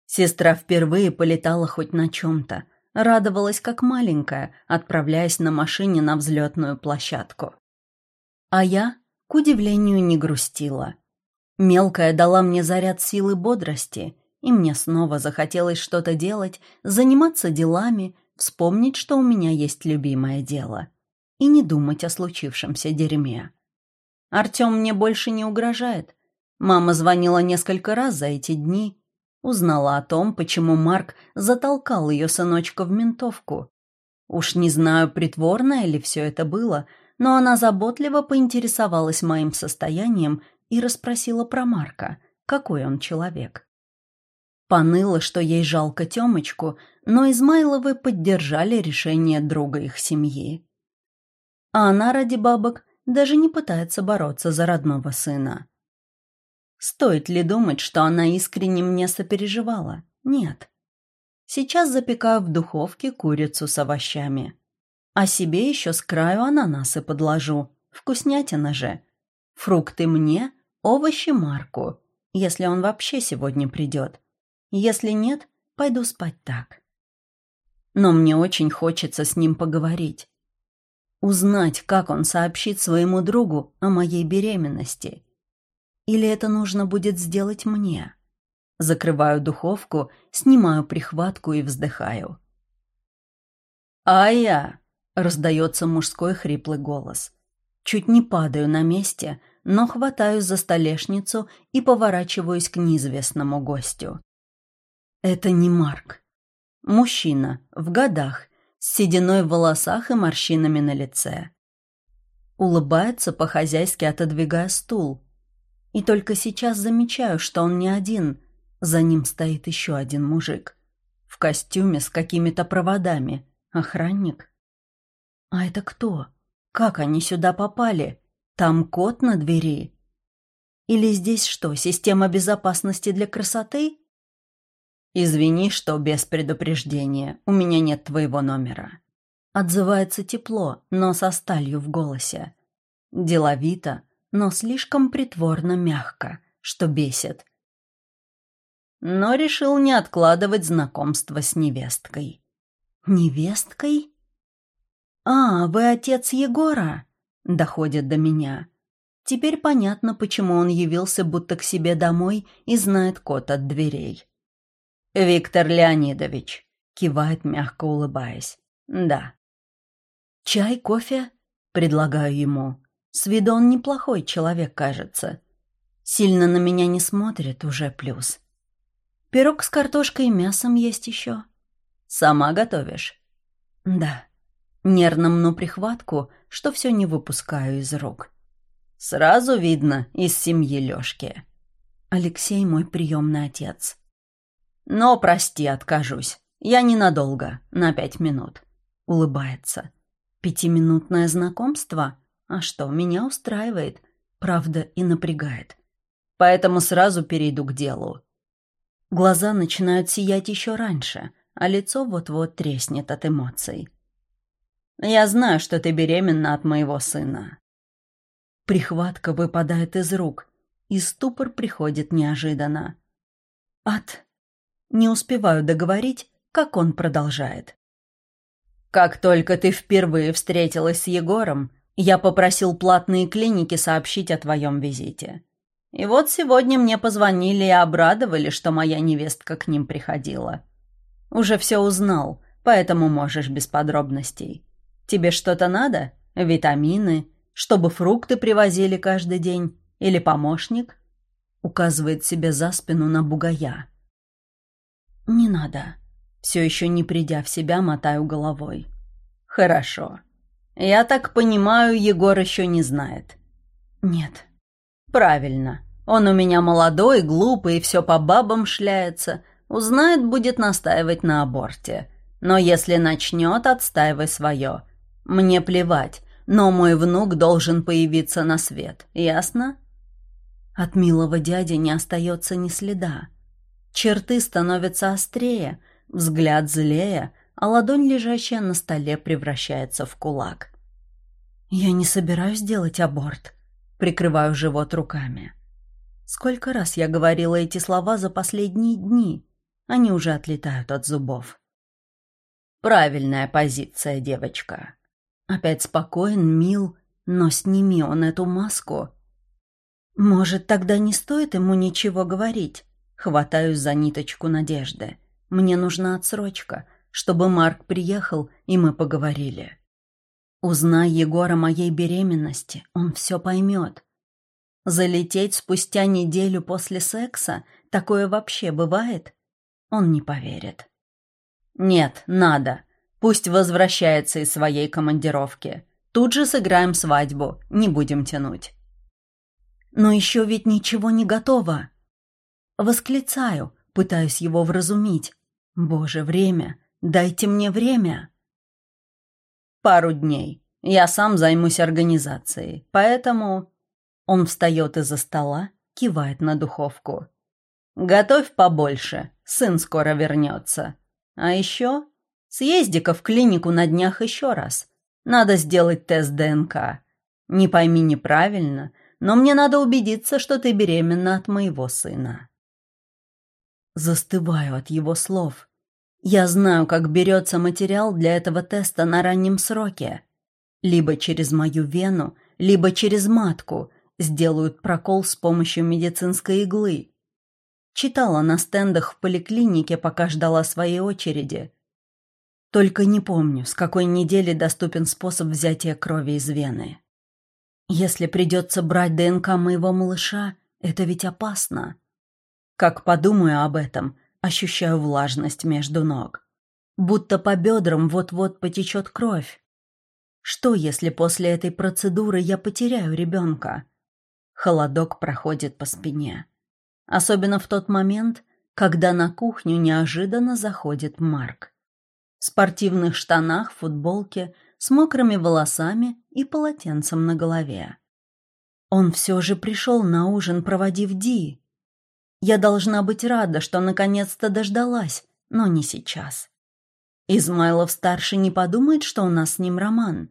Сестра впервые полетала хоть на чем-то, радовалась как маленькая, отправляясь на машине на взлетную площадку. А я, к удивлению, не грустила. Мелкая дала мне заряд силы бодрости, и мне снова захотелось что-то делать, заниматься делами, вспомнить, что у меня есть любимое дело — и не думать о случившемся дерьме. Артем мне больше не угрожает. Мама звонила несколько раз за эти дни, узнала о том, почему Марк затолкал ее сыночка в ментовку. Уж не знаю, притворное ли все это было, но она заботливо поинтересовалась моим состоянием и расспросила про Марка, какой он человек. Поныла, что ей жалко Темочку, но Измайловы поддержали решение друга их семьи а она ради бабок даже не пытается бороться за родного сына. Стоит ли думать, что она искренне мне сопереживала? Нет. Сейчас запекаю в духовке курицу с овощами. А себе еще с краю ананасы подложу. Вкуснятина же. Фрукты мне, овощи Марку, если он вообще сегодня придет. Если нет, пойду спать так. Но мне очень хочется с ним поговорить. Узнать, как он сообщит своему другу о моей беременности. Или это нужно будет сделать мне? Закрываю духовку, снимаю прихватку и вздыхаю. «А я!» — раздается мужской хриплый голос. Чуть не падаю на месте, но хватаюсь за столешницу и поворачиваюсь к неизвестному гостю. Это не Марк. Мужчина, в годах, с сединой в волосах и морщинами на лице. Улыбается по-хозяйски, отодвигая стул. И только сейчас замечаю, что он не один. За ним стоит еще один мужик. В костюме с какими-то проводами. Охранник. А это кто? Как они сюда попали? Там кот на двери? Или здесь что, система безопасности для красоты? «Извини, что без предупреждения. У меня нет твоего номера». Отзывается тепло, но со сталью в голосе. Деловито, но слишком притворно мягко, что бесит. Но решил не откладывать знакомство с невесткой. «Невесткой?» «А, вы отец Егора?» Доходит до меня. Теперь понятно, почему он явился будто к себе домой и знает код от дверей. «Виктор Леонидович», — кивает, мягко улыбаясь. «Да». «Чай, кофе?» — предлагаю ему. С виду он неплохой человек, кажется. Сильно на меня не смотрит, уже плюс. Пирог с картошкой и мясом есть еще. Сама готовишь? Да. Нервно мну прихватку, что все не выпускаю из рук. Сразу видно из семьи Лешки. Алексей мой приемный отец. Но, прости, откажусь. Я ненадолго, на пять минут. Улыбается. Пятиминутное знакомство? А что, меня устраивает. Правда, и напрягает. Поэтому сразу перейду к делу. Глаза начинают сиять еще раньше, а лицо вот-вот треснет от эмоций. Я знаю, что ты беременна от моего сына. Прихватка выпадает из рук, и ступор приходит неожиданно. От... Не успеваю договорить, как он продолжает. «Как только ты впервые встретилась с Егором, я попросил платные клиники сообщить о твоем визите. И вот сегодня мне позвонили и обрадовали, что моя невестка к ним приходила. Уже все узнал, поэтому можешь без подробностей. Тебе что-то надо? Витамины? Чтобы фрукты привозили каждый день? Или помощник?» Указывает себе за спину на бугая. «Не надо». Все еще не придя в себя, мотаю головой. «Хорошо. Я так понимаю, Егор еще не знает. Нет. Правильно. Он у меня молодой, глупый и все по бабам шляется. Узнает, будет настаивать на аборте. Но если начнет, отстаивай свое. Мне плевать, но мой внук должен появиться на свет. Ясно? От милого дяди не остается ни следа. Черты становятся острее, взгляд злее, а ладонь, лежащая на столе, превращается в кулак. Я не собираюсь делать аборт. Прикрываю живот руками. Сколько раз я говорила эти слова за последние дни? Они уже отлетают от зубов. Правильная позиция, девочка. Опять спокоен, мил, но сними он эту маску. Может, тогда не стоит ему ничего говорить? Хватаюсь за ниточку надежды. Мне нужна отсрочка, чтобы Марк приехал, и мы поговорили. Узнай Егора моей беременности, он все поймет. Залететь спустя неделю после секса — такое вообще бывает? Он не поверит. «Нет, надо. Пусть возвращается из своей командировки. Тут же сыграем свадьбу, не будем тянуть». «Но еще ведь ничего не готово». Восклицаю, пытаюсь его вразумить. «Боже, время! Дайте мне время!» «Пару дней. Я сам займусь организацией, поэтому...» Он встает из-за стола, кивает на духовку. «Готовь побольше, сын скоро вернется. А еще съезди-ка в клинику на днях еще раз. Надо сделать тест ДНК. Не пойми неправильно, но мне надо убедиться, что ты беременна от моего сына». Застываю от его слов. Я знаю, как берется материал для этого теста на раннем сроке. Либо через мою вену, либо через матку сделают прокол с помощью медицинской иглы. Читала на стендах в поликлинике, пока ждала своей очереди. Только не помню, с какой недели доступен способ взятия крови из вены. Если придется брать ДНК моего малыша, это ведь опасно. Как подумаю об этом, ощущаю влажность между ног. Будто по бедрам вот-вот потечет кровь. Что, если после этой процедуры я потеряю ребенка? Холодок проходит по спине. Особенно в тот момент, когда на кухню неожиданно заходит Марк. Спортивных штанах, футболке, с мокрыми волосами и полотенцем на голове. Он все же пришел на ужин, проводив Ди. Я должна быть рада, что наконец-то дождалась, но не сейчас. Измайлов-старший не подумает, что у нас с ним роман.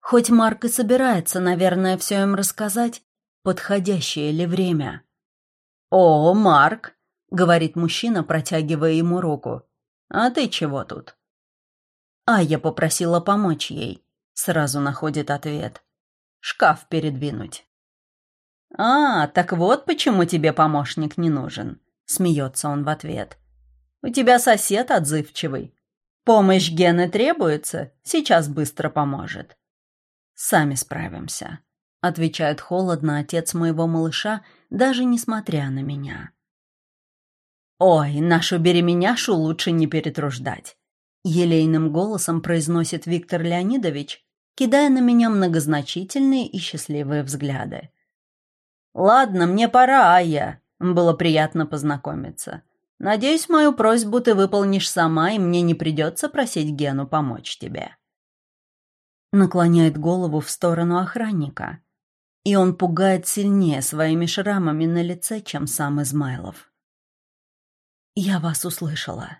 Хоть Марк и собирается, наверное, все им рассказать, подходящее ли время. «О, Марк!» — говорит мужчина, протягивая ему руку. «А ты чего тут?» А я попросила помочь ей. Сразу находит ответ. «Шкаф передвинуть». «А, так вот почему тебе помощник не нужен», — смеется он в ответ. «У тебя сосед отзывчивый. Помощь Гены требуется, сейчас быстро поможет». «Сами справимся», — отвечает холодно отец моего малыша, даже несмотря на меня. «Ой, нашу беременяшу лучше не перетруждать», — елейным голосом произносит Виктор Леонидович, кидая на меня многозначительные и счастливые взгляды. «Ладно, мне пора, Ая. Было приятно познакомиться. Надеюсь, мою просьбу ты выполнишь сама, и мне не придется просить Гену помочь тебе». Наклоняет голову в сторону охранника. И он пугает сильнее своими шрамами на лице, чем сам Измайлов. «Я вас услышала».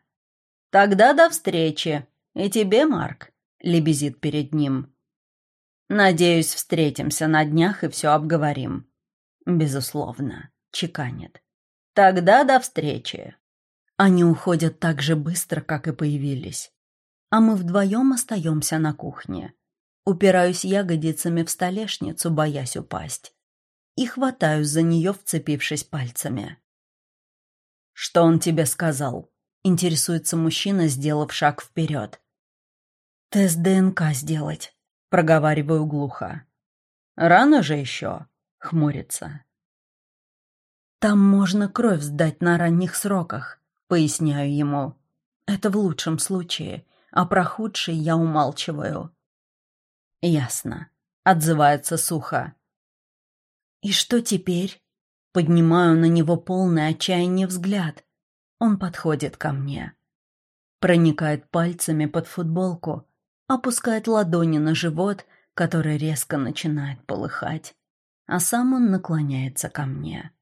«Тогда до встречи. И тебе, Марк», — лебезит перед ним. «Надеюсь, встретимся на днях и все обговорим. Безусловно, чеканит. Тогда до встречи. Они уходят так же быстро, как и появились. А мы вдвоем остаемся на кухне. Упираюсь ягодицами в столешницу, боясь упасть. И хватаюсь за нее, вцепившись пальцами. «Что он тебе сказал?» — интересуется мужчина, сделав шаг вперед. «Тест ДНК сделать», — проговариваю глухо. «Рано же еще», — хмурится. «Там можно кровь сдать на ранних сроках», — поясняю ему. «Это в лучшем случае, а про худший я умалчиваю». «Ясно», — отзывается сухо. «И что теперь?» Поднимаю на него полный отчаяния взгляд. Он подходит ко мне. Проникает пальцами под футболку, опускает ладони на живот, который резко начинает полыхать, а сам он наклоняется ко мне.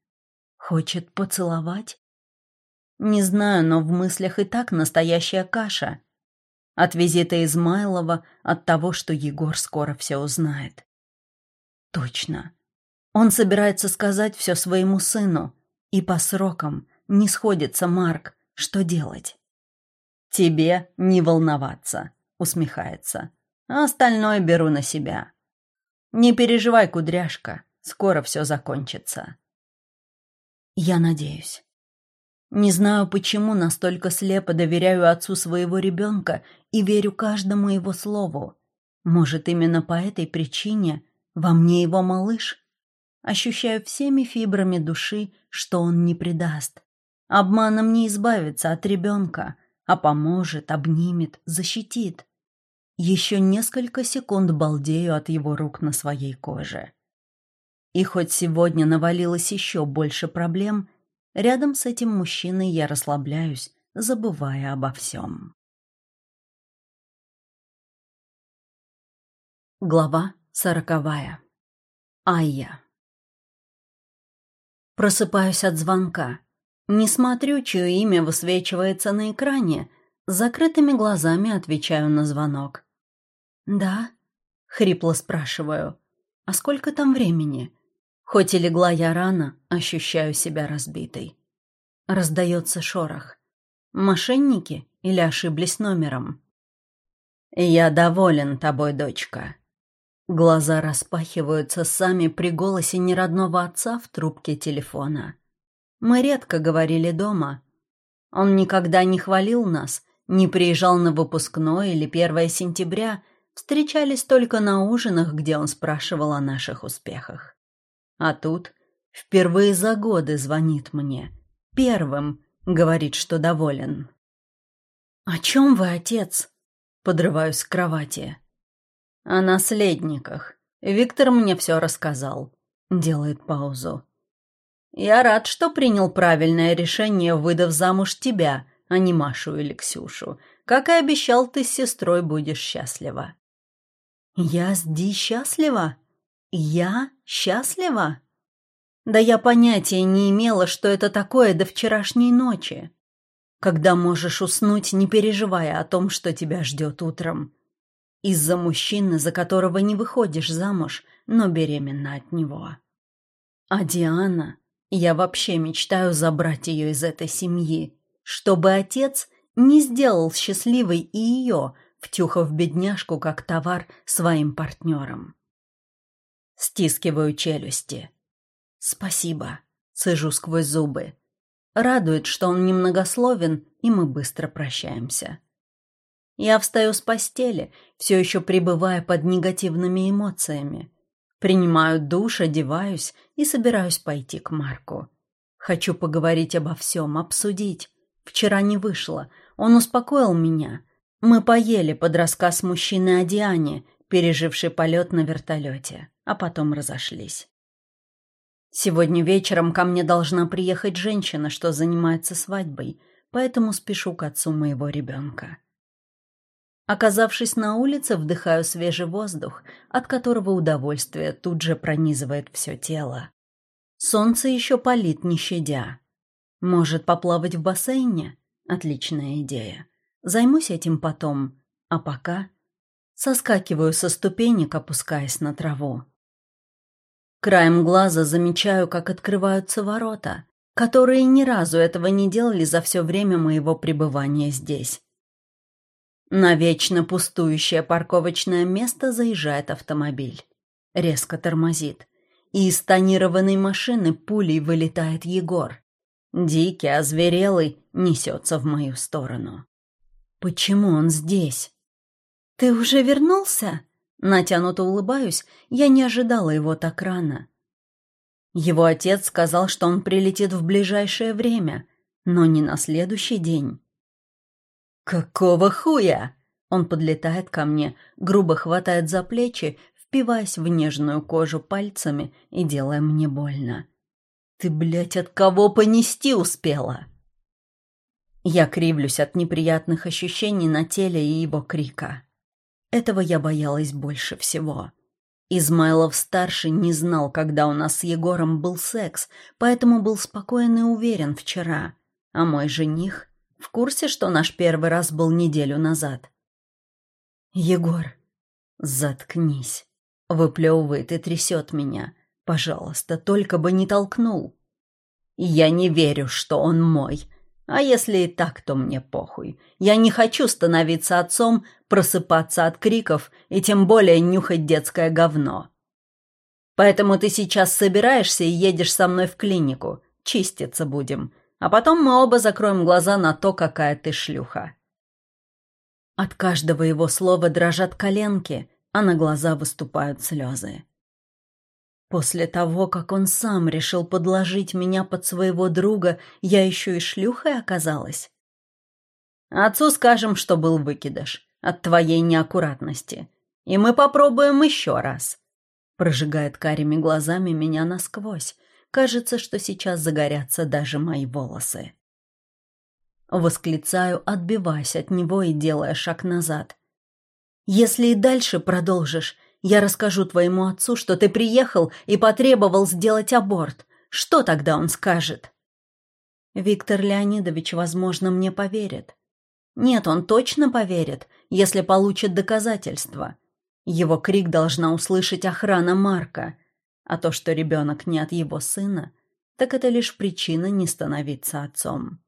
Хочет поцеловать? Не знаю, но в мыслях и так настоящая каша. От визита Измайлова, от того, что Егор скоро все узнает. Точно. Он собирается сказать все своему сыну. И по срокам не сходится Марк. Что делать? «Тебе не волноваться», — усмехается. «А остальное беру на себя. Не переживай, кудряшка, скоро все закончится». Я надеюсь. Не знаю, почему настолько слепо доверяю отцу своего ребенка и верю каждому его слову. Может, именно по этой причине во мне его малыш? Ощущаю всеми фибрами души, что он не предаст. Обманом не избавится от ребенка, а поможет, обнимет, защитит. Еще несколько секунд балдею от его рук на своей коже. И хоть сегодня навалилось еще больше проблем, рядом с этим мужчиной я расслабляюсь, забывая обо всем. Глава сороковая. Айя. Просыпаюсь от звонка. Не смотрю, чье имя высвечивается на экране. Закрытыми глазами отвечаю на звонок. «Да?» — хрипло спрашиваю. «А сколько там времени?» Хоть и легла я рано, ощущаю себя разбитой. Раздается шорох. Мошенники или ошиблись номером? «Я доволен тобой, дочка», Глаза распахиваются сами при голосе неродного отца в трубке телефона. Мы редко говорили дома. Он никогда не хвалил нас, не приезжал на выпускной или 1 сентября, встречались только на ужинах, где он спрашивал о наших успехах. А тут впервые за годы звонит мне. Первым говорит, что доволен. «О чем вы, отец?» Подрываюсь с кровати. О наследниках. Виктор мне все рассказал. Делает паузу. Я рад, что принял правильное решение, выдав замуж тебя, а не Машу или Ксюшу. Как и обещал, ты с сестрой будешь счастлива. Я с Ди счастлива? Я счастлива? Да я понятия не имела, что это такое до вчерашней ночи. Когда можешь уснуть, не переживая о том, что тебя ждет утром. Из-за мужчины, за которого не выходишь замуж, но беременна от него. А Диана... Я вообще мечтаю забрать ее из этой семьи, чтобы отец не сделал счастливой и ее, втюхав бедняжку как товар своим партнерам. Стискиваю челюсти. «Спасибо», — цежу сквозь зубы. Радует, что он немногословен, и мы быстро прощаемся. Я встаю с постели, все еще пребывая под негативными эмоциями. Принимаю душ, одеваюсь и собираюсь пойти к Марку. Хочу поговорить обо всем, обсудить. Вчера не вышло. Он успокоил меня. Мы поели под рассказ мужчины о Диане, пережившей полет на вертолете, а потом разошлись. Сегодня вечером ко мне должна приехать женщина, что занимается свадьбой, поэтому спешу к отцу моего ребенка. Оказавшись на улице, вдыхаю свежий воздух, от которого удовольствие тут же пронизывает все тело. Солнце еще палит, не щадя. Может, поплавать в бассейне? Отличная идея. Займусь этим потом. А пока... Соскакиваю со ступенек, опускаясь на траву. Краем глаза замечаю, как открываются ворота, которые ни разу этого не делали за все время моего пребывания здесь. На вечно пустующее парковочное место заезжает автомобиль. Резко тормозит. И из тонированной машины пулей вылетает Егор. Дикий, озверелый, несется в мою сторону. Почему он здесь? «Ты уже вернулся?» Натянуто улыбаюсь, я не ожидала его так рано. Его отец сказал, что он прилетит в ближайшее время, но не на следующий день. «Какого хуя?» Он подлетает ко мне, грубо хватает за плечи, впиваясь в нежную кожу пальцами и делая мне больно. «Ты, блядь, от кого понести успела?» Я кривлюсь от неприятных ощущений на теле и его крика. Этого я боялась больше всего. Измайлов-старший не знал, когда у нас с Егором был секс, поэтому был спокоен и уверен вчера. А мой жених в курсе, что наш первый раз был неделю назад. «Егор, заткнись!» Выплевывает и трясет меня. «Пожалуйста, только бы не толкнул!» «Я не верю, что он мой!» А если и так, то мне похуй. Я не хочу становиться отцом, просыпаться от криков и тем более нюхать детское говно. Поэтому ты сейчас собираешься и едешь со мной в клинику. Чиститься будем. А потом мы оба закроем глаза на то, какая ты шлюха. От каждого его слова дрожат коленки, а на глаза выступают слезы. После того, как он сам решил подложить меня под своего друга, я еще и шлюхой оказалась. Отцу скажем, что был выкидыш от твоей неаккуратности, и мы попробуем еще раз. Прожигает карими глазами меня насквозь. Кажется, что сейчас загорятся даже мои волосы. Восклицаю, отбиваясь от него и делая шаг назад. «Если и дальше продолжишь, я расскажу твоему отцу, что ты приехал и потребовал сделать аборт. Что тогда он скажет?» Виктор Леонидович, возможно, мне поверит. Нет, он точно поверит, если получит доказательства. Его крик должна услышать охрана Марка, а то, что ребенок не от его сына, так это лишь причина не становиться отцом.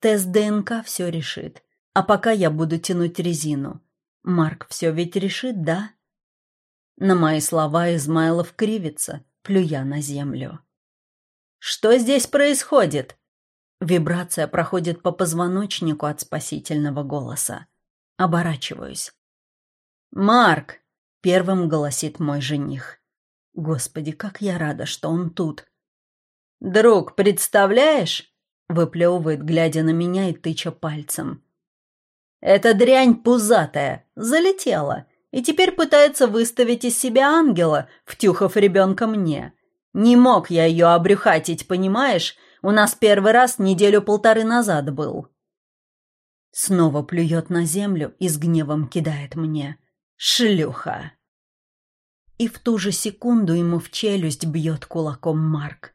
Тест ДНК все решит, а пока я буду тянуть резину. Марк все ведь решит, да? На мои слова Измайлов кривится, плюя на землю. «Что здесь происходит?» Вибрация проходит по позвоночнику от спасительного голоса. Оборачиваюсь. «Марк!» — первым голосит мой жених. Господи, как я рада, что он тут. «Друг, представляешь?» — выплевывает, глядя на меня и тыча пальцем. «Эта дрянь пузатая, залетела и теперь пытается выставить из себя ангела, втюхав ребенка мне. Не мог я ее обрюхатить, понимаешь? У нас первый раз неделю-полторы назад был. Снова плюет на землю и с гневом кидает мне. Шлюха. И в ту же секунду ему в челюсть бьет кулаком Марк.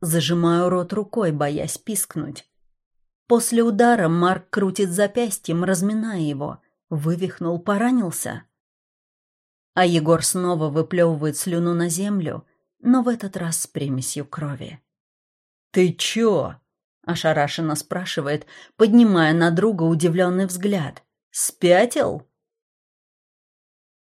Зажимаю рот рукой, боясь пискнуть. После удара Марк крутит запястьем, разминая его. Вывихнул, поранился. А Егор снова выплевывает слюну на землю, но в этот раз с примесью крови. «Ты чё?» — ошарашенно спрашивает, поднимая на друга удивленный взгляд. «Спятил?»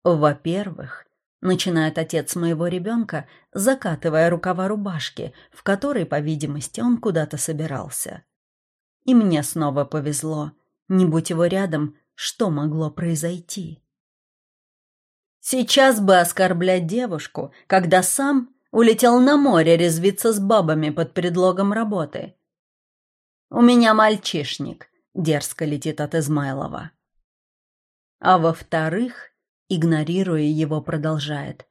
«Во-первых, — начинает отец моего ребенка, закатывая рукава рубашки, в которой, по видимости, он куда-то собирался. И мне снова повезло. Не будь его рядом, что могло произойти? Сейчас бы оскорблять девушку, когда сам улетел на море резвиться с бабами под предлогом работы. «У меня мальчишник», — дерзко летит от Измайлова. А во-вторых, игнорируя его, продолжает.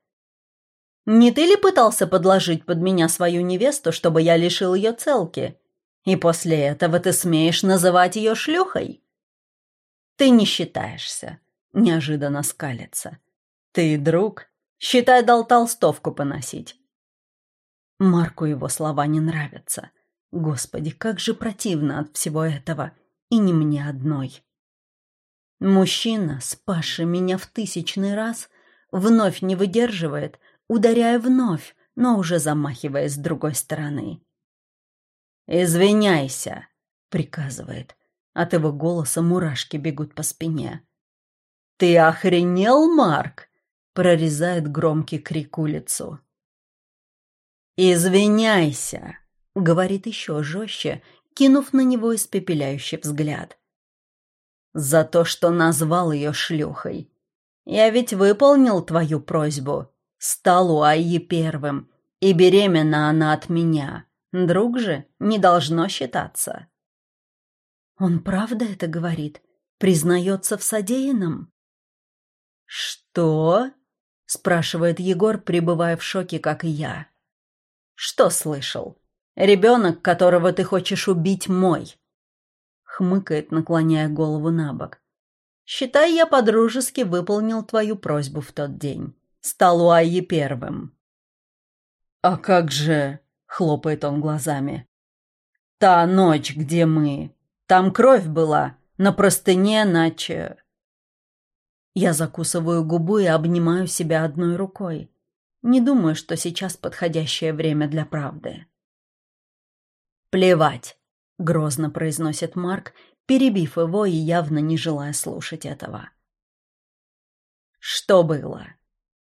«Не ты ли пытался подложить под меня свою невесту, чтобы я лишил ее целки? И после этого ты смеешь называть ее шлюхой?» «Ты не считаешься», — неожиданно скалится. «Ты, друг, считай, дал толстовку поносить». Марку его слова не нравятся. Господи, как же противно от всего этого. И не мне одной. Мужчина, спасший меня в тысячный раз, вновь не выдерживает, ударяя вновь, но уже замахиваясь с другой стороны. «Извиняйся», — приказывает. От его голоса мурашки бегут по спине. «Ты охренел, Марк?» прорезает громкий крик улицу. «Извиняйся!» — говорит еще жестче, кинув на него испепеляющий взгляд. «За то, что назвал ее шлюхой. Я ведь выполнил твою просьбу. Стал у Айи первым, и беременна она от меня. Друг же не должно считаться». «Он правда это говорит? Признается в содеянном? «Что?» — спрашивает Егор, пребывая в шоке, как и я. «Что слышал? Ребенок, которого ты хочешь убить, мой!» Хмыкает, наклоняя голову на бок. «Считай, я подружески выполнил твою просьбу в тот день. Стал у Айи первым». «А как же...» — хлопает он глазами. «Та ночь, где мы... Там кровь была, на простыне, иначе...» Я закусываю губу и обнимаю себя одной рукой. Не думаю, что сейчас подходящее время для правды. «Плевать», — грозно произносит Марк, перебив его и явно не желая слушать этого. «Что было?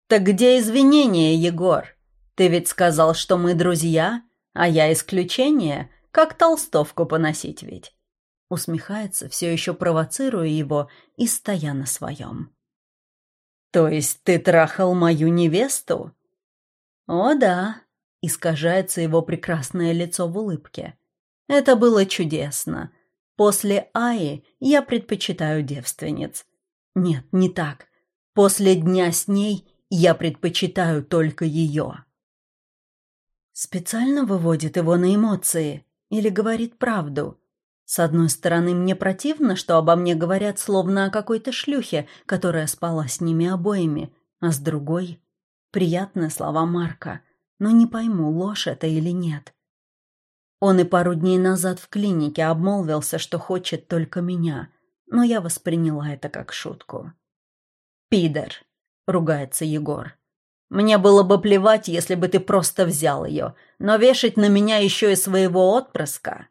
Так где извинения, Егор? Ты ведь сказал, что мы друзья, а я исключение, как толстовку поносить ведь». Усмехается, все еще провоцируя его и стоя на своем. «То есть ты трахал мою невесту?» «О да», — искажается его прекрасное лицо в улыбке. «Это было чудесно. После Аи я предпочитаю девственниц. Нет, не так. После дня с ней я предпочитаю только ее». Специально выводит его на эмоции или говорит правду? С одной стороны, мне противно, что обо мне говорят словно о какой-то шлюхе, которая спала с ними обоими, а с другой — приятные слова Марка, но не пойму, ложь это или нет. Он и пару дней назад в клинике обмолвился, что хочет только меня, но я восприняла это как шутку. «Пидор», — ругается Егор. «Мне было бы плевать, если бы ты просто взял ее, но вешать на меня еще и своего отпрыска...»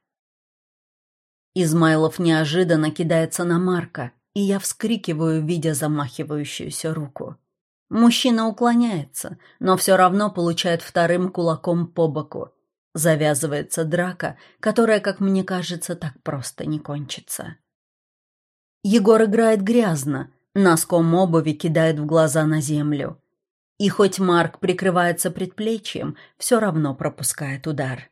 Измайлов неожиданно кидается на Марка, и я вскрикиваю, видя замахивающуюся руку. Мужчина уклоняется, но все равно получает вторым кулаком по боку. Завязывается драка, которая, как мне кажется, так просто не кончится. Егор играет грязно, носком обуви кидает в глаза на землю. И хоть Марк прикрывается предплечьем, все равно пропускает удар.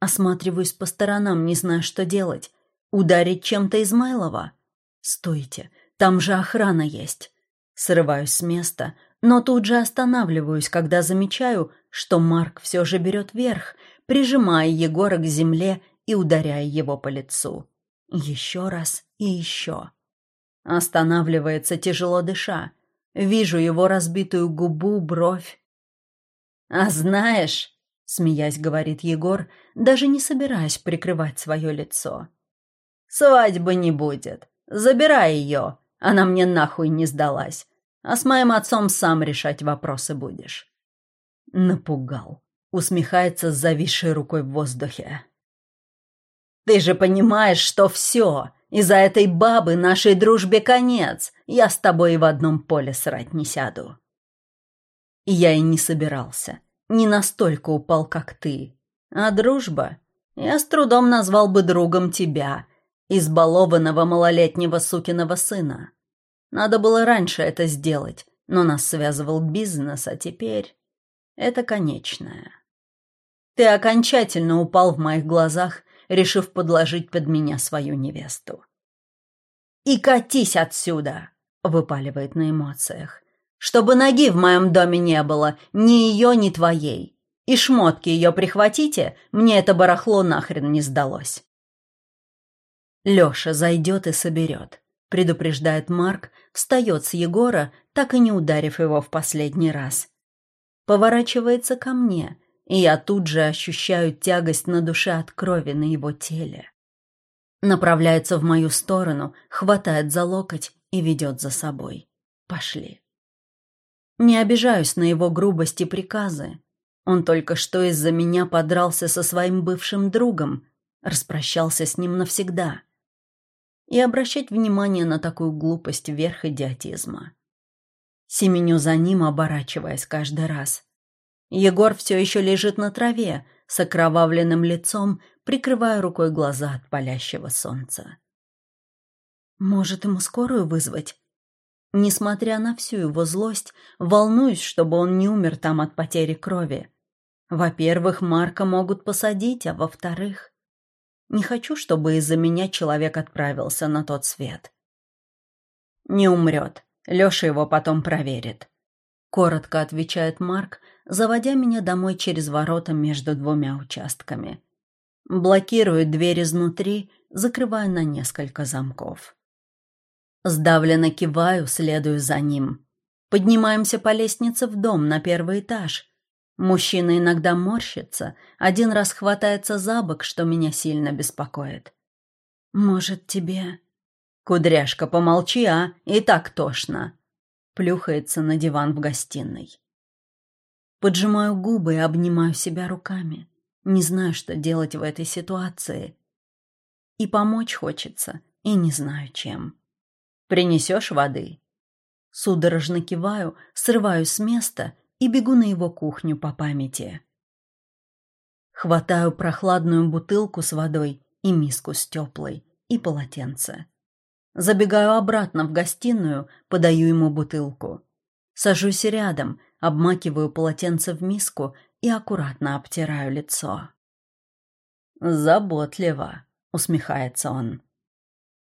Осматриваюсь по сторонам, не знаю, что делать. Ударить чем-то Измайлова? Стойте, там же охрана есть. Срываюсь с места, но тут же останавливаюсь, когда замечаю, что Марк все же берет верх, прижимая Егора к земле и ударяя его по лицу. Еще раз и еще. Останавливается, тяжело дыша. Вижу его разбитую губу, бровь. «А знаешь...» — смеясь говорит Егор, даже не собираясь прикрывать свое лицо. Свадьбы не будет. Забирай ее. Она мне нахуй не сдалась. А с моим отцом сам решать вопросы будешь. Напугал. Усмехается с зависшей рукой в воздухе. Ты же понимаешь, что все. Из-за этой бабы нашей дружбе конец. Я с тобой в одном поле срать не сяду. Я и не собирался. Не настолько упал, как ты. А дружба? Я с трудом назвал бы другом тебя, избалованного малолетнего сукиного сына. Надо было раньше это сделать, но нас связывал бизнес, а теперь... Это конечное. Ты окончательно упал в моих глазах, решив подложить под меня свою невесту. «И катись отсюда!» — выпаливает на эмоциях. «Чтобы ноги в моем доме не было, ни ее, ни твоей. И шмотки ее прихватите, мне это барахло нахрен не сдалось». Лёша зайдет и соберет. Предупреждает Марк, встает с Егора, так и не ударив его в последний раз. Поворачивается ко мне, и я тут же ощущаю тягость на душе от крови на его теле. Направляется в мою сторону, хватает за локоть и ведет за собой. Пошли. Не обижаюсь на его грубости приказы. Он только что из-за меня подрался со своим бывшим другом, распрощался с ним навсегда и обращать внимание на такую глупость верх идиотизма. Семеню за ним, оборачиваясь каждый раз. Егор все еще лежит на траве, с окровавленным лицом, прикрывая рукой глаза от палящего солнца. Может, ему скорую вызвать? Несмотря на всю его злость, волнуюсь, чтобы он не умер там от потери крови. Во-первых, Марка могут посадить, а во-вторых... Не хочу, чтобы из-за меня человек отправился на тот свет. Не умрет. Леша его потом проверит. Коротко отвечает Марк, заводя меня домой через ворота между двумя участками. Блокирует дверь изнутри, закрывая на несколько замков. Сдавленно киваю, следую за ним. Поднимаемся по лестнице в дом на первый этаж. Мужчина иногда морщится, один раз хватается за бок, что меня сильно беспокоит. «Может, тебе...» «Кудряшка, помолчи, а? И так тошно!» Плюхается на диван в гостиной. Поджимаю губы и обнимаю себя руками. Не знаю, что делать в этой ситуации. И помочь хочется, и не знаю чем. «Принесешь воды?» Судорожно киваю, срываю с места и бегу на его кухню по памяти. Хватаю прохладную бутылку с водой и миску с теплой, и полотенце. Забегаю обратно в гостиную, подаю ему бутылку. Сажусь рядом, обмакиваю полотенце в миску и аккуратно обтираю лицо. «Заботливо», — усмехается он.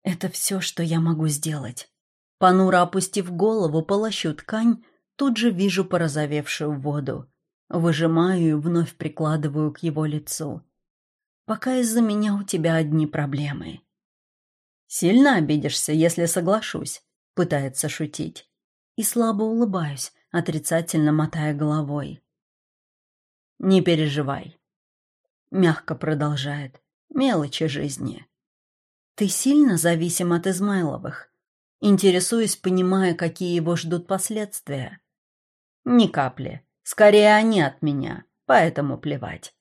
«Это все, что я могу сделать». Понуро опустив голову, полощу ткань, тут же вижу порозовевшую воду. Выжимаю и вновь прикладываю к его лицу. «Пока из-за меня у тебя одни проблемы». «Сильно обидишься, если соглашусь», — пытается шутить. И слабо улыбаюсь, отрицательно мотая головой. «Не переживай», — мягко продолжает. «Мелочи жизни». «Ты сильно зависим от Измайловых?» Интересуюсь, понимая, какие его ждут последствия. «Ни капли. Скорее они от меня, поэтому плевать».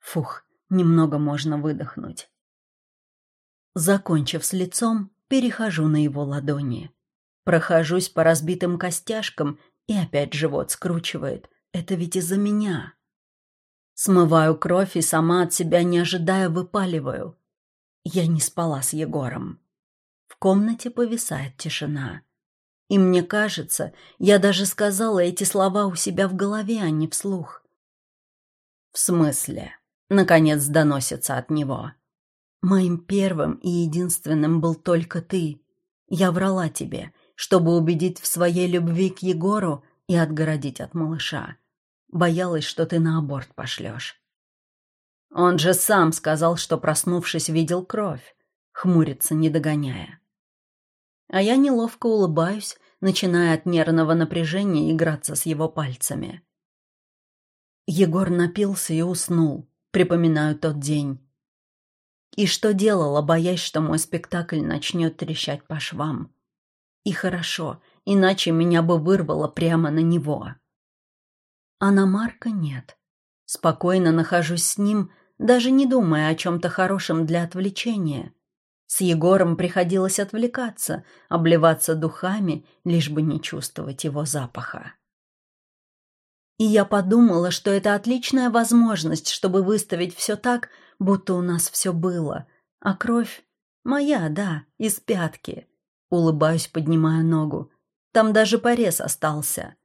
Фух, немного можно выдохнуть. Закончив с лицом, перехожу на его ладони. Прохожусь по разбитым костяшкам, и опять живот скручивает. Это ведь из-за меня. Смываю кровь и сама от себя, не ожидая, выпаливаю. Я не спала с Егором. В комнате повисает тишина. И мне кажется, я даже сказала эти слова у себя в голове, а не вслух. «В смысле?» — наконец доносится от него. Моим первым и единственным был только ты. Я врала тебе, чтобы убедить в своей любви к Егору и отгородить от малыша. Боялась, что ты на аборт пошлешь. Он же сам сказал, что, проснувшись, видел кровь, хмурится, не догоняя. А я неловко улыбаюсь, начиная от нервного напряжения играться с его пальцами. Егор напился и уснул, припоминаю тот день. И что делала, боясь, что мой спектакль начнет трещать по швам. И хорошо, иначе меня бы вырвало прямо на него. А на Марка нет. Спокойно нахожусь с ним, даже не думая о чем-то хорошем для отвлечения. С Егором приходилось отвлекаться, обливаться духами, лишь бы не чувствовать его запаха. И я подумала, что это отличная возможность, чтобы выставить все так, будто у нас все было. А кровь моя, да, из пятки. Улыбаюсь, поднимая ногу. Там даже порез остался.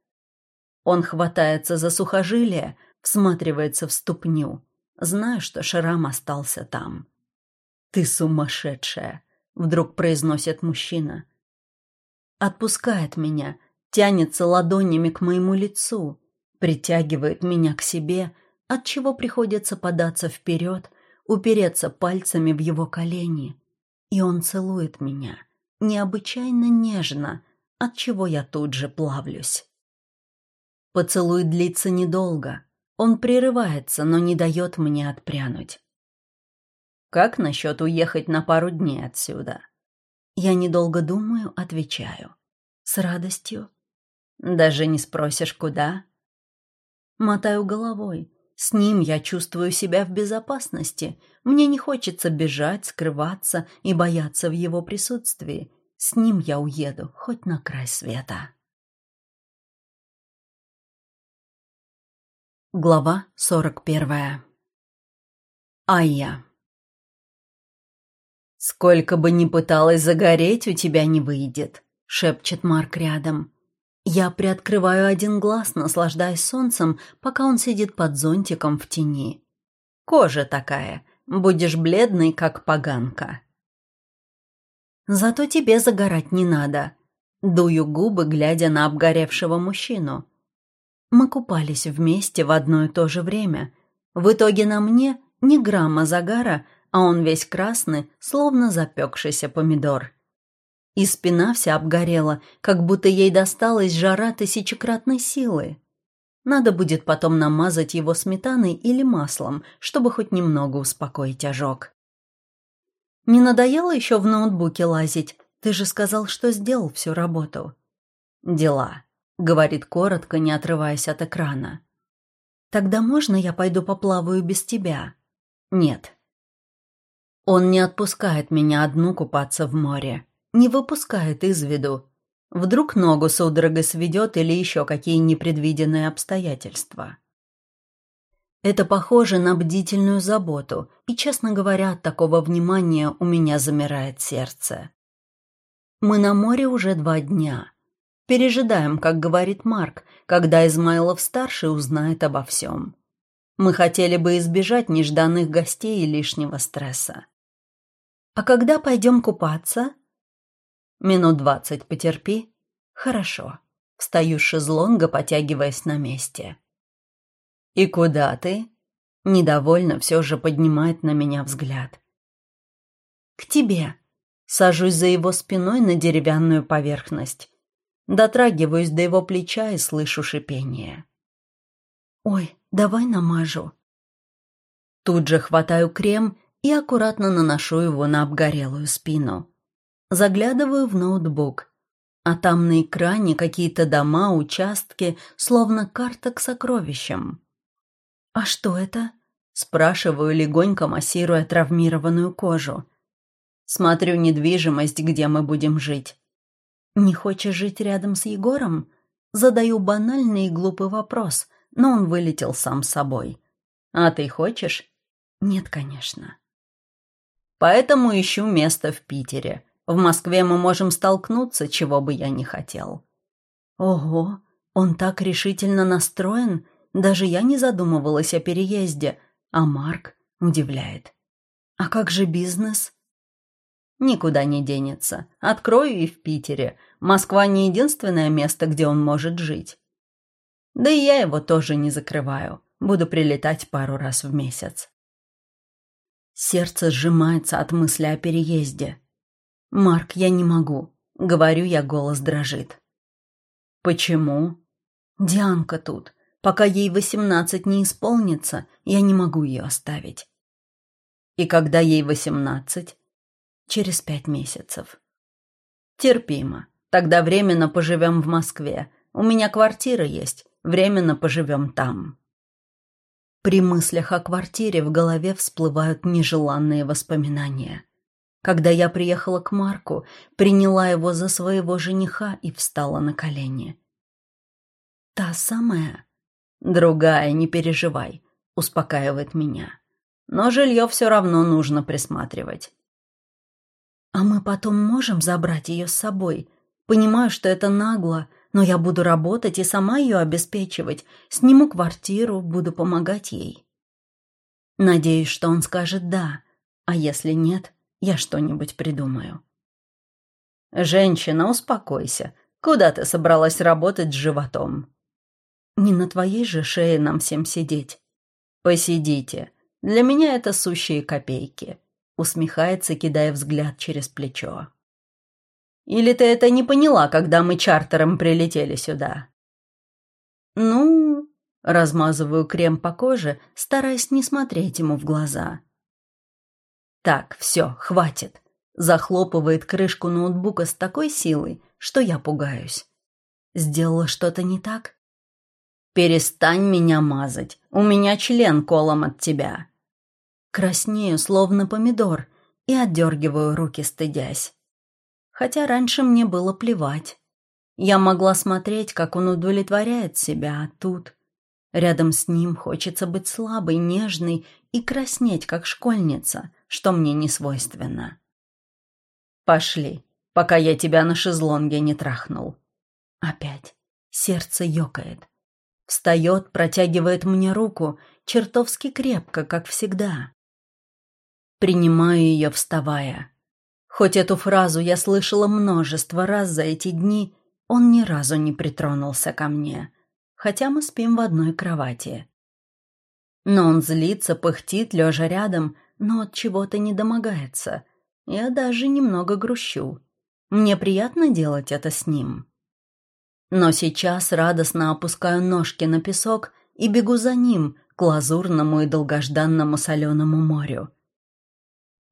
Он хватается за сухожилие, всматривается в ступню. Знаю, что шрам остался там. «Ты сумасшедшая!» — вдруг произносит мужчина. Отпускает меня, тянется ладонями к моему лицу, притягивает меня к себе, от чего приходится податься вперед, упереться пальцами в его колени. И он целует меня, необычайно нежно, от чего я тут же плавлюсь. Поцелуй длится недолго. Он прерывается, но не дает мне отпрянуть. Как насчет уехать на пару дней отсюда? Я недолго думаю, отвечаю. С радостью. Даже не спросишь, куда? Мотаю головой, с ним я чувствую себя в безопасности. Мне не хочется бежать, скрываться и бояться в его присутствии. С ним я уеду, хоть на край света. Глава сорок первая. Айя. «Сколько бы ни пыталась загореть, у тебя не выйдет», — шепчет Марк рядом. Я приоткрываю один глаз, наслаждаясь солнцем, пока он сидит под зонтиком в тени. Кожа такая, будешь бледный, как поганка. Зато тебе загорать не надо. Дую губы, глядя на обгоревшего мужчину. Мы купались вместе в одно и то же время. В итоге на мне ни грамма загара, а он весь красный, словно запекшийся помидор. И спина вся обгорела, как будто ей досталась жара тысячекратной силы. Надо будет потом намазать его сметаной или маслом, чтобы хоть немного успокоить ожог. «Не надоело еще в ноутбуке лазить? Ты же сказал, что сделал всю работу». «Дела», — говорит коротко, не отрываясь от экрана. «Тогда можно я пойду поплаваю без тебя?» «Нет». Он не отпускает меня одну купаться в море, не выпускает из виду. Вдруг ногу судорогой сведет или еще какие непредвиденные обстоятельства. Это похоже на бдительную заботу, и, честно говоря, от такого внимания у меня замирает сердце. Мы на море уже два дня. Пережидаем, как говорит Марк, когда Измайлов-старший узнает обо всем. Мы хотели бы избежать нежданных гостей и лишнего стресса. «А когда пойдем купаться?» «Минут двадцать потерпи». «Хорошо». Встаю с шезлонга, потягиваясь на месте. «И куда ты?» Недовольно все же поднимает на меня взгляд. «К тебе». Сажусь за его спиной на деревянную поверхность. Дотрагиваюсь до его плеча и слышу шипение. «Ой, давай намажу». Тут же хватаю крем и аккуратно наношу его на обгорелую спину. Заглядываю в ноутбук а там на экране какие-то дома, участки, словно карта к сокровищам. «А что это?» – спрашиваю, легонько массируя травмированную кожу. Смотрю недвижимость, где мы будем жить. «Не хочешь жить рядом с Егором?» Задаю банальный и глупый вопрос, но он вылетел сам собой. «А ты хочешь?» «Нет, конечно». «Поэтому ищу место в Питере. В Москве мы можем столкнуться, чего бы я ни хотел». «Ого, он так решительно настроен?» Даже я не задумывалась о переезде, а Марк удивляет. «А как же бизнес?» «Никуда не денется. Открою и в Питере. Москва не единственное место, где он может жить. Да и я его тоже не закрываю. Буду прилетать пару раз в месяц». Сердце сжимается от мысли о переезде. «Марк, я не могу», — говорю я, голос дрожит. «Почему?» «Дианка тут. Пока ей восемнадцать не исполнится, я не могу ее оставить. И когда ей восемнадцать? Через пять месяцев. Терпимо. Тогда временно поживем в Москве. У меня квартира есть. Временно поживем там. При мыслях о квартире в голове всплывают нежеланные воспоминания. Когда я приехала к Марку, приняла его за своего жениха и встала на колени. Та самая «Другая, не переживай», — успокаивает меня. «Но жилье все равно нужно присматривать». «А мы потом можем забрать ее с собой? Понимаю, что это нагло, но я буду работать и сама ее обеспечивать. Сниму квартиру, буду помогать ей». Надеюсь, что он скажет «да», а если нет, я что-нибудь придумаю. «Женщина, успокойся. Куда ты собралась работать с животом?» Не на твоей же шее нам всем сидеть. Посидите. Для меня это сущие копейки. Усмехается, кидая взгляд через плечо. Или ты это не поняла, когда мы чартером прилетели сюда? Ну, размазываю крем по коже, стараясь не смотреть ему в глаза. Так, все, хватит. Захлопывает крышку ноутбука с такой силой, что я пугаюсь. Сделала что-то не так? «Перестань меня мазать. У меня член колом от тебя». Краснею, словно помидор, и отдергиваю руки, стыдясь. Хотя раньше мне было плевать. Я могла смотреть, как он удовлетворяет себя, а тут... Рядом с ним хочется быть слабой, нежной и краснеть, как школьница, что мне не свойственно. «Пошли, пока я тебя на шезлонге не трахнул». Опять. Сердце ёкает. Встает, протягивает мне руку, чертовски крепко, как всегда. Принимаю ее, вставая. Хоть эту фразу я слышала множество раз за эти дни, он ни разу не притронулся ко мне, хотя мы спим в одной кровати. Но он злится, пыхтит, лежа рядом, но от чего-то не домогается. Я даже немного грущу. Мне приятно делать это с ним. Но сейчас радостно опускаю ножки на песок и бегу за ним к лазурному и долгожданному соленому морю.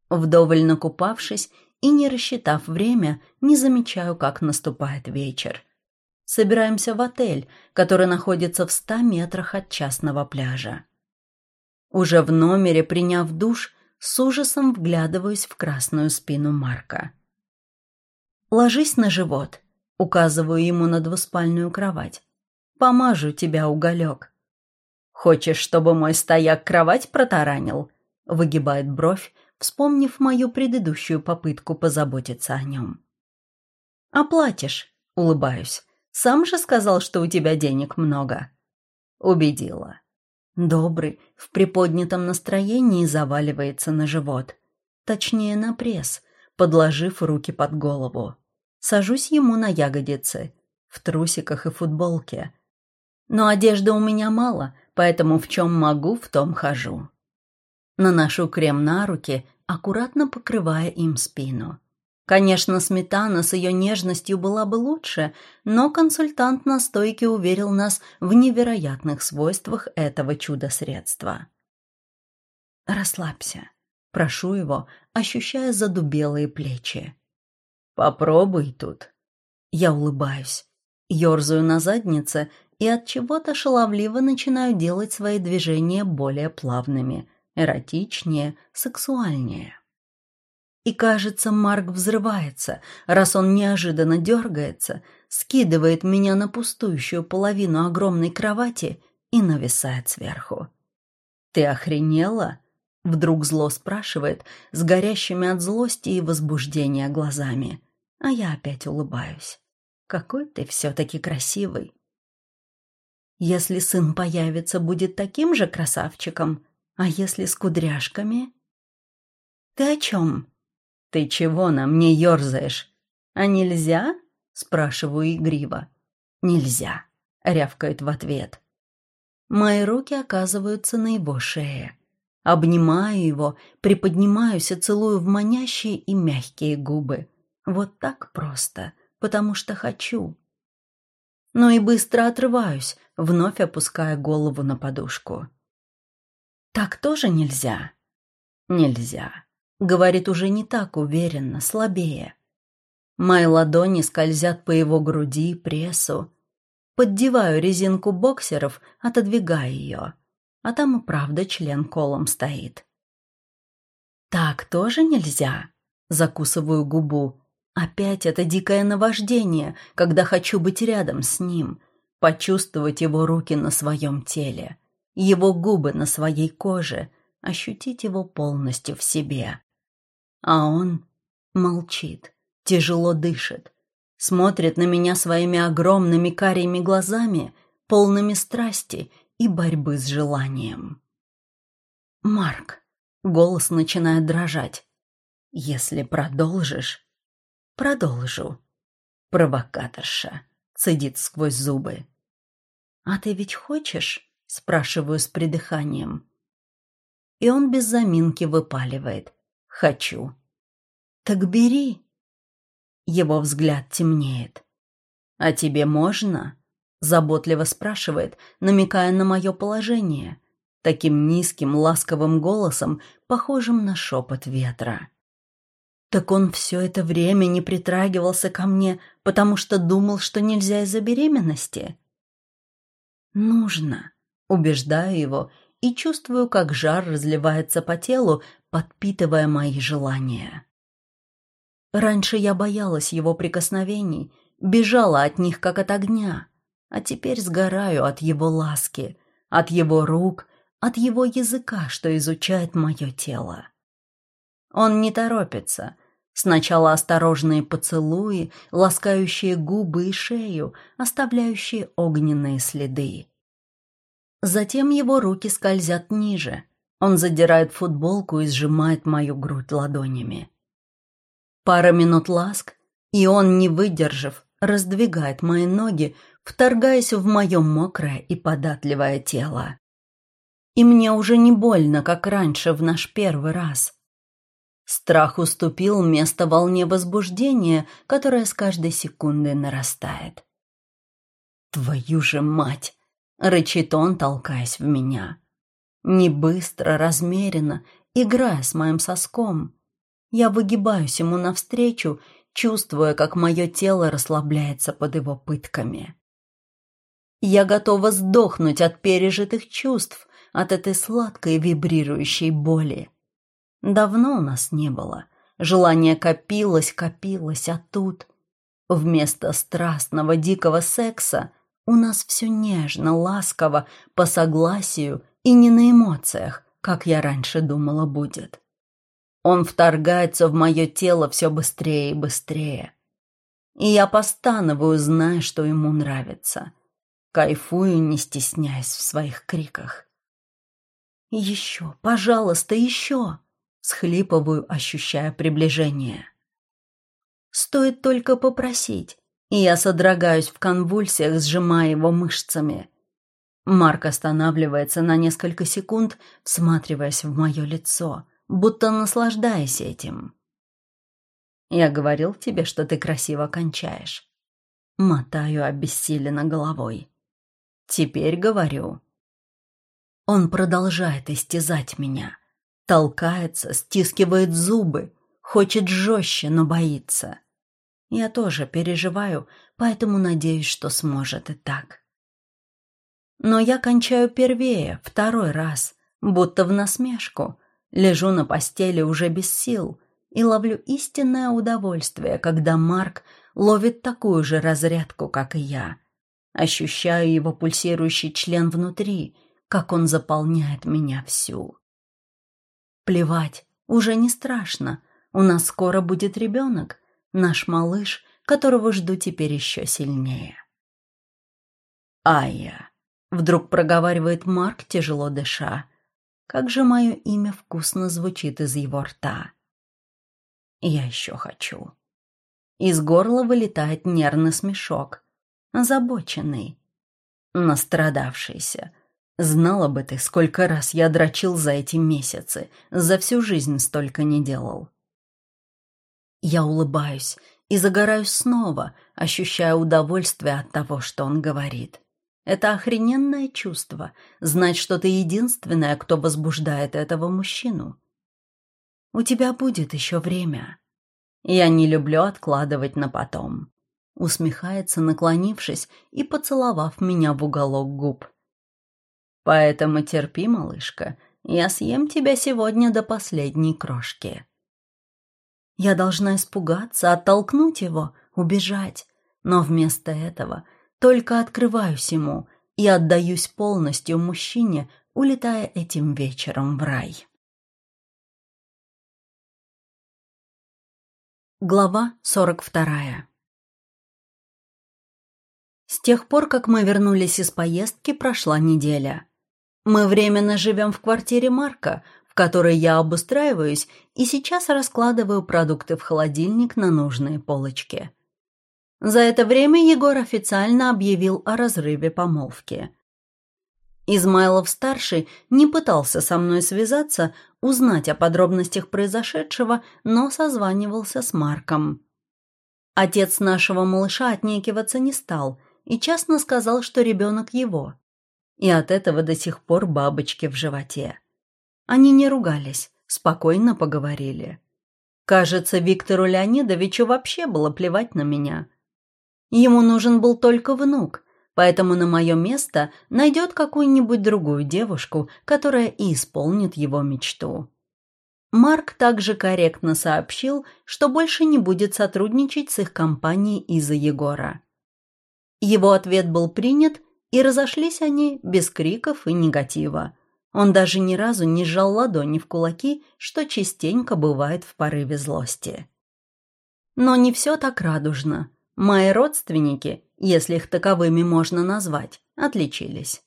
Вдоволь накупавшись и не рассчитав время, не замечаю, как наступает вечер. Собираемся в отель, который находится в ста метрах от частного пляжа. Уже в номере, приняв душ, с ужасом вглядываюсь в красную спину Марка. «Ложись на живот», — указываю ему на двуспальную кровать. «Помажу тебя, уголек». «Хочешь, чтобы мой стояк кровать протаранил?» — выгибает бровь, вспомнив мою предыдущую попытку позаботиться о нем. «Оплатишь», — улыбаюсь. «Сам же сказал, что у тебя денег много». Убедила. Добрый, в приподнятом настроении заваливается на живот. Точнее, на пресс, подложив руки под голову. Сажусь ему на ягодицы, в трусиках и футболке. Но одежды у меня мало, поэтому в чем могу, в том хожу. Наношу крем на руки, аккуратно покрывая им спину. Конечно, сметана с ее нежностью была бы лучше, но консультант на стойке уверил нас в невероятных свойствах этого чудо-средства. «Расслабься», — прошу его, ощущая задубелые плечи. «Попробуй тут». Я улыбаюсь, ерзаю на заднице и от чего-то шаловливо начинаю делать свои движения более плавными, эротичнее, сексуальнее. И кажется, Марк взрывается, раз он неожиданно дергается, скидывает меня на пустующую половину огромной кровати и нависает сверху. «Ты охренела?» — вдруг зло спрашивает, с горящими от злости и возбуждения глазами. А я опять улыбаюсь. «Какой ты все-таки красивый!» Если сын появится, будет таким же красавчиком, а если с кудряшками? «Ты о чем?» «Ты чего на мне ерзаешь? А нельзя?» — спрашиваю игриво. «Нельзя», — рявкает в ответ. Мои руки оказываются на его шее. Обнимаю его, приподнимаюсь и целую в манящие и мягкие губы. Вот так просто, потому что хочу. Но и быстро отрываюсь, вновь опуская голову на подушку. Так тоже нельзя? Нельзя. Говорит уже не так уверенно, слабее. Мои ладони скользят по его груди, прессу. Поддеваю резинку боксеров, отодвигая ее. А там и правда член колом стоит. Так тоже нельзя. Закусываю губу. Опять это дикое наваждение, когда хочу быть рядом с ним, почувствовать его руки на своем теле, его губы на своей коже, ощутить его полностью в себе. А он молчит, тяжело дышит, смотрит на меня своими огромными карими глазами, полными страсти и борьбы с желанием. «Марк», — голос начинает дрожать, — «если продолжишь...» «Продолжу». Провокаторша, цедит сквозь зубы. «А ты ведь хочешь?» — спрашиваю с придыханием. И он без заминки выпаливает. Хочу. Так бери. Его взгляд темнеет. А тебе можно? Заботливо спрашивает, намекая на мое положение. Таким низким, ласковым голосом, похожим на шепот ветра. Так он все это время не притрагивался ко мне, потому что думал, что нельзя из-за беременности? Нужно. Убеждаю его и чувствую, как жар разливается по телу, подпитывая мои желания. Раньше я боялась его прикосновений, бежала от них, как от огня, а теперь сгораю от его ласки, от его рук, от его языка, что изучает мое тело. Он не торопится. Сначала осторожные поцелуи, ласкающие губы и шею, оставляющие огненные следы. Затем его руки скользят ниже. Он задирает футболку и сжимает мою грудь ладонями. Пара минут ласк, и он, не выдержав, раздвигает мои ноги, вторгаясь в мое мокрое и податливое тело. И мне уже не больно, как раньше в наш первый раз. Страх уступил место волне возбуждения, которое с каждой секундой нарастает. «Твою же мать!» — рычит он, толкаясь в меня. Не быстро, размеренно, играя с моим соском. Я выгибаюсь ему навстречу, чувствуя, как мое тело расслабляется под его пытками. Я готова сдохнуть от пережитых чувств, от этой сладкой вибрирующей боли. Давно у нас не было. Желание копилось, копилось, а тут... Вместо страстного дикого секса у нас все нежно, ласково, по согласию и не на эмоциях, как я раньше думала будет. Он вторгается в мое тело все быстрее и быстрее. И я постановую, зная, что ему нравится. Кайфую, не стесняясь в своих криках. «Еще, пожалуйста, еще!» Схлипываю, ощущая приближение. Стоит только попросить, и я содрогаюсь в конвульсиях, сжимая его мышцами. Марк останавливается на несколько секунд, всматриваясь в мое лицо, будто наслаждаясь этим. «Я говорил тебе, что ты красиво кончаешь». Мотаю обессиленно головой. «Теперь говорю». Он продолжает истязать меня, Толкается, стискивает зубы, хочет жестче, но боится. Я тоже переживаю, поэтому надеюсь, что сможет и так. Но я кончаю первее, второй раз, будто в насмешку. Лежу на постели уже без сил и ловлю истинное удовольствие, когда Марк ловит такую же разрядку, как и я. Ощущаю его пульсирующий член внутри, как он заполняет меня всю. Плевать, уже не страшно. У нас скоро будет ребенок, наш малыш, которого жду теперь еще сильнее. Ая, вдруг проговаривает Марк, тяжело дыша. Как же мое имя вкусно звучит из его рта. Я еще хочу. Из горла вылетает нервный смешок. Озабоченный. Настрадавшийся. Знала бы ты, сколько раз я дрочил за эти месяцы, за всю жизнь столько не делал. Я улыбаюсь и загораюсь снова, ощущая удовольствие от того, что он говорит. Это охрененное чувство — знать, что ты единственная, кто возбуждает этого мужчину. У тебя будет еще время. Я не люблю откладывать на потом. Усмехается, наклонившись и поцеловав меня в уголок губ. Поэтому терпи, малышка, я съем тебя сегодня до последней крошки. Я должна испугаться, оттолкнуть его, убежать, но вместо этого только открываюсь ему и отдаюсь полностью мужчине, улетая этим вечером в рай. Глава сорок вторая С тех пор, как мы вернулись из поездки, прошла неделя. Мы временно живем в квартире Марка, которой я обустраиваюсь и сейчас раскладываю продукты в холодильник на нужные полочки. За это время Егор официально объявил о разрыве помолвки. Измайлов-старший не пытался со мной связаться, узнать о подробностях произошедшего, но созванивался с Марком. Отец нашего малыша отнекиваться не стал и честно сказал, что ребенок его и от этого до сих пор бабочки в животе. Они не ругались, спокойно поговорили. Кажется, Виктору Леонидовичу вообще было плевать на меня. Ему нужен был только внук, поэтому на мое место найдет какую-нибудь другую девушку, которая и исполнит его мечту. Марк также корректно сообщил, что больше не будет сотрудничать с их компанией из-за Егора. Его ответ был принят, и разошлись они без криков и негатива. Он даже ни разу не сжал ладони в кулаки, что частенько бывает в порыве злости. Но не все так радужно. Мои родственники, если их таковыми можно назвать, отличились.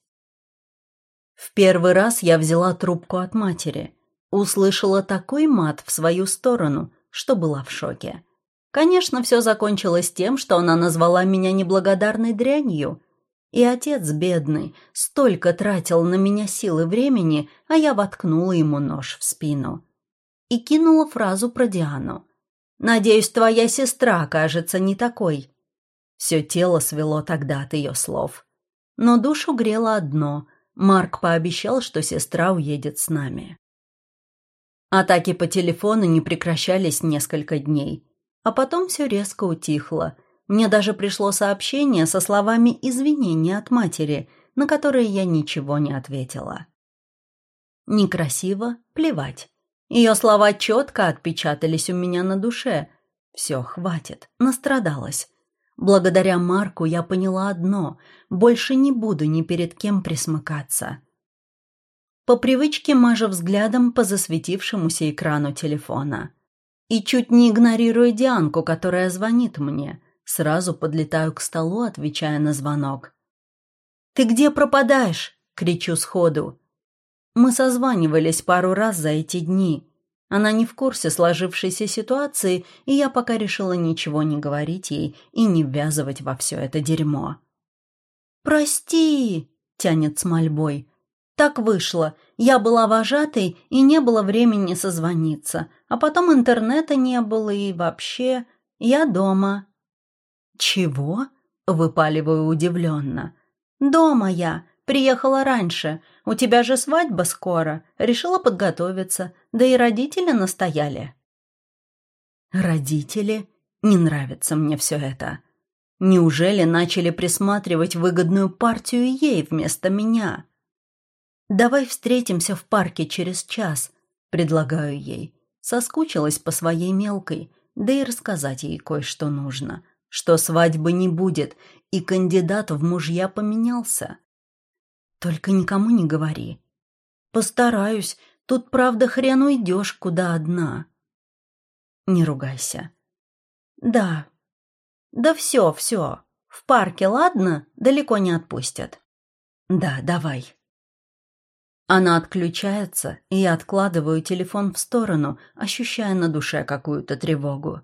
В первый раз я взяла трубку от матери. Услышала такой мат в свою сторону, что была в шоке. Конечно, все закончилось тем, что она назвала меня неблагодарной дрянью. И отец бедный столько тратил на меня силы времени, а я воткнула ему нож в спину. И кинула фразу про Диану. «Надеюсь, твоя сестра окажется не такой». Все тело свело тогда от ее слов. Но душу грело одно — Марк пообещал, что сестра уедет с нами. Атаки по телефону не прекращались несколько дней, а потом все резко утихло. Мне даже пришло сообщение со словами извинения от матери, на которые я ничего не ответила. Некрасиво, плевать. Ее слова четко отпечатались у меня на душе. Все, хватит, настрадалась. Благодаря Марку я поняла одно — больше не буду ни перед кем присмыкаться. По привычке мажа взглядом по засветившемуся экрану телефона. И чуть не игнорируя Дианку, которая звонит мне, сразу подлетаю к столу, отвечая на звонок. «Ты где пропадаешь?» — кричу сходу. Мы созванивались пару раз за эти дни. Она не в курсе сложившейся ситуации, и я пока решила ничего не говорить ей и не ввязывать во все это дерьмо. «Прости!» — тянет с мольбой. «Так вышло. Я была вожатой, и не было времени созвониться. А потом интернета не было, и вообще... Я дома». «Чего?» — выпаливаю удивленно. «Дома я. Приехала раньше. У тебя же свадьба скоро. Решила подготовиться. Да и родители настояли. Родители? Не нравится мне все это. Неужели начали присматривать выгодную партию ей вместо меня? Давай встретимся в парке через час, предлагаю ей. Соскучилась по своей мелкой, да и рассказать ей кое-что нужно. Что свадьбы не будет, и кандидат в мужья поменялся. Только никому не говори. Постараюсь. Тут, правда, хрен уйдешь, куда одна. Не ругайся. Да. Да все, все. В парке, ладно? Далеко не отпустят. Да, давай. Она отключается, и я откладываю телефон в сторону, ощущая на душе какую-то тревогу.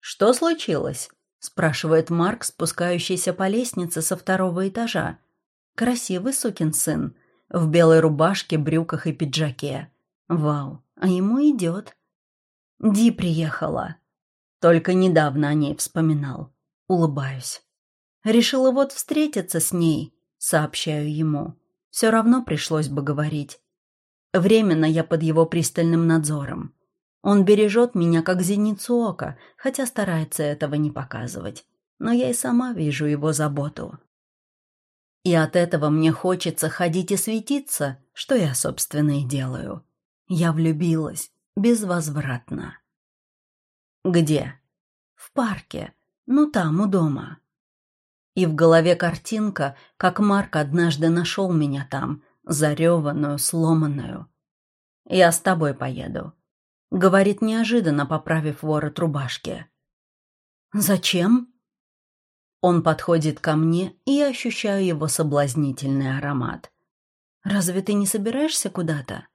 «Что случилось?» — спрашивает Марк, спускающийся по лестнице со второго этажа. Красивый сукин сын. В белой рубашке, брюках и пиджаке. Вау, а ему идет. Ди приехала. Только недавно о ней вспоминал. Улыбаюсь. Решила вот встретиться с ней, сообщаю ему. Все равно пришлось бы говорить. Временно я под его пристальным надзором. Он бережет меня как зеницу ока, хотя старается этого не показывать. Но я и сама вижу его заботу. И от этого мне хочется ходить и светиться, что я, собственно, и делаю. Я влюбилась безвозвратно. Где? В парке. Ну, там, у дома. И в голове картинка, как Марк однажды нашел меня там, зареванную, сломанную. «Я с тобой поеду», — говорит неожиданно, поправив ворот рубашки. «Зачем?» Он подходит ко мне, и я ощущаю его соблазнительный аромат. «Разве ты не собираешься куда-то?»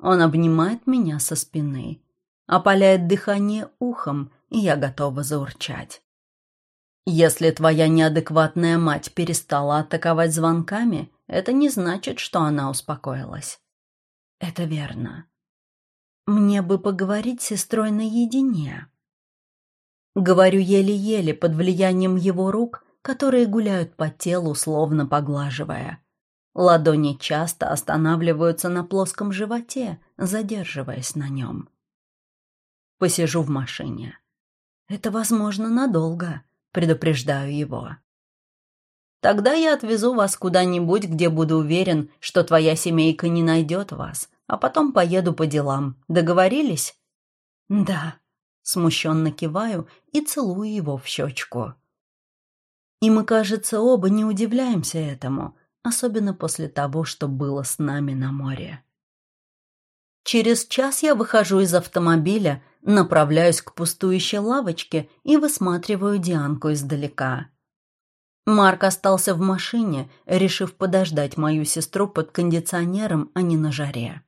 Он обнимает меня со спины, опаляет дыхание ухом, и я готова заурчать. Если твоя неадекватная мать перестала атаковать звонками, это не значит, что она успокоилась. Это верно. Мне бы поговорить с сестрой наедине. Говорю еле-еле под влиянием его рук, которые гуляют по телу, словно поглаживая. Ладони часто останавливаются на плоском животе, задерживаясь на нем. Посижу в машине. Это, возможно, надолго, предупреждаю его. Тогда я отвезу вас куда-нибудь, где буду уверен, что твоя семейка не найдет вас, а потом поеду по делам. Договорились? Да, Смущенно киваю и целую его в щечку. И мы, кажется, оба не удивляемся этому, особенно после того, что было с нами на море. Через час я выхожу из автомобиля, направляюсь к пустующей лавочке и высматриваю Дианку издалека. Марк остался в машине, решив подождать мою сестру под кондиционером, а не на жаре.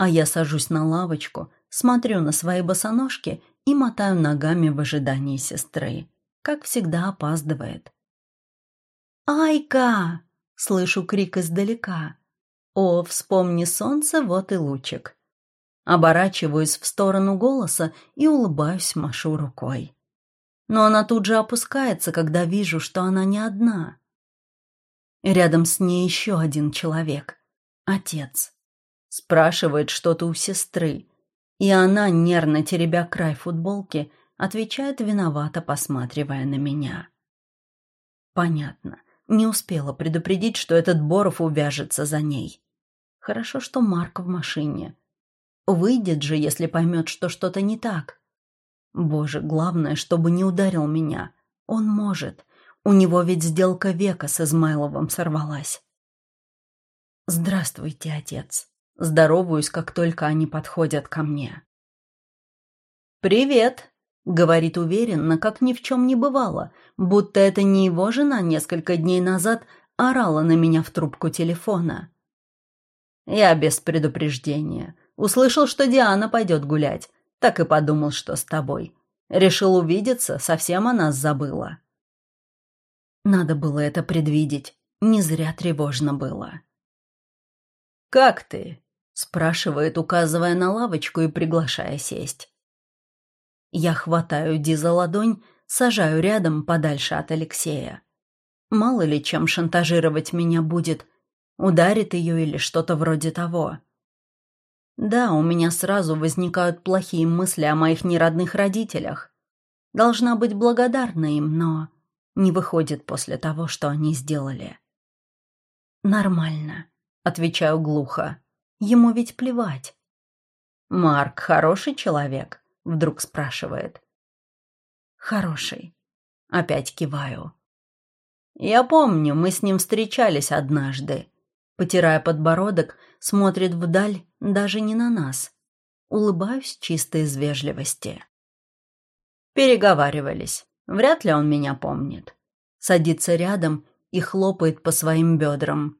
А я сажусь на лавочку, смотрю на свои босоножки и мотаю ногами в ожидании сестры. Как всегда опаздывает. «Айка!» — слышу крик издалека. «О, вспомни солнце, вот и лучик!» Оборачиваюсь в сторону голоса и улыбаюсь, машу рукой. Но она тут же опускается, когда вижу, что она не одна. Рядом с ней еще один человек. Отец. Спрашивает что-то у сестры. И она, нервно теребя край футболки, отвечает виновато, посматривая на меня. Понятно. Не успела предупредить, что этот Боров увяжется за ней. Хорошо, что Марк в машине. Выйдет же, если поймет, что что-то не так. Боже, главное, чтобы не ударил меня. Он может. У него ведь сделка века с Измайловым сорвалась. «Здравствуйте, отец». Здороваюсь, как только они подходят ко мне. «Привет», — говорит уверенно, как ни в чем не бывало, будто это не его жена несколько дней назад орала на меня в трубку телефона. Я без предупреждения. Услышал, что Диана пойдет гулять. Так и подумал, что с тобой. Решил увидеться, совсем о нас забыла. Надо было это предвидеть. Не зря тревожно было. «Как ты?» — спрашивает, указывая на лавочку и приглашая сесть. Я хватаю Ди за ладонь, сажаю рядом подальше от Алексея. Мало ли чем шантажировать меня будет. Ударит ее или что-то вроде того. Да, у меня сразу возникают плохие мысли о моих неродных родителях. Должна быть благодарна им, но не выходит после того, что они сделали. «Нормально», — отвечаю глухо. Ему ведь плевать. «Марк хороший человек?» — вдруг спрашивает. «Хороший». Опять киваю. «Я помню, мы с ним встречались однажды». Потирая подбородок, смотрит вдаль, даже не на нас. Улыбаюсь чисто из вежливости. Переговаривались. Вряд ли он меня помнит. Садится рядом и хлопает по своим бедрам.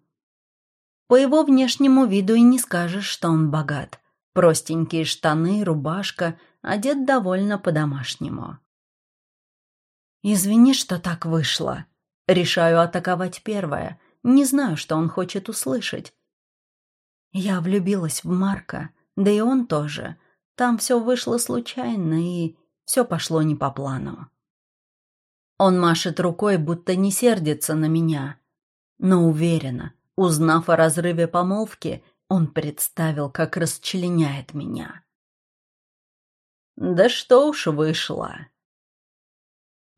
По его внешнему виду и не скажешь, что он богат. Простенькие штаны, рубашка, одет довольно по-домашнему. «Извини, что так вышло». Решаю атаковать первое. Не знаю, что он хочет услышать. Я влюбилась в Марка, да и он тоже. Там все вышло случайно, и все пошло не по плану. Он машет рукой, будто не сердится на меня. Но уверена, узнав о разрыве помолвки, он представил, как расчленяет меня. Да что уж вышло.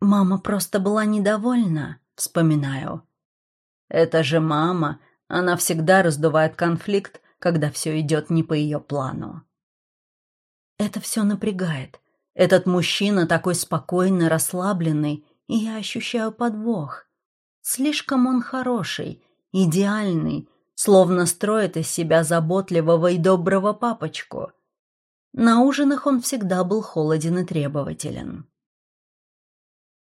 Мама просто была недовольна, вспоминаю. Это же мама, она всегда раздувает конфликт, когда все идет не по ее плану. Это все напрягает. Этот мужчина такой спокойный, расслабленный, и я ощущаю подвох. Слишком он хороший, идеальный, словно строит из себя заботливого и доброго папочку. На ужинах он всегда был холоден и требователен.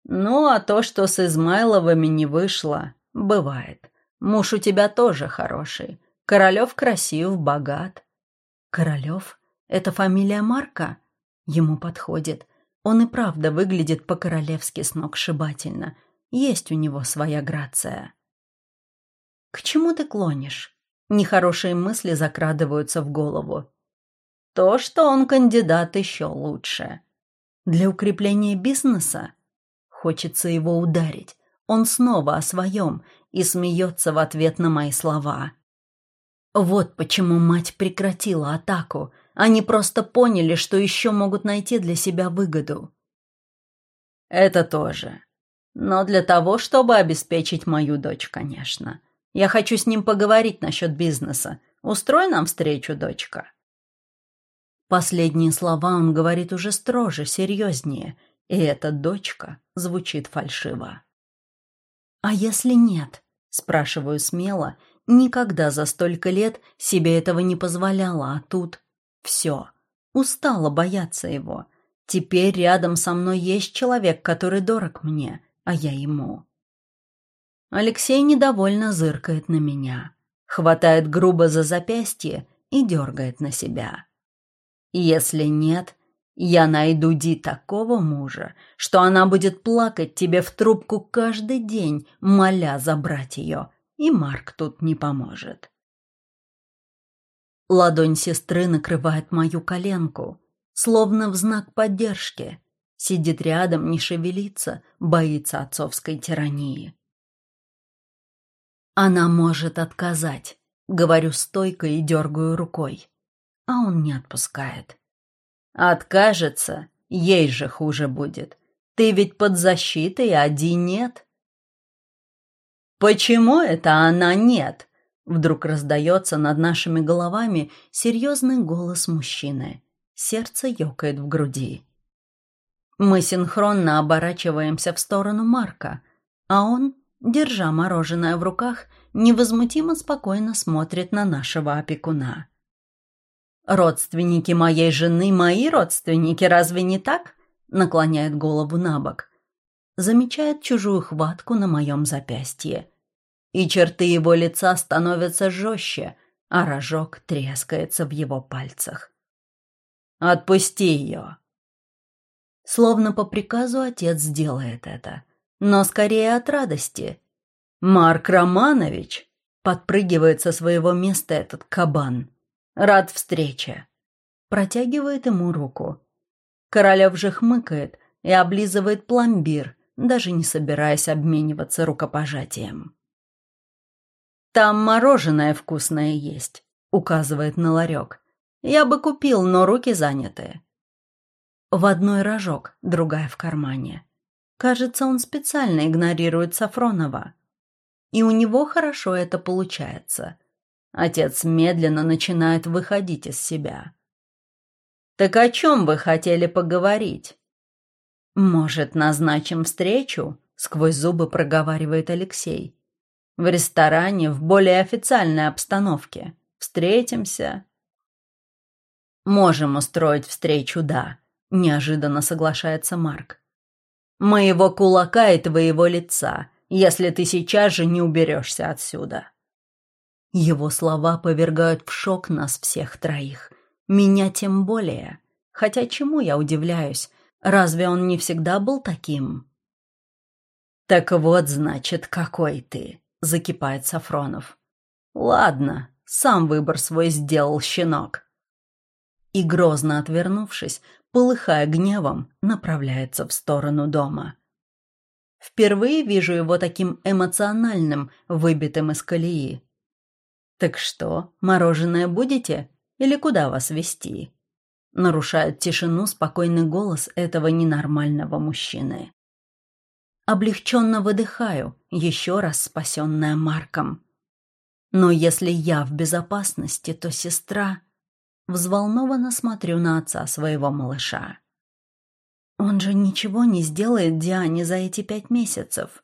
«Ну, а то, что с Измайловыми не вышло, бывает. Муж у тебя тоже хороший. Королев красив, богат». «Королев? Это фамилия Марка?» Ему подходит. Он и правда выглядит по-королевски сногсшибательно. Есть у него своя грация. «К чему ты клонишь?» Нехорошие мысли закрадываются в голову. То, что он кандидат, еще лучше. Для укрепления бизнеса? Хочется его ударить. Он снова о своем и смеется в ответ на мои слова. Вот почему мать прекратила атаку. Они просто поняли, что еще могут найти для себя выгоду. Это тоже. Но для того, чтобы обеспечить мою дочь, конечно. Я хочу с ним поговорить насчет бизнеса. Устрой нам встречу, дочка. Последние слова он говорит уже строже, серьезнее, и эта дочка звучит фальшиво. «А если нет?» – спрашиваю смело. Никогда за столько лет себе этого не позволяла, а тут все. Устала бояться его. Теперь рядом со мной есть человек, который дорог мне, а я ему. Алексей недовольно зыркает на меня, хватает грубо за запястье и дергает на себя. Если нет, Я найду Ди такого мужа, что она будет плакать тебе в трубку каждый день, моля забрать ее, и Марк тут не поможет. Ладонь сестры накрывает мою коленку, словно в знак поддержки. Сидит рядом, не шевелится, боится отцовской тирании. Она может отказать, говорю стойко и дергаю рукой, а он не отпускает. Откажется, ей же хуже будет. Ты ведь под защитой, а Ди нет. Почему это она нет? Вдруг раздается над нашими головами серьезный голос мужчины. Сердце ёкает в груди. Мы синхронно оборачиваемся в сторону Марка, а он, держа мороженое в руках, невозмутимо спокойно смотрит на нашего опекуна. «Родственники моей жены – мои родственники, разве не так?» наклоняет голову на бок. Замечает чужую хватку на моем запястье. И черты его лица становятся жестче, а рожок трескается в его пальцах. «Отпусти ее!» Словно по приказу отец делает это, но скорее от радости. «Марк Романович!» – подпрыгивает со своего места этот кабан – Рад встрече. Протягивает ему руку. Королев же хмыкает и облизывает пломбир, даже не собираясь обмениваться рукопожатием. «Там мороженое вкусное есть», — указывает на ларек. «Я бы купил, но руки заняты». В одной рожок, другая в кармане. Кажется, он специально игнорирует Сафронова. И у него хорошо это получается. Отец медленно начинает выходить из себя. «Так о чем вы хотели поговорить?» «Может, назначим встречу?» — сквозь зубы проговаривает Алексей. «В ресторане, в более официальной обстановке. Встретимся?» «Можем устроить встречу, да», — неожиданно соглашается Марк. «Моего кулака и твоего лица, если ты сейчас же не уберешься отсюда». Его слова повергают в шок нас всех троих. Меня тем более. Хотя чему я удивляюсь? Разве он не всегда был таким? «Так вот, значит, какой ты!» — закипает Сафронов. «Ладно, сам выбор свой сделал щенок». И, грозно отвернувшись, полыхая гневом, направляется в сторону дома. Впервые вижу его таким эмоциональным, выбитым из колеи. «Так что, мороженое будете? Или куда вас вести? Нарушает тишину спокойный голос этого ненормального мужчины. Облегченно выдыхаю, еще раз спасенная Марком. Но если я в безопасности, то сестра... Взволнованно смотрю на отца своего малыша. Он же ничего не сделает Диане за эти пять месяцев.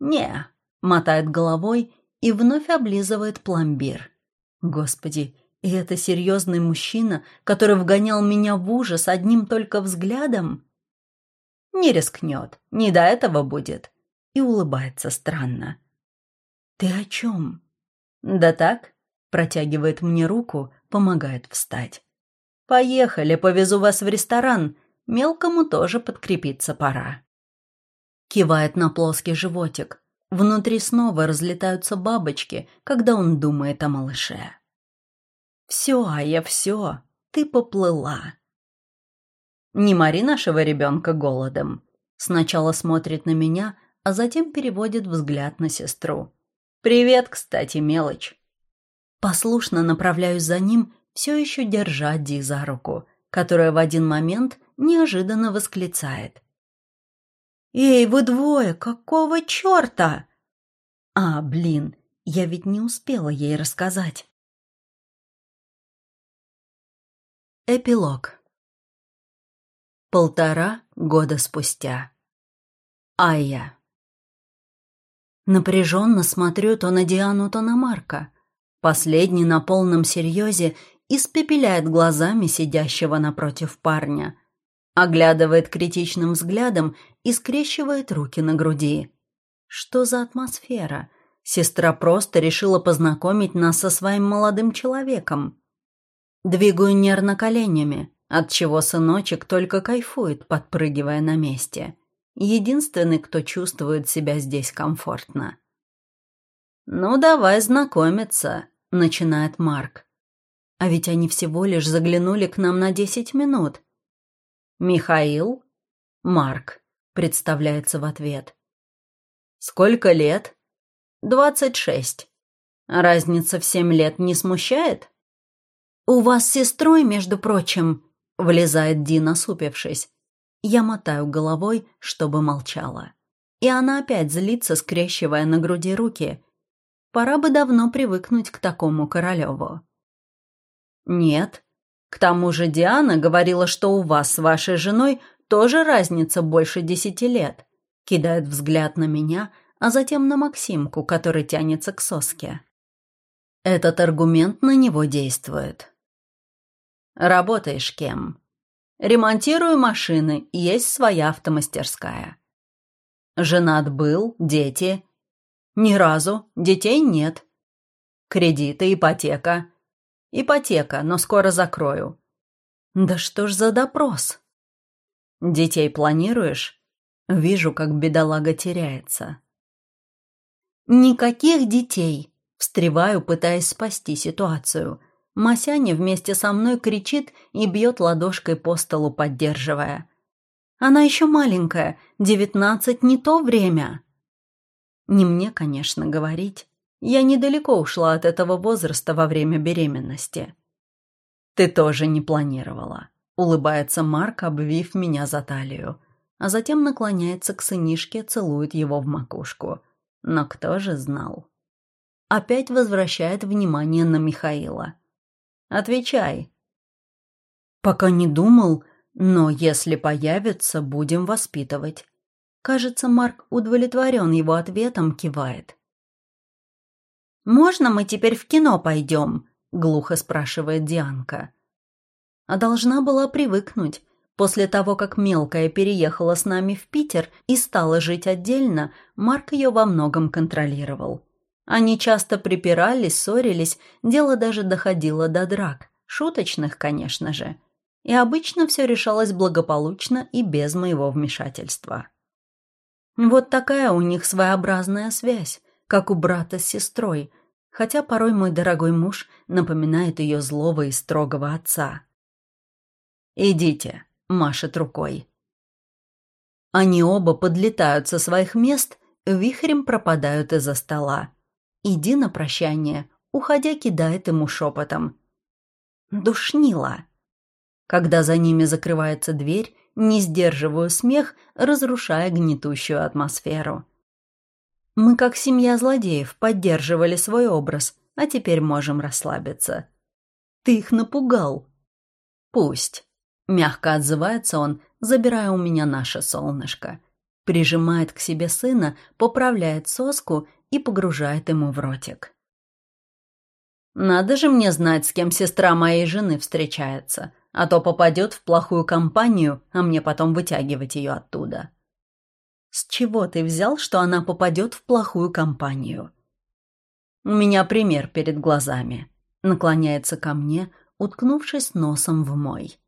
«Не», — мотает головой и вновь облизывает пломбир. Господи, и это серьезный мужчина, который вгонял меня в ужас одним только взглядом? Не рискнет, не до этого будет. И улыбается странно. «Ты о чем?» «Да так», протягивает мне руку, помогает встать. «Поехали, повезу вас в ресторан. Мелкому тоже подкрепиться пора». Кивает на плоский животик. Внутри снова разлетаются бабочки, когда он думает о малыше. «Все, а я все, ты поплыла». «Не мори нашего ребенка голодом». Сначала смотрит на меня, а затем переводит взгляд на сестру. «Привет, кстати, мелочь». Послушно направляюсь за ним, все еще держа Ди за руку, которая в один момент неожиданно восклицает. «Эй, вы двое, какого черта?» «А, блин, я ведь не успела ей рассказать». Эпилог Полтора года спустя. Айя. Напряженно смотрю то на Диану, то на Марка. Последний на полном серьезе испепеляет глазами сидящего напротив парня – Оглядывает критичным взглядом и скрещивает руки на груди. Что за атмосфера? Сестра просто решила познакомить нас со своим молодым человеком. Двигаю нервно коленями, отчего сыночек только кайфует, подпрыгивая на месте. Единственный, кто чувствует себя здесь комфортно. «Ну, давай знакомиться», — начинает Марк. А ведь они всего лишь заглянули к нам на десять минут. «Михаил?» «Марк», — представляется в ответ. «Сколько лет?» «Двадцать шесть. Разница в семь лет не смущает?» «У вас с сестрой, между прочим», — влезает Дина, супившись. Я мотаю головой, чтобы молчала. И она опять злится, скрещивая на груди руки. Пора бы давно привыкнуть к такому Королеву. «Нет. К тому же Диана говорила, что у вас с вашей женой тоже разница больше десяти лет», кидает взгляд на меня, а затем на Максимку, который тянется к соске. Этот аргумент на него действует. Работаешь кем? Ремонтирую машины, есть своя автомастерская. Женат был, дети. Ни разу, детей нет. Кредиты, ипотека. Ипотека, но скоро закрою. Да что ж за допрос? Детей планируешь? Вижу, как бедолага теряется. Никаких детей. Встреваю, пытаясь спасти ситуацию. Масяня вместе со мной кричит и бьет ладошкой по столу, поддерживая. «Она еще маленькая, девятнадцать не то время». Не мне, конечно, говорить. Я недалеко ушла от этого возраста во время беременности. «Ты тоже не планировала», — улыбается Марк, обвив меня за талию, а затем наклоняется к сынишке, целует его в макушку. Но кто же знал? Опять возвращает внимание на Михаила. Отвечай. Пока не думал, но если появится, будем воспитывать. Кажется, Марк удовлетворен его ответом, кивает. «Можно мы теперь в кино пойдем?» — глухо спрашивает Дианка. А должна была привыкнуть. После того, как мелкая переехала с нами в Питер и стала жить отдельно, Марк ее во многом контролировал. Они часто припирались, ссорились, дело даже доходило до драк. Шуточных, конечно же. И обычно все решалось благополучно и без моего вмешательства. Вот такая у них своеобразная связь, как у брата с сестрой, хотя порой мой дорогой муж напоминает ее злого и строгого отца. «Идите», — машет рукой. Они оба подлетают со своих мест, вихрем пропадают из-за стола. Иди на прощание, уходя кидает ему шепотом. Душнила. Когда за ними закрывается дверь, не сдерживаю смех, разрушая гнетущую атмосферу. Мы, как семья злодеев, поддерживали свой образ, а теперь можем расслабиться. Ты их напугал. Пусть. Мягко отзывается он, забирая у меня наше солнышко. Прижимает к себе сына, поправляет соску и погружает ему в ротик. «Надо же мне знать, с кем сестра моей жены встречается, а то попадет в плохую компанию, а мне потом вытягивать ее оттуда». «С чего ты взял, что она попадет в плохую компанию?» «У меня пример перед глазами», — наклоняется ко мне, уткнувшись носом в мой.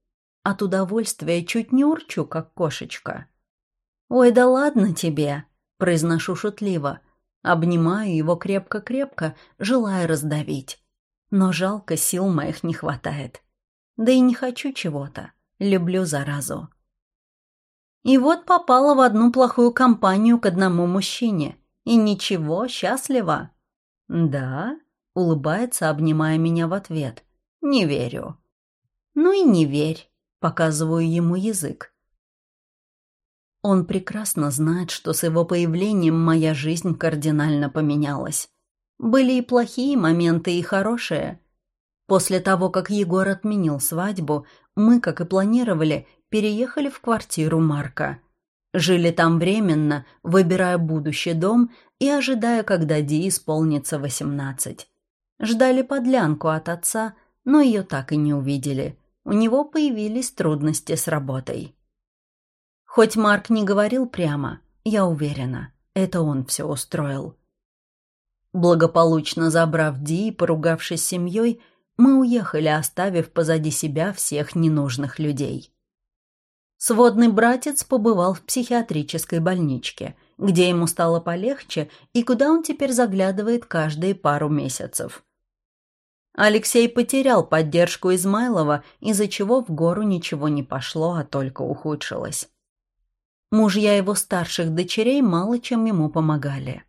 От удовольствия чуть не урчу, как кошечка. «Ой, да ладно тебе», — произношу шутливо, Обнимаю его крепко-крепко, желая раздавить. Но жалко, сил моих не хватает. Да и не хочу чего-то. Люблю заразу. И вот попала в одну плохую компанию к одному мужчине. И ничего, счастлива. «Да?» — улыбается, обнимая меня в ответ. «Не верю». «Ну и не верь», — показываю ему язык. Он прекрасно знает, что с его появлением моя жизнь кардинально поменялась. Были и плохие моменты, и хорошие. После того, как Егор отменил свадьбу, мы, как и планировали, переехали в квартиру Марка. Жили там временно, выбирая будущий дом и ожидая, когда Ди исполнится восемнадцать. Ждали подлянку от отца, но ее так и не увидели. У него появились трудности с работой. Хоть Марк не говорил прямо, я уверена, это он все устроил. Благополучно забрав Ди и поругавшись с семьей, мы уехали, оставив позади себя всех ненужных людей. Сводный братец побывал в психиатрической больничке, где ему стало полегче и куда он теперь заглядывает каждые пару месяцев. Алексей потерял поддержку Измайлова, из-за чего в гору ничего не пошло, а только ухудшилось. Мужья его старших дочерей мало чем ему помогали.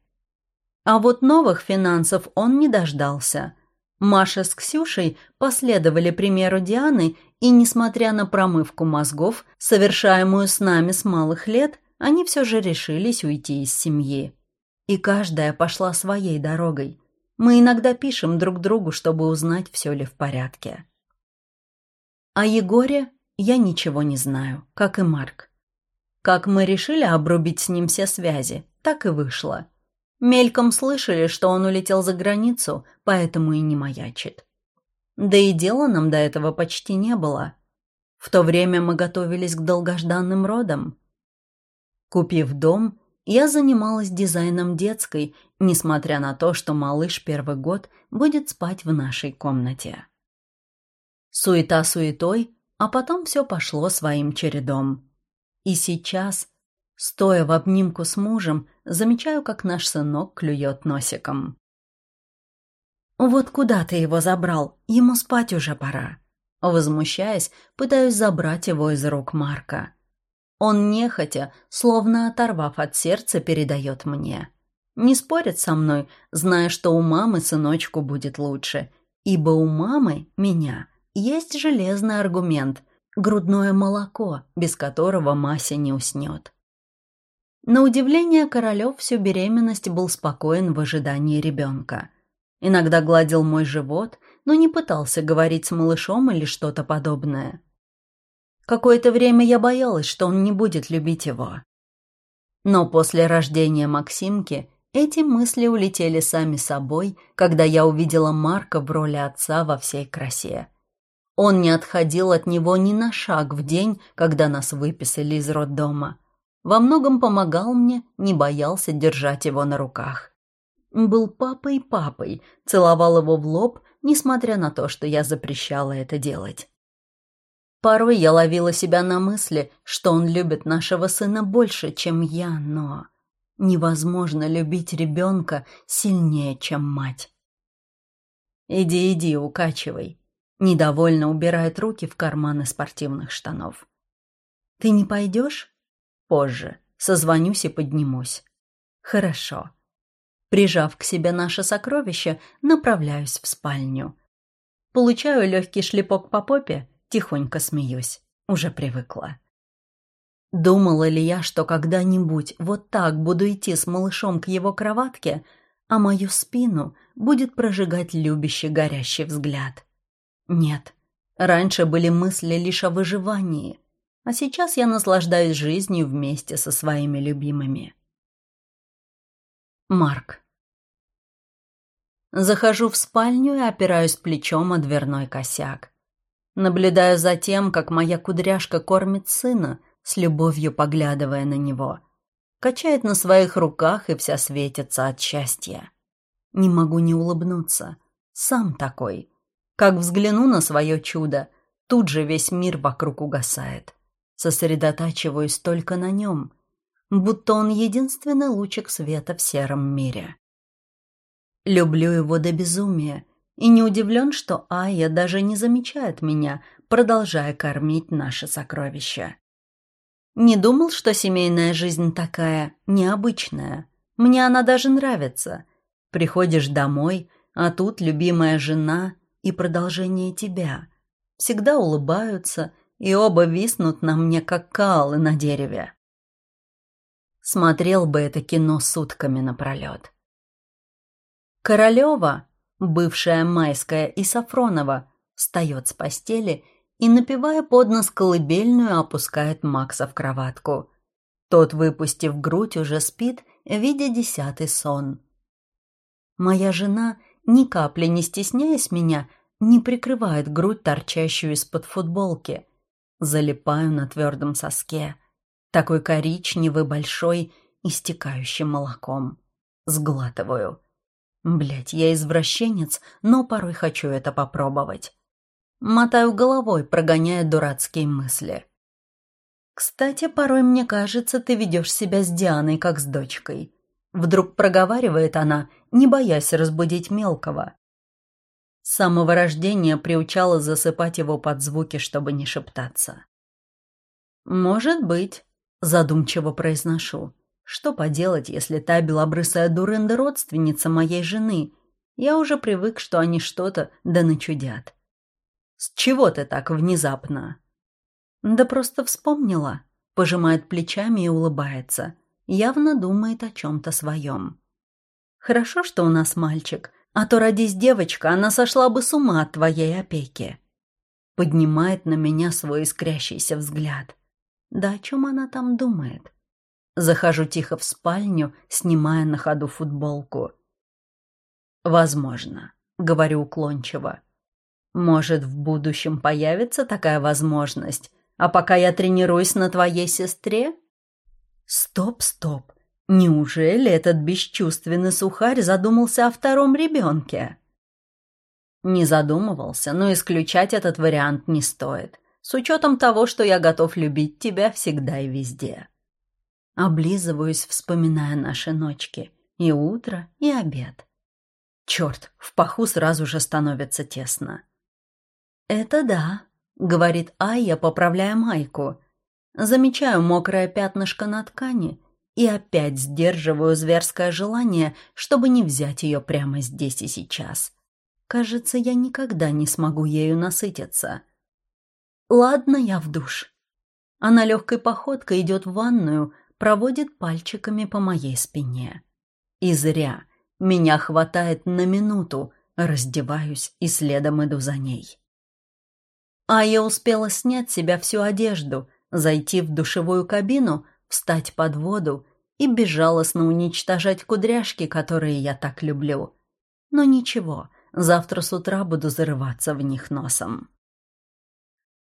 А вот новых финансов он не дождался. Маша с Ксюшей последовали примеру Дианы, и, несмотря на промывку мозгов, совершаемую с нами с малых лет, они все же решились уйти из семьи. И каждая пошла своей дорогой – мы иногда пишем друг другу, чтобы узнать, все ли в порядке. О Егоре я ничего не знаю, как и Марк. Как мы решили обрубить с ним все связи, так и вышло. Мельком слышали, что он улетел за границу, поэтому и не маячит. Да и дела нам до этого почти не было. В то время мы готовились к долгожданным родам. Купив дом, я занималась дизайном детской, несмотря на то, что малыш первый год будет спать в нашей комнате. Суета суетой, а потом все пошло своим чередом. И сейчас, стоя в обнимку с мужем, замечаю, как наш сынок клюет носиком. «Вот куда ты его забрал? Ему спать уже пора». Возмущаясь, пытаюсь забрать его из рук Марка. Он нехотя, словно оторвав от сердца, передает мне. Не спорит со мной, зная, что у мамы сыночку будет лучше, ибо у мамы, меня, есть железный аргумент – грудное молоко, без которого Мася не уснет. На удивление Королев всю беременность был спокоен в ожидании ребенка. Иногда гладил мой живот, но не пытался говорить с малышом или что-то подобное. Какое-то время я боялась, что он не будет любить его. Но после рождения Максимки эти мысли улетели сами собой, когда я увидела Марка в роли отца во всей красе. Он не отходил от него ни на шаг в день, когда нас выписали из роддома. Во многом помогал мне, не боялся держать его на руках. Был папой-папой, целовал его в лоб, несмотря на то, что я запрещала это делать. Порой я ловила себя на мысли, что он любит нашего сына больше, чем я, но невозможно любить ребенка сильнее, чем мать. «Иди, иди, укачивай», — недовольно убирает руки в карманы спортивных штанов. «Ты не пойдешь?» «Позже. Созвонюсь и поднимусь». «Хорошо». Прижав к себе наше сокровище, направляюсь в спальню. Получаю легкий шлепок по попе Тихонько смеюсь. Уже привыкла. Думала ли я, что когда-нибудь вот так буду идти с малышом к его кроватке, а мою спину будет прожигать любящий горящий взгляд? Нет. Раньше были мысли лишь о выживании, а сейчас я наслаждаюсь жизнью вместе со своими любимыми. Марк. Захожу в спальню и опираюсь плечом о дверной косяк. Наблюдаю за тем, как моя кудряшка кормит сына, с любовью поглядывая на него. Качает на своих руках и вся светится от счастья. Не могу не улыбнуться. Сам такой. Как взгляну на свое чудо, тут же весь мир вокруг угасает. Сосредотачиваюсь только на нем, будто он единственный лучик света в сером мире. Люблю его до безумия — и не удивлен, что Ая даже не замечает меня, продолжая кормить наше сокровище. Не думал, что семейная жизнь такая необычная. Мне она даже нравится. Приходишь домой, а тут любимая жена и продолжение тебя. Всегда улыбаются, и оба виснут на мне, как каалы на дереве. Смотрел бы это кино сутками напролет. Королева Бывшая Майская и Сафронова встает с постели и, напивая под нос колыбельную, опускает Макса в кроватку. Тот, выпустив грудь, уже спит, видя десятый сон. Моя жена, ни капли не стесняясь меня, не прикрывает грудь, торчащую из-под футболки. Залипаю на твердом соске, такой коричневый, большой, истекающий молоком. Сглатываю. Блять, я извращенец, но порой хочу это попробовать. Мотаю головой, прогоняя дурацкие мысли. Кстати, порой мне кажется, ты ведешь себя с Дианой, как с дочкой. Вдруг проговаривает она, не боясь разбудить мелкого. С самого рождения приучала засыпать его под звуки, чтобы не шептаться. «Может быть», — задумчиво произношу. «Что поделать, если та белобрысая дурында родственница моей жены? Я уже привык, что они что-то да начудят». «С чего ты так внезапно?» «Да просто вспомнила», — пожимает плечами и улыбается. Явно думает о чем-то своем. «Хорошо, что у нас мальчик, а то родись девочка, она сошла бы с ума от твоей опеки». Поднимает на меня свой искрящийся взгляд. Да о чем она там думает? Захожу тихо в спальню, снимая на ходу футболку. «Возможно», — говорю уклончиво. «Может, в будущем появится такая возможность, а пока я тренируюсь на твоей сестре?» «Стоп, стоп. Неужели этот бесчувственный сухарь задумался о втором ребенке?» Не задумывался, но исключать этот вариант не стоит с учетом того, что я готов любить тебя всегда и везде. Облизываюсь, вспоминая наши ночки. И утро, и обед. Черт, в паху сразу же становится тесно. «Это да», — говорит Айя, поправляя майку. Замечаю мокрое пятнышко на ткани и опять сдерживаю зверское желание, чтобы не взять ее прямо здесь и сейчас. Кажется, я никогда не смогу ею насытиться. Ладно, я в душ. Она легкой походкой идет в ванную, проводит пальчиками по моей спине. И зря. Меня хватает на минуту, раздеваюсь и следом иду за ней. А я успела снять с себя всю одежду, зайти в душевую кабину, встать под воду и безжалостно уничтожать кудряшки, которые я так люблю. Но ничего, завтра с утра буду зарываться в них носом.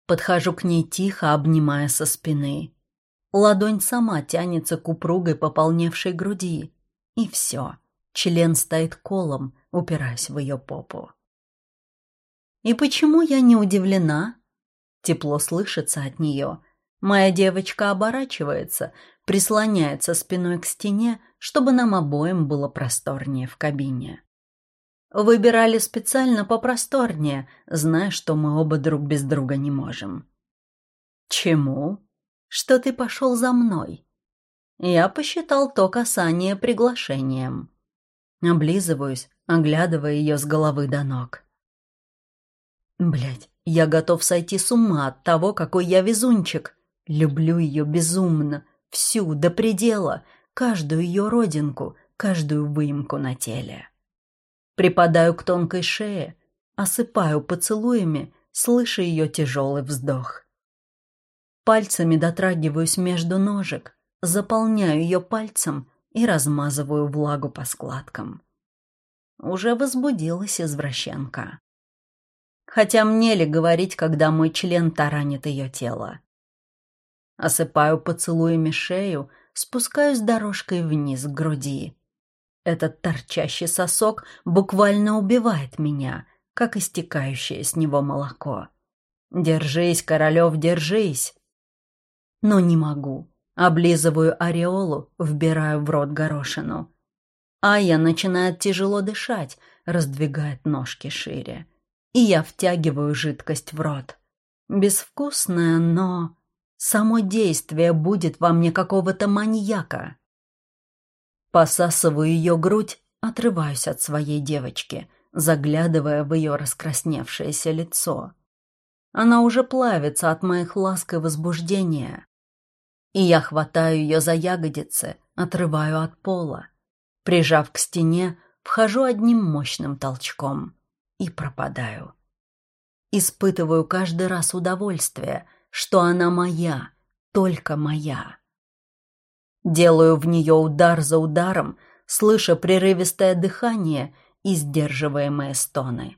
Подхожу к ней тихо, обнимая со спины. Ладонь сама тянется к упругой пополневшей груди. И все. Член стоит колом, упираясь в ее попу. И почему я не удивлена? Тепло слышится от нее. Моя девочка оборачивается, прислоняется спиной к стене, чтобы нам обоим было просторнее в кабине. Выбирали специально попросторнее, зная, что мы оба друг без друга не можем. Чему? Что ты пошел за мной? Я посчитал то касание приглашением. Облизываюсь, оглядывая ее с головы до ног. Блять, я готов сойти с ума от того, какой я везунчик. Люблю ее безумно, всю, до предела, каждую ее родинку, каждую выемку на теле. Припадаю к тонкой шее, осыпаю поцелуями, слыша ее тяжелый вздох. Пальцами дотрагиваюсь между ножек, заполняю ее пальцем и размазываю влагу по складкам. Уже возбудилась извращенка. Хотя мне ли говорить, когда мой член таранит ее тело? Осыпаю поцелуями шею, спускаюсь дорожкой вниз к груди. Этот торчащий сосок буквально убивает меня, как истекающее с него молоко. «Держись, Королев, держись!» Но не могу. Облизываю ореолу, вбираю в рот горошину. Ая начинает тяжело дышать, раздвигает ножки шире. И я втягиваю жидкость в рот. Безвкусное, но... Само действие будет во мне какого-то маньяка. Посасываю ее грудь, отрываюсь от своей девочки, заглядывая в ее раскрасневшееся лицо. Она уже плавится от моих ласк и возбуждения. И я хватаю ее за ягодицы, отрываю от пола. Прижав к стене, вхожу одним мощным толчком и пропадаю. Испытываю каждый раз удовольствие, что она моя, только моя. Делаю в нее удар за ударом, слыша прерывистое дыхание и сдерживаемые стоны.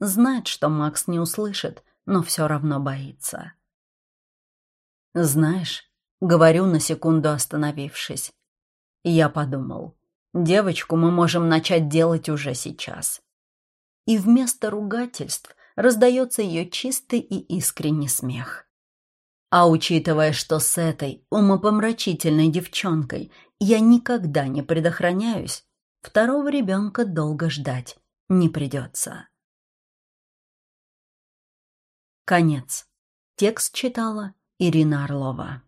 Знает, что Макс не услышит, но все равно боится. «Знаешь», — говорю на секунду остановившись, я подумал, Девочку мы можем начать делать уже сейчас. И вместо ругательств раздается ее чистый и искренний смех. А учитывая, что с этой умопомрачительной девчонкой я никогда не предохраняюсь, второго ребенка долго ждать не придется. Конец. Текст читала Ирина Орлова.